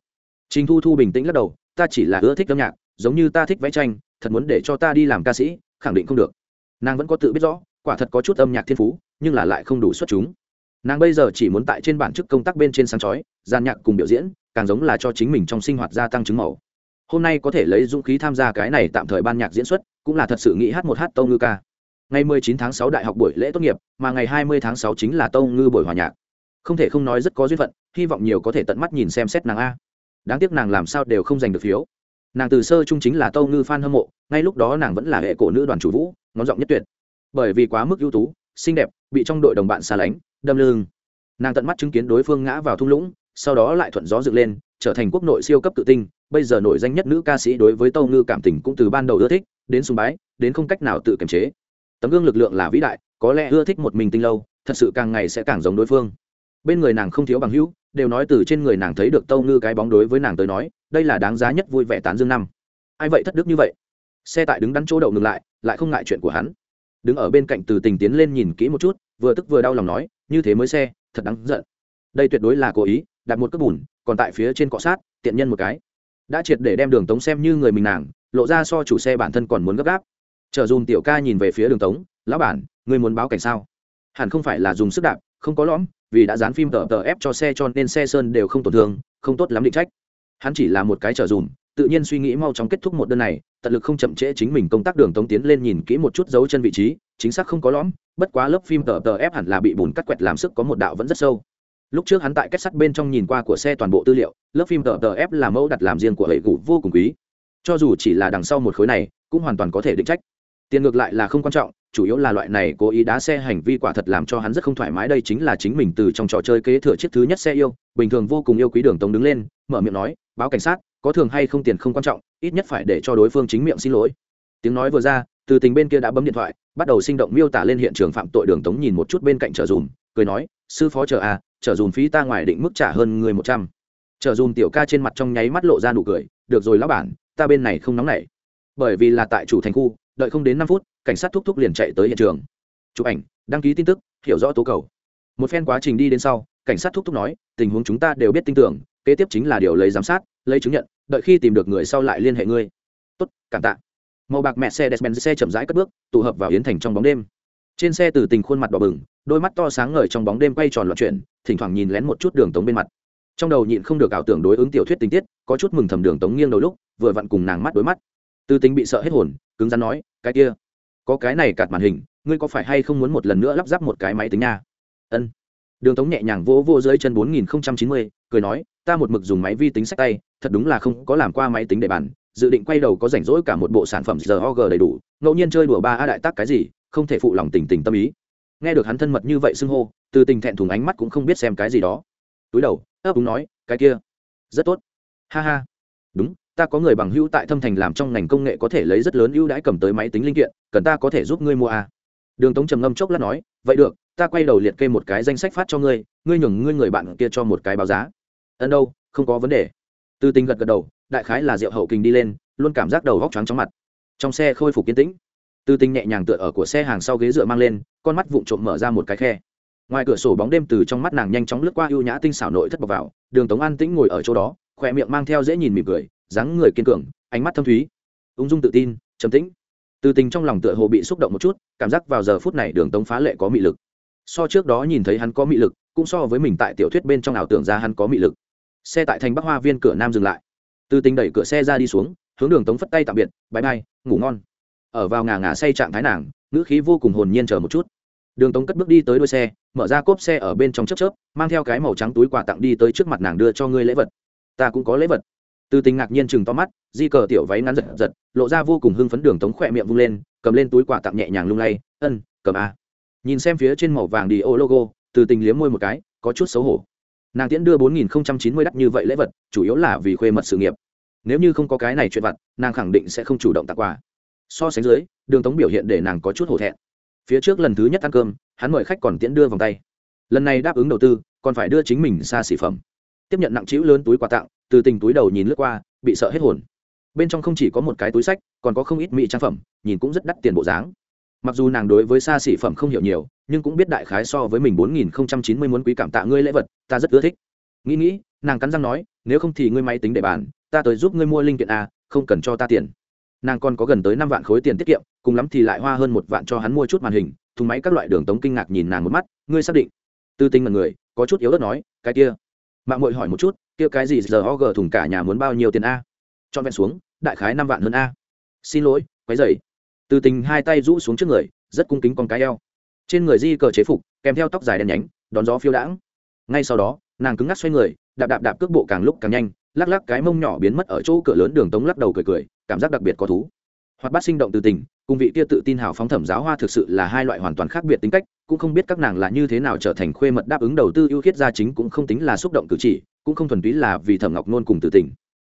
trình thu thu bình tĩnh lắc đầu, ta chỉ là ưa thích âm nhạc, giống như ta thích vẽ tranh, thật muốn để cho ta đi làm ca sĩ, khẳng định không được. Nàng vẫn có tự biết rõ, quả thật có chút âm nhạc thiên phú, nhưng là lại không đủ xuất chúng. Nàng bây giờ chỉ muốn tại trên bản chức công tác bên trên sáng chói, gian nhạc cùng biểu diễn, càng giống là cho chính mình trong sinh hoạt gia tăng chứng mẫu hôm nay có thể lấy dũng khí tham gia cái này tạm thời ban nhạc diễn xuất, cũng là thật sự nghĩ hát một hát tâu ngư ca. Ngày 19 tháng 6 đại học buổi lễ tốt nghiệp, mà ngày 20 tháng 6 chính là tâu ngư buổi hòa nhạc. Không thể không nói rất có duyên phận, hy vọng nhiều có thể tận mắt nhìn xem xét nàng a đáng tiếc nàng làm sao đều không giành được phiếu. Nàng từ sơ trung chính là tâu ngư f hâm mộ, ngay lúc đó nàng vẫn là hệ cổ nữ đoàn chủ vũ, ngón giọng nhất tuyệt. Bởi vì quá mức ưu tú, xinh đẹp, bị trong đội đồng bạn xa lánh, đâm lưng. Nàng tận mắt chứng kiến đối phương ngã vào thung lũng, sau đó lại thuận gió dựng lên, trở thành quốc nội siêu cấp tự tinh, bây giờ nổi danh nhất nữ ca sĩ đối với tâu ngư cảm tình cũng từ ban đầu ưa thích, đến sùng bái, đến không cách nào tự kiềm chế. Tấm gương lực lượng là vĩ đại, có lẽ ưa thích một mình tinh lâu, thật sự càng ngày sẽ càng giống đối phương bên người nàng không thiếu bằng hữu, đều nói từ trên người nàng thấy được tâu ngư cái bóng đối với nàng tới nói, đây là đáng giá nhất vui vẻ tán dương năm. Ai vậy thất đức như vậy? Xe tại đứng đắn chỗ đậu ngừng lại lại không ngại chuyện của hắn. Đứng ở bên cạnh từ tình tiến lên nhìn kỹ một chút, vừa tức vừa đau lòng nói, như thế mới xe, thật đáng giận. Đây tuyệt đối là cố ý, đặt một cất bùn, còn tại phía trên cọ sát, tiện nhân một cái. Đã triệt để đem đường tống xem như người mình nàng, lộ ra so chủ xe bản thân còn muốn gấp gáp. Chờ dùm tiểu ca nhìn về phía đường tống, lão bản, người muốn báo cảnh sao? Hẳn không phải là dùng sức đạp, không có lõm vì đã dán phim tờ tờ ép cho xe cho nên xe sơn đều không tổn thương, không tốt lắm định trách. Hắn chỉ là một cái trở dùm, tự nhiên suy nghĩ mau chóng kết thúc một đơn này, tận lực không chậm trễ chính mình công tác đường tống tiến lên nhìn kỹ một chút dấu chân vị trí, chính xác không có lõm, bất quá lớp phim tờ tờ ép hẳn là bị bùn cắt quẹt làm sức có một đạo vẫn rất sâu. Lúc trước hắn tại kết sắt bên trong nhìn qua của xe toàn bộ tư liệu, lớp phim tờ tờ ép là mẫu đặt làm riêng của hệ cụ vô cùng quý. Cho dù chỉ là đằng sau một khối này, cũng hoàn toàn có thể định trách. Tiền ngược lại là không quan trọng chủ yếu là loại này cố ý đá xe hành vi quả thật làm cho hắn rất không thoải mái. Đây chính là chính mình từ trong trò chơi kế thừa chiếc thứ nhất xe yêu, bình thường vô cùng yêu quý đường tống đứng lên, mở miệng nói, báo cảnh sát, có thường hay không tiền không quan trọng, ít nhất phải để cho đối phương chính miệng xin lỗi. Tiếng nói vừa ra, từ tình bên kia đã bấm điện thoại, bắt đầu sinh động miêu tả lên hiện trường phạm tội đường tống nhìn một chút bên cạnh chợ dùm, cười nói, sư phó chờ à chợ dùm phí ta ngoài định mức trả hơn người một trăm. Chợ dùm tiểu ca trên mặt trong nháy mắt lộ ra nụ cười, được rồi lão bản, ta bên này không nóng nảy. Bởi vì là tại chủ thành khu, đợi không đến năm phút cảnh sát thúc thúc liền chạy tới hiện trường. Chụp ảnh, đăng ký tin tức, hiểu rõ tố cầu. Một phen quá trình đi đến sau, cảnh sát thúc thúc nói, tình huống chúng ta đều biết tin tưởng, kế tiếp chính là điều lấy giám sát, lấy chứng nhận, đợi khi tìm được người sau lại liên hệ ngươi. Tốt, cảm tạ. Màu bạc mẹ xe despen xe chậm rãi cất bước, tụ hợp vào yến thành trong bóng đêm. Trên xe từ tình khuôn mặt đỏ bừng, đôi mắt to sáng ngời trong bóng đêm quay tròn loạn chuyển, thỉnh thoảng nhìn lén một chút đường tống bên mặt. Trong đầu nhịn không được ảo tưởng đối ứng tiểu thuyết tình tiết, có chút mừng thầm đường tống nghiêng đầu lúc, vừa vặn cùng nàng mắt đối mắt. Tư tính bị sợ hết hồn, cứng rắn nói, cái kia có cái này cạt màn hình, ngươi có phải hay không muốn một lần nữa lắp ráp một cái máy tính nha? Ân. Đường tống nhẹ nhàng vỗ vô dưới chân bốn nghìn chín mươi, cười nói, ta một mực dùng máy vi tính sách tay, thật đúng là không có làm qua máy tính để bàn, dự định quay đầu có rảnh rỗi cả một bộ sản phẩm rog đầy đủ, ngẫu nhiên chơi đùa ba a đại tác cái gì, không thể phụ lòng tình tình tâm ý. Nghe được hắn thân mật như vậy xưng hô, từ tình thẹn thùng ánh mắt cũng không biết xem cái gì đó. Túi đầu, ấp đúng nói, cái kia, rất tốt. Ha ha ta có người bằng hữu tại thâm thành làm trong ngành công nghệ có thể lấy rất lớn ưu đãi cầm tới máy tính linh kiện, cần ta có thể giúp ngươi mua à. đường tống trầm ngâm chốc lát nói, vậy được, ta quay đầu liệt kê một cái danh sách phát cho ngươi ngươi nhường ngươi người bạn kia cho một cái báo giá. Ân đâu, không có vấn đề. Tư tình gật gật đầu, đại khái là rượu hậu kình đi lên, luôn cảm giác đầu góc trắng chóng mặt. Trong xe khôi phục kiến tĩnh. Tư tình nhẹ nhàng tựa ở của xe hàng sau ghế dựa mang lên, con mắt vụng trộm mở ra một cái khe. Ngoài cửa sổ bóng đêm từ trong mắt nàng nhanh chóng lướt qua ưu nhã tinh xảo nội thất bọc vào, đường tống an tĩnh ngồi ở chỗ đó khỏe miệng mang theo dễ nhìn mỉm cười dáng người kiên cường, ánh mắt thâm thúy, ung dung tự tin, trầm tĩnh. Từ tình trong lòng tựa hồ bị xúc động một chút, cảm giác vào giờ phút này đường tống phá lệ có mị lực. So trước đó nhìn thấy hắn có mị lực, cũng so với mình tại tiểu thuyết bên trong ảo tưởng ra hắn có mị lực. Xe tại thành bắc hoa viên cửa nam dừng lại. Từ tình đẩy cửa xe ra đi xuống, hướng đường tống phất tay tạm biệt bãi bay ngủ ngon. Ở vào ngà ngà say trạng thái nàng, ngữ khí vô cùng hồn nhiên chờ một chút. Đường tống cất bước đi tới đuôi xe, mở ra cốp xe ở bên trong chớp chớp, mang theo cái màu trắng túi quà tặng đi tới trước mặt nàng đưa cho ngươi lễ vật. Ta cũng có lễ vật từ tình ngạc nhiên chừng to mắt, di cờ tiểu váy ngắn giật giật, lộ ra vô cùng hưng phấn đường tống khỏe miệng vung lên, cầm lên túi quà tặng nhẹ nhàng lung lay, ân, cầm a. Nhìn xem phía trên màu vàng đi ô logo từ tình liếm môi một cái, có chút xấu hổ. Nàng tiễn đưa bốn nghìn chín mươi đắt như vậy lễ vật, chủ yếu là vì khuê mật sự nghiệp. Nếu như không có cái này chuyện vặt, nàng khẳng định sẽ không chủ động tặng quà. So sánh dưới, đường tống biểu hiện để nàng có chút hổ thẹn. Phía trước lần thứ nhất ăn cơm, hắn mời khách còn tiễn đưa vòng tay. Lần này đáp ứng đầu tư, còn phải đưa chính mình xa xỉ phẩm. Tiếp nhận nặng trĩu lớn túi quà tặng từ tình túi đầu nhìn lướt qua, bị sợ hết hồn. Bên trong không chỉ có một cái túi sách, còn có không ít mỹ trang phẩm, nhìn cũng rất đắt tiền bộ dáng. Mặc dù nàng đối với xa xỉ phẩm không hiểu nhiều, nhưng cũng biết đại khái so với mình bốn nghìn không trăm chín mươi muốn quý cảm tạ ngươi lễ vật, ta rất ưa thích. Nghĩ nghĩ, nàng cắn răng nói, nếu không thì ngươi máy tính để bàn, ta tới giúp ngươi mua linh kiện a, không cần cho ta tiền. Nàng còn có gần tới năm vạn khối tiền tiết kiệm, cùng lắm thì lại hoa hơn một vạn cho hắn mua chút màn hình, thùng máy các loại đường tống kinh ngạc nhìn nàng một mắt, ngươi xác định? Tư tinh mật người, có chút yếu ớt nói, cái kia. Mạng mội hỏi một chút kia cái gì giờ og thùng cả nhà muốn bao nhiêu tiền a? Chọn vẹn xuống, đại khái năm vạn hơn a. Xin lỗi, quấy dày từ tình hai tay rũ xuống trước người, rất cung kính con cái eo. Trên người di cờ chế phục, kèm theo tóc dài đen nhánh, đón gió phiêu đãng. Ngay sau đó, nàng cứng ngắc xoay người, đạp đạp đạp cước bộ càng lúc càng nhanh, lắc lắc cái mông nhỏ biến mất ở chỗ cửa lớn đường tống lắc đầu cười cười, cảm giác đặc biệt có thú. Hoạt bát sinh động từ tình, cùng vị kia tự tin hào phóng thẩm giáo hoa thực sự là hai loại hoàn toàn khác biệt tính cách, cũng không biết các nàng là như thế nào trở thành khuê mật đáp ứng đầu tư ưu khiết gia chính cũng không tính là xúc động cử chỉ cũng không thuần túy là vì thẩm ngọc nôn cùng tử tình.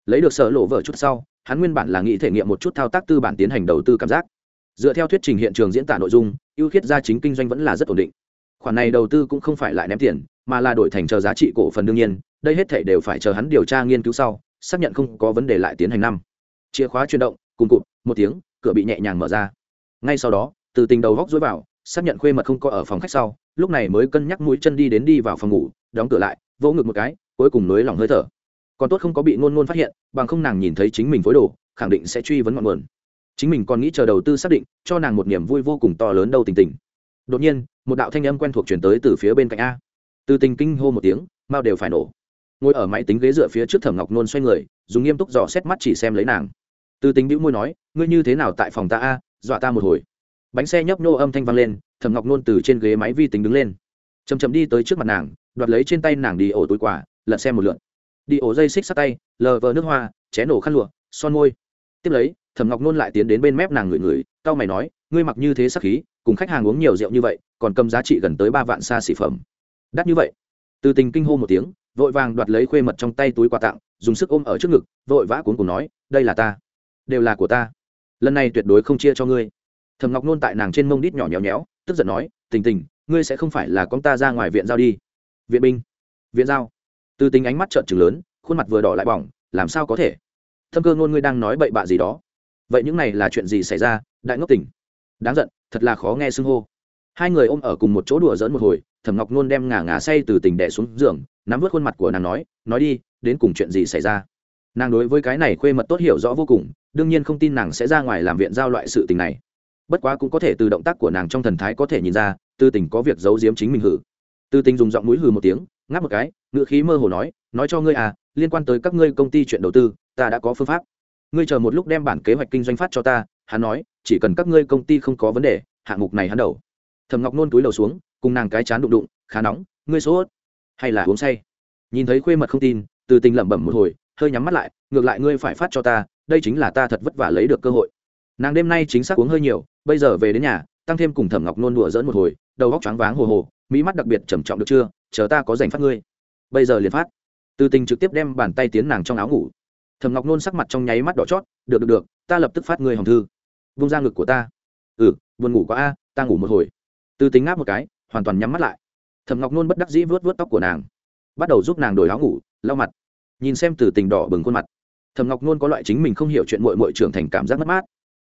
Lấy được sở lộ vở chút sau, hắn nguyên bản là nghĩ thể nghiệm một chút thao tác tư bản tiến hành đầu tư cảm giác. Dựa theo thuyết trình hiện trường diễn tả nội dung, ưu khiết gia chính kinh doanh vẫn là rất ổn định. Khoản này đầu tư cũng không phải lại ném tiền, mà là đổi thành chờ giá trị cổ phần đương nhiên, đây hết thể đều phải chờ hắn điều tra nghiên cứu sau, xác nhận không có vấn đề lại tiến hành năm. Chìa khóa chuyển động, cùng cụt, một tiếng, cửa bị nhẹ nhàng mở ra. Ngay sau đó, từ tình đầu góc dối vào, xác nhận khuê mật không có ở phòng khách sau, lúc này mới cân nhắc mũi chân đi đến đi vào phòng ngủ, đóng cửa lại, vỗ ngực một cái cuối cùng nới lỏng hơi thở. Còn tốt không có bị ngôn ngôn phát hiện, bằng không nàng nhìn thấy chính mình phối đồ, khẳng định sẽ truy vấn ngọn nguồn. Chính mình còn nghĩ chờ đầu tư xác định, cho nàng một niềm vui vô cùng to lớn đâu tình tình. Đột nhiên, một đạo thanh âm quen thuộc chuyển tới từ phía bên cạnh a. Từ tình kinh hô một tiếng mao đều phải nổ. Ngồi ở máy tính ghế dựa phía trước thẩm ngọc nôn xoay người, dùng nghiêm túc dò xét mắt chỉ xem lấy nàng. Từ tính bĩu môi nói, ngươi như thế nào tại phòng ta a, dọa ta một hồi. Bánh xe nhấp nô âm thanh vang lên, thẩm ngọc nôn từ trên ghế máy vi tính đứng lên. Chầm chầm đi tới trước mặt nàng, đoạt lấy trên tay nàng đi ổ túi quả lật xem một lượn đi ổ dây xích sát tay, lờ vờ nước hoa ché nổ khăn lụa, son môi. Tiếp lấy, thẩm ngọc nôn lại tiến đến bên mép nàng ngửi ngửi tao mày nói, ngươi mặc như thế sắc khí, cùng khách hàng uống nhiều rượu như vậy, còn cầm giá trị gần tới ba vạn xa xỉ phẩm. Đắt như vậy. Từ tình kinh hô một tiếng, vội vàng đoạt lấy khuê mật trong tay túi quà tặng, dùng sức ôm ở trước ngực, vội vã cuốn cùng nói, đây là ta. Đều là của ta. Lần này tuyệt đối không chia cho ngươi. Thầm ngọc nôn tại nàng trên mông đít nhỏ nhéo nhéo, tức giận nói, tình tình, ngươi sẽ không phải là con ta ra ngoài viện giao đi. Viện binh. Viện giao từ tính ánh mắt trợn trừng lớn, khuôn mặt vừa đỏ lại bỏng, làm sao có thể? Thâm cơ ngôn ngươi đang nói bậy bạ gì đó? Vậy những này là chuyện gì xảy ra, đại ngốc tỉnh đáng giận, thật là khó nghe xưng hô. Hai người ôm ở cùng một chỗ đùa dỡn một hồi, thẩm ngọc nôn đem ngả ngả say từ tỉnh đẻ xuống giường, nắm vớt khuôn mặt của nàng nói nói đi, đến cùng chuyện gì xảy ra? Nàng đối với cái này khuê mật tốt hiểu rõ vô cùng, đương nhiên không tin nàng sẽ ra ngoài làm viện giao loại sự tình này. Bất quá cũng có thể từ động tác của nàng trong thần thái có thể nhìn ra, tư tình có việc giấu giếm chính mình hử. Tư tình dùng giọng mũi hừ một tiếng ngáp một cái ngựa khí mơ hồ nói nói cho ngươi à liên quan tới các ngươi công ty chuyện đầu tư, ta đã có phương pháp. Ngươi chờ một lúc đem bản kế hoạch kinh doanh phát cho ta. Hắn nói, chỉ cần các ngươi công ty không có vấn đề, hạng mục này hắn đầu. Thầm ngọc nôn túi đầu xuống, cùng nàng cái chán đụng đụng, khá nóng, ngươi sốt hay là uống say? Nhìn thấy khuê mật không tin, từ tình lẩm bẩm một hồi, hơi nhắm mắt lại, ngược lại ngươi phải phát cho ta, đây chính là ta thật vất vả lấy được cơ hội. Nàng đêm nay chính xác uống hơi nhiều, bây giờ về đến nhà, tăng thêm cùng thẩm ngọc nôn đùa dỡn một hồi, đầu góc choáng váng hồ hồ, mỹ mắt đặc biệt trầm trọng được chưa? Chờ ta có dành phát ngươi. Bây giờ liền phát. Từ tình trực tiếp đem bàn tay tiến nàng trong áo ngủ. Thầm ngọc nôn sắc mặt trong nháy mắt đỏ chót, được được được, ta lập tức phát ngươi hồng thư. Vung ra ngực của ta. Ừ buồn ngủ quá a, ta ngủ một hồi. Từ tình ngáp một cái, hoàn toàn nhắm mắt lại. Thầm ngọc nôn bất đắc dĩ vớt vớt tóc của nàng, bắt đầu giúp nàng đổi áo ngủ, lau mặt, nhìn xem từ tình đỏ bừng khuôn mặt. Thầm ngọc nôn có loại chính mình không hiểu chuyện mội mội trưởng thành cảm giác mất mát.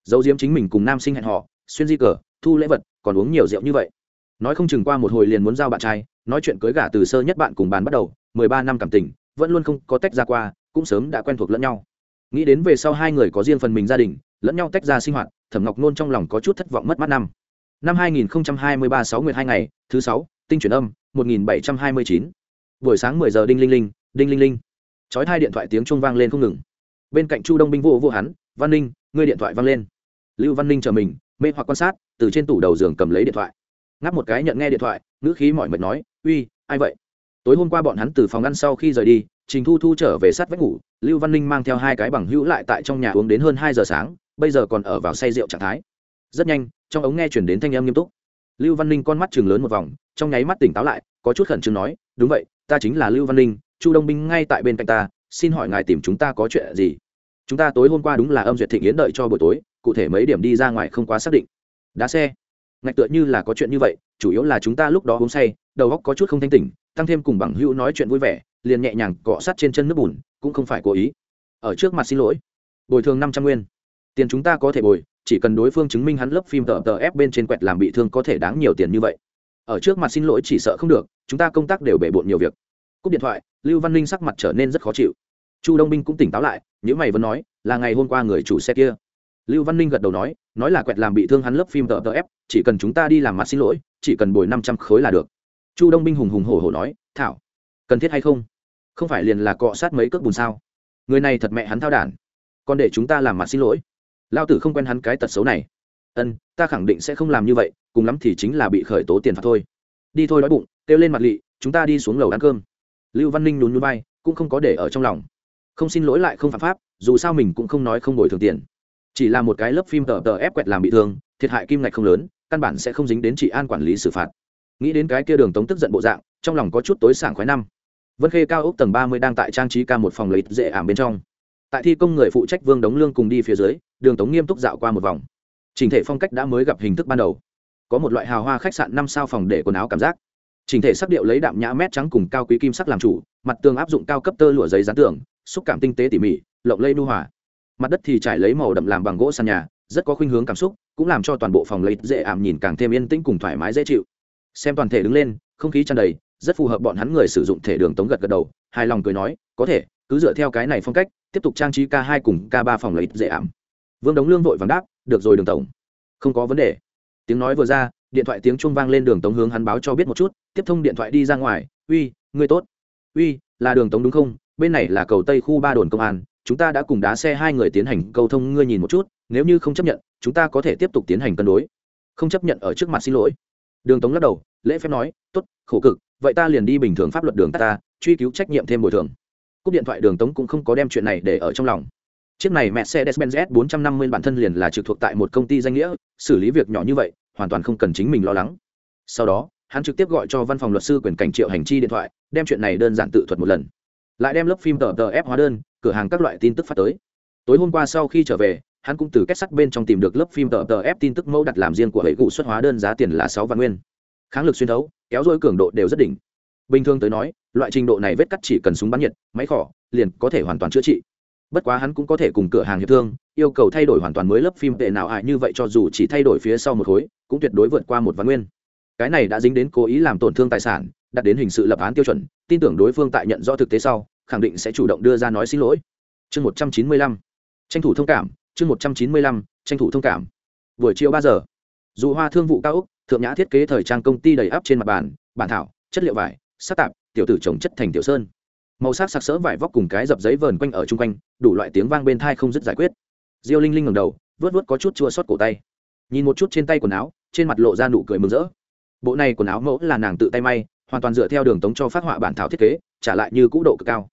Giấu diếm chính mình cùng nam sinh hẹn họ xuyên di cờ, thu lễ vật, còn uống nhiều rượu như vậy. Nói không chừng qua một hồi liền muốn giao bạn trai nói chuyện cưới gả từ sơ nhất bạn cùng bàn bắt đầu, mười ba năm cảm tình, vẫn luôn không có tách ra qua, cũng sớm đã quen thuộc lẫn nhau. Nghĩ đến về sau hai người có riêng phần mình gia đình, lẫn nhau tách ra sinh hoạt, thẩm ngọc nôn trong lòng có chút thất vọng mất mát năm. Năm 2023 6 nguyệt hai ngày, thứ sáu, tinh chuyển âm 1729. buổi sáng 10 giờ đinh linh linh, đinh linh linh. Chói hai điện thoại tiếng chuông vang lên không ngừng. Bên cạnh chu đông binh vô vô hắn, văn ninh, ngươi điện thoại vang lên. Lưu văn ninh chờ mình, mê hoặc quan sát, từ trên tủ đầu giường cầm lấy điện thoại ngáp một cái nhận nghe điện thoại, ngữ khí mỏi mệt nói, uy, ai vậy? Tối hôm qua bọn hắn từ phòng ăn sau khi rời đi, trình thu thu trở về sát vách ngủ, lưu văn ninh mang theo hai cái bằng hữu lại tại trong nhà uống đến hơn hai giờ sáng, bây giờ còn ở vào say rượu trạng thái. Rất nhanh, trong ống nghe chuyển đến thanh âm nghiêm túc. Lưu văn ninh con mắt chừng lớn một vòng, trong nháy mắt tỉnh táo lại, có chút khẩn trương nói, đúng vậy, ta chính là lưu văn ninh, chu đông binh ngay tại bên cạnh ta, xin hỏi ngài tìm chúng ta có chuyện gì? Chúng ta tối hôm qua đúng là âm duyệt thịnh yến đợi cho buổi tối, cụ thể mấy điểm đi ra ngoài không quá xác định. Đá xe ngạch tựa như là có chuyện như vậy, chủ yếu là chúng ta lúc đó uống say, đầu óc có chút không thanh tỉnh, tăng thêm cùng bằng hữu nói chuyện vui vẻ, liền nhẹ nhàng cọ sát trên chân nước bùn, cũng không phải cố ý. Ở trước mặt xin lỗi. Bồi thường năm trăm nguyên. Tiền chúng ta có thể bồi, chỉ cần đối phương chứng minh hắn lớp phim tờ tờ ép bên trên quẹt làm bị thương có thể đáng nhiều tiền như vậy. Ở trước mặt xin lỗi chỉ sợ không được, chúng ta công tác đều bể bộn nhiều việc. Cúp điện thoại, lưu văn ninh sắc mặt trở nên rất khó chịu. Chu đông binh cũng tỉnh táo lại những mày vẫn nói, là ngày hôm qua người chủ xe kia lưu văn ninh gật đầu nói nói là quẹt làm bị thương hắn lớp phim tờ tờ ép, chỉ cần chúng ta đi làm mặt xin lỗi, chỉ cần bồi năm trăm khối là được. Chu đông binh hùng hùng hổ hổ nói, thảo, cần thiết hay không? Không phải liền là cọ sát mấy cước bùn sao? Người này thật mẹ hắn thao đản. Còn để chúng ta làm mặt xin lỗi. Lao tử không quen hắn cái tật xấu này. Ân, ta khẳng định sẽ không làm như vậy, cùng lắm thì chính là bị khởi tố tiền phạt thôi. Đi thôi đói bụng, kêu lên mặt lị, chúng ta đi xuống lầu ăn cơm. Lưu văn ninh nhún nhún bay cũng không có để ở trong lòng. Không xin lỗi lại không phạm pháp, dù sao mình cũng không nói không bồi thường tiền chỉ là một cái lớp phim tờ tờ ép quẹt làm bị thương, thiệt hại kim ngạch không lớn, căn bản sẽ không dính đến chị an quản lý xử phạt. Nghĩ đến cái kia đường tống tức giận bộ dạng, trong lòng có chút tối sảng khoái năm. Vân khê cao ốc tầng ba mươi đang tại trang trí ca một phòng lấy dễ ảm bên trong. Tại thi công người phụ trách vương đống lương cùng đi phía dưới, đường tống nghiêm túc dạo qua một vòng. Trình thể phong cách đã mới gặp hình thức ban đầu. Có một loại hào hoa khách sạn năm sao phòng để quần áo cảm giác. Trình thể sắc điệu lấy đạm nhã mét trắng cùng cao quý kim sắc làm chủ, mặt tường áp dụng cao cấp tơ lụa giấy dán tường, xúc cảm tinh tế tỉ mỉ, lộng lây nu hòa mặt đất thì trải lấy màu đậm làm bằng gỗ sàn nhà, rất có khuynh hướng cảm xúc, cũng làm cho toàn bộ phòng lấy dễ ảm nhìn càng thêm yên tĩnh cùng thoải mái dễ chịu. Xem toàn thể đứng lên, không khí tràn đầy, rất phù hợp bọn hắn người sử dụng thể đường tống gật gật đầu, hài lòng cười nói, có thể, cứ dựa theo cái này phong cách, tiếp tục trang trí k hai cùng k ba phòng lấy dễ ảm. Vương đống lương vội vàng đáp, được rồi đường tổng. Không có vấn đề. Tiếng nói vừa ra, điện thoại tiếng chuông vang lên đường tống hướng hắn báo cho biết một chút, tiếp thông điện thoại đi ra ngoài, uy ngươi tốt. Uy, là đường tống đúng không? Bên này là cầu tây khu ba đồn công an chúng ta đã cùng đá xe hai người tiến hành câu thông, ngươi nhìn một chút, nếu như không chấp nhận, chúng ta có thể tiếp tục tiến hành cân đối. Không chấp nhận ở trước mặt xin lỗi. Đường tống lắc đầu, lễ phép nói, tốt, khổ cực, vậy ta liền đi bình thường pháp luật đường ta, truy cứu trách nhiệm thêm bồi thường. Cúp điện thoại, đường tống cũng không có đem chuyện này để ở trong lòng. Chiếc này mercedes-benz s 450 bản thân liền là trực thuộc tại một công ty danh nghĩa, xử lý việc nhỏ như vậy, hoàn toàn không cần chính mình lo lắng. Sau đó, hắn trực tiếp gọi cho văn phòng luật sư quyền cảnh triệu hành chi điện thoại, đem chuyện này đơn giản tự thuật một lần. Lại đem lớp phim tờ tờ ép hóa đơn cửa hàng các loại tin tức phát tới. Tối hôm qua sau khi trở về, hắn cũng từ kết sắt bên trong tìm được lớp phim tờ tờ ép tin tức mẫu đặt làm riêng của hệ cụ xuất hóa đơn giá tiền là sáu vạn nguyên. Kháng lực xuyên thấu, kéo dôi cường độ đều rất đỉnh. Bình thường tới nói, loại trình độ này vết cắt chỉ cần súng bắn nhiệt, máy khỏ, liền có thể hoàn toàn chữa trị. Bất quá hắn cũng có thể cùng cửa hàng hiệp thương, yêu cầu thay đổi hoàn toàn mới lớp phim tệ nào hại như vậy cho dù chỉ thay đổi phía sau một khối, cũng tuyệt đối vượt qua một vạn nguyên. Cái này đã dính đến cố ý làm tổn thương tài sản, đặt đến hình sự lập án tiêu chuẩn, tin tưởng đối phương tại nhận rõ thực tế sau khẳng định sẽ chủ động đưa ra nói xin lỗi. Chương một trăm chín mươi lăm. Tranh thủ thông cảm, chương một trăm chín mươi lăm, tranh thủ thông cảm. Buổi chiều ba giờ, dù hoa thương vụ cao úc, thượng nhã thiết kế thời trang công ty đầy áp trên mặt bàn, bản thảo, chất liệu vải sắc tạp, tiểu tử trồng chất thành tiểu sơn. Màu sắc sặc sỡ vải vóc cùng cái dập giấy vờn quanh ở chung quanh, đủ loại tiếng vang bên thai không dứt giải quyết. Diêu linh linh ngầm đầu, vớt vớt có chút chua xót cổ tay. Nhìn một chút trên tay quần áo, trên mặt lộ ra nụ cười mừng rỡ. Bộ này quần áo mẫu là nàng tự tay may, hoàn toàn dựa theo đường tống cho phát họa bản thảo thiết kế, trả lại như cũ độ cực cao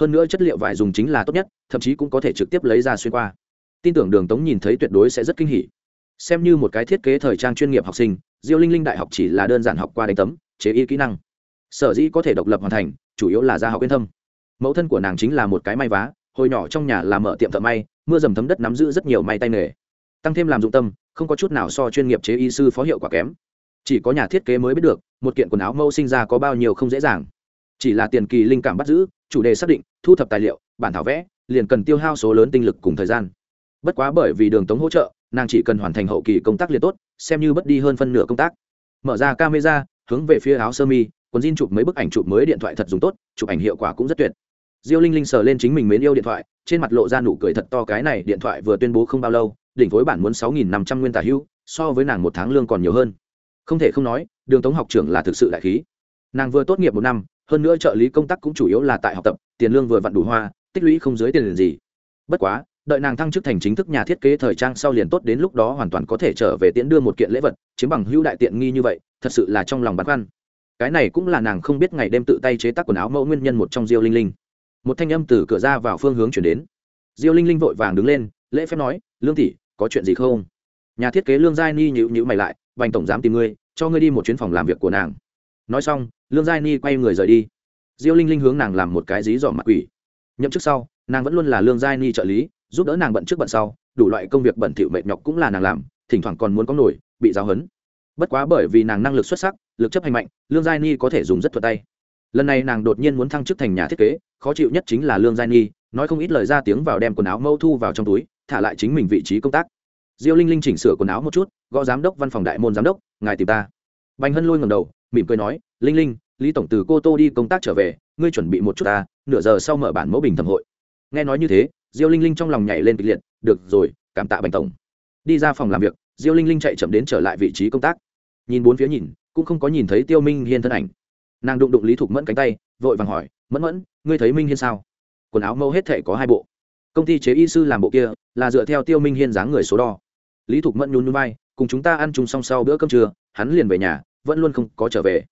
hơn nữa chất liệu vải dùng chính là tốt nhất, thậm chí cũng có thể trực tiếp lấy ra xuyên qua. Tin tưởng đường tống nhìn thấy tuyệt đối sẽ rất kinh hỉ. Xem như một cái thiết kế thời trang chuyên nghiệp học sinh, diêu linh linh đại học chỉ là đơn giản học qua đánh tấm, chế y kỹ năng. Sở dĩ có thể độc lập hoàn thành, chủ yếu là gia học yên thâm. Mẫu thân của nàng chính là một cái may vá, hồi nhỏ trong nhà làm mở tiệm thợ may, mưa dầm thấm đất nắm giữ rất nhiều may tay nghề. Tăng thêm làm dụng tâm, không có chút nào so chuyên nghiệp chế y sư phó hiệu quả kém. Chỉ có nhà thiết kế mới biết được, một kiện quần áo mẫu sinh ra có bao nhiêu không dễ dàng. Chỉ là tiền kỳ linh cảm bắt giữ chủ đề xác định thu thập tài liệu bản thảo vẽ liền cần tiêu hao số lớn tinh lực cùng thời gian. Bất quá bởi vì đường tống hỗ trợ nàng chỉ cần hoàn thành hậu kỳ công tác liền tốt xem như bất đi hơn phân nửa công tác. Mở ra camera hướng về phía áo sơ mi còn xin chụp mấy bức ảnh chụp mới điện thoại thật dùng tốt chụp ảnh hiệu quả cũng rất tuyệt. Diêu linh linh sờ lên chính mình mến yêu điện thoại trên mặt lộ ra nụ cười thật to cái này điện thoại vừa tuyên bố không bao lâu đỉnh phối bản muốn sáu nghìn năm trăm nguyên tả hưu, so với nàng một tháng lương còn nhiều hơn. Không thể không nói đường tống học trưởng là thực sự đại khí. Nàng vừa tốt nghiệp một năm hơn nữa trợ lý công tác cũng chủ yếu là tại học tập, tiền lương vừa vặn đủ hoa, tích lũy không dưới tiền liền gì. Bất quá, đợi nàng thăng chức thành chính thức nhà thiết kế thời trang sau liền tốt đến lúc đó hoàn toàn có thể trở về tiễn đưa một kiện lễ vật, chiếm bằng hữu đại tiện nghi như vậy, thật sự là trong lòng băn khoăn. Cái này cũng là nàng không biết ngày đêm tự tay chế tác quần áo mẫu nguyên nhân một trong diêu linh linh. Một thanh âm từ cửa ra vào phương hướng chuyển đến. Diêu linh linh vội vàng đứng lên, lễ phép nói, lương tỷ, có chuyện gì không? Nhà thiết kế lương giai ni nhịu nhịu mày lại bành tổng giám tìm ngươi, cho ngươi đi một chuyến phòng làm việc của nàng. Nói xong lương giai ni quay người rời đi. Diêu linh linh hướng nàng làm một cái dí dỏ mặt quỷ. Nhậm chức sau, nàng vẫn luôn là lương giai ni trợ lý, giúp đỡ nàng bận trước bận sau, đủ loại công việc bận thỉu mệt nhọc cũng là nàng làm, thỉnh thoảng còn muốn có nổi, bị giáo hấn bất quá bởi vì nàng năng lực xuất sắc, lực chấp hành mạnh, lương giai ni có thể dùng rất thuật tay. Lần này nàng đột nhiên muốn thăng chức thành nhà thiết kế, khó chịu nhất chính là lương giai ni, nói không ít lời ra tiếng vào đem quần áo mâu thu vào trong túi, thả lại chính mình vị trí công tác. Diêu linh linh chỉnh sửa quần áo một chút, gõ giám đốc văn phòng đại môn giám đốc, ngài tìm ta. Bành hân lôi ngầm đầu, mỉm cười nói linh linh, lý tổng từ cô tô đi công tác trở về, ngươi chuẩn bị một chút ta, nửa giờ sau mở bản mẫu bình thẩm hội. Nghe nói như thế, diêu linh linh trong lòng nhảy lên kịch liệt, được rồi, cảm tạ bành tổng. Đi ra phòng làm việc, diêu linh linh chạy chậm đến trở lại vị trí công tác. Nhìn bốn phía nhìn, cũng không có nhìn thấy tiêu minh hiên thân ảnh. Nàng đụng đụng lý thục mẫn cánh tay, vội vàng hỏi, mẫn mẫn, ngươi thấy minh hiên sao? Quần áo mẫu hết thể có hai bộ. Công ty chế y sư làm bộ kia, là dựa theo tiêu minh hiên dáng người số đo. Lý thục mẫn nhún nhún vai, cùng chúng ta ăn chung xong sau bữa cơm trưa, hắn liền về nhà, vẫn luôn không có trở về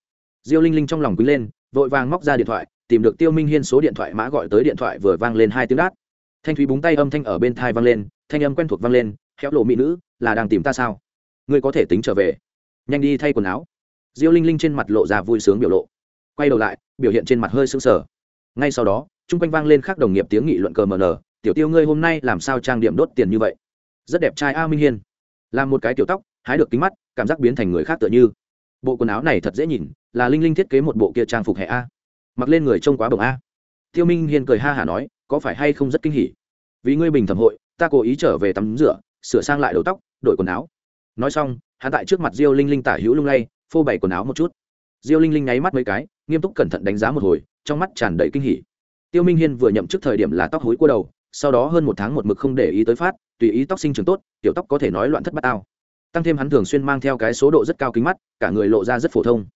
diêu linh linh trong lòng quý lên vội vàng móc ra điện thoại tìm được tiêu minh hiên số điện thoại mã gọi tới điện thoại vừa vang lên hai tiếng đát. Thanh thúy búng tay âm thanh ở bên thai vang lên thanh âm quen thuộc vang lên khéo lộ mỹ nữ là đang tìm ta sao? Ngươi có thể tính trở về. Nhanh đi thay quần áo. Diêu linh linh trên mặt lộ ra vui sướng biểu lộ. Quay đầu lại biểu hiện trên mặt hơi sững sờ. Ngay sau đó chung quanh vang lên khác đồng nghiệp tiếng nghị luận cờ mờ nở, tiểu tiêu ngươi hôm nay làm sao trang điểm đốt tiền như vậy? Rất đẹp trai a minh hiên. Làm một cái tiểu tóc hái được kính mắt cảm giác biến thành người khác tựa như bộ quần áo này thật dễ nhìn, là linh linh thiết kế một bộ kia trang phục hệ a. Mặc lên người trông quá bồng a. Tiêu minh hiên cười ha hả nói, có phải hay không rất kinh hỉ? Vì ngươi bình thẩm hội, ta cố ý trở về tắm rửa, sửa sang lại đầu tóc, đổi quần áo. Nói xong, hắn tại trước mặt diêu linh linh tả hữu lung lay, phô bày quần áo một chút. Diêu linh linh nháy mắt mấy cái, nghiêm túc cẩn thận đánh giá một hồi, trong mắt tràn đầy kinh hỉ. Tiêu minh hiên vừa nhậm chức thời điểm là tóc hối cua đầu, sau đó hơn một tháng một mực không để ý tới phát, tùy ý tóc sinh trưởng tốt, tiểu tóc có thể nói loạn thất bát ao tăng thêm hắn thường xuyên mang theo cái số độ rất cao kính mắt, cả người lộ ra rất phổ thông.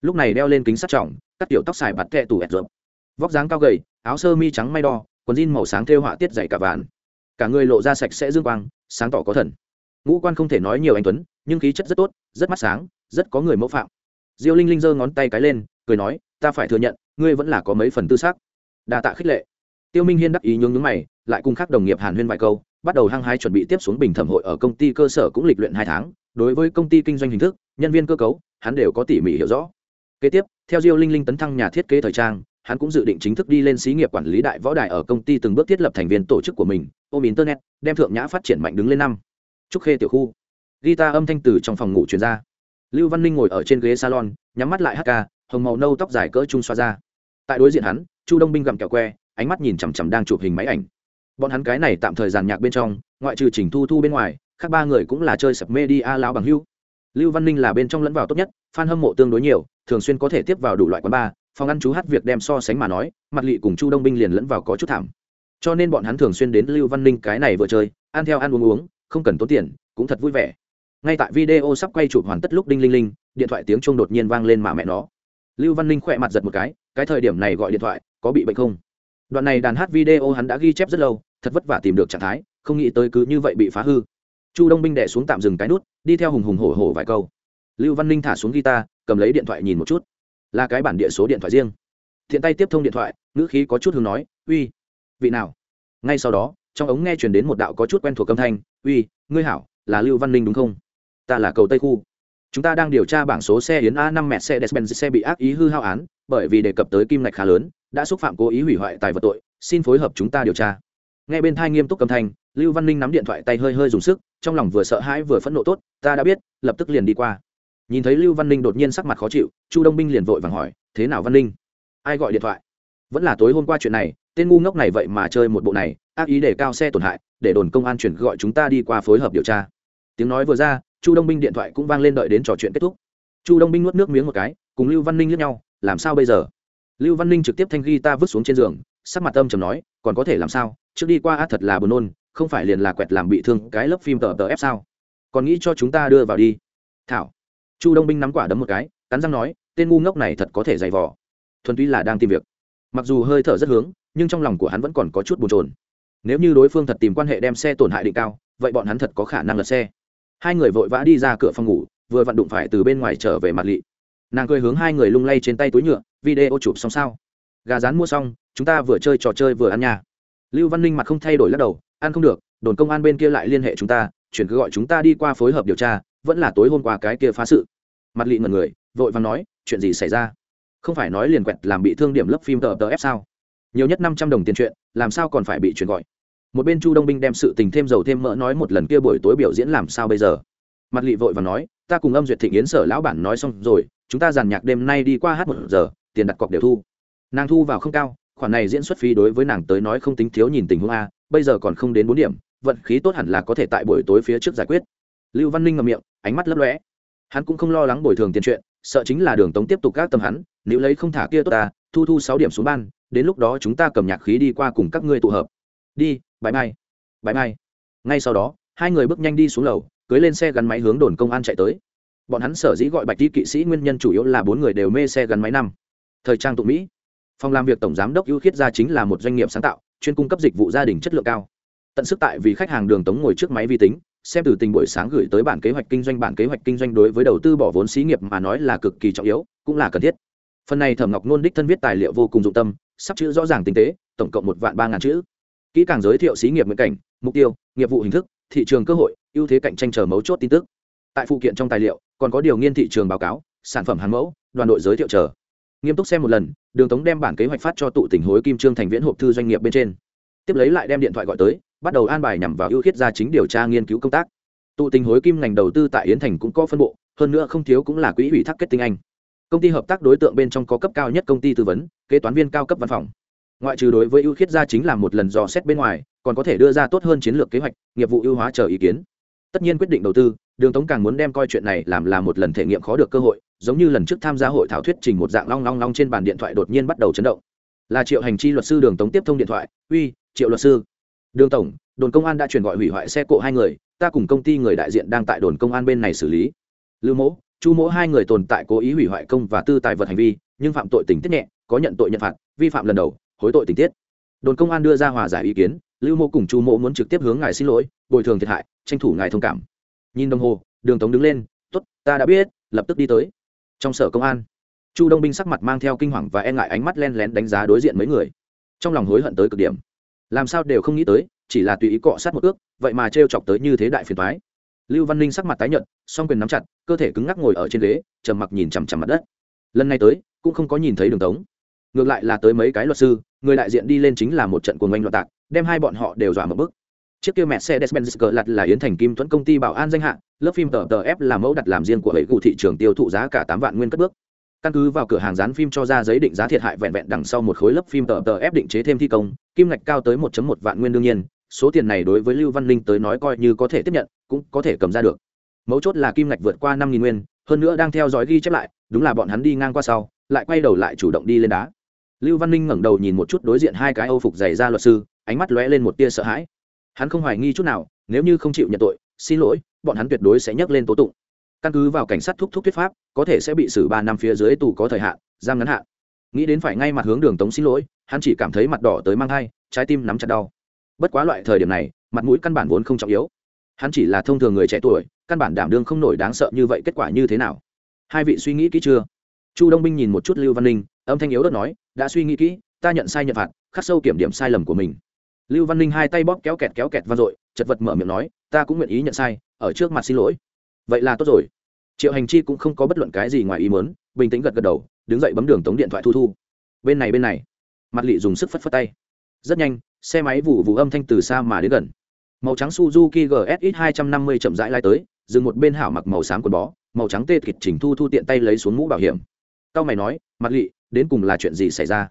Lúc này đeo lên kính sắt trọng, cắt tiểu tóc xài bạt tệ tủ ẹt rộp. Vóc dáng cao gầy, áo sơ mi trắng may đo quần jean màu sáng thêu họa tiết dày cả vạn. Cả người lộ ra sạch sẽ dương quang, sáng tỏ có thần. Ngũ quan không thể nói nhiều anh tuấn, nhưng khí chất rất tốt, rất mắt sáng, rất có người mẫu phạm. Diêu linh linh giơ ngón tay cái lên, cười nói, ta phải thừa nhận, ngươi vẫn là có mấy phần tư xác đa tạ khích lệ. Tiêu minh hiên đắc ý nhướng nhướng mày, lại cùng các đồng nghiệp hàn huyên vài câu bắt đầu hăng hái chuẩn bị tiếp xuống bình thẩm hội ở công ty cơ sở cũng lịch luyện hai tháng. Đối với công ty kinh doanh hình thức, nhân viên cơ cấu, hắn đều có tỉ mỉ hiểu rõ. Kế tiếp, theo diêu linh linh tấn thăng nhà thiết kế thời trang, hắn cũng dự định chính thức đi lên xí nghiệp quản lý đại võ đài ở công ty từng bước thiết lập thành viên tổ chức của mình, ôm internet, đem thượng nhã phát triển mạnh đứng lên năm. Trúc khê tiểu khu. Guitar âm thanh từ trong phòng ngủ truyền ra. Lưu văn ninh ngồi ở trên ghế salon, nhắm mắt lại hát ca, hồng màu nâu tóc dài cỡ trung xoa ra. Tại đối diện hắn, chu đông binh gặm kẹo que, ánh mắt nhìn chằm chằm đang chụp hình máy ảnh bọn hắn cái này tạm thời giàn nhạc bên trong, ngoại trừ chỉnh thu thu bên ngoài, khác ba người cũng là chơi sập media lao bằng hưu lưu văn ninh là bên trong lẫn vào tốt nhất, fan hâm mộ tương đối nhiều, thường xuyên có thể tiếp vào đủ loại quán bar, phòng ăn chú hát việc đem so sánh mà nói, mặt lị cùng chu đông binh liền lẫn vào có chút thảm. Cho nên bọn hắn thường xuyên đến lưu văn ninh cái này vừa chơi, ăn theo ăn uống uống, không cần tốn tiền, cũng thật vui vẻ. Ngay tại video sắp quay chụp hoàn tất lúc đinh linh linh, điện thoại tiếng chuông đột nhiên vang lên mà mẹ nó. Lưu văn ninh khỏe mặt giật một cái cái thời điểm này gọi điện thoại, có bị bệnh không? Đoạn này đàn hát video hắn đã ghi chép rất lâu, thật vất vả tìm được trạng thái, không nghĩ tới cứ như vậy bị phá hư. Chu đông binh đẻ xuống tạm dừng cái nút, đi theo hùng hùng hổ hổ vài câu. Lưu văn ninh thả xuống guitar, cầm lấy điện thoại nhìn một chút. Là cái bản địa số điện thoại riêng. Thiện tay tiếp thông điện thoại, ngữ khí có chút hướng nói, uy, vị nào? Ngay sau đó, trong ống nghe chuyển đến một đạo có chút quen thuộc âm thanh, uy, ngươi hảo, là lưu văn ninh đúng không? Ta là cầu tây khu chúng ta đang điều tra bảng số xe yến a năm mẹ xe despen xe bị ác ý hư hao án, bởi vì đề cập tới kim ngạch khá lớn, đã xúc phạm cố ý hủy hoại tài vật tội, xin phối hợp chúng ta điều tra. Nghe bên thai nghiêm túc cầm thanh, lưu văn ninh nắm điện thoại tay hơi hơi dùng sức, trong lòng vừa sợ hãi vừa phẫn nộ tốt, ta đã biết, lập tức liền đi qua. Nhìn thấy lưu văn ninh đột nhiên sắc mặt khó chịu, chu đông binh liền vội vàng hỏi, thế nào văn ninh? Ai gọi điện thoại? Vẫn là tối hôm qua chuyện này, tên ngu ngốc này vậy mà chơi một bộ này, ác ý để cao xe tổn hại, để đồn công an chuyển gọi chúng ta đi qua phối hợp điều tra. Tiếng nói vừa ra chu đông binh điện thoại cũng vang lên đợi đến trò chuyện kết thúc. Chu đông binh nuốt nước miếng một cái, cùng lưu văn ninh lướt nhau, làm sao bây giờ? Lưu văn ninh trực tiếp thanh ghi ta vứt xuống trên giường, sắc mặt âm trầm nói, còn có thể làm sao? Trước đi qua á, thật là buồn nôn, không phải liền là quẹt làm bị thương, cái lớp phim tờ tờ ép sao? Còn nghĩ cho chúng ta đưa vào đi. Thảo. Chu đông binh nắm quả đấm một cái, cắn răng nói, tên ngu ngốc này thật có thể dày vò. Thuần túy là đang tìm việc. Mặc dù hơi thở rất hướng, nhưng trong lòng của hắn vẫn còn có chút bồn trồn nếu như đối phương thật tìm quan hệ đem xe tổn hại định cao, vậy bọn hắn thật có khả năng lật xe hai người vội vã đi ra cửa phòng ngủ, vừa vặn đụng phải từ bên ngoài trở về mặt lị. Nàng cười hướng hai người lung lay trên tay túi nhựa, video chụp xong sao? Gà rán mua xong, chúng ta vừa chơi trò chơi vừa ăn nhà lưu văn ninh mặt không thay đổi lắc đầu, ăn không được, đồn công an bên kia lại liên hệ chúng ta, chuyển cứ gọi chúng ta đi qua phối hợp điều tra, vẫn là tối hôm qua cái kia phá sự. Mặt lị ngần người, vội vàng nói, chuyện gì xảy ra? Không phải nói liền quẹt làm bị thương điểm lớp phim tờ tờ ép sao? Nhiều nhất năm trăm đồng tiền chuyện, làm sao còn phải bị chuyển gọi? Một bên chu đông binh đem sự tình thêm dầu thêm mỡ nói một lần kia buổi tối biểu diễn làm sao bây giờ? Mặt lị vội và nói, ta cùng âm duyệt thịnh yến sở lão bản nói xong rồi, chúng ta giàn nhạc đêm nay đi qua hát một giờ, tiền đặt cọc đều thu. Nàng thu vào không cao, khoản này diễn xuất phí đối với nàng tới nói không tính thiếu nhìn tình huống a, bây giờ còn không đến bốn điểm, vận khí tốt hẳn là có thể tại buổi tối phía trước giải quyết. Lưu văn ninh ngậm miệng, ánh mắt lấp lóe. Hắn cũng không lo lắng bồi thường tiền chuyện, sợ chính là đường tống tiếp tục các tâm hắn, nếu lấy không thả kia tốt ta, thu thu sáu điểm xuống ban, đến lúc đó chúng ta cầm nhạc khí đi qua cùng các ngươi tụ hợp. Đi bãi mai bãi mai. Ngay sau đó, hai người bước nhanh đi xuống lầu, cưới lên xe gắn máy hướng đồn công an chạy tới. Bọn hắn sở dĩ gọi bạch đi kỵ sĩ nguyên nhân chủ yếu là bốn người đều mê xe gắn máy năm. Thời trang tụ mỹ. Phòng làm việc tổng giám đốc ưu khiết gia chính là một doanh nghiệp sáng tạo, chuyên cung cấp dịch vụ gia đình chất lượng cao. Tận sức tại vì khách hàng đường tống ngồi trước máy vi tính, xem từ tình buổi sáng gửi tới bản kế hoạch kinh doanh, bản kế hoạch kinh doanh đối với đầu tư bỏ vốn xí nghiệp mà nói là cực kỳ trọng yếu, cũng là cần thiết. Phần này thẩm ngọc nôn đích thân viết tài liệu vô cùng dụng tâm, sắp chữ rõ ràng tinh tế, tổng cộng một vạn ba ngàn chữ kỹ càng giới thiệu xí nghiệp nguyện cảnh, mục tiêu, nghiệp vụ hình thức, thị trường cơ hội, ưu thế cạnh tranh chờ mấu chốt tin tức. Tại phụ kiện trong tài liệu, còn có điều nghiên thị trường báo cáo, sản phẩm hàn mẫu, đoàn đội giới thiệu chờ. Nghiêm túc xem một lần, đường tống đem bản kế hoạch phát cho tụ tỉnh hối kim trương thành viễn hộp thư doanh nghiệp bên trên. Tiếp lấy lại đem điện thoại gọi tới, bắt đầu an bài nhằm vào ưu khiết gia chính điều tra nghiên cứu công tác. Tụ tình hối kim ngành đầu tư tại yến thành cũng có phân bộ, hơn nữa không thiếu cũng là quỹ ủy thác kết tinh anh. Công ty hợp tác đối tượng bên trong có cấp cao nhất công ty tư vấn, kế toán viên cao cấp văn phòng ngoại trừ đối với ưu khiết gia chính là một lần dò xét bên ngoài, còn có thể đưa ra tốt hơn chiến lược kế hoạch, nghiệp vụ ưu hóa chờ ý kiến. Tất nhiên quyết định đầu tư, đường tống càng muốn đem coi chuyện này làm là một lần thể nghiệm khó được cơ hội, giống như lần trước tham gia hội thảo thuyết trình một dạng long long long trên bàn điện thoại đột nhiên bắt đầu chấn động. Là triệu hành chi luật sư đường tống tiếp thông điện thoại, uy, triệu luật sư. Đường tổng, đồn công an đã chuyển gọi hủy hoại xe cộ hai người, ta cùng công ty người đại diện đang tại đồn công an bên này xử lý. Lưu mỗ, chu mỗ hai người tồn tại cố ý hủy hoại công và tư tài vật hành vi, nhưng phạm tội tình tiết nhẹ, có nhận tội nhận phạt, vi phạm lần đầu hối tội tình tiết. Đồn công an đưa ra hòa giải ý kiến, lưu mô cùng chu mộ muốn trực tiếp hướng ngài xin lỗi, bồi thường thiệt hại, tranh thủ ngài thông cảm. Nhìn đồng hồ, đường tống đứng lên t ố t ta đã biết, lập tức đi tới. Trong sở công an, chu đông binh sắc mặt mang theo kinh hoàng và e ngại ánh mắt len lén đánh giá đối diện mấy người. Trong lòng hối hận tới cực điểm. Làm sao đều không nghĩ tới, chỉ là tùy ý cọ sát một ước vậy mà t chọc tới như thế đại phiền thoái lưu văn ninh sắc mặt tái nhợt, song quyền nắm chặt, cơ thể cứng ngắc ngồi ở trên ghế, trầm mặc nhìn chằm chằm mặt đất. Lần này tới, cũng không có nhìn thấy đường tống ngược lại là tới mấy cái luật sư, người đại diện đi lên chính là một trận cuồng oanh loạn tạc, đem hai bọn họ đều dọa một bức chiếc kia mẹ xe despenz cờ lặt là yến thành kim thuẫn công ty bảo an danh hạ, lớp phim tờ tờ f là mẫu đặt làm riêng của hệ cụ thị trường tiêu thụ giá cả tám vạn nguyên cất bước. Căn cứ vào cửa hàng dán phim cho ra giấy định giá thiệt hại vẹn vẹn đằng sau một khối lớp phim tờ tờ ép định chế thêm thi công, kim ngạch cao tới 1 một vạn nguyên đương nhiên, số tiền này đối với lưu văn linh tới nói coi như có thể tiếp nhận, cũng có thể cầm ra được. Mấu chốt là kim ngạch vượt qua năm nghìn nguyên, hơn nữa đang theo dõi ghi chép lại, đúng là bọn hắn đi ngang qua sau, lại quay đầu lại chủ động đi lên đá lưu văn ninh ngẩng đầu nhìn một chút đối diện hai cái âu phục dày ra luật sư, ánh mắt lóe lên một tia sợ hãi. Hắn không hoài nghi chút nào, nếu như không chịu nhận tội, xin lỗi, bọn hắn tuyệt đối sẽ nhắc lên tố tụng. Căn cứ vào cảnh sát thúc thúc thuyết pháp, có thể sẽ bị xử ba năm phía dưới tù có thời hạn, giam ngắn hạn. Nghĩ đến phải ngay mặt hướng đường tống xin lỗi, hắn chỉ cảm thấy mặt đỏ tới mang thai, trái tim nắm chặt đau. Bất quá loại thời điểm này, mặt mũi căn bản vốn không trọng yếu. Hắn chỉ là thông thường người trẻ tuổi, căn bản đảm đương không nổi đáng sợ như vậy kết quả như thế nào? Hai vị suy nghĩ kỹ chưa? Chu đông binh nhìn một chút lưu văn ninh, âm thanh yếu đất nói đã suy nghĩ kỹ, ta nhận sai nhận phạt, khắc sâu kiểm điểm sai lầm của mình. Lưu văn ninh hai tay bóp kéo kẹt kéo kẹt vang dội, chật vật mở miệng nói, ta cũng nguyện ý nhận sai, ở trước mặt xin lỗi. Vậy là tốt rồi. Triệu hành chi cũng không có bất luận cái gì ngoài ý muốn, bình tĩnh gật gật đầu, đứng dậy bấm đường tống điện thoại thu thu. Bên này bên này. Mặt lị dùng sức phất phất tay. Rất nhanh, xe máy vụ vụ âm thanh từ xa mà đến gần. Màu trắng suzuki gsx 250 chậm rãi lai tới, dừng một bên hảo mặc màu xám quần bó, màu trắng tê kịch chỉnh thu thu tiện tay lấy xuống mũ bảo hiểm. Cao mày nói, mặt lị đến cùng là chuyện gì xảy ra?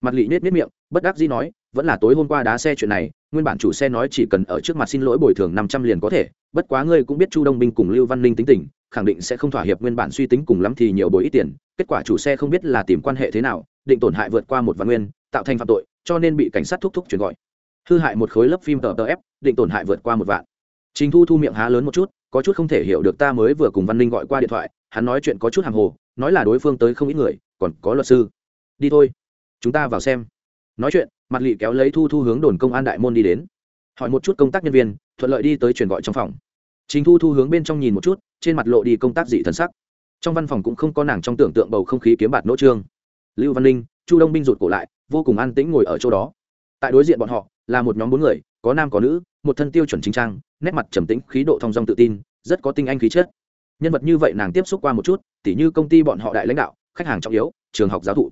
Mặt lị nết nết miệng, bất đắc dĩ nói, vẫn là tối hôm qua đá xe chuyện này, nguyên bản chủ xe nói chỉ cần ở trước mặt xin lỗi bồi thường năm trăm liền có thể, bất quá ngươi cũng biết chu đông binh cùng lưu văn ninh tính tình, khẳng định sẽ không thỏa hiệp nguyên bản suy tính cùng lắm thì nhiều bồi ít tiền, kết quả chủ xe không biết là tìm quan hệ thế nào, định tổn hại vượt qua một vạn nguyên, tạo thành phạm tội, cho nên bị cảnh sát thúc thúc chuyển gọi. Hư hại một khối lớp phim tờ tờ ép, định tổn hại vượt qua một vạn. Trình thu thu miệng há lớn một chút, có chút không thể hiểu được ta mới vừa cùng văn ninh gọi qua điện thoại, hắn nói chuyện có chút hàng hồ, nói là đối phương tới không ít người còn có luật sư. Đi thôi. Chúng ta vào xem. Nói chuyện, mặt lị kéo lấy thu thu hướng đồn công an đại môn đi đến. Hỏi một chút công tác nhân viên, thuận lợi đi tới truyền gọi trong phòng. Chính thu thu hướng bên trong nhìn một chút, trên mặt lộ đi công tác dị thần sắc. Trong văn phòng cũng không có nàng trong tưởng tượng bầu không khí kiếm bạt nỗ trương. Lưu văn ninh, chu đông binh rụt cổ lại, vô cùng an tĩnh ngồi ở chỗ đó. Tại đối diện bọn họ, là một nhóm bốn người, có nam có nữ, một thân tiêu chuẩn chính trang, nét mặt trầm tĩnh, khí độ thong dong tự tin, rất có tinh anh khí chất. Nhân vật như vậy nàng tiếp xúc qua một chút, tỉ như công ty bọn họ đại lãnh đạo khách hàng trọng yếu, trường học giáo thụ.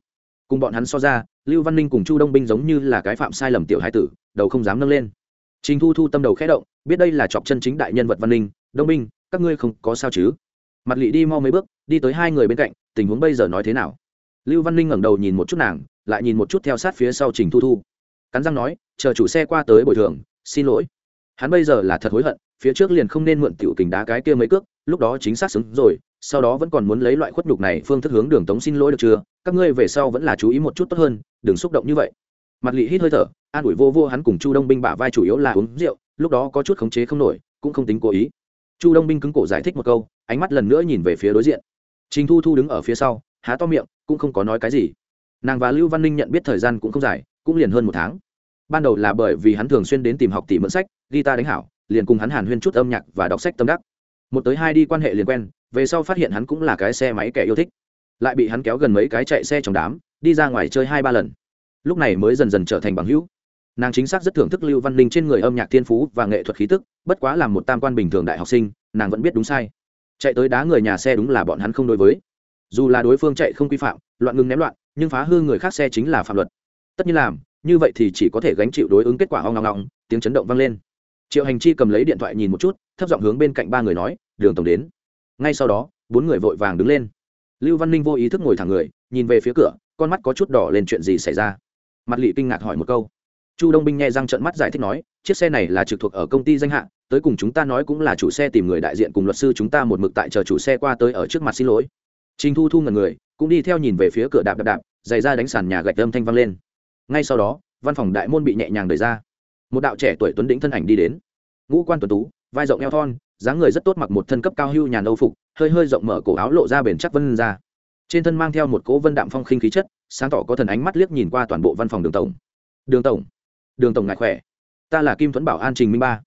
Cùng bọn hắn so ra, lưu văn ninh cùng chu đông binh giống như là cái phạm sai lầm tiểu hai tử, đầu không dám nâng lên. Trình thu thu tâm đầu khẽ động, biết đây là chọc chân chính đại nhân vật văn ninh, đông binh, các ngươi không có sao chứ? Mặt lị đi mau mấy bước, đi tới hai người bên cạnh, tình huống bây giờ nói thế nào? Lưu văn ninh ngẩng đầu nhìn một chút nàng, lại nhìn một chút theo sát phía sau trình thu thu. Cắn răng nói, chờ chủ xe qua tới bồi thường, xin lỗi. Hắn bây giờ là thật hối hận, phía trước liền không nên mượn tiểu kình đá cái kia mấy cước lúc đó chính xác xứng rồi, sau đó vẫn còn muốn lấy loại khuất nhục này phương thức hướng đường tống xin lỗi được chưa? Các ngươi về sau vẫn là chú ý một chút tốt hơn, đừng xúc động như vậy. Mặt lị hít hơi thở, an ủi vô vô hắn cùng chu đông binh bả vai chủ yếu là uống rượu, lúc đó có chút khống chế không nổi, cũng không tính cố ý. Chu đông binh cứng cổ giải thích một câu, ánh mắt lần nữa nhìn về phía đối diện. Trình thu thu đứng ở phía sau, há to miệng, cũng không có nói cái gì. Nàng và lưu văn ninh nhận biết thời gian cũng không dài, cũng liền hơn một tháng. Ban đầu là bởi vì hắn thường xuyên đến tìm học tỷ mượn sách, guitar đánh hảo, liền cùng hắn hàn huyên chút âm nhạc và đọc sách tâm đắc một tới hai đi quan hệ liền quen, về sau phát hiện hắn cũng là cái xe máy kẻ yêu thích. Lại bị hắn kéo gần mấy cái chạy xe trong đám, đi ra ngoài chơi hai ba lần. Lúc này mới dần dần trở thành bằng hữu. Nàng chính xác rất thưởng thức lưu văn ninh trên người âm nhạc thiên phú và nghệ thuật khí tức, bất quá là một tam quan bình thường đại học sinh, nàng vẫn biết đúng sai. Chạy tới đá người nhà xe đúng là bọn hắn không đối với. Dù là đối phương chạy không quy phạm, loạn ngừng ném loạn, nhưng phá hư người khác xe chính là phạm luật. Tất nhiên làm, như vậy thì chỉ có thể gánh chịu đối ứng kết quả hoang ngọng tiếng chấn động vang lên triệu hành chi cầm lấy điện thoại nhìn một chút, thấp giọng hướng bên cạnh ba người nói, đường tổng đến. Ngay sau đó, bốn người vội vàng đứng lên. Lưu văn ninh vô ý thức ngồi thẳng người, nhìn về phía cửa, con mắt có chút đỏ lên chuyện gì xảy ra. Mặt lị kinh ngạc hỏi một câu. Chu đông binh nghe răng trận mắt giải thích nói, chiếc xe này là trực thuộc ở công ty danh hạ, tới cùng chúng ta nói cũng là chủ xe tìm người đại diện cùng luật sư chúng ta một mực tại chờ chủ xe qua tới ở trước mặt xin lỗi. Trình thu thu ngần người, cũng đi theo nhìn về phía cửa đạp đạp đạp giày ra đánh sàn nhà gạch âm thanh vang lên. Ngay sau đó, văn phòng đại môn bị nhẹ nhàng đẩy ra một đạo trẻ tuổi tuấn đĩnh thân ảnh đi đến. Ngũ quan tuấn tú, vai rộng eo thon, dáng người rất tốt mặc một thân cấp cao hưu nhàn âu phục, hơi hơi rộng mở cổ áo lộ ra bền chắc vân ra trên thân mang theo một cỗ vân đạm phong khinh khí chất, sáng tỏ có thần ánh mắt liếc nhìn qua toàn bộ văn phòng đường tổng. Đường tổng đường tổng ngại khỏe? Ta là kim tuấn bảo an trình minh ba.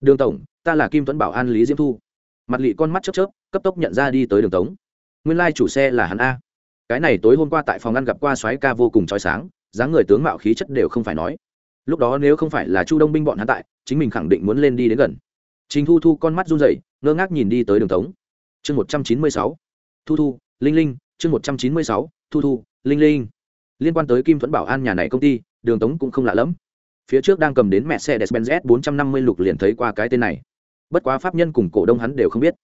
Đường tổng, ta là kim tuấn bảo an lý diễm thu. Mặt lị con mắt chớp chớp, cấp tốc nhận ra đi tới đường tống nguyên lai chủ xe là hắn a. Cái này tối hôm qua tại phòng ăn gặp qua soái ca vô cùng trói sáng, dáng người tướng mạo khí chất đều không phải nói lúc đó nếu không phải là chu đông binh bọn hắn tại, chính mình khẳng định muốn lên đi đến gần. Trình thu thu con mắt run rẩy, ngơ ngác nhìn đi tới đường tống. Chương một trăm chín mươi sáu. Thu thu, linh linh, chương một trăm chín mươi sáu. Thu thu, linh linh. Liên quan tới kim thuẫn bảo an nhà này công ty, đường tống cũng không lạ lẫm. Phía trước đang cầm đến mẹ xe despenz bốn trăm năm mươi lục liền thấy qua cái tên này. Bất quá pháp nhân cùng cổ đông hắn đều không biết.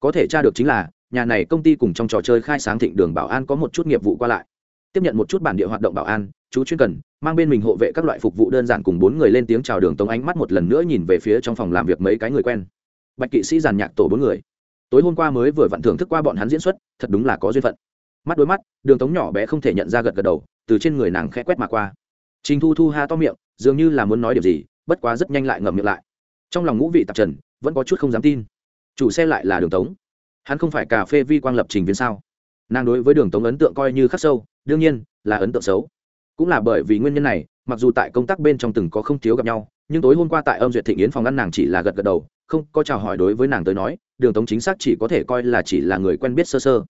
Có thể tra được chính là, nhà này công ty cùng trong trò chơi khai sáng thịnh đường bảo an có một chút nghiệp vụ qua lại. Tiếp nhận một chút bản địa hoạt động bảo an chú chuyên cần, mang bên mình hộ vệ các loại phục vụ đơn giản cùng bốn người lên tiếng chào đường tống ánh mắt một lần nữa nhìn về phía trong phòng làm việc mấy cái người quen. Bạch kỵ sĩ giàn nhạc tổ bốn người. Tối hôm qua mới vừa vặn thưởng thức qua bọn hắn diễn xuất, thật đúng là có duyên phận. Mắt đôi mắt, đường tống nhỏ bé không thể nhận ra gật gật đầu, từ trên người nàng khẽ quét mà qua. Trình thu thu ha to miệng, dường như là muốn nói điều gì, bất quá rất nhanh lại ngậm miệng lại. Trong lòng ngũ vị tạp trần, vẫn có chút không dám tin. Chủ xe lại là đường tống. Hắn không phải cà phê vi quang lập trình viên sao? Nàng đối với đường tống ấn tượng coi như khắc sâu, đương nhiên là ấn tượng xấu cũng là bởi vì nguyên nhân này, mặc dù tại công tác bên trong từng có không thiếu gặp nhau, nhưng tối hôm qua tại âm duyệt thịnh yến phòng ăn nàng chỉ là gật gật đầu, không có chào hỏi đối với nàng tới nói, đường tống chính xác chỉ có thể coi là chỉ là người quen biết sơ sơ.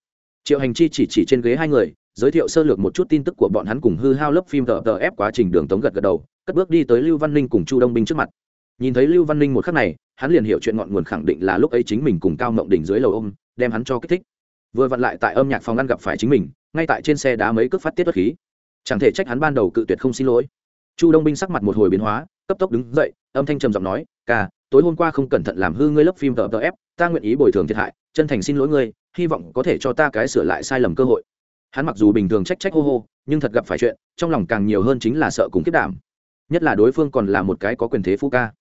Triệu hành chi chỉ chỉ trên ghế hai người, giới thiệu sơ lược một chút tin tức của bọn hắn cùng hư hao lớp phim tờ tờ ép quá trình đường tống gật gật đầu, cất bước đi tới lưu văn ninh cùng chu đông binh trước mặt. Nhìn thấy lưu văn ninh một khắc này, hắn liền hiểu chuyện ngọn nguồn khẳng định là lúc ấy chính mình cùng cao mộng đỉnh dưới lầu ôm, đem hắn cho kích thích. Vừa vặn lại tại âm nhạc phòng ăn gặp phải chính mình, ngay tại trên xe đá mấy cước phát tiết bất khí chẳng thể trách hắn ban đầu cự tuyệt không xin lỗi. Chu đông binh sắc mặt một hồi biến hóa, cấp tốc đứng dậy, âm thanh trầm giọng nói, ca, tối hôm qua không cẩn thận làm hư ngươi lớp phim tờ tờ ép, ta nguyện ý bồi thường thiệt hại, chân thành xin lỗi ngươi, hy vọng có thể cho ta cái sửa lại sai lầm cơ hội. Hắn mặc dù bình thường trách trách hô hô, nhưng thật gặp phải chuyện, trong lòng càng nhiều hơn chính là sợ cùng kết đảm. Nhất là đối phương còn là một cái có quyền thế phú ca.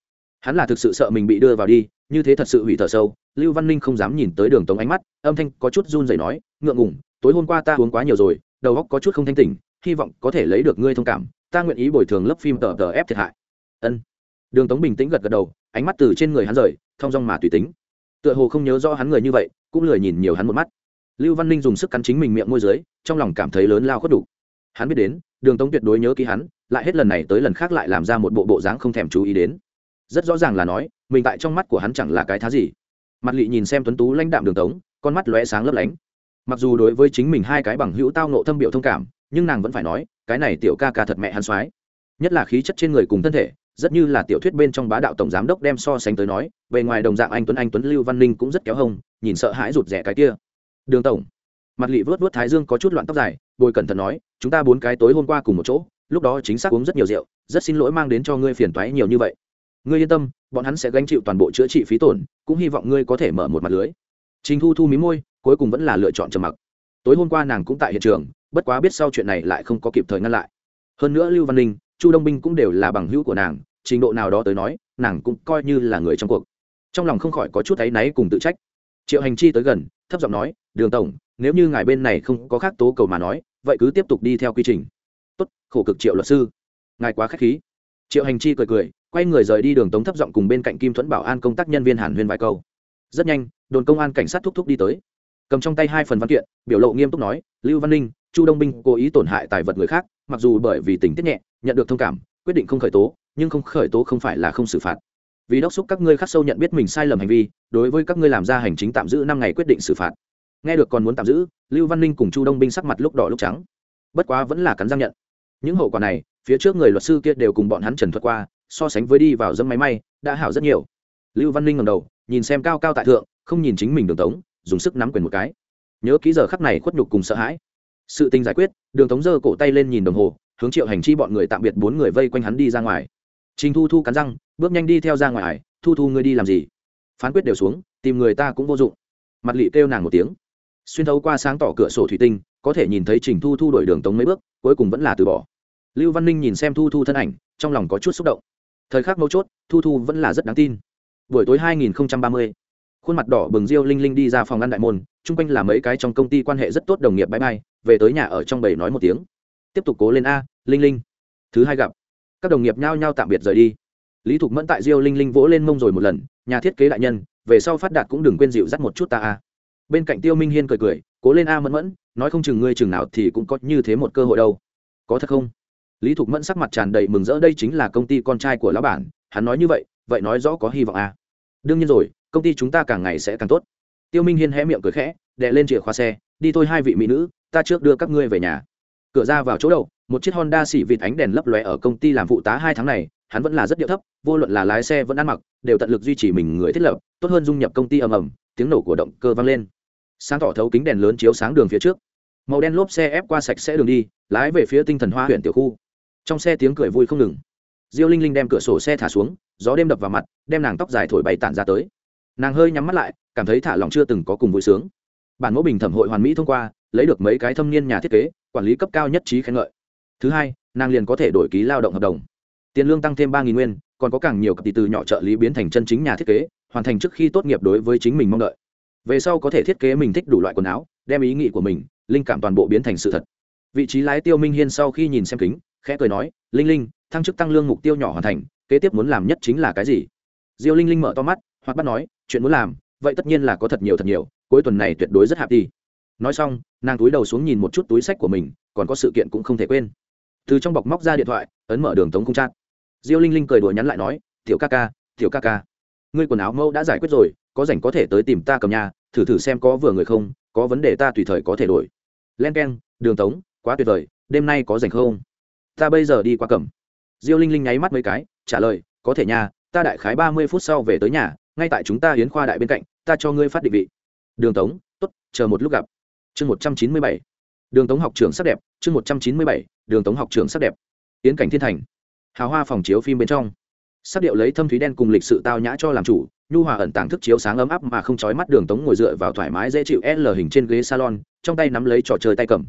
Hắn là thực sự sợ mình bị đưa vào đi, như thế thật sự hủy thở sâu, lưu văn ninh không dám nhìn tới đường tống ánh mắt, âm thanh có chút run rẩy nói, ngượng ngủng tối hôm qua ta uống quá nhiều rồi, đầu óc có chút không thanh tỉnh hy vọng có thể lấy được ngươi thông cảm, ta nguyện ý bồi thường lớp phim tờ tờ ép thiệt hại. Ân. Đường tống bình tĩnh gật gật đầu, ánh mắt từ trên người hắn rời, thong dong mà tùy tính. Tựa hồ không nhớ rõ hắn người như vậy, cũng lười nhìn nhiều hắn một mắt. Lưu văn ninh dùng sức cắn chính mình miệng môi dưới, trong lòng cảm thấy lớn lao khuất đủ. Hắn biết đến, đường tống tuyệt đối nhớ ký hắn, lại hết lần này tới lần khác lại làm ra một bộ bộ dáng không thèm chú ý đến. Rất rõ ràng là nói, mình tại trong mắt của hắn chẳng là cái thá gì. Mặt lị nhìn xem tuấn tú lãnh đạm đường tống, con mắt lóe sáng lấp lánh. Mặc dù đối với chính mình hai cái bằng hữu tao nộ thâm biểu thông cảm nhưng nàng vẫn phải nói, cái này tiểu ca ca thật mẹ hắn soái. Nhất là khí chất trên người cùng thân thể, rất như là tiểu thuyết bên trong bá đạo tổng giám đốc đem so sánh tới nói, bề ngoài đồng dạng anh tuấn anh tuấn lưu văn ninh cũng rất kéo hông nhìn sợ hãi rụt rẻ cái kia. Đường tổng. Mặt lị vớt vớt thái dương có chút loạn tóc dài, bồi cẩn thận nói, chúng ta bốn cái tối hôm qua cùng một chỗ, lúc đó chính xác uống rất nhiều rượu, rất xin lỗi mang đến cho ngươi phiền toái nhiều như vậy. Ngươi yên tâm, bọn hắn sẽ gánh chịu toàn bộ chữa trị phí tổn, cũng hy vọng ngươi có thể mở một mặt lưới. Trình thu thu mí môi, cuối cùng vẫn là lựa chọn trầm mặc. Tối hôm qua nàng cũng tại hiện trường bất quá biết sau chuyện này lại không có kịp thời ngăn lại. Hơn nữa lưu văn ninh, chu đông binh cũng đều là bằng hữu của nàng, trình độ nào đó tới nói, nàng cũng coi như là người trong cuộc. Trong lòng không khỏi có chút áy náy cùng tự trách. Triệu hành chi tới gần, thấp giọng nói, đường tổng, nếu như ngài bên này không có khác tố cầu mà nói, vậy cứ tiếp tục đi theo quy trình. Tốt, khổ cực triệu luật sư. Ngài quá k h á c h khí. Triệu hành chi cười cười, quay người rời đi đường tống thấp giọng cùng bên cạnh kim thuẫn bảo an công tác nhân viên hàn huyên vài câu. Rất nhanh, đồn công an cảnh sát thúc thúc đi tới. Cầm trong tay hai phần văn kiện, biểu lộ nghiêm túc nói, lưu văn ninh chu đông binh cố ý tổn hại tài vật người khác, mặc dù bởi vì tình tiết nhẹ, nhận được thông cảm, quyết định không khởi tố, nhưng không khởi tố không phải là không xử phạt. Vì đốc xúc các ngươi khắc sâu nhận biết mình sai lầm hành vi, đối với các ngươi làm ra hành chính tạm giữ năm ngày quyết định xử phạt. Nghe được còn muốn tạm giữ, lưu văn ninh cùng chu đông binh sắc mặt lúc đỏ lúc trắng. Bất quá vẫn là cắn răng nhận. Những hậu quả này, phía trước người luật sư kia đều cùng bọn hắn trần thuật qua, so sánh với đi vào dâm máy may, đã hảo rất nhiều. Lưu văn ninh ngầm đầu, nhìn xem cao cao tại thượng, không nhìn chính mình đường tống, dùng sức nắm quyền một cái. Nhớ ký giờ khắc này khuất nhục cùng sợ hãi sự tình giải quyết đường tống giơ cổ tay lên nhìn đồng hồ hướng triệu hành chi bọn người tạm biệt bốn người vây quanh hắn đi ra ngoài. Trình thu thu cắn răng bước nhanh đi theo ra ngoài thu thu ngươi đi làm gì? Phán quyết đều xuống tìm người ta cũng vô dụng. Mặt lị kêu nàng một tiếng. Xuyên thấu qua sáng tỏ cửa sổ thủy tinh có thể nhìn thấy trình thu thu đổi đường tống mấy bước cuối cùng vẫn là từ bỏ. Lưu văn ninh nhìn xem thu thu thân ảnh trong lòng có chút xúc động. Thời khắc mấu chốt thu thu vẫn là rất đáng tin. Buổi tối 2030, khuôn mặt đỏ bừng diêu linh linh đi ra phòng ăn đại môn chung quanh là mấy cái trong công ty quan hệ rất tốt đồng nghiệp bãi bay về tới nhà ở trong bầy nói một tiếng. Tiếp tục cố lên a, linh linh. Thứ hai gặp. Các đồng nghiệp nhao nhao tạm biệt rời đi. Lý thục mẫn tại diêu linh linh vỗ lên mông rồi một lần, nhà thiết kế đại nhân, về sau phát đạt cũng đừng quên dịu dắt một chút ta a. Bên cạnh tiêu minh hiên cười cười, cố lên a mẫn mẫn, nói không chừng ngươi chừng nào thì cũng có như thế một cơ hội đâu. Có thật không? Lý thục mẫn sắc mặt tràn đầy mừng rỡ, đây chính là công ty con trai của lão bản, hắn nói như vậy vậy nói rõ có hy vọng a. Đương nhiên rồi, công ty chúng ta càng ngày sẽ càng tốt. Tiêu minh hiên hé miệng cười khẽ, đè lên chìa khóa xe, đi thôi hai vị mỹ nữ ta trước đưa các ngươi về nhà. Cửa ra vào chỗ đậu, một chiếc honda xỉ vịt ánh đèn lấp lóe ở công ty làm phụ tá hai tháng này, hắn vẫn là rất điệu thấp, vô luận là lái xe vẫn ăn mặc, đều tận lực duy trì mình người thiết lập, tốt hơn dung nhập công ty ầm ầm, tiếng nổ của động cơ vang lên. Sáng tỏ thấu kính đèn lớn chiếu sáng đường phía trước. Màu đen lốp xe ép qua sạch sẽ đường đi, lái về phía tinh thần hoa huyện tiểu khu. Trong xe tiếng cười vui không ngừng. Diêu linh linh đem cửa sổ xe thả xuống, gió đêm đập vào mặt, đem nàng tóc dài thổi bay tản ra tới. Nàng hơi nhắm mắt lại, cảm thấy thả lòng chưa từng có cùng vui sướng. Bản mẫu bình thẩm hội hoàn mỹ thông qua lấy được mấy cái thâm niên nhà thiết kế, quản lý cấp cao nhất trí khen ngợi. Thứ hai, nàng liền có thể đổi ký lao động hợp đồng. Tiền lương tăng thêm ba nguyên, còn có càng nhiều cặp tỷ từ nhỏ trợ lý biến thành chân chính nhà thiết kế, hoàn thành trước khi tốt nghiệp đối với chính mình mong đợi. Về sau có thể thiết kế mình thích đủ loại quần áo, đem ý nghĩ của mình, linh cảm toàn bộ biến thành sự thật. Vị trí lái tiêu minh hiên sau khi nhìn xem kính, khẽ cười nói, linh linh, thăng chức tăng lương mục tiêu nhỏ hoàn thành, kế tiếp muốn làm nhất chính là cái gì? Diêu linh linh mở to mắt hoặc bắt nói, chuyện muốn làm, vậy tất nhiên là có thật nhiều thật nhiều, cuối tuần này tuyệt đối rất hạp đi nói xong, nàng túi đầu xuống nhìn một chút túi sách của mình, còn có sự kiện cũng không thể quên. Từ trong bọc móc ra điện thoại, ấn mở đường tống không chát. Diêu linh linh cười đùa nhắn lại nói, tiểu ca ca, tiểu ca ca, ngươi quần áo mẫu đã giải quyết rồi, có rảnh có thể tới tìm ta cầm nhà, thử thử xem có vừa người không, có vấn đề ta tùy thời có thể đổi. Len k e n đường tống, quá tuyệt vời, đêm nay có rảnh không? Ta bây giờ đi qua cầm. Diêu linh linh nháy mắt mấy cái, trả lời, có thể nhà ta đại khái ba mươi phút sau về tới nhà, ngay tại chúng ta hiến khoa đại bên cạnh, ta cho ngươi phát định vị. Đường tống t ố t chờ một lúc gặp chương một trăm chín mươi bảy. Đường tống học trường sắc đẹp. Chương một trăm chín mươi bảy. Đường tống học trường sắc đẹp. Tiến cảnh thiên thành. Hào hoa phòng chiếu phim bên trong. Sắc điệu lấy thâm thúy đen cùng lịch sự tao nhã cho làm chủ, nhu hòa ẩn tàng thức chiếu sáng ấm áp mà không chói mắt đường tống ngồi dựa vào thoải mái dễ chịu l hình trên ghế salon, trong tay nắm lấy trò chơi tay cầm.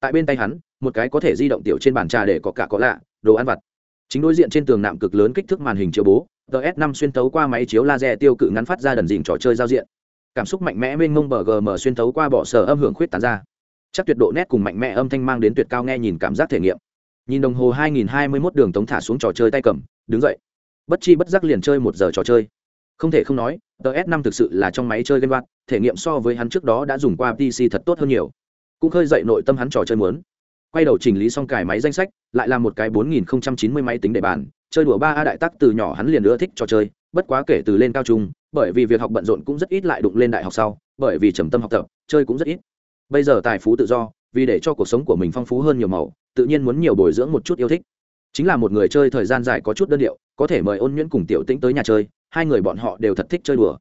Tại bên tay hắn, một cái có thể di động tiểu trên bàn trà để có cả có lạ, đồ ăn vặt. Chính đối diện trên tường nạm cực lớn kích thước màn hình chiếu bố ts 5 xuyên tấu qua máy chiếu laser tiêu cự ngắn phát ra đần dình trò chơi giao diện cảm xúc mạnh mẽ mênh mông bờ gm xuyên thấu qua bỏ sở âm hưởng khuyết tán ra. Chắc tuyệt độ nét cùng mạnh mẽ âm thanh mang đến tuyệt cao nghe nhìn cảm giác thể nghiệm. Nhìn đồng hồ 2021 đường tống thả xuống trò chơi tay cầm, đứng dậy. Bất chi bất giác liền chơi một giờ trò chơi. Không thể không nói ts 5 thực sự là trong máy chơi game vặt thể nghiệm so với hắn trước đó đã dùng qua pc thật tốt hơn nhiều. Cũng khơi dậy nội tâm hắn trò chơi muốn. Quay đầu chỉnh lý xong cài máy danh sách, lại là một cái 4090 máy tính để bàn, chơi đùa ba a đại tắc từ nhỏ hắn liền ưa thích trò chơi, bất quá kể từ lên cao trung bởi vì việc học bận rộn cũng rất ít lại đụng lên đại học sau, bởi vì trầm tâm học tập, chơi cũng rất ít. Bây giờ tài phú tự do, vì để cho cuộc sống của mình phong phú hơn nhiều màu, tự nhiên muốn nhiều bồi dưỡng một chút yêu thích. Chính là một người chơi thời gian dài có chút đơn điệu, có thể mời ôn nhuyễn cùng tiểu tĩnh tới nhà chơi, hai người bọn họ đều thật thích chơi đùa.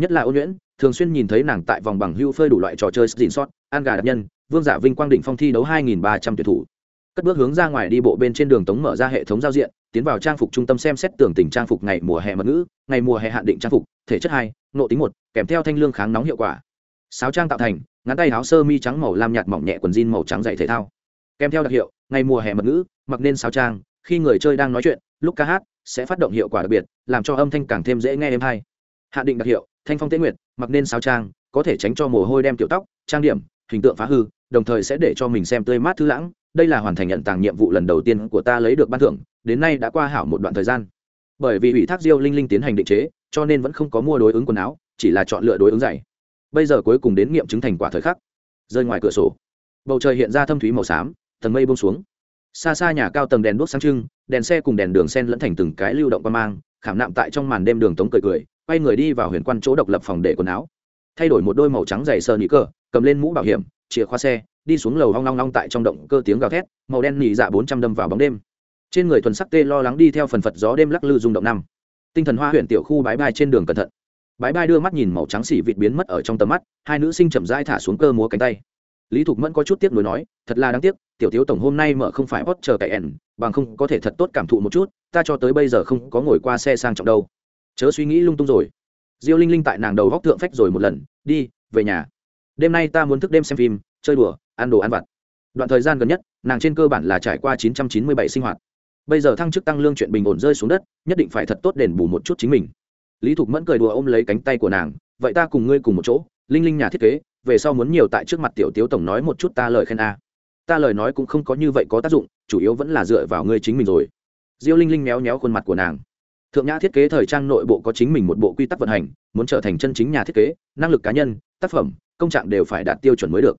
Nhất là ôn nhuyễn, thường xuyên nhìn thấy nàng tại vòng bằng hưu phơi đủ loại trò chơi xin sót an gà đặc nhân, vương giả vinh quang đỉnh phong thi đấu 2.300 tuyển thủ cất bước hướng ra ngoài đi bộ bên trên đường tống mở ra hệ thống giao diện, tiến vào trang phục trung tâm xem xét tưởng tình trang phục ngày mùa hè mật ngữ, ngày mùa hè hạn định trang phục, thể chất hai, nộ tính một, kèm theo thanh lương kháng nóng hiệu quả. Sáo trang tạo thành, ngắn tay áo sơ mi trắng màu lam nhạt mỏng nhẹ quần jean màu trắng dày thể thao. Kèm theo đặc hiệu, ngày mùa hè mật ngữ, mặc nên sáo trang, khi người chơi đang nói chuyện, lúc ca hát, sẽ phát động hiệu quả đặc biệt, làm cho âm thanh càng thêm dễ nghe êm hay. Hạn định đặc hiệu, thanh phong tế nguyệt, mặc nên sáo trang, có thể tránh cho mồ hôi đem tiểu tóc, trang điểm, hình tượng phá hư, đồng thời sẽ để cho mình xem tươi mát thư lãng đây là hoàn thành nhận tàng nhiệm vụ lần đầu tiên của ta lấy được ban thưởng, đến nay đã qua hảo một đoạn thời gian. Bởi vì ủy thác diêu linh linh tiến hành định chế, cho nên vẫn không có mua đối ứng quần áo, chỉ là chọn lựa đối ứng giày. Bây giờ cuối cùng đến nghiệm chứng thành quả thời khắc. Rơi ngoài cửa sổ. Bầu trời hiện ra thâm thúy màu xám, tầng mây bông xuống. Xa xa nhà cao tầng đèn đuốc sáng trưng, đèn xe cùng đèn đường sen lẫn thành từng cái lưu động qua mang, khảm nạm tại trong màn đêm đường tống cười cười, quay người đi vào huyền quan chỗ độc lập phòng để quần áo. Thay đổi một đôi màu trắng dày sơ nhị cờ, cầm lên mũ bảo hiểm, chìa khóa xe đi xuống lầu hoang long long tại trong động cơ tiếng gào thét, màu đen nỉ dạ bốn trăm đâm vào bóng đêm. Trên người thuần sắc tê lo lắng đi theo phần phật gió đêm lắc lư rung động năm. Tinh thần hoa huyện tiểu khu bái bai trên đường cẩn thận. Bái bai đưa mắt nhìn màu trắng xỉ vịt biến mất ở trong tầm mắt, hai nữ sinh chậm rãi thả xuống cơ múa cánh tay. Lý thục mẫn có chút tiếc nuối nói, thật là đáng tiếc, tiểu thiếu tổng hôm nay mở không phải hót chờ cậy ẻn, bằng không có thể thật tốt cảm thụ một chút, ta cho tới bây giờ không có ngồi qua xe sang trọng đâu. Chớ suy nghĩ lung tung rồi. Diêu linh linh tại nàng đầu góc thượng phách rồi một lần, đi, về nhà. Đêm nay ta muốn thức đêm xem phim chơi đùa, ăn đồ ăn vặt. Đoạn thời gian gần nhất, nàng trên cơ bản là trải qua 997 sinh hoạt. Bây giờ thăng chức tăng lương chuyện bình ổn rơi xuống đất, nhất định phải thật tốt đền bù một chút chính mình. Lý thục mẫn cười đùa ôm lấy cánh tay của nàng, vậy ta cùng ngươi cùng một chỗ, linh linh nhà thiết kế, về sau muốn nhiều tại trước mặt tiểu tiếu tổng nói một chút ta lời khen a. Ta lời nói cũng không có như vậy có tác dụng, chủ yếu vẫn là dựa vào ngươi chính mình rồi. Diêu linh linh méo méo khuôn mặt của nàng. Thượng nhã thiết kế thời trang nội bộ có chính mình một bộ quy tắc vận hành, muốn trở thành chân chính nhà thiết kế, năng lực cá nhân, tác phẩm, công trạng đều phải đạt tiêu chuẩn mới được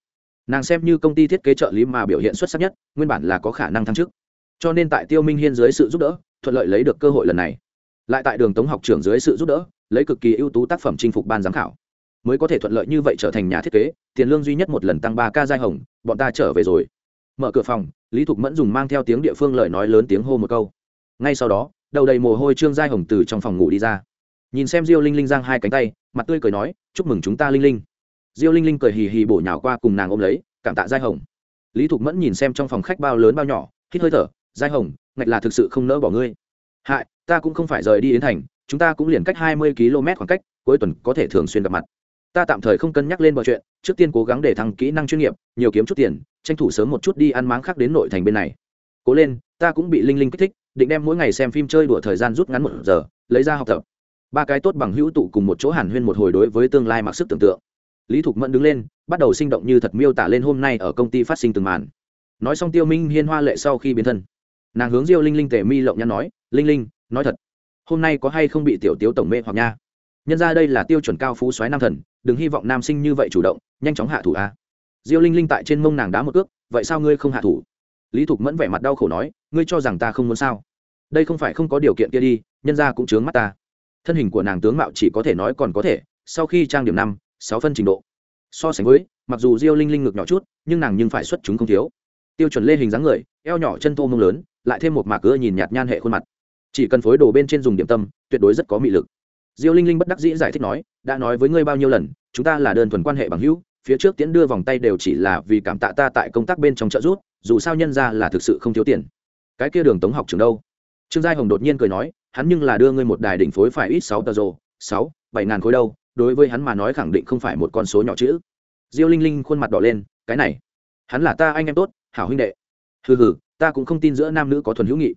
nàng xem như công ty thiết kế trợ lý mà biểu hiện xuất sắc nhất, nguyên bản là có khả năng thăng chức. Cho nên tại tiêu minh hiên dưới sự giúp đỡ, thuận lợi lấy được cơ hội lần này. Lại tại đường tống học trưởng dưới sự giúp đỡ, lấy cực kỳ ưu tú tác phẩm chinh phục ban giám khảo. Mới có thể thuận lợi như vậy trở thành nhà thiết kế, tiền lương duy nhất một lần tăng ba ca giai hồng, bọn ta trở về rồi. Mở cửa phòng, lý thục mẫn dùng mang theo tiếng địa phương lời nói lớn tiếng hô một câu. Ngay sau đó, đầu đầy mồ hôi trương giai hồng từ trong phòng ngủ đi ra. Nhìn xem diêu linh linh giang hai cánh tay, mặt tươi cười nói, chúc mừng chúng ta linh linh diêu linh linh cười hì hì bổ nhào qua cùng nàng ôm lấy, cảm tạ giai hồng. Lý thục mẫn nhìn xem trong phòng khách bao lớn bao nhỏ, hít hơi thở, giai hồng, ngạch là thực sự không nỡ bỏ ngươi. Hại, ta cũng không phải rời đi đến thành, chúng ta cũng liền cách hai mươi km khoảng cách, cuối tuần có thể thường xuyên gặp mặt. Ta tạm thời không cân nhắc lên mọi chuyện, trước tiên cố gắng để thăng kỹ năng chuyên nghiệp, nhiều kiếm chút tiền, tranh thủ sớm một chút đi ăn máng khác đến nội thành bên này. Cố lên, ta cũng bị linh linh kích thích, định đem mỗi ngày xem phim chơi đùa thời gian rút ngắn một giờ, lấy ra học tập. Ba cái tốt bằng hữu tụ cùng một chỗ hàn huyên một hồi đối với tương lai mặc sức tưởng tượng lý thục mẫn đứng lên, bắt đầu sinh động như thật miêu tả lên hôm nay ở công ty phát sinh từng màn. Nói xong tiêu minh hiên hoa lệ sau khi biến thân. Nàng hướng diêu linh linh tề mi lộng nhăn nói, linh linh, nói thật, hôm nay có hay không bị tiểu tiếu tổng mê hoặc nha? Nhân ra đây là tiêu chuẩn cao phú soái nam thần, đừng hy vọng nam sinh như vậy chủ động, nhanh chóng hạ thủ a. Diêu linh linh tại trên mông nàng đá một cước, vậy sao ngươi không hạ thủ? Lý thục mẫn vẻ mặt đau khổ nói, ngươi cho rằng ta không muốn sao? Đây không phải không có điều kiện kia đi, nhân ra cũng chướng mắt ta. Thân hình của nàng tướng mạo chỉ có thể nói còn có thể, sau khi trang điểm năm sáu phân trình độ. So sánh với, mặc dù diêu linh linh ngực nhỏ chút, nhưng nàng nhưng phải xuất chúng không thiếu. Tiêu chuẩn lê hình dáng người, eo nhỏ chân tô mông lớn, lại thêm một mạc cưa nhìn nhạt nhan hệ khuôn mặt. Chỉ cần phối đồ bên trên dùng điểm tâm, tuyệt đối rất có mị lực. Diêu linh linh bất đắc dĩ giải thích nói, đã nói với ngươi bao nhiêu lần, chúng ta là đơn thuần quan hệ bằng hữu, phía trước tiễn đưa vòng tay đều chỉ là vì cảm tạ ta tại công tác bên trong trợ giúp, dù sao nhân ra là thực sự không thiếu tiền. Cái kia đường tống học trường đâu? Trương giai hồng đột nhiên cười nói, hắn nhưng là đưa ngươi một đài đỉnh phối phải ít sáu tờ rồ, sáu, bảy ngàn khối đâu đối với hắn mà nói khẳng định không phải một con số nhỏ chữ. Diêu linh linh khuôn mặt đỏ lên, cái này, hắn là ta anh em tốt, hảo huynh đệ. Hừ hừ, ta cũng không tin giữa nam nữ có thuần hữu nghị.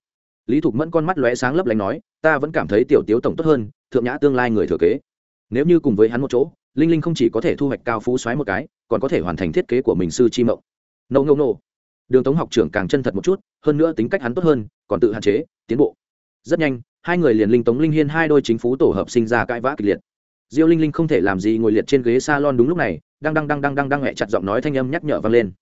Lý thục mẫn con mắt lóe sáng lấp lánh nói, ta vẫn cảm thấy tiểu tiếu tổng tốt hơn, thượng nhã tương lai người thừa kế. Nếu như cùng với hắn một chỗ, linh linh không chỉ có thể thu hoạch cao phú xoáy một cái, còn có thể hoàn thành thiết kế của mình sư chi mộng. Nâu nâu nâu đường tống học trưởng càng chân thật một chút, hơn nữa tính cách hắn tốt hơn, còn tự hạn chế, tiến bộ. Rất nhanh, hai người liền linh tống linh hiên hai đôi chính phú tổ hợp sinh ra cãi vã kịch liệt diêu linh linh không thể làm gì ngồi liệt trên ghế salon đúng lúc này, đang đang đang đang đang đang hẹ chặt giọng nói thanh âm nhắc nhở vang lên.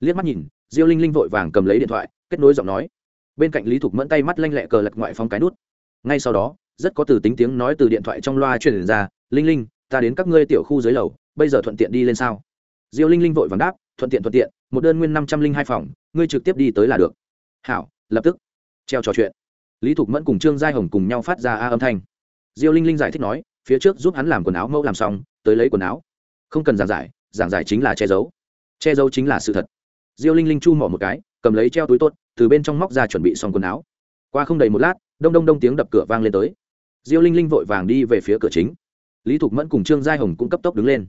Liếc mắt nhìn, diêu linh linh vội vàng cầm lấy điện thoại, kết nối giọng nói. Bên cạnh lý thục mẫn tay mắt lanh lẹ cờ lật ngoại phong cái nút. Ngay sau đó, rất có từ tính tiếng nói từ điện thoại trong loa truyền ra, linh linh, ta đến các ngươi tiểu khu dưới lầu, bây giờ thuận tiện đi lên sao? Diêu linh linh vội vàng đáp, thuận tiện thuận tiện, một đơn nguyên năm trăm linh hai phòng, ngươi trực tiếp đi tới là được. Hảo, lập tức. Treo trò chuyện. Lý thục mẫn cùng trương giai hồng cùng nhau phát ra a âm thanh. Diêu linh linh giải thích nói phía trước giúp hắn làm quần áo mẫu làm xong, tới lấy quần áo. Không cần giảng giải giảng giải chính là che giấu. Che giấu chính là sự thật. Diêu linh linh chu mỏ một cái, cầm lấy treo túi tốt, từ bên trong móc ra chuẩn bị xong quần áo. Qua không đầy một lát, đông đông đông tiếng đập cửa vang lên tới. Diêu linh linh vội vàng đi về phía cửa chính. Lý thục mẫn cùng trương giai hồng cũng cấp tốc đứng lên.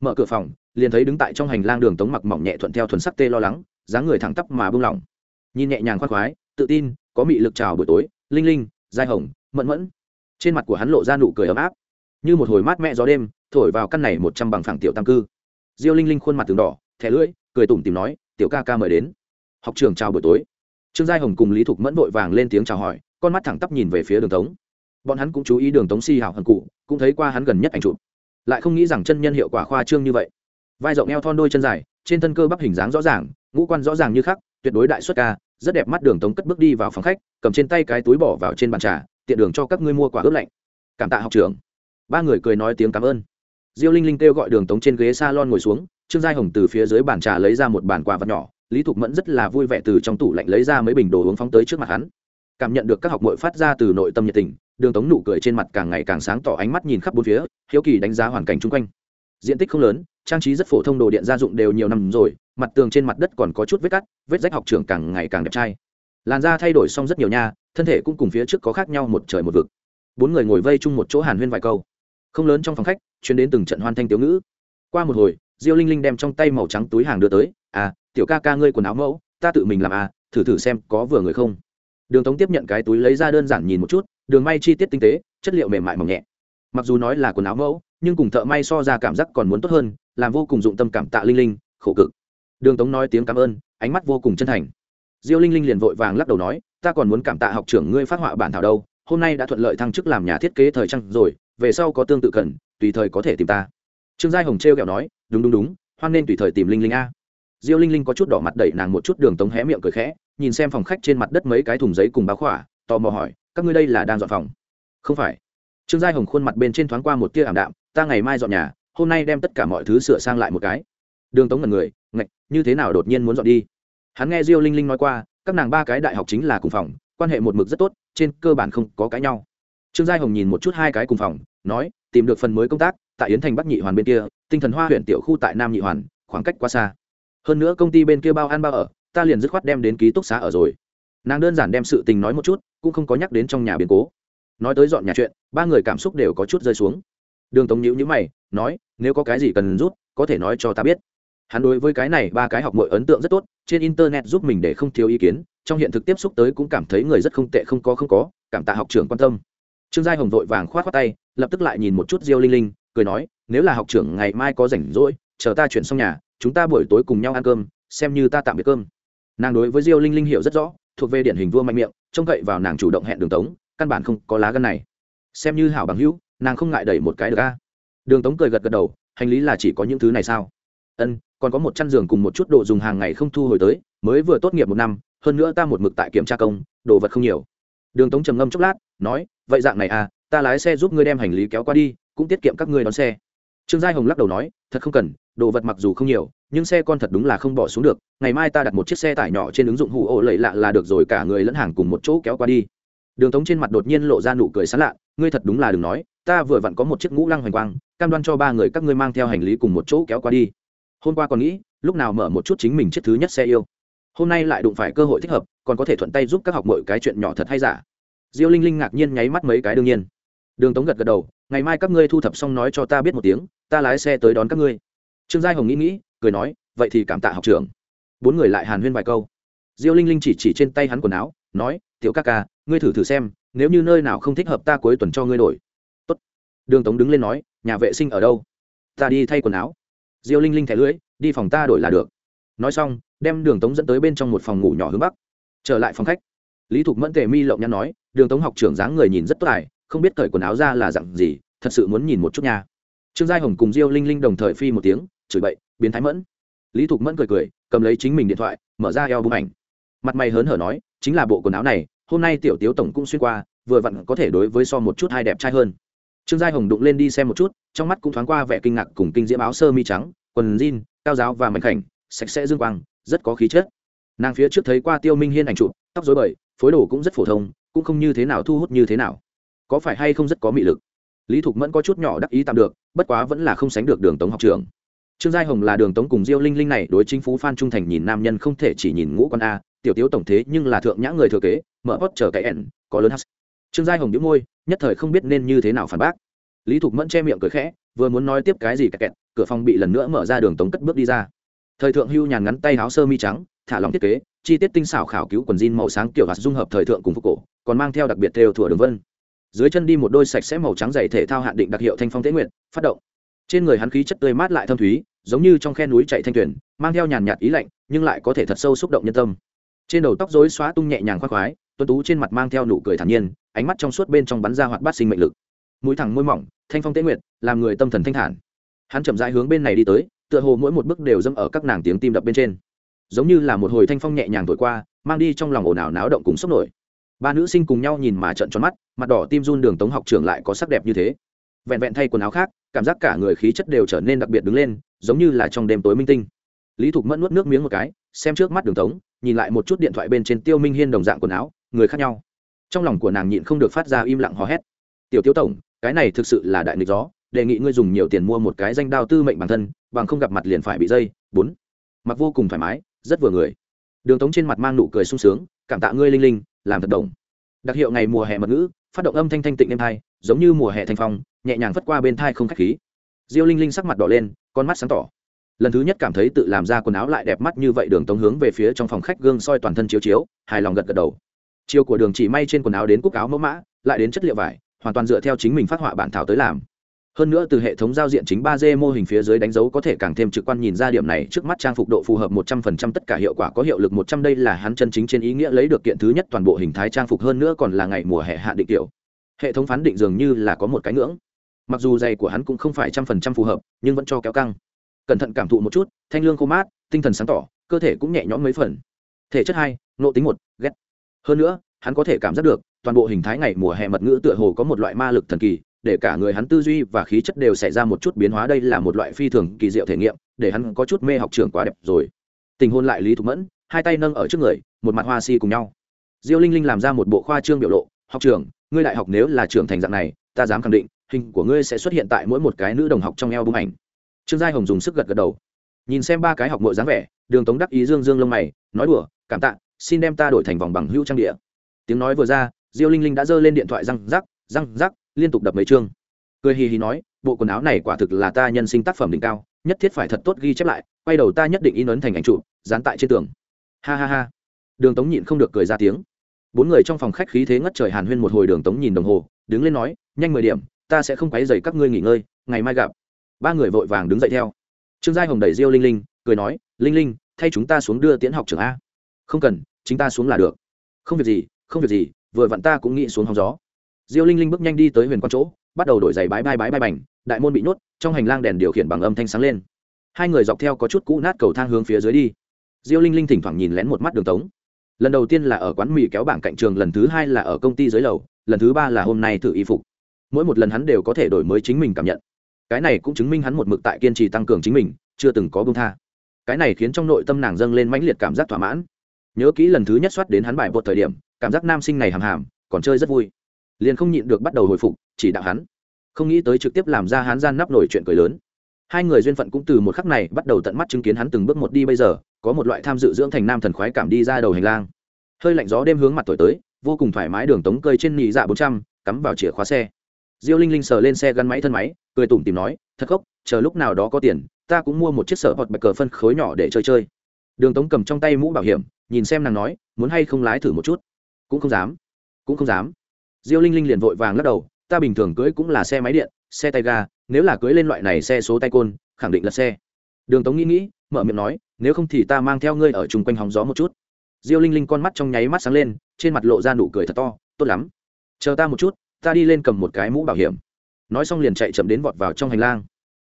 Mở cửa phòng, liền thấy đứng tại trong hành lang đường tống mặc mỏng nhẹ thuận theo thuần sắc tê lo lắng, dáng người thẳng tắp mà bưng lỏng. Nhìn nhẹ nhàng khoác khoái, tự tin, có mị lực chào buổi tối. Linh linh, giai hồng, mẫn mẫn. Trên mặt của hắn lộ ra nụ cười ấm áp như một hồi mát mẹ gió đêm, thổi vào căn này một trăm bằng phẳng tiểu tam cư. Diêu linh linh khuôn mặt tường đỏ, thẻ lưỡi, cười tủm tìm nói, tiểu ca ca mời đến. Học trường chào buổi tối. Trương giai hồng cùng lý thục mẫn vội vàng lên tiếng chào hỏi, con mắt thẳng tắp nhìn về phía đường tống. Bọn hắn cũng chú ý đường tống si hảo hận cụ, cũng thấy qua hắn gần nhất ảnh chụp. Lại không nghĩ rằng chân nhân hiệu quả khoa trương như vậy. Vai rộng eo thon đôi chân dài, trên thân cơ bắp hình dáng rõ ràng, ngũ quan rõ ràng như khắc, tuyệt đối đại xuất ca, rất đẹp mắt đường tống cất bước đi vào phòng khách, cầm trên tay cái túi bỏ vào trên bàn trà, tiện đường cho các ngươi mua quả ướp lạnh. Cảm tạ học trưởng ba người cười nói tiếng cảm ơn. Diêu linh linh kêu gọi đường tống trên ghế s a lon ngồi xuống, trương giai hồng từ phía dưới bàn trà lấy ra một bàn quà vật nhỏ, lý thục mẫn rất là vui vẻ từ trong tủ lạnh lấy ra mấy bình đồ uống phóng tới trước mặt hắn. Cảm nhận được các học mội phát ra từ nội tâm nhiệt tình, đường tống nụ cười trên mặt càng ngày càng sáng tỏ ánh mắt nhìn khắp bốn phía, hiếu kỳ đánh giá hoàn cảnh chung quanh. Diện tích không lớn, trang trí rất phổ thông đồ điện gia dụng đều nhiều năm rồi, mặt tường trên mặt đất còn có chút vết cắt, vết rách học trưởng càng ngày càng đẹp trai. Làn da thay đổi xong rất nhiều nha, thân thể cũng cùng phía trước có khác nhau một trời một vực. Bốn người ngồi vây chung một chỗ hàn huyên vài câu không lớn trong phòng khách, chuyến đến từng trận hoan thanh tiểu ngữ. Qua một hồi, diêu linh linh đem trong tay màu trắng túi hàng đưa tới à tiểu ca ca ngươi quần áo mẫu, ta tự mình làm à thử thử xem có vừa người không. Đường tống tiếp nhận cái túi lấy ra đơn giản nhìn một chút, đường may chi tiết tinh tế, chất liệu mềm mại mỏng nhẹ. Mặc dù nói là quần áo mẫu, nhưng cùng thợ may so ra cảm giác còn muốn tốt hơn, làm vô cùng dụng tâm cảm tạ linh linh, khổ cực. Đường tống nói tiếng cảm ơn, ánh mắt vô cùng chân thành. Diêu linh linh liền vội vàng lắc đầu nói, ta còn muốn cảm tạ học trưởng ngươi phát họa bản thảo đâu, hôm nay đã thuận lợi thăng chức làm nhà thiết kế thời trang rồi về sau có tương tự cần, tùy thời có thể tìm ta. Trương giai hồng t r kẹo nói, đúng đúng đúng, hoan nên tùy thời tìm linh linh a. Diêu linh linh có chút đỏ mặt đẩy nàng một chút đường tống hé miệng cười khẽ, nhìn xem phòng khách trên mặt đất mấy cái thùng giấy cùng báo khỏa, tò mò hỏi, các ngươi đây là đang dọn phòng? Không phải. Trương giai hồng khuôn mặt bên trên thoáng qua một tia ảm đạm, ta ngày mai dọn nhà, hôm nay đem tất cả mọi thứ sửa sang lại một cái. Đường tống ngần người, ngạch, như thế nào đột nhiên muốn dọn đi? Hắn nghe diêu linh linh nói qua, các nàng ba cái đại học chính là cùng phòng, quan hệ một mực rất tốt, trên cơ bản không có cãi nhau trương giai hồng nhìn một chút hai cái cùng phòng, nói, tìm được phần mới công tác, tại yến thành bắc nhị hoàn bên kia, tinh thần hoa huyện tiểu khu tại nam nhị hoàn, khoảng cách quá xa. Hơn nữa công ty bên kia bao ăn bao ở, ta liền dứt khoát đem đến ký túc xá ở rồi. Nàng đơn giản đem sự tình nói một chút, cũng không có nhắc đến trong nhà biến cố. Nói tới dọn nhà chuyện, ba người cảm xúc đều có chút rơi xuống. Đường tống nhữ nhữ mày, nói, nếu có cái gì cần rút, có thể nói cho ta biết. Hắn đối với cái này ba cái học mọi ấn tượng rất tốt, trên internet giúp mình để không thiếu ý kiến, trong hiện thực tiếp xúc tới cũng cảm thấy người rất không tệ, không có không có, cảm tạ học trưởng quan tâm trương giai hồng vội vàng khoát khoát tay, lập tức lại nhìn một chút diêu linh linh, cười nói, nếu là học trưởng ngày mai có rảnh rỗi, chờ ta chuyển xong nhà, chúng ta buổi tối cùng nhau ăn cơm, xem như ta tạm biệt cơm. Nàng đối với diêu linh linh hiểu rất rõ, thuộc về điển hình vua mạnh miệng, trông cậy vào nàng chủ động hẹn đường tống, căn bản không có lá gân này. Xem như hảo bằng hữu, nàng không ngại đẩy một cái được a? đường tống cười gật gật đầu, hành lý là chỉ có những thứ này sao? Ân, còn có một chăn giường cùng một chút đồ dùng hàng ngày không thu hồi tới, mới vừa tốt nghiệp một năm, hơn nữa ta một mực tại kiểm tra công, đồ vật không nhiều. Đường tống trầm ngâm chốc lát, nói vậy dạng này à ta lái xe giúp ngươi đem hành lý kéo qua đi, cũng tiết kiệm các ngươi đón xe. Trương giai hồng lắc đầu nói, thật không cần, đồ vật mặc dù không nhiều, nhưng xe con thật đúng là không bỏ xuống được, ngày mai ta đặt một chiếc xe tải nhỏ trên ứng dụng hủ ô lầy lạ là được rồi, cả người lẫn hàng cùng một chỗ kéo qua đi. Đường tống trên mặt đột nhiên lộ ra nụ cười sán lạ, ngươi thật đúng là đừng nói, ta vừa vặn có một chiếc ngũ lăng hoành quang, cam đoan cho ba người các ngươi mang theo hành lý cùng một chỗ kéo qua đi. Hôm qua còn nghĩ, lúc nào mở một chút chính mình chiếc thứ nhất xe yêu. Hôm nay lại đụng phải cơ hội thích hợp, còn có thể thuận tay giúp các học mọi cái chuyện nhỏ thật hay giả diêu linh linh ngạc nhiên nháy mắt mấy cái đương nhiên. Đường tống gật gật đầu, ngày mai các ngươi thu thập xong nói cho ta biết một tiếng, ta lái xe tới đón các ngươi. Trương giai hồng nghĩ nghĩ, cười nói, vậy thì cảm tạ học trưởng. Bốn người lại hàn huyên vài câu. Diêu linh linh chỉ chỉ trên tay hắn quần áo, nói, tiểu ca ca, ngươi thử thử xem, nếu như nơi nào không thích hợp ta cuối tuần cho ngươi đổi. Tốt. đường tống đứng lên nói, nhà vệ sinh ở đâu? Ta đi thay quần áo. Diêu linh linh thẻ lưỡi, đi phòng ta đổi là được. Nói xong, đem đường tống dẫn tới bên trong một phòng ngủ nhỏ hướng bắc. Trở lại phòng khách lý thục mẫn tề mi lộng nhắn nói, đường tống học trưởng dáng người nhìn rất tốt tài, không biết cởi quần áo ra là dặn gì, thật sự muốn nhìn một chút nha. Trương giai hồng cùng diêu linh linh đồng thời phi một tiếng, chửi bậy, biến thái mẫn. Lý thục mẫn cười cười, cầm lấy chính mình điện thoại, mở ra eo bức ảnh. Mặt mày hớn hở nói, chính là bộ quần áo này, hôm nay tiểu tiếu tổng cũng xuyên qua, vừa vặn có thể đối với so một chút hai đẹp trai hơn. Trương giai hồng đụng lên đi xem một chút, trong mắt cũng thoáng qua vẻ kinh ngạc cùng kinh diễm áo sơ mi trắng, quần jean, cao giáo và mảnh khảnh, sạch sẽ dương quang, rất có khí chất. Nàng phía trước thấy qua tiêu minh hiên ảnh chụp, tóc dối bời phối đồ cũng rất phổ thông, cũng không như thế nào thu hút như thế nào. Có phải hay không rất có mị lực? Lý thục mẫn có chút nhỏ đắc ý tạm được, bất quá vẫn là không sánh được đường tống học trường trương giai hồng là đường tống cùng diêu linh linh này đối chính phú phan trung thành nhìn nam nhân không thể chỉ nhìn ngũ con a, tiểu tiếu tổng thế nhưng là thượng nhã người thừa kế, mở hót chờ cái ẻn, có lớn hát. Trương giai hồng đĩu môi, nhất thời không biết nên như thế nào phản bác. Lý thục mẫn che miệng cười khẽ, vừa muốn nói tiếp cái gì kẹt kẹt, cửa phòng bị lần nữa mở ra đường tống cất bước đi ra. Thời thượng hưu nhàn ngắn tay áo sơ mi trắng thả lòng thiết kế, chi tiết tinh xảo khảo cứu quần jean màu sáng kiểu hạt dung hợp thời thượng cùng phục cổ, còn mang theo đặc biệt theo thủa đường vân. Dưới chân đi một đôi sạch sẽ màu trắng dày thể thao hạn định đặc hiệu thanh phong tế nguyện phát động. Trên người hắn khí chất tươi mát lại thâm thúy, giống như trong khe núi chạy thanh tuyển mang theo nhàn nhạt ý lạnh, nhưng lại có thể thật sâu xúc động nhân tâm. Trên đầu tóc rối xóa tung nhẹ nhàng khoác khoái, tuấn tú trên mặt mang theo nụ cười thản nhiên, ánh mắt trong suốt bên trong bắn ra hoạt bát sinh mệnh lực. Mũi thẳng môi mỏng, thanh phong tế nguyện làm người tâm thần thanh thản. Hắn chậm rãi hướng bên này đi tới, tựa hồ mỗi một bước đều dâm ở các nàng tiếng tim đập bên trên giống như là một hồi thanh phong nhẹ nhàng thổi qua, mang đi trong lòng ồn ào náo động cùng sốc nổi. Ba nữ sinh cùng nhau nhìn mà trận tròn mắt, mặt đỏ tim run đường tống học trường lại có sắc đẹp như thế. Vẹn vẹn thay quần áo khác, cảm giác cả người khí chất đều trở nên đặc biệt đứng lên, giống như là trong đêm tối minh tinh. Lý thục mẫn nuốt nước miếng một cái, xem trước mắt đường tống, nhìn lại một chút điện thoại bên trên tiêu minh hiên đồng dạng quần áo, người khác nhau. Trong lòng của nàng nhịn không được phát ra im lặng hò hét. Tiểu tiêu tổng, cái này thực sự là đại nghịch gió, đề nghị ngươi dùng nhiều tiền mua một cái danh đao tư mệnh bản thân, bằng không gặp mặt liền phải bị dây. Bốn. Mặc vô cùng thoải mái rất vừa người. Đường tống trên mặt mang nụ cười sung sướng, cảm tạ ngươi, linh linh, làm thật đồng. Đặc hiệu ngày mùa hè mật ngữ, phát động âm thanh thanh tịnh êm thai giống như mùa hè thanh phong, nhẹ nhàng vất qua bên thai không k h á c h khí. Diêu linh linh sắc mặt đỏ lên, con mắt sáng tỏ. Lần thứ nhất cảm thấy tự làm ra quần áo lại đẹp mắt như vậy, đường tống hướng về phía trong phòng khách gương soi toàn thân chiếu chiếu, hài lòng gật gật đầu. Chiều của đường chỉ may trên quần áo đến cúc áo mẫu mã, lại đến chất liệu vải, hoàn toàn dựa theo chính mình phát họa bản thảo tới làm hơn nữa từ hệ thống giao diện chính 3D mô hình phía dưới đánh dấu có thể càng thêm trực quan nhìn ra điểm này, trước mắt trang phục độ phù hợp 100% tất cả hiệu quả có hiệu lực 100 đây là hắn chân chính trên ý nghĩa lấy được kiện thứ nhất toàn bộ hình thái trang phục hơn nữa còn là ngày mùa hè hạ định kiểu. Hệ thống phán định dường như là có một cái ngưỡng. Mặc dù giày của hắn cũng không phải trăm phần trăm phù hợp, nhưng vẫn cho kéo căng. Cẩn thận cảm thụ một chút, thanh lương khô mát, tinh thần sáng tỏ, cơ thể cũng nhẹ nhõm mấy phần. Thể chất hai nộ tính một, ghét. Hơn nữa, hắn có thể cảm giác được, toàn bộ hình thái ngày mùa hè mật ngữ tựa hồ có một loại ma lực thần kỳ để cả người hắn tư duy và khí chất đều xảy ra một chút biến hóa. Đây là một loại phi thường kỳ diệu thể nghiệm, để hắn có chút mê học trường quá đẹp rồi. Tình hôn lại lý thục mẫn, hai tay nâng ở trước người, một mặt hoa si cùng nhau. Diêu linh linh làm ra một bộ khoa trương biểu lộ, học trường ngươi đại học nếu là trưởng thành dạng này, ta dám khẳng định, hình của ngươi sẽ xuất hiện tại mỗi một cái nữ đồng học trong eo bung ảnh. Trương giai hồng dùng sức gật gật đầu. Nhìn xem ba cái học mội dáng vẻ, đường tống đắc ý dương dương lông mày, nói đùa, cảm tạ, xin đem ta đổi thành vòng bằng hữu trang địa. Tiếng nói vừa ra, diêu linh linh đã giơ lên điện thoại răng rắc răng rắc liên tục đập mấy chương. Cười hì hì nói, bộ quần áo này quả thực là ta nhân sinh tác phẩm đỉnh cao, nhất thiết phải thật tốt ghi chép lại, quay đầu ta nhất định in ấn thành ảnh trụ dán tại trên tường. Ha ha ha. Đường tống nhịn không được cười ra tiếng. Bốn người trong phòng khách khí thế ngất trời hàn huyên một hồi đường tống nhìn đồng hồ, đứng lên nói, nhanh mười điểm, ta sẽ không quấy dày các ngươi nghỉ ngơi, ngày mai gặp. Ba người vội vàng đứng dậy theo. Trương giai hồng đẩy diêu linh linh, cười nói, linh linh, thay chúng ta xuống đưa tiễn học trường a. Không cần, chính ta xuống là được. Không việc gì, không việc gì, vừa vặn ta cũng nghĩ xuống hóng gió diêu linh linh bước nhanh đi tới huyền quan chỗ, bắt đầu đổi giày bái bai bái bai bành đại môn bị nhốt, trong hành lang đèn điều khiển bằng âm thanh sáng lên. Hai người dọc theo có chút cũ nát cầu thang hướng phía dưới đi. Diêu linh linh thỉnh thoảng nhìn lén một mắt đường tống. Lần đầu tiên là ở quán mì kéo bảng cạnh trường, lần thứ hai là ở công ty dưới lầu, lần thứ ba là hôm nay thử y phục. Mỗi một lần hắn đều có thể đổi mới chính mình cảm nhận. Cái này cũng chứng minh hắn một mực tại kiên trì tăng cường chính mình, chưa từng có bông tha. Cái này khiến trong nội tâm nàng dâng lên mãnh liệt cảm giác thỏa mãn. Nhớ kỹ lần thứ nhất soát đến hắn bài bột thời điểm, cảm giác nam sinh này hàm hàm, còn chơi rất vui liền không nhịn được bắt đầu hồi phục, chỉ đạo hắn. Không nghĩ tới trực tiếp làm ra hắn gian nắp nổi chuyện cười lớn. Hai người duyên phận cũng từ một khắc này bắt đầu tận mắt chứng kiến hắn từng bước một đi bây giờ, có một loại tham dự dưỡng thành nam thần khoái cảm đi ra đầu hành lang. Hơi lạnh gió đêm hướng mặt thổi tới, vô cùng thoải mái đường tống cơi trên nị dạ bốn trăm, cắm vào chìa khóa xe. Diêu linh linh sờ lên xe gắn máy thân máy, cười tủm tìm nói, thật gốc, chờ lúc nào đó có tiền, ta cũng mua một chiếc sở hoặc bạch cờ phân khối nhỏ để chơi chơi. Đường tống cầm trong tay mũ bảo hiểm, nhìn xem nàng nói, muốn hay không lái thử một chút? Cũng không dám, cũng không dám diêu linh linh liền vội vàng lắc đầu, ta bình thường cưới cũng là xe máy điện, xe tay ga, nếu là cưới lên loại này xe số tay côn, khẳng định là xe. Đường tống nghĩ nghĩ, mở miệng nói, nếu không thì ta mang theo ngươi ở chung quanh hóng gió một chút. Diêu linh linh con mắt trong nháy mắt sáng lên, trên mặt lộ ra nụ cười thật to, tốt lắm. Chờ ta một chút, ta đi lên cầm một cái mũ bảo hiểm. Nói xong liền chạy chậm đến vọt vào trong hành lang.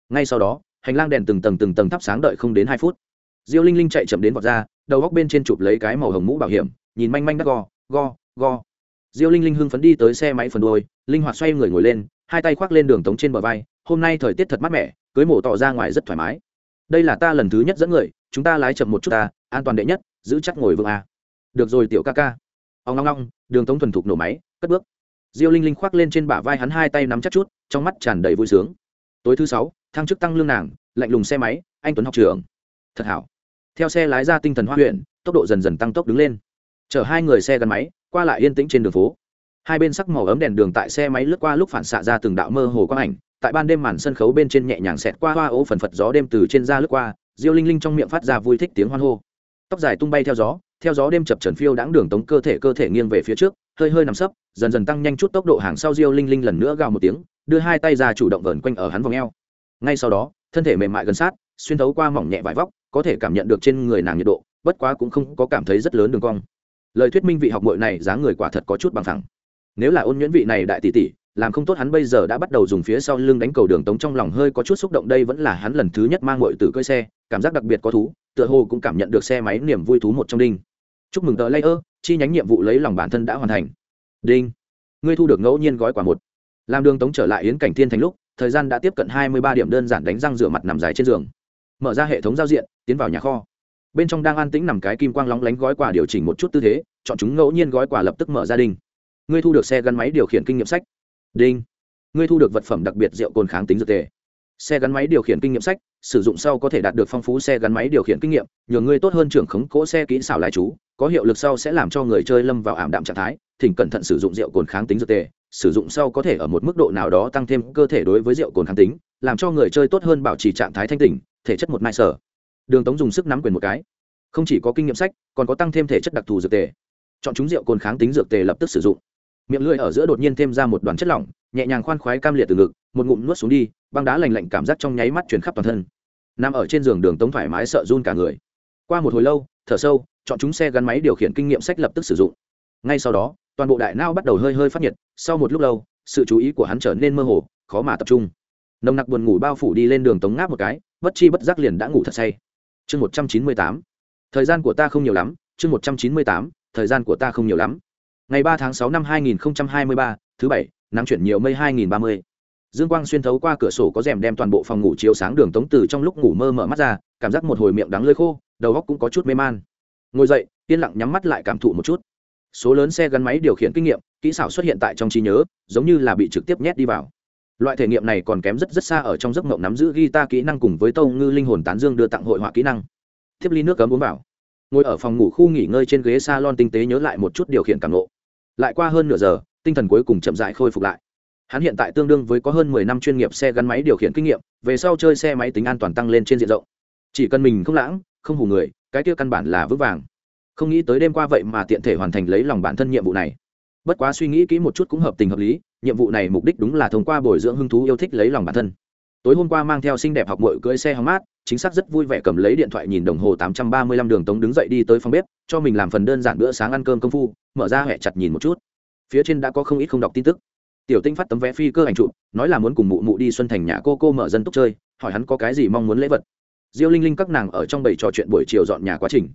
Ngay sau đó, hành lang đèn từng tầng từng tầng thắp sáng đợi không đến hai phút. Diêu linh linh chạy chậm đến vọt ra, đầu góc bên trên chụp lấy cái màu hồng mũ bảo hiểm, nhìn manh manh đắt go go go diêu linh linh hưng phấn đi tới xe máy phần đôi linh hoạt xoay người ngồi lên, hai tay khoác lên đường tống trên bờ vai, hôm nay thời tiết thật mát mẻ, cưới mổ tỏ ra ngoài rất thoải mái. Đây là ta lần thứ nhất dẫn người, chúng ta lái chậm một chút ta, an toàn đệ nhất, giữ chắc ngồi vững a. Được rồi tiểu ca ca. Ông ngong ngong, đường tống thuần thục nổ máy, cất bước. Diêu linh linh khoác lên trên bả vai hắn hai tay nắm chắc chút, trong mắt tràn đầy vui sướng. Tối thứ sáu, thăng chức tăng lương nàng, lạnh lùng xe máy, anh tuấn học trường thật hảo. Theo xe lái ra tinh thần hoa huyện, tốc độ dần dần tăng tốc đứng lên. Chở hai người xe gắn máy qua lại yên tĩnh trên đường phố. Hai bên sắc màu ấm đèn đường tại xe máy lướt qua lúc phản xạ ra từng đạo mơ hồ quang ảnh, tại ban đêm màn sân khấu bên trên nhẹ nhàng xẹt qua hoa ố phần phật gió đêm từ trên da lướt qua, diêu linh linh trong miệng phát ra vui thích tiếng hoan hô. Tóc dài tung bay theo gió theo gió đêm chập trần phiêu đãng đường tống cơ thể cơ thể nghiêng về phía trước, hơi hơi nằm sấp, dần dần tăng nhanh chút tốc độ hàng sau diêu linh linh lần nữa gào một tiếng, đưa hai tay ra chủ động vờn quanh ở hắn vòng eo. Ngay sau đó, thân thể mềm mại gần sát, xuyên thấu qua mỏng nhẹ vải vóc, có thể cảm nhận được trên người nàng nhiệt độ, bất quá cũng không có cảm thấy rất lớn đường cong lời thuyết minh vị học mội này dáng người quả thật có chút bằng thẳng nếu là ôn nhuyễn vị này đại tỷ tỷ làm không tốt hắn bây giờ đã bắt đầu dùng phía sau lưng đánh cầu đường tống trong lòng hơi có chút xúc động đây vẫn là hắn lần thứ nhất mang mội từ cơi xe cảm giác đặc biệt có thú tựa hồ cũng cảm nhận được xe máy niềm vui thú một trong đinh. Chúc mừng tờ ơ, chi nhánh nhiệm vụ lấy lòng bản thân đã hoàn thành. Đinh. Ngươi thu được ngẫu nhiên gói quả một. Làm đường tống trở lại yến cảnh thiên thành lúc thời gian đã tiếp cận hai mươi ba điểm đơn giản đánh răng rửa mặt nằm dài trên giường. Mở ra hệ thống giao diện tiến vào nhà kho bên trong đang an tĩnh nằm cái kim quang lóng lánh gói quà điều chỉnh một chút tư thế, chọn chúng ngẫu nhiên gói quà lập tức mở ra đình ngươi thu được xe gắn máy điều khiển kinh nghiệm sách. Đinh. Ngươi thu được vật phẩm đặc biệt rượu cồn kháng tính dược tề. Xe gắn máy điều khiển kinh nghiệm sách, sử dụng sau có thể đạt được phong phú xe gắn máy điều khiển kinh nghiệm nhường ngươi tốt hơn trưởng khống cỗ xe kỹ xảo lái chú, có hiệu lực sau sẽ làm cho người chơi lâm vào ảm đạm trạng thái, thỉnh cẩn thận sử dụng rượu cồn kháng tính dược tề, sử dụng sau có thể ở một mức độ nào đó tăng thêm cơ thể đối với rượu cồn kháng tính, làm cho người chơi tốt hơn bảo trì trạng thái thanh tỉnh, thể chất một mai sở đường tống dùng sức nắm quyền một cái. Không chỉ có kinh nghiệm sách, còn có tăng thêm thể chất đặc thù dược tề. Chọn chúng rượu cồn kháng tính dược tề lập tức sử dụng. Miệng lưỡi ở giữa đột nhiên thêm ra một đoàn chất lỏng, nhẹ nhàng khoan khoái cam liệt từ ngực, một ngụm nuốt xuống đi, băng đá lành lạnh cảm giác trong nháy mắt chuyển khắp toàn thân. Nằm ở trên giường đường tống thoải mái sợ run cả người. Qua một hồi lâu, thở sâu, chọn chúng xe gắn máy điều khiển kinh nghiệm sách lập tức sử dụng. Ngay sau đó, toàn bộ đại nao bắt đầu hơi hơi phát nhiệt, sau một lúc lâu, sự chú ý của hắn trở nên mơ hồ, khó mà tập trung. Nồng nặc buồn ngủ bao phủ đi lên đường tống ngáp một cái, bất chi bất giác liền đã ngủ thật say chương một trăm chín mươi tám. Thời gian của ta không nhiều lắm, chương một trăm chín mươi tám, thời gian của ta không nhiều lắm. Ngày ba tháng sáu năm hai nghìn hai mươi ba, thứ bảy, nắng chuyển nhiều mây hai nghìn ba mươi. Dương quang xuyên thấu qua cửa sổ có rèm đem toàn bộ phòng ngủ chiếu sáng đường tống từ trong lúc ngủ mơ mở mắt ra, cảm giác một hồi miệng đắng lơi khô, đầu óc cũng có chút mê man. Ngồi dậy, yên lặng nhắm mắt lại cảm thụ một chút. Số lớn xe gắn máy điều khiển kinh nghiệm, kỹ xảo xuất hiện tại trong trí nhớ, giống như là bị trực tiếp nhét đi vào loại thể nghiệm này còn kém rất rất xa ở trong giấc mộng nắm giữ guitar kỹ năng cùng với tâu ngư linh hồn tán dương đưa tặng hội họa kỹ năng. Thiếp ly nước cấm uống vào. Ngồi ở phòng ngủ khu nghỉ ngơi trên ghế salon tinh tế nhớ lại một chút điều khiển cảm ngộ. lại qua hơn nửa giờ, tinh thần cuối cùng chậm dại khôi phục lại. Hắn hiện tại tương đương với có hơn mười năm chuyên nghiệp xe gắn máy điều khiển kinh nghiệm, về sau chơi xe máy tính an toàn tăng lên trên diện rộng. Chỉ cần mình không lãng, không hù người, cái kia căn bản là vững vàng. Không nghĩ tới đêm qua vậy mà tiện thể hoàn thành lấy lòng bản thân nhiệm vụ này. Bất quá suy nghĩ kỹ một chút cũng hợp tình hợp lý nhiệm vụ này mục đích đúng là thông qua bồi dưỡng hứng thú yêu thích lấy lòng bản thân. Tối hôm qua mang theo xinh đẹp học mội cưỡi xe hóng mát, chính xác rất vui vẻ cầm lấy điện thoại nhìn đồng hồ tám trăm ba mươi lăm đường tống đứng dậy đi tới phòng bếp, cho mình làm phần đơn giản bữa sáng ăn cơm công phu, mở ra hẹ chặt nhìn một chút. Phía trên đã có không ít không đọc tin tức. Tiểu tinh phát tấm vé phi cơ ảnh chụp, nói là muốn cùng mụ mụ đi xuân thành nhà cô cô mở dân túc chơi, hỏi hắn có cái gì mong muốn lễ vật. Diêu linh linh các nàng ở trong bầy trò chuyện buổi chiều dọn nhà quá trình.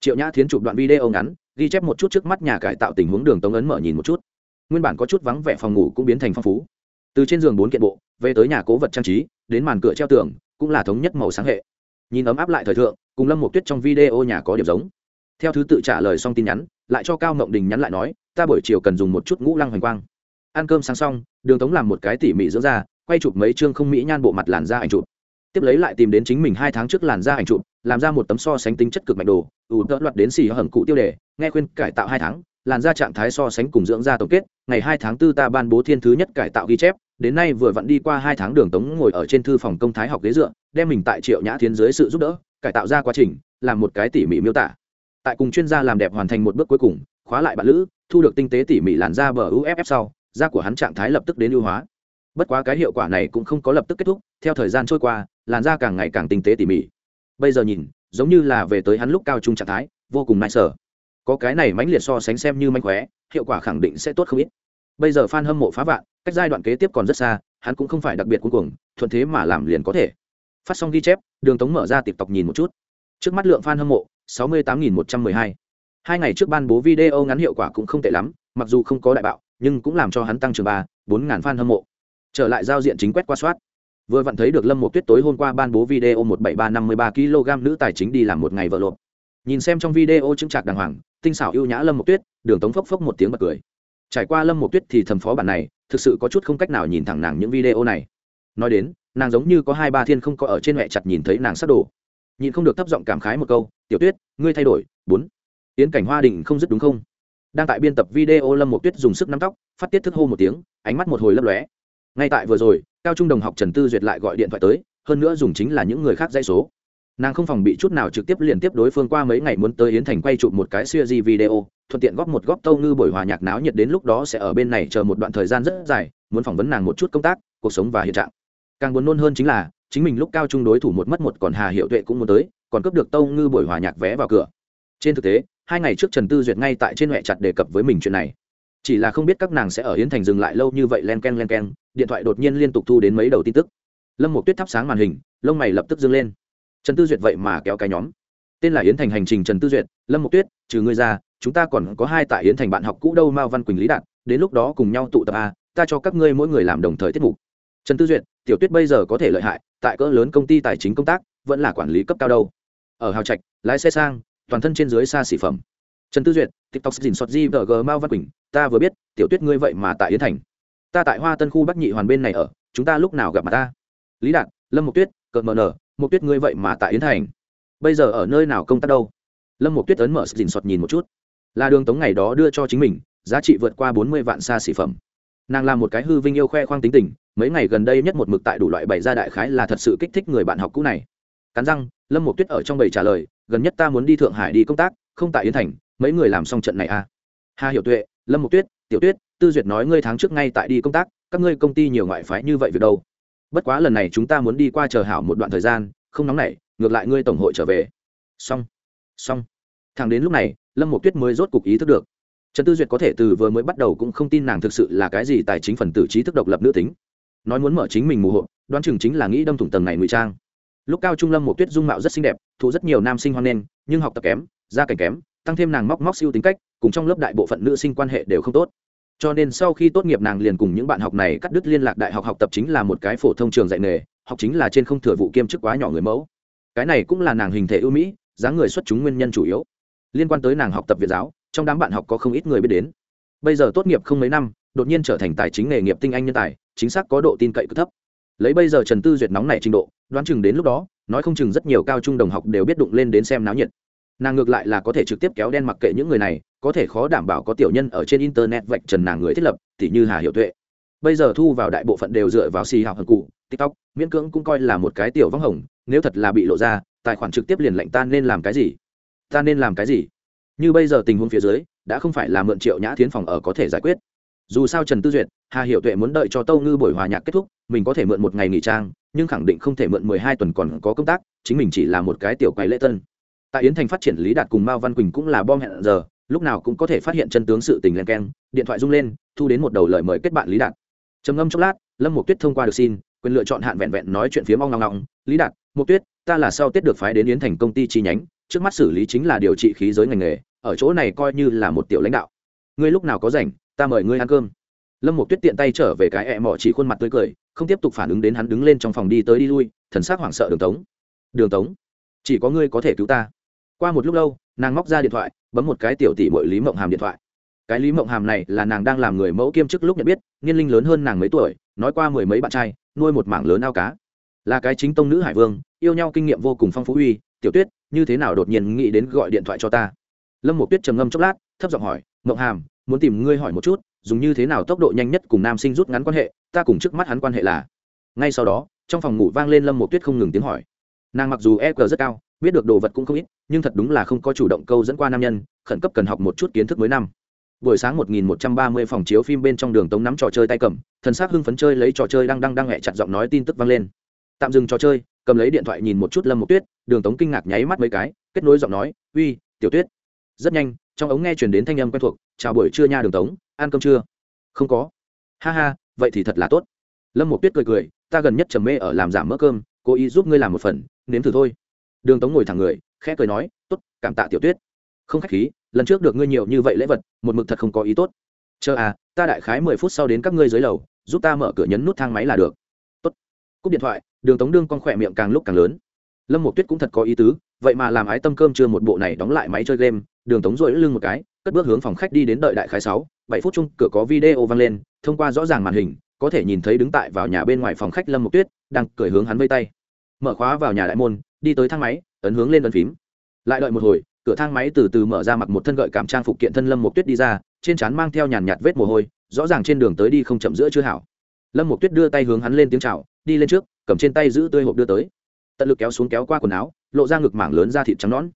Triệu nhã thiến chụp đoạn video ngắn, ghi chép một chút trước mắt nhà cải tạo tình huống đường tống ấn mở nhìn một chút nguyên bản có chút vắng vẻ phòng ngủ cũng biến thành phong phú. Từ trên giường bốn kiện bộ, về tới nhà cố vật trang trí, đến màn cửa treo tường, cũng là thống nhất màu sáng hệ. Nhìn ấm áp lại thời thượng, cùng lâm một tuyết trong video nhà có điểm giống. Theo thứ tự trả lời xong tin nhắn, lại cho cao mộng đình nhắn lại nói, ta buổi chiều cần dùng một chút ngũ lăng hoành quang. Ăn cơm sáng xong, đường tống làm một cái tỉ mỉ dưỡng da, quay chụp mấy chương không mỹ nhan bộ mặt làn da ảnh chụp. Tiếp lấy lại tìm đến chính mình hai tháng trước làn da ảnh chụp, làm ra một tấm so sánh tính chất cực mạnh đồ, ủ đỡ loạt đến xì hầm cụ tiêu đề, nghe khuyên cải tạo hai tháng làn da trạng thái so sánh cùng dưỡng da tổng kết, ngày hai tháng tư ta ban bố thiên thứ nhất cải tạo ghi chép, đến nay vừa vặn đi qua hai tháng đường tống ngồi ở trên thư phòng công thái học ghế dựa, đem mình tại triệu nhã thiên dưới sự giúp đỡ, cải tạo ra quá trình, làm một cái tỉ mỉ miêu tả. Tại cùng chuyên gia làm đẹp hoàn thành một bước cuối cùng, khóa lại bạn lữ, thu được tinh tế tỉ mỉ làn da bờ uff sau, da của hắn trạng thái lập tức đến ưu hóa. Bất quá cái hiệu quả này cũng không có lập tức kết thúc, theo thời gian trôi qua, làn da càng ngày càng tinh tế tỉ mỉ. Bây giờ nhìn, giống như là về tới hắn lúc cao trung trạng thái, vô cùng nại sở có cái này mãnh liệt so sánh xem như mánh khóe, hiệu quả khẳng định sẽ tốt không ít. Bây giờ f a n hâm mộ phá vạn, cách giai đoạn kế tiếp còn rất xa, hắn cũng không phải đặc biệt cuối cùng thuận thế mà làm liền có thể. Phát xong ghi chép, đường tống mở ra tịp tộc nhìn một chút. Trước mắt lượng f a n hâm mộ, sáu mươi tám nghìn một trăm m ư ơ i hai. Hai ngày trước ban bố video ngắn hiệu quả cũng không tệ lắm, mặc dù không có đại bạo, nhưng cũng làm cho hắn tăng trưởng ba, bốn ngàn f a n hâm mộ. Trở lại giao diện chính quét qua soát. Vừa vặn thấy được lâm một tuyết tối hôm qua ban bố video một bảy ba năm mươi ba kg nữ tài chính đi làm một ngày vợ lộp. Nhìn xem trong video chứng trạc đàng hoàng tinh xảo ưu nhã lâm một tuyết, đường tống phốc phốc một tiếng bật cười. Trải qua lâm một tuyết thì thầm phó bản này, thực sự có chút không cách nào nhìn thẳng nàng những video này. Nói đến, nàng giống như có hai ba thiên không có ở trên mẹ chặt nhìn thấy nàng sắc đồ nhìn không được thấp giọng cảm khái một câu, tiểu tuyết, ngươi thay đổi, bốn. Tiến cảnh hoa đình không dứt đúng không? Đang tại biên tập video, lâm một tuyết dùng sức nắm tóc, phát tiết thức hô một tiếng, ánh mắt một hồi lấp lóe. Ngay tại vừa rồi, cao trung đồng học trần tư duyệt lại gọi điện thoại tới, hơn nữa dùng chính là những người khác dãy số nàng không phòng bị chút nào trực tiếp liên tiếp đối phương qua mấy ngày muốn tới yến thành quay chụp một cái siêu di video, thuận tiện góp một góp tâu ngư buổi hòa nhạc náo nhiệt đến lúc đó sẽ ở bên này chờ một đoạn thời gian rất dài, muốn phỏng vấn nàng một chút công tác, cuộc sống và hiện trạng. Càng buồn nôn hơn chính là, chính mình lúc cao trung đối thủ một mất một còn hà hiệu tuệ cũng muốn tới, còn cấp được tâu ngư buổi hòa nhạc vé vào cửa. Trên thực tế, hai ngày trước trần tư duyệt ngay tại trên huệ chặt đề cập với mình chuyện này. Chỉ là không biết các nàng sẽ ở hiến thành dừng lại lâu như vậy len k e n len k e n điện thoại đột nhiên liên tục thu đến mấy đầu tin tức. Lâm một tuyết thắp sáng màn hình, lông mày lập tức dâng lên trần tư duyệt vậy mà kéo cái nhóm. Tên là yến thành hành trình trần tư duyệt, lâm mục tuyết, trừ ngươi ra, chúng ta còn có hai tại yến thành bạn học cũ đâu, mao văn quỳnh, lý đạt, đến lúc đó cùng nhau tụ tập a, ta cho các ngươi mỗi người làm đồng thời tiết mục. Trần tư duyệt, tiểu tuyết bây giờ có thể lợi hại, tại cỡ lớn công ty tài chính công tác, vẫn là quản lý cấp cao đâu. Ở hào trạch, lái xe sang, toàn thân trên dưới xa xỉ phẩm. Trần tư duyệt, tiktok dình sọt di vg mao văn quỳnh, ta vừa biết, tiểu tuyết ngươi vậy mà tại yến thành. Ta tại hoa tân khu bắc nhị hoàn bên này ở, chúng ta lúc nào gặp mà ta? Lý đạt, lâm mục tuyết, cợt mờ nở mục tuyết ngươi vậy mà tại yến thành. Bây giờ ở nơi nào công tác đâu? Lâm mục tuyết ấn mở dình sọt nhìn một chút. Là đường tống ngày đó đưa cho chính mình, giá trị vượt qua bốn mươi vạn xa xỉ phẩm. Nàng là một cái hư vinh yêu khoe khoang tính tình, mấy ngày gần đây nhất một mực tại đủ loại bày ra đại khái là thật sự kích thích người bạn học cũ này. Cắn răng, lâm một tuyết ở trong bầy trả lời, gần nhất ta muốn đi thượng hải đi công tác, không tại yến thành, mấy người làm xong trận này à? Hà hiểu tuệ, lâm một tuyết, tiểu tuyết, tư duyệt nói ngươi tháng trước ngay tại đi công tác, các ngươi công ty nhiều ngoại phái như vậy việc đâu? Bất quá lần này chúng ta muốn đi qua chờ hảo một đoạn thời gian, không nóng nảy, ngược lại ngươi tổng hội trở về. Xong. Xong. Thằng đến lúc này, lâm một tuyết mới rốt cục ý thức được. Trần tư duyệt có thể từ vừa mới bắt đầu cũng không tin nàng thực sự là cái gì tài chính phần tử trí thức độc lập nữ tính. Nói muốn mở chính mình mù hộ, đoán chừng chính là nghĩ đâm thủng tầng này ngụy trang. Lúc cao trung lâm một tuyết dung mạo rất xinh đẹp, thu rất nhiều nam sinh hoan nghênh, nhưng học tập kém, gia cảnh kém, tăng thêm nàng móc móc siêu tính cách, cùng trong lớp đại bộ phận nữ sinh quan hệ đều không tốt cho nên sau khi tốt nghiệp nàng liền cùng những bạn học này cắt đứt liên lạc đại học học tập chính là một cái phổ thông trường dạy nghề, học chính là trên không thừa vụ kiêm chức quá nhỏ người mẫu. Cái này cũng là nàng hình thể ưu mỹ, dáng người xuất chúng nguyên nhân chủ yếu. Liên quan tới nàng học tập việt giáo, trong đám bạn học có không ít người biết đến. Bây giờ tốt nghiệp không mấy năm, đột nhiên trở thành tài chính nghề nghiệp tinh anh nhân tài, chính xác có độ tin cậy cực thấp. Lấy bây giờ trần tư duyệt nóng này trình độ, đoán chừng đến lúc đó, nói không chừng rất nhiều cao trung đồng học đều biết đụng lên đến xem náo nhiệt nàng ngược lại là có thể trực tiếp kéo đen mặc kệ những người này, có thể khó đảm bảo có tiểu nhân ở trên internet vạch trần nàng người thiết lập t như hà hiệu tuệ. Bây giờ thu vào đại bộ phận đều dựa vào xì học hận cụ, tiktok, miễn cưỡng cũng coi là một cái tiểu vắng hồng, nếu thật là bị lộ ra, tài khoản trực tiếp liền lệnh ta nên làm cái gì? Ta nên làm cái gì? Như bây giờ tình huống phía dưới, đã không phải là mượn triệu nhã thiến phòng ở có thể giải quyết. Dù sao trần tư duyệt, hà hiệu tuệ muốn đợi cho tâu ngư buổi hòa nhạc kết thúc, mình có thể mượn một ngày nghỉ trang, nhưng khẳng định không thể mượn mười hai tuần còn có công tác, chính mình chỉ là một cái tiểu quầy lễ tân tại yến thành phát triển lý đạt cùng mao văn quỳnh cũng là bom hẹn giờ, lúc nào cũng có thể phát hiện chân tướng sự tình len keng, điện thoại rung lên, thu đến một đầu lời mời kết bạn lý đạt. Trầm ngâm chốc lát, lâm một tuyết thông qua được xin, quyền lựa chọn hạn vẹn vẹn nói chuyện phía mong ngong ngong lý đạt một tuyết, ta là sau tết được phái đến yến thành công ty chi nhánh, trước mắt xử lý chính là điều trị khí giới ngành nghề, ở chỗ này coi như là một tiểu lãnh đạo. Ngươi lúc nào có rảnh, ta mời ngươi ăn cơm. Lâm một tuyết tiện tay trở về cái ẹ mỏ chỉ khuôn mặt tươi cười, không tiếp tục phản ứng đến hắn đứng lên trong phòng đi tới đi lui, thần sắc hoảng sợ đường tống. Đường tống, chỉ có ngươi có thể cứu ta qua một lúc lâu, nàng móc ra điện thoại, bấm một cái tiểu tỷ mội lý mộng hàm điện thoại. Cái lý mộng hàm này là nàng đang làm người mẫu kiêm chức lúc nhận biết, niên linh lớn hơn nàng mấy tuổi, nói qua mười mấy bạn trai, nuôi một mảng lớn ao cá. Là cái chính tông nữ hải vương, yêu nhau kinh nghiệm vô cùng phong phú uy, tiểu tuyết, như thế nào đột nhiên nghĩ đến gọi điện thoại cho ta? Lâm một tuyết trầm ngâm chốc lát, thấp giọng hỏi, mộng hàm, muốn tìm ngươi hỏi một chút, dùng như thế nào tốc độ nhanh nhất cùng nam sinh rút ngắn quan hệ, ta cùng trước mắt hắn quan hệ là? Ngay sau đó, trong phòng ngủ vang lên lâm một tuyết không ngừng tiếng hỏi. Nàng mặc dù e rất cao, biết được đồ vật cũng không ít nhưng thật đúng là không có chủ động câu dẫn qua nam nhân, khẩn cấp cần học một chút kiến thức mới năm. Buổi sáng 1130 phòng chiếu phim bên trong đường tống nắm trò chơi tay cầm, thần s hưng phấn chơi lấy trò chơi đang đang đang hẹ chặt giọng nói tin tức vang lên. Tạm dừng trò chơi, cầm lấy điện thoại nhìn một chút lâm một tuyết, đường tống kinh ngạc nháy mắt mấy cái, kết nối giọng nói, uy, tiểu tuyết. Rất nhanh, trong ống nghe chuyển đến thanh âm quen thuộc, chào buổi trưa nha đường tống, ăn cơm chưa? Không có. Ha ha, vậy thì thật là tốt. Lâm một tuyết cười cười, ta gần nhất trầm mê ở làm giảm mỡ cơm, cố ý giúp ngươi làm một phần, nếm thử thôi đường tống ngồi thẳng người, khẽ cười nói, tốt, cảm tạ tiểu tuyết. Không khách khí, lần trước được ngươi nhiều như vậy lễ vật, một mực thật không có ý tốt. Chờ à ta đại khái mười phút sau đến các ngươi dưới lầu, giúp ta mở cửa nhấn nút thang máy là được. Tốt. Cúp điện thoại, đường tống đương con khỏe miệng càng lúc càng lớn. Lâm một tuyết cũng thật có ý tứ, vậy mà làm ái tâm cơm chưa một bộ này đóng lại máy chơi game, đường tống rỗi lưng một cái, cất bước hướng phòng khách đi đến đợi đại khái sáu, bảy phút chung, cửa có video vang lên, thông qua rõ ràng màn hình, có thể nhìn thấy đứng tại vào nhà bên ngoài phòng khách lâm một tuyết, đang cười hướng hắn vây tay. Mở khóa vào nhà đại môn đi tới thang máy, ấn hướng lên ấn phím. Lại đợi một hồi, cửa thang máy từ từ mở ra mặc một thân gợi cảm trang phục kiện thân lâm một tuyết đi ra, trên trán mang theo nhàn nhạt vết mồ hôi, rõ ràng trên đường tới đi không chậm giữa chưa hảo. Lâm một tuyết đưa tay hướng hắn lên tiếng chào, đi lên trước, cầm trên tay giữ tươi hộp đưa tới. Tận lực kéo xuống kéo qua quần áo, lộ ra ngực mảng lớn da thịt trắng nón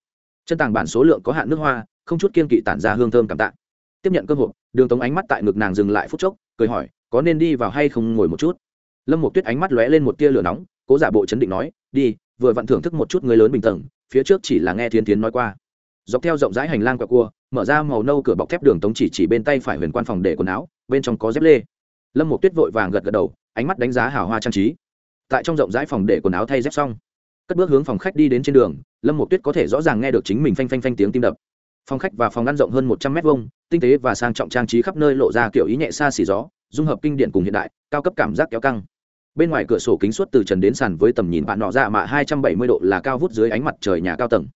chân tàng bản số lượng có hạn nước hoa, không chút kiên kỵ tản ra hương thơm cảm tạ. Tiếp nhận cơm hộp, đường tống ánh mắt tại ngực nàng dừng lại phút chốc, cười hỏi, có nên đi vào hay không ngồi một chút? Lâm một tuyết ánh mắt lóe lên một tia lửa nóng, cố giả bộ chấn định nói, đi vừa vặn thưởng thức một chút người lớn bình tầng, phía trước chỉ là nghe thiên tiến nói qua. Dọc theo rộng rãi hành lang quẹo cua, mở ra màu nâu cửa bọc thép đường tống chỉ chỉ bên tay phải huyền quan phòng để quần áo, bên trong có dép lê. Lâm một tuyết vội vàng gật gật đầu, ánh mắt đánh giá hào hoa trang trí. Tại trong rộng rãi phòng để quần áo thay dép xong, cất bước hướng phòng khách đi đến trên đường, lâm một tuyết có thể rõ ràng nghe được chính mình phanh phanh phanh tiếng tim đập. Phòng khách và phòng ngăn rộng hơn một trăm mét vuông, tinh tế và sang trọng trang trí khắp nơi lộ ra kiểu ý nhẹ xa xỉ gió, dung hợp kinh điển cùng hiện đại, cao cấp cảm giác kéo căng bên ngoài cửa sổ kính suốt từ trần đến sàn với tầm nhìn bạn nọ dạ ra mạ hai trăm bảy mươi độ là cao vút dưới ánh mặt trời nhà cao tầng.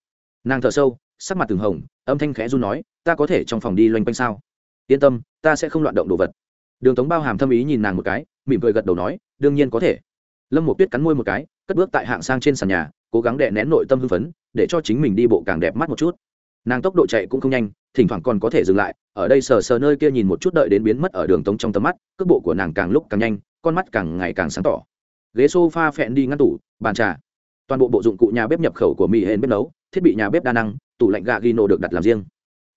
Nàng thở sâu, sắc mặt từng hồng, âm thanh khẽ run nói, ta có thể trong phòng đi loanh quanh sao? Yên tâm, ta sẽ không loạn động đồ vật. Đường tống bao hàm thâm ý nhìn nàng một cái, mỉm cười gật đầu nói, đương nhiên có thể. Lâm một tuyết cắn môi một cái, cất bước tại hạng sang trên sàn nhà, cố gắng đè nén nội tâm hưng phấn, để cho chính mình đi bộ càng đẹp mắt một chút. Nàng tốc độ chạy cũng không nhanh, thỉnh thoảng còn có thể dừng lại, ở đây sờ sờ nơi kia nhìn một chút đợi đến biến mất ở đường tống trong tầm mắt, cước bộ của nàng càng lúc càng nhanh con mắt càng ngày càng sáng tỏ. Ghế s o f a phẹn đi ngăn tủ, bàn trà. Toàn bộ bộ dụng cụ nhà bếp nhập khẩu của mỹ hên bếp nấu, thiết bị nhà bếp đa năng, tủ lạnh gà gino được đặt làm riêng.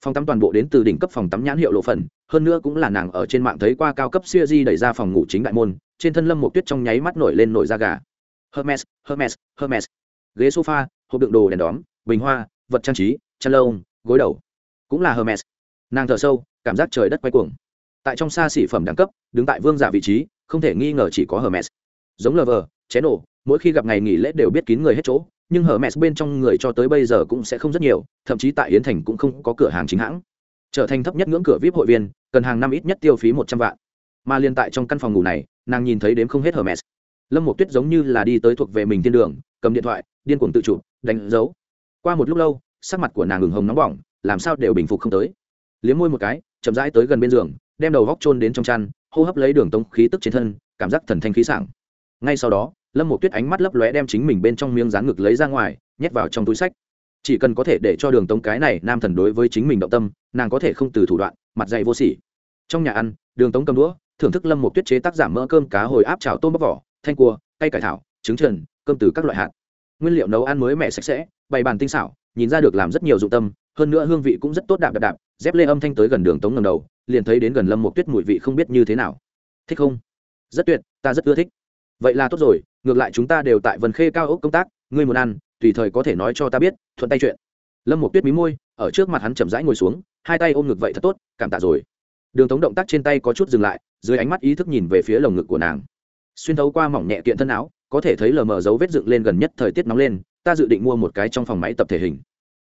Phòng tắm toàn bộ đến từ đỉnh cấp phòng tắm nhãn hiệu lộ phần hơn nữa cũng là nàng ở trên mạng thấy qua cao cấp siêu di đẩy ra phòng ngủ chính đại môn, trên thân lâm một tuyết trong nháy mắt nổi lên nổi da gà. Hermes hermes hermes. Ghế sofa, hộp đựng đồ đèn đóm, bình hoa, vật trang trí, chăn lâu gối đầu. Cũng là hermes. Nàng thở sâu, cảm giác trời đất quay cuồng. Tại trong xa xỉ phẩm đẳng cấp, đứng tại vương giả vị trí không thể nghi ngờ chỉ có hermes. Giống Lover, vờ chén nổ mỗi khi gặp ngày nghỉ lễ đều biết kín người hết chỗ nhưng hermes bên trong người cho tới bây giờ cũng sẽ không rất nhiều thậm chí tại yến thành cũng không có cửa hàng chính hãng. Trở thành thấp nhất ngưỡng cửa vip hội viên cần hàng năm ít nhất tiêu phí một trăm vạn. Mà liên tại trong căn phòng ngủ này nàng nhìn thấy đếm không hết hermes. Lâm một tuyết giống như là đi tới thuộc về mình thiên đường cầm điện thoại điên cuồng tự chụp đánh dấu. Qua một lúc lâu sắc mặt của nàng ửng hồng nóng bỏng làm sao đều bình phục không tới. Liếm môi một cái chậm rãi tới gần bên giường đem đầu góc chôn đến trong chăn hô hấp lấy đường tống khí tức trên thân, cảm giác thần thanh khí sảng. Ngay sau đó, lâm một tuyết ánh mắt lấp lóe đem chính mình bên trong miếng rán ngực lấy ra ngoài, nhét vào trong túi sách. Chỉ cần có thể để cho đường tống cái này nam thần đối với chính mình động tâm, nàng có thể không từ thủ đoạn, mặt dày vô sỉ. Trong nhà ăn, đường tống cầm đũa, thưởng thức lâm một tuyết chế tác giảm mỡ cơm cá hồi áp chảo tôm bóc vỏ, thanh cua cây cải thảo, trứng trần, cơm từ các loại hạt. Nguyên liệu nấu ăn mới mẻ sạch sẽ, bày bàn tinh xảo, nhìn ra được làm rất nhiều dụng tâm, hơn nữa hương vị cũng rất tốt đạp đạp đạp dép lê âm thanh tới gần đường tống ngầm đầu liền thấy đến gần lâm một tuyết mùi vị không biết như thế nào. Thích không? Rất tuyệt, ta rất ưa thích. Vậy là tốt rồi, ngược lại chúng ta đều tại vần khê cao ốc công tác, ngươi muốn ăn, tùy thời có thể nói cho ta biết, thuận tay chuyện. Lâm một tuyết mí môi, ở trước mặt hắn chậm rãi ngồi xuống, hai tay ôm ngực vậy thật tốt, cảm tạ rồi. Đường tống động tác trên tay có chút dừng lại, dưới ánh mắt ý thức nhìn về phía lồng ngực của nàng. Xuyên thấu qua mỏng nhẹ kiện thân áo, có thể thấy lờ mờ dấu vết dựng lên gần nhất thời tiết nóng lên, ta dự định mua một cái trong phòng máy tập thể hình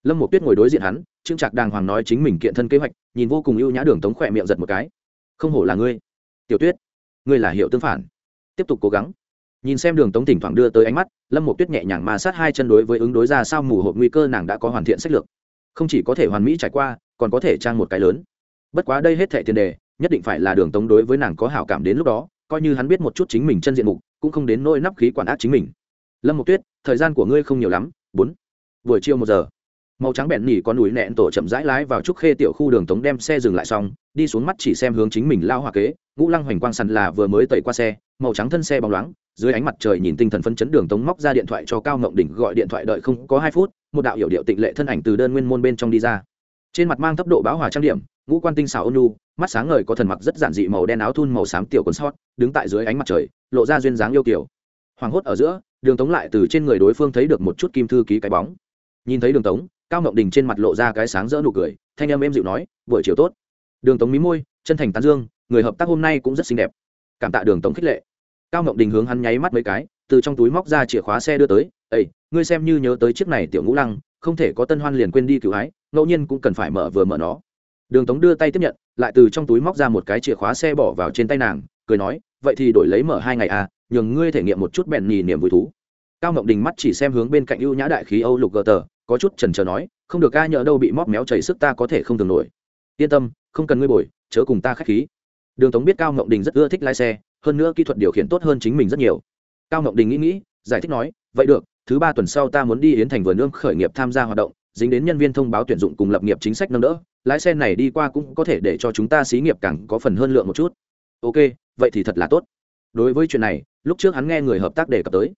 lâm một tuyết ngồi đối diện hắn, trương trạc đàng hoàng nói chính mình kiện thân kế hoạch, nhìn vô cùng ưu nhã đường tống khỏe miệng giật một cái. Không hổ là ngươi. Tiểu tuyết, ngươi là hiệu tương phản. Tiếp tục cố gắng. Nhìn xem đường tống thỉnh thoảng đưa tới ánh mắt, lâm một tuyết nhẹ nhàng mà sát hai chân đối với ứng đối ra sao mù hộp nguy cơ nàng đã có hoàn thiện sách lược. Không chỉ có thể hoàn mỹ trải qua, còn có thể trang một cái lớn. Bất quá đây hết thệ tiền đề, nhất định phải là đường tống đối với nàng có hảo cảm đến lúc đó, coi như hắn biết một chút chính mình chân diện mục, cũng không đến nỗi nắp khí quản ác chính mình. Lâm một tuyết, thời gian của ngươi không nhiều lắm, bốn. Buổi chiều một giờ màu trắng bẹn nỉ con núi nẹn tổ chậm rãi lái vào trúc khê tiểu khu đường tống đem xe dừng lại xong, đi xuống mắt chỉ xem hướng chính mình lao hòa kế. Ngũ lăng hoành quang sằn là vừa mới tẩy qua xe, màu trắng thân xe bóng loáng, dưới ánh mặt trời nhìn tinh thần phân chấn đường tống móc ra điện thoại cho cao ngộng đỉnh gọi điện thoại đợi không có hai phút, một đạo hiệu điệu tịnh lệ thân ảnh từ đơn nguyên môn bên trong đi ra. Trên mặt mang thấp độ báo hòa trang điểm, ngũ quan tinh xảo ônu mắt sáng ngời có thần mặc rất giản dị màu đen áo thun màu xám tiểu quần sót đứng tại dưới ánh mặt trời, lộ ra duyên dáng yêu kiểu hoàng hốt ở giữa, đường tống lại từ trên người đối phương thấy được một chút kim thư ký cái bóng. Nhìn thấy đường tống cao ngọc đình trên mặt lộ ra cái sáng rỡ nụ cười thanh âm em dịu nói buổi chiều tốt. Đường tống mí môi chân thành tán dương người hợp tác hôm nay cũng rất xinh đẹp. Cảm tạ đường tống khích lệ. Cao ngọc đình hướng hắn nháy mắt mấy cái từ trong túi móc ra chìa khóa xe đưa tới ây ngươi xem như nhớ tới chiếc này tiểu ngũ lăng không thể có tân hoan liền quên đi cứu hái, ngẫu nhiên cũng cần phải mở vừa mở nó. Đường tống đưa tay tiếp nhận lại từ trong túi móc ra một cái chìa khóa xe bỏ vào trên tay nàng cười nói vậy thì đổi lấy mở hai ngày à nhường ngươi thể nghiệm một chút bèn nhì niềm vui thú. Cao ngọc đình mắt chỉ xem hướng bên cạnh ưu nhã đại khí âu lục gờ tờ có chút chần chờ nói, không được, ca nhỡ đâu bị móc méo chảy sức ta có thể không thường nổi. Yên tâm, không cần ngươi bồi, chớ cùng ta k h á c h khí. Đường tống biết cao ngộng đình rất ưa thích lái xe, hơn nữa kỹ thuật điều khiển tốt hơn chính mình rất nhiều. Cao ngộng đình nghĩ nghĩ, giải thích nói, vậy được, thứ ba tuần sau ta muốn đi yến thành vườn ương khởi nghiệp tham gia hoạt động, dính đến nhân viên thông báo tuyển dụng cùng lập nghiệp chính sách nâng đỡ, lái xe này đi qua cũng có thể để cho chúng ta xí nghiệp càng có phần hơn lượng một chút. Ok, vậy thì thật là tốt. Đối với chuyện này, lúc trước hắn nghe người hợp tác đề cập tới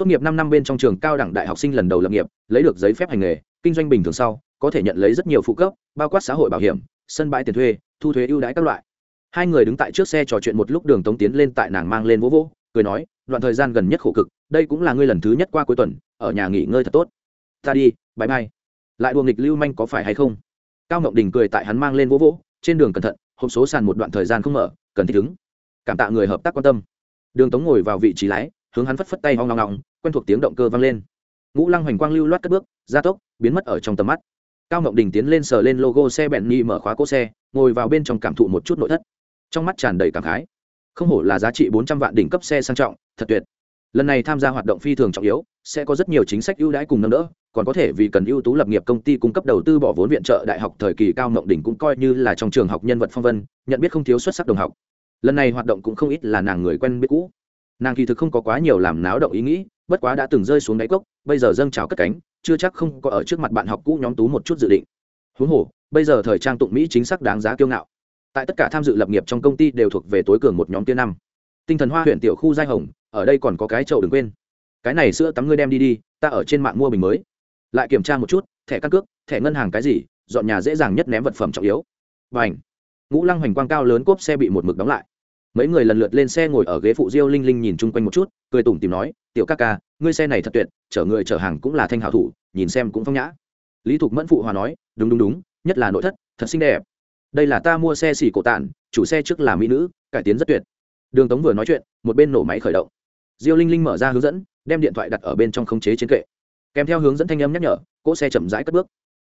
tốt nghiệp năm năm bên trong trường cao đẳng đại học sinh lần đầu lập nghiệp, lấy được giấy phép hành nghề, kinh doanh bình thường sau, có thể nhận lấy rất nhiều phụ cấp, bao quát xã hội bảo hiểm, sân bãi tiền thuê, thu thuế ưu đãi các loại. Hai người đứng tại trước xe trò chuyện một lúc đường tống tiến lên tại nàng mang lên vỗ vỗ, cười nói, đoạn thời gian gần nhất khổ cực, đây cũng là ngươi lần thứ nhất qua cuối tuần, ở nhà nghỉ ngơi thật tốt. Ta đi bãi bay lại đùa nghịch lưu manh có phải hay không? Cao ngọc đình cười tại hắn mang lên vỗ vỗ, trên đường cẩn thận, hộp số sàn một đoạn thời gian không mở, cần thích ứng. Cảm tạ người hợp tác quan tâm. Đường tống ngồi vào vị trí lái, hướng hắn phất phất tay hoang ngong ngong quen thuộc tiếng động cơ vang lên. Ngũ lăng hoành quang lưu loát cất bước, gia tốc, biến mất ở trong tầm mắt. Cao ngọc đình tiến lên sờ lên logo xe bẹn nghi mở khóa cỗ xe, ngồi vào bên trong cảm thụ một chút nội thất. Trong mắt tràn đầy cảm khái. Không hổ là giá trị bốn trăm vạn đỉnh cấp xe sang trọng, thật tuyệt. Lần này tham gia hoạt động phi thường trọng yếu, sẽ có rất nhiều chính sách ưu đãi cùng nâng đỡ, còn có thể vì cần ưu tú lập nghiệp công ty cung cấp đầu tư bỏ vốn viện trợ đại học thời kỳ cao ngọc đỉnh cũng coi như là trong trường học nhân vật phong vân, nhận biết không thiếu xuất sắc đồng học. Lần này hoạt động cũng không ít là nàng người quen biết cũ. Nàng kỳ thực không có quá nhiều làm náo động ý nghĩ bất quá đã từng rơi xuống đáy cốc, bây giờ dâng trào cất cánh, chưa chắc không có ở trước mặt bạn học cũ nhóm tú một chút dự định. Huống hồ, bây giờ thời trang tụng mỹ chính xác đáng giá kiêu ngạo. Tại tất cả tham dự lập nghiệp trong công ty đều thuộc về tối cường một nhóm tiên năm. Tinh thần hoa huyện tiểu khu giai hồng, ở đây còn có cái chậu đừng quên. Cái này sữa tắm ngươi đem đi đi, ta ở trên mạng mua bình mới. Lại kiểm tra một chút, thẻ căn cước, thẻ ngân hàng cái gì, dọn nhà dễ dàng nhất ném vật phẩm trọng yếu. Và ảnh ngũ lăng hoành quang cao lớn cốp xe bị một mực đóng lại mấy người lần lượt lên xe ngồi ở ghế phụ diêu linh linh nhìn chung quanh một chút, cười tủm tìm nói, tiểu ca ca, ngươi xe này thật tuyệt, chở người chở hàng cũng là thanh hảo thủ, nhìn xem cũng phong nhã. Lý thục mẫn phụ hòa nói, đúng đúng đúng, nhất là nội thất, thật xinh đẹp. Đây là ta mua xe xỉ cổ tản chủ xe trước là mỹ nữ, cải tiến rất tuyệt. Đường tống vừa nói chuyện, một bên nổ máy khởi động. Diêu linh linh mở ra hướng dẫn, đem điện thoại đặt ở bên trong khống chế trên kệ. Kèm theo hướng dẫn thanh âm nhắc nhở, cỗ xe chậm rãi cất bước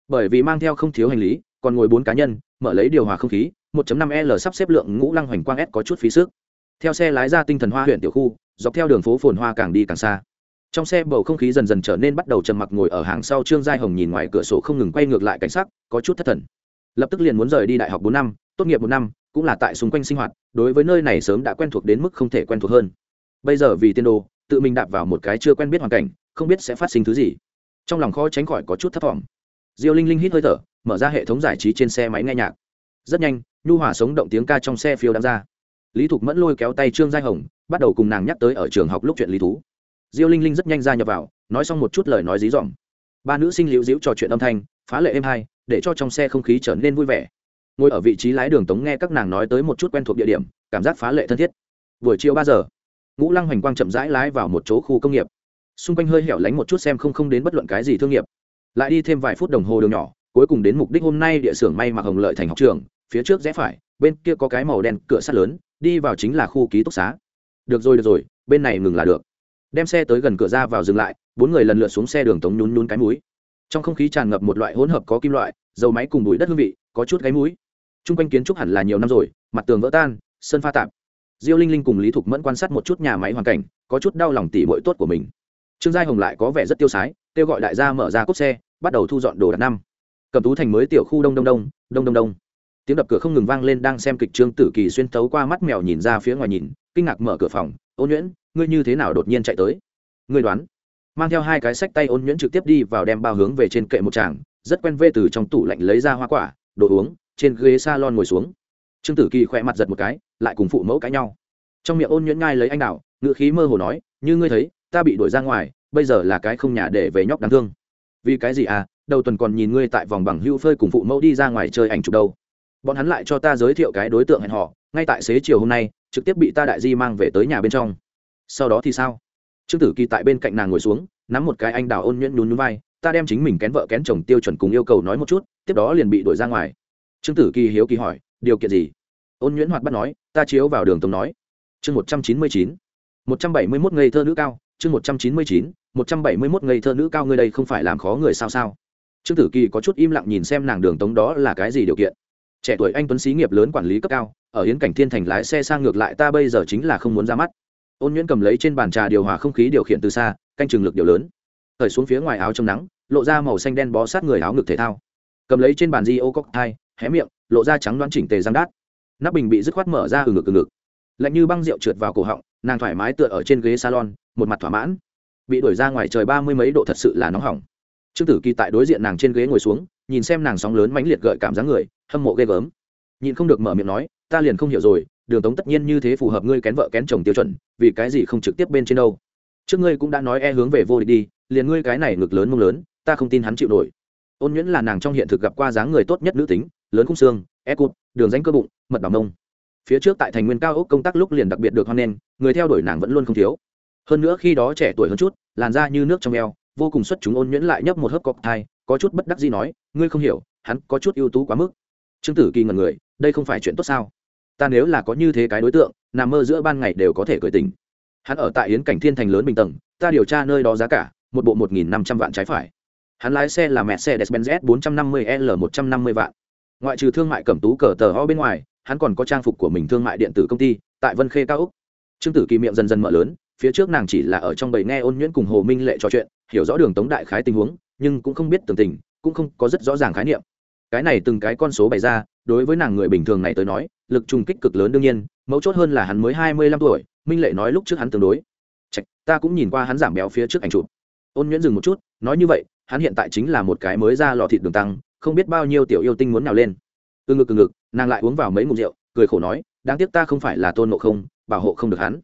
bởi vì mang theo không thiếu hành lý, còn ngồi bốn cá nhân, mở lấy điều hòa không khí 1.5 l sắp xếp lượng ngũ lăng hoành quang s có chút phí sức. Theo xe lái ra tinh thần hoa huyện tiểu khu, dọc theo đường phố phồn hoa càng đi càng xa. Trong xe bầu không khí dần dần trở nên bắt đầu trầm mặc ngồi ở hàng sau trương giai hồng nhìn ngoài cửa sổ không ngừng quay ngược lại cảnh sắc, có chút thất thần. Lập tức liền muốn rời đi đại học bốn năm, tốt nghiệp một năm, cũng là tại xung quanh sinh hoạt, đối với nơi này sớm đã quen thuộc đến mức không thể quen thuộc hơn. Bây giờ vì tiên đồ, tự mình đạp vào một cái chưa quen biết hoàn cảnh, không biết sẽ phát sinh thứ gì. Trong lòng khó tránh khỏi có chút thất vọng diêu linh linh hít hơi thở, mở ra hệ thống giải trí trên xe máy nghe nhạc. Rất nhanh, nhu hòa sống động tiếng ca trong xe phiêu đang ra. Lý thục mẫn lôi kéo tay trương giai hồng, bắt đầu cùng nàng nhắc tới ở trường học lúc chuyện lý thú. Diêu linh linh rất nhanh ra nhập vào, nói xong một chút lời nói dí dỏm. Ba nữ sinh liễu diễu trò chuyện âm thanh, phá lệ êm hai để cho trong xe không khí trở nên vui vẻ. Ngồi ở vị trí lái đường tống nghe các nàng nói tới một chút quen thuộc địa điểm, cảm giác phá lệ thân thiết. Buổi chiều ba giờ, ngũ lăng hoành quang chậm rãi lái vào một chỗ khu công nghiệp. Xung quanh hơi hẻo lánh một chút xem không không đến bất luận cái gì thương nghiệp lại đi thêm vài phút đồng hồ đường nhỏ, cuối cùng đến mục đích hôm nay địa xưởng may mặc hồng lợi thành học trường, phía trước rẽ phải, bên kia có cái màu đen cửa sắt lớn, đi vào chính là khu ký túc xá. Được rồi được rồi, bên này ngừng là được. Đem xe tới gần cửa ra vào dừng lại, bốn người lần lượt xuống xe đường tống nhún nhún cái mũi. Trong không khí tràn ngập một loại hỗn hợp có kim loại, dầu máy cùng bụi đất hương vị, có chút gáy mũi. T r u n g quanh kiến trúc hẳn là nhiều năm rồi, mặt tường vỡ tan, sân pha tạp. Diêu linh linh cùng lý thục mẫn quan sát một chút nhà máy hoàn cảnh, có chút đau lòng tỉ bội tốt của mình trương giai hồng lại có vẻ rất tiêu sái, kêu gọi đại gia mở ra cốp xe, bắt đầu thu dọn đồ đạc năm. Cầm tú thành mới tiểu khu đông đông đông đông đông đông. Tiếng đập cửa không ngừng vang lên đang xem kịch trương tử kỳ xuyên tấu qua mắt mèo nhìn ra phía ngoài nhìn, kinh ngạc mở cửa phòng ôn nhuyễn, ngươi như thế nào đột nhiên chạy tới? Ngươi đoán. Mang theo hai cái sách tay ôn nhuyễn trực tiếp đi vào đem bao hướng về trên kệ một tràng, rất quen vê từ trong tủ lạnh lấy ra hoa quả, đồ uống, trên ghế s a lon ngồi xuống. Trương tử kỳ khỏe mặt giật một cái, lại cùng phụ mẫu cãi nhau. Trong miệng ôn nhuyễn ngai lấy anh đạo ngự khí mơ hồ nói, như ngươi thấy ta bị đuổi ra ngoài, bây giờ là cái không nhà để về nhóc đáng thương. Vì cái gì à đầu tuần còn nhìn ngươi tại vòng bằng hưu phơi cùng phụ mẫu đi ra ngoài chơi ảnh chụp đâu. Bọn hắn lại cho ta giới thiệu cái đối tượng hẹn họ ngay tại xế chiều hôm nay, trực tiếp bị ta đại di mang về tới nhà bên trong. Sau đó thì sao? Trương tử kỳ tại bên cạnh nàng ngồi xuống, nắm một cái anh đào ôn nhuyễn nhún nhún vai, ta đem chính mình kén vợ kén chồng tiêu chuẩn cùng yêu cầu nói một chút, tiếp đó liền bị đuổi ra ngoài. Trương tử kỳ hiếu kỳ hỏi, điều kiện gì? Ôn nhuyễn hoạt bắt nói, ta chiếu vào đường tống nói. Chương một trăm chín mươi chín, một trăm bảy mươi mốt ngây thơ nữ cao chương một trăm chín mươi chín, một trăm bảy mươi mốt ngây thơ nữ cao ngươi đây không phải làm khó người sao sao. Trương tử kỳ có chút im lặng nhìn xem nàng đường tống đó là cái gì điều kiện. Trẻ tuổi anh tuấn xí nghiệp lớn quản lý cấp cao, ở hiến cảnh thiên thành lái xe sang ngược lại ta bây giờ chính là không muốn ra mắt. Ôn nhuyễn cầm lấy trên bàn trà điều hòa không khí điều khiển từ xa, canh chừng lực điều lớn. Thời xuống phía ngoài áo trong nắng, lộ ra màu xanh đen bó sát người áo ngực thể thao. Cầm lấy trên bàn di ô cóc hé miệng, lộ ra trắng đoán chỉnh tề răng đát. Nắp bình bị dứt khoát mở ra ừ ngực ừ ngực. Lạnh như băng rượu trượt vào cổ họng nàng thoải mái tựa ở trên ghế salon, một mặt thỏa mãn. Bị đuổi ra ngoài trời ba mươi mấy độ thật sự là nóng hỏng. Trương tử kỳ tại đối diện nàng trên ghế ngồi xuống, nhìn xem nàng sóng lớn mãnh liệt gợi cảm giác người, hâm mộ ghê gớm. Nhìn không được mở miệng nói, ta liền không hiểu rồi, đường tống tất nhiên như thế phù hợp ngươi kén vợ kén chồng tiêu chuẩn, vì cái gì không trực tiếp bên trên đâu? Trước ngươi cũng đã nói e hướng về vô địch đi, liền ngươi cái này ngực lớn mông lớn, ta không tin hắn chịu nổi. Ôn nhuyễn là nàng trong hiện thực gặp qua dáng người tốt nhất nữ tính, lớn khung xương e cụt, đường danh cơ bụng, mật bằng mông phía trước tại thành nguyên cao ốc công tác lúc liền đặc biệt được hoan nghênh, người theo đuổi nàng vẫn luôn không thiếu. Hơn nữa khi đó trẻ tuổi hơn chút, làn da như nước trong eo, vô cùng xuất chúng ôn nhuyễn lại nhấp một hớp cọc thai, có chút bất đắc gì nói, ngươi không hiểu, hắn có chút ưu tú quá mức. Trương tử kỳ ngần người, đây không phải chuyện tốt sao? Ta nếu là có như thế cái đối tượng, nằm mơ giữa ban ngày đều có thể cười tình hắn ở tại yến cảnh thiên thành lớn bình tầng, ta điều tra nơi đó giá cả, một bộ một nghìn năm trăm vạn trái phải. Hắn lái xe là mẹ xe despenz bốn trăm năm mươi l một trăm năm mươi vạn. Ngoại trừ thương mại cẩm tú cờ tờ ho bên ngoài hắn còn có trang phục của mình thương mại điện tử công ty tại vân khê cao úc. Trương tử kỳ miệng dần dần mở lớn phía trước nàng chỉ là ở trong bầy nghe ôn nhuyễn cùng hồ minh lệ trò chuyện hiểu rõ đường tống đại khái tình huống nhưng cũng không biết tường tình cũng không có rất rõ ràng khái niệm. Cái này từng cái con số bày ra đối với nàng người bình thường này tới nói lực trùng kích cực lớn đương nhiên mấu chốt hơn là hắn mới hai mươi lăm tuổi minh lệ nói lúc trước hắn tương đối. Chạch, ta cũng nhìn qua hắn giảm béo phía trước ảnh chụp. Ôn nhuyễn dừng một chút nói như vậy hắn hiện tại chính là một cái mới ra lò thịt đường tăng không biết bao nhiêu tiểu yêu tinh muốn nào lên. Từ ngực từ ngực nàng lại uống vào mấy ngụm rượu, cười khổ nói, đáng tiếc ta không phải là tôn nộ không, bảo hộ không được hắn.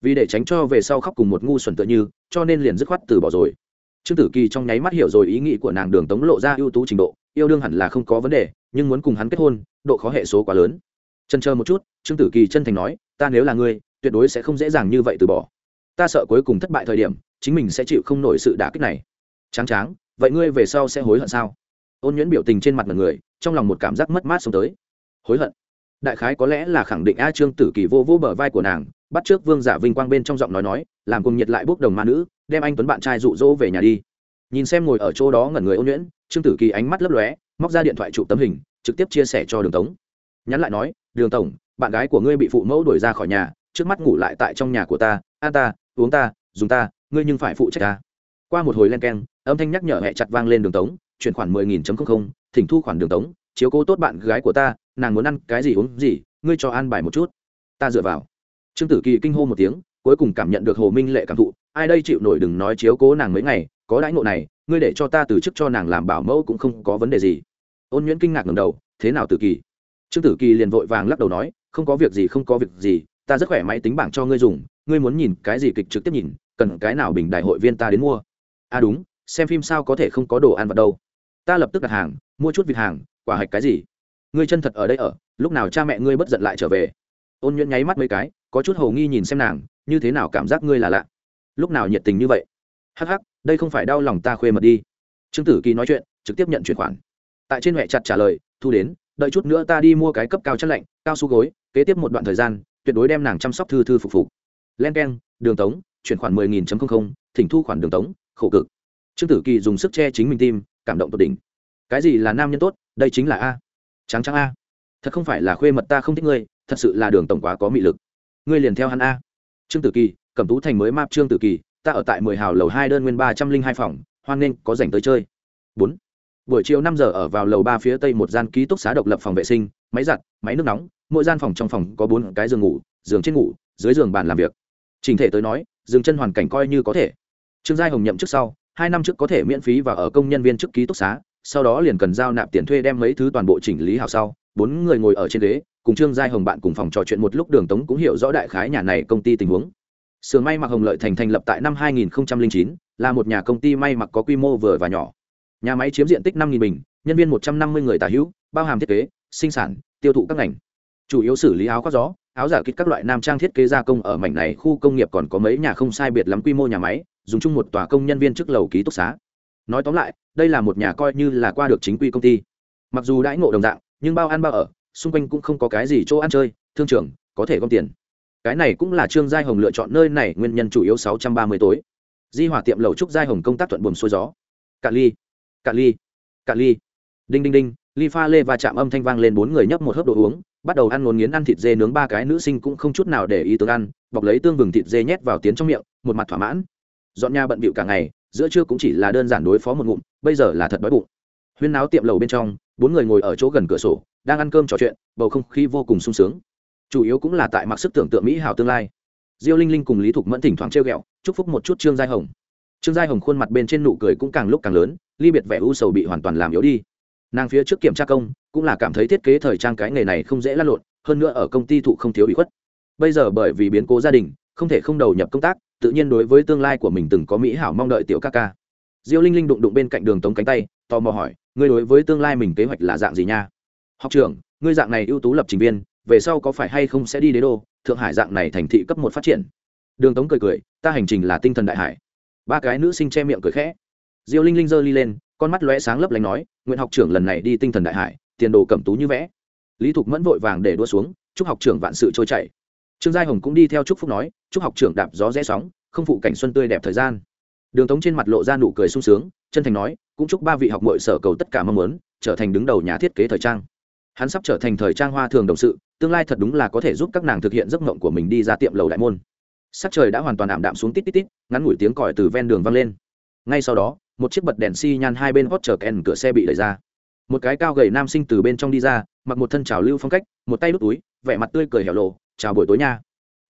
Vì để tránh cho về sau khóc cùng một ngu xuẩn tựa như, cho nên liền dứt khoát từ bỏ rồi. Trương tử kỳ trong nháy mắt hiểu rồi ý nghĩ của nàng đường tống lộ ra ưu tú trình độ, yêu đương hẳn là không có vấn đề, nhưng muốn cùng hắn kết hôn, độ khó hệ số quá lớn. Chân chờ một chút, trương tử kỳ chân thành nói, ta nếu là ngươi, tuyệt đối sẽ không dễ dàng như vậy từ bỏ. Ta sợ cuối cùng thất bại thời điểm, chính mình sẽ chịu không nổi sự đả kích này. Tráng tráng, vậy ngươi về sau sẽ hối hận sao? Ôn nhuyễn biểu tình trên mặt mọi người, trong lòng một cảm giác mất mát xông tới hối hận. Đại khái có lẽ là khẳng định a trương tử kỳ vô vô bờ vai của nàng, bắt trước vương giả vinh quang bên trong giọng nói nói, làm cùng nhiệt lại bốc đồng ma nữ, đem anh tuấn bạn trai rụ rỗ về nhà đi. Nhìn xem ngồi ở chỗ đó ngẩn người ôn nhuyễn, trương tử kỳ ánh mắt lấp lóe, móc ra điện thoại chụp tấm hình, trực tiếp chia sẻ cho đường tống. Nhắn lại nói, đường tổng, bạn gái của ngươi bị phụ mẫu đuổi ra khỏi nhà, trước mắt ngủ lại tại trong nhà của ta an ta, uống ta, dùng ta, ngươi nhưng phải phụ trách ta. Qua một hồi len keng, âm thanh nhắc nhở hẹ chặt vang lên đường tống, chuyển khoản mười nghìn chấm không không, thỉnh thu khoản đường tống, chiếu cố tốt bạn gái của ta nàng muốn ăn cái gì uống gì, ngươi cho ăn bài một chút. Ta dựa vào. Trương tử kỳ kinh hô một tiếng, cuối cùng cảm nhận được hồ minh lệ cảm thụ, ai đây chịu nổi đừng nói chiếu cố nàng mấy ngày, có đãi ngộ này, ngươi để cho ta từ chức cho nàng làm bảo mẫu cũng không có vấn đề gì. Ôn nhuyễn kinh ngạc ngầm đầu, thế nào tử kỳ? Trương tử kỳ liền vội vàng lắc đầu nói, không có việc gì, không có việc gì, ta rất khỏe máy tính bảng cho ngươi dùng, ngươi muốn nhìn cái gì kịch trực tiếp nhìn, cần cái nào bình đại hội viên ta đến mua. À đúng, xem phim sao có thể không có đồ ăn vặt đâu. Ta lập tức đặt hàng, mua chút vịt hàng, quả hạch cái gì? Ngươi chân thật ở đây ở, lúc nào cha mẹ ngươi bất giận lại trở về. Ôn nhuận nháy mắt mấy cái, có chút hầu nghi nhìn xem nàng, như thế nào cảm giác ngươi là lạ. Lúc nào nhiệt tình như vậy? Hắc hắc, đây không phải đau lòng ta khuê mật đi. Trương tử kỳ nói chuyện, trực tiếp nhận chuyển khoản. Tại trên huệ chặt trả lời, thu đến, đợi chút nữa ta đi mua cái cấp cao chất lạnh, cao su gối, kế tiếp một đoạn thời gian, tuyệt đối đem nàng chăm sóc thư thư phục phục. Len k e n đường tống, chuyển khoản mười nghìn không, thỉnh thu khoản đường tống, khổ cực. Trương tử kỳ dùng sức che chính mình tim, cảm động tột đỉnh. Cái gì là nam nhân tốt, đây chính là a trắng trắng a. Thật không phải là khuê mật ta không thích ngươi, thật sự là đường tổng quá có mị lực. Ngươi liền theo hắn a. Trương tử kỳ, cẩm tú thành mới map trương tử kỳ, ta ở tại mười hào lầu hai đơn nguyên ba trăm linh hai phòng, hoan nghênh, có dành tới chơi. Bốn. Buổi chiều năm giờ ở vào lầu ba phía tây một gian ký túc xá độc lập phòng vệ sinh, máy giặt, máy nước nóng, mỗi gian phòng trong phòng có bốn cái giường ngủ, giường trên ngủ, dưới giường bàn làm việc. Trình thể tới nói dừng chân hoàn cảnh coi như có thể. Trương giai hồng nhậm trước sau, hai năm trước có thể miễn phí và ở công nhân viên chức ký túc xá sau đó liền cần giao nạp tiền thuê đem mấy thứ toàn bộ chỉnh lý hào sau bốn người ngồi ở trên ghế cùng trương giai hồng bạn cùng phòng trò chuyện một lúc đường tống cũng hiểu rõ đại khái nhà này công ty tình huống. Sưởng may mặc hồng lợi thành thành lập tại năm 2009, là một nhà công ty may mặc có quy mô vừa và nhỏ. Nhà máy chiếm diện tích 5.000 bình nhân viên 150 người tả hữu bao hàm thiết kế sinh sản tiêu thụ các ngành. Chủ yếu xử lý áo khoác gió áo giả kích các loại nam trang thiết kế gia công ở mảnh này khu công nghiệp còn có mấy nhà không sai biệt lắm quy mô nhà máy dùng chung một tòa công nhân viên trước lầu ký túc xá nói tóm lại, đây là một nhà coi như là qua được chính quy công ty. Mặc dù đãi ngộ đồng dạng, nhưng bao ăn bao ở, xung quanh cũng không có cái gì chỗ ăn chơi, thương trường, có thể gom tiền. Cái này cũng là trương giai hồng lựa chọn nơi này nguyên nhân chủ yếu sáu trăm ba mươi tối. Di hỏa tiệm lầu trúc giai hồng công tác thuận buồm xuôi gió. Cạn ly cạn ly cạn ly. Đinh đinh đinh, ly pha lê và chạm âm thanh vang lên bốn người nhấp một hớp đồ uống, bắt đầu ăn ngốn nghiến ăn thịt dê nướng ba cái nữ sinh cũng không chút nào để ý tương ăn, bọc lấy tương vừng thịt dê nhét vào tiến trong miệng, một mặt thỏa mãn. Dọn nhà bận bịu cả ngày giữa trưa cũng chỉ là đơn giản đối phó một ngụm, bây giờ là thật đói bụng. Huyên náo tiệm lầu bên trong, bốn người ngồi ở chỗ gần cửa sổ, đang ăn cơm trò chuyện, bầu không khí vô cùng sung sướng. Chủ yếu cũng là tại mặc sức tưởng tượng mỹ hảo tương lai. Diêu linh linh cùng lý thục mẫn thỉnh thoảng trêu ghẹo, chúc phúc một chút trương giai hồng. Trương giai hồng khuôn mặt bên trên nụ cười cũng càng lúc càng lớn, ly biệt vẻ u sầu bị hoàn toàn làm yếu đi. Nàng phía trước kiểm tra công, cũng là cảm thấy thiết kế thời trang cái nghề này không dễ lăn lộn, hơn nữa ở công ty thụ không thiếu bị khuất. Bây giờ bởi vì biến cố gia đình, không thể không đầu nhập công tác tự nhiên đối với tương lai của mình từng có mỹ hảo mong đợi tiểu ca ca. Diêu linh linh đụng đụng bên cạnh đường tống cánh tay, tò mò hỏi, ngươi đối với tương lai mình kế hoạch là dạng gì nha? Học trưởng, ngươi dạng này ưu tú lập trình viên, về sau có phải hay không sẽ đi đế đô, thượng hải dạng này thành thị cấp một phát triển? Đường tống cười cười, ta hành trình là tinh thần đại hải. Ba cái nữ sinh che miệng cười khẽ. Diêu linh linh giơ ly lên, con mắt lóe sáng lấp lánh nói, nguyện học trưởng lần này đi tinh thần đại hải, tiền đồ cẩm tú như vẽ. Lý thục mẫn vội vàng để đua xuống, chúc học trưởng vạn sự trôi chảy. Trương giai hồng cũng đi theo chúc phúc nói chúc học trưởng đạp gió rẽ sóng, không phụ cảnh xuân tươi đẹp thời gian. Đường tống trên mặt lộ ra nụ cười sung sướng, chân thành nói, cũng chúc ba vị học mội sở cầu tất cả mong muốn, trở thành đứng đầu nhà thiết kế thời trang. Hắn sắp trở thành thời trang hoa thường đồng sự, tương lai thật đúng là có thể giúp các nàng thực hiện giấc mộng của mình đi ra tiệm lầu đại môn. Sắc trời đã hoàn toàn ảm đạm xuống tít tít tít, ngắn ngủi tiếng còi từ ven đường vang lên. Ngay sau đó, một chiếc bật đèn xi hai bên hót chờ kèn cửa xe bị đẩy ra. Một cái cao gầy nam sinh từ bên trong đi ra, mặc một thân trào lưu phong cách, một tay đút túi, vẻ mặt tươi cười hẻo lộ chào buổi tối nha.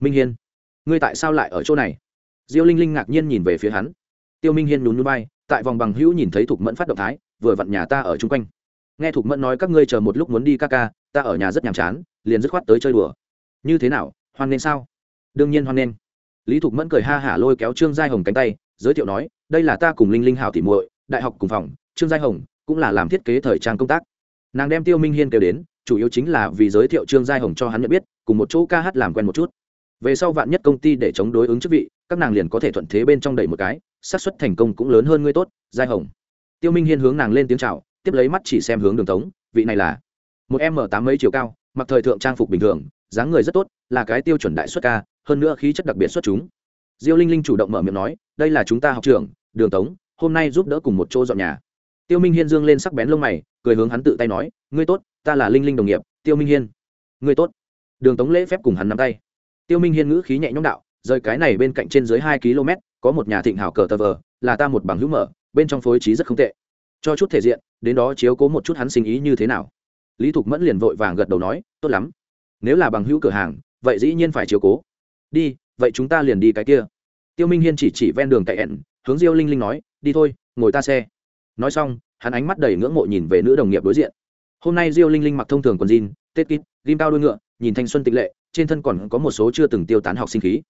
Minh hiên ngươi tại sao lại ở chỗ này? Diêu linh linh ngạc nhiên nhìn về phía hắn. Tiêu minh hiên nhún núi bay tại vòng bằng hữu nhìn thấy thục mẫn phát động thái, vừa vặn nhà ta ở chung quanh. Nghe thục mẫn nói các ngươi chờ một lúc muốn đi ca ca, ta ở nhà rất nhàm chán, liền dứt khoát tới chơi đùa. Như thế nào, hoan nên sao? Đương nhiên hoan nên lý thục mẫn cười ha hả lôi kéo trương giai hồng cánh tay, giới thiệu nói, đây là ta cùng linh linh hảo tỉ muội, đại học cùng phòng, trương giai hồng cũng là làm thiết kế thời trang công tác. Nàng đem tiêu minh hiên kêu đến, chủ yếu chính là vì giới thiệu trương giai hồng cho hắn nhận biết, cùng một chỗ ca hát làm quen một chút về sau vạn nhất công ty để chống đối ứng chức vị, các nàng liền có thể thuận thế bên trong đẩy một cái, xác suất thành công cũng lớn hơn ngươi tốt, giai hồng. Tiêu minh hiên hướng nàng lên tiếng chào, tiếp lấy mắt chỉ xem hướng đường tống, vị này là một em m tám mấy chiều cao, mặc thời thượng trang phục bình thường, dáng người rất tốt, là cái tiêu chuẩn đại xuất ca, hơn nữa khí chất đặc biệt xuất chúng. Diêu linh linh chủ động mở miệng nói, đây là chúng ta học trường đường tống, hôm nay giúp đỡ cùng một chỗ dọn nhà. Tiêu minh hiên dương lên sắc bén lông mày, cười hướng hắn tự tay nói, ngươi tốt, ta là linh linh đồng nghiệp, tiêu minh hiên. Ngươi tốt. Đường tống lễ phép cùng hắn nắm tay tiêu minh hiên ngữ khí nhẹ nhõm đạo rời cái này bên cạnh trên dưới hai km có một nhà thịnh hảo cờ tờ vờ là ta một bằng hữu mở bên trong phối trí rất không tệ. Cho chút thể diện đến đó chiếu cố một chút hắn sinh ý như thế nào. Lý thục mẫn liền vội vàng gật đầu nói tốt lắm. Nếu là bằng hữu cửa hàng vậy dĩ nhiên phải chiếu cố. Đi vậy chúng ta liền đi cái kia. Tiêu minh hiên chỉ chỉ ven đường tại ẹn, hướng diêu linh linh nói đi thôi ngồi ta xe. Nói xong hắn ánh mắt đầy ngưỡng mộ nhìn về nữ đồng nghiệp đối diện. Hôm nay diêu linh linh mặc thông thường quần jean tết kít ghim cao đôi ngựa nhìn thanh xuân tịch lệ trên thân còn có một số chưa từng tiêu tán học sinh khí.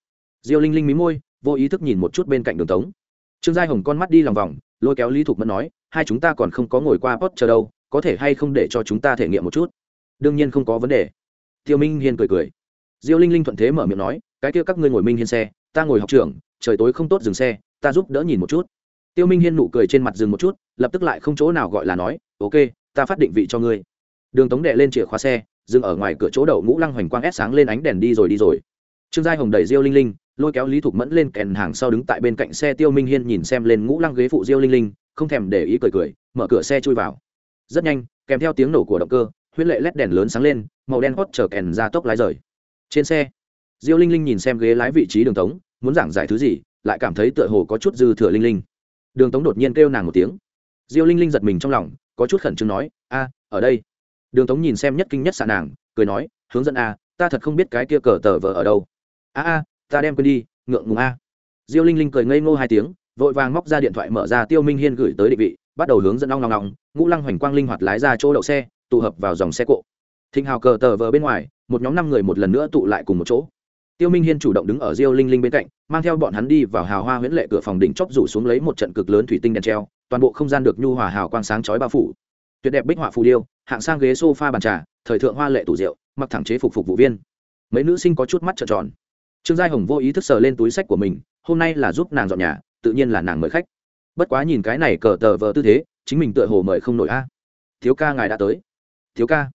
Diêu linh linh mí môi, vô ý thức nhìn một chút bên cạnh đường tống. Trương giai hồng con mắt đi lòng vòng, lôi kéo lý thục mẫn nói, hai chúng ta còn không có ngồi qua post chờ đâu, có thể hay không để cho chúng ta thể nghiệm một chút? Đương nhiên không có vấn đề. Tiêu minh hiên cười cười. Diêu linh linh thuận thế mở miệng nói, cái kia các ngươi ngồi minh hiên xe, ta ngồi học trường, trời tối không tốt dừng xe, ta giúp đỡ nhìn một chút. Tiêu minh hiên nụ cười trên mặt dừng một chút, lập tức lại không chỗ nào gọi là nói, ok, ta phát định vị cho ngươi. Đường tống đệ lên chìa khóa xe dừng ở ngoài cửa chỗ đậu ngũ lăng hoành quang ép sáng lên ánh đèn đi rồi đi rồi. Trương giai hồng đẩy diêu linh linh, lôi kéo lý thục mẫn lên kèn hàng sau đứng tại bên cạnh xe tiêu minh hiên nhìn xem lên ngũ lăng ghế phụ diêu linh linh, không thèm để ý cười cười, mở cửa xe chui vào. Rất nhanh, kèm theo tiếng nổ của động cơ, huyết lệ lét đèn lớn sáng lên, màu đen hót chở kèn ra tốc lái rời. Trên xe, diêu linh linh nhìn xem ghế lái vị trí đường tống, muốn giảng giải thứ gì, lại cảm thấy tựa hồ có chút dư thừa linh linh. Đường tống đột nhiên kêu nàng một tiếng. Diêu linh linh giật mình trong lòng, có chút khẩn trương nói, a, ở đây đường tống nhìn xem nhất kinh nhất xạ nàng, cười nói, hướng dẫn a, ta thật không biết cái kia cờ tờ vờ ở đâu. A a, ta đem quên đi, ngượng ngùng a. Diêu linh linh cười ngây ngô hai tiếng, vội vàng móc ra điện thoại mở ra tiêu minh hiên gửi tới định vị, bắt đầu hướng dẫn long long long ngũ lăng hoành quang linh hoạt lái ra chỗ đậu xe, tụ hợp vào dòng xe cộ. Thịnh hào cờ tờ vờ bên ngoài, một nhóm năm người một lần nữa tụ lại cùng một chỗ. Tiêu minh hiên chủ động đứng ở diêu linh linh bên cạnh, mang theo bọn hắn đi vào hào hoa huyễn lệ cửa phòng đỉnh chóp rủ xuống lấy một trận cực lớn thủy tinh đèn treo, toàn bộ không gian được nhu hòa hào quang sáng chói bao phủ tuyệt đẹp bích họa phù điêu, hạng sang ghế sofa bàn trà, thời thượng hoa lệ tủ rượu, mặc thẳng chế phục phục vụ viên. Mấy nữ sinh có chút mắt trợn tròn. Trương giai hồng vô ý thức sờ lên túi sách của mình, hôm nay là giúp nàng dọn nhà, tự nhiên là nàng mời khách. Bất quá nhìn cái này cờ tờ vờ tư thế, chính mình tựa hồ mời không nổi a. Thiếu ca ngài đã tới. Thiếu ca.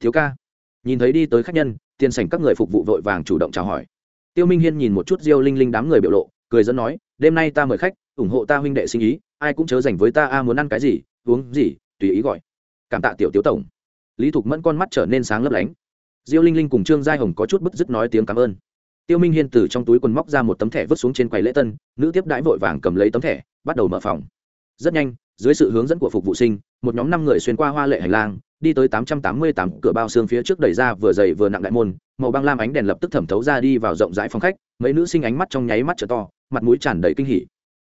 Thiếu ca. Nhìn thấy đi tới khách nhân, tiền sảnh các người phục vụ vội vàng chủ động chào hỏi. Tiêu minh hiên nhìn một chút diêu linh linh đám người biểu lộ, cười dẫn nói, đêm nay ta mời khách, ủng hộ ta huynh đệ sinh ý, ai cũng chớ dành với ta, a, muốn ăn cái gì, uống gì, tùy ý gọi cảm tạ tiểu tiểu tổng. Lý thục mẫn con mắt trở nên sáng lấp lánh. Diêu linh linh cùng trương giai hồng có chút bứt dứt nói tiếng cảm ơn. Tiêu minh hiên từ trong túi quần móc ra một tấm thẻ vứt xuống trên quầy lễ tân, nữ tiếp đãi vội vàng cầm lấy tấm thẻ, bắt đầu mở phòng. Rất nhanh, dưới sự hướng dẫn của phục vụ sinh, một nhóm năm người xuyên qua hoa lệ hành lang, đi tới tám trăm tám mươi tám cửa bao xương phía trước đẩy ra vừa dày vừa nặng đại môn, màu băng lam ánh đèn lập tức thẩm thấu ra đi vào rộng rãi phòng khách, mấy nữ sinh ánh mắt trong nháy mắt trở to, mặt mũi tràn đầy kinh hỉ.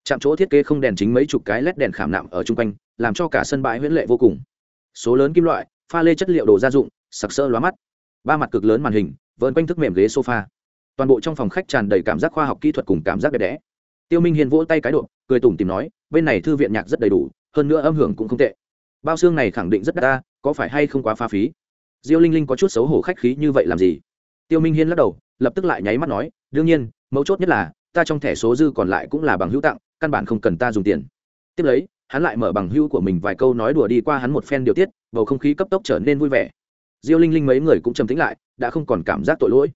Chạm chỗ thiết kế không đèn chính mấy chục cái led đèn khảm nạm ở chung quanh, làm cho cả sân bãi huyễn lệ vô cùng số lớn kim loại, pha lê chất liệu đồ gia dụng, sặc sỡ lóa mắt. Ba mặt cực lớn màn hình vơn quanh thức mềm ghế sofa. Toàn bộ trong phòng khách tràn đầy cảm giác khoa học kỹ thuật cùng cảm giác đẹp đẽ. Tiêu minh hiền vỗ tay cái độ, cười tủm tìm nói, bên này thư viện nhạc rất đầy đủ, hơn nữa âm hưởng cũng không tệ. Bao xương này khẳng định rất đắt ta, có phải hay không quá pha phí? Diêu linh linh có chút xấu hổ khách khí như vậy làm gì? Tiêu minh hiên lắc đầu, lập tức lại nháy mắt nói, đương nhiên, mấu chốt nhất là, ta trong thẻ số dư còn lại cũng là bằng hữu tặng, căn bản không cần ta dùng tiền. Tiếp lấy hắn lại mở bằng hữu của mình vài câu nói đùa đi qua hắn một phen điều tiết, bầu không khí cấp tốc trở nên vui vẻ. Diêu linh linh mấy người cũng trầm tĩnh lại, đã không còn cảm giác tội lỗi.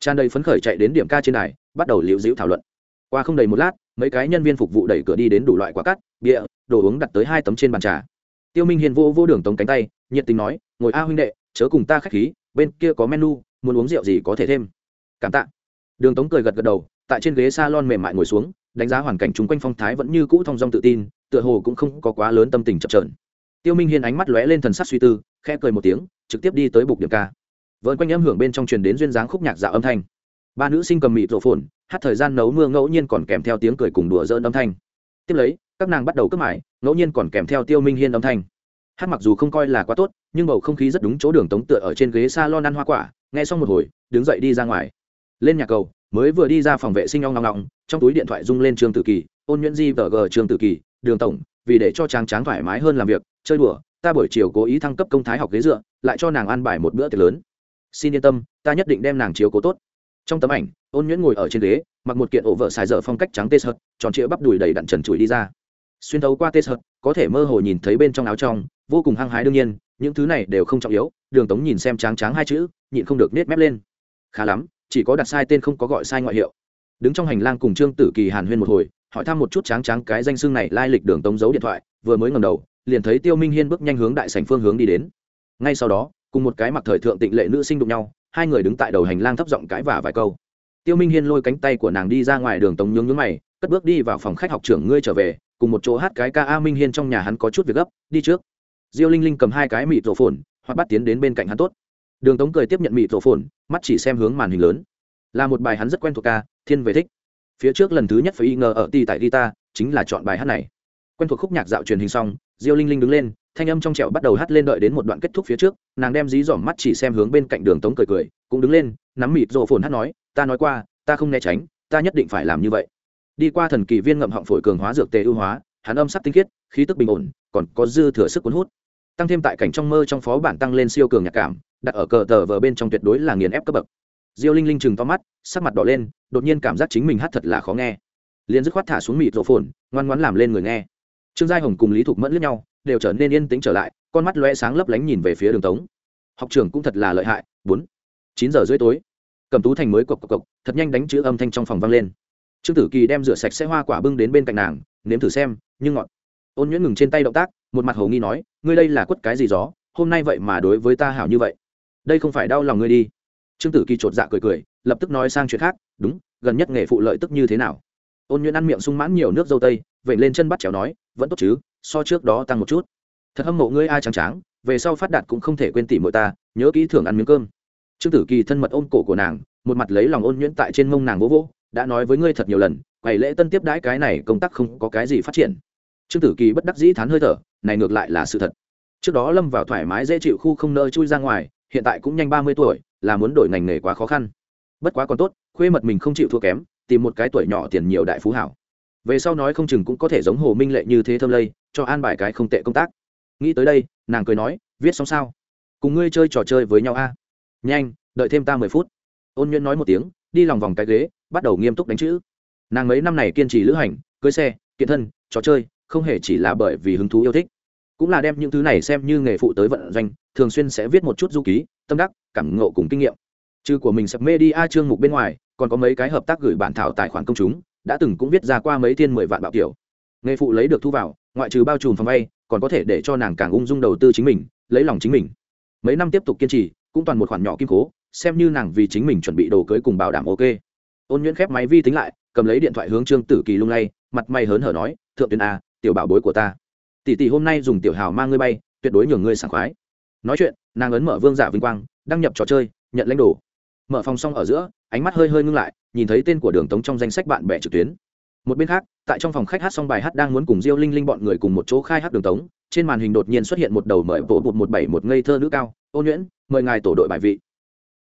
Tràn đầy phấn khởi chạy đến điểm ca trên này bắt đầu liễu dĩu thảo luận. Qua không đầy một lát, mấy cái nhân viên phục vụ đẩy cửa đi đến đủ loại quả cắt bịa đồ uống đặt tới hai tấm trên bàn trà. Tiêu minh hiền vô vô đường tống cánh tay, nhiệt tình nói, ngồi a huynh đệ, chớ cùng ta khách khí, bên kia có menu, muốn uống rượu gì có thể thêm. Cảm tạ. Đường tống cười gật gật đầu, tại trên ghế salon mềm mại ngồi xuống, đánh giá hoàn cảnh chung quanh phong thái vẫn như cũ thong dong tự tin tựa hồ cũng không có quá lớn tâm tình chập trờn tiêu minh hiên ánh mắt lóe lên thần sắc suy tư, khẽ cười một tiếng, trực tiếp đi tới bục điểm ca. Vợn quanh âm hưởng bên trong truyền đến duyên dáng khúc nhạc dạo âm thanh. Ba nữ sinh cầm mịt rộ phồn, hát thời gian nấu mưa ngẫu nhiên còn kèm theo tiếng cười cùng đùa dỡn âm thanh. Tiếp lấy, các nàng bắt đầu cướp mải, ngẫu nhiên còn kèm theo tiêu minh hiên âm thanh. Hát mặc dù không coi là quá tốt, nhưng bầu không khí rất đúng chỗ đường tống tựa ở trên ghế s a lon ăn hoa quả, nghe xong một hồi, đứng dậy đi ra ngoài. Lên nhà cầu, mới vừa đi ra phòng vệ sinh ong ngong ngong trong túi điện thoại rung lên trương tử kỳ, ôn nhuyễn di vờ gờ trương tử kỳ đường tổng, vì để cho tráng tráng thoải mái hơn làm việc, chơi đùa, ta buổi chiều cố ý thăng cấp công thái học ghế dựa, lại cho nàng ăn bài một bữa tiệc lớn. Xin yên tâm, ta nhất định đem nàng chiếu cố tốt. Trong tấm ảnh, ôn nhuyễn ngồi ở trên ghế, mặc một kiện ổ vợ xài dở phong cách trắng tê sợt, tròn trịa bắp đùi đầy đặn trần chùi đi ra. Xuyên thấu qua tê sợt, có thể mơ hồ nhìn thấy bên trong áo trong, vô cùng hăng hái đương nhiên, những thứ này đều không trọng yếu, đường tống nhìn xem tráng tráng hai chữ, nhịn không được nết mép lên. Khá lắm, chỉ có đặt sai tên không có gọi sai ngoại hiệu. Đứng trong hành lang cùng trương tử kỳ hàn huyên một hồi hỏi thăm một chút tráng tráng cái danh xương này lai lịch đường tống giấu điện thoại, vừa mới ngầm đầu, liền thấy tiêu minh hiên bước nhanh hướng đại sảnh phương hướng đi đến. Ngay sau đó, cùng một cái mặc thời thượng tịnh lệ nữ sinh đụng nhau, hai người đứng tại đầu hành lang thấp giọng cãi vả vài câu. Tiêu minh hiên lôi cánh tay của nàng đi ra ngoài đường tống nhướng nhướng mày, cất bước đi vào phòng khách học trưởng ngươi trở về, cùng một chỗ hát cái ca a minh hiên trong nhà hắn có chút việc gấp, đi trước. Diêu linh linh cầm hai cái mịt rổ phồn, hoặc bắt tiến đến bên cạnh hắn tốt. Đường tống cười tiếp nhận mịt rổ phồn, mắt chỉ xem hướng màn hình lớn. Là một bài hắn rất quen thuộc ca, thiên về thích phía trước lần thứ nhất phải y ngờ ở ti tại guitar, chính là chọn bài hát này. Quen thuộc khúc nhạc dạo truyền hình xong, diêu linh linh đứng lên, thanh âm trong trẻo bắt đầu hát lên đợi đến một đoạn kết thúc phía trước, nàng đem dí dỏm mắt chỉ xem hướng bên cạnh đường tống cười cười, cũng đứng lên, nắm mịt rộ phồn hát nói, ta nói qua, ta không né tránh, ta nhất định phải làm như vậy. Đi qua thần kỳ viên ngậm họng phổi cường hóa dược tề ưu hóa, hắn âm sắc tinh khiết, khí tức bình ổn, còn có dư thừa sức cuốn hút. Tăng thêm tại cảnh trong mơ trong phó bản tăng lên siêu cường nhạc cảm, đặt ở cờ tờ vờ bên trong tuyệt đối là nghiền ép cấp bậc diêu linh linh chừng to mắt, sắc mặt đỏ lên, đột nhiên cảm giác chính mình hát thật là khó nghe. Liền dứt khoát thả xuống mịt rộ phồn, ngoan ngoãn làm lên người nghe. Trương giai hồng cùng lý thục mẫn lướt nhau, đều trở nên yên tĩnh trở lại, con mắt lóe sáng lấp lánh nhìn về phía đường tống. Học trường cũng thật là lợi hại, bốn, chín giờ rưỡi tối. Cầm tú thành mới cộc cộc cộc, thật nhanh đánh chữ âm thanh trong phòng vang lên. Trương tử kỳ đem rửa sạch sẽ hoa quả bưng đến bên cạnh nàng, nếm thử xem, nhưng ngọt. Ôn nhuyễn ngừng trên tay động tác, một mặt hồ nghi nói, ngươi đây là quất cái gì gió? Hôm nay vậy mà đối với ta hảo như vậy. Đây không phải đau lòng ngươi đi trương tử kỳ chột dạ cười cười, lập tức nói sang chuyện khác, đúng, gần nhất nghề phụ lợi tức như thế nào? Ôn nhuyễn ăn miệng sung mãn nhiều nước dâu tây vậy lên chân bắt chéo nói, vẫn tốt chứ, so trước đó tăng một chút. Thật hâm mộ ngươi ai trắng tráng, về sau phát đạt cũng không thể quên tỉ mội ta, nhớ kỹ thưởng ăn miếng cơm. Trương tử kỳ thân mật ôm cổ của nàng, một mặt lấy lòng ôn nhuyễn tại trên mông nàng vỗ vỗ, đã nói với ngươi thật nhiều lần, quầy lễ tân tiếp đãi cái này công tác không có cái gì phát triển. Trương tử kỳ bất đắc dĩ thán hơi thở, này ngược lại là sự thật. Trước đó lâm vào thoải mái dễ chịu khu không nơi chui ra ngoài, hiện tại cũng nhanh ba mươi tuổi là muốn đổi ngành nghề quá khó khăn. Bất quá còn tốt, khuê mật mình không chịu thua kém, tìm một cái tuổi nhỏ tiền nhiều đại phú hảo. Về sau nói không chừng cũng có thể giống hồ minh lệ như thế thâm lây, cho an bài cái không tệ công tác. Nghĩ tới đây, nàng cười nói, viết xong sao? Cùng ngươi chơi trò chơi với nhau a. Nhanh, đợi thêm ta mười phút. Ôn nhuận nói một tiếng, đi lòng vòng cái ghế, bắt đầu nghiêm túc đánh chữ. Nàng mấy năm này kiên trì lữ hành, cưới xe, kiện thân, trò chơi, không hề chỉ là bởi vì hứng thú yêu thích. Cũng là đem những thứ này xem như nghề phụ tới vận doanh thường xuyên sẽ viết một chút du ký, tâm đắc, cảm ngộ cùng kinh nghiệm. Trừ của mình sập media chương mục bên ngoài, còn có mấy cái hợp tác gửi bản thảo tài khoản công chúng, đã từng cũng viết ra qua mấy thiên mười vạn bạo kiểu. Nghề phụ lấy được thu vào, ngoại trừ bao trùm phòng vay, còn có thể để cho nàng càng ung dung đầu tư chính mình, lấy lòng chính mình. Mấy năm tiếp tục kiên trì, cũng toàn một khoản nhỏ kim cố, xem như nàng vì chính mình chuẩn bị đồ cưới cùng bảo đảm ok. Ôn nhuyễn khép máy vi tính lại, cầm lấy điện thoại hướng trương tử kỳ lung lay, mặt may hớn hở nói, thượng tuyến a à, tiểu bảo bối của ta. Tỷ tỷ hôm nay dùng tiểu hào mang ngươi bay, tuyệt đối nhường ngươi sảng khoái nói chuyện, nàng ấn mở vương giả vinh quang, đăng nhập trò chơi, nhận lãnh đồ. Mở phòng xong ở giữa, ánh mắt hơi hơi ngưng lại, nhìn thấy tên của đường tống trong danh sách bạn bè trực tuyến. Một bên khác, tại trong phòng khách hát xong bài hát đang muốn cùng diêu linh linh bọn người cùng một chỗ khai hát đường tống, trên màn hình đột nhiên xuất hiện một đầu mời bộ bụt một bảy một ngây thơ nữ cao. Ô nhuyễn, mời ngài tổ đội bài vị.